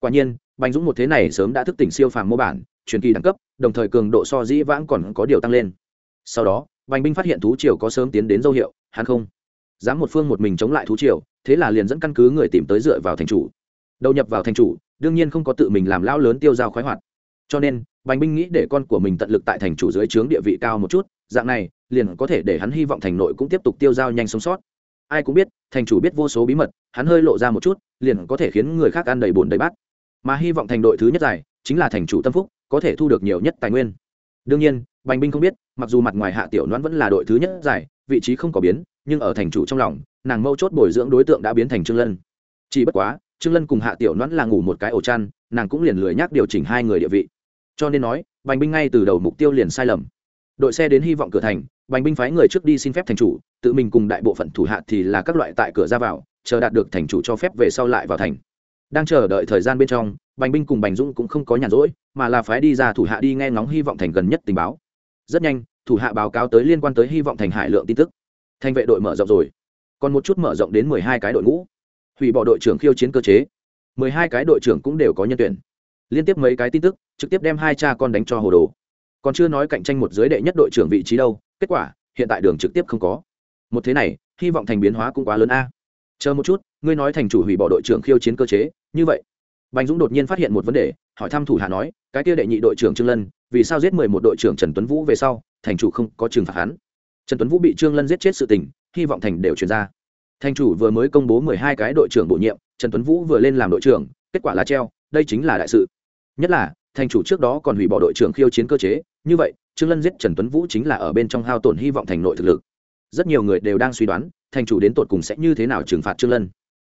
Quả nhiên, bành dũng một thế này sớm đã thức tỉnh siêu phàm mô bản, truyền kỳ đẳng cấp, đồng thời cường độ so dĩ vãng còn có điều tăng lên. Sau đó, bành binh phát hiện thú triều có sớm tiến đến dấu hiệu, hắn không dám một phương một mình chống lại thú triều, thế là liền dẫn căn cứ người tìm tới dựa vào thành chủ. Đầu nhập vào thành chủ, đương nhiên không có tự mình làm lão lớn tiêu dao khoái hoạt. Cho nên, bành binh nghĩ để con của mình tận lực tại thành chủ dưới trướng địa vị cao một chút, dạng này, liền có thể để hắn hy vọng thành nội cũng tiếp tục tiêu dao nhanh sống sót ai cũng biết, thành chủ biết vô số bí mật, hắn hơi lộ ra một chút, liền có thể khiến người khác ăn đầy bùn đầy bát. Mà hy vọng thành đội thứ nhất giải chính là thành chủ tâm phúc, có thể thu được nhiều nhất tài nguyên. Đương nhiên, bành binh không biết, mặc dù mặt ngoài hạ tiểu noãn vẫn là đội thứ nhất giải vị trí không có biến, nhưng ở thành chủ trong lòng, nàng mâu chốt bồi dưỡng đối tượng đã biến thành trương lân. Chỉ bất quá, trương lân cùng hạ tiểu noãn là ngủ một cái ổ chăn, nàng cũng liền lười nhắc điều chỉnh hai người địa vị. Cho nên nói, bành binh ngay từ đầu mục tiêu liền sai lầm. Đội xe đến hy vọng cửa thành bành binh phái người trước đi xin phép thành chủ, tự mình cùng đại bộ phận thủ hạ thì là các loại tại cửa ra vào, chờ đạt được thành chủ cho phép về sau lại vào thành. Đang chờ đợi thời gian bên trong, bành binh cùng bành dũng cũng không có nhàn rỗi, mà là phái đi ra thủ hạ đi nghe ngóng hy vọng thành gần nhất tình báo. Rất nhanh, thủ hạ báo cáo tới liên quan tới hy vọng thành hải lượng tin tức. Thành vệ đội mở rộng rồi. Còn một chút mở rộng đến mười hai cái đội ngũ. Hủy bỏ đội trưởng khiêu chiến cơ chế. mười hai cái đội trưởng cũng đều có nhân tuyển. Liên tiếp mấy cái tin tức, trực tiếp đem hai cha con đánh cho hồ đồ còn chưa nói cạnh tranh một giới đệ nhất đội trưởng vị trí đâu, kết quả, hiện tại đường trực tiếp không có. Một thế này, hy vọng thành biến hóa cũng quá lớn a. Chờ một chút, ngươi nói thành chủ hủy bỏ đội trưởng khiêu chiến cơ chế, như vậy. Bành dũng đột nhiên phát hiện một vấn đề, hỏi thăm thủ hạ nói, cái kia đệ nhị đội trưởng trương lân, vì sao giết mười một đội trưởng trần tuấn vũ về sau, thành chủ không có trừng phạt hắn? Trần tuấn vũ bị trương lân giết chết sự tình, hy vọng thành đều chuyển ra. Thành chủ vừa mới công bố mười hai cái đội trưởng bổ nhiệm, trần tuấn vũ vừa lên làm đội trưởng, kết quả là treo, đây chính là đại sự. Nhất là, thành chủ trước đó còn hủy bỏ đội trưởng khiêu chiến cơ chế như vậy, trương lân giết trần tuấn vũ chính là ở bên trong hao tổn hy vọng thành nội thực lực. Rất nhiều người đều đang suy đoán, thành chủ đến tột cùng sẽ như thế nào trừng phạt trương lân.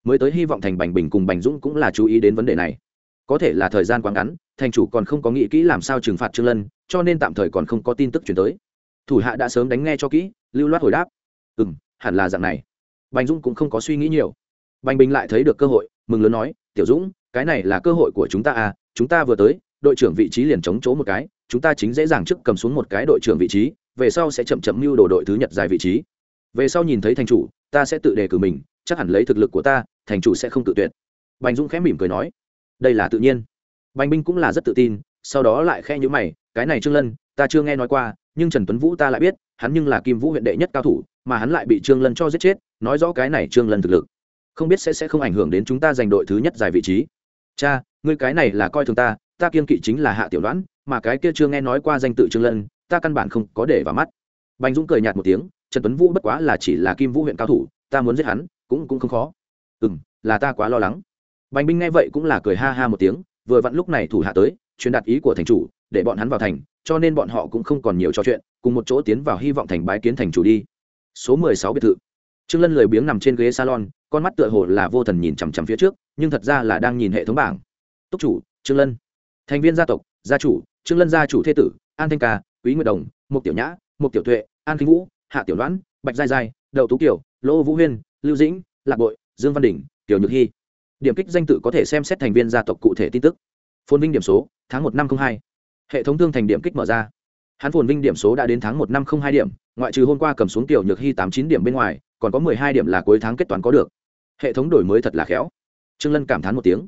Mới tới hy vọng thành bành bình cùng bành dũng cũng là chú ý đến vấn đề này. Có thể là thời gian quá ngắn, thành chủ còn không có nghĩ kỹ làm sao trừng phạt trương lân, cho nên tạm thời còn không có tin tức chuyển tới. Thủ hạ đã sớm đánh nghe cho kỹ, lưu loát hồi đáp. Ừ m hẳn là dạng này. Bành dũng cũng không có suy nghĩ nhiều. Bành bình lại thấy được cơ hội, mừng lớn nói, tiểu dũng, cái này là cơ hội của chúng ta à chúng ta vừa tới, đội trưởng vị trí liền chống chỗ một cái chúng ta chính dễ dàng trước cầm xuống một cái đội trưởng vị trí, về sau sẽ chậm chậm mưu đồ đội thứ nhật dài vị trí. Về sau nhìn thấy thành chủ, ta sẽ tự đề cử mình, chắc hẳn lấy thực lực của ta, thành chủ sẽ không tự tuyệt. Bành dũng khẽ mỉm cười nói. Đây là tự nhiên. Bành binh cũng là rất tự tin, sau đó lại khe nhữ mày, cái này trương lân, ta chưa nghe nói qua, nhưng trần tuấn vũ ta lại biết, hắn nhưng là kim vũ huyện đệ nhất cao thủ, mà hắn lại bị trương lân cho giết chết, nói rõ cái này trương lân thực lực. Không biết sẽ sẽ không ảnh hưởng đến chúng ta giành đội thứ nhất giải vị trí. Cha, ngươi cái này là coi thường ta ta kiên kỵ chính là hạ tiểu đoán, mà cái kia chưa nghe nói qua danh tự trương lân, ta căn bản không có để vào mắt. Bành dũng cười nhạt một tiếng, trần tuấn vũ bất quá là chỉ là kim vũ huyện cao thủ, ta muốn giết hắn, cũng cũng không khó. Ừ m là ta quá lo lắng. Bành binh nghe vậy cũng là cười ha ha một tiếng, vừa vặn lúc này thủ hạ tới, truyền đạt ý của thành chủ, để bọn hắn vào thành, cho nên bọn họ cũng không còn nhiều trò chuyện, cùng một chỗ tiến vào hy vọng thành bái kiến thành chủ đi. Số mười sáu biệt thự. Trương lân lười biếng nằm trên ghế salon, con mắt tựa hồ là vô thần nhìn chằm chằm phía trước, nhưng thật ra là đang nhìn hệ thống bảng. Túc chủ, trương lân thành viên gia tộc, gia chủ, trương lân gia chủ thế tử, an thanh ca, quý nguyệt đồng mục tiểu nhã mục tiểu tuệ, an kinh vũ, hạ tiểu đoán bạch giai giai, đậu tú kiều, lô vũ huyên, lưu dĩnh, lạc bội, dương văn đình tiểu nhược hy. Điểm kích danh tự có thể xem xét thành viên gia tộc cụ thể tin tức. Phồn vinh điểm số, tháng một năm không hai. Hệ thống thương thành điểm kích mở ra. Hắn phồn vinh điểm số đã đến tháng một năm không hai điểm, ngoại trừ hôm qua cầm xuống tiểu nhược hy tám chín điểm bên ngoài, còn có mười hai điểm là cuối tháng kết toán có được. Hệ thống đổi mới thật là khéo. Trương lân cảm thán một tiếng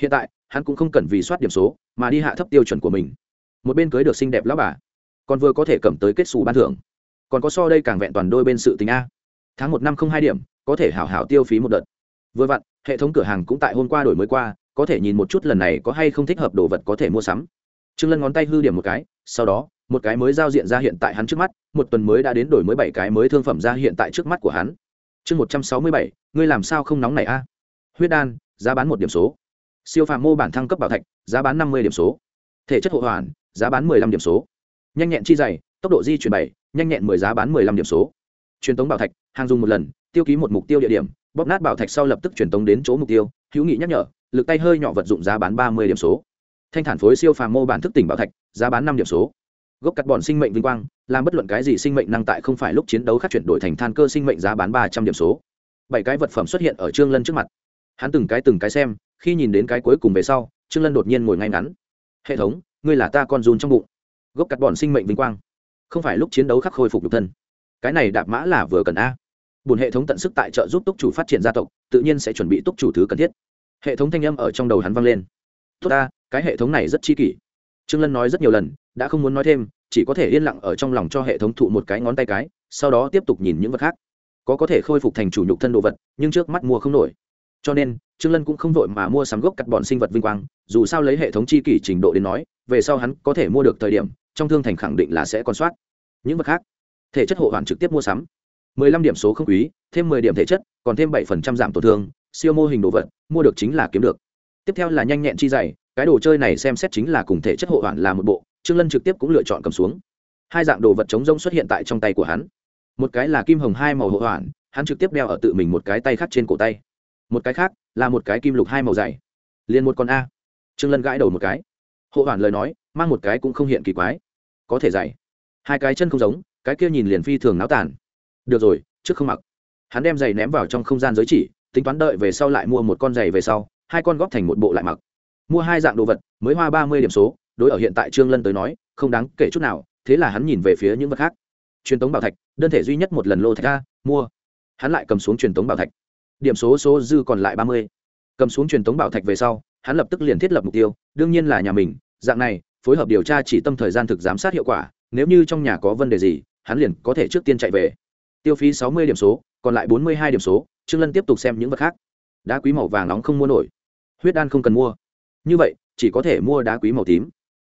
hiện tại, hắn cũng không cần vì soát điểm số, mà đi hạ thấp tiêu chuẩn của mình. Một bên cưới được xinh đẹp lắm bà, còn vừa có thể cầm tới kết xù ban thưởng. Còn có so đây càng vẹn toàn đôi bên sự tình a. Tháng một năm không hai điểm, có thể hảo hảo tiêu phí một đợt. Vừa vặn, hệ thống cửa hàng cũng tại hôm qua đổi mới qua, có thể nhìn một chút lần này có hay không thích hợp đồ vật có thể mua sắm. Trương lân ngón tay hư điểm một cái, sau đó, một cái mới giao diện ra hiện tại hắn trước mắt, một tuần mới đã đến đổi mới bảy cái mới thương phẩm ra hiện tại trước mắt của hắn. Chương một trăm sáu mươi bảy, ngươi làm sao không nóng này a? Huyết đan, giá bán một điểm số siêu phàm mô bản thăng cấp bảo thạch, giá bán năm mươi điểm số. Thể chất hộ hoàn, giá bán mười lăm điểm số. Nhanh nhẹn chi dày, tốc độ di chuyển bảy, nhanh nhẹn mười giá bán mười lăm điểm số. Truyền tống bảo thạch, hàng dùng một lần, tiêu ký một mục tiêu địa điểm, bóp nát bảo thạch sau lập tức truyền tống đến chỗ mục tiêu. Hữu nghị nhắc nhở, lực tay hơi nhỏ vật dụng giá bán ba mươi điểm số. Thanh thản phối siêu phàm mô bản thức tỉnh bảo thạch, giá bán năm điểm số. Gốc cắt bọn sinh mệnh vinh quang, làm bất luận cái gì sinh mệnh năng tại không phải lúc chiến đấu khác chuyển đổi thành than cơ sinh mệnh giá bán ba trăm điểm số. Bảy cái vật phẩm xuất hiện ở trương lân trước mặt hắn từng cái từng cái xem, khi nhìn đến cái cuối cùng về sau, trương lân đột nhiên ngồi ngay ngắn. Hệ thống, ngươi là ta con run trong bụng. Gốc cắt bọn sinh mệnh vinh quang. Không phải lúc chiến đấu khắc khôi phục nhục thân. Cái này đạp mã là vừa cần a. Buồn hệ thống tận sức tại trợ giúp túc chủ phát triển gia tộc, tự nhiên sẽ chuẩn bị túc chủ thứ cần thiết. Hệ thống thanh âm ở trong đầu hắn vang lên. Tốt ta, cái hệ thống này rất chi kỷ. Trương lân nói rất nhiều lần, đã không muốn nói thêm, chỉ có thể yên lặng ở trong lòng cho hệ thống thụ một cái ngón tay cái, sau đó tiếp tục nhìn những vật khác. Có có thể khôi phục thành chủ nhục thân đồ vật, nhưng trước mắt mua không nổi cho nên, trương lân cũng không vội mà mua sắm gốc cắt bọn sinh vật vinh quang, dù sao lấy hệ thống chi kỷ trình độ đến nói, về sau hắn có thể mua được thời điểm, trong thương thành khẳng định là sẽ còn soát. Những vật khác, thể chất hộ hoàn trực tiếp mua sắm. 15 điểm số không quý, thêm 10 điểm thể chất, còn thêm 7% giảm tổn thương, siêu mô hình đồ vật, mua được chính là kiếm được. Tiếp theo là nhanh nhẹn chi dày cái đồ chơi này xem xét chính là cùng thể chất hộ hoàn là một bộ, trương lân trực tiếp cũng lựa chọn cầm xuống. Hai dạng đồ vật chống rông xuất hiện tại trong tay của hắn. Một cái là kim hồng hai màu hộ hoàn, hắn trực tiếp đeo ở tự mình một cái tay khác trên cổ tay một cái khác, là một cái kim lục hai màu dày. Liền một con a. Trương lân gãi đầu một cái. Hộ hoàn lời nói, mang một cái cũng không hiện kỳ quái. Có thể dày hai cái chân không giống, cái kia nhìn liền phi thường náo tàn. Được rồi, trước không mặc. Hắn đem giày ném vào trong không gian giới chỉ, tính toán đợi về sau lại mua một con giày về sau, hai con góp thành một bộ lại mặc. Mua hai dạng đồ vật, mới hoa ba mươi điểm số, đối ở hiện tại trương lân tới nói, không đáng kể chút nào, thế là hắn nhìn về phía những vật khác. Truyền tống bảo thạch, đơn thể duy nhất một lần lô thạch a, mua. Hắn lại cầm xuống truyền tống bảo thạch điểm số số dư còn lại ba mươi. Cầm xuống truyền tống bảo thạch về sau, hắn lập tức liền thiết lập mục tiêu, đương nhiên là nhà mình, dạng này, phối hợp điều tra chỉ tâm thời gian thực giám sát hiệu quả, nếu như trong nhà có vấn đề gì, hắn liền có thể trước tiên chạy về. Tiêu phí sáu mươi điểm số, còn lại bốn mươi hai điểm số, trương lân tiếp tục xem những vật khác. Đá quý màu vàng nóng không mua nổi. Huyết đan không cần mua. Như vậy, chỉ có thể mua đá quý màu tím.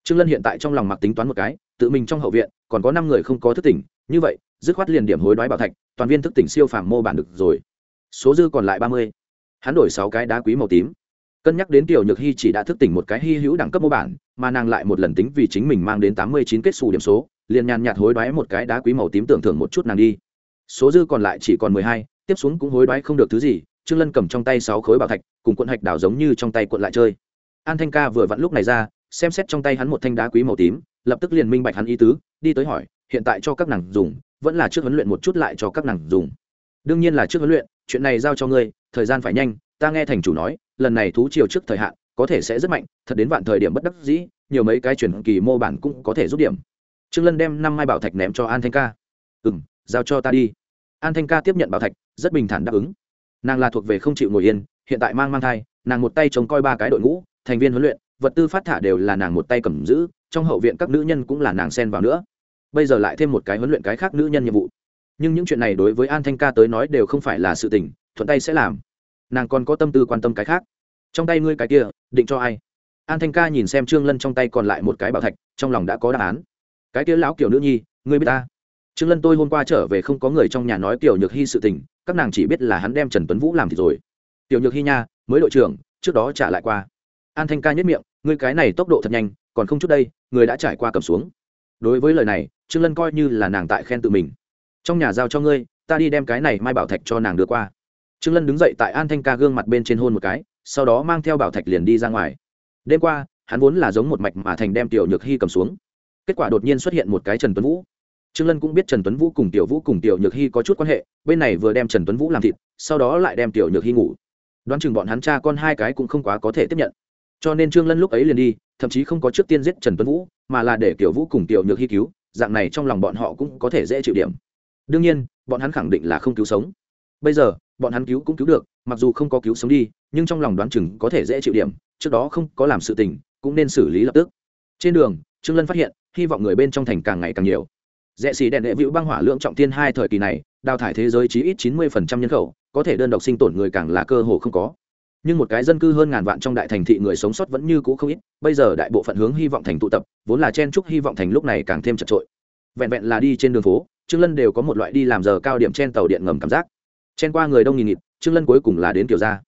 Trương lân hiện tại trong lòng mặc tính toán một cái, tự mình trong hậu viện, còn có năm người không có thức tỉnh, như vậy, dứt khoát liền điểm hối đoái bảo thạch, toàn viên thức tỉnh siêu phàm mô bản được rồi số dư còn lại ba mươi. Hắn đổi sáu cái đá quý màu tím. Cân nhắc đến tiểu nhược hy chỉ đã thức tỉnh một cái hy hữu đẳng cấp mô bản, mà nàng lại một lần tính vì chính mình mang đến tám mươi chín kết xù điểm số, liền nhàn nhạt hối đoái một cái đá quý màu tím tưởng thưởng một chút nàng đi. Số dư còn lại chỉ còn mười hai, tiếp xuống cũng hối đoái không được thứ gì, trương lân cầm trong tay sáu khối bảo thạch, cùng cuộn hạch đảo giống như trong tay cuộn lại chơi. An thanh ca vừa vặn lúc này ra, xem xét trong tay hắn một thanh đá quý màu tím, lập tức liền minh bạch hắn ý tứ, đi tới hỏi, hiện tại cho các nàng dùng, vẫn là trước huấn luyện một chút lại cho các nàng dùng đương nhiên là trước huấn luyện, chuyện này giao cho ngươi, thời gian phải nhanh, ta nghe thành chủ nói, lần này thú chiều trước thời hạn, có thể sẽ rất mạnh, thật đến vạn thời điểm bất đắc dĩ, nhiều mấy cái chuyển kỳ mô bản cũng có thể rút điểm. Trương lân đem năm mai bảo thạch ném cho an thanh ca. Ừ m giao cho ta đi. An thanh ca tiếp nhận bảo thạch, rất bình thản đáp ứng. Nàng là thuộc về không chịu ngồi yên, hiện tại mang mang thai, nàng một tay trông coi ba cái đội ngũ, thành viên huấn luyện, vật tư phát thả đều là nàng một tay cầm giữ, trong hậu viện các nữ nhân cũng là nàng xen vào nữa. Bây giờ lại thêm một cái huấn luyện cái khác nữ nhân nhiệm vụ nhưng những chuyện này đối với an thanh ca tới nói đều không phải là sự tình, thuận tay sẽ làm. Nàng còn có tâm tư quan tâm cái khác. Trong tay ngươi cái kia, định cho ai? An thanh ca nhìn xem trương lân trong tay còn lại một cái bảo thạch, trong lòng đã có đáp án. Cái kia lão kiểu nữ nhi, ngươi biết ta? Trương lân tôi hôm qua trở về không có người trong nhà nói tiểu nhược hy sự tình, các nàng chỉ biết là hắn đem trần tuấn vũ làm thì rồi. Tiểu nhược hy nha, mới đội trưởng, trước đó trả lại qua. An thanh ca nhất miệng, ngươi cái này tốc độ thật nhanh, còn không chút đây, người đã trải qua cầm xuống. Đối với lời này, trương lân coi như là nàng tại khen tự mình trong nhà giao cho ngươi, ta đi đem cái này mai bảo thạch cho nàng đưa qua. Trương lân đứng dậy tại an thanh ca gương mặt bên trên hôn một cái, sau đó mang theo bảo thạch liền đi ra ngoài. Đêm qua, hắn vốn là giống một mạch mà thành đem tiểu nhược hy cầm xuống. Kết quả đột nhiên xuất hiện một cái trần tuấn vũ. Trương lân cũng biết trần tuấn vũ cùng tiểu vũ cùng tiểu nhược hy có chút quan hệ, bên này vừa đem trần tuấn vũ làm thịt, sau đó lại đem tiểu nhược hy ngủ. Đoán chừng bọn hắn cha con hai cái cũng không quá có thể tiếp nhận. Cho nên trương lân lúc ấy liền đi, thậm chí không có trước tiên giết trần tuấn vũ, mà là để tiểu vũ cùng tiểu nhược hy cứu, dạng này trong lòng bọn họ cũng có thể dễ chịu điểm đương nhiên, bọn hắn khẳng định là không cứu sống. Bây giờ, bọn hắn cứu cũng cứu được, mặc dù không có cứu sống đi, nhưng trong lòng đoán chừng có thể dễ chịu điểm, trước đó không có làm sự tình, cũng nên xử lý lập tức. Trên đường, trương lân phát hiện, hy vọng người bên trong thành càng ngày càng nhiều. Rẽ xì đèn đệ vĩu băng hỏa lượng trọng thiên hai thời kỳ này, đào thải thế giới chí ít chín mươi phần trăm nhân khẩu, có thể đơn độc sinh tổn người càng là cơ hồ không có. Nhưng một cái dân cư hơn ngàn vạn trong đại thành thị người sống sót vẫn như cũ không ít, bây giờ đại bộ phận hướng hy vọng thành tụ tập, vốn là chen chúc hy vọng thành lúc này càng thêm chật trội. Vẹn vẹn là đi trên đường phố trương lân đều có một loại đi làm giờ cao điểm trên tàu điện ngầm cảm giác. Chen qua người đông nghìn nghịt, trương lân cuối cùng là đến tiểu gia.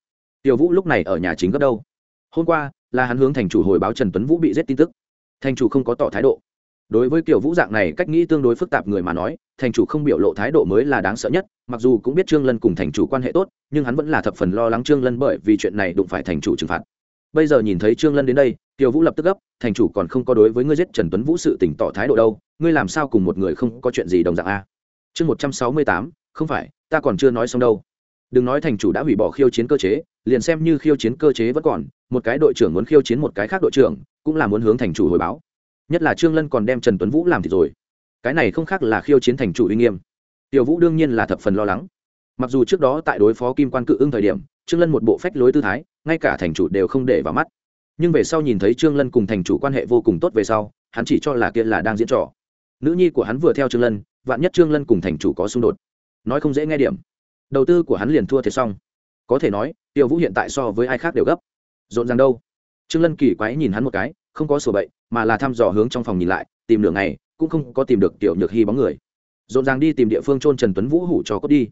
Tiểu vũ lúc này ở nhà chính gấp đâu? Hôm qua, là hắn hướng thành chủ hồi báo trần tuấn vũ bị giết tin tức. Thành chủ không có tỏ thái độ. Đối với kiểu vũ dạng này, cách nghĩ tương đối phức tạp người mà nói, thành chủ không biểu lộ thái độ mới là đáng sợ nhất, mặc dù cũng biết trương lân cùng thành chủ quan hệ tốt, nhưng hắn vẫn là thập phần lo lắng trương lân bởi vì chuyện này đụng phải thành chủ trừng phạt bây giờ nhìn thấy trương lân đến đây tiểu vũ lập tức gấp, thành chủ còn không có đối với ngươi giết trần tuấn vũ sự tỉnh tỏ thái độ đâu, ngươi làm sao cùng một người không có chuyện gì đồng dạng a? Chương một trăm sáu mươi tám, không phải, ta còn chưa nói xong đâu. Đừng nói thành chủ đã hủy bỏ khiêu chiến cơ chế, liền xem như khiêu chiến cơ chế vẫn còn, một cái đội trưởng muốn khiêu chiến một cái khác đội trưởng, cũng là muốn hướng thành chủ hồi báo. Nhất là trương lân còn đem trần tuấn vũ làm thì rồi. Cái này không khác là khiêu chiến thành chủ uy nghiêm. Tiểu vũ đương nhiên là thập phần lo lắng. Mặc dù trước đó tại đối phó kim quan cự ưng thời điểm, trương lân một bộ phách lối tư thái ngay cả thành chủ đều không để vào mắt. Nhưng về sau nhìn thấy trương lân cùng thành chủ quan hệ vô cùng tốt về sau, hắn chỉ cho là kia là đang diễn trò. Nữ nhi của hắn vừa theo trương lân, vạn nhất trương lân cùng thành chủ có xung đột. Nói không dễ nghe điểm. Đầu tư của hắn liền thua thiệt xong. Có thể nói, tiêu vũ hiện tại so với ai khác đều gấp. Rộn ràng đâu? Trương lân kỳ quái nhìn hắn một cái, không có sổ bậy, mà là thăm dò hướng trong phòng nhìn lại, tìm đường này cũng không có tìm được tiểu nhược hy bóng người. Rộn ràng đi tìm địa phương trôn trần tuấn vũ hủ cho cốt đi.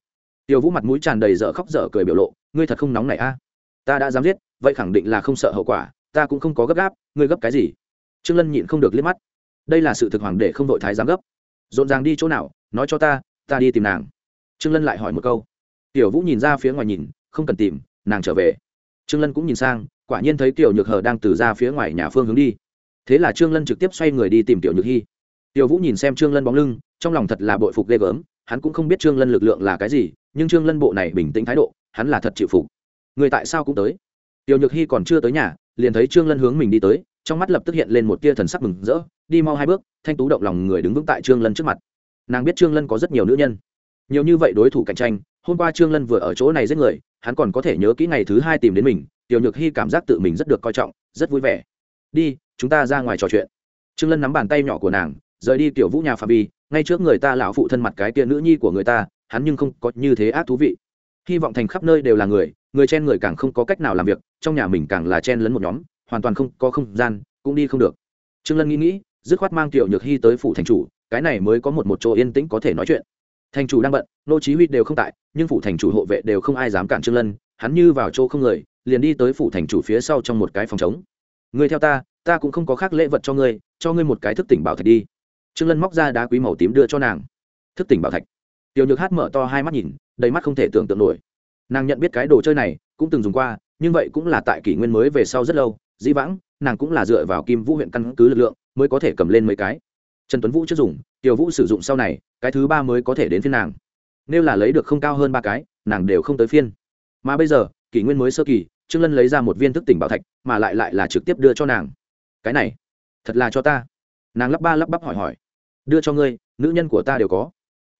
Tiêu vũ mặt mũi tràn đầy dở khóc dở cười biểu lộ, ngươi thật không nóng này a? Ta đã dám giết, vậy khẳng định là không sợ hậu quả, ta cũng không có gấp gáp, ngươi gấp cái gì? Trương lân nhịn không được liếc mắt. Đây là sự thực hoàng để không đội thái dám gấp. Rộn ràng đi chỗ nào, nói cho ta ta đi tìm nàng. Trương lân lại hỏi một câu. Tiểu vũ nhìn ra phía ngoài nhìn, không cần tìm, nàng trở về. Trương lân cũng nhìn sang, quả nhiên thấy tiểu nhược hờ đang từ ra phía ngoài nhà phương hướng đi. Thế là trương lân trực tiếp xoay người đi tìm tiểu nhược hy tiểu vũ nhìn xem trương lân bóng lưng, trong lòng thật là bội phục ghê gớm, hắn cũng không biết trương lân lực lượng là cái gì, nhưng trương lân bộ này bình tĩnh thái độ, hắn là thật chịu phục người tại sao cũng tới? Tiểu nhược hy còn chưa tới nhà, liền thấy trương lân hướng mình đi tới, trong mắt lập tức hiện lên một tia thần sắc mừng rỡ, đi mau hai bước, thanh tú động lòng người đứng vững tại trương lân trước mặt. Nàng biết trương lân có rất nhiều nữ nhân. Nhiều như vậy đối thủ cạnh tranh, hôm qua trương lân vừa ở chỗ này giết người, hắn còn có thể nhớ kỹ ngày thứ hai tìm đến mình, tiểu nhược hy cảm giác tự mình rất được coi trọng, rất vui vẻ. Đi, chúng ta ra ngoài trò chuyện. Trương lân nắm bàn tay nhỏ của nàng, rời đi tiểu vũ nhà phạm vi, ngay trước người ta lão phụ thân mặt cái tia nữ nhi của người ta, hắn nhưng không có như thế ác thú vị hy vọng thành khắp nơi đều là người người chen người càng không có cách nào làm việc, trong nhà mình càng là chen lấn một nhóm, hoàn toàn không có không gian, cũng đi không được. Trương lân nghĩ nghĩ, dứt khoát mang tiểu nhược hy tới phủ thành chủ, cái này mới có một một chỗ yên tĩnh có thể nói chuyện. Thành chủ đang bận, nô chí huy đều không tại, nhưng phủ thành chủ hộ vệ đều không ai dám cản trương lân, hắn như vào chỗ không người, liền đi tới phủ thành chủ phía sau trong một cái phòng trống. Ngươi theo ta ta cũng không có khác lễ vật cho ngươi cho ngươi một cái thức tỉnh bảo thạch đi. Trương lân móc ra đá quý màu tím đưa cho nàng. Thức tỉnh bảo thạch. Tiểu nhược hát mở to hai mắt nhìn đầy mắt không thể tưởng tượng nổi. Nàng nhận biết cái đồ chơi này, cũng từng dùng qua, nhưng vậy cũng là tại kỷ nguyên mới về sau rất lâu, dĩ vãng, nàng cũng là dựa vào kim vũ huyện căn cứ lực lượng mới có thể cầm lên mấy cái. Trần tuấn vũ chưa dùng, tiểu vũ sử dụng sau này, cái thứ ba mới có thể đến phiên nàng. Nếu là lấy được không cao hơn ba cái, nàng đều không tới phiên. Mà bây giờ, kỷ nguyên mới sơ kỳ, trương lân lấy ra một viên thức tỉnh bảo thạch, mà lại lại là trực tiếp đưa cho nàng. Cái này, thật là cho ta. Nàng lắp ba lắp bắp hỏi hỏi. Đưa cho ngươi, nữ nhân của ta đều có.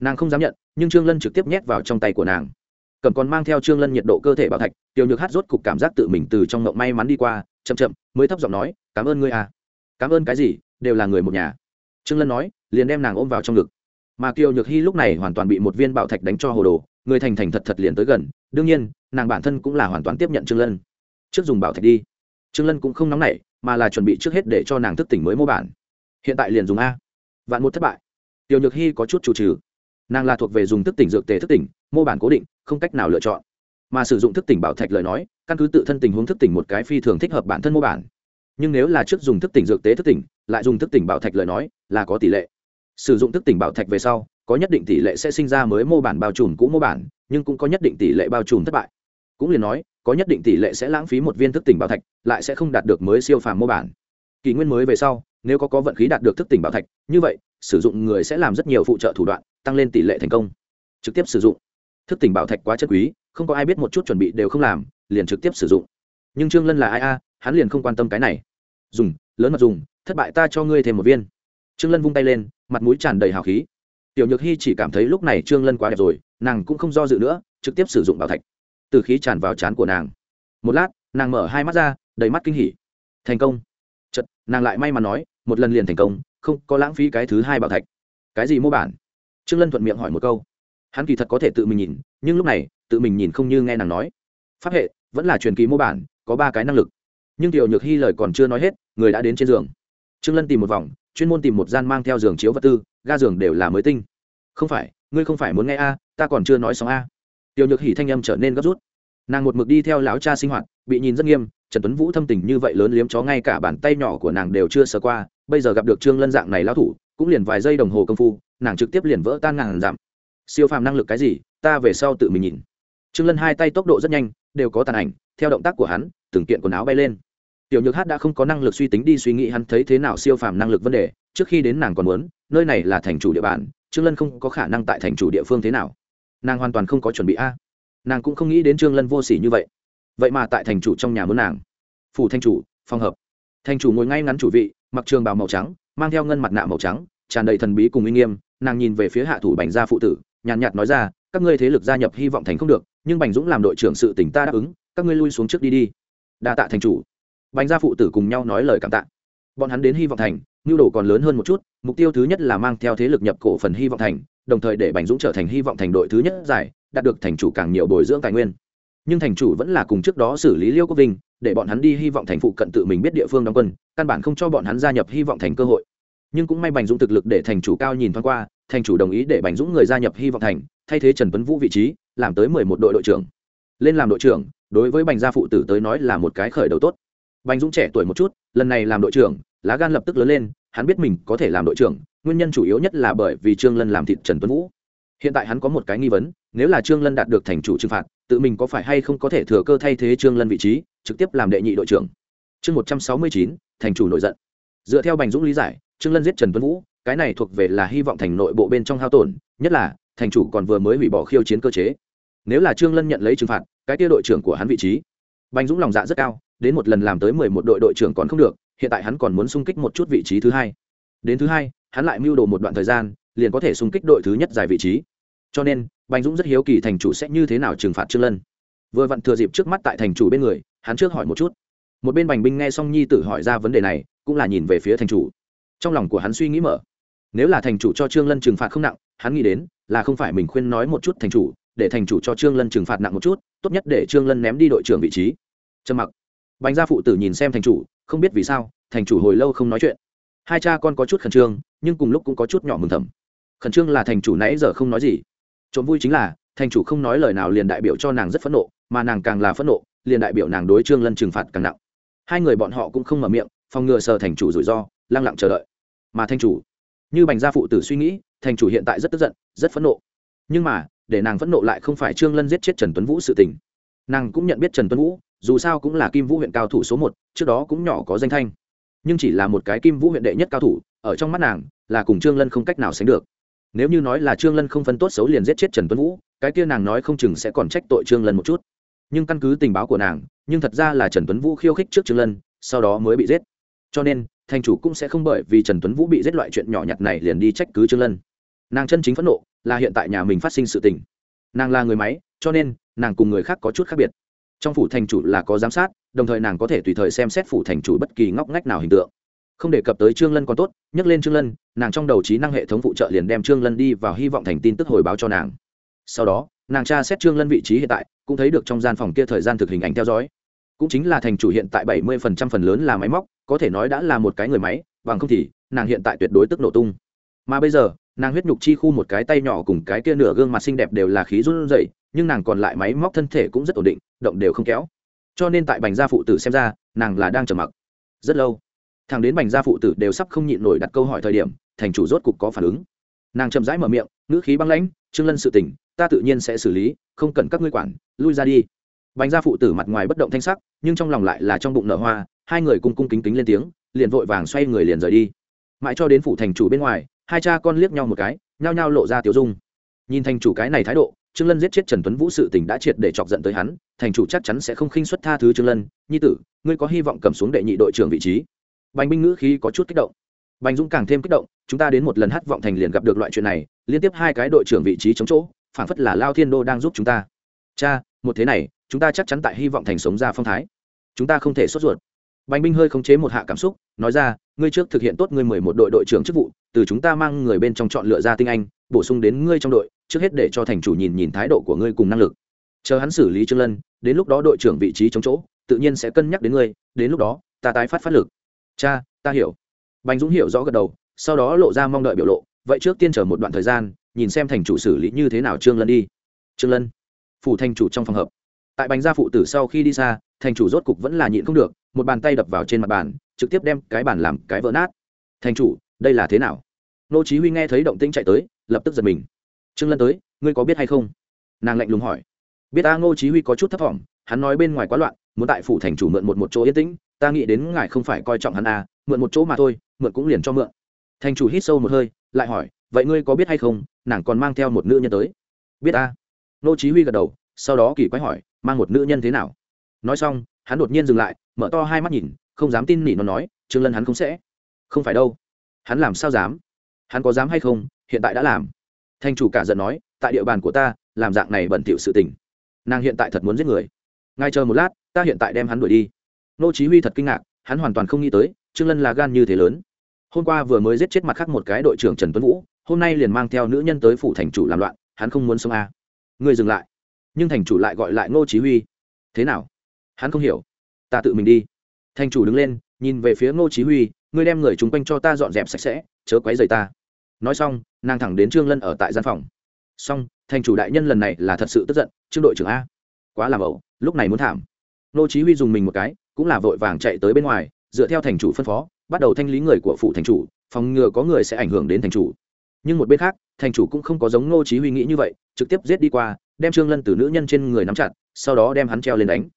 Nàng không dám nhận nhưng trương lân trực tiếp nhét vào trong tay của nàng. Cầm còn mang theo trương lân nhiệt độ cơ thể bảo thạch, tiểu nhược hát rốt cục cảm giác tự mình từ trong ngộng may mắn đi qua, chậm chậm, mới thấp giọng nói, cảm ơn ngươi à. Cảm ơn cái gì, đều là người một nhà. Trương lân nói, liền đem nàng ôm vào trong ngực. Mà kiều nhược hy lúc này hoàn toàn bị một viên bảo thạch đánh cho hồ đồ, người thành thành thật thật liền tới gần. Đương nhiên, nàng bản thân cũng là hoàn toàn tiếp nhận trương lân. Trước dùng bảo thạch đi. Trương lân cũng không nóng nảy, mà là chuẩn bị trước hết để cho nàng thức tỉnh mới mô bản. Hiện tại liền dùng a. Vạn một thất bại. Tiểu nhược hy có chút chủ trừ nàng là thuộc về dùng thức tỉnh dược tề thức tỉnh, mô bản cố định, không cách nào lựa chọn. Mà sử dụng thức tỉnh bảo thạch lời nói, căn cứ tự thân tình huống thức tỉnh một cái phi thường thích hợp bản thân mô bản. Nhưng nếu là trước dùng thức tỉnh dược tế thức tỉnh, lại dùng thức tỉnh bảo thạch lời nói, là có tỷ lệ. Sử dụng thức tỉnh bảo thạch về sau, có nhất định tỷ lệ sẽ sinh ra mới mô bản bao trùm cũ mô bản, nhưng cũng có nhất định tỷ lệ bao trùm thất bại. Cũng liền nói, có nhất định tỷ lệ sẽ lãng phí một viên thức tỉnh bảo thạch, lại sẽ không đạt được mới siêu phàm mô bản. Kỷ nguyên mới về sau nếu có có vận khí đạt được thức tỉnh bảo thạch, như vậy, sử dụng người sẽ làm rất nhiều phụ trợ thủ đoạn, tăng lên tỷ lệ thành công. Trực tiếp sử dụng. Thức tỉnh bảo thạch quá chất quý, không có ai biết một chút chuẩn bị đều không làm, liền trực tiếp sử dụng. Nhưng trương lân là ai a? Hắn liền không quan tâm cái này. Dùng, lớn mặt dùng, thất bại ta cho ngươi thêm một viên. Trương lân vung tay lên, mặt mũi tràn đầy hào khí. Tiểu nhược hy chỉ cảm thấy lúc này trương lân quá đẹp rồi, nàng cũng không do dự nữa, trực tiếp sử dụng bảo thạch. Từ khí tràn vào trán của nàng. Một lát, nàng mở hai mắt ra, đầy mắt kinh hỉ. Thành công. Chật nàng lại may mà nói một lần liền thành công, không, có lãng phí cái thứ hai bảo thạch. Cái gì mô bản? Trương lân thuận miệng hỏi một câu. Hắn kỳ thật có thể tự mình nhìn, nhưng lúc này, tự mình nhìn không như nghe nàng nói. Pháp hệ, vẫn là truyền kỳ mô bản, có ba cái năng lực. Nhưng tiểu nhược hy lời còn chưa nói hết, người đã đến trên giường. Trương lân tìm một vòng, chuyên môn tìm một gian mang theo giường chiếu vật tư, ga giường đều là mới tinh. Không phải, ngươi không phải muốn nghe a, ta còn chưa nói xong a. Tiểu nhược hỉ thanh âm trở nên gấp rút. Nàng một mực đi theo lão cha sinh hoạt, bị nhìn rất nghiêm trần tuấn vũ thâm tình như vậy lớn liếm chó ngay cả bàn tay nhỏ của nàng đều chưa sờ qua, bây giờ gặp được trương lân dạng này lão thủ, cũng liền vài giây đồng hồ công phu, nàng trực tiếp liền vỡ tan ngàn giảm. Siêu phàm năng lực cái gì, ta về sau tự mình nhìn. Trương lân hai tay tốc độ rất nhanh, đều có tàn ảnh, theo động tác của hắn, từng kiện quần áo bay lên. Tiểu nhược hát đã không có năng lực suy tính đi suy nghĩ hắn thấy thế nào siêu phàm năng lực vấn đề, trước khi đến nàng còn muốn, nơi này là thành chủ địa bàn, trương lân không có khả năng tại thành chủ địa phương thế nào. Nàng hoàn toàn không có chuẩn bị a. Nàng cũng không nghĩ đến trương lân vô s ỉ như vậy vậy mà tại thành chủ trong nhà muốn nàng. Phủ thanh chủ, phòng hợp. Thành chủ ngồi ngay ngắn chủ vị, mặc trường bào màu trắng, mang theo ngân mặt nạ màu trắng, tràn đầy thần bí cùng uy nghiêm, nàng nhìn về phía hạ thủ bành gia phụ tử, nhàn nhạt nói ra, các ngươi thế lực gia nhập hy vọng thành không được, nhưng bành dũng làm đội trưởng sự tỉnh ta đáp ứng, các ngươi lui xuống trước đi đi. Đa tạ thành chủ. Bành gia phụ tử cùng nhau nói lời cảm tạ. Bọn hắn đến hy vọng thành, nhu đồ còn lớn hơn một chút, mục tiêu thứ nhất là mang theo thế lực nhập cổ phần hy vọng thành, đồng thời để bành dũng trở thành hy vọng thành đội thứ nhất giải, đạt được thành chủ càng nhiều bồi dưỡng tài nguyên nhưng thành chủ vẫn là cùng trước đó xử lý liêu quốc vinh, để bọn hắn đi hy vọng thành phụ cận tự mình biết địa phương đóng quân, căn bản không cho bọn hắn gia nhập hy vọng thành cơ hội. Nhưng cũng may bành dũng thực lực để thành chủ cao nhìn thoáng qua, thành chủ đồng ý để bành dũng người gia nhập hy vọng thành, thay thế trần tuấn vũ vị trí, làm tới mười một đội đội trưởng. Lên làm đội trưởng, đối với bành gia phụ tử tới nói là một cái khởi đầu tốt. Bành dũng trẻ tuổi một chút, lần này làm đội trưởng, lá gan lập tức lớn lên, hắn biết mình có thể làm đội trưởng, nguyên nhân chủ yếu nhất là bởi vì trương lân làm thịt trần tuấn vũ. Hiện tại hắn có một cái nghi vấn, nếu là trương lân đạt được thành chủ trừng phạt tự mình có phải hay không có thể thừa cơ thay thế trương lân vị trí, trực tiếp làm đệ nhị đội trưởng. Chương một trăm sáu mươi chín, thành chủ nổi giận. Dựa theo bành dũng lý giải, trương lân giết trần tuấn vũ, cái này thuộc về là hy vọng thành nội bộ bên trong hao tổn, nhất là, thành chủ còn vừa mới hủy bỏ khiêu chiến cơ chế. Nếu là trương lân nhận lấy trừng phạt, cái tia đội trưởng của hắn vị trí. Bành dũng lòng dạ rất cao, đến một lần làm tới mười một đội đội trưởng còn không được, hiện tại hắn còn muốn xung kích một chút vị trí thứ hai. Đến thứ hai, hắn lại mưu đồ một đoạn thời gian, liền có thể xung kích đội thứ nhất giải vị trí cho nên, bành dũng rất hiếu kỳ thành chủ sẽ như thế nào trừng phạt trương lân. Vừa vặn thừa dịp trước mắt tại thành chủ bên người, hắn trước hỏi một chút. Một bên bành binh nghe xong nhi tử hỏi ra vấn đề này, cũng là nhìn về phía thành chủ. Trong lòng của hắn suy nghĩ mở. Nếu là thành chủ cho trương lân trừng phạt không nặng, hắn nghĩ đến là không phải mình khuyên nói một chút thành chủ, để thành chủ cho trương lân trừng phạt nặng một chút, tốt nhất để trương lân ném đi đội trưởng vị trí. Trầm mặc. Bành gia phụ tử nhìn xem thành chủ, không biết vì sao, thành chủ hồi lâu không nói chuyện. Hai cha con có chút khẩn trương, nhưng cùng lúc cũng có chút nhỏ mừng thầm. Khẩn trương là thành chủ nãy giờ không nói gì trộm vui chính là, thành chủ không nói lời nào liền đại biểu cho nàng rất phẫn nộ, mà nàng càng là phẫn nộ, liền đại biểu nàng đối trương lân trừng phạt càng nặng. Hai người bọn họ cũng không mở miệng, phòng ngừa sờ thành chủ rủi ro, lăng lặng chờ đợi. Mà thành chủ, như bành gia phụ tử suy nghĩ, thành chủ hiện tại rất tức giận, rất phẫn nộ. Nhưng mà, để nàng phẫn nộ lại không phải trương lân giết chết trần tuấn vũ sự tình. Nàng cũng nhận biết trần tuấn vũ, dù sao cũng là kim vũ huyện cao thủ số một, trước đó cũng nhỏ có danh thanh. Nhưng chỉ là một cái kim vũ huyện đệ nhất cao thủ, ở trong mắt nàng, là cùng trương lân không cách nào sánh được nếu như nói là trương lân không phân tốt xấu liền giết chết trần tuấn vũ, cái kia nàng nói không chừng sẽ còn trách tội trương lân một chút. Nhưng căn cứ tình báo của nàng, nhưng thật ra là trần tuấn vũ khiêu khích trước trương lân, sau đó mới bị giết. Cho nên, thành chủ cũng sẽ không bởi vì trần tuấn vũ bị giết loại chuyện nhỏ nhặt này liền đi trách cứ trương lân. Nàng chân chính phẫn nộ là hiện tại nhà mình phát sinh sự tình. Nàng là người máy, cho nên nàng cùng người khác có chút khác biệt. Trong phủ thành chủ là có giám sát, đồng thời nàng có thể tùy thời xem xét phủ thành chủ bất kỳ ngóc ngách nào hình tượng không đề cập tới trương lân còn tốt, nhắc lên trương lân, nàng trong đầu trí năng hệ thống phụ trợ liền đem trương lân đi vào hy vọng thành tin tức hồi báo cho nàng. Sau đó, nàng tra xét trương lân vị trí hiện tại, cũng thấy được trong gian phòng kia thời gian thực hình ảnh theo dõi. Cũng chính là thành chủ hiện tại bảy mươi phần trăm phần lớn là máy móc, có thể nói đã là một cái người máy, bằng không thì, nàng hiện tại tuyệt đối tức nổ tung. Mà bây giờ, nàng huyết nhục chi khu một cái tay nhỏ cùng cái kia nửa gương mặt xinh đẹp đều là khí run rẩy, nhưng nàng còn lại máy móc thân thể cũng rất ổn định, động đều không kéo. Cho nên tại bành gia phụ tử xem ra, nàng là đang trầm mặc. Rất lâu thằng đến bành gia phụ tử đều sắp không nhịn nổi đặt câu hỏi thời điểm, thành chủ rốt cục có phản ứng. Nàng chậm rãi mở miệng, ngữ khí băng lãnh, trương lân sự tình, ta tự nhiên sẽ xử lý, không cần các ngươi quản, lui ra đi. Bành gia phụ tử mặt ngoài bất động thanh sắc, nhưng trong lòng lại là trong bụng nở hoa, hai người cung cung kính kính lên tiếng, liền vội vàng xoay người liền rời đi. Mãi cho đến phủ thành chủ bên ngoài, hai cha con liếc nhau một cái, nhao nhao lộ ra tiểu dung. Nhìn thành chủ cái này thái độ, trương lân giết chết trần tuấn vũ sự tình đã triệt để chọc giận tới hắn, thành chủ chắc chắn sẽ không khinh suất tha thứ trương lân, nhi tử, ngươi có hy vọng cầm xuống đệ nhị đội trưởng vị trí? Bành binh ngữ khí có chút kích động. Bành dũng càng thêm kích động, chúng ta đến một lần hát vọng thành liền gặp được loại chuyện này, liên tiếp hai cái đội trưởng vị trí chống chỗ, phảng phất là lao thiên đô đang giúp chúng ta. Cha, một thế này, chúng ta chắc chắn tại hy vọng thành sống ra phong thái. Chúng ta không thể sốt ruột. Bành binh hơi khống chế một hạ cảm xúc, nói ra, ngươi trước thực hiện tốt ngươi mười một đội đội trưởng chức vụ, từ chúng ta mang người bên trong chọn lựa ra tinh anh, bổ sung đến ngươi trong đội, trước hết để cho thành chủ nhìn nhìn thái độ của ngươi cùng năng lực. Chờ hắn xử lý trương lân, đến lúc đó đội trưởng vị trí chống chỗ, tự nhiên sẽ cân nhắc đến ngươi, đến lúc đó, ta tái phát phát lực cha, ta hiểu. Bành dũng hiểu rõ gật đầu, sau đó lộ ra mong đợi biểu lộ, vậy trước tiên chờ một đoạn thời gian, nhìn xem thành chủ xử lý như thế nào trương lân đi. Trương lân, phủ thành chủ trong phòng hợp tại bành gia phụ tử sau khi đi xa, thành chủ rốt cục vẫn là nhịn không được, một bàn tay đập vào trên mặt bàn, trực tiếp đem cái bàn làm cái vỡ nát. Thành chủ, đây là thế nào? Nô chí huy nghe thấy động tĩnh chạy tới, lập tức giật mình. Trương lân tới, ngươi có biết hay không? Nàng lạnh lùng hỏi. Biết a ngô chí huy có chút thấp thỏm, hắn nói bên ngoài quá loạn, muốn tại phủ thành chủ mượn một một chỗ yên tĩnh ta nghĩ đến ngài không phải coi trọng hắn à mượn một chỗ mà thôi, mượn cũng liền cho mượn. Thành chủ hít sâu một hơi, lại hỏi, vậy ngươi có biết hay không, nàng còn mang theo một nữ nhân tới? Biết a nô chí huy gật đầu, sau đó kỳ quái hỏi, mang một nữ nhân thế nào? Nói xong, hắn đột nhiên dừng lại, mở to hai mắt nhìn, không dám tin nỉ nó nói, trương lân hắn không sẽ. Không phải đâu. Hắn làm sao dám? Hắn có dám hay không, hiện tại đã làm. Thành chủ cả giận nói, tại địa bàn của ta, làm dạng này bẩn thỉu sự tình. Nàng hiện tại thật muốn giết người. Ngay chờ một lát, ta hiện tại đem hắn đuổi đi nô chí huy thật kinh ngạc, hắn hoàn toàn không nghĩ tới, trương lân là gan như thế lớn. Hôm qua vừa mới giết chết mặt khác một cái đội trưởng trần tuấn vũ, hôm nay liền mang theo nữ nhân tới phủ thành chủ làm loạn, hắn không muốn sống à. Người dừng lại. Nhưng thành chủ lại gọi lại nô chí huy. Thế nào? Hắn không hiểu. Ta tự mình đi. Thành chủ đứng lên, nhìn về phía nô chí huy, ngươi đem người chúng quanh cho ta dọn dẹp sạch sẽ, chớ quấy rầy ta. Nói xong, nàng thẳng đến trương lân ở tại gian phòng. Xong, thành chủ đại nhân lần này là thật sự tức giận, trương đội trưởng a. Quá làm ẩu lúc này muốn thảm. Nô chí huy dùng mình một cái cũng là vội vàng chạy tới bên ngoài, dựa theo thành chủ phân phó, bắt đầu thanh lý người của phụ thành chủ, phòng ngừa có người sẽ ảnh hưởng đến thành chủ. Nhưng một bên khác, thành chủ cũng không có giống Ngô chí huy nghĩ như vậy, trực tiếp giết đi qua, đem trương lân từ nữ nhân trên người nắm chặt, sau đó đem hắn treo lên đánh.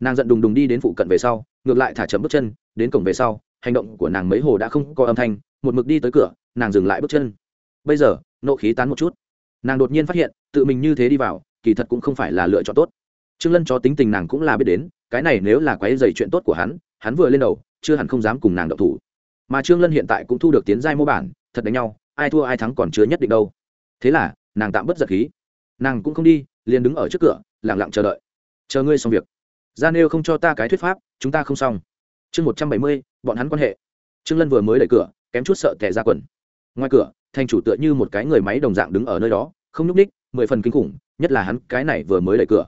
Nàng giận đùng đùng đi đến phụ cận về sau, ngược lại thả chậm bước chân, đến cổng về sau, hành động của nàng mấy hồ đã không có âm thanh, một mực đi tới cửa, nàng dừng lại bước chân. Bây giờ, nộ khí tán một chút. Nàng đột nhiên phát hiện, tự mình như thế đi vào, kỳ thật cũng không phải là lựa chọn tốt trương lân cho tính tình nàng cũng là biết đến, cái này nếu là quấy dày chuyện tốt của hắn hắn vừa lên đầu, chưa hẳn không dám cùng nàng đậu thủ. Mà trương lân hiện tại cũng thu được tiến giai mô bản, thật đánh nhau, ai thua ai thắng còn chưa nhất định đâu. Thế là, nàng tạm bất giật khí. Nàng cũng không đi, liền đứng ở trước cửa, lặng lặng chờ đợi. Chờ ngươi xong việc. Gia nêu không cho ta cái thuyết pháp, chúng ta không xong. Chương một trăm bảy mươi, bọn hắn quan hệ. Trương lân vừa mới đẩy cửa, kém chút sợ tẻ ra quần. Ngoài cửa, thành chủ tựa như một cái người máy đồng dạng đứng ở nơi đó, không nhúc ních mười phần kinh khủng, nhất là hắn cái này vừa mới đẩy cửa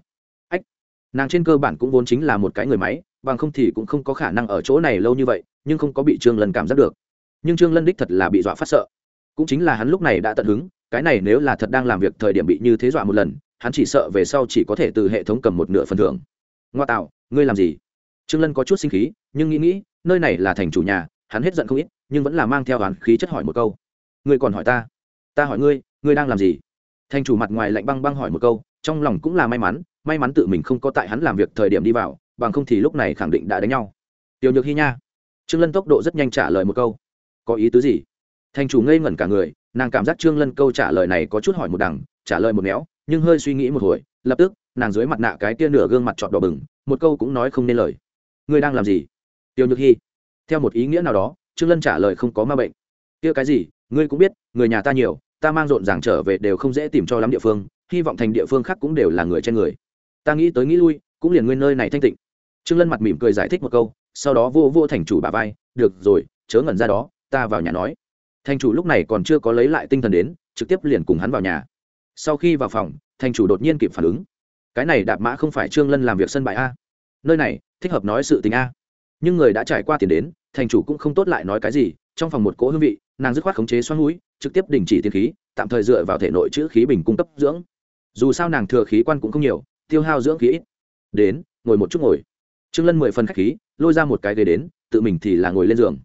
nàng trên cơ bản cũng vốn chính là một cái người máy, bằng không thì cũng không có khả năng ở chỗ này lâu như vậy, nhưng không có bị trương lân cảm giác được. Nhưng trương lân đích thật là bị dọa phát sợ. Cũng chính là hắn lúc này đã tận hứng, cái này nếu là thật đang làm việc thời điểm bị như thế dọa một lần, hắn chỉ sợ về sau chỉ có thể từ hệ thống cầm một nửa phần thưởng. Ngoa tạo, ngươi làm gì? Trương lân có chút sinh khí, nhưng nghĩ nghĩ, nơi này là thành chủ nhà, hắn hết giận không ít, nhưng vẫn là mang theo đoán khí chất hỏi một câu. Ngươi còn hỏi ta? Ta hỏi ngươi ngươi đang làm gì? Thành chủ mặt ngoài lạnh băng băng hỏi một câu, trong lòng cũng là may mắn may mắn tự mình không có tại hắn làm việc thời điểm đi vào, bằng không thì lúc này khẳng định đã đánh nhau. Tiểu nhược hy nha. Trương lân tốc độ rất nhanh trả lời một câu. Có ý tứ gì? Thành chủ ngây ngẩn cả người, nàng cảm giác trương lân câu trả lời này có chút hỏi một đằng, trả lời một méo nhưng hơi suy nghĩ một hồi, lập tức, nàng dưới mặt nạ cái tia nửa gương mặt trọt đỏ bừng, một câu cũng nói không nên lời. Ngươi đang làm gì? Tiêu nhược hy theo một ý nghĩa nào đó, trương lân trả lời không có ma bệnh. Kia cái gì? Ngươi cũng biết, người nhà ta nhiều, ta mang rộn ràng trở về đều không dễ tìm cho lắm địa phương, hy vọng thành địa phương khác cũng đều là người trên người ta nghĩ tới nghĩ lui, cũng liền nguyên nơi này thanh tịnh. Trương lân mặt mỉm cười giải thích một câu, sau đó vô vô thành chủ bà vai, được rồi, chớ ngẩn ra đó, ta vào nhà nói. Thành chủ lúc này còn chưa có lấy lại tinh thần đến, trực tiếp liền cùng hắn vào nhà. Sau khi vào phòng, thành chủ đột nhiên kịp phản ứng. Cái này đạp mã không phải trương lân làm việc sân bãi a? Nơi này, thích hợp nói sự tình a. Nhưng người đã trải qua tiền đến, thành chủ cũng không tốt lại nói cái gì, trong phòng một cỗ hương vị, nàng dứt khoát khống chế xoắn mũi, trực tiếp đình chỉ tiên khí, tạm thời dựa vào thể nội chữ khí bình cung cấp dưỡng. Dù sao nàng thừa khí quan cũng không nhiều tiêu hao dưỡng khí ít. Đến, ngồi một chút ngồi. Trương lân mười phần khách khí, lôi ra một cái ghế đến, tự mình thì là ngồi lên giường.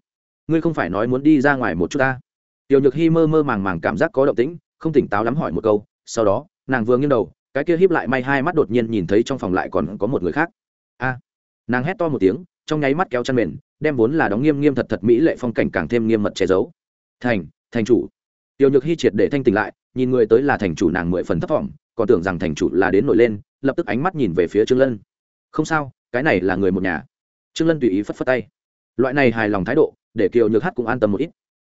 Ngươi không phải nói muốn đi ra ngoài một chút ta? Tiểu nhược hy mơ mơ màng màng cảm giác có động tĩnh, không tỉnh táo lắm hỏi một câu, sau đó, nàng vừa nghiêng đầu, cái kia híp lại may hai mắt đột nhiên nhìn thấy trong phòng lại còn có một người khác. A! Nàng hét to một tiếng, trong nháy mắt kéo chăn mền, đem vốn là đóng nghiêm nghiêm thật thật mỹ lệ phong cảnh càng thêm nghiêm mật che giấu. Thành thành chủ. Tiểu nhược hy triệt để thanh tỉnh lại, nhìn người tới là thành chủ nàng mười phần thấp thỏm còn tưởng rằng thành chủ là đến nổi lên, lập tức ánh mắt nhìn về phía trương lân. Không sao, cái này là người một nhà. Trương lân tùy ý phất phất tay. Loại này hài lòng thái độ, để kiều nhược hát cũng an tâm một ít.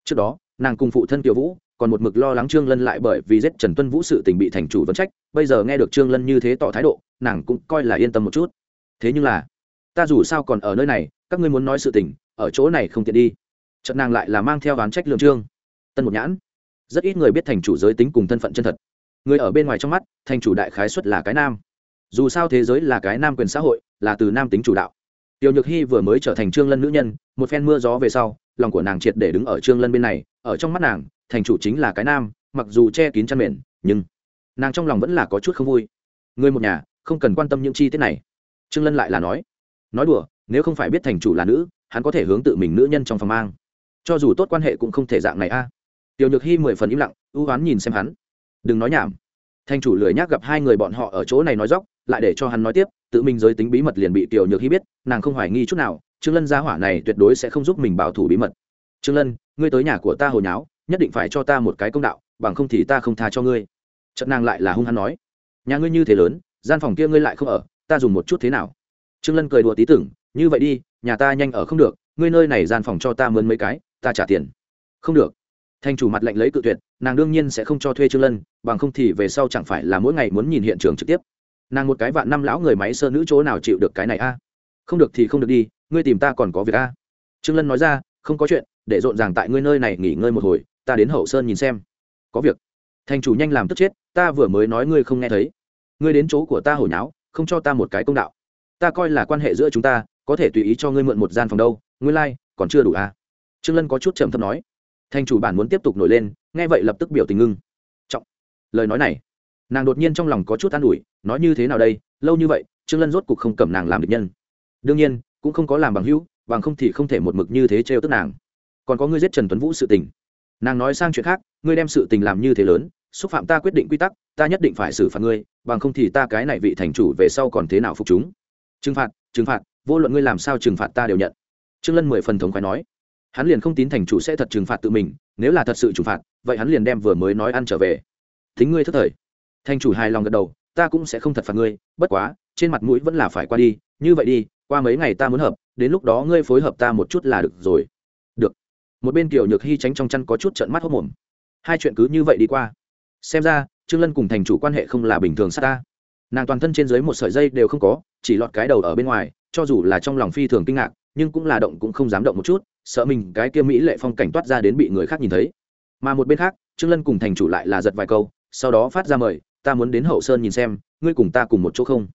Trước đó, nàng cùng phụ thân kiều vũ, còn một mực lo lắng trương lân lại bởi vì giết trần tuân vũ sự tình bị thành chủ vấn trách, bây giờ nghe được trương lân như thế tỏ thái độ, nàng cũng coi là yên tâm một chút. Thế nhưng là, ta dù sao còn ở nơi này, các ngươi muốn nói sự tình, ở chỗ này không tiện đi. Trận nàng lại là mang theo ván trách lượng trương. Tân một nhãn. Rất ít người biết thành chủ giới tính cùng thân phận chân thật người ở bên ngoài trong mắt, thành chủ đại khái xuất là cái nam. Dù sao thế giới là cái nam quyền xã hội, là từ nam tính chủ đạo. Tiểu nhược hy vừa mới trở thành trương lân nữ nhân, một phen mưa gió về sau, lòng của nàng triệt để đứng ở trương lân bên này, ở trong mắt nàng, thành chủ chính là cái nam, mặc dù che kín chăn mền, nhưng nàng trong lòng vẫn là có chút không vui. Người một nhà, không cần quan tâm những chi tiết này. Trương lân lại là nói nói đùa, nếu không phải biết thành chủ là nữ, hắn có thể hướng tự mình nữ nhân trong phòng mang. Cho dù tốt quan hệ cũng không thể dạng này a. Tiểu nhược hy mười phần im lặng, ưu oán nhìn xem hắn đừng nói nhảm. Thanh chủ lười nhác gặp hai người bọn họ ở chỗ này nói dóc, lại để cho hắn nói tiếp, tự mình giới tính bí mật liền bị tiểu nhược hy biết, nàng không hoài nghi chút nào, trương lân gia hỏa này tuyệt đối sẽ không giúp mình bảo thủ bí mật. Trương lân, ngươi tới nhà của ta hồi nháo, nhất định phải cho ta một cái công đạo, bằng không thì ta không tha cho ngươi. Trận nàng lại là hung hắn nói, nhà ngươi như thế lớn, gian phòng kia ngươi lại không ở, ta dùng một chút thế nào? Trương lân cười đùa tí tưởng, như vậy đi, nhà ta nhanh ở không được, ngươi nơi này gian phòng cho ta mướn mấy cái, ta trả tiền. Không được thành chủ mặt lệnh lấy cự tuyệt nàng đương nhiên sẽ không cho thuê trương lân bằng không thì về sau chẳng phải là mỗi ngày muốn nhìn hiện trường trực tiếp. Nàng một cái vạn năm lão người máy sơ nữ chỗ nào chịu được cái này a? Không được thì không được đi ngươi tìm ta còn có việc a? Trương lân nói ra không có chuyện để rộn ràng tại ngươi nơi này nghỉ ngơi một hồi ta đến hậu sơn nhìn xem. Có việc. Thành chủ nhanh làm tức chết ta vừa mới nói ngươi không nghe thấy. Ngươi đến chỗ của ta hồi nháo không cho ta một cái công đạo. Ta coi là quan hệ giữa chúng ta có thể tùy ý cho ngươi mượn một gian phòng đâu ngươi lai、like, còn chưa đủ à. trương lân có chút trầm thấp nói thành chủ bản muốn tiếp tục nổi lên, nghe vậy lập tức biểu tình ngưng. Trọng, lời nói này, nàng đột nhiên trong lòng có chút an ủi, nói như thế nào đây, lâu như vậy, trương lân rốt cục không cầm nàng làm địch nhân. Đương nhiên, cũng không có làm bằng hữu, bằng không thì không thể một mực như thế trêu tức nàng. Còn có ngươi giết trần tuấn vũ sự tình. Nàng nói sang chuyện khác, ngươi đem sự tình làm như thế lớn, xúc phạm ta quyết định quy tắc, ta nhất định phải xử phạt ngươi, bằng không thì ta cái này vị thành chủ về sau còn thế nào phục chúng. Trừng phạt trừng phạt, vô luận ngươi làm sao trừng phạt ta đều nhận. Trương lân mười phần thống khoái nói hắn liền không tín thành chủ sẽ thật trừng phạt tự mình, nếu là thật sự trừng phạt, vậy hắn liền đem vừa mới nói ăn trở về. Thính ngươi thất thời. Thành chủ hài lòng gật đầu, ta cũng sẽ không thật phạt ngươi, bất quá, trên mặt mũi vẫn là phải qua đi, như vậy đi, qua mấy ngày ta muốn hợp, đến lúc đó ngươi phối hợp ta một chút là được rồi. Được. Một bên kiểu nhược hy tránh trong chăn có chút trận mắt hốc mồm. Hai chuyện cứ như vậy đi qua. Xem ra, trương lân cùng thành chủ quan hệ không là bình thường sát ta. Nàng toàn thân trên dưới một sợi dây đều không có, chỉ lọt cái đầu ở bên ngoài, cho dù là trong lòng phi thường kinh ngạc, nhưng cũng là động cũng không dám động một chút sợ mình cái kia mỹ lệ phong cảnh toát ra đến bị người khác nhìn thấy. Mà một bên khác, trương lân cùng thành chủ lại là giật vài câu, sau đó phát ra mời, ta muốn đến hậu sơn nhìn xem, ngươi cùng ta cùng một chỗ không?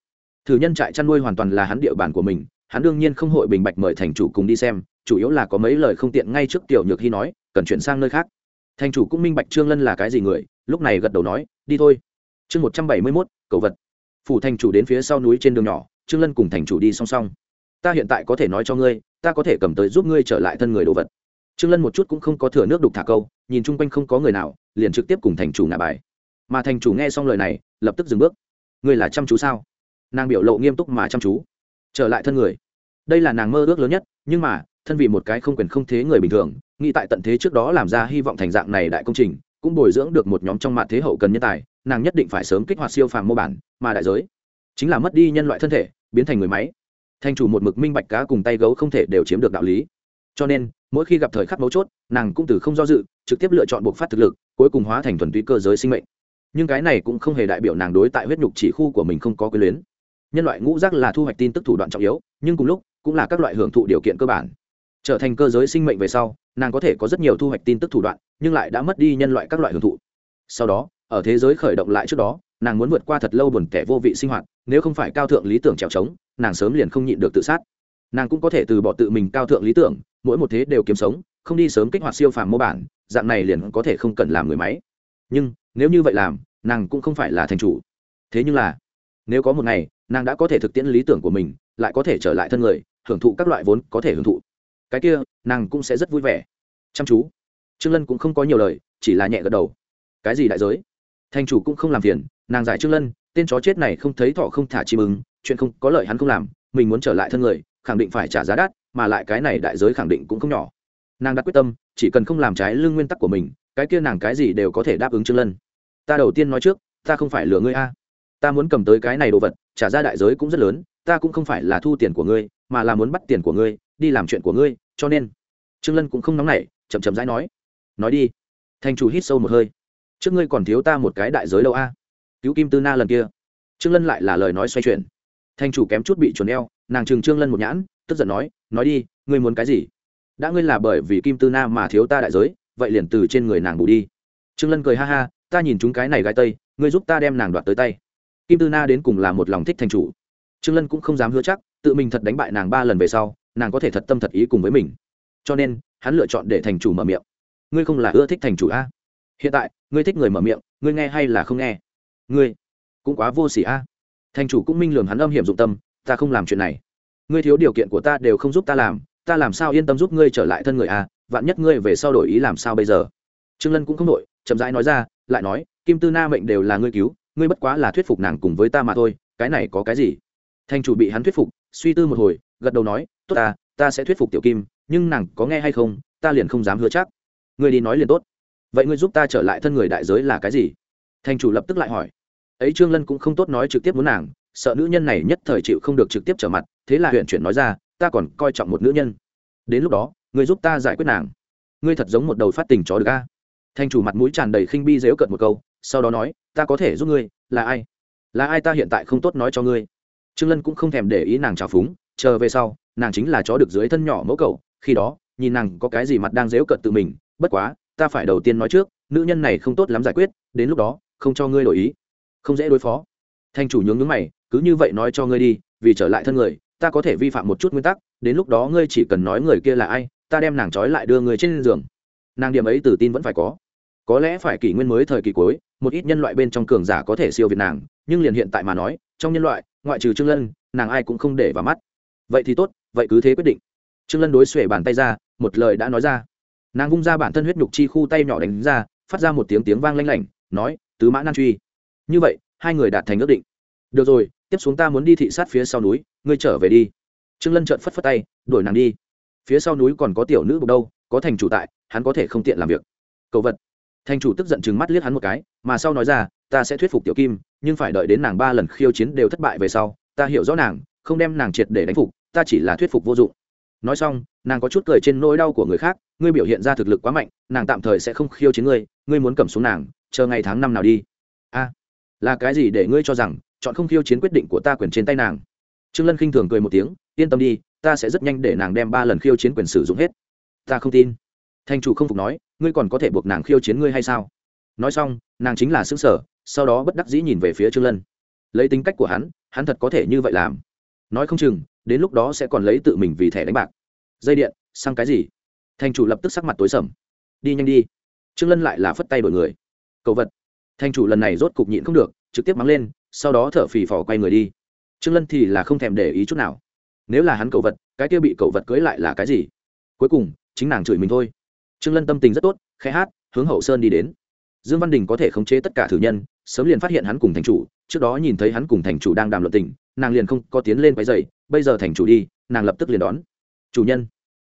Thử nhân trại chăn nuôi hoàn toàn là hắn địa bàn của mình, hắn đương nhiên không hội bình bạch mời thành chủ cùng đi xem, chủ yếu là có mấy lời không tiện ngay trước tiểu nhược hy nói, cần chuyển sang nơi khác. Thành chủ cũng minh bạch trương lân là cái gì người, lúc này gật đầu nói, đi thôi. Chương một trăm bảy mươi mốt, cầu vật. Phủ thành chủ đến phía sau núi trên đường nhỏ, trương lân cùng thành chủ đi song song. Ta hiện tại có thể nói cho ngươi ta có thể cầm tới giúp ngươi trở lại thân người đồ vật. Trương lân một chút cũng không có thừa nước đục thả câu, nhìn chung quanh không có người nào, liền trực tiếp cùng thành chủ nạ bài. Mà thành chủ nghe xong lời này, lập tức dừng bước. Ngươi là chăm chú sao? Nàng biểu lộ nghiêm túc mà chăm chú. Trở lại thân người. Đây là nàng mơ ước lớn nhất, nhưng mà, thân vì một cái không quyền không thế người bình thường, nghĩ tại tận thế trước đó làm ra hy vọng thành dạng này đại công trình, cũng bồi dưỡng được một nhóm trong mạng thế hậu cần nhân tài, nàng nhất định phải sớm kích hoạt siêu phàm mô bản, mà đại giới chính là mất đi nhân loại thân thể, biến thành người máy thành chủ một mực minh bạch cá cùng tay gấu không thể đều chiếm được đạo lý. Cho nên, mỗi khi gặp thời khắc mấu chốt, nàng cũng từ không do dự, trực tiếp lựa chọn buộc phát thực lực, cuối cùng hóa thành thuần túy cơ giới sinh mệnh. Nhưng cái này cũng không hề đại biểu nàng đối tại huyết nhục chỉ khu của mình không có quyền luyến. Nhân loại ngũ giác là thu hoạch tin tức thủ đoạn trọng yếu, nhưng cùng lúc, cũng là các loại hưởng thụ điều kiện cơ bản. Trở thành cơ giới sinh mệnh về sau, nàng có thể có rất nhiều thu hoạch tin tức thủ đoạn, nhưng lại đã mất đi nhân loại các loại hưởng thụ. Sau đó, ở thế giới khởi động lại trước đó, nàng muốn vượt qua thật lâu buồn kẻ vô vị sinh hoạt, nếu không phải cao thượng lý tưởng trèo trống nàng sớm liền không nhịn được tự sát. Nàng cũng có thể từ bỏ tự mình cao thượng lý tưởng, mỗi một thế đều kiếm sống, không đi sớm kích hoạt siêu phàm mô bản, dạng này liền có thể không cần làm người máy. Nhưng, nếu như vậy làm, nàng cũng không phải là thành chủ. Thế nhưng là, nếu có một ngày, nàng đã có thể thực tiễn lý tưởng của mình, lại có thể trở lại thân người, hưởng thụ các loại vốn có thể hưởng thụ. Cái kia, nàng cũng sẽ rất vui vẻ. Chăm chú. Trương lân cũng không có nhiều lời, chỉ là nhẹ gật đầu. Cái gì đại giới? Thành chủ cũng không làm phiền, nàng giải trương lân tên chó chết này không thấy thọ không thả chim ứng chuyện không có lợi hắn không làm, mình muốn trở lại thân người, khẳng định phải trả giá đắt, mà lại cái này đại giới khẳng định cũng không nhỏ. Nàng đã quyết tâm, chỉ cần không làm trái lương nguyên tắc của mình, cái kia nàng cái gì đều có thể đáp ứng trương lân. Ta đầu tiên nói trước, ta không phải lừa ngươi a. Ta muốn cầm tới cái này đồ vật, trả ra đại giới cũng rất lớn, ta cũng không phải là thu tiền của ngươi, mà là muốn bắt tiền của ngươi, đi làm chuyện của ngươi, cho nên. Trương lân cũng không nóng nảy, chậm chậm rãi nói. Nói đi. Thành chủ hít sâu một hơi. Trước ngươi còn thiếu ta một cái đại giới đâu a? Cứu kim tư na lần kia trương lân lại là lời nói xoay chuyển thành chủ kém chút bị chuồn eo, nàng trừng trương lân một nhãn, tức giận nói nói đi, ngươi muốn cái gì? Đã ngươi là bởi vì kim tư na mà thiếu ta đại giới, vậy liền từ trên người nàng bù đi. Trương lân cười ha ha, ta nhìn chúng cái này gai tây, ngươi giúp ta đem nàng đoạt tới tay. Kim tư na đến cùng là một lòng thích thành chủ. Trương lân cũng không dám hứa chắc, tự mình thật đánh bại nàng ba lần về sau, nàng có thể thật tâm thật ý cùng với mình. Cho nên, hắn lựa chọn để thành chủ mở miệng. Ngươi không là ưa thích thành chủ a? Hiện tại, ngươi thích người mở miệng, ngươi nghe hay là không nghe? Ngươi cũng quá vô s ỉ a. Thành chủ cũng minh lường hắn âm hiểm dụng tâm, ta không làm chuyện này. Ngươi thiếu điều kiện của ta đều không giúp ta làm ta làm sao yên tâm giúp ngươi trở lại thân người a, vạn nhất ngươi về sau đổi ý làm sao bây giờ? Trương lân cũng không đổi, chậm rãi nói ra, lại nói, kim tư na mệnh đều là ngươi cứu, ngươi bất quá là thuyết phục nàng cùng với ta mà thôi, cái này có cái gì? Thành chủ bị hắn thuyết phục, suy tư một hồi, gật đầu nói, tốt ta ta sẽ thuyết phục tiểu kim, nhưng nàng có nghe hay không, ta liền không dám hứa chắc. Ngươi đi nói liền tốt. Vậy ngươi giúp ta trở lại thân người đại giới là cái gì? Thành chủ lập tức lại hỏi. Ấy trương lân cũng không tốt nói trực tiếp muốn nàng, sợ nữ nhân này nhất thời chịu không được trực tiếp trở mặt, thế là huyện chuyển nói ra, ta còn coi trọng một nữ nhân. Đến lúc đó, ngươi giúp ta giải quyết nàng. Ngươi thật giống một đầu phát tình chó được a. Thành chủ mặt mũi tràn đầy khinh bi dếu cợt một câu, sau đó nói, ta có thể giúp ngươi, là ai? Là ai ta hiện tại không tốt nói cho ngươi? Trương lân cũng không thèm để ý nàng trào phúng, chờ về sau, nàng chính là chó được dưới thân nhỏ mẫu cầu khi đó, nhìn nàng có cái gì mặt đang dếu cợt tự mình, bất quá, ta phải đầu tiên nói trước, nữ nhân này không tốt lắm giải quyết, đến lúc đó không cho ngươi đổi ý. Không dễ đối phó. Thành chủ nhướng nhướng mày, cứ như vậy nói cho ngươi đi, vì trở lại thân người, ta có thể vi phạm một chút nguyên tắc, đến lúc đó ngươi chỉ cần nói người kia là ai, ta đem nàng trói lại đưa người trên giường. Nàng điểm ấy tự tin vẫn phải có. Có lẽ phải kỷ nguyên mới thời kỳ cuối, một ít nhân loại bên trong cường giả có thể siêu việt nàng, nhưng liền hiện tại mà nói, trong nhân loại, ngoại trừ trương lân, nàng ai cũng không để vào mắt. Vậy thì tốt, vậy cứ thế quyết định. Trương lân đối xuể bàn tay ra, một lời đã nói ra. Nàng vung ra bản thân huyết nhục chi khu tay nhỏ đánh ra, phát ra một tiếng tiếng vang lanh lảnh, nói tứ mã nan truy. Như vậy, hai người đạt thành ước định. Được rồi, tiếp xuống ta muốn đi thị sát phía sau núi, ngươi trở về đi. Trương lân trợn phất phất tay, đuổi nàng đi. Phía sau núi còn có tiểu nữ bục đâu, có thành chủ tại, hắn có thể không tiện làm việc. Cầu vật. Thành chủ tức giận chừng mắt liếc hắn một cái, mà sau nói ra, ta sẽ thuyết phục tiểu kim, nhưng phải đợi đến nàng ba lần khiêu chiến đều thất bại về sau, ta hiểu rõ nàng, không đem nàng triệt để đánh phục, ta chỉ là thuyết phục vô dụng. Nói xong, nàng có chút cười trên nỗi đau của người khác, ngươi biểu hiện ra thực lực quá mạnh, nàng tạm thời sẽ không khiêu chiến ngươi ngươi muốn cầm xuống nàng chờ ngày tháng năm nào đi. A, là cái gì để ngươi cho rằng chọn không khiêu chiến quyết định của ta quyền trên tay nàng? Trương lân khinh thường cười một tiếng, yên tâm đi, ta sẽ rất nhanh để nàng đem ba lần khiêu chiến quyền sử dụng hết. Ta không tin. Thành chủ không phục nói, ngươi còn có thể buộc nàng khiêu chiến ngươi hay sao? Nói xong, nàng chính là xứng sở sau đó bất đắc dĩ nhìn về phía trương lân. Lấy tính cách của hắn hắn thật có thể như vậy làm. Nói không chừng, đến lúc đó sẽ còn lấy tự mình vì thẻ đánh bạc. Dây điện, sang cái gì? Thành chủ lập tức sắc mặt tối sầm. Đi nhanh đi. Trương lân lại là phất tay đổi người cầu vật. Thành chủ lần này rốt cục nhịn không được, trực tiếp mắng lên, sau đó thở phì phò quay người đi. Trương lân thì là không thèm để ý chút nào. Nếu là hắn cầu vật, cái kia bị cầu vật cưới lại là cái gì? Cuối cùng, chính nàng chửi mình thôi. Trương lân tâm tình rất tốt, khẽ hát, hướng hậu sơn đi đến. Dương văn đình có thể khống chế tất cả thử nhân, sớm liền phát hiện hắn cùng thành chủ, trước đó nhìn thấy hắn cùng thành chủ đang đàm luận tình, nàng liền không có tiến lên quái dày bây giờ thành chủ đi, nàng lập tức liền đón. Chủ nhân.